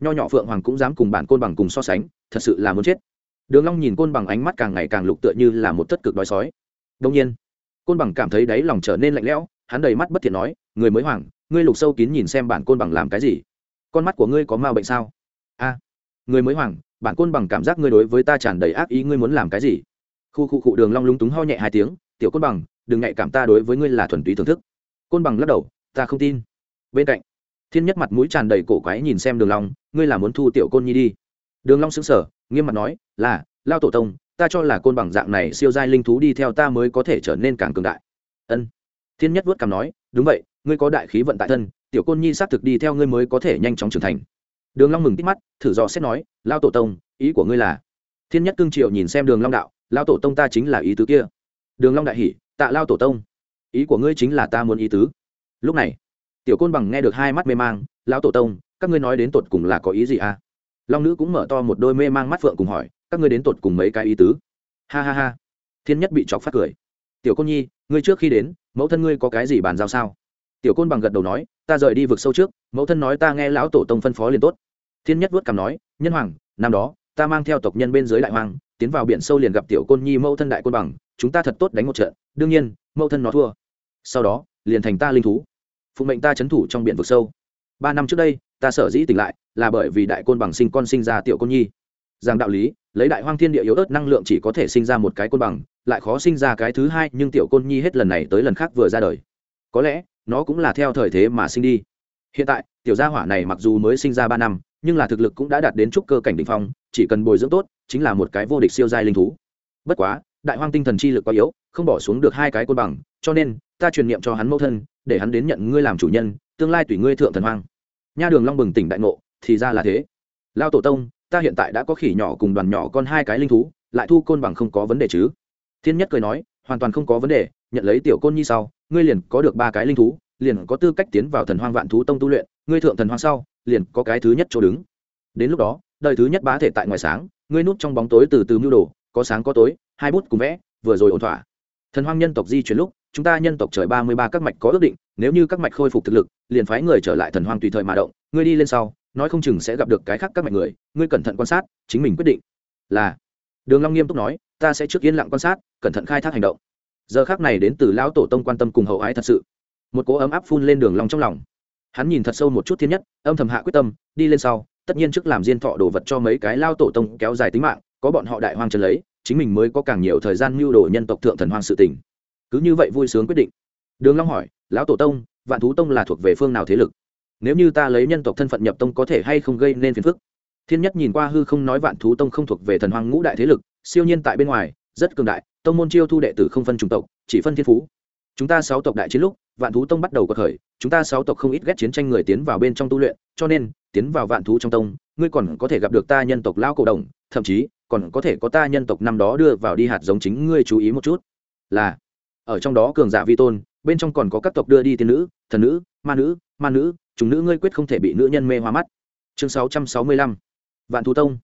Nho nhỏ phượng hoàng cũng dám cùng bản côn bằng cùng so sánh, thật sự là muốn chết. Đường long nhìn côn bằng ánh mắt càng ngày càng lục tựa như là một tất cực đói sói. Đương nhiên, côn bằng cảm thấy đáy lòng trở nên lạnh lẽo, hắn đầy mắt bất thiện nói, người mới hoàng ngươi lục sâu kín nhìn xem bản côn bằng làm cái gì? Con mắt của ngươi có ma bệnh sao? A, người mới hoàng bản côn bằng cảm giác ngươi đối với ta tràn đầy ác ý, ngươi muốn làm cái gì? Khu khu cụ đường long lúng túng ho nhẹ hai tiếng, tiểu côn bằng, đừng ngại cảm ta đối với ngươi là thuần túy thưởng thức. Côn bằng lắc đầu, ta không tin. Bên cạnh, thiên nhất mặt mũi tràn đầy cổ quái nhìn xem đường long, ngươi là muốn thu tiểu côn nhi đi? Đường long sững sờ, nghiêm mặt nói, là, lao tổ tông, ta cho là côn bằng dạng này siêu giai linh thú đi theo ta mới có thể trở nên càng cường đại. Ân. Thiên nhất vuốt cằm nói, đúng vậy, ngươi có đại khí vận tại thân, tiểu côn nhi xác thực đi theo ngươi mới có thể nhanh chóng trưởng thành đường long mừng tít mắt, thử dò xét nói lao tổ tông, ý của ngươi là? Thiên nhất cương triều nhìn xem đường long đạo lao tổ tông ta chính là ý tứ kia. Đường long đại hỉ, tạ lao tổ tông, ý của ngươi chính là ta muốn ý tứ. Lúc này, tiểu côn bằng nghe được hai mắt mê mang, lão tổ tông, các ngươi nói đến tột cùng là có ý gì à? Long nữ cũng mở to một đôi mê mang mắt phượng cùng hỏi, các ngươi đến tột cùng mấy cái ý tứ? Ha ha ha. Thiên nhất bị chọc phát cười, tiểu côn nhi, ngươi trước khi đến, mẫu thân ngươi có cái gì bàn giao sao? Tiểu côn bằng gật đầu nói ta rời đi vực sâu trước, mẫu thân nói ta nghe lão tổ tông phân phó liền tốt. Thiên nhất vuốt cằm nói, nhân hoàng, năm đó, ta mang theo tộc nhân bên dưới đại hoàng, tiến vào biển sâu liền gặp tiểu côn nhi mẫu thân đại côn bằng, chúng ta thật tốt đánh một trận, đương nhiên, mẫu thân nó thua. Sau đó, liền thành ta linh thú, phụ mệnh ta c h ấ n thủ trong biển vực sâu. Ba năm trước đây, ta sở dĩ tỉnh lại, là bởi vì đại côn bằng sinh con sinh ra tiểu côn nhi. Rằng đạo lý, lấy đại hoang thiên địa yếu ớt năng lượng chỉ có thể sinh ra một cái côn bằng, lại khó sinh ra cái thứ hai, nhưng tiểu côn nhi hết lần này tới lần khác vừa ra đời. Có lẽ nó cũng là theo thời thế mà sinh đi. Hiện tại, tiểu gia hỏa này mặc dù mới sinh ra ba năm, nhưng là thực lực cũng đã đạt đến trúc cơ cảnh đ ỉ n h phong, chỉ cần bồi dưỡng tốt, chính là một cái vô địch siêu giai linh thú. Bất quá, đại hoang tinh thần chi lực quá yếu, không bỏ xuống được hai cái côn bằng, cho nên, ta truyền niệm cho hắn mẫu thân, để hắn đến nhận ngươi làm chủ nhân, tương lai tùy ngươi thượng thần hoang. Nha đường long bừng tỉnh đại ngộ, thì ra là thế. Lao tổ tông, ta hiện tại đã có khỉ nhỏ cùng đoàn nhỏ con hai cái linh thú, lại thu côn bằng không có vấn đề chứ? Thiên nhất cười nói, hoàn toàn không có vấn đề, nhận lấy tiểu côn nhi sau ngươi liền có được ba cái linh thú, liền có tư cách tiến vào thần hoang vạn thú tông tu luyện, ngươi thượng thần hoang sau, liền có cái thứ nhất chỗ đứng. Đến lúc đó, đời thứ nhất bá thể tại ngoài sáng, ngươi núp trong bóng tối từ từ mưu đồ, có sáng có tối, hai bút cùng vẽ, vừa rồi ổn thỏa. Thần hoang nhân tộc di chuyển lúc, chúng ta nhân tộc trời ba mươi ba các mạch có ước định, nếu như các mạch khôi phục thực lực, liền phái người trở lại thần hoang tùy thời mà động, ngươi đi lên sau, nói không chừng sẽ gặp được cái khác các mạch người, ngươi cẩn thận quan sát, chính mình quyết định. Là, đường long nghiêm túc nói, ta sẽ trước yên lặng quan sát, cẩn thận khai thác hành động giờ khác này đến từ lão tổ tông quan tâm cùng hậu ái thật sự. Một cỗ ấm áp phun lên đường long trong lòng. Hắn nhìn thật sâu một chút thiên nhất, âm thầm hạ quyết tâm, đi lên sau, tất nhiên trước làm diên thọ đồ vật cho mấy cái lao tổ tông kéo dài tính mạng, có bọn họ đại hoang chân lấy, chính mình mới có càng nhiều thời gian mưu đồ nhân tộc thượng thần hoang sự tình. Cứ như vậy vui sướng quyết định. Đường long hỏi, lão tổ tông, vạn thú tông là thuộc về phương nào thế lực? Nếu như ta lấy nhân tộc thân phận nhập tông có thể hay không gây nên phiền phức? Thiên nhất nhìn qua hư không nói vạn thú tông không thuộc về thần hoang ngũ đại thế lực, siêu nhiên tại bên ngoài rất cường đại, tông môn chiêu thu đệ tử không phân chủng tộc, chỉ phân thiên phú. Chúng ta sáu tộc đại chiến lúc, vạn thú tông bắt đầu có khởi chúng ta sáu tộc không ít ghét chiến tranh người tiến vào bên trong tu luyện, cho nên, tiến vào vạn thú trong tông, ngươi còn có thể gặp được ta nhân tộc lao cổ đồng, thậm chí, còn có thể có ta nhân tộc năm đó đưa vào đi hạt giống chính ngươi chú ý một chút. Là, ở trong đó cường giả vi tôn, bên trong còn có các tộc đưa đi tiên nữ, thần nữ, ma nữ ma nữ, chúng nữ ngươi quyết không thể bị nữ nhân mê hoa mắt. Chương 665 vạn thú tông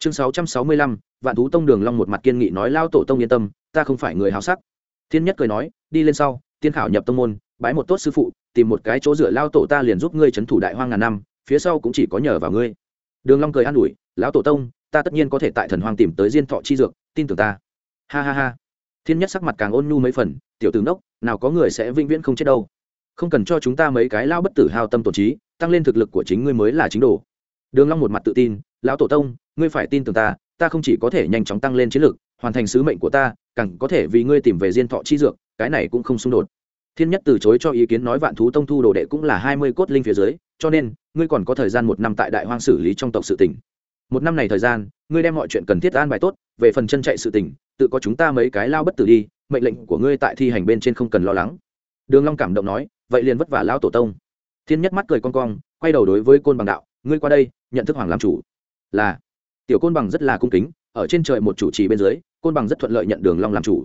chương 665 vạn thú tông đường long một mặt kiên nghị nói lao tổ tông yên tâm ta không phải người háo sắc. Thiên nhất cười nói đi lên sau tiên khảo nhập tông môn bái một tốt sư phụ tìm một cái chỗ dựa lao tổ ta liền giúp ngươi trấn thủ đại hoang ngàn năm phía sau cũng chỉ có nhờ vào ngươi. Đường long cười an ủi lão tổ tông ta tất nhiên có thể tại thần hoang tìm tới diên thọ chi dược tin tưởng ta. Ha ha ha. Thiên nhất sắc mặt càng ôn nhu mấy phần tiểu tử nốc, nào có người sẽ vĩnh viễn không chết đâu. Không cần cho chúng ta mấy cái lao bất tử hao tâm tổ trí tăng lên thực lực của chính ngươi mới là chính đồ. Đường long một mặt tự tin lão tổ tông ngươi phải tin tưởng ta ta không chỉ có thể nhanh chóng tăng lên chiến lực hoàn thành sứ mệnh của ta, càng có thể vì ngươi tìm về diên thọ chi dược, cái này cũng không xung đột. Thiên nhất từ chối cho ý kiến nói vạn thú tông thu đồ đệ cũng là hai mươi cốt linh phía dưới, cho nên, ngươi còn có thời gian một năm tại đại hoang xử lý trong tộc sự tỉnh một năm này thời gian, ngươi đem mọi chuyện cần thiết an bài tốt, về phần chân chạy sự tình, tự có chúng ta mấy cái lao bất tử đi, mệnh lệnh của ngươi tại thi hành bên trên không cần lo lắng. Đường long cảm động nói, vậy liền vất vả lao tổ tông. Thiên nhất mắt cười con cong, quay đầu đối với côn bằng đạo, ngươi qua đây, nhận thức hoàng làm chủ. Là tiểu côn bằng rất là cung kính, ở trên trời một chủ trì bên dưới, côn bằng rất thuận lợi nhận đường long làm chủ.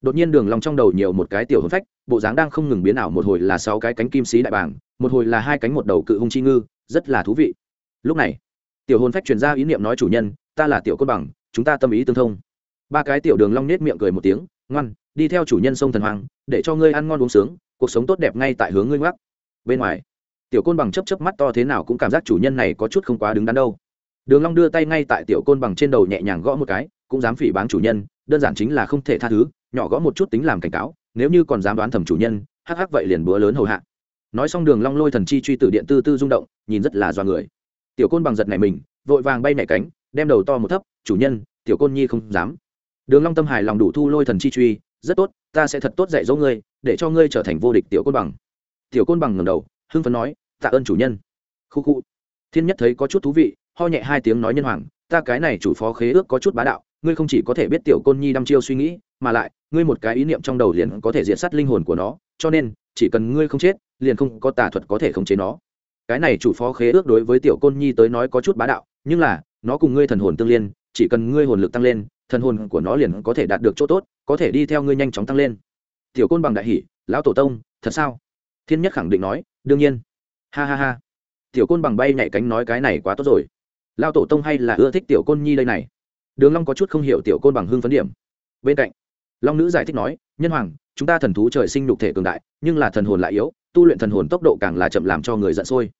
Đột nhiên đường long trong đầu nhiều một cái tiểu hồn phách, bộ dáng đang không ngừng biến ảo, một hồi là sáu cái cánh kim sĩ đại bàng, một hồi là hai cánh một đầu cự hung chi ngư, rất là thú vị. Lúc này, tiểu hồn phách truyền ra ý niệm nói chủ nhân, ta là tiểu côn bằng, chúng ta tâm ý tương thông. Ba cái tiểu đường long nết miệng cười một tiếng, ngoan, đi theo chủ nhân sông thần hoàng, để cho ngươi ăn ngon uống sướng, cuộc sống tốt đẹp ngay tại hướng ngươi ngoắc. Bên ngoài, tiểu côn bằng chớp chớp mắt to thế nào cũng cảm giác chủ nhân này có chút không quá đứng đắn đâu đường long đưa tay ngay tại tiểu côn bằng trên đầu nhẹ nhàng gõ một cái, cũng dám phỉ báng chủ nhân, đơn giản chính là không thể tha thứ, nhỏ gõ một chút tính làm cảnh cáo, nếu như còn dám đoán thầm chủ nhân, hắc hắc vậy liền bữa lớn hầu hạ. Nói xong đường long lôi thần chi truy tử điện tư tư rung động, nhìn rất là doa người. Tiểu côn bằng giật nảy mình, vội vàng bay nhảy cánh, đem đầu to một thấp, chủ nhân, tiểu côn nhi không dám. Đường long tâm hài lòng đủ thu lôi thần chi truy, rất tốt, ta sẽ thật tốt dạy dỗ ngươi, để cho ngươi trở thành vô địch tiểu côn bằng. Tiểu côn bằng ngẩng đầu, hưng phấn nói, tạ ơn chủ nhân. Khu khu. Thiên nhất thấy có chút thú vị ho nhẹ hai tiếng nói nhân hoàng, ta cái này chủ phó khế ước có chút bá đạo, ngươi không chỉ có thể biết tiểu côn nhi đăm chiêu suy nghĩ, mà lại, ngươi một cái ý niệm trong đầu liền có thể diệt sát linh hồn của nó, cho nên, chỉ cần ngươi không chết, liền không có tà thuật có thể khống chế nó. Cái này chủ phó khế ước đối với tiểu côn nhi tới nói có chút bá đạo, nhưng là, nó cùng ngươi thần hồn tương liên, chỉ cần ngươi hồn lực tăng lên, thần hồn của nó liền có thể đạt được chỗ tốt, có thể đi theo ngươi nhanh chóng tăng lên. Tiểu côn bằng đại hỷ, lão tổ tông, thật sao? Thiên nhất khẳng định nói, đương nhiên. Ha ha ha. Tiểu côn bằng bay nhảy cánh nói cái này quá tốt rồi lao tổ tông hay là ưa thích tiểu côn nhi đây này? Đường long có chút không hiểu tiểu côn bằng hưng phấn điểm. Bên cạnh, long nữ giải thích nói, nhân hoàng, chúng ta thần thú trời sinh nhục thể cường đại, nhưng là thần hồn lại yếu, tu luyện thần hồn tốc độ càng là chậm làm cho người giận sôi.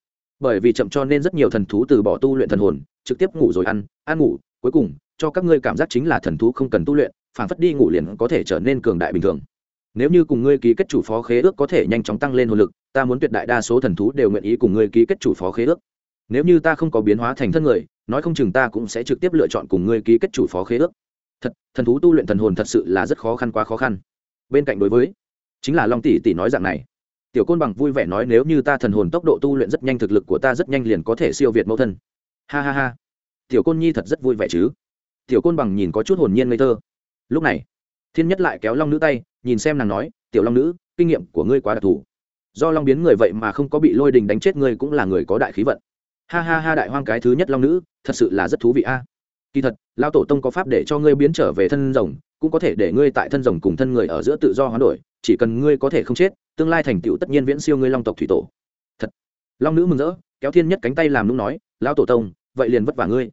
Bởi vì chậm cho nên rất nhiều thần thú từ bỏ tu luyện thần hồn, trực tiếp ngủ rồi ăn ăn ngủ, cuối cùng, cho các ngươi cảm giác chính là thần thú không cần tu luyện, phản phất đi ngủ liền có thể trở nên cường đại bình thường. Nếu như cùng ngươi ký kết chủ phó khế ước có thể nhanh chóng tăng lên hồn lực, ta muốn tuyệt đại đa số thần thú đều nguyện ý cùng ngươi ký kết chủ phó khế ước nếu như ta không có biến hóa thành thân người, nói không chừng ta cũng sẽ trực tiếp lựa chọn cùng ngươi ký kết chủ phó khế ước. Thật, thần thú tu luyện thần hồn thật sự là rất khó khăn quá khó khăn. Bên cạnh đối với, chính là long tỷ tỷ nói dạng này. Tiểu côn bằng vui vẻ nói nếu như ta thần hồn tốc độ tu luyện rất nhanh thực lực của ta rất nhanh liền có thể siêu việt mẫu thân. Ha ha ha. Tiểu côn nhi thật rất vui vẻ chứ. Tiểu côn bằng nhìn có chút hồn nhiên ngây thơ. Lúc này, thiên nhất lại kéo long nữ tay, nhìn xem nàng nói, tiểu long nữ, kinh nghiệm của ngươi quá đặc thù. Do long biến người vậy mà không có bị lôi đình đánh chết ngươi cũng là người có đại khí vận ha ha ha đại hoang cái thứ nhất long nữ, thật sự là rất thú vị a. Kỳ thật lao tổ tông có pháp để cho ngươi biến trở về thân rồng, cũng có thể để ngươi tại thân rồng cùng thân người ở giữa tự do hoán đổi, chỉ cần ngươi có thể không chết, tương lai thành tựu tất nhiên viễn siêu ngươi long tộc thủy tổ. Thật. Long nữ mừng rỡ, kéo thiên nhất cánh tay làm nung nói, lão tổ tông, vậy liền vất vả ngươi.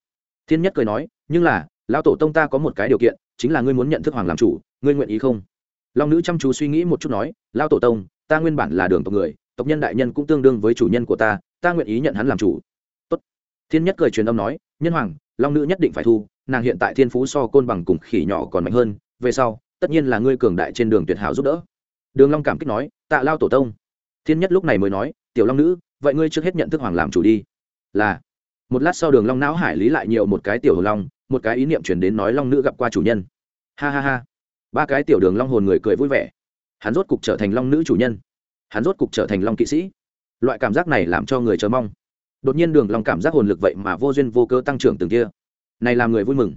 Thiên nhất cười nói, nhưng là, lão tổ tông ta có một cái điều kiện, chính là ngươi muốn nhận thức hoàng làm chủ, ngươi nguyện ý không? Long nữ chăm chú suy nghĩ một chút nói, lão tổ tông, ta nguyên bản là đường tộc người, tộc nhân đại nhân cũng tương đương với chủ nhân của ta ta nguyện ý nhận hắn làm chủ thiên nhất cười truyền âm nói, nhân hoàng, long nữ nhất định phải thu, nàng hiện tại thiên phú so côn bằng cùng khỉ nhỏ còn mạnh hơn, về sau, tất nhiên là ngươi cường đại trên đường tuyệt hảo giúp đỡ. Đường long cảm kích nói, tạ lao tổ tông. Thiên nhất lúc này mới nói, tiểu long nữ, vậy ngươi trước hết nhận thức hoàng làm chủ đi. Là. Một lát sau đường long não hải lý lại nhiều một cái tiểu hồn long, một cái ý niệm truyền đến nói long nữ gặp qua chủ nhân. Ha ha ha. Ba cái tiểu đường long hồn người cười vui vẻ. Hắn rốt cục trở thành long nữ chủ nhân. Hắn rốt cục trở thành long kỵ sĩ. Loại cảm giác này làm cho người chờ mong đột nhiên đường long cảm giác hồn lực vậy mà vô duyên vô cớ tăng trưởng từng kia. Này làm người vui mừng.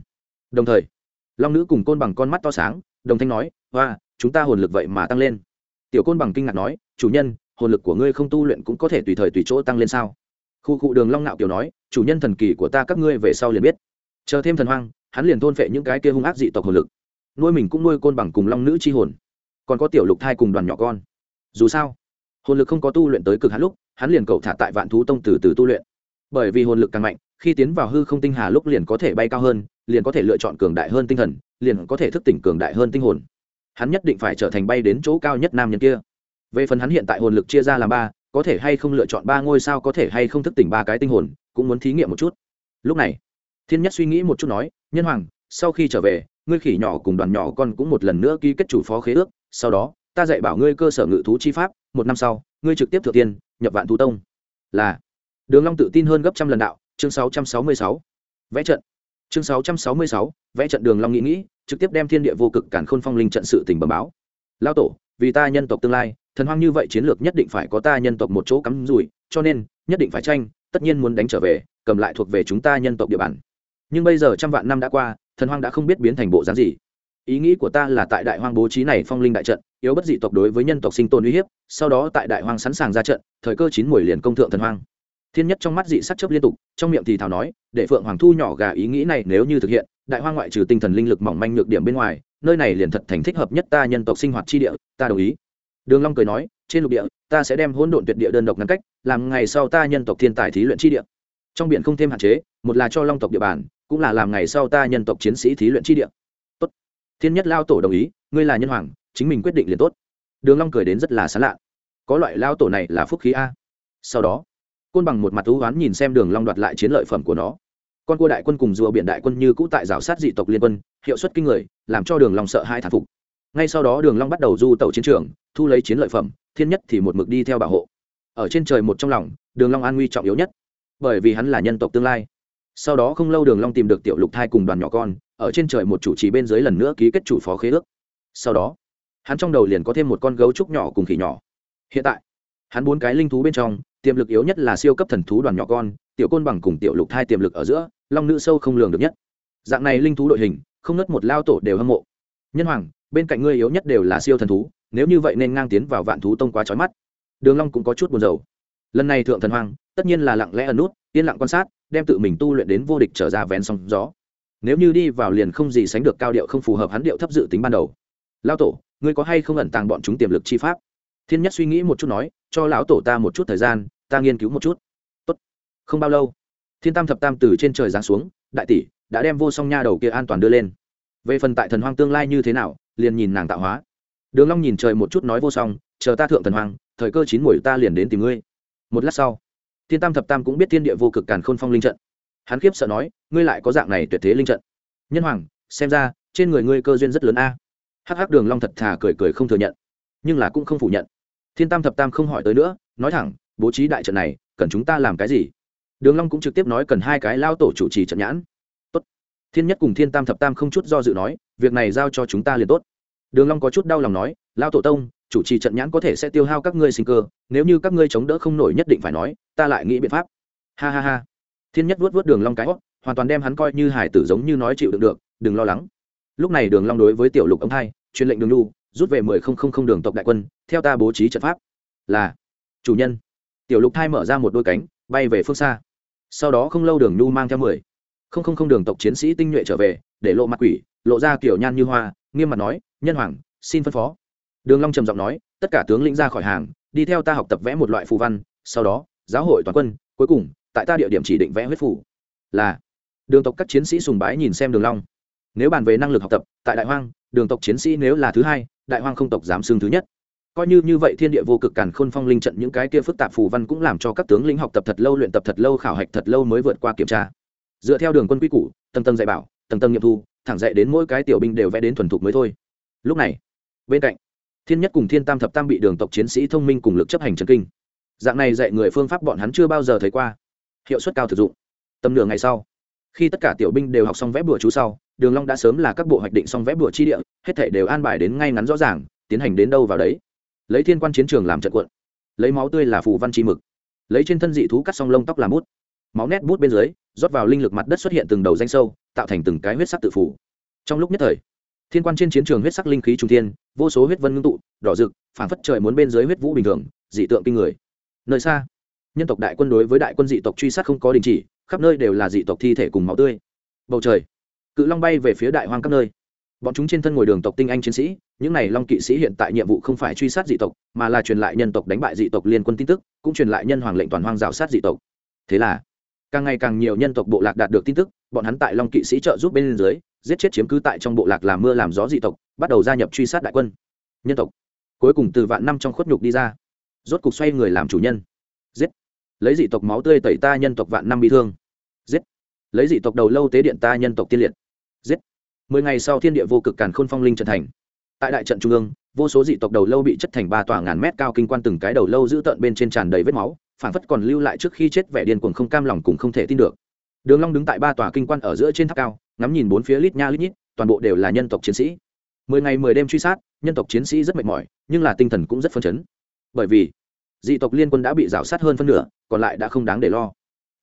Đồng thời, long nữ cùng côn bằng con mắt to sáng, đồng thanh nói hoa chúng ta hồn lực vậy mà tăng lên. Tiểu côn bằng kinh ngạc nói, chủ nhân, hồn lực của ngươi không tu luyện cũng có thể tùy thời tùy chỗ tăng lên sao? Khu cụ đường long nạo tiểu nói, chủ nhân thần kỳ của ta các ngươi về sau liền biết. Chờ thêm thần hoang, hắn liền thôn phệ những cái kia hung ác dị tộc hồn lực. Nuôi mình cũng nuôi côn bằng cùng long nữ chi hồn. Còn có tiểu lục thai cùng đoàn nhỏ con. Dù sao, hồn lực không có tu luyện tới cực hạn lúc hắn liền cậu thả tại vạn thú tông từ từ tu luyện. Bởi vì hồn lực càng mạnh, khi tiến vào hư không tinh hà lúc liền có thể bay cao hơn, liền có thể lựa chọn cường đại hơn tinh thần, liền có thể thức tỉnh cường đại hơn tinh hồn. Hắn nhất định phải trở thành bay đến chỗ cao nhất nam nhân kia. Về phần hắn hiện tại hồn lực chia ra làm ba, có thể hay không lựa chọn ba ngôi sao, có thể hay không thức tỉnh ba cái tinh hồn, cũng muốn thí nghiệm một chút. Lúc này, thiên nhất suy nghĩ một chút nói, nhân hoàng, sau khi trở về, ngươi khỉ nhỏ cùng đoàn nhỏ con cũng một lần nữa ký kết chủ phó khế ước, sau đó, ta dạy bảo ngươi cơ sở ngự thú chi pháp, một năm sau, ngươi trực tiếp thừa tiên nhập vạn thú tông. Là đường long tự tin hơn gấp trăm lần đạo chương 666. vẽ trận. Chương 666, vẽ trận đường long nghĩ nghĩ trực tiếp đem thiên địa vô cực cản khôn phong linh trận sự tình bẩm báo. Lao tổ vì ta nhân tộc tương lai thần hoang như vậy chiến lược nhất định phải có ta nhân tộc một chỗ cắm rủi cho nên nhất định phải tranh tất nhiên muốn đánh trở về cầm lại thuộc về chúng ta nhân tộc địa bàn. Nhưng bây giờ trăm vạn năm đã qua thần hoang đã không biết biến thành bộ dáng gì. Ý nghĩ của ta là tại đại hoang bố trí này phong linh đại trận yếu bất dị tộc đối với nhân tộc sinh tồn uy hiếp, sau đó tại đại hoang sẵn sàng ra trận, thời cơ chín mùi liền công thượng thần hoang. Thiên nhất trong mắt dị sắc chấp liên tục, trong miệng thì thào nói, để phượng hoàng thu nhỏ gà ý nghĩ này nếu như thực hiện, đại hoang ngoại trừ tinh thần linh lực mỏng manh nhược điểm bên ngoài, nơi này liền thật thành thích hợp nhất ta nhân tộc sinh hoạt chi địa, ta đồng ý. Đường long cười nói, trên lục địa, ta sẽ đem hỗn độn tuyệt địa đơn độc ngăn cách, làm ngày sau ta nhân tộc thiên tài thí luyện chi địa. Trong biển không thêm hạn chế, một là cho long tộc địa bàn, cũng là làm ngày sau ta nhân tộc chiến sĩ thí luyện chi địa. Tốt. Thiên nhất lao tổ đồng ý, ngươi là nhân hoàng chính mình quyết định liền tốt. Đường long cười đến rất là sán lạ. Có loại lao tổ này là phúc khí a. Sau đó, côn bằng một mặt thú oán nhìn xem đường long đoạt lại chiến lợi phẩm của nó. Con cua đại quân cùng rùa biển đại quân như cũ tại rào sát dị tộc liên quân, hiệu suất kinh người, làm cho đường long sợ hai thản phục. Ngay sau đó đường long bắt đầu du tàu chiến trường, thu lấy chiến lợi phẩm, thiên nhất thì một mực đi theo bảo hộ. Ở trên trời một trong lòng, đường long an nguy trọng yếu nhất. Bởi vì hắn là nhân tộc tương lai. Sau đó không lâu đường long tìm được tiểu lục thai cùng đoàn nhỏ con, ở trên trời một chủ trì bên dưới lần nữa ký kết chủ phó khế ước. Sau đó hắn trong đầu liền có thêm một con gấu trúc nhỏ cùng khỉ nhỏ. Hiện tại, hắn bốn cái linh thú bên trong, tiềm lực yếu nhất là siêu cấp thần thú đoàn nhỏ con, tiểu côn bằng cùng tiểu lục thai tiềm lực ở giữa, long nữ sâu không lường được nhất. Dạng này linh thú đội hình, không nớt một lao tổ đều hâm mộ. Nhân hoàng, bên cạnh ngươi yếu nhất đều là siêu thần thú, nếu như vậy nên ngang tiến vào vạn thú tông quá trói mắt. Đường long cũng có chút buồn rầu. Lần này thượng thần hoàng, tất nhiên là lặng lẽ ẩn nút, yên lặng quan sát, đem tự mình tu luyện đến vô địch trở ra vén sóng gió. Nếu như đi vào liền không gì sánh được cao điệu không phù hợp hắn điệu thấp dự tính ban đầu. Lao tổ ngươi có hay không ẩn tàng bọn chúng tiềm lực chi pháp? Thiên nhất suy nghĩ một chút nói, cho lão tổ ta một chút thời gian, ta nghiên cứu một chút. Tốt. không bao lâu, thiên tam thập tam từ trên trời giáng xuống, đại tỷ, đã đem vô song nha đầu kia an toàn đưa lên. Về phần tại thần hoang tương lai như thế nào, liền nhìn nàng tạo hóa. Đường long nhìn trời một chút nói vô song, chờ ta thượng thần hoang, thời cơ chín muồi ta liền đến tìm ngươi. Một lát sau, thiên tam thập tam cũng biết thiên địa vô cực càn khôn phong linh trận. Hắn khiếp sợ nói, ngươi lại có dạng này tuyệt thế linh trận. Nhân hoàng, xem ra, trên người ngươi cơ duyên rất lớn a hắc hắc đường long thật thà cười cười không thừa nhận, nhưng là cũng không phủ nhận. Thiên tam thập tam không hỏi tới nữa, nói thẳng, bố trí đại trận này, cần chúng ta làm cái gì? Đường long cũng trực tiếp nói cần hai cái lao tổ chủ trì trận nhãn. Tốt. Thiên nhất cùng thiên tam thập tam không chút do dự nói, việc này giao cho chúng ta liền tốt. Đường long có chút đau lòng nói, lao tổ tông, chủ trì trận nhãn có thể sẽ tiêu hao các ngươi sinh cơ, nếu như các ngươi chống đỡ không nổi nhất định phải nói, ta lại nghĩ biện pháp. Ha ha ha. Thiên nhất vuốt vuốt đường long cái hót hoàn toàn đem hắn coi như hải tử giống như nói chịu đựng được, đừng lo lắng lúc này đường long đối với tiểu lục ông hai, truyền lệnh đường lưu rút về mười không không không đường tộc đại quân, theo ta bố trí trận pháp. Là, chủ nhân. Tiểu lục thai mở ra một đôi cánh, bay về phương xa. Sau đó không lâu đường nhu mang theo mười không không không đường tộc chiến sĩ tinh nhuệ trở về, để lộ mặt quỷ, lộ ra kiểu nhan như hoa, nghiêm mặt nói, nhân hoàng, xin phân phó. Đường long trầm giọng nói, tất cả tướng lĩnh ra khỏi hàng, đi theo ta học tập vẽ một loại phù văn, sau đó, giáo hội toàn quân, cuối cùng, tại ta địa điểm chỉ định vẽ huyết phủ là, đường tộc các chiến sĩ sùng bái nhìn xem đường long nếu bàn về năng lực học tập, tại đại hoang, đường tộc chiến sĩ nếu là thứ hai, đại hoang không tộc dám xưng thứ nhất. Coi như như vậy thiên địa vô cực càn khôn phong linh trận những cái kia phức tạp phù văn cũng làm cho các tướng lĩnh học tập thật lâu, luyện tập thật lâu, khảo hạch thật lâu mới vượt qua kiểm tra. Dựa theo đường quân quy củ, tầng tầng dạy bảo, tầng tầng nghiệm thu, thẳng dạy đến mỗi cái tiểu binh đều vẽ đến thuần thục mới thôi. Lúc này, bên cạnh, thiên nhất cùng thiên tam thập tam bị đường tộc chiến sĩ thông minh cùng lực chấp hành trần kinh. Dạng này dạy người phương pháp bọn hắn chưa bao giờ thấy qua. Hiệu suất cao thực dụng. Tầm nửa ngày sau, khi tất cả tiểu binh đều học xong vẽ bừa chú sau đường long đã sớm là các bộ hoạch định xong vẽ bùa chi địa, hết thảy đều an bài đến ngay ngắn rõ ràng, tiến hành đến đâu vào đấy. Lấy thiên quan chiến trường làm trận cuộn, lấy máu tươi là phù văn chi mực, lấy trên thân dị thú cắt xong lông tóc làm bút. Máu nét bút bên dưới, rót vào linh lực mặt đất xuất hiện từng đầu danh sâu, tạo thành từng cái huyết sắc tự phủ. Trong lúc nhất thời, thiên quan trên chiến trường huyết sắc linh khí trung thiên, vô số huyết vân ngưng tụ, đỏ rực, phảng phất trời muốn bên dưới huyết vũ bình thường, dị tượng kinh người. Nơi xa, nhân tộc đại quân đối với đại quân dị tộc truy sát không có đình chỉ, khắp nơi đều là dị tộc thi thể cùng máu tươi. Bầu trời cự long bay về phía đại hoang các nơi. Bọn chúng trên thân ngồi đường tộc tinh anh chiến sĩ, những này long kỵ sĩ hiện tại nhiệm vụ không phải truy sát dị tộc, mà là truyền lại nhân tộc đánh bại dị tộc liên quân tin tức, cũng truyền lại nhân hoàng lệnh toàn hoang rào sát dị tộc. Thế là, càng ngày càng nhiều nhân tộc bộ lạc đạt được tin tức, bọn hắn tại long kỵ sĩ trợ giúp bên dưới, giết chết chiếm cứ tại trong bộ lạc làm mưa làm gió dị tộc, bắt đầu gia nhập truy sát đại quân. Nhân tộc. Cuối cùng từ vạn năm trong khuất nhục đi ra. Rốt cục xoay người làm chủ nhân. Giết. Lấy dị tộc máu tươi tẩy ta nhân tộc vạn năm bị thương. Giết. Lấy dị tộc đầu lâu tế điện ta nhân tộc tiên liệt giết. Mười ngày sau thiên địa vô cực càn khôn phong linh trận thành. Tại đại trận trung ương, vô số dị tộc đầu lâu bị chất thành ba tòa ngàn mét cao kinh quan từng cái đầu lâu giữ tợn bên trên tràn đầy vết máu phản phất còn lưu lại trước khi chết vẻ điên cuồng không cam lòng cùng không thể tin được. Đường long đứng tại ba tòa kinh quan ở giữa trên tháp cao, ngắm nhìn bốn phía lít nha lít nhít, toàn bộ đều là nhân tộc chiến sĩ. Mười ngày mười đêm truy sát, nhân tộc chiến sĩ rất mệt mỏi, nhưng là tinh thần cũng rất phấn chấn. Bởi vì, dị tộc liên quân đã bị rào sát hơn phân nửa, còn lại đã không đáng để lo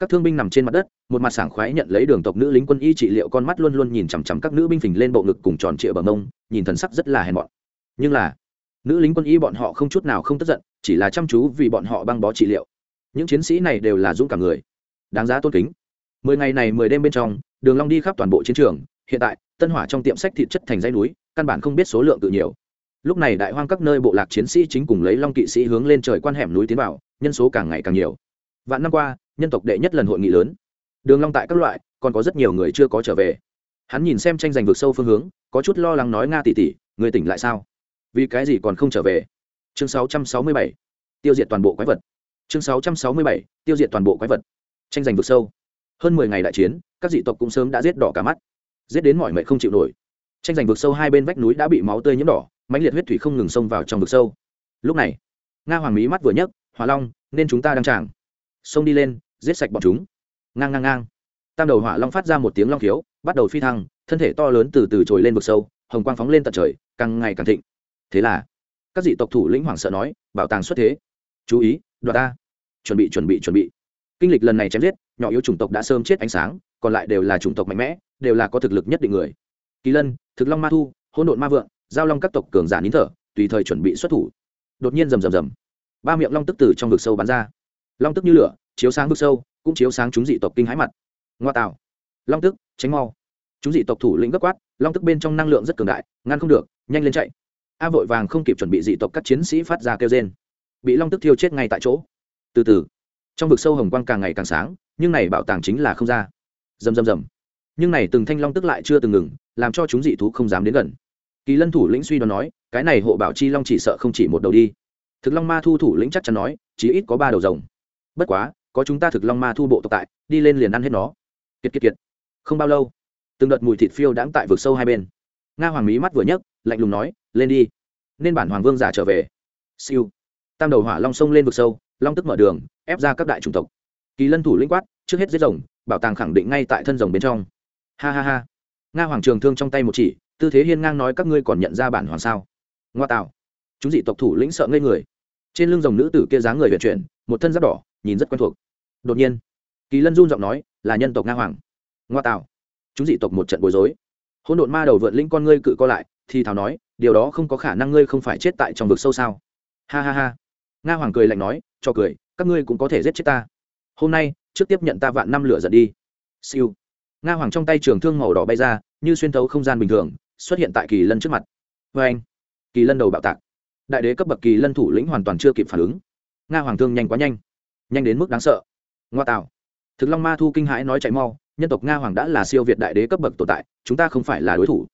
các thương binh nằm trên mặt đất, một mặt sảng khoái nhận lấy đường tộc nữ lính quân y trị liệu con mắt luôn luôn nhìn chằm chằm các nữ binh phình lên bộ ngực cùng tròn trịa bờ mông, nhìn thần sắc rất là hèn mọn. Nhưng là, nữ lính quân y bọn họ không chút nào không tức giận, chỉ là chăm chú vì bọn họ băng bó trị liệu. Những chiến sĩ này đều là dũng cảm người. Đáng giá tôn kính. Mười ngày này mười đêm bên trong, đường long đi khắp toàn bộ chiến trường, hiện tại, tân hỏa trong tiệm sách thịt chất thành dãy núi, căn bản không biết số lượng tự nhiều. Lúc này đại hoang các nơi bộ lạc chiến sĩ chính cùng lấy long kỵ sĩ hướng lên trời quan hẻm núi tiến vào, nhân số càng ngày càng nhiều. Vạn năm qua nhân tộc đệ nhất lần hội nghị lớn. Đường long tại các loại, còn có rất nhiều người chưa có trở về. Hắn nhìn xem tranh giành vực sâu phương hướng, có chút lo lắng nói nga tỷ tỷ, người tỉnh lại sao? Vì cái gì còn không trở về? Chương 667 tiêu diệt toàn bộ quái vật. Chương 667 tiêu diệt toàn bộ quái vật. Tranh giành vực sâu. Hơn mười ngày đại chiến, các dị tộc cũng sớm đã giết đỏ cả mắt. Giết đến mọi mệt không chịu nổi. Tranh giành vực sâu hai bên vách núi đã bị máu tươi nhiễm đỏ, mãnh liệt huyết thủy không ngừng xông vào trong vực sâu. Lúc này, nga hoàng mỹ mắt vừa nhấc, hỏa long, nên chúng ta đang tràng xông đi lên, giết sạch bọn chúng. Ngang ngang ngang. Tam đầu hỏa long phát ra một tiếng long khiếu, bắt đầu phi thăng, thân thể to lớn từ từ trồi lên vực sâu, hồng quang phóng lên tận trời, càng ngày càng thịnh. Thế là, các dị tộc thủ lĩnh hoảng sợ nói, bảo tàng xuất thế. Chú ý, đoạt ta. Chuẩn bị chuẩn bị chuẩn bị. Kinh lịch lần này chém giết, nhỏ yếu chủng tộc đã sơm chết ánh sáng, còn lại đều là chủng tộc mạnh mẽ, đều là có thực lực nhất định người. Kỳ lân, thực long ma thu, hỗn độn ma vượng, giao long các tộc cường giả nín thở, tùy thời chuẩn bị xuất thủ. Đột nhiên rầm rầm rầm. Ba miệng long tức từ trong vực sâu bắn ra long tức như lửa, chiếu sáng vực sâu, cũng chiếu sáng chúng dị tộc kinh hãi mặt. Ngoa tạo. Long tức, tránh mau. Chúng dị tộc thủ lĩnh gấp quát, long tức bên trong năng lượng rất cường đại, ngăn không được, nhanh lên chạy. A vội vàng không kịp chuẩn bị dị tộc các chiến sĩ phát ra kêu trên bị long tức thiêu chết ngay tại chỗ. Từ từ. Trong vực sâu hồng quang càng ngày càng sáng, nhưng này bảo tàng chính là không ra. Rầm rầm rầm. Nhưng này từng thanh long tức lại chưa từng ngừng, làm cho chúng dị thú không dám đến gần. Kỳ lân thủ lĩnh suy đoán nói, cái này hộ bảo chi long chỉ sợ không chỉ một đầu đi. Thực long ma thu thủ lĩnh chắc chắn nói, chỉ ít có ba đầu rồng bất quá, có chúng ta thực long ma thu bộ tộc tại, đi lên liền ăn hết nó. Kiệt kiệt kiệt. Không bao lâu, từng đợt mùi thịt phiêu đãng tại vực sâu hai bên. Nga hoàng mỹ mắt vừa nhấc, lạnh lùng nói, lên đi. Nên bản hoàng vương giả trở về. Siêu. Tam đầu hỏa long sông lên vực sâu, long tức mở đường, ép ra các đại chủng tộc. Kỳ lân thủ lĩnh quát, trước hết giết rồng, bảo tàng khẳng định ngay tại thân rồng bên trong. Ha ha ha. Nga hoàng trường thương trong tay một chỉ, tư thế hiên ngang nói, các ngươi còn nhận ra bản hoàng sao? Ngoa tạo. Chúng dị tộc thủ lĩnh sợ ngây người. Trên lưng rồng nữ tử kia dáng người vận chuyển, một thân giáp đỏ nhìn rất quen thuộc. Đột nhiên, kỳ lân run giọng nói, là nhân tộc nga hoàng. Ngoa tạo. Chúng dị tộc một trận bối rối. Hôn đột ma đầu vượn linh con ngươi cự co lại, thì thảo nói, điều đó không có khả năng ngươi không phải chết tại trong vực sâu sao? Ha ha ha. Nga hoàng cười lạnh nói, cho cười, các ngươi cũng có thể giết chết ta. Hôm nay, trước tiếp nhận ta vạn năm lửa giận đi. Siêu. Nga hoàng trong tay trường thương màu đỏ bay ra, như xuyên thấu không gian bình thường, xuất hiện tại kỳ lân trước mặt. Vê anh, kỳ lân đầu bạo tạc. Đại đế cấp bậc kỳ lân thủ lĩnh hoàn toàn chưa kịp phản ứng. Nga hoàng thương nhanh quá nhanh nhanh đến mức đáng sợ. Ngoa tạo thực long ma thu kinh hãi nói chạy mau, nhân tộc nga hoàng đã là siêu việt đại đế cấp bậc tồn tại, chúng ta không phải là đối thủ.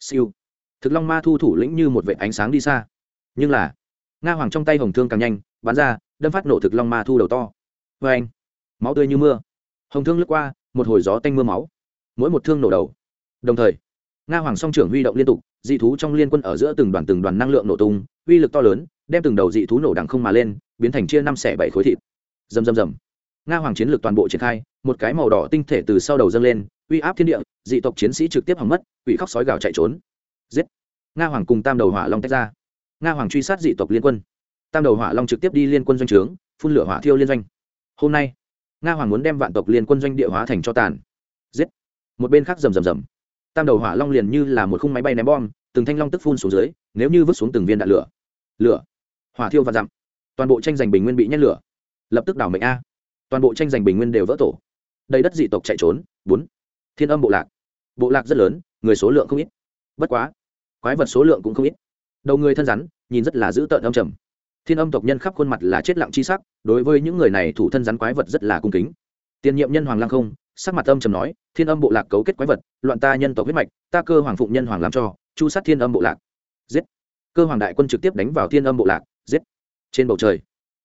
Siêu. Thực long ma thu thủ lĩnh như một vệ ánh sáng đi xa. Nhưng là, nga hoàng trong tay hồng thương càng nhanh, bắn ra, đâm phát nổ thực long ma thu đầu to. Vê anh, máu tươi như mưa. Hồng thương lướt qua, một hồi gió tanh mưa máu. Mỗi một thương nổ đầu. Đồng thời, nga hoàng song trưởng huy động liên tục, dị thú trong liên quân ở giữa từng đoàn từng đoàn năng lượng nổ tung, uy lực to lớn, đem từng đầu dị thú nổ đằng không mà lên, biến thành chia năm xẻ bảy khối thịt rầm rầm rầm. Nga hoàng chiến lược toàn bộ triển khai, một cái màu đỏ tinh thể từ sau đầu dâng lên, uy áp thiên địa, dị tộc chiến sĩ trực tiếp hỏng mất, quỷ khóc sói gào chạy trốn. Giết. Nga hoàng cùng tam đầu hỏa long tách ra. Nga hoàng truy sát dị tộc liên quân. Tam đầu hỏa long trực tiếp đi liên quân doanh trướng, phun lửa hỏa thiêu liên doanh. Hôm nay, nga hoàng muốn đem vạn tộc liên quân doanh địa hóa thành cho tàn. Giết. Một bên khác rầm rầm rầm. Tam đầu hỏa long liền như là một khung máy bay ném bom, từng thanh long tức phun xuống dưới, nếu như vứt xuống từng viên đạn lửa. Lửa. Hỏa thiêu và dặm. Toàn bộ tranh giành bình nguyên bị nhét lửa lập tức đảo mệnh a. Toàn bộ tranh giành bình nguyên đều vỡ tổ. Đầy đất dị tộc chạy trốn. Bốn. Thiên âm bộ lạc. Bộ lạc rất lớn, người số lượng không ít. Bất quá, quái vật số lượng cũng không ít. Đầu người thân rắn, nhìn rất là dữ tợn âm trầm. Thiên âm tộc nhân khắp khuôn mặt là chết lặng chi sắc, đối với những người này thủ thân rắn quái vật rất là cung kính. Tiền nhiệm nhân hoàng lăng không, sắc mặt âm trầm nói, thiên âm bộ lạc cấu kết quái vật, loạn ta nhân tộc huyết mạch, ta cơ hoàng phụng nhân hoàng làm cho, chu sát thiên âm bộ lạc. Giết. Cơ hoàng đại quân trực tiếp đánh vào thiên âm bộ lạc, giết. Trên bầu trời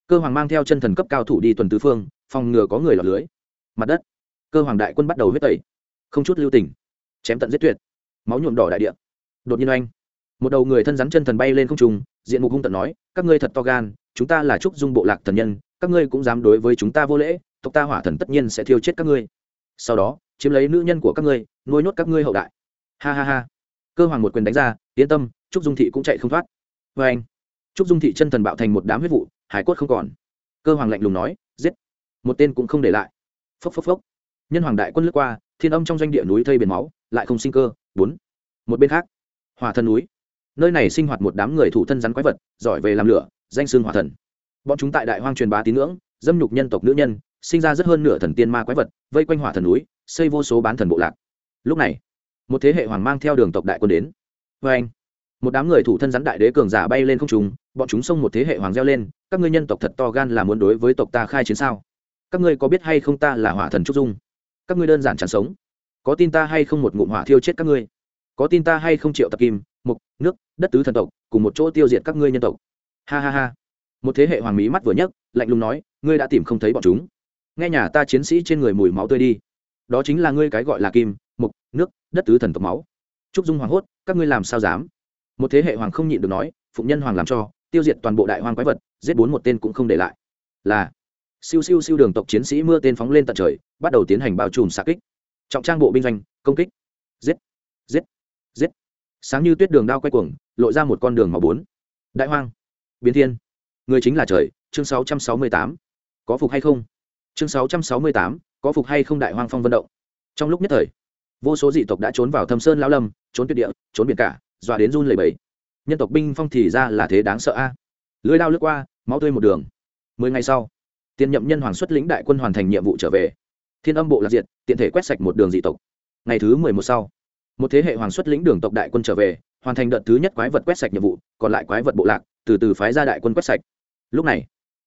cơ hoàng mang theo chân thần cấp cao thủ đi tuần tứ phương, phòng ngừa có người lọt lưới. Mặt đất. Cơ hoàng đại quân bắt đầu huyết tẩy. Không chút lưu tình. Chém tận giết tuyệt. Máu nhuộm đỏ đại địa. Đột nhiên oanh. Một đầu người thân rắn chân thần bay lên không trung, diện mục hung tận nói, các ngươi thật to gan, chúng ta là trúc dung bộ lạc thần nhân, các ngươi cũng dám đối với chúng ta vô lễ, tộc ta hỏa thần tất nhiên sẽ thiêu chết các ngươi. Sau đó, chiếm lấy nữ nhân của các ngươi, nuôi nhốt các ngươi hậu đại. Ha ha ha. Cơ hoàng một quyền đánh ra, yên tâm, trúc dung thị cũng chạy không thoát. Vê anh trúc dung thị chân thần bạo thành một đám huyết vụ, hải cốt không còn. Cơ hoàng lạnh lùng nói, giết. Một tên cũng không để lại. Phốc phốc phốc. Nhân hoàng đại quân lướt qua, thiên âm trong doanh địa núi thây biển máu, lại không sinh cơ. Bốn. Một bên khác, hỏa thần núi. Nơi này sinh hoạt một đám người thủ thân rắn quái vật, giỏi về làm lửa, danh xương hỏa thần. Bọn chúng tại đại hoang truyền bá tín ngưỡng, dâm nhục nhân tộc nữ nhân, sinh ra rất hơn nửa thần tiên ma quái vật, vây quanh hỏa thần núi, xây vô số bán thần bộ lạc. Lúc này, một thế hệ hoàng mang theo đường tộc đại quân đến. Vê anh một đám người thủ thân rắn đại đế cường giả bay lên không trùng bọn chúng xông một thế hệ hoàng reo lên, các ngươi nhân tộc thật to gan là muốn đối với tộc ta khai chiến sao? Các ngươi có biết hay không ta là hỏa thần trúc dung? Các ngươi đơn giản chẳng sống. Có tin ta hay không một ngụm hỏa thiêu chết các ngươi? Có tin ta hay không triệu tập kim, mục, nước, đất tứ thần tộc, cùng một chỗ tiêu diệt các ngươi nhân tộc? Ha ha ha. Một thế hệ hoàng mỹ mắt vừa nhấc, lạnh lùng nói, ngươi đã tìm không thấy bọn chúng. Nghe nhà ta chiến sĩ trên người mùi máu tươi đi. Đó chính là ngươi cái gọi là kim, mục, nước, đất tứ thần tộc máu. Trúc dung hoảng hốt, các ngươi làm sao dám? Một thế hệ hoàng không nhịn được nói, phụng nhân hoàng làm cho, tiêu diệt toàn bộ đại hoang quái vật, giết bốn một tên cũng không để lại. Là, siêu siêu siêu đường tộc chiến sĩ mưa tên phóng lên tận trời, bắt đầu tiến hành bao trùm xạ kích. Trọng trang bộ binh doanh, công kích. Giết giết giết. Sáng như tuyết đường đao quay cuồng, lộ ra một con đường màu bốn. Đại hoang. Biến thiên. Người chính là trời, chương sáu trăm sáu mươi tám. Có phục hay không? Chương sáu trăm sáu mươi tám, có phục hay không đại hoang phong vận động? Trong lúc nhất thời, vô số dị tộc đã trốn vào thâm sơn lao lâm, trốn tuyệt địa, trốn biển cả dọa đến run lẩy bẩy, nhân tộc binh phong thì ra là thế đáng sợ a. Lưới đao lướt qua máu tươi một đường. Mười ngày sau tiền nhậm nhân hoàng xuất lĩnh đại quân hoàn thành nhiệm vụ trở về. Thiên âm bộ lạc diệt tiện thể quét sạch một đường dị tộc. Ngày thứ mười một sau một thế hệ hoàng xuất lĩnh đường tộc đại quân trở về hoàn thành đợt thứ nhất quái vật quét sạch nhiệm vụ còn lại quái vật bộ lạc từ từ phái ra đại quân quét sạch. Lúc này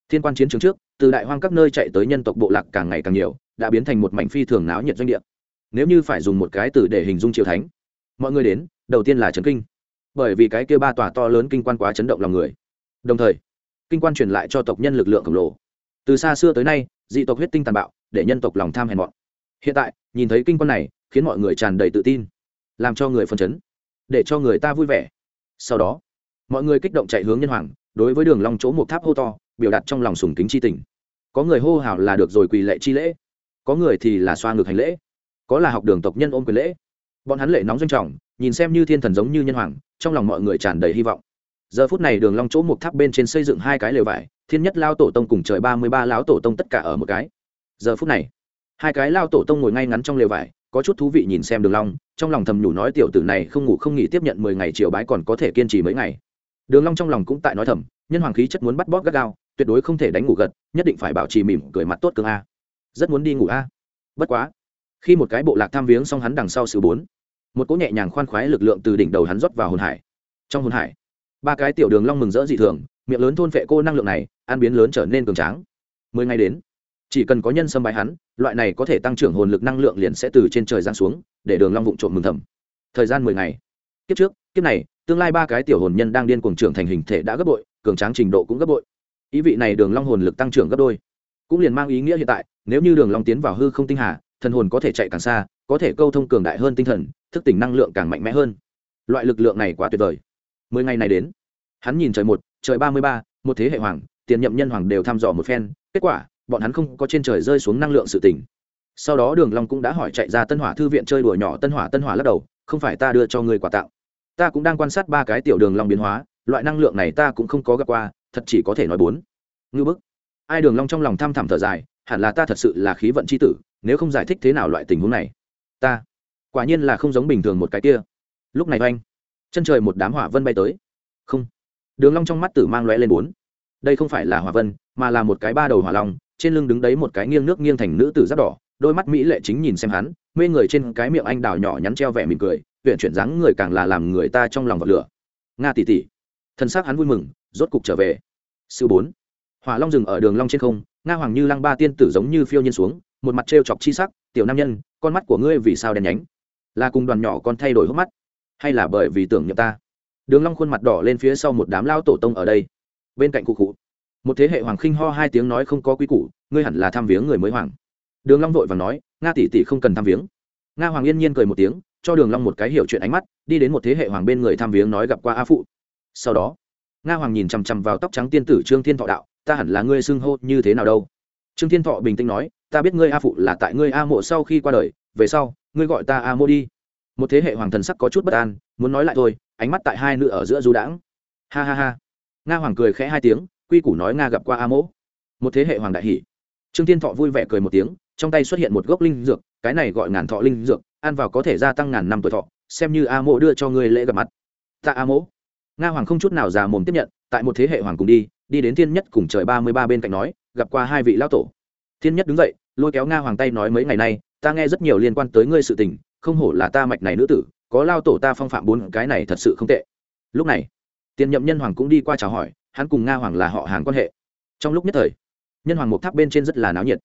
thiên quan chiến trường trước từ đại hoang các nơi chạy tới nhân tộc bộ lạc càng ngày càng nhiều đã biến thành một mảnh phi thường náo nhiệt doanh địa. Nếu như phải dùng một cái từ để hình dung triều thánh mọi người đến đầu tiên là trấn kinh. Bởi vì cái kia ba tòa to lớn kinh quan quá chấn động lòng người. Đồng thời, kinh quan truyền lại cho tộc nhân lực lượng khổng lồ. Từ xa xưa tới nay, dị tộc huyết tinh tàn bạo, để nhân tộc lòng tham hèn mọn. Hiện tại, nhìn thấy kinh quan này, khiến mọi người tràn đầy tự tin, làm cho người phân chấn, để cho người ta vui vẻ. Sau đó, mọi người kích động chạy hướng nhân hoàng, đối với đường long chỗ một tháp hô to, biểu đạt trong lòng sùng kính chi tình. Có người hô hào là được rồi quỳ lệ chi lễ, có người thì là xoa ngược hành lễ, có là học đường tộc nhân ôm quyền lễ. Bọn hắn lệ nóng doanh trọng nhìn xem như thiên thần giống như nhân hoàng, trong lòng mọi người tràn đầy hy vọng. Giờ phút này đường long chỗ một tháp bên trên xây dựng hai cái lều vải, thiên nhất lao tổ tông cùng trời ba mươi ba lão tổ tông tất cả ở một cái. Giờ phút này, hai cái lao tổ tông ngồi ngay ngắn trong lều vải, có chút thú vị nhìn xem đường long, trong lòng thầm nhủ nói tiểu tử này không ngủ không nghỉ tiếp nhận mười ngày chiều bái còn có thể kiên trì mấy ngày. Đường long trong lòng cũng tại nói thầm, nhân hoàng khí chất muốn bắt bóp gắt gao, tuyệt đối không thể đánh ngủ gật, nhất định phải bảo trì mỉm cười mặt tốt cường a. Rất muốn đi ngủ a. Bất quá, khi một cái bộ lạc tham viếng xong hắn đằng sau sự bốn một cỗ nhẹ nhàng khoan khoái lực lượng từ đỉnh đầu hắn rót vào hồn hải. Trong hồn hải, ba cái tiểu đường long mừng rỡ dị thường, miệng lớn thôn phệ cô năng lượng này, an biến lớn trở nên cường tráng. Mười ngày đến, chỉ cần có nhân xâm bái hắn, loại này có thể tăng trưởng hồn lực năng lượng liền sẽ từ trên trời giáng xuống, để đường long vụng trộm mừng thầm. Thời gian mười ngày. Kiếp trước, kiếp này, tương lai ba cái tiểu hồn nhân đang điên cuồng trưởng thành hình thể đã gấp bội, cường tráng trình độ cũng gấp bội. Ý vị này đường long hồn lực tăng trưởng gấp đôi. Cũng liền mang ý nghĩa hiện tại, nếu như đường long tiến vào hư không tinh hà, thần hồn có thể chạy càng xa có thể câu thông cường đại hơn tinh thần, thức tỉnh năng lượng càng mạnh mẽ hơn. Loại lực lượng này quá tuyệt vời. Mười ngày này đến, hắn nhìn trời một, trời ba mươi ba, một thế hệ hoàng, tiền nhậm nhân hoàng đều thăm dò một phen, kết quả, bọn hắn không có trên trời rơi xuống năng lượng sự tỉnh. Sau đó đường long cũng đã hỏi chạy ra tân hỏa thư viện chơi đùa nhỏ tân hỏa tân hỏa lắc đầu, không phải ta đưa cho người quà tặng. Ta cũng đang quan sát ba cái tiểu đường long biến hóa, loại năng lượng này ta cũng không có gặp qua, thật chỉ có thể nói bốn. Ngư bức. Ai đường long trong lòng thăm thẳm thở dài, hẳn là ta thật sự là khí vận chi tử, nếu không giải thích thế nào loại tình huống này? Ta. Quả nhiên là không giống bình thường một cái kia. Lúc này oanh, chân trời một đám hỏa vân bay tới. Không, đường long trong mắt tử mang lóe lên bốn. Đây không phải là hỏa vân, mà là một cái ba đầu hỏa long, trên lưng đứng đấy một cái nghiêng nước nghiêng thành nữ tử giáp đỏ, đôi mắt mỹ lệ chính nhìn xem hắn, mê người trên cái miệng anh đào nhỏ nhắn treo vẻ mỉm cười huyện chuyển dáng người càng là làm người ta trong lòng vật lửa. Nga tỷ tỷ thân xác hắn vui mừng, rốt cục trở về. Sư bốn, hỏa long dừng ở đường long trên không, nga hoàng như lăng ba tiên tử giống như phiêu nhiên xuống, một mặt trêu chọc chi sắc, tiểu nam nhân con mắt của ngươi vì sao đen nhánh? Là cùng đoàn nhỏ con thay đổi hốc mắt, hay là bởi vì tưởng nhậm ta? Đường long khuôn mặt đỏ lên phía sau một đám lao tổ tông ở đây. Bên cạnh cụ cụ, một thế hệ hoàng khinh ho hai tiếng nói không có quý củ, ngươi hẳn là tham viếng người mới hoàng. Đường long vội vàng nói, nga tỷ tỷ không cần tham viếng. Nga hoàng yên nhiên cười một tiếng, cho đường long một cái hiểu chuyện ánh mắt, đi đến một thế hệ hoàng bên người tham viếng nói gặp qua a phụ. Sau đó, nga hoàng nhìn chăm chăm vào tóc trắng tiên tử trương thiên thọ đạo, ta hẳn là ngươi xưng hô như thế nào đâu? Trương thiên thọ bình tĩnh nói ta biết ngươi a phụ là tại ngươi a mộ sau khi qua đời, về sau, ngươi gọi ta a mộ đi. Một thế hệ hoàng thần sắc có chút bất an, muốn nói lại thôi, ánh mắt tại hai nữ ở giữa du đãng. Ha ha ha. Nga hoàng cười khẽ hai tiếng, quy củ nói nga gặp qua a mỗ một thế hệ hoàng đại hỷ. Trương thiên thọ vui vẻ cười một tiếng, trong tay xuất hiện một gốc linh dược, cái này gọi ngàn thọ linh dược, ăn vào có thể gia tăng ngàn năm tuổi thọ, xem như a mỗ đưa cho ngươi lễ gặp mặt. Ta a mỗ nga hoàng không chút nào già mồm tiếp nhận, tại một thế hệ hoàng cùng đi đi đến thiên nhất cùng trời ba mươi ba bên cạnh nói, gặp qua hai vị lão tổ. Thiên nhất đứng dậy lôi kéo nga hoàng tay nói mấy ngày nay, ta nghe rất nhiều liên quan tới ngươi sự tình, không hổ là ta mạch này nữ tử, có lao tổ ta phong phạm bốn cái này thật sự không tệ. Lúc này, tiền nhậm nhân hoàng cũng đi qua chào hỏi, hắn cùng nga hoàng là họ hàng quan hệ. Trong lúc nhất thời, nhân hoàng một tháp bên trên rất là náo nhiệt.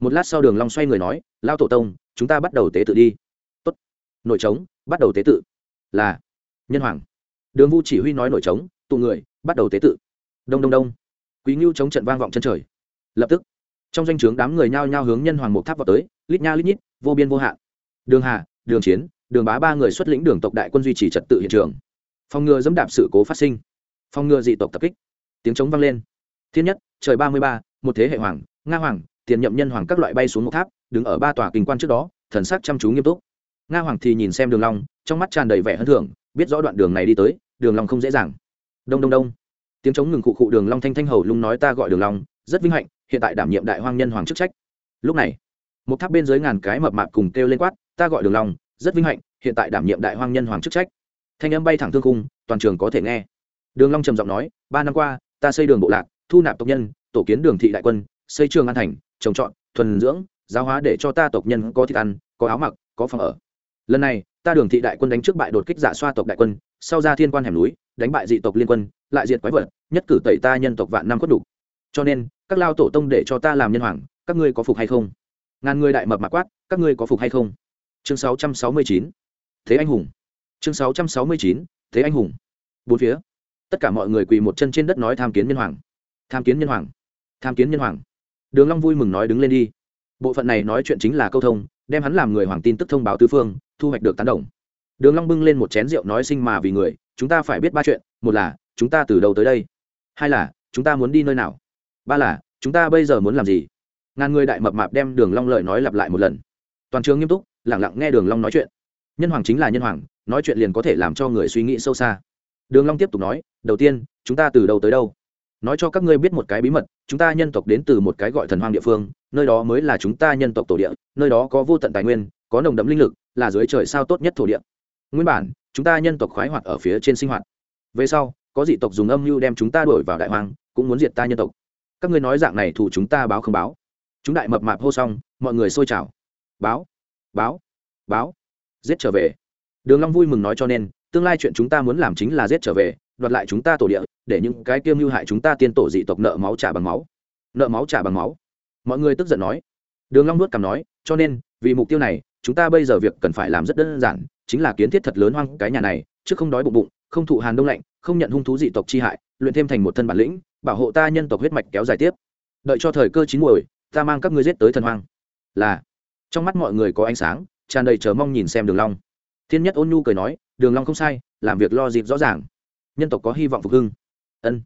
Một lát sau đường long xoay người nói, lao tổ tông, chúng ta bắt đầu tế tự đi. Tốt. Nội trống, bắt đầu tế tự. Là. Nhân hoàng. Đường vu chỉ huy nói nội trống, tụ người, bắt đầu tế tự. Đông đông đông. Quý ngưu chống trận vang vọng chân trời. Lập tức trong danh o chướng đám người nhao nhao hướng nhân hoàng một tháp vào tới, lít nha lít nhít, vô biên vô hạn. Đường hà, đường chiến, đường bá ba người xuất lĩnh đường tộc đại quân duy trì trật tự hiện trường. Phòng ngừa dẫm đạp sự cố phát sinh. Phòng ngừa dị tộc tập kích. Tiếng chống vang lên. Thiên nhất, trời ba mươi ba, một thế hệ hoàng, nga hoàng, tiền nhậm nhân hoàng các loại bay xuống một tháp, đứng ở ba tòa kinh quan trước đó, thần sắc chăm chú nghiêm túc. Nga hoàng thì nhìn xem đường long, trong mắt tràn đầy vẻ hân thưởng biết rõ đoạn đường này đi tới, đường long không dễ dàng. Đông đông đông. Tiếng chống ngừng cụ cụ đường long thanh thanh hầu lung nói ta gọi đường long, rất vinh hạnh hiện tại đảm nhiệm đại hoang nhân hoàng chức trách. Lúc này, một tháp bên dưới ngàn cái mập mạp cùng kêu lên quát, ta gọi đường long, rất vinh hạnh, hiện tại đảm nhiệm đại hoang nhân hoàng chức trách. Thanh âm bay thẳng thương cung toàn trường có thể nghe. Đường long trầm giọng nói, ba năm qua, ta xây đường bộ lạc, thu nạp tộc nhân, tổ kiến đường thị đại quân, xây trường an thành, trồng trọt, thuần dưỡng, giáo hóa để cho ta tộc nhân có thịt ăn, có áo mặc, có phòng ở. Lần này, ta đường thị đại quân đánh trước bại đột kích giả xoa tộc đại quân, sau ra thiên quan hẻm núi, đánh bại dị tộc liên quân, lại diệt quái vật, nhất cử tẩy ta nhân tộc vạn năm cốt đủ cho nên, các lao tổ tông để cho ta làm nhân hoàng, các ngươi có phục hay không? Ngàn người đại mập mạc quát, các ngươi có phục hay không? Chương 669. t h ế anh hùng. Chương 669. t h ế anh hùng. Bốn phía. Tất cả mọi người quỳ một chân trên đất nói tham kiến nhân hoàng. Tham kiến nhân hoàng. Tham kiến nhân hoàng. Đường long vui mừng nói đứng lên đi. Bộ phận này nói chuyện chính là câu thông, đem hắn làm người hoàng tin tức thông báo tứ phương, thu hoạch được tán đồng. Đường long bưng lên một chén rượu nói sinh mà vì người, chúng ta phải biết ba chuyện, một là, chúng ta từ đầu tới đây? Hai là, chúng ta muốn đi nơi nào? Ba là, chúng ta bây giờ muốn làm gì? Ngàn người đại mập mạp đem đường long lời nói lặp lại một lần. Toàn trường nghiêm túc, lặng lặng nghe đường long nói chuyện. Nhân hoàng chính là nhân hoàng, nói chuyện liền có thể làm cho người suy nghĩ sâu xa. Đường long tiếp tục nói, đầu tiên, chúng ta từ đâu tới đâu? Nói cho các ngươi biết một cái bí mật, chúng ta nhân tộc đến từ một cái gọi thần hoang địa phương, nơi đó mới là chúng ta nhân tộc tổ địa, nơi đó có vô tận tài nguyên, có nồng đậm linh lực, là dưới trời sao tốt nhất thổ địa. Nguyên bản, chúng ta nhân tộc khoái hoạt ở phía trên sinh hoạt. Về sau, có dị tộc dùng âm mưu đem chúng ta đuổi vào đại hoang, cũng muốn diệt ta nhân tộc các ngươi nói dạng này thủ chúng ta báo không báo? Chúng đại mập mạp hô xong mọi người xôi chào, báo báo báo. Giết trở về. Đường long vui mừng nói cho nên tương lai chuyện chúng ta muốn làm chính là giết trở về đoạt lại chúng ta tổ địa để những cái kiêm mưu hại chúng ta tiên tổ dị tộc nợ máu trả bằng máu. Nợ máu trả bằng máu. Mọi người tức giận nói. Đường long nuốt cằm nói cho nên vì mục tiêu này chúng ta bây giờ việc cần phải làm rất đơn giản chính là kiến thiết thật lớn hoang cái nhà này trước không đói bụng bụng không thụ hàn đông lạnh không nhận hung thú dị tộc chi hại luyện thêm thành một thân bản lĩnh bảo hộ ta nhân tộc huyết mạch kéo dài tiếp. Đợi cho thời cơ chín muồi, ta mang các ngươi giết tới thần hoang. Là. Trong mắt mọi người có ánh sáng, tràn đầy chờ mong nhìn xem đường long. Thiên nhất ôn nhu cười nói, đường long không sai, làm việc lo dịp rõ ràng. Nhân tộc có hy vọng phục hưng. Ân.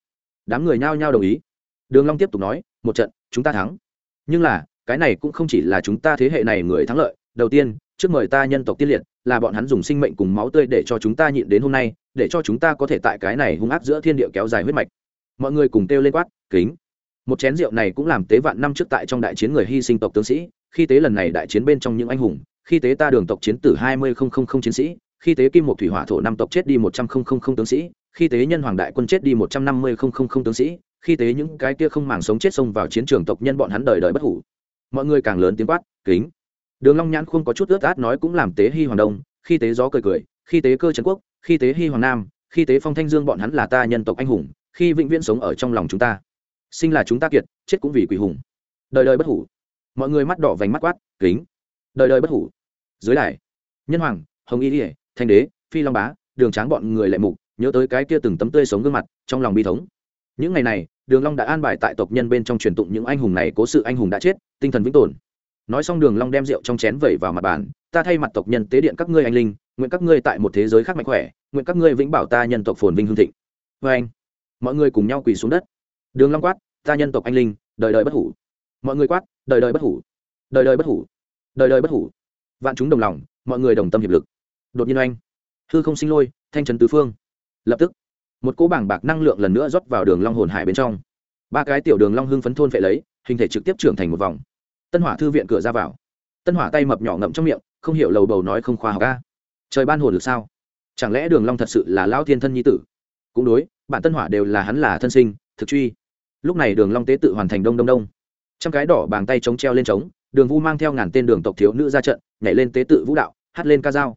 Đám người nhao nhao đồng ý. Đường long tiếp tục nói, một trận, chúng ta thắng. Nhưng là, cái này cũng không chỉ là chúng ta thế hệ này người thắng lợi. Đầu tiên, trước mời ta nhân tộc tiên liệt, là bọn hắn dùng sinh mệnh cùng máu tươi để cho chúng ta nhịn đến hôm nay, để cho chúng ta có thể tại cái này hung ác giữa thiên địa kéo dài huyết mạch mọi người cùng kêu lên quát, kính. Một chén rượu này cũng làm tế vạn năm trước tại trong đại chiến người hy sinh tộc tướng sĩ, khi tế lần này đại chiến bên trong những anh hùng, khi tế ta đường tộc chiến tử hai mươi chiến sĩ, khi tế kim một thủy hỏa thổ năm tộc chết đi một trăm linh tướng sĩ, khi tế nhân hoàng đại quân chết đi một trăm năm mươi tướng sĩ, khi tế những cái kia không màng sống chết xông vào chiến trường tộc nhân bọn hắn đời đời bất hủ. Mọi người càng lớn tiếng quát, kính. Đường long nhãn không có chút ướt át nói cũng làm tế hy hoàng đông, khi tế gió cười cười, khi tế cơ trần quốc, khi tế hy hoàng nam, khi tế phong thanh dương bọn hắn là ta nhân tộc anh hùng khi vĩnh viễn sống ở trong lòng chúng ta. Sinh là chúng ta kiệt, chết cũng vì quỷ hùng. Đời đời bất hủ. Mọi người mắt đỏ vành mắt quát, kính. Đời đời bất hủ. Dưới đài, nhân hoàng, hồng y ỉa thanh đế, phi long bá, đường tráng bọn người lệ mục, nhớ tới cái kia từng tấm tươi sống gương mặt, trong lòng bi thống. Những ngày này, đường long đã an bài tại tộc nhân bên trong truyền tụng những anh hùng này cố sự anh hùng đã chết, tinh thần vĩnh tồn. Nói xong đường long đem rượu trong chén vẩy vào mặt bàn, ta thay mặt tộc nhân tế điện các ngươi anh linh, nguyện các ngươi tại một thế giới khác mạnh khỏe, nguyện các ngươi vĩnh bảo ta nhân tộc phồn vinh hương thịnh. Với anh mọi người cùng nhau quỳ xuống đất. Đường long quát, ta nhân tộc anh linh, đời đời bất hủ. Mọi người quát, đời đời bất hủ, đời đời bất hủ, đời đời bất hủ. Vạn chúng đồng lòng, mọi người đồng tâm hiệp lực. Đột nhiên oanh, hư không sinh lôi, thanh trấn tứ phương. Lập tức, một cỗ bảng bạc năng lượng lần nữa rót vào đường long hồn hải bên trong. Ba cái tiểu đường long hưng phấn thôn phệ lấy, hình thể trực tiếp trưởng thành một vòng. Tân hỏa thư viện cửa ra vào. Tân hỏa tay mập nhỏ ngậm trong miệng, không hiểu lầu bầu nói không khoa học ca trời ban hồn được sao? Chẳng lẽ đường long thật sự là lão thiên thân nhi tử? Cũng đối bạn tân hỏa đều là hắn là thân sinh, thực truy. Lúc này đường long tế tự hoàn thành đông đông đông. Trăm cái đỏ bàn tay chống treo lên trống, đường vu mang theo ngàn tên đường tộc thiếu nữ ra trận, nhảy lên tế tự vũ đạo, hát lên ca dao.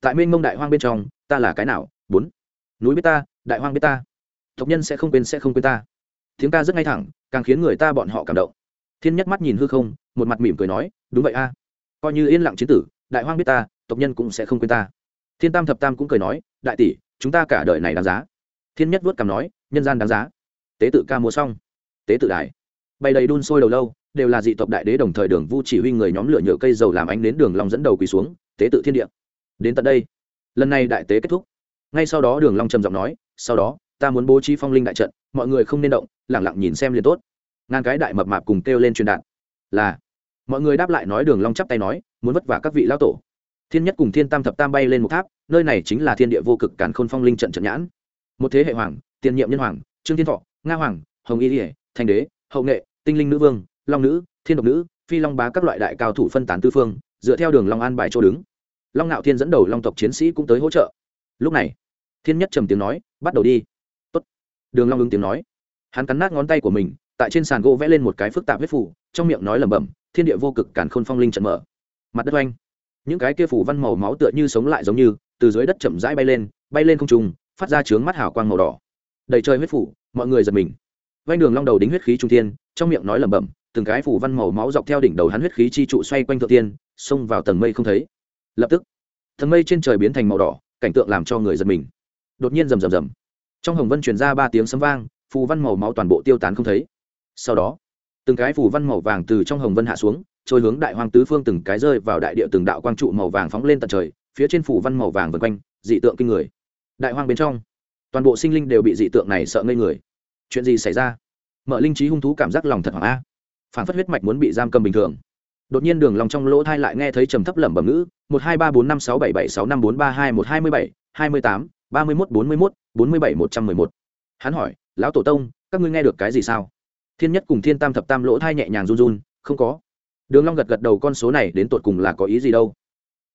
Tại mênh mông đại hoang bên trong, ta là cái nào? Bốn. Núi biết ta, đại hoang biết ta. Tộc nhân sẽ không quên sẽ không quên ta. Tiếng ca rất ngay thẳng, càng khiến người ta bọn họ cảm động. Thiên nhất mắt nhìn hư không, một mặt mỉm cười nói, đúng vậy a. Coi như yên lặng chiến tử, đại hoang biết ta, tộc nhân cũng sẽ không quên ta. Thiên tam thập tam cũng cười nói, đại tỷ, chúng ta cả đời này đáng giá thiên nhất vuốt cằm nói, nhân gian đáng giá. Tế tự ca múa xong. Tế tự đài. Bày đầy đun sôi đầu lâu, đều là dị tộc đại đế đồng thời đường vu chỉ huy người nhóm lửa nhựa cây dầu làm ánh đến đường long dẫn đầu quỳ xuống, tế tự thiên địa. Đến tận đây, lần này đại tế kết thúc. Ngay sau đó đường long trầm giọng nói, sau đó, ta muốn bố trí phong linh đại trận, mọi người không nên động lặng lặng nhìn xem liền tốt. Ngang cái đại mập mạp cùng kêu lên truyền đạt, là. Mọi người đáp lại nói đường long chắp tay nói, muốn vất vả các vị lão tổ. Thiên nhất cùng thiên tam thập tam bay lên một tháp, nơi này chính là thiên địa vô cực cản khôn phong linh trận trận nhãn một thế hệ hoàng, tiền nhiệm nhân hoàng, trương thiên thọ, nga hoàng, hồng y ỉa thành đế, hậu nghệ, tinh linh nữ vương, long nữ, thiên độc nữ, phi long bá các loại đại cao thủ phân tán tư phương, dựa theo đường long an bài chỗ đứng. Long nạo thiên dẫn đầu long tộc chiến sĩ cũng tới hỗ trợ. Lúc này, thiên nhất trầm tiếng nói, bắt đầu đi. Tốt. đường long ứng tiếng nói. Hắn cắn nát ngón tay của mình, tại trên sàn gỗ vẽ lên một cái phức tạp huyết phủ trong miệng nói lẩm bẩm, thiên địa vô cực cản khôn phong linh trận mở. Mặt đất oanh. Những cái kia phủ văn màu máu tựa như sống lại giống như, từ dưới đất chậm rãi bay lên bay lên không trung phát ra trướng mắt hào quang màu đỏ. Đầy trời huyết phủ, mọi người giật mình. Vanh đường long đầu đính huyết khí trung thiên, trong miệng nói lẩm bẩm, từng cái phủ văn màu máu dọc theo đỉnh đầu hắn huyết khí chi trụ xoay quanh thượng tiên xông vào tầng mây không thấy. Lập tức, tầng mây trên trời biến thành màu đỏ, cảnh tượng làm cho người giật mình. Đột nhiên rầm rầm rầm. Trong hồng vân truyền ra ba tiếng sấm vang, phù văn màu máu toàn bộ tiêu tán không thấy. Sau đó, từng cái phù văn màu vàng từ trong hồng vân hạ xuống, trôi hướng đại hoàng tứ phương từng cái rơi vào đại địa từng đạo quang trụ màu vàng phóng lên tận trời, phía trên phù văn màu vàng vần quanh, dị tượng kinh người đại hoang bên trong. Toàn bộ sinh linh đều bị dị tượng này sợ ngây người. Chuyện gì xảy ra? Mở linh trí hung thú cảm giác lòng thật hoảng a. Phản phất huyết mạch muốn bị giam cầm bình thường. Đột nhiên đường lòng trong lỗ thai lại nghe thấy trầm thấp lẩm bẩm ngữ, một hai ba bốn năm sáu bảy bảy sáu năm bốn ba hai một hai mươi bảy, hai mươi tám, ba mươi mốt, bốn mươi mốt, bốn mươi bảy một trăm mười một. Hắn hỏi, lão tổ tông, các ngươi nghe được cái gì sao? Thiên nhất cùng thiên tam thập tam lỗ thai nhẹ nhàng run run, không có. Đường long gật gật đầu, con số này đến tột cùng là có ý gì đâu?